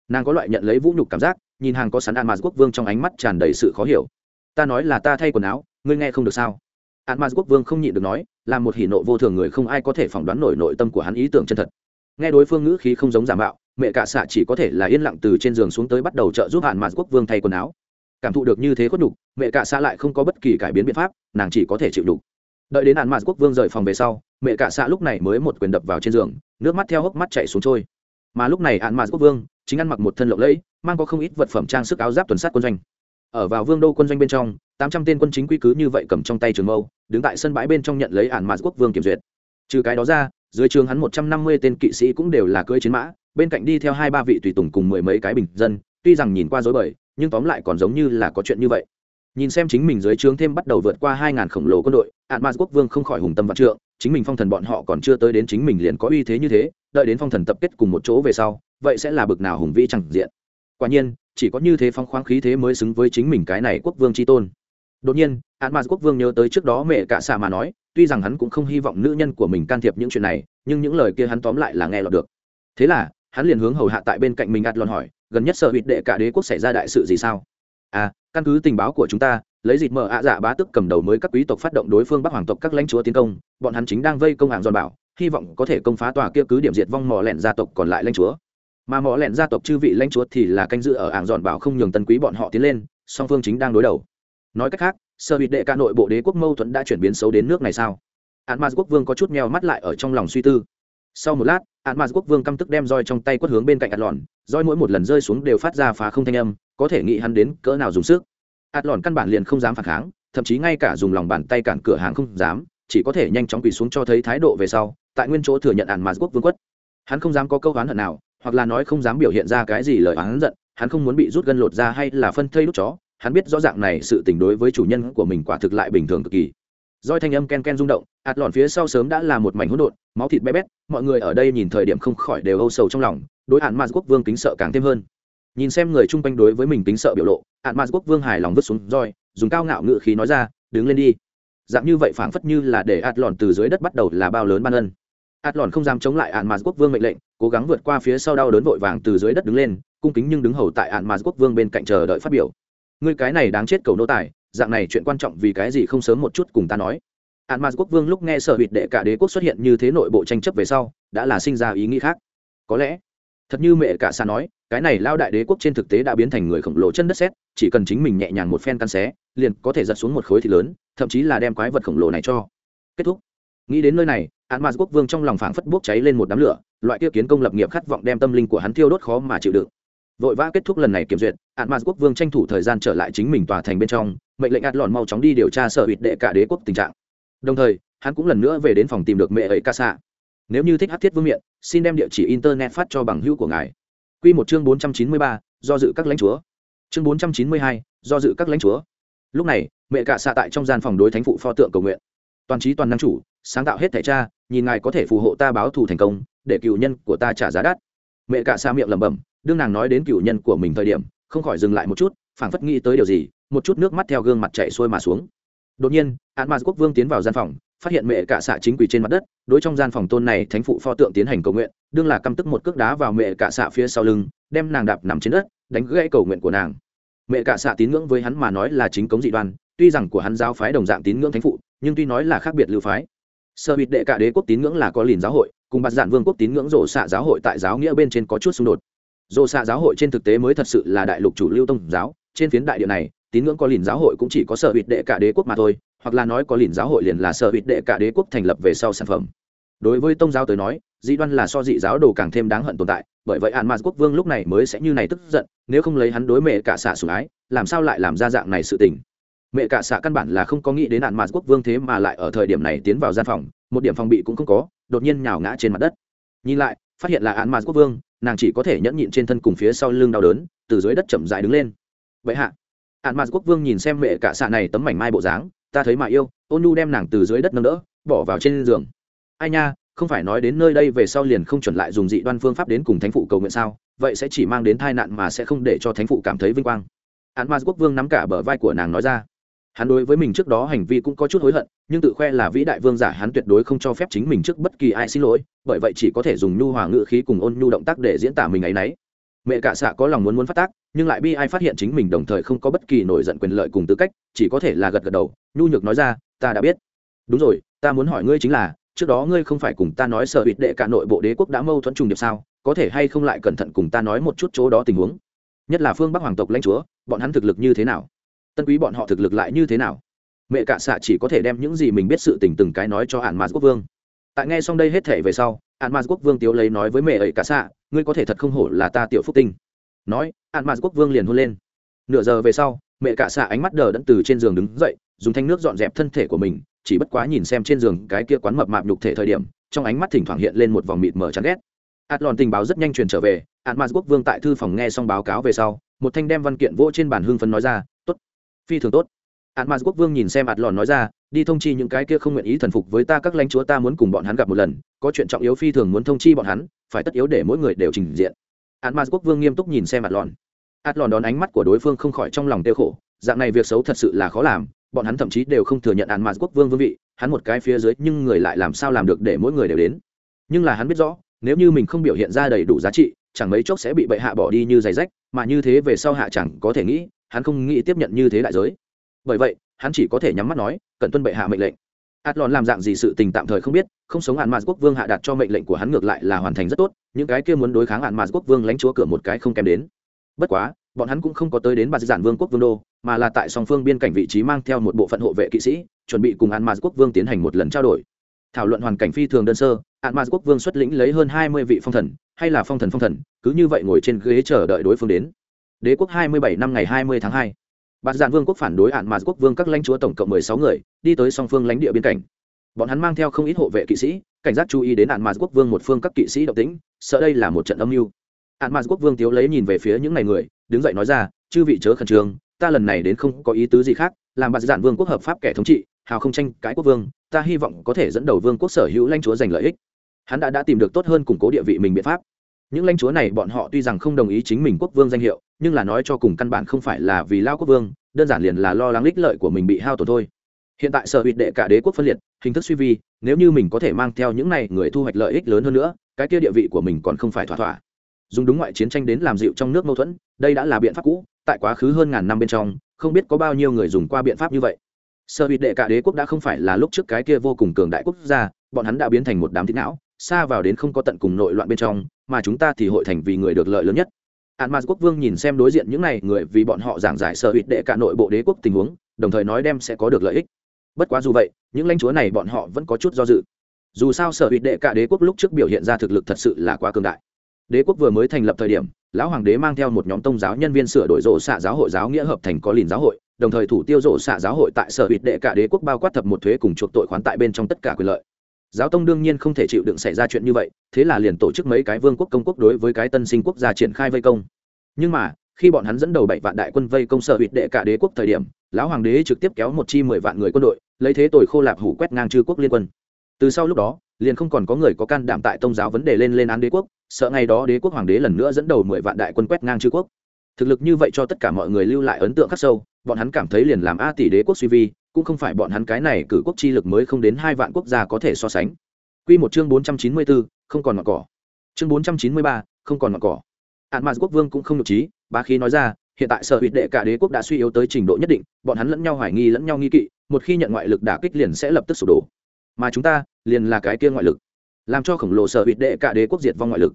Nàng có loại nhận lấy vũ nhục cảm giác, nhìn hàng có sắn ạn mạt quốc vương trong ánh mắt tràn đầy sự khó hiểu. Ta nói là ta thay quần áo, ngươi nghe không được sao? Ạn mạt quốc vương không nhịn được nói là một hỉ nộ vô thường người không ai có thể phỏng đoán nổi nội tâm của hắn ý tưởng chân thật. Nghe đối phương ngữ khí không giống giả mạo, mẹ cả xạ chỉ có thể là yên lặng từ trên giường xuống tới bắt đầu trợ giúp hạn mạt quốc vương thay quần áo. Cảm thụ được như thế khuất nhục, mẹ cả xạ lại không có bất kỳ cải biến biện pháp, nàng chỉ có thể chịu đục đợi đến hạn mạt quốc vương rời phòng về sau, mẹ cả xạ lúc này mới một quyền đập vào trên giường, nước mắt theo hốc mắt chạy xuống trôi. Mà lúc này hạn mạt quốc vương chính ăn mặc một thân lộng lẫy, mang có không ít vật phẩm trang sức áo giáp tuần sát quân doanh. Ở vào vương đô quân doanh bên trong tám trăm tên quân chính quy cứ như vậy cầm trong tay trường mâu, đứng tại sân bãi bên trong nhận lấy ạn Mã quốc vương kiểm duyệt. Trừ cái đó ra, dưới trường hắn một trăm năm mươi tên kỵ sĩ cũng đều là cưỡi chiến mã, bên cạnh đi theo hai ba vị tùy tùng cùng mười mấy cái bình dân, tuy rằng nhìn qua dối bời, nhưng tóm lại còn giống như là có chuyện như vậy. Nhìn xem chính mình dưới trướng thêm bắt đầu vượt qua hai ngàn khổng lồ quân đội ạn Mã quốc vương không khỏi hùng tâm vạn trượng, chính mình phong thần bọn họ còn chưa tới đến chính mình liền có uy thế như thế, đợi đến phong thần tập kết cùng một chỗ về sau, vậy sẽ là bực nào hùng vĩ chẳng diện. Quả nhiên, chỉ có như thế phong khoáng khí thế mới xứng với chính mình cái này quốc vương tri tôn đột nhiên ạn mạt quốc vương nhớ tới trước đó mẹ cả xạ mà nói, tuy rằng hắn cũng không hy vọng nữ nhân của mình can thiệp những chuyện này, nhưng những lời kia hắn tóm lại là nghe lọt được. Thế là, hắn liền hướng hầu hạ tại bên cạnh mình ạt lòn hỏi, gần nhất sợ hụt đệ cả đế quốc xảy ra đại sự gì sao? À căn cứ tình báo của chúng ta, lấy dịp mở ạ dạ bá tức cầm đầu mới các quý tộc phát động đối phương bắc hoàng tộc các lãnh chúa tiến công, bọn hắn chính đang vây công hàng giòn bảo, hy vọng có thể công phá tòa kia cứ điểm diệt vong mò lẹn gia tộc còn lại lãnh chúa. Mà mò lẹn gia tộc chư vị lãnh chúa thì là canh dự ở hàng giòn bảo không nhường tân quý bọn họ tiến lên, song phương chính đang đối đầu nói cách khác sơ bị đệ ca nội bộ đế quốc mâu thuẫn đã chuyển biến xấu đến nước này sao? Hạn quốc vương có chút meo mắt lại ở trong lòng suy tư. Sau một lát hạn quốc vương căm tức đem roi trong tay quất hướng bên cạnh ạt lòn roi mỗi một lần rơi xuống đều phát ra phá không thanh âm, có thể nghĩ hắn đến cỡ nào dùng sức. Ạt lòn căn bản liền không dám phản kháng, thậm chí ngay cả dùng lòng bàn tay cản cửa hàng không dám, chỉ có thể nhanh chóng quỳ xuống cho thấy thái độ về sau, tại nguyên chỗ thừa nhận ạn mà quốc vương quất. Hắn không dám có câu oán hận nào, hoặc là nói không dám biểu hiện ra cái gì lời oán giận, hắn không muốn bị rút gân lột ra hay là phân thây đút chó hắn biết rõ ràng này sự tình đối với chủ nhân của mình quả thực lại bình thường cực kỳ. Roi thanh âm ken ken rung động, ạt lòn phía sau sớm đã là một mảnh hỗn độn, máu thịt bé bét, mọi người ở đây nhìn thời điểm không khỏi đều âu sầu trong lòng, đối hạn ma quốc vương kính sợ càng thêm hơn. Nhìn xem người chung quanh đối với mình kính sợ biểu lộ hạn ma quốc vương hài lòng vứt xuống roi, dùng cao ngạo ngự khí nói ra, đứng lên đi. Dạng như vậy phảng phất như là để ạt lòn từ dưới đất bắt đầu là bao lớn ban ân. Ạt lòn không dám chống lại hạn ma quốc vương mệnh lệnh, cố gắng vượt qua phía sau đau đớn vội vàng từ dưới đất đứng lên, cung kính nhưng đứng hầu tại hạn ma quốc vương bên cạnh chờ đợi phát biểu ngươi cái này đáng chết cầu nô tài, dạng này chuyện quan trọng vì cái gì không sớm một chút cùng ta nói. Hạn ma quốc vương lúc nghe sở hụt đệ cả đế quốc xuất hiện như thế nội bộ tranh chấp về sau, đã là sinh ra ý nghĩ khác. Có lẽ, thật như mẹ cả xa nói, cái này lao đại đế quốc trên thực tế đã biến thành người khổng lồ chân đất xét chỉ cần chính mình nhẹ nhàng một phen căn xé, liền có thể giật xuống một khối thịt lớn, thậm chí là đem quái vật khổng lồ này cho. Kết thúc. Nghĩ đến nơi này, án ma quốc vương trong lòng phảng phất bốc cháy lên một đám lửa, loại kia kiến công lập nghiệp khát vọng đem tâm linh của hắn thiêu đốt khó mà chịu đựng vội vã kết thúc lần này kiểm duyệt, ạn ma quốc vương tranh thủ thời gian trở lại chính mình tòa thành bên trong, mệnh lệnh ạt lòn mau chóng đi điều tra sở hụt đệ cả đế quốc tình trạng. Đồng thời, hắn cũng lần nữa về đến phòng tìm được mẹ ấy ca xạ nếu như thích hát thiết vương miện, xin đem địa chỉ internet phát cho bằng hữu của ngài. Q một chương bốn trăm chín mươi ba, do dự các lãnh chúa. Chương bốn trăm chín mươi hai, do dự các lãnh chúa. Lúc này, mẹ cả xạ tại trong gian phòng đối thánh phụ pho tượng cầu nguyện. Toàn trí toàn năng chủ, sáng tạo hết thẻ cha, nhìn ngài có thể phù hộ ta báo thù thành công, để cựu nhân của ta trả giá đắt. Mẹ cả xạ miệng lẩm bẩm đương nàng nói đến cựu nhân của mình thời điểm, không khỏi dừng lại một chút, phảng phất nghĩ tới điều gì, một chút nước mắt theo gương mặt chạy xuôi mà xuống. Đột nhiên án ma quốc vương tiến vào gian phòng, phát hiện mẹ cả xạ chính quỳ trên mặt đất, đối trong gian phòng tôn này thánh phụ pho tượng tiến hành cầu nguyện, đương là căm tức một cước đá vào mẹ cả xạ phía sau lưng, đem nàng đạp nằm trên đất, đánh gãy cầu nguyện của nàng. Mẹ cả xạ tín ngưỡng với hắn mà nói là chính cống dị đoan, tuy rằng của hắn giáo phái đồng dạng tín ngưỡng thánh phụ, nhưng tuy nói là khác biệt lưu phái. Sơ bịt đệ cả đế quốc tín ngưỡng là có lìn giáo hội, cùng bạt giản vương quốc tín ngưỡng rổ xạ giáo hội tại giáo nghĩa bên trên có chút xung đột rộ xạ giáo hội trên thực tế mới thật sự là đại lục chủ lưu tông giáo. Trên phiến đại địa này, tín ngưỡng có lìn giáo hội cũng chỉ có sở hụt đệ cả đế quốc mà thôi, hoặc là nói có lìn giáo hội liền là sở hụt đệ cả đế quốc thành lập về sau sản phẩm. Đối với tông giáo tới nói dị đoan là so dị giáo đồ càng thêm đáng hận tồn tại, bởi vậy hạn mạt quốc vương lúc này mới sẽ như này tức giận, nếu không lấy hắn đối mẹ cả xạ sủng ái, làm sao lại làm ra dạng này sự tình? Mẹ cả xạ căn bản là không có nghĩ đến hạn mạt quốc vương thế mà lại ở thời điểm này tiến vào gian phòng, một điểm phòng bị cũng không có, đột nhiên nhào ngã trên mặt đất. Nhìn lại, phát hiện là hạn mạt quốc vương nàng chỉ có thể nhẫn nhịn trên thân cùng phía sau lưng đau đớn, từ dưới đất chậm dại đứng lên. Vậy hạ hạn mạt quốc vương nhìn xem mẹ cả xạ này tấm mảnh mai bộ dáng, ta thấy mà yêu, ôn nu đem nàng từ dưới đất nâng đỡ, bỏ vào trên giường. Ai nha, không phải nói đến nơi đây về sau liền không chuẩn lại dùng dị đoan phương pháp đến cùng thánh phụ cầu nguyện sao? Vậy sẽ chỉ mang đến tai nạn mà sẽ không để cho thánh phụ cảm thấy vinh quang. Hạn mạt quốc vương nắm cả bờ vai của nàng nói ra hắn đối với mình trước đó hành vi cũng có chút hối hận, nhưng tự khoe là vĩ đại vương giả hắn tuyệt đối không cho phép chính mình trước bất kỳ ai xin lỗi, bởi vậy chỉ có thể dùng nhu hòa ngự khí cùng ôn nhu động tác để diễn tả mình ấ y n ấ y mẹ cả xạ có lòng muốn muốn phát tác, nhưng lại bi ai phát hiện chính mình đồng thời không có bất kỳ nổi giận quyền lợi cùng tư cách, chỉ có thể là gật gật đầu, nhu nhược nói ra, ta đã biết. Đúng rồi, ta muốn hỏi ngươi chính là, trước đó ngươi không phải cùng ta nói sở hụt đệ cả nội bộ đế quốc đã mâu thuẫn trùng điệp sao, có thể hay không lại cẩn thận cùng ta nói một chút chỗ đó tình huống? Nhất là phương bắc hoàng tộc lãnh chúa, bọn hắn thực lực như thế nào? Tân quý bọn họ thực lực lại như thế nào? Mẹ cả xạ chỉ có thể đem những gì mình biết sự tình từng cái nói cho hạn mạt quốc vương. Tại nghe xong đây hết thể về sau hạn mạt quốc vương tiếu lấy nói với mẹ ấy cả xạ, ngươi có thể thật không hổ là ta tiểu phúc tinh. Nói hạn mạt quốc vương liền hôn lên. Nửa giờ về sau, mẹ cả xạ ánh mắt đờ đẫn từ trên giường đứng dậy, dùng thanh nước dọn dẹp thân thể của mình, chỉ bất quá nhìn xem trên giường cái kia quán mập mạp nhục thể thời điểm, trong ánh mắt thỉnh thoảng hiện lên một vòng mịt mờ chán ghét. Ạt lòn tình báo rất nhanh truyền trở về ạt mạt quốc vương tại thư phòng nghe xong báo cáo về sau, một thanh đem văn kiện vỗ trên bàn hương phấn nói ra phi thường tốt. Ạt quốc vương nhìn xem ạt lòn nói ra, đi thông chi những cái kia không nguyện ý thần phục với ta các lãnh chúa ta muốn cùng bọn hắn gặp một lần, có chuyện trọng yếu phi thường muốn thông chi bọn hắn, phải tất yếu để mỗi người đều trình diện. Ạt mạt quốc vương nghiêm túc nhìn xem ạt lòn. Ạt lòn đón ánh mắt của đối phương không khỏi trong lòng tiêu khổ, dạng này việc xấu thật sự là khó làm, bọn hắn thậm chí đều không thừa nhận ạt mạt quốc vương vương vị, hắn một cái phía dưới nhưng người lại làm sao làm được để mỗi người đều đến. Nhưng là hắn biết rõ, nếu như mình không biểu hiện ra đầy đủ giá trị, chẳng mấy chốc sẽ bị bệ hạ bỏ đi như giày rách, mà như thế về sau hạ chẳng có thể nghĩ hắn không nghĩ tiếp nhận như thế đại giới. Bởi vậy, hắn chỉ có thể nhắm mắt nói cần tuân bệ hạ mệnh lệnh. Ạt lòn làm dạng gì sự tình tạm thời không biết, không sống hạn mạt quốc vương hạ đặt cho mệnh lệnh của hắn ngược lại là hoàn thành rất tốt, những cái kia muốn đối kháng hạn mạt quốc vương lánh chúa cửa một cái không kém đến. Bất quá, bọn hắn cũng không có tới đến bà giản vương quốc vương đô, mà là tại song phương biên cảnh vị trí mang theo một bộ phận hộ vệ kỵ sĩ, chuẩn bị cùng hạn mạt quốc vương tiến hành một lần trao đổi. Thảo luận hoàn cảnh phi thường đơn sơ, hạn mạt quốc vương xuất lĩnh lấy hơn hai mươi vị phong thần, hay là phong thần phong thần, cứ như vậy ngồi trên ghế chờ đợi đối phương đến đế quốc hai mươi bảy năm ngày hai mươi tháng hai. Bạt giản vương quốc phản đối hạn mạt quốc vương các lãnh chúa tổng cộng mười sáu người, đi tới song phương lãnh địa biên cảnh. Bọn hắn mang theo không ít hộ vệ kỵ sĩ, cảnh giác chú ý đến hạn mạt quốc vương một phương các kỵ sĩ động tĩnh, sợ đây là một trận âm mưu. Hạn mạt quốc vương tiếu lấy nhìn về phía những này người, đứng dậy nói ra, chư vị chớ khẩn trương, ta lần này đến không có ý tứ gì khác, làm bạt giản vương quốc hợp pháp kẻ thống trị, hào không tranh cãi quốc vương, ta hy vọng có thể dẫn đầu vương quốc sở hữu lãnh chúa giành lợi ích. Hắn đã đã tìm được tốt hơn củng cố địa vị mình biện pháp những lãnh chúa này bọn họ tuy rằng không đồng ý chính mình quốc vương danh hiệu, nhưng là nói cho cùng căn bản không phải là vì lao quốc vương, đơn giản liền là lo lắng ích lợi của mình bị hao tổn thôi. Hiện tại sở hữu đệ cả đế quốc phân liệt, hình thức suy vi, nếu như mình có thể mang theo những này người thu hoạch lợi ích lớn hơn nữa, cái kia địa vị của mình còn không phải thỏa thỏa. Dùng đúng ngoại chiến tranh đến làm dịu trong nước mâu thuẫn, đây đã là biện pháp cũ, tại quá khứ hơn ngàn năm bên trong, không biết có bao nhiêu người dùng qua biện pháp như vậy. Sở hữu đệ cả đế quốc đã không phải là lúc trước cái kia vô cùng cường đại quốc gia, bọn hắn đã biến thành một đám thịt não xa vào đến không có tận cùng nội loạn bên trong, mà chúng ta thì hội thành vì người được lợi lớn nhất. Hạn mạt quốc vương nhìn xem đối diện những n à y người vì bọn họ giảng giải sở hữu đệ cả nội bộ đế quốc tình huống, đồng thời nói đem sẽ có được lợi ích. Bất quá dù vậy, những lãnh chúa này bọn họ vẫn có chút do dự. Dù sao sở hữu đệ cả đế quốc lúc trước biểu hiện ra thực lực thật sự là quá cường đại. Đế quốc vừa mới thành lập thời điểm, lão hoàng đế mang theo một nhóm tông giáo nhân viên sửa đổi rộ xạ giáo hội giáo nghĩa hợp thành có lìn giáo hội, đồng thời thủ tiêu rộ xạ giáo hội tại sở hữu đệ cả đế quốc bao quát thập một thuế cùng chuộc tội khoán tại bên trong tất cả quyền lợi giáo tông đương nhiên không thể chịu đựng xảy ra chuyện như vậy, thế là liền tổ chức mấy cái vương quốc công quốc đối với cái tân sinh quốc gia triển khai vây công. Nhưng mà, khi bọn hắn dẫn đầu bảy vạn đại quân vây công sở hụt đệ cả đế quốc thời điểm, lão hoàng đế trực tiếp kéo một chi mười vạn người quân đội, lấy thế tội khô lạp hủ quét ngang chư quốc liên quân. Từ sau lúc đó, liền không còn có người có can đảm tại tôn giáo vấn đề lên lên án đế quốc, sợ ngày đó đế quốc hoàng đế lần nữa dẫn đầu mười vạn đại quân quét ngang chư quốc. Thực lực như vậy cho tất cả mọi người lưu lại ấn tượng khắc sâu, bọn hắn cảm thấy liền làm a tỷ đế quốc suy vi cũng không phải bọn hắn cái này cử quốc chi lực mới không đến hai vạn quốc gia có thể so sánh Quy một chương 494, không còn ngọn cỏ. Chương 493, không còn ngọn cỏ. Ản Mạn quốc vương cũng không nhục trí, bá khí nói ra, hiện tại sở huyết đệ cả đế quốc đã suy yếu tới trình độ nhất định, bọn hắn lẫn nhau hoài nghi lẫn nhau nghi kỵ, một khi nhận ngoại lực đả kích liền sẽ lập tức sụp đổ. Mà chúng ta, liền là cái kia ngoại lực, làm cho khổng lồ sở huyết đệ cả đế quốc diệt vong ngoại lực.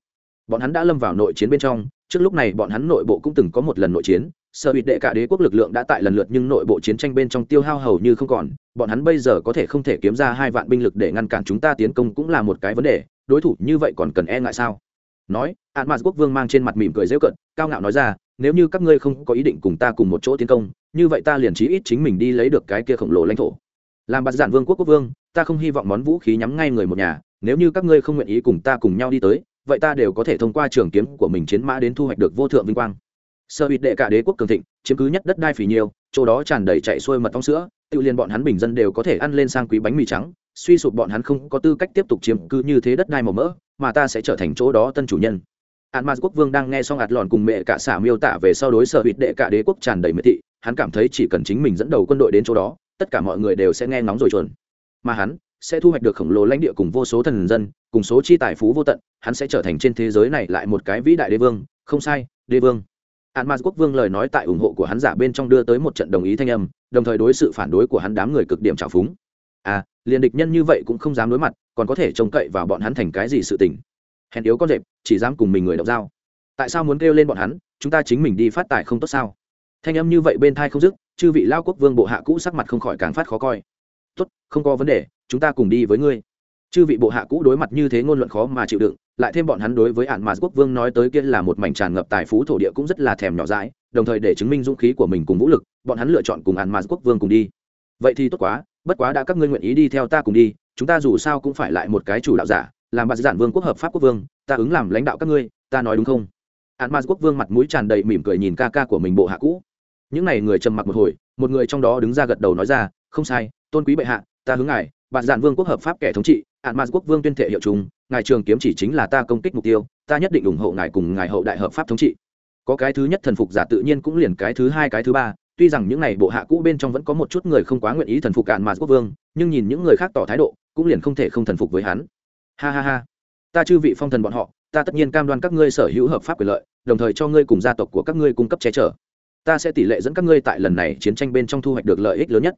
Bọn hắn đã lâm vào nội chiến bên trong, trước lúc này bọn hắn nội bộ cũng từng có một lần nội chiến, sở hữu đệ cả đế quốc lực lượng đã tại lần lượt nhưng nội bộ chiến tranh bên trong tiêu hao hầu như không còn, bọn hắn bây giờ có thể không thể kiếm ra hai vạn binh lực để ngăn cản chúng ta tiến công cũng là một cái vấn đề, đối thủ như vậy còn cần e ngại sao? Nói hạn mạt quốc vương mang trên mặt mỉm cười dễ cận cao ngạo nói ra, nếu như các ngươi không có ý định cùng ta cùng một chỗ tiến công, như vậy ta liền chí ít chính mình đi lấy được cái kia khổng lồ lãnh thổ. Làm bạt giản vương quốc quốc vương, ta không hy vọng món vũ khí nhắm ngay người một nhà, nếu như các ngươi không nguyện ý cùng ta cùng nhau đi tới, vậy ta đều có thể thông qua trường kiếm của mình chiến mã đến thu hoạch được vô thượng vinh quang sơ hụt đệ cả đế quốc cường thịnh, chiếm cứ nhất đất đai phì nhiều, chỗ đó tràn đầy chạy xuôi mật ong sữa, tự liền bọn hắn bình dân đều có thể ăn lên sang quý bánh mì trắng, suy sụp bọn hắn không có tư cách tiếp tục chiếm cứ như thế đất đai màu mỡ, mà ta sẽ trở thành chỗ đó tân chủ nhân. Hạn mạt quốc vương đang nghe xong ạt lòn cùng mẹ cả xả miêu tả về sau đối sở hụt đệ cả đế quốc tràn đầy miệt thị, hắn cảm thấy chỉ cần chính mình dẫn đầu quân đội đến chỗ đó, tất cả mọi người đều sẽ nghe ngóng rồi chuồn. Mà hắn sẽ thu hoạch được khổng lồ lãnh địa cùng vô số thần dân, cùng số chi tài phú vô tận, hắn sẽ trở thành trên thế giới này lại một cái vĩ đại đế vương. Không sai, đế vương. An mạt quốc vương lời nói tại ủng hộ của hắn giả bên trong đưa tới một trận đồng ý thanh âm, đồng thời đối sự phản đối của hắn đám người cực điểm trào phúng. À liền địch nhân như vậy cũng không dám đối mặt, còn có thể trông cậy vào bọn hắn thành cái gì sự tình? Hèn yếu con rệp, chỉ dám cùng mình người đọc dao tại sao muốn kêu lên bọn hắn, chúng ta chính mình đi phát tài không tốt sao? Thanh âm như vậy bên thai không dứt, chư vị lao quốc vương bộ hạ cũ sắc mặt không khỏi càng phát khó coi. Tốt, không có vấn đề, chúng ta cùng đi với ngươi. Chư vị bộ hạ cũ đối mặt như thế ngôn luận khó mà chịu đựng lại thêm bọn hắn đối với ạn mà quốc vương nói tới kia là một mảnh tràn ngập tài phú thổ địa cũng rất là thèm nhỏ dãi, đồng thời để chứng minh dũng khí của mình cùng vũ lực, bọn hắn lựa chọn cùng ạn mà quốc vương cùng đi. Vậy thì tốt quá, bất quá đã các ngươi nguyện ý đi theo ta cùng đi, chúng ta dù sao cũng phải lại một cái chủ đạo giả, làm bạt giản vương quốc hợp pháp quốc vương, ta ứng làm lãnh đạo các ngươi, ta nói đúng không? Ạn mà quốc vương mặt mũi tràn đầy mỉm cười nhìn ca ca của mình bộ hạ cũ. Những n à y người trầm mặc một hồi, một người trong đó đứng ra gật đầu nói ra, không sai, tôn quý bệ hạ, ta hướng ngài bạt giản vương quốc hợp pháp kẻ thống trị ạn mà quốc vương tuyên thệ hiệu chúng, ngài trường kiếm chỉ chính là ta công kích mục tiêu, ta nhất định ủng hộ ngài cùng ngài hậu đại hợp pháp thống trị. Có cái thứ nhất thần phục giả tự nhiên cũng liền cái thứ hai, cái thứ ba, tuy rằng những n à y bộ hạ cũ bên trong vẫn có một chút người không quá nguyện ý thần phục cạn mà quốc vương, nhưng nhìn những người khác tỏ thái độ, cũng liền không thể không thần phục với hắn. Ha ha ha, ta chư vị phong thần bọn họ, ta tất nhiên cam đoan các ngươi sở hữu hợp pháp quyền lợi, đồng thời cho ngươi cùng gia tộc của các ngươi cung cấp che chở. Ta sẽ tỷ lệ dẫn các ngươi tại lần này chiến tranh bên trong thu hoạch được lợi ích lớn nhất.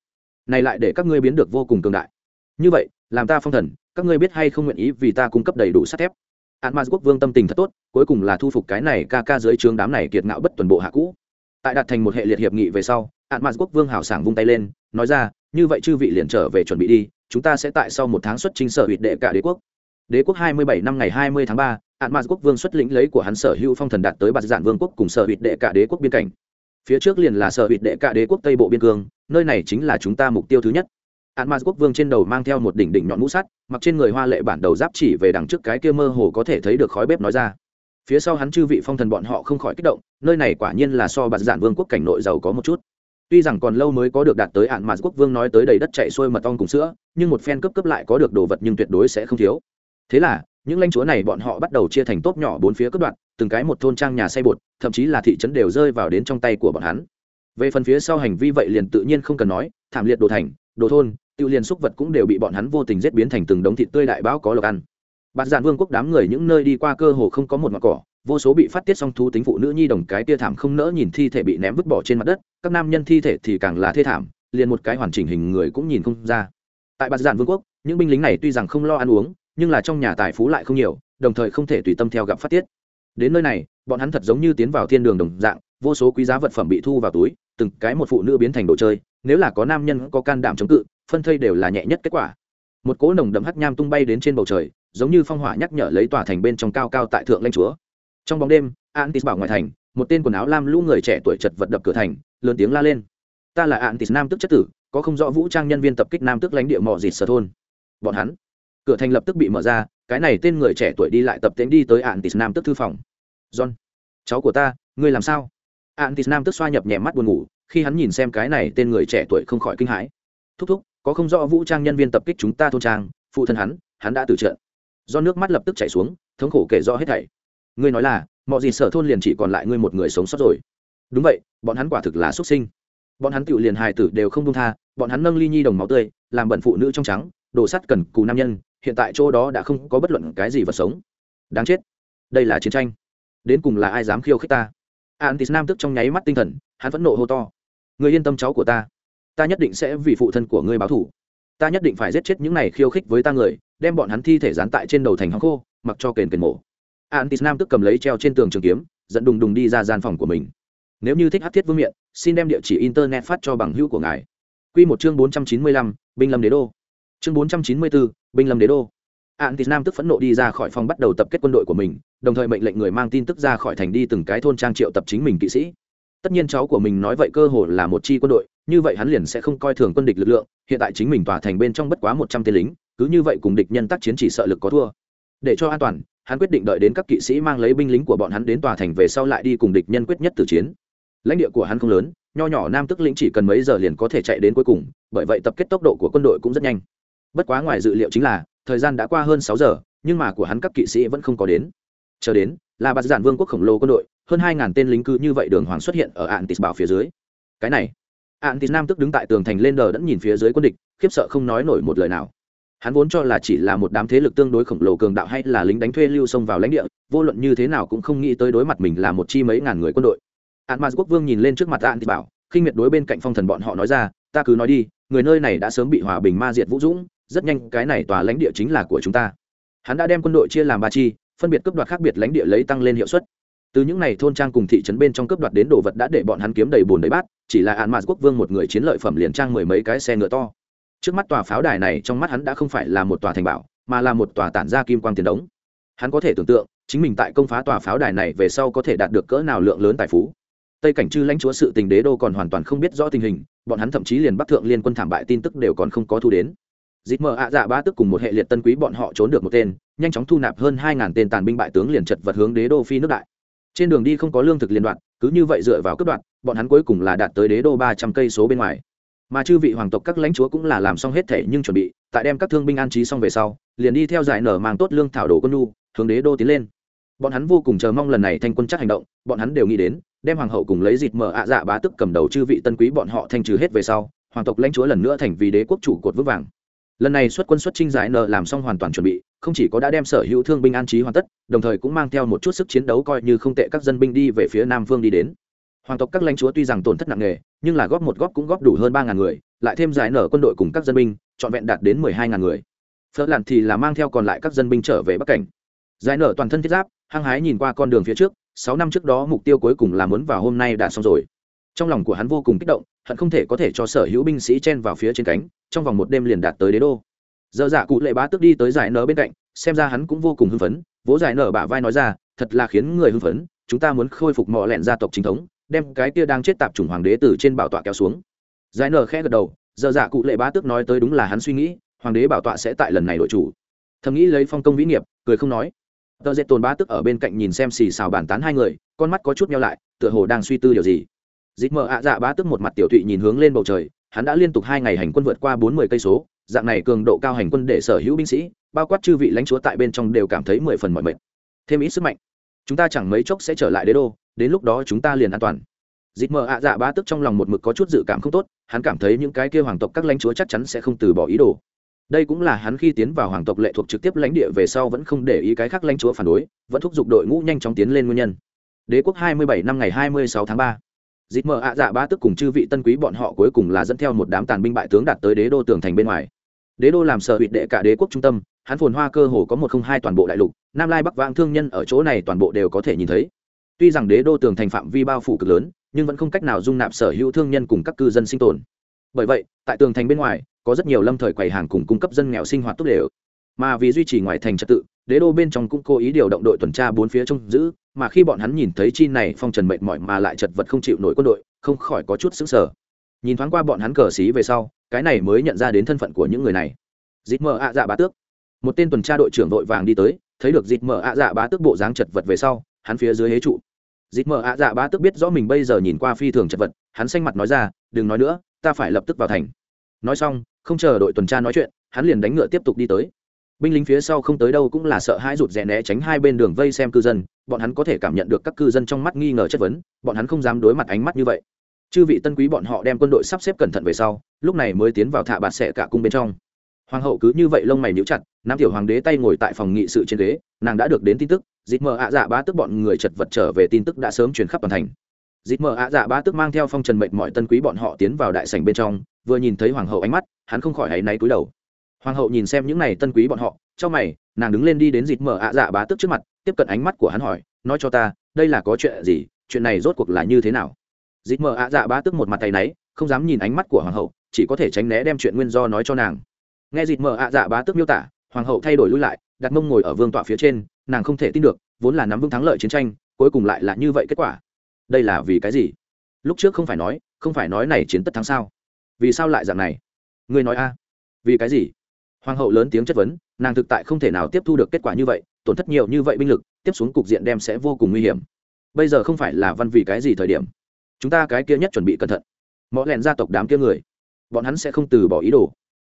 Này lại để các ngươi biến được vô cùng cường đại. Như vậy làm ta phong thần, các ngươi biết hay không nguyện ý vì ta cung cấp đầy đủ sắt thép? Ạn ma quốc vương tâm tình thật tốt, cuối cùng là thu phục cái này ca ca dưới trướng đám này kiệt ngạo bất tuần bộ hạ cũ. Tại đạt thành một hệ liệt hiệp nghị về sau ạn ma quốc vương hào sảng vung tay lên, nói ra, như vậy chư vị liền trở về chuẩn bị đi, chúng ta sẽ tại sau một tháng xuất trình sở hụt đệ cả đế quốc. Đế quốc hai mươi bảy năm ngày hai mươi tháng ba ạn ma quốc vương xuất lĩnh lấy của hắn sở hữu phong thần đạt tới bạt giản vương quốc cùng sở hụt đệ cả đế quốc biên cảnh. Phía trước liền là sở hụt đệ cả đế quốc tây bộ biên cương, nơi này chính là chúng ta mục tiêu thứ nhất án ma quốc vương trên đầu mang theo một đỉnh đỉnh nhọn mũ sắt, mặc trên người hoa lệ bản đầu giáp chỉ về đằng trước cái kia mơ hồ có thể thấy được khói bếp nói ra. Phía sau hắn chư vị phong thần bọn họ không khỏi kích động, nơi này quả nhiên là so bạc giản vương quốc cảnh nội giàu có một chút. Tuy rằng còn lâu mới có được đạt tới án ma quốc vương nói tới đầy đất chạy xuôi mật ong cùng sữa, nhưng một phen cấp cấp lại có được đồ vật nhưng tuyệt đối sẽ không thiếu. Thế là, những lãnh chúa này bọn họ bắt đầu chia thành tốp nhỏ bốn phía cấp đoạn, từng cái một thôn trang nhà xây bột, thậm chí là thị trấn đều rơi vào đến trong tay của bọn hắn. Về phần phía sau hành vi vậy liền tự nhiên không cần nói, thảm liệt đồ thành, đồ thôn tiêu liền xúc vật cũng đều bị bọn hắn vô tình giết biến thành từng đống thịt tươi đại báo có lộc ăn. Bạt giản vương quốc đám người những nơi đi qua cơ hồ không có một mặt cỏ, vô số bị phát tiết song thú tính phụ nữ nhi đồng cái tia thảm không nỡ nhìn thi thể bị ném vứt bỏ trên mặt đất, các nam nhân thi thể thì càng là thê thảm, liền một cái hoàn chỉnh hình người cũng nhìn không ra. Tại bạt giản vương quốc, những binh lính này tuy rằng không lo ăn uống, nhưng là trong nhà tài phú lại không nhiều, đồng thời không thể tùy tâm theo gặp phát tiết. Đến nơi này, bọn hắn thật giống như tiến vào thiên đường đồng dạng, vô số quý giá vật phẩm bị thu vào túi, từng cái một phụ nữ biến thành đồ chơi, nếu là có nam nhân có can đảm chống cự phân thây đều là nhẹ nhất kết quả. Một cỗ nồng đậm hắc nham tung bay đến trên bầu trời, giống như phong hỏa nhắc nhở lấy tòa thành bên trong cao cao tại thượng lanh chúa. Trong bóng đêm, antis bảo ngoài thành, một tên quần áo lam lũ người trẻ tuổi chật vật đập cửa thành, lớn tiếng la lên. Ta là antis nam tức chất tử, có không rõ vũ trang nhân viên tập kích nam tức lãnh địa mò dịt sở thôn. Bọn hắn, cửa thành lập tức bị mở ra, cái này tên người trẻ tuổi đi lại tập tễnh đi tới antis nam tức thư phòng. John, cháu của ta, ngươi làm sao? Antis nam tức xoa nhập nhẹ mắt buồn ngủ, khi hắn nhìn xem cái này tên người trẻ tuổi không khỏi kinh hãi. Thúc thúc có không rõ vũ trang nhân viên tập kích chúng ta thôn trang, phụ thân hắn hắn đã từ trận. Do nước mắt lập tức chảy xuống, thống khổ kể rõ hết thảy. Ngươi nói là, mọi gì sở thôn liền chỉ còn lại ngươi một người sống sót rồi. Đúng vậy, bọn hắn quả thực là xuất sinh. Bọn hắn tự liền hài tử đều không đông tha, bọn hắn nâng ly nhi đồng máu tươi, làm bận phụ nữ trong trắng, đồ sắt cần cù nam nhân, hiện tại chỗ đó đã không có bất luận cái gì vật sống. Đáng chết. Đây là chiến tranh. Đến cùng là ai dám khiêu khích ta? Antis nam tức trong nháy mắt tinh thần, hắn vẫn nộ hô to. Người yên tâm cháu của ta ta nhất định sẽ vì phụ thân của ngươi báo thủ ta nhất định phải giết chết những này khiêu khích với ta người, đem bọn hắn thi thể dán tại trên đầu thành hóng khô, mặc cho kền kền mổ. Antis nam tức cầm lấy treo trên tường trường kiếm dẫn đùng đùng đi ra gian phòng của mình. Nếu như thích hát thiết vương miện, xin đem địa chỉ internet phát cho bằng hữu của ngài. Q một chương bốn trăm chín mươi lăm, binh lâm đế đô. Chương bốn trăm chín mươi bốn binh lâm đế đô. Antis nam tức phẫn nộ đi ra khỏi phòng bắt đầu tập kết quân đội của mình, đồng thời mệnh lệnh người mang tin tức ra khỏi thành đi từng cái thôn trang triệu tập chính mình kỵ sĩ tất nhiên cháu của mình nói vậy cơ hồ là một chi quân đội, như vậy hắn liền sẽ không coi thường quân địch lực lượng, hiện tại chính mình tỏa thành bên trong bất quá một trăm tên lính, cứ như vậy cùng địch nhân tác chiến chỉ sợ lực có thua. Để cho an toàn, hắn quyết định đợi đến các kỵ sĩ mang lấy binh lính của bọn hắn đến tòa thành về sau lại đi cùng địch nhân quyết nhất từ chiến. Lãnh địa của hắn không lớn, nho nhỏ nam tức lĩnh chỉ cần mấy giờ liền có thể chạy đến cuối cùng, bởi vậy tập kết tốc độ của quân đội cũng rất nhanh. Bất quá ngoài dự liệu chính là, thời gian đã qua hơn sáu giờ, nhưng mà của hắn các kỵ sĩ vẫn không có đến. Chờ đến là bạt giản vương quốc khổng lồ quân đội, hơn hai ngàn tên lính cứ như vậy đường hoàng xuất hiện ở antis bảo phía dưới. Cái này, antis nam tức đứng tại tường thành lên đờ đẫn nhìn phía dưới quân địch, khiếp sợ không nói nổi một lời nào. Hắn vốn cho là chỉ là một đám thế lực tương đối khổng lồ cường đạo hay là lính đánh thuê lưu xông vào lãnh địa, vô luận như thế nào cũng không nghĩ tới đối mặt mình là một chi mấy ngàn người quân đội. Ạn maz quốc vương nhìn lên trước mặt ạn thì bảo, khinh miệt đối bên cạnh phong thần bọn họ nói ra, ta cứ nói đi, người nơi này đã sớm bị hòa bình ma diệt vũ dũng, rất nhanh cái này tòa lãnh địa chính là của chúng ta. Hắn đã đem quân đội chia làm ba chi phân biệt cấp đoạt khác biệt lãnh địa lấy tăng lên hiệu suất. Từ những này thôn trang cùng thị trấn bên trong cấp đoạt đến đồ vật đã để bọn hắn kiếm đầy bùn đầy bát, chỉ là an maz quốc vương một người chiến lợi phẩm liền trang mười mấy cái xe ngựa to. Trước mắt tòa pháo đài này trong mắt hắn đã không phải là một tòa thành bảo, mà là một tòa tản ra kim quang tiền đống. Hắn có thể tưởng tượng, chính mình tại công phá tòa pháo đài này về sau có thể đạt được cỡ nào lượng lớn tài phú. Tây cảnh chư lãnh chúa sự tình đế đô còn hoàn toàn không biết rõ tình hình, bọn hắn thậm chí liền bắc thượng liên quân thảm bại tin tức đều còn không có thu đến dịp mờ ạ dạ ba tức cùng một hệ liệt tân quý bọn họ trốn được một tên, nhanh chóng thu nạp hơn hai ngàn tên tàn binh bại tướng liền chật vật hướng đế đô phi nước đại. Trên đường đi không có lương thực liên đoạn, cứ như vậy dựa vào cướp đoạn, bọn hắn cuối cùng là đạt tới đế đô ba trăm cây số bên ngoài. Mà chư vị hoàng tộc các lãnh chúa cũng là làm xong hết thể nhưng chuẩn bị, tại đem các thương binh an trí xong về sau, liền đi theo giải nở mang tốt lương thảo đồ quân nhu, hướng đế đô tiến lên. Bọn hắn vô cùng chờ mong lần này thanh quân chắc hành động, bọn hắn đều nghĩ đến, đem hoàng hậu cùng lấy dịt mở ạ dạ bá tức cầm đầu chư vị tân quý bọn họ thanh trừ hết về sau, hoàng tộc lãnh chúa lần nữa thành vì đế quốc chủ cột vững vàng lần này xuất quân xuất trinh giải nợ làm xong hoàn toàn chuẩn bị, không chỉ có đã đem sở hữu thương binh an trí hoàn tất, đồng thời cũng mang theo một chút sức chiến đấu coi như không tệ các dân binh đi về phía nam phương đi đến. Hoàng tộc các lãnh chúa tuy rằng tổn thất nặng nề, nhưng là góp một góp cũng góp đủ hơn ba ngàn người, lại thêm giải nở quân đội cùng các dân binh, trọn vẹn đạt đến mười hai ngàn người. Phớt lặn thì là mang theo còn lại các dân binh trở về bắc cảnh. Giải nở toàn thân thiết giáp, hăng hái nhìn qua con đường phía trước, sáu năm trước đó mục tiêu cuối cùng là muốn vào hôm nay đã xong rồi. Trong lòng của hắn vô cùng kích động, hận không thể có thể cho sở hữu binh sĩ chen vào phía trên cánh trong vòng một đêm liền đạt tới đế đô. Dơ dạ cụ lệ bá tức đi tới giải nở bên cạnh, xem ra hắn cũng vô cùng hưng phấn, vỗ giải nở bả vai nói ra, thật là khiến người hưng phấn, chúng ta muốn khôi phục mọ lẹn gia tộc chính thống, đem cái kia đang chết tạp chủng hoàng đế từ trên bảo tọa kéo xuống. Giải nở khẽ gật đầu dơ dạ cụ lệ bá tức nói tới đúng là hắn suy nghĩ, hoàng đế bảo tọa sẽ tại lần này đội chủ. Thầm nghĩ lấy phong công vĩ nghiệp, cười không nói. Tờ dệt tồn bá tức ở bên cạnh nhìn xem xì xào bàn tán hai người, con mắt có chút nhau lại, tựa hồ đang suy tư điều gì. Dịch mở ạ dạ bá tức một mặt tiểu thụy nhìn hướng lên bầu trời hắn đã liên tục hai ngày hành quân vượt qua bốn mươi cây số, dạng này cường độ cao hành quân để sở hữu binh sĩ, bao quát chư vị lãnh chúa tại bên trong đều cảm thấy mười phần mọi mệt. Thêm ít sức mạnh. Chúng ta chẳng mấy chốc sẽ trở lại đế đô, đến lúc đó chúng ta liền an toàn. Dịp mờ ạ dạ bá tức trong lòng một mực có chút dự cảm không tốt, hắn cảm thấy những cái kia hoàng tộc các lãnh chúa chắc chắn sẽ không từ bỏ ý đồ. Đây cũng là hắn khi tiến vào hoàng tộc lệ thuộc trực tiếp lãnh địa về sau vẫn không để ý cái khác lãnh chúa phản đối, vẫn thúc giục đội ngũ nhanh chóng tiến lên nguyên nhân. Đế quốc hai mươi bảy năm ngày hai mươi sáu tháng ba dịp mờ ạ dạ ba tức cùng chư vị tân quý bọn họ cuối cùng là dẫn theo một đám tàn binh bại tướng đạt tới đế đô tường thành bên ngoài. Đế đô làm sở hụt đệ cả đế quốc trung tâm, hắn phồn hoa cơ hồ có một không hai toàn bộ đại lục, nam lai bắc vang thương nhân ở chỗ này toàn bộ đều có thể nhìn thấy. Tuy rằng đế đô tường thành phạm vi bao phủ cực lớn, nhưng vẫn không cách nào dung nạp sở hữu thương nhân cùng các cư dân sinh tồn. Bởi vậy, tại tường thành bên ngoài, có rất nhiều lâm thời quầy hàng cùng cung cấp dân nghèo sinh hoạt tốt đều. Mà vì duy trì ngoài thành trật tự, đế đô bên trong cũng cố ý điều động đội tuần tra bốn phía trông giữ mà khi bọn hắn nhìn thấy chi này phong trần mệt mỏi mà lại chật vật không chịu nổi quân đội, không khỏi có chút xứng sở nhìn thoáng qua bọn hắn cờ xí về sau, cái này mới nhận ra đến thân phận của những người này. Dịp mờ ạ dạ bá tước. Một tên tuần tra đội trưởng vội vàng đi tới, thấy được dịp mờ ạ dạ bá tước bộ dáng chật vật về sau, hắn phía dưới hế trụ. Dịp mờ ạ dạ bá tước biết rõ mình bây giờ nhìn qua phi thường chật vật, hắn xanh mặt nói ra, đừng nói nữa, ta phải lập tức vào thành. Nói xong, không chờ đội tuần tra nói chuyện, hắn liền đánh ngựa tiếp tục đi tới binh lính phía sau không tới đâu cũng là sợ hãi rụt rè né tránh hai bên đường vây xem cư dân, bọn hắn có thể cảm nhận được các cư dân trong mắt nghi ngờ chất vấn, bọn hắn không dám đối mặt ánh mắt như vậy. Chư vị tân quý bọn họ đem quân đội sắp xếp cẩn thận về sau, lúc này mới tiến vào thạ bạt xẻ cả cung bên trong. Hoàng hậu cứ như vậy lông mày níu chặt, nam tiểu hoàng đế tay ngồi tại phòng nghị sự trên ghế, nàng đã được đến tin tức dịp mờ ạ dạ ba tức bọn người chật vật trở về tin tức đã sớm truyền khắp toàn thành. Dịp mờ ạ dạ ba tức mang theo phong trần mệnh mọi tân quý bọn họ tiến vào đại sảnh bên trong, vừa nhìn thấy hoàng hậu ánh mắt, hắn không khỏi hãy náy cúi đầu hoàng hậu nhìn xem những này tân quý bọn họ trong mày, nàng đứng lên đi đến dịp mở ạ dạ bá tức trước mặt, tiếp cận ánh mắt của hắn hỏi, nói cho ta, đây là có chuyện gì? Chuyện này rốt cuộc là như thế nào? Dịp mở ạ dạ bá tức một mặt tay náy, không dám nhìn ánh mắt của hoàng hậu, chỉ có thể tránh né đem chuyện nguyên do nói cho nàng. Nghe dịp mở ạ dạ bá tức miêu tả, hoàng hậu thay đổi lui lại, đặt mông ngồi ở vương tọa phía trên, nàng không thể tin được, vốn là nắm vững thắng lợi chiến tranh, cuối cùng lại là như vậy kết quả. Đây là vì cái gì? Lúc trước không phải nói, không phải nói này chiến tất thắng sao? Vì sao lại dạng này? Ngươi nói a. Vì cái gì? Hoàng hậu lớn tiếng chất vấn, nàng thực tại không thể nào tiếp thu được kết quả như vậy, tổn thất nhiều như vậy binh lực, tiếp xuống cục diện đem sẽ vô cùng nguy hiểm. Bây giờ không phải là văn vì cái gì thời điểm. Chúng ta cái kia nhất chuẩn bị cẩn thận. Mọi lẹn gia tộc đám kia người, bọn hắn sẽ không từ bỏ ý đồ.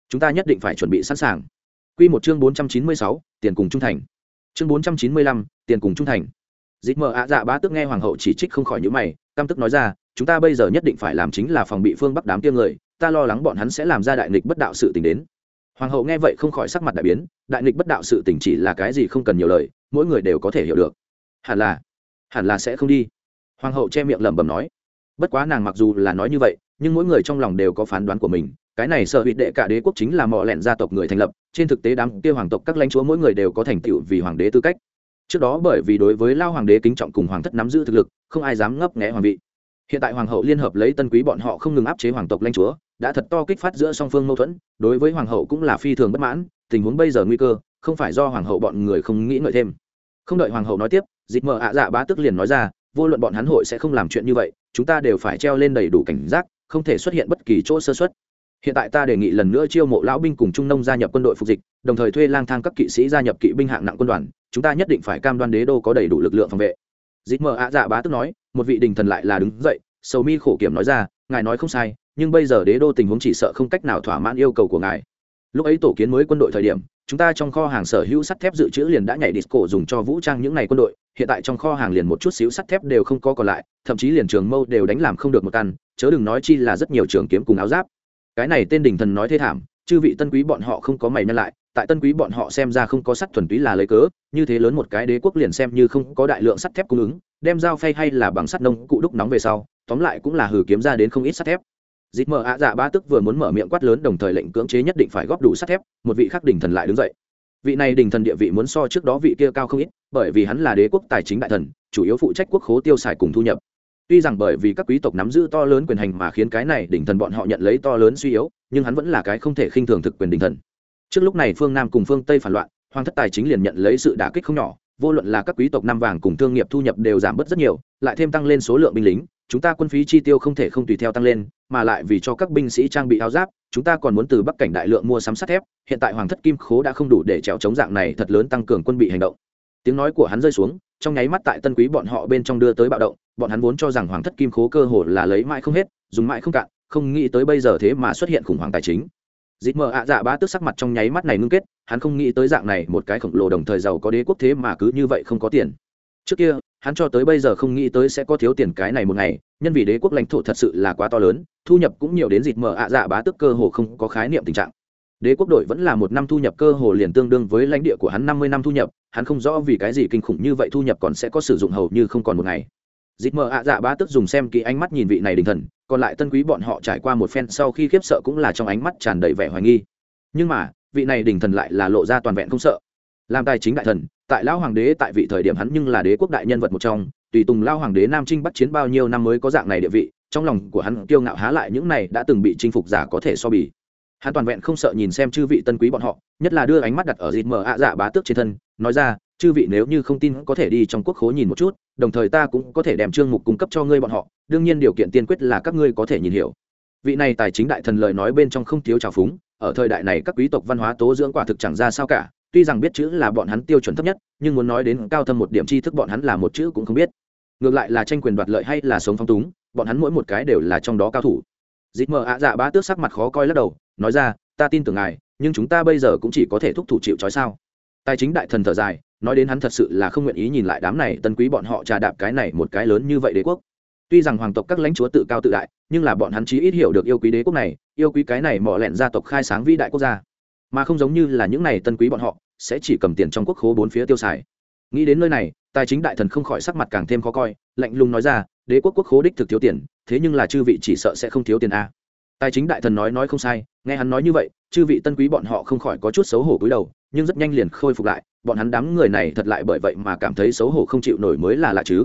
Chúng ta nhất định phải chuẩn bị sẵn sàng. Q một chương bốn trăm chín mươi sáu, tiền cùng trung thành. Chương bốn trăm chín mươi lăm, tiền cùng trung thành. Dịp mờ ạ dạ bá tức nghe hoàng hậu chỉ trích không khỏi những mày cam tức nói ra, chúng ta bây giờ nhất định phải làm chính là phòng bị phương bắc đám kia người, ta lo lắng bọn hắn sẽ làm ra đại nghịch bất đạo sự t ì n h đến hoàng hậu nghe vậy không khỏi sắc mặt đại biến, đại nghịch bất đạo sự tình chỉ là cái gì không cần nhiều lời, mỗi người đều có thể hiểu được. Hẳn là hẳn là sẽ không đi. Hoàng hậu che miệng lẩm bẩm nói. Bất quá nàng mặc dù là nói như vậy, nhưng mỗi người trong lòng đều có phán đoán của mình, cái này sợ hụt đệ cả đế quốc chính là mọ lẹn gia tộc người thành lập, trên thực tế đám kia hoàng tộc các lãnh chúa mỗi người đều có thành tựu vì hoàng đế tư cách. Trước đó bởi vì đối với lao hoàng đế kính trọng cùng hoàng thất nắm giữ thực lực, không ai dám ngấp nghẽ hoàng vị hiện tại hoàng hậu liên hợp lấy tân quý bọn họ không ngừng áp chế hoàng tộc lanh chúa, đã thật to kích phát giữa song phương mâu thuẫn, đối với hoàng hậu cũng là phi thường bất mãn, tình huống bây giờ nguy cơ, không phải do hoàng hậu bọn người không nghĩ ngợi thêm. Không đợi hoàng hậu nói tiếp dịp mờ ạ dạ bá tức liền nói ra, vô luận bọn hắn hội sẽ không làm chuyện như vậy, chúng ta đều phải treo lên đầy đủ cảnh giác, không thể xuất hiện bất kỳ chỗ sơ xuất hiện tại ta đề nghị lần nữa chiêu mộ lão binh cùng trung nông gia nhập quân đội phục dịch, đồng thời thuê lang thang các kỵ sĩ gia nhập kỵ binh hạng nặng quân đoàn, chúng ta nhất định phải cam đoan đế đô có đầy đủ lực lượng phòng vệ. Dịp mờ ạ dạ bá tức nói một vị đình thần lại là đứng dậy, sầu mi khổ kiểm nói ra, ngài nói không sai, nhưng bây giờ đế đô tình huống chỉ sợ không cách nào thỏa mãn yêu cầu của ngài. Lúc ấy tổ kiến mới quân đội thời điểm, chúng ta trong kho hàng sở hữu sắt thép dự trữ liền đã nhảy disco dùng cho vũ trang những ngày quân đội, hiện tại trong kho hàng liền một chút xíu sắt thép đều không có còn lại, thậm chí liền trường mâu đều đánh làm không được một căn, chớ đừng nói chi là rất nhiều trường kiếm cùng áo giáp. Cái này tên đình thần nói thế thảm, chư vị tân quý bọn họ không có mày nhân lại tại tân quý bọn họ xem ra không có sắt thuần túy là lấy cớ, như thế lớn một cái đế quốc liền xem như không có đại lượng sắt thép cung ứng, đem dao phay hay là bằng sắt nông cụ đúc nóng về sau, tóm lại cũng là hử kiếm ra đến không ít sắt thép. Dịp mở ạ dạ ba tức vừa muốn mở miệng quát lớn đồng thời lệnh cưỡng chế nhất định phải góp đủ sắt thép, một vị khắc đình thần lại đứng dậy. Vị này đình thần địa vị muốn so trước đó vị kia cao không ít, bởi vì hắn là đế quốc tài chính đại thần, chủ yếu phụ trách quốc khố tiêu xài cùng thu nhập. Tuy rằng bởi vì các quý tộc nắm giữ to lớn quyền hành mà khiến cái này đỉnh thần bọn họ nhận lấy to lớn suy yếu, nhưng hắn vẫn là cái không thể khinh thường thực quyền đỉnh thần trước lúc này phương nam cùng phương tây phản loạn, hoàng thất tài chính liền nhận lấy sự đả kích không nhỏ, vô luận là các quý tộc năm vàng cùng thương nghiệp thu nhập đều giảm bớt rất nhiều, lại thêm tăng lên số lượng binh lính, chúng ta quân phí chi tiêu không thể không tùy theo tăng lên, mà lại vì cho các binh sĩ trang bị áo giáp, chúng ta còn muốn từ bắc cảnh đại lượng mua sắm sắt thép, hiện tại hoàng thất kim khố đã không đủ để trèo chống dạng này thật lớn tăng cường quân bị hành động. Tiếng nói của hắn rơi xuống, trong nháy mắt tại tân quý bọn họ bên trong đưa tới bạo động, bọn hắn vốn cho rằng hoàng thất kim khố cơ hồ là lấy mãi không hết, dùng mãi không cạn, không nghĩ tới bây giờ thế mà xuất hiện khủng hoảng tài chính dịp mờ ạ dạ bá tức sắc mặt trong nháy mắt này ngưng kết, hắn không nghĩ tới dạng này một cái khổng lồ đồng thời giàu có đế quốc thế mà cứ như vậy không có tiền. Trước kia, hắn cho tới bây giờ không nghĩ tới sẽ có thiếu tiền cái này một ngày, nhân vì đế quốc lãnh thổ thật sự là quá to lớn, thu nhập cũng nhiều đến dịp mờ ạ dạ bá tức cơ hồ không có khái niệm tình trạng. Đế quốc đội vẫn là một năm thu nhập cơ hồ liền tương đương với lãnh địa của hắn năm mươi năm thu nhập, hắn không rõ vì cái gì kinh khủng như vậy thu nhập còn sẽ có sử dụng hầu như không còn một ngày dịp mờ ạ dạ bá tức dùng xem kỹ ánh mắt nhìn vị này đình thần, còn lại tân quý bọn họ trải qua một phen sau khi khiếp sợ cũng là trong ánh mắt tràn đầy vẻ hoài nghi. Nhưng mà, vị này đình thần lại là lộ ra toàn vẹn không sợ. Làm tài chính đại thần, tại lão hoàng đế tại vị thời điểm hắn nhưng là đế quốc đại nhân vật một trong, tùy tùng lao hoàng đế nam trinh bắt chiến bao nhiêu năm mới có dạng này địa vị, trong lòng của hắn kiêu ngạo há lại những này đã từng bị chinh phục giả có thể so bì. Hắn toàn vẹn không sợ nhìn xem chư vị tân quý bọn họ, nhất là đưa ánh mắt đặt ở dịp mờ ạ dạ bá tước trên thân, nói ra chư vị nếu như không tin có thể đi trong quốc khố nhìn một chút, đồng thời ta cũng có thể đem chương mục cung cấp cho ngươi bọn họ, đương nhiên điều kiện tiên quyết là các ngươi có thể nhìn hiểu. Vị này tài chính đại thần lời nói bên trong không thiếu trào phúng, ở thời đại này các quý tộc văn hóa tố dưỡng quả thực chẳng ra sao cả, tuy rằng biết chữ là bọn hắn tiêu chuẩn thấp nhất, nhưng muốn nói đến cao thâm một điểm tri thức bọn hắn là một chữ cũng không biết. Ngược lại là tranh quyền đoạt lợi hay là sống phong túng, bọn hắn mỗi một cái đều là trong đó cao thủ. Dịp mờ ạ dạ bá tước sắc mặt khó coi lắc đầu, nói ra, ta tin tưởng ngài, nhưng chúng ta bây giờ cũng chỉ có thể thúc thủ chịu trói sao? Tài chính đại thần thở dài nói đến hắn thật sự là không nguyện ý nhìn lại đám này tân quý bọn họ trà đạp cái này một cái lớn như vậy đế quốc. Tuy rằng hoàng tộc các lãnh chúa tự cao tự đại, nhưng là bọn hắn chí ít hiểu được yêu quý đế quốc này, yêu quý cái này mỏ lẹn gia tộc khai sáng vĩ đại quốc gia. Mà không giống như là những này tân quý bọn họ, sẽ chỉ cầm tiền trong quốc khố bốn phía tiêu xài. Nghĩ đến nơi này, tài chính đại thần không khỏi sắc mặt càng thêm khó coi, lạnh lùng nói ra, đế quốc quốc khố đích thực thiếu tiền, thế nhưng là chư vị chỉ sợ sẽ không thiếu tiền a. Tài chính đại thần nói nói không sai, nghe hắn nói như vậy, chư vị tân quý bọn họ không khỏi có chút xấu hổ cúi đầu, nhưng rất nhanh liền khôi phục lại bọn hắn đám người này thật lại bởi vậy mà cảm thấy xấu hổ không chịu nổi mới là lạ chứ.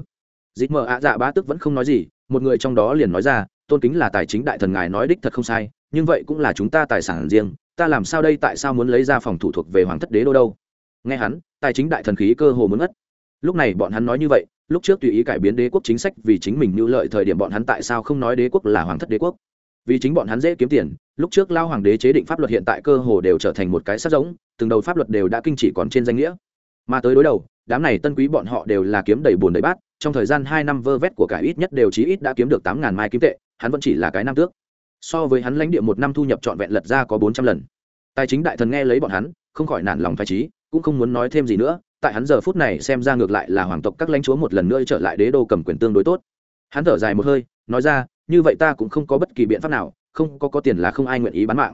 Dịp mờ ạ dạ bá tức vẫn không nói gì, một người trong đó liền nói ra, tôn kính là tài chính đại thần ngài nói đích thật không sai, nhưng vậy cũng là chúng ta tài sản riêng, ta làm sao đây tại sao muốn lấy ra phòng thủ thuộc về hoàng thất đế đô đâu? Nghe hắn, tài chính đại thần khí cơ hồ muốn mất lúc này bọn hắn nói như vậy, lúc trước tùy ý cải biến đế quốc chính sách vì chính mình mưu lợi thời điểm bọn hắn tại sao không nói đế quốc là hoàng thất đế quốc? Vì chính bọn hắn dễ kiếm tiền, lúc trước lao hoàng đế chế định pháp luật hiện tại cơ hồ đều trở thành một cái sát giống, từng đầu pháp luật đều đã kinh chỉ còn trên danh nghĩa. Mà tới đối đầu, đám này tân quý bọn họ đều là kiếm đầy bùn đầy bát, trong thời gian hai năm vơ vét của cải ít nhất đều chí ít đã kiếm được tám ngàn mai kim tệ, hắn vẫn chỉ là cái năm tước. So với hắn lãnh địa một năm thu nhập trọn vẹn lật ra có bốn trăm lần. Tài chính đại thần nghe lấy bọn hắn, không khỏi nản lòng phải trí cũng không muốn nói thêm gì nữa, tại hắn giờ phút này xem ra ngược lại là hoàng tộc các lãnh chúa một lần nữa trở lại đế đô cầm quyền tương đối tốt. Hắn thở dài một hơi, nói ra như vậy ta cũng không có bất kỳ biện pháp nào, không có có tiền là không ai nguyện ý bán mạng.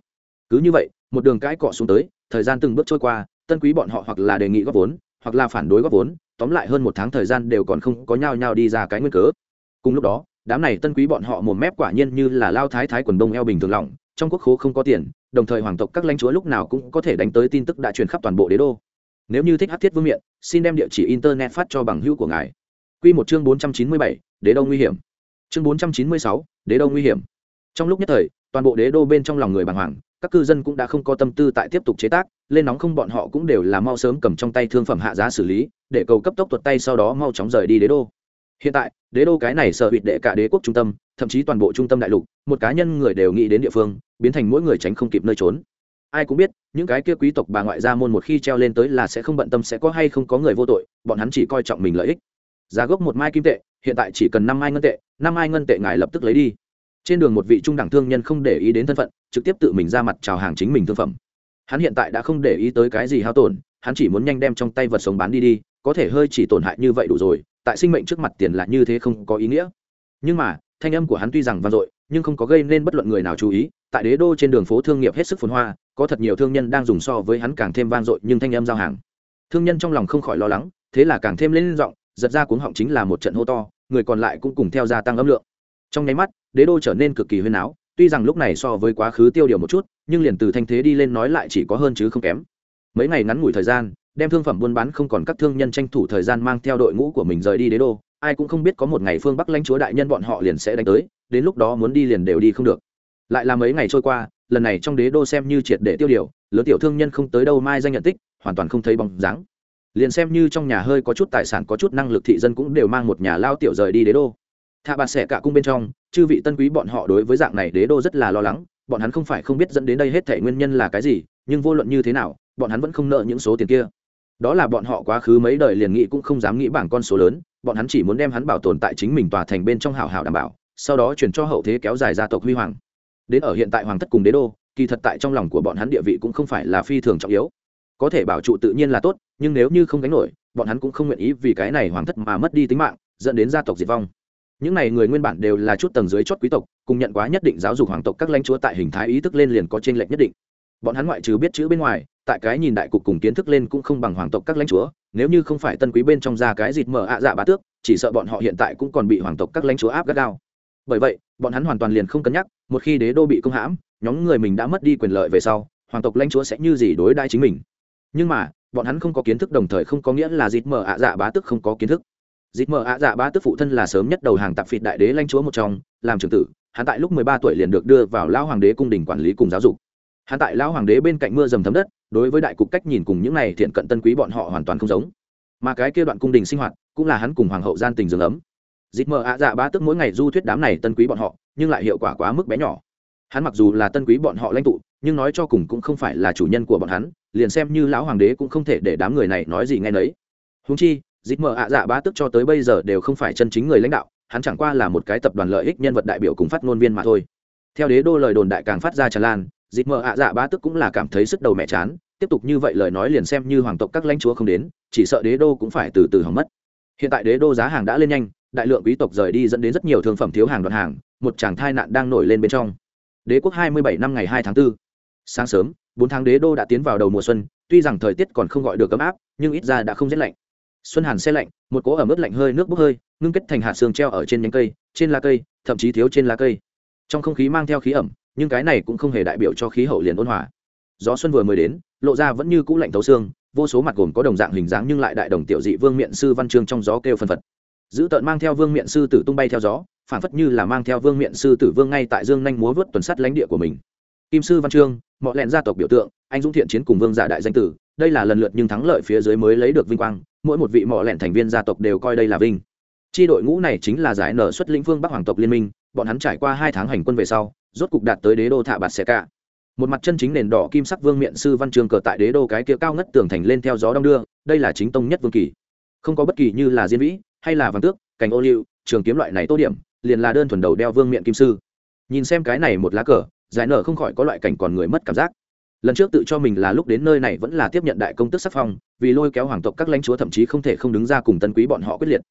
Cứ như vậy, một đường cãi cọ xuống tới, thời gian từng bước trôi qua, tân quý bọn họ hoặc là đề nghị góp vốn, hoặc là phản đối góp vốn, tóm lại hơn một tháng thời gian đều còn không có nhau nhau đi ra cái nguyên cớ. Cùng lúc đó, đám này tân quý bọn họ mồm mép quả nhiên như là lao thái thái quần đông eo bình thường lỏng, trong quốc khố không có tiền, đồng thời hoàng tộc các lãnh chúa lúc nào cũng có thể đánh tới tin tức đã truyền khắp toàn bộ đế đô. Nếu như thích hát thiết vương miện, xin đem địa chỉ internet phát cho bằng hữu của ngài. Q một chương bốn trăm chín mươi bảy, đế đô nguy hiểm chương bốn trăm chín mươi sáu, đế đô nguy hiểm. Trong lúc nhất thời, toàn bộ đế đô bên trong lòng người bàng hoàng, các cư dân cũng đã không có tâm tư tại tiếp tục chế tác, lên nóng không bọn họ cũng đều là mau sớm cầm trong tay thương phẩm hạ giá xử lý, để cầu cấp tốc tuột tay sau đó mau chóng rời đi đế đô. Hiện tại, đế đô cái này sở hụt đệ cả đế quốc trung tâm, thậm chí toàn bộ trung tâm đại lục, một cá nhân người đều nghĩ đến địa phương, biến thành mỗi người tránh không kịp nơi trốn. Ai cũng biết, những cái kia quý tộc bà ngoại gia môn một khi treo lên tới là sẽ không bận tâm sẽ có hay không có người vô tội, bọn hắn chỉ coi trọng mình lợi ích giá gốc một mai kim tệ, hiện tại chỉ cần năm mai ngân tệ, năm mai ngân tệ ngài lập tức lấy đi. Trên đường một vị trung đẳng thương nhân không để ý đến thân phận, trực tiếp tự mình ra mặt chào hàng chính mình thương phẩm. Hắn hiện tại đã không để ý tới cái gì hao tổn, hắn chỉ muốn nhanh đem trong tay vật sống bán đi đi, có thể hơi chỉ tổn hại như vậy đủ rồi, tại sinh mệnh trước mặt tiền là như thế không có ý nghĩa. Nhưng mà, thanh âm của hắn tuy rằng vang dội, nhưng không có gây nên bất luận người nào chú ý, tại đế đô trên đường phố thương nghiệp hết sức phồn hoa, có thật nhiều thương nhân đang dùng so với hắn càng thêm vang dội nhưng thanh âm giao hàng. Thương nhân trong lòng không khỏi lo lắng, thế là càng thêm lên giọng giật ra cuống họng chính là một trận hô to, người còn lại cũng cùng theo gia tăng âm lượng. Trong nháy mắt, đế đô trở nên cực kỳ huyên áo tuy rằng lúc này so với quá khứ tiêu điều một chút, nhưng liền từ thanh thế đi lên nói lại chỉ có hơn chứ không kém. Mấy ngày ngắn ngủi thời gian, đem thương phẩm buôn bán không còn các thương nhân tranh thủ thời gian mang theo đội ngũ của mình rời đi đế đô, ai cũng không biết có một ngày phương bắc lãnh chúa đại nhân bọn họ liền sẽ đánh tới, đến lúc đó muốn đi liền đều đi không được. Lại là mấy ngày trôi qua, lần này trong đế đô xem như triệt để tiêu điều, lớn tiểu thương nhân không tới đâu mai danh nhận tích, hoàn toàn không thấy bóng dáng liền xem như trong nhà hơi có chút tài sản có chút năng lực thị dân cũng đều mang một nhà lao tiểu rời đi đế đô. Thạ bạt xẻ cả cung bên trong, chư vị tân quý bọn họ đối với dạng này đế đô rất là lo lắng, bọn hắn không phải không biết dẫn đến đây hết thể nguyên nhân là cái gì, nhưng vô luận như thế nào, bọn hắn vẫn không nợ những số tiền kia. Đó là bọn họ quá khứ mấy đời liền nghĩ cũng không dám nghĩ bảng con số lớn, bọn hắn chỉ muốn đem hắn bảo tồn tại chính mình tòa thành bên trong hảo hảo đảm bảo, sau đó chuyển cho hậu thế kéo dài gia tộc huy hoàng. Đến ở hiện tại hoàng thất cùng đế đô, kỳ thật tại trong lòng của bọn hắn địa vị cũng không phải là phi thường trọng yếu có thể bảo trụ tự nhiên là tốt, nhưng nếu như không gánh nổi, bọn hắn cũng không nguyện ý vì cái này hoàng thất mà mất đi tính mạng, dẫn đến gia tộc diệt vong. Những này người nguyên bản đều là chút tầng dưới chót quý tộc, cùng nhận quá nhất định giáo dục hoàng tộc các lãnh chúa tại hình thái ý thức lên liền có trên lệnh nhất định. Bọn hắn ngoại trừ biết chữ bên ngoài, tại cái nhìn đại cục cùng kiến thức lên cũng không bằng hoàng tộc các lãnh chúa, nếu như không phải tân quý bên trong ra cái dịt mở ạ dạ bá tước, chỉ sợ bọn họ hiện tại cũng còn bị hoàng tộc các lãnh chúa áp gắt gao. Bởi vậy, bọn hắn hoàn toàn liền không cân nhắc, một khi đế đô bị công hãm, nhóm người mình đã mất đi quyền lợi về sau, hoàng tộc lãnh chúa sẽ như gì đối đãi chính mình? Nhưng mà, bọn hắn không có kiến thức đồng thời không có nghĩa là dịt mở ạ dạ bá tước không có kiến thức. Dịp mở ạ dạ bá tước phụ thân là sớm nhất đầu hàng tạp phịt đại đế lãnh chúa một trong, làm trưởng tử, hắn tại lúc mười ba tuổi liền được đưa vào lão hoàng đế cung đình quản lý cùng giáo dục. Hắn tại lão hoàng đế bên cạnh mưa dầm thấm đất, đối với đại cục cách nhìn cùng những này thiện cận tân quý bọn họ hoàn toàn không giống. Mà cái kia đoạn cung đình sinh hoạt, cũng là hắn cùng hoàng hậu gian tình dường ấm. Dịp mở ạ dạ bá tước mỗi ngày du thuyết đám này tân quý bọn họ, nhưng lại hiệu quả quá mức bé nhỏ. Hắn mặc dù là tân quý bọn họ lãnh tụ nhưng nói cho cùng cũng không phải là chủ nhân của bọn hắn, liền xem như lão hoàng đế cũng không thể để đám người này nói gì ngay nấy. Húng chi, dịch mở ạ dạ bá tức cho tới bây giờ đều không phải chân chính người lãnh đạo, hắn chẳng qua là một cái tập đoàn lợi ích nhân vật đại biểu cùng phát ngôn viên mà thôi. Theo đế đô lời đồn đại càng phát ra tràn lan, dịch mở ạ dạ bá tức cũng là cảm thấy sức đầu mẹ chán, tiếp tục như vậy lời nói liền xem như hoàng tộc các lãnh chúa không đến, chỉ sợ đế đô cũng phải từ từ hỏng mất. Hiện tại đế đô giá hàng đã lên nhanh, đại lượng quý tộc rời đi dẫn đến rất nhiều thương phẩm thiếu hàng đoạn hàng, một chàng thai nạn đang nổi lên bên trong. Đế quốc hai mươi bảy năm ngày hai tháng 4 sáng sớm, bốn tháng đế đô đã tiến vào đầu mùa xuân, tuy rằng thời tiết còn không gọi được ấm áp, nhưng ít ra đã không rét lạnh. Xuân hàn xe lạnh, một cỗ ẩm ướt lạnh hơi nước bốc hơi, ngưng kết thành hạt sương treo ở trên nhánh cây, trên lá cây, thậm chí thiếu trên lá cây. Trong không khí mang theo khí ẩm, nhưng cái này cũng không hề đại biểu cho khí hậu liền ôn hòa. Gió xuân vừa mới đến, lộ ra vẫn như cũ lạnh thấu xương, vô số mặt gồm có đồng dạng hình dáng nhưng lại đại đồng tiểu dị vương miện sư văn chương trong gió kêu phân phật. Giữ tợn mang theo vương miện sư tử tung bay theo gió phản phất như là mang theo vương miện sư tử vương ngay tại dương nhanh múa vớt tuần sắt lãnh địa của mình. Kim sư văn chương mọi lẹn gia tộc biểu tượng, anh dũng thiện chiến cùng vương giả đại danh tử, đây là lần lượt nhưng thắng lợi phía dưới mới lấy được vinh quang, mỗi một vị mỏ lẹn thành viên gia tộc đều coi đây là vinh. Chi đội ngũ này chính là giải nở xuất lĩnh phương bắc hoàng tộc liên minh, bọn hắn trải qua hai tháng hành quân về sau, rốt cục đạt tới đế đô thạ bạt xe cả. Một mặt chân chính nền đỏ kim sắc vương miện sư văn trường cờ tại đế đô cái kia cao ngất tường thành lên theo gió đông đưa, đây là chính tông nhất vương kỳ. Không có bất kỳ như là diên vĩ, hay là vàng tước, cành ô liu, trường kiếm loại này tô điểm, liền là đơn thuần đầu đeo vương miện kim sư. Nhìn xem cái này một lá cờ giải nở không khỏi có loại cảnh còn người mất cảm giác. Lần trước tự cho mình là lúc đến nơi này vẫn là tiếp nhận đại công tức sắc phong, vì lôi kéo hoàng tộc các lãnh chúa thậm chí không thể không đứng ra cùng tân quý bọn họ quyết liệt.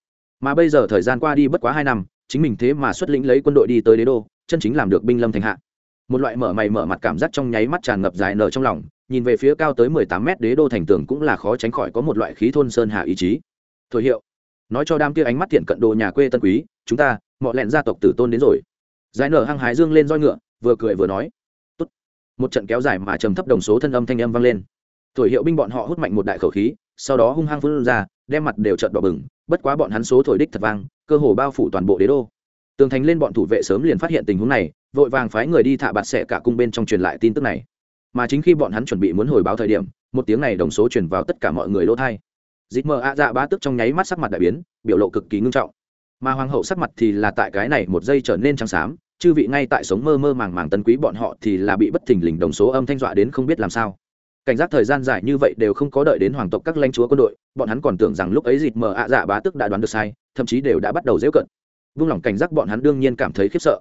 Mà bây giờ thời gian qua đi bất quá hai năm, chính mình thế mà xuất lĩnh lấy quân đội đi tới đế đô, chân chính làm được binh lâm thành hạ. Một loại mở mày mở mặt cảm giác trong nháy mắt tràn ngập dài nở trong lòng, nhìn về phía cao tới mười tám mét đế đô thành tường cũng là khó tránh khỏi có một loại khí thôn sơn hạ ý chí. Thổi hiệu, nói cho đam kia ánh mắt thiện cận đồ nhà quê tân quý, chúng ta mọi lẹn gia tộc tử tôn đến rồi. Giải nở hăng hái dương lên roi ngựa vừa cười vừa nói một trận kéo dài mà trầm thấp đồng số thân âm thanh âm vang lên. Thổi hiệu binh bọn họ hút mạnh một đại khẩu khí, sau đó hung hăng phun ra, đem mặt đều trợn đỏ bừng, bất quá bọn hắn số thổi đích thật vang, cơ hồ bao phủ toàn bộ đế đô. Tường thành lên bọn thủ vệ sớm liền phát hiện tình huống này, vội vàng phái người đi thả bạt xẻ cả cung bên trong truyền lại tin tức này. Mà chính khi bọn hắn chuẩn bị muốn hồi báo thời điểm, một tiếng này đồng số truyền vào tất cả mọi người lỗ thai. Dịp mờ ạ dạ bá tức trong nháy mắt sắc mặt đại biến, biểu lộ cực kỳ ngưng trọng. Mà hoàng hậu sắc mặt thì là tại cái này một giây trở nên trắng xám chư vị ngay tại sống mơ mơ màng màng tân quý bọn họ thì là bị bất thình lình đồng số âm thanh dọa đến không biết làm sao. Cảnh giác thời gian dài như vậy đều không có đợi đến hoàng tộc các lãnh chúa quân đội, bọn hắn còn tưởng rằng lúc ấy dịt mờ ạ dạ bá tức đã đoán được sai, thậm chí đều đã bắt đầu dễ cận. Vung lòng cảnh giác bọn hắn đương nhiên cảm thấy khiếp sợ.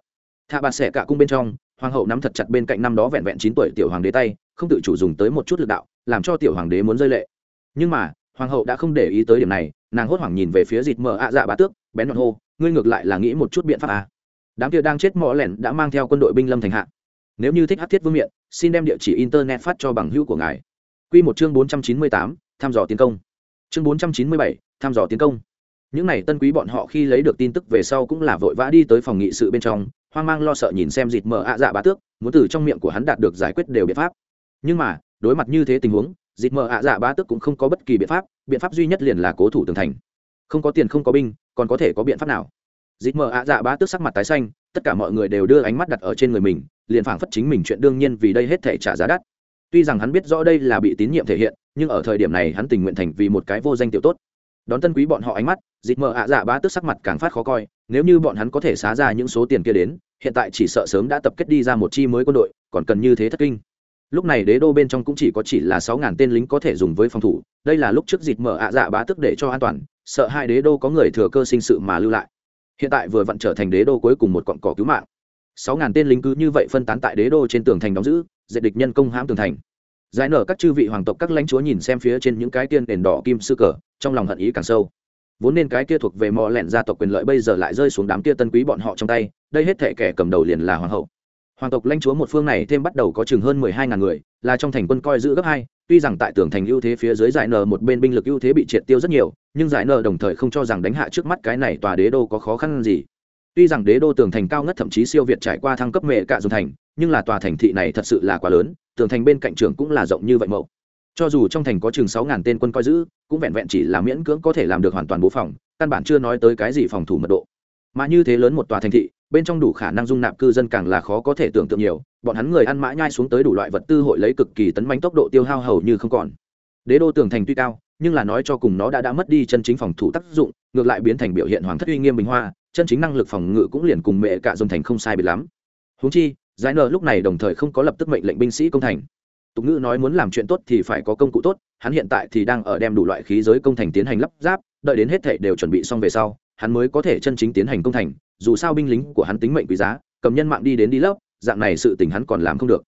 Thạ bà xẻ cả cung bên trong, hoàng hậu nắm thật chặt bên cạnh năm đó vẹn vẹn chín tuổi tiểu hoàng đế tay, không tự chủ dùng tới một chút lực đạo, làm cho tiểu hoàng đế muốn rơi lệ. Nhưng mà, hoàng hậu đã không để ý tới điểm này, nàng hốt hoảng nhìn về phía dịt mờ ạ dạ bá tước, bén đoạn hô, ngươi ngược lại là nghĩ một chút biện pháp à đám kia đang chết mỏ lẻn đã mang theo quân đội binh lâm thành hạ nếu như thích hát thiết vương miện xin đem địa chỉ internet phát cho bằng hữu của ngài Quy một chương 498, thăm dò tiến công. Chương 497, thăm dò tiến công. Những này tân quý bọn họ khi lấy được tin tức về sau cũng là vội vã đi tới phòng nghị sự bên trong, hoang mang lo sợ nhìn xem dịt mở ạ dạ bá tước, muốn từ trong miệng của hắn đạt được giải quyết đều biện pháp. Nhưng mà, đối mặt như thế tình huống, dịt mở ạ dạ bá tước cũng không có bất kỳ biện pháp, biện pháp duy nhất liền là cố thủ tường thành. Không có tiền không có binh, còn có thể có biện pháp nào? Dịt mở ạ dạ bá tước sắc mặt tái xanh, tất cả mọi người đều đưa ánh mắt đặt ở trên người mình, liền phảng phất chính mình chuyện đương nhiên vì đây hết thể trả giá đắt. Tuy rằng hắn biết rõ đây là bị tín nhiệm thể hiện nhưng ở thời điểm này hắn tình nguyện thành vì một cái vô danh tiểu tốt. Đón tân quý bọn họ ánh mắt dịp mờ ạ dạ bá tức sắc mặt càng phát khó coi nếu như bọn hắn có thể xá ra những số tiền kia đến hiện tại chỉ sợ sớm đã tập kết đi ra một chi mới quân đội còn cần như thế thất kinh. Lúc này đế đô bên trong cũng chỉ có chỉ là sáu ngàn tên lính có thể dùng với phòng thủ đây là lúc trước dịp mở ạ dạ bá tức để cho an toàn sợ hai đế đô có người thừa cơ sinh sự mà lưu lại hiện tại vừa vặn trở thành đế đô cuối cùng một cọn cỏ cứu mạng. Sáu ngàn tên lính cứ như vậy phân tán tại đế đô trên tường thành đóng giữ dệt địch nhân công hãm tường thành. Giải nở các chư vị hoàng tộc các lãnh chúa nhìn xem phía trên những cái tiên đền đỏ kim sư cờ, trong lòng hận ý càng sâu. Vốn nên cái kia thuộc về mò lẹn gia tộc quyền lợi bây giờ lại rơi xuống đám kia tân quý bọn họ trong tay, đây hết thể kẻ cầm đầu liền là hoàng hậu hoàng tộc lãnh chúa một phương này thêm bắt đầu có chừng hơn mười hai ngàn người, là trong thành quân coi giữ gấp hai, tuy rằng tại tường thành ưu thế phía dưới giải nở một bên binh lực ưu thế bị triệt tiêu rất nhiều, nhưng giải nở đồng thời không cho rằng đánh hạ trước mắt cái này tòa đế đô có khó khăn gì tuy rằng đế đô tường thành cao ngất thậm chí siêu việt trải qua thăng cấp mệ cả dùng thành, nhưng là tòa thành thị này thật sự là quá lớn, tường thành bên cạnh trường cũng là rộng như vậy mẫu. cho dù trong thành có chừng sáu ngàn tên quân coi giữ, cũng vẹn vẹn chỉ là miễn cưỡng có thể làm được hoàn toàn bố phòng, căn bản chưa nói tới cái gì phòng thủ mật độ mà như thế lớn một tòa thành thị bên trong đủ khả năng dung nạp cư dân càng là khó có thể tưởng tượng nhiều, bọn hắn người ăn mã nhai xuống tới đủ loại vật tư hội lấy cực kỳ tấn manh tốc độ tiêu hao hầu như không còn. Đế đô tường thành tuy cao, nhưng là nói cho cùng nó đã đã mất đi chân chính phòng thủ tác dụng, ngược lại biến thành biểu hiện hoàng thất uy nghiêm bình hoa, chân chính năng lực phòng ngự cũng liền cùng mẹ cả dông thành không sai biệt lắm. Húng chi, giải nợ lúc này đồng thời không có lập tức mệnh lệnh binh sĩ công thành. Tục ngữ nói muốn làm chuyện tốt thì phải có công cụ tốt, hắn hiện tại thì đang ở đem đủ loại khí giới công thành tiến hành lắp ráp, đợi đến hết thể đều chuẩn bị xong về sau, hắn mới có thể chân chính tiến hành công thành dù sao binh lính của hắn tính mệnh quý giá, cầm nhân mạng đi đến đi lớp dạng này sự tình hắn còn làm không được.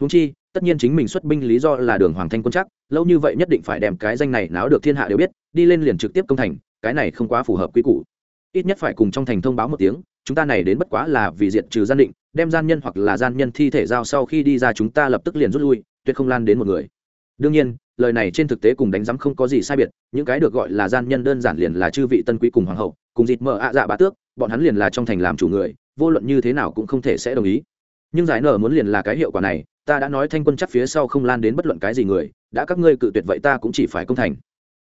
Húng chi, tất nhiên chính mình xuất binh lý do là đường hoàng thanh quân chắc, lâu như vậy nhất định phải đem cái danh này náo được thiên hạ đều biết, đi lên liền trực tiếp công thành, cái này không quá phù hợp quy củ. Ít nhất phải cùng trong thành thông báo một tiếng, chúng ta này đến bất quá là vì diện trừ gian định, đem gian nhân hoặc là gian nhân thi thể giao sau khi đi ra chúng ta lập tức liền rút lui, tuyệt không lan đến một người. Đương nhiên, lời này trên thực tế cùng đánh giám không có gì sai biệt, những cái được gọi là gian nhân đơn giản liền là chư vị tân quý cùng hoàng hậu, cùng dịt mở ạ dạ bá tước bọn hắn liền là trong thành làm chủ người, vô luận như thế nào cũng không thể sẽ đồng ý. Nhưng giải nở muốn liền là cái hiệu quả này, ta đã nói thanh quân chắc phía sau không lan đến bất luận cái gì người, đã các ngươi cự tuyệt vậy ta cũng chỉ phải công thành.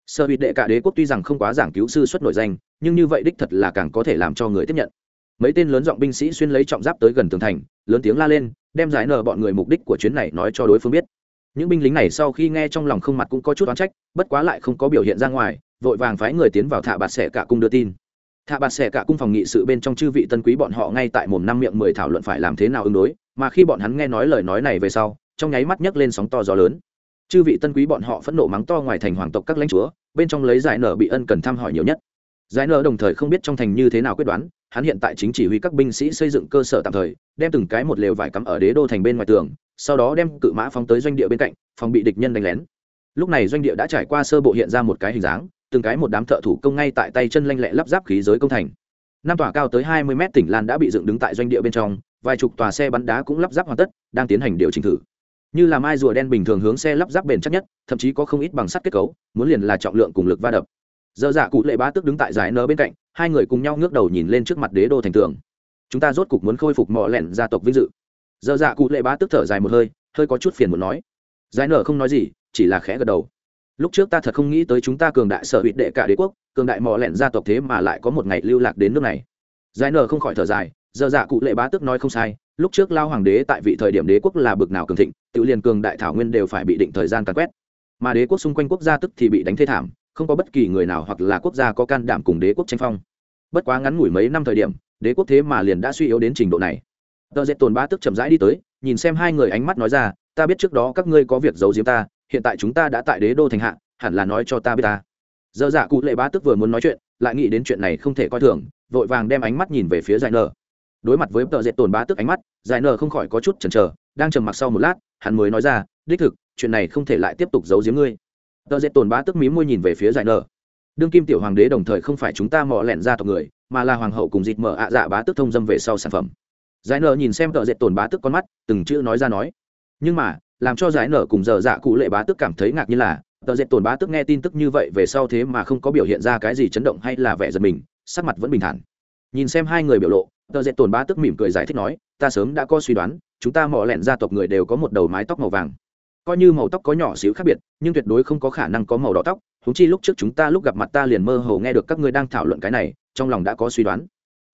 Sơ hụt đệ cả đế quốc tuy rằng không quá giảng cứu sư xuất nổi danh, nhưng như vậy đích thật là càng có thể làm cho người tiếp nhận. Mấy tên lớn giọng binh sĩ xuyên lấy trọng giáp tới gần tường thành, lớn tiếng la lên, đem giải nở bọn người mục đích của chuyến này nói cho đối phương biết. Những binh lính này sau khi nghe trong lòng không mặt cũng có chút oán trách, bất quá lại không có biểu hiện ra ngoài, vội vàng phái người tiến vào thả bạt xẻ cả cung đưa tin thạ bạt xẻ cả cung phòng nghị sự bên trong chư vị tân quý bọn họ ngay tại mồm năm miệng mười thảo luận phải làm thế nào ứng đối, mà khi bọn hắn nghe nói lời nói này về sau, trong nháy mắt nhấc lên sóng to gió lớn. Chư vị tân quý bọn họ phẫn nộ mắng to ngoài thành hoàng tộc các lãnh chúa, bên trong lấy giải nở bị ân cần thăm hỏi nhiều nhất. Giải nở đồng thời không biết trong thành như thế nào quyết đoán, hắn hiện tại chính chỉ huy các binh sĩ xây dựng cơ sở tạm thời, đem từng cái một lều vải cắm ở đế đô thành bên ngoài tường, sau đó đem cự mã phóng tới doanh địa bên cạnh, phòng bị địch nhân đánh lén lúc này doanh địa đã trải qua sơ bộ hiện ra một cái hình dáng, từng cái một đám thợ thủ công ngay tại tay chân lanh lẹ lắp ráp khí giới công thành. Năm tòa cao tới hai mươi mét tỉnh lan đã bị dựng đứng tại doanh địa bên trong, vài chục tòa xe bắn đá cũng lắp ráp hoàn tất, đang tiến hành điều chỉnh thử. Như là mai rùa đen bình thường hướng xe lắp ráp bền chắc nhất, thậm chí có không ít bằng sắt kết cấu, muốn liền là trọng lượng cùng lực va đập. Dơ dạ cụ lệ bá tức đứng tại giải nơ bên cạnh, hai người cùng nhau ngước đầu nhìn lên trước mặt đế đô thành tường. Chúng ta rốt cục muốn khôi phục mọ lẹn gia tộc vinh dự. Dơ dạ cụ lệ bá tức thở dài một hơi hơi có chút phiền muốn nói. Giải nở không nói gì chỉ là khẽ gật đầu. Lúc trước ta thật không nghĩ tới chúng ta cường đại sở hữu đệ cả đế quốc, cường đại mò lẹn gia tộc thế mà lại có một ngày lưu lạc đến nước này. Giải nở không khỏi thở dài, Giờ dạ cụ lệ bá tức nói không sai, lúc trước lao hoàng đế tại vị thời điểm đế quốc là bực nào cường thịnh, tự liền cường đại thảo nguyên đều phải bị định thời gian càn quét. Mà đế quốc xung quanh quốc gia tức thì bị đánh thê thảm, không có bất kỳ người nào hoặc là quốc gia có can đảm cùng đế quốc tranh phong. Bất quá ngắn ngủi mấy năm thời điểm, đế quốc thế mà liền đã suy yếu đến trình độ này. Tờ dệt tồn ba tức chậm rãi đi tới, nhìn xem hai người ánh mắt nói ra, ta biết trước đó các ngươi có việc giấu giếm ta hiện tại chúng ta đã tại đế đô thành hạ, hẳn là nói cho ta biết ta. Dơ dạ cụ lệ bá tức vừa muốn nói chuyện, lại nghĩ đến chuyện này không thể coi thường, vội vàng đem ánh mắt nhìn về phía giải nờ đối mặt với tờ dệt tồn bá tức ánh mắt, giải nờ không khỏi có chút chần chờ, đang trầm mặc sau một lát, hắn mới nói ra, đích thực, chuyện này không thể lại tiếp tục giấu giếm ngươi. Tờ dệt tồn bá tức mí môi nhìn về phía giải nờ đương kim tiểu hoàng đế đồng thời không phải chúng ta mò lẹn ra tộc người, mà là hoàng hậu cùng dịt mở ạ dạ bá tức thông dâm về sau sản phẩm. Giải nờ nhìn xem tờ dệt tồn bá tức con mắt, từng chữ nói ra nói. Nhưng mà làm cho giải nở cùng giờ dạ cụ lệ bá tức cảm thấy ngạc nhiên là, tờ dệt tồn bá tức nghe tin tức như vậy về sau thế mà không có biểu hiện ra cái gì chấn động hay là vẻ giật mình, sắc mặt vẫn bình thản. Nhìn xem hai người biểu lộ, tờ dệt tồn bá tức mỉm cười giải thích nói, ta sớm đã có suy đoán, chúng ta mò lẹn gia tộc người đều có một đầu mái tóc màu vàng. Coi như màu tóc có nhỏ xíu khác biệt, nhưng tuyệt đối không có khả năng có màu đỏ tóc. Húng chi lúc trước chúng ta lúc gặp mặt ta liền mơ hồ nghe được các ngươi đang thảo luận cái này, trong lòng đã có suy đoán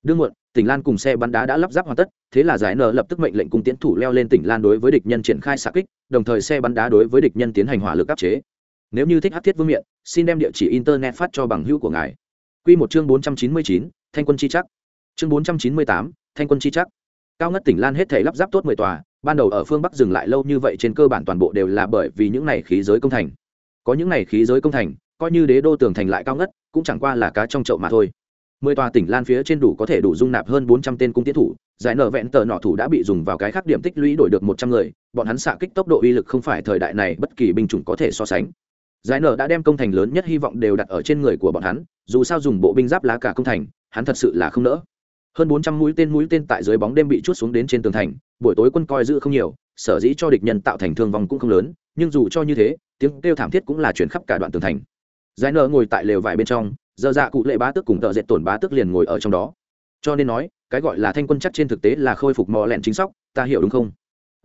đương muộn, tỉnh lan cùng xe bắn đá đã lắp ráp hoàn tất, thế là giải nở lập tức mệnh lệnh cung tiến thủ leo lên tỉnh lan đối với địch nhân triển khai xạ kích, đồng thời xe bắn đá đối với địch nhân tiến hành hỏa lực áp chế. Nếu như thích hát thiết vương miện, xin đem địa chỉ internet phát cho bằng hữu của ngài. Q một chương bốn trăm chín mươi chín, thanh quân chi chắc. Chương bốn trăm chín mươi tám, thanh quân chi chắc. Cao ngất tỉnh lan hết thể lắp ráp tốt mười tòa, ban đầu ở phương bắc dừng lại lâu như vậy trên cơ bản toàn bộ đều là bởi vì những này khí giới công thành. Có những này khí giới công thành, coi như đế đô tường thành lại cao ngất, cũng chẳng qua là cá trong chậu mà thôi mười tòa tỉnh lan phía trên đủ có thể đủ dung nạp hơn bốn trăm tên cung tiến thủ, giải nở vẹn tờ nọ thủ đã bị dùng vào cái khác điểm tích lũy đổi được một trăm người, bọn hắn xạ kích tốc độ uy lực không phải thời đại này bất kỳ binh chủng có thể so sánh. Giải nở đã đem công thành lớn nhất hy vọng đều đặt ở trên người của bọn hắn, dù sao dùng bộ binh giáp lá cả công thành, hắn thật sự là không nỡ. Hơn bốn trăm mũi tên mũi tên tại dưới bóng đêm bị chút xuống đến trên tường thành, buổi tối quân coi giữ không nhiều, sở dĩ cho địch nhân tạo thành thương vong cũng không lớn, nhưng dù cho như thế, tiếng kêu thảm thiết cũng là chuyển khắp cả đoạn tường thành. Giải nở ngồi tại lều vải bên trong giờ dạ cụ lệ bá tước cùng tợ dệt tổn bá tước liền ngồi ở trong đó. Cho nên nói, cái gọi là thanh quân chắc trên thực tế là khôi phục mò lẹn chính sóc, ta hiểu đúng không?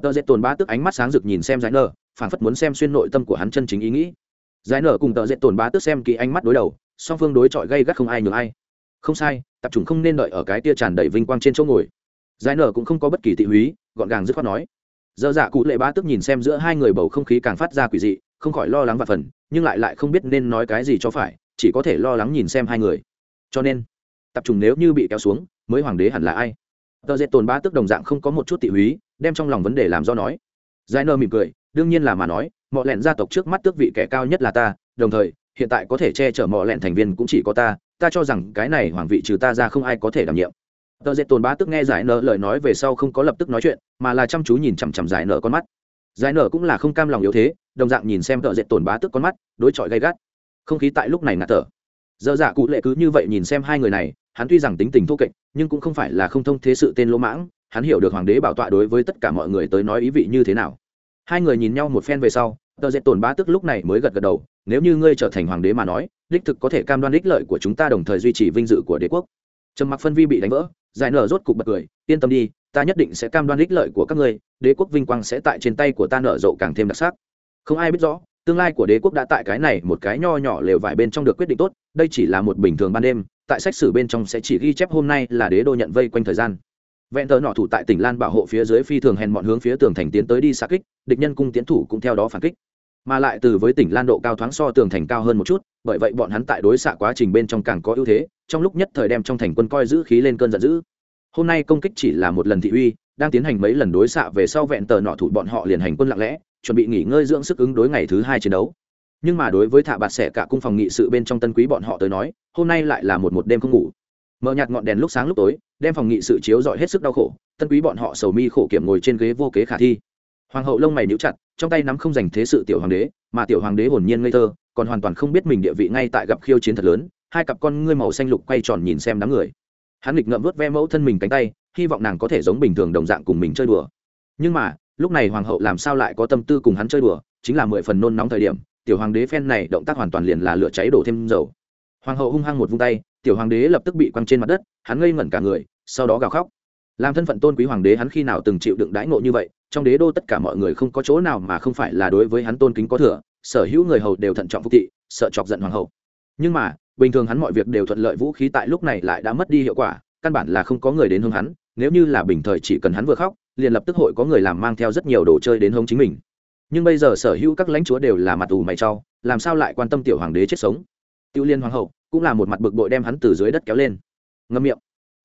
Tợ dệt tổn bá tước ánh mắt sáng rực nhìn xem giải nở phản phất muốn xem xuyên nội tâm của hắn chân chính ý nghĩ. Giải nở cùng tợ dệt tổn bá tước xem kỹ ánh mắt đối đầu, song phương đối chọi gây gắt không ai nhường ai. Không sai, tập trung không nên đợi ở cái tia tràn đầy vinh quang trên chỗ ngồi. Giải nở cũng không có bất kỳ thị húy, gọn gàng dứt khoát nói. Giờ dạ cụ lệ bá tức nhìn xem giữa hai người bầu không khí càng phát ra quỷ dị, không khỏi lo lắng và phần, nhưng lại lại không biết nên nói cái gì cho phải chỉ có thể lo lắng nhìn xem hai người. Cho nên, tập trung nếu như bị kéo xuống, mới hoàng đế hẳn là ai? Tờ dệt tồn ba tức đồng dạng không có một chút tị húy, đem trong lòng vấn đề làm do nói. Giải nơ mỉm cười, đương nhiên là mà nói mọi lẹn gia tộc trước mắt tước vị kẻ cao nhất là ta, đồng thời, hiện tại có thể che chở mọi lẹn thành viên cũng chỉ có ta ta cho rằng cái này hoàng vị trừ ta ra không ai có thể đảm nhiệm. Tờ dệt tồn ba tức nghe giải Nở lời nói về sau không có lập tức nói chuyện, mà là chăm chú nhìn chằm chằm giải Nở con mắt. Giải Nở cũng là không cam lòng yếu thế, đồng dạng nhìn xem tờ dệt tồn bá tức con mắt, đối chọi gay gắt không khí tại lúc này ngạt thở. Dơ dạ cụ lệ cứ như vậy nhìn xem hai người này, hắn tuy rằng tính tình thô kệch, nhưng cũng không phải là không thông thế sự tên lỗ mãng, hắn hiểu được hoàng đế bảo tọa đối với tất cả mọi người tới nói ý vị như thế nào. Hai người nhìn nhau một phen về sau, tờ dệt tổn bá tức lúc này mới gật gật đầu, nếu như ngươi trở thành hoàng đế mà nói, đích thực có thể cam đoan đích lợi của chúng ta đồng thời duy trì vinh dự của đế quốc. Trầm mặc phân vi bị đánh vỡ, giải nở rốt cục bật cười, yên tâm đi, ta nhất định sẽ cam đoan đích lợi của các ngươi, đế quốc vinh quang sẽ tại trên tay của ta nở rộ càng thêm đặc sắc. Không ai biết rõ tương lai của đế quốc đã tại cái này một cái nho nhỏ lều vải bên trong được quyết định tốt, đây chỉ là một bình thường ban đêm, tại sách sử bên trong sẽ chỉ ghi chép hôm nay là đế đô nhận vây quanh thời gian. Vẹn tờ nọ thủ tại tỉnh lan bảo hộ phía dưới phi thường hèn mọn hướng phía tường thành tiến tới đi xa kích, địch nhân cung tiến thủ cũng theo đó phản kích. Mà lại từ với tỉnh lan độ cao thoáng so tường thành cao hơn một chút, bởi vậy bọn hắn tại đối xạ quá trình bên trong càng có ưu thế, trong lúc nhất thời đem trong thành quân coi giữ khí lên cơn giận dữ. Hôm nay công kích chỉ là một lần thị uy đang tiến hành mấy lần đối xạ về sau vẹn tờ nọ thủ bọn họ liền hành quân lặng lẽ, chuẩn bị nghỉ ngơi dưỡng sức ứng đối ngày thứ hai chiến đấu. Nhưng mà đối với thạ bạt sẻ cả cung phòng nghị sự bên trong tân quý bọn họ tới nói, hôm nay lại là một một đêm không ngủ. Mở nhạt ngọn đèn lúc sáng lúc tối, đem phòng nghị sự chiếu dọi hết sức đau khổ, tân quý bọn họ sầu mi khổ kiểm ngồi trên ghế vô kế khả thi. Hoàng hậu lông mày níu chặt, trong tay nắm không dành thế sự tiểu hoàng đế, mà tiểu hoàng đế hồn nhiên ngây thơ, còn hoàn toàn không biết mình địa vị ngay tại gặp khiêu chiến thật lớn, hai cặp con ngươi màu xanh lục quay tròn nhìn xem đám người. Hắn nghịch ngợm vớt ve mẫu thân mình cánh tay hy vọng nàng có thể giống bình thường đồng dạng cùng mình chơi đùa. Nhưng mà, lúc này hoàng hậu làm sao lại có tâm tư cùng hắn chơi đùa, chính là mười phần nôn nóng thời điểm, tiểu hoàng đế phen này động tác hoàn toàn liền là lửa cháy đổ thêm dầu. Hoàng hậu hung hăng một vung tay, tiểu hoàng đế lập tức bị quăng trên mặt đất, hắn ngây ngẩn cả người, sau đó gào khóc. Làm thân phận tôn quý hoàng đế hắn khi nào từng chịu đựng đãi ngộ như vậy, trong đế đô tất cả mọi người không có chỗ nào mà không phải là đối với hắn tôn kính có thừa, sở hữu người hầu đều thận trọng phục thị, sợ chọc giận hoàng hậu. Nhưng mà, bình thường hắn mọi việc đều thuận lợi vũ khí tại lúc này lại đã mất đi hiệu quả căn bản là không có người đến hướng hắn, nếu như là bình thời chỉ cần hắn vừa khóc, liền lập tức hội có người làm mang theo rất nhiều đồ chơi đến hông chính mình. Nhưng bây giờ sở hữu các lãnh chúa đều là mặt ủ mày trau làm sao lại quan tâm tiểu hoàng đế chết sống? Tiêu liên hoàng hậu cũng là một mặt bực bội đem hắn từ dưới đất kéo lên. Ngâm miệng.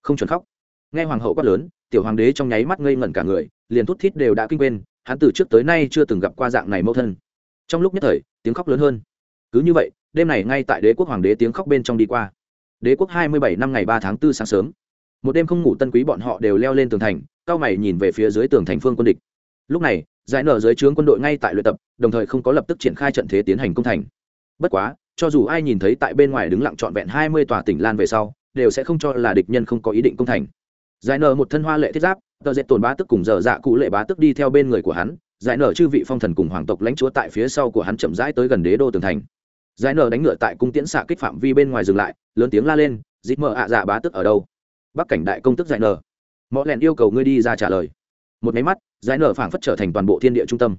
Không chuẩn khóc. Nghe hoàng hậu quát lớn, tiểu hoàng đế trong nháy mắt ngây ngẩn cả người, liền thút thít đều đã kinh quên, hắn từ trước tới nay chưa từng gặp qua dạng này mâu thân. Trong lúc nhất thời, tiếng khóc lớn hơn. Cứ như vậy, đêm này ngay tại đế quốc hoàng đế tiếng khóc bên trong đi qua. Đế quốc hai mươi bảy năm ngày ba tháng 4 sáng sớm một đêm không ngủ tân quý bọn họ đều leo lên tường thành, cao mày nhìn về phía dưới tường thành phương quân địch. Lúc này, giải nở dưới trướng quân đội ngay tại luyện tập, đồng thời không có lập tức triển khai trận thế tiến hành công thành. Bất quá, cho dù ai nhìn thấy tại bên ngoài đứng lặng trọn vẹn hai mươi tòa tỉnh lan về sau, đều sẽ không cho là địch nhân không có ý định công thành. Giải nở một thân hoa lệ thiết giáp, tờ dệt tồn bá tức cùng dở dạ cụ lệ bá tức đi theo bên người của hắn, giải nở chư vị phong thần cùng hoàng tộc lãnh chúa tại phía sau của hắn chậm rãi tới gần đế đô tường thành. Giải nở đánh ngựa tại cung tiễn xạ kích phạm vi bên ngoài dừng lại, lớn tiếng la lên dịp mở ạ dạ bá tức ở đâu? Bắc cảnh đại công tức giải nở. Mọi lẹn yêu cầu ngươi đi ra trả lời. Một máy mắt, giải nở phảng phất trở thành toàn bộ thiên địa trung tâm.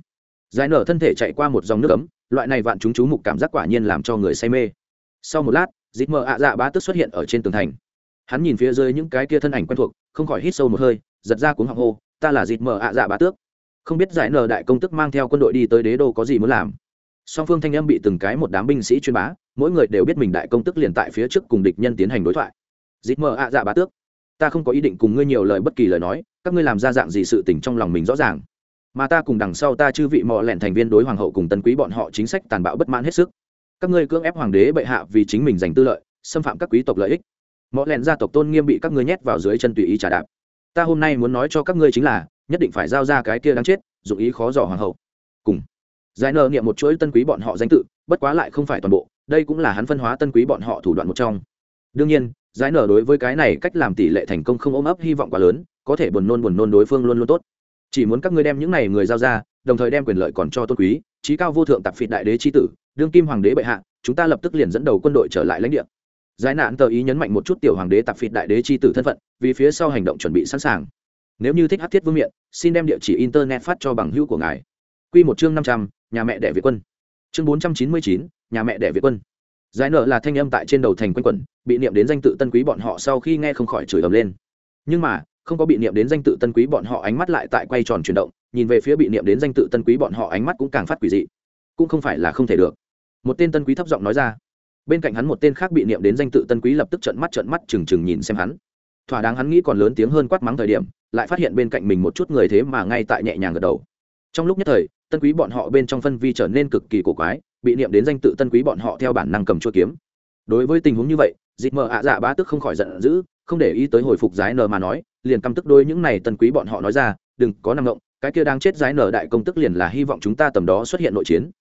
Giải nở thân thể chạy qua một dòng nước ấm, loại này vạn chúng chú mục cảm giác quả nhiên làm cho người say mê. Sau một lát dịp mờ ạ dạ bá tức xuất hiện ở trên tường thành. Hắn nhìn phía dưới những cái kia thân ảnh quen thuộc, không khỏi hít sâu một hơi, giật ra cuống họng hô, ta là dịp mờ ạ dạ bá tước. Không biết giải nở đại công tức mang theo quân đội đi tới đế đô có gì muốn làm. Song phương thanh âm bị từng cái một đám binh sĩ chuyên bá, mỗi người đều biết mình đại công tức liền tại phía trước cùng địch nhân tiến hành đối thoại dịp mở ạ dạ bá tước, ta không có ý định cùng ngươi nhiều lời bất kỳ lời nói, các ngươi làm ra dạng gì sự tình trong lòng mình rõ ràng. Mà ta cùng đằng sau ta chư vị mò lẹn thành viên đối hoàng hậu cùng tân quý bọn họ chính sách tàn bạo bất mãn hết sức. Các ngươi cưỡng ép hoàng đế bệ hạ vì chính mình giành tư lợi, xâm phạm các quý tộc lợi ích. Mò lẹn gia tộc tôn nghiêm bị các ngươi nhét vào dưới chân tùy ý trả đạp. Ta hôm nay muốn nói cho các ngươi chính là, nhất định phải giao ra cái kia đáng chết, dụng ý khó dò hoàng hậu. Cùng. Giải nợ niệm một chuỗi tân quý bọn họ danh tự, bất quá lại không phải toàn bộ, đây cũng là hắn phân hóa tân quý bọn họ thủ đoạn một trong. Đương nhiên giải nở đối với cái này cách làm tỷ lệ thành công không ôm ấp hy vọng quá lớn, có thể buồn nôn buồn nôn đối phương luôn luôn tốt. Chỉ muốn các ngươi đem những này người giao ra, đồng thời đem quyền lợi còn cho tôn quý trí cao vô thượng tạp phịt đại đế tri tử, đương kim hoàng đế bệ hạ, chúng ta lập tức liền dẫn đầu quân đội trở lại lãnh địa. Giải nạn tờ ý nhấn mạnh một chút tiểu hoàng đế tạp phịt đại đế tri tử thân phận, vì phía sau hành động chuẩn bị sẵn sàng. Nếu như thích hát thiết vương miện, xin đem địa chỉ internet phát cho bằng hữu của ngài. Q một chương năm trăm, nhà mẹ đẻ việt quân. Chương bốn trăm chín mươi chín, nhà mẹ đẻ việt quân giải nợ là thanh âm tại trên đầu thành quanh quẩn, bị niệm đến danh tự tân quý bọn họ sau khi nghe không khỏi chửi ầm lên. Nhưng mà, không có bị niệm đến danh tự tân quý bọn họ ánh mắt lại tại quay tròn chuyển động, nhìn về phía bị niệm đến danh tự tân quý bọn họ ánh mắt cũng càng phát quỷ dị. Cũng không phải là không thể được. Một tên tân quý thấp giọng nói ra. Bên cạnh hắn một tên khác bị niệm đến danh tự tân quý lập tức trận mắt trận mắt trừng trừng nhìn xem hắn. Thỏa đáng hắn nghĩ còn lớn tiếng hơn quát mắng thời điểm, lại phát hiện bên cạnh mình một chút người thế mà ngay tại nhẹ nhàng gật đầu. Trong lúc nhất thời, tân quý bọn họ bên trong phân vi trở nên cực kỳ cổ quái bị niệm đến danh tự tân quý bọn họ theo bản năng cầm chua kiếm. Đối với tình huống như vậy dịp mờ ạ dạ bá tức không khỏi giận dữ, không để ý tới hồi phục giái nờ mà nói, liền căm tức đôi những này tân quý bọn họ nói ra, đừng, có năng động, cái kia đang chết giái nờ đại công tức liền là hy vọng chúng ta tầm đó xuất hiện nội chiến.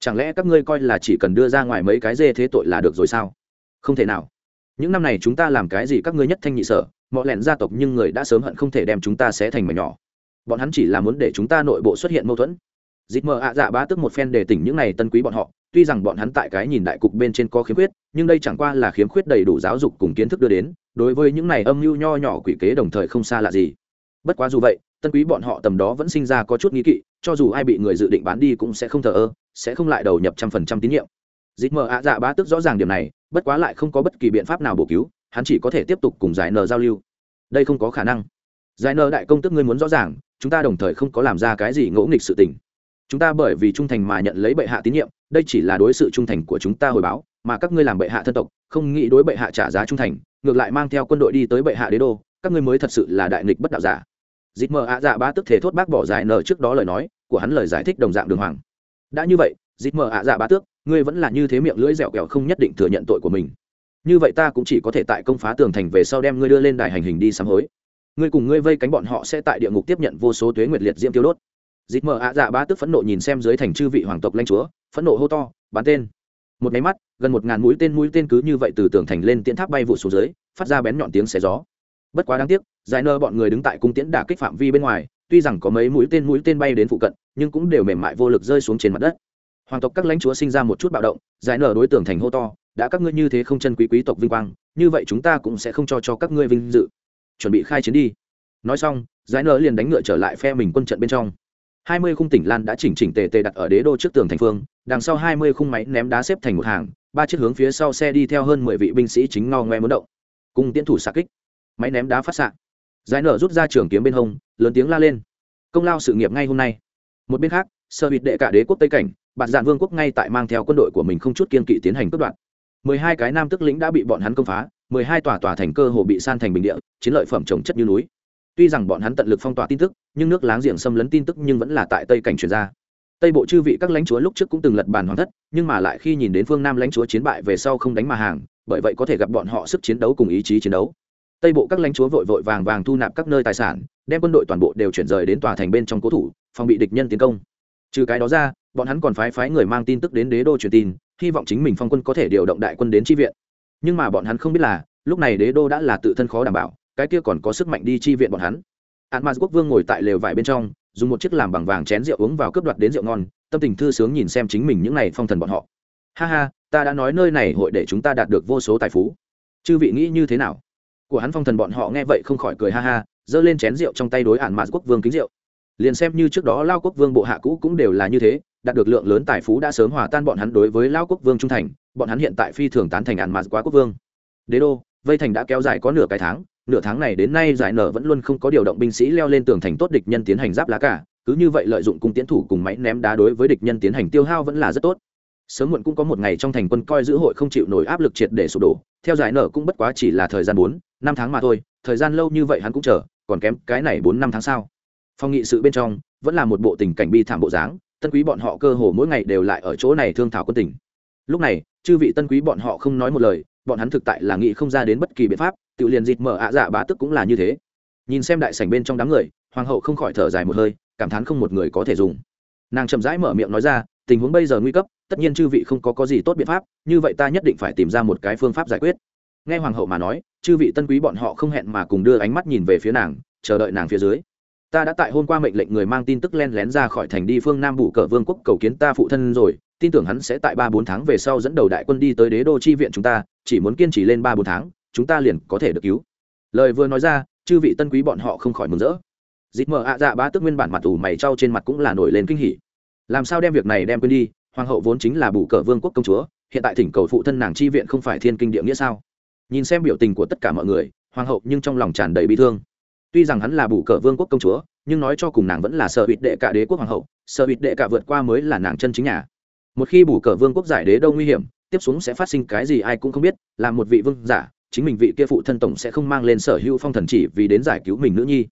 Chẳng lẽ các ngươi coi là chỉ cần đưa ra ngoài mấy cái dê thế tội là được rồi sao? Không thể nào. Những năm này chúng ta làm cái gì các ngươi nhất thanh nhị sở, mọi lẹn gia tộc nhưng người đã sớm hận không thể đem chúng ta xé thành mảnh nhỏ. Bọn hắn chỉ là muốn để chúng ta nội bộ xuất hiện mâu thuẫn dịp mờ ạ dạ bá tức một phen để tỉnh những này tân quý bọn họ, tuy rằng bọn hắn tại cái nhìn đại cục bên trên có khiếm khuyết, nhưng đây chẳng qua là khiếm khuyết đầy đủ giáo dục cùng kiến thức đưa đến, đối với những này âm mưu nho nhỏ quỷ kế đồng thời không xa lạ gì. Bất quá dù vậy, tân quý bọn họ tầm đó vẫn sinh ra có chút nghi kỵ, cho dù ai bị người dự định bán đi cũng sẽ không thờ ơ, sẽ không lại đầu nhập trăm phần trăm tín nhiệm. Dịp mờ ạ dạ bá tức rõ ràng điểm này, bất quá lại không có bất kỳ biện pháp nào bổ cứu, hắn chỉ có thể tiếp tục cùng giải nờ giao lưu. Đây không có khả năng. Giải nờ đại công tức ngươi muốn rõ ràng, chúng ta đồng thời không có làm ra cái gì ngỗ nghịch sự tình chúng ta bởi vì trung thành mà nhận lấy bệ hạ tín nhiệm, đây chỉ là đối sự trung thành của chúng ta hồi báo, mà các ngươi làm bệ hạ thân tộc, không nghĩ đối bệ hạ trả giá trung thành, ngược lại mang theo quân đội đi tới bệ hạ đế đô, các ngươi mới thật sự là đại nghịch bất đạo giả. Dịp mờ ạ dạ ba tức thể thốt bác bỏ giải nở trước đó lời nói của hắn lời giải thích đồng dạng đường hoàng. Đã như vậy dịp mờ ạ dạ ba tước, ngươi vẫn là như thế miệng lưỡi dẻo kẹo không nhất định thừa nhận tội của mình. Như vậy ta cũng chỉ có thể tại công phá tường thành về sau đem ngươi đưa lên đài hành hình đi sám hối. Ngươi cùng ngươi vây cánh bọn họ sẽ tại địa ngục tiếp nhận vô số tuế nguyệt liệt diễm tiêu đốt dịt mở ạ dạ ba tức phẫn nộ nhìn xem dưới thành chư vị hoàng tộc lanh chúa, phẫn nộ hô to bán tên! Một máy mắt, gần một ngàn mũi tên mũi tên cứ như vậy từ tường thành lên tiễn tháp bay vụ xuống dưới, phát ra bén nhọn tiếng xé gió. Bất quá đáng tiếc, giải nơ bọn người đứng tại cung tiễn đả kích phạm vi bên ngoài, tuy rằng có mấy mũi tên mũi tên bay đến phụ cận, nhưng cũng đều mềm mại vô lực rơi xuống trên mặt đất. Hoàng tộc các lãnh chúa sinh ra một chút bạo động, giải nở đối tượng thành hô to, đã các ngươi như thế không chân quý quý tộc vinh quang, như vậy chúng ta cũng sẽ không cho cho các ngươi vinh dự. Chuẩn bị khai chiến đi. Nói xong, giải nở liền đánh ngựa trở lại phe mình quân trận bên trong hai mươi khung tỉnh lan đã chỉnh chỉnh tề tề đặt ở đế đô trước tường thành phương, đằng sau hai mươi khung máy ném đá xếp thành một hàng, ba chiếc hướng phía sau xe đi theo hơn mười vị binh sĩ chính ngao ngoe muốn động. Cùng tiến thủ xạ kích. Máy ném đá phát xạ. Giải nở rút ra trường kiếm bên hông, lớn tiếng la lên. Công lao sự nghiệp ngay hôm nay. Một bên khác, sơ bịt đệ cả đế quốc tây cảnh, bạn dạn vương quốc ngay tại mang theo quân đội của mình không chút kiên kỵ tiến hành cướp đoạt. mười hai cái nam tức lĩnh đã bị bọn hắn công phá, mười hai tòa tòa thành cơ hồ bị san thành bình địa, chiến lợi phẩm trồng chất như núi tuy rằng bọn hắn tận lực phong tỏa tin tức, nhưng nước láng giềng xâm lấn tin tức nhưng vẫn là tại tây cảnh truyền ra. Tây bộ chư vị các lãnh chúa lúc trước cũng từng lật bàn hoàng thất, nhưng mà lại khi nhìn đến phương nam lãnh chúa chiến bại về sau không đánh mà hàng, bởi vậy có thể gặp bọn họ sức chiến đấu cùng ý chí chiến đấu. Tây bộ các lãnh chúa vội vội vàng vàng thu nạp các nơi tài sản, đem quân đội toàn bộ đều chuyển rời đến tòa thành bên trong cố thủ, phòng bị địch nhân tiến công. Trừ cái đó ra, bọn hắn còn phái phái người mang tin tức đến đế đô truyền tin, hy vọng chính mình phong quân có thể điều động đại quân đến tri viện. Nhưng mà bọn hắn không biết là, lúc này đế đô đã là tự thân khó đảm bảo cái kia còn có sức mạnh đi chi viện bọn hắn. Ạn ma quốc vương ngồi tại lều vải bên trong, dùng một chiếc làm bằng vàng chén rượu uống vào cướp đoạt đến rượu ngon, tâm tình thư sướng nhìn xem chính mình những n à y phong thần bọn họ. Ha ha, ta đã nói nơi này hội để chúng ta đạt được vô số tài phú. Chư vị nghĩ như thế nào? Của hắn phong thần bọn họ nghe vậy không khỏi cười ha ha, giơ lên chén rượu trong tay đối ạn mã quốc vương kính rượu. Liền xem như trước đó lao quốc vương bộ hạ cũ cũng đều là như thế, đạt được lượng lớn tài phú đã sớm hòa tan bọn hắn đối với lao quốc vương trung thành, bọn hắn hiện tại phi thường tán thành ạn mã quá quốc vương. Đế đô, vây thành đã kéo dài có nửa cái tháng nửa tháng này đến nay giải nở vẫn luôn không có điều động binh sĩ leo lên tường thành tốt địch nhân tiến hành giáp lá cả, cứ như vậy lợi dụng cung tiến thủ cùng máy ném đá đối với địch nhân tiến hành tiêu hao vẫn là rất tốt. Sớm muộn cũng có một ngày trong thành quân coi giữ hội không chịu nổi áp lực triệt để sụp đổ, theo giải nở cũng bất quá chỉ là thời gian bốn, năm tháng mà thôi, thời gian lâu như vậy hắn cũng chờ, còn kém cái này bốn, năm tháng sau. Phong nghị sự bên trong, vẫn là một bộ tình cảnh bi thảm bộ dáng, tân quý bọn họ cơ hồ mỗi ngày đều lại ở chỗ này thương thảo quân tình. Lúc này, chư vị tân quý bọn họ không nói một lời bọn hắn thực tại là nghĩ không ra đến bất kỳ biện pháp, tự liền dịt mở ạ dạ bá tức cũng là như thế. Nhìn xem đại sảnh bên trong đám người, hoàng hậu không khỏi thở dài một hơi, cảm thán không một người có thể dùng. Nàng chậm rãi mở miệng nói ra, tình huống bây giờ nguy cấp, tất nhiên chư vị không có có gì tốt biện pháp, như vậy ta nhất định phải tìm ra một cái phương pháp giải quyết. Nghe hoàng hậu mà nói, chư vị tân quý bọn họ không hẹn mà cùng đưa ánh mắt nhìn về phía nàng, chờ đợi nàng phía dưới. Ta đã tại hôm qua mệnh lệnh người mang tin tức len lén ra khỏi thành đi phương nam bù cờ vương quốc cầu kiến ta phụ thân rồi tin tưởng hắn sẽ tại ba bốn tháng về sau dẫn đầu đại quân đi tới đế đô chi viện chúng ta, chỉ muốn kiên trì lên ba bốn tháng, chúng ta liền có thể được cứu. Lời vừa nói ra, chư vị tân quý bọn họ không khỏi mừng rỡ. Dịp mở ạ dạ bá tức nguyên bản mặt ủ mày trao trên mặt cũng là nổi lên kinh hỉ. Làm sao đem việc này đem quên đi? Hoàng hậu vốn chính là bù cờ vương quốc công chúa, hiện tại thỉnh cầu phụ thân nàng chi viện không phải thiên kinh địa nghĩa sao? Nhìn xem biểu tình của tất cả mọi người, hoàng hậu nhưng trong lòng tràn đầy bi thương. Tuy rằng hắn là bù cờ vương quốc công chúa, nhưng nói cho cùng nàng vẫn là sợ bịt đệ cả đế quốc hoàng hậu sợ bịt đệ cả vượt qua mới là nàng chân chính nhà một khi bù cờ vương quốc giải đế đâu nguy hiểm, tiếp xuống sẽ phát sinh cái gì ai cũng không biết, là một vị vương giả, chính mình vị kia phụ thân tổng sẽ không mang lên sở hữu phong thần chỉ vì đến giải cứu mình nữ nhi.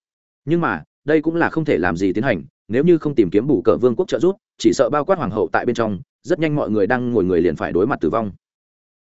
Nhưng mà, đây cũng là không thể làm gì tiến hành, nếu như không tìm kiếm bù cờ vương quốc trợ giúp, chỉ sợ bao quát hoàng hậu tại bên trong, rất nhanh mọi người đang ngồi người liền phải đối mặt tử vong.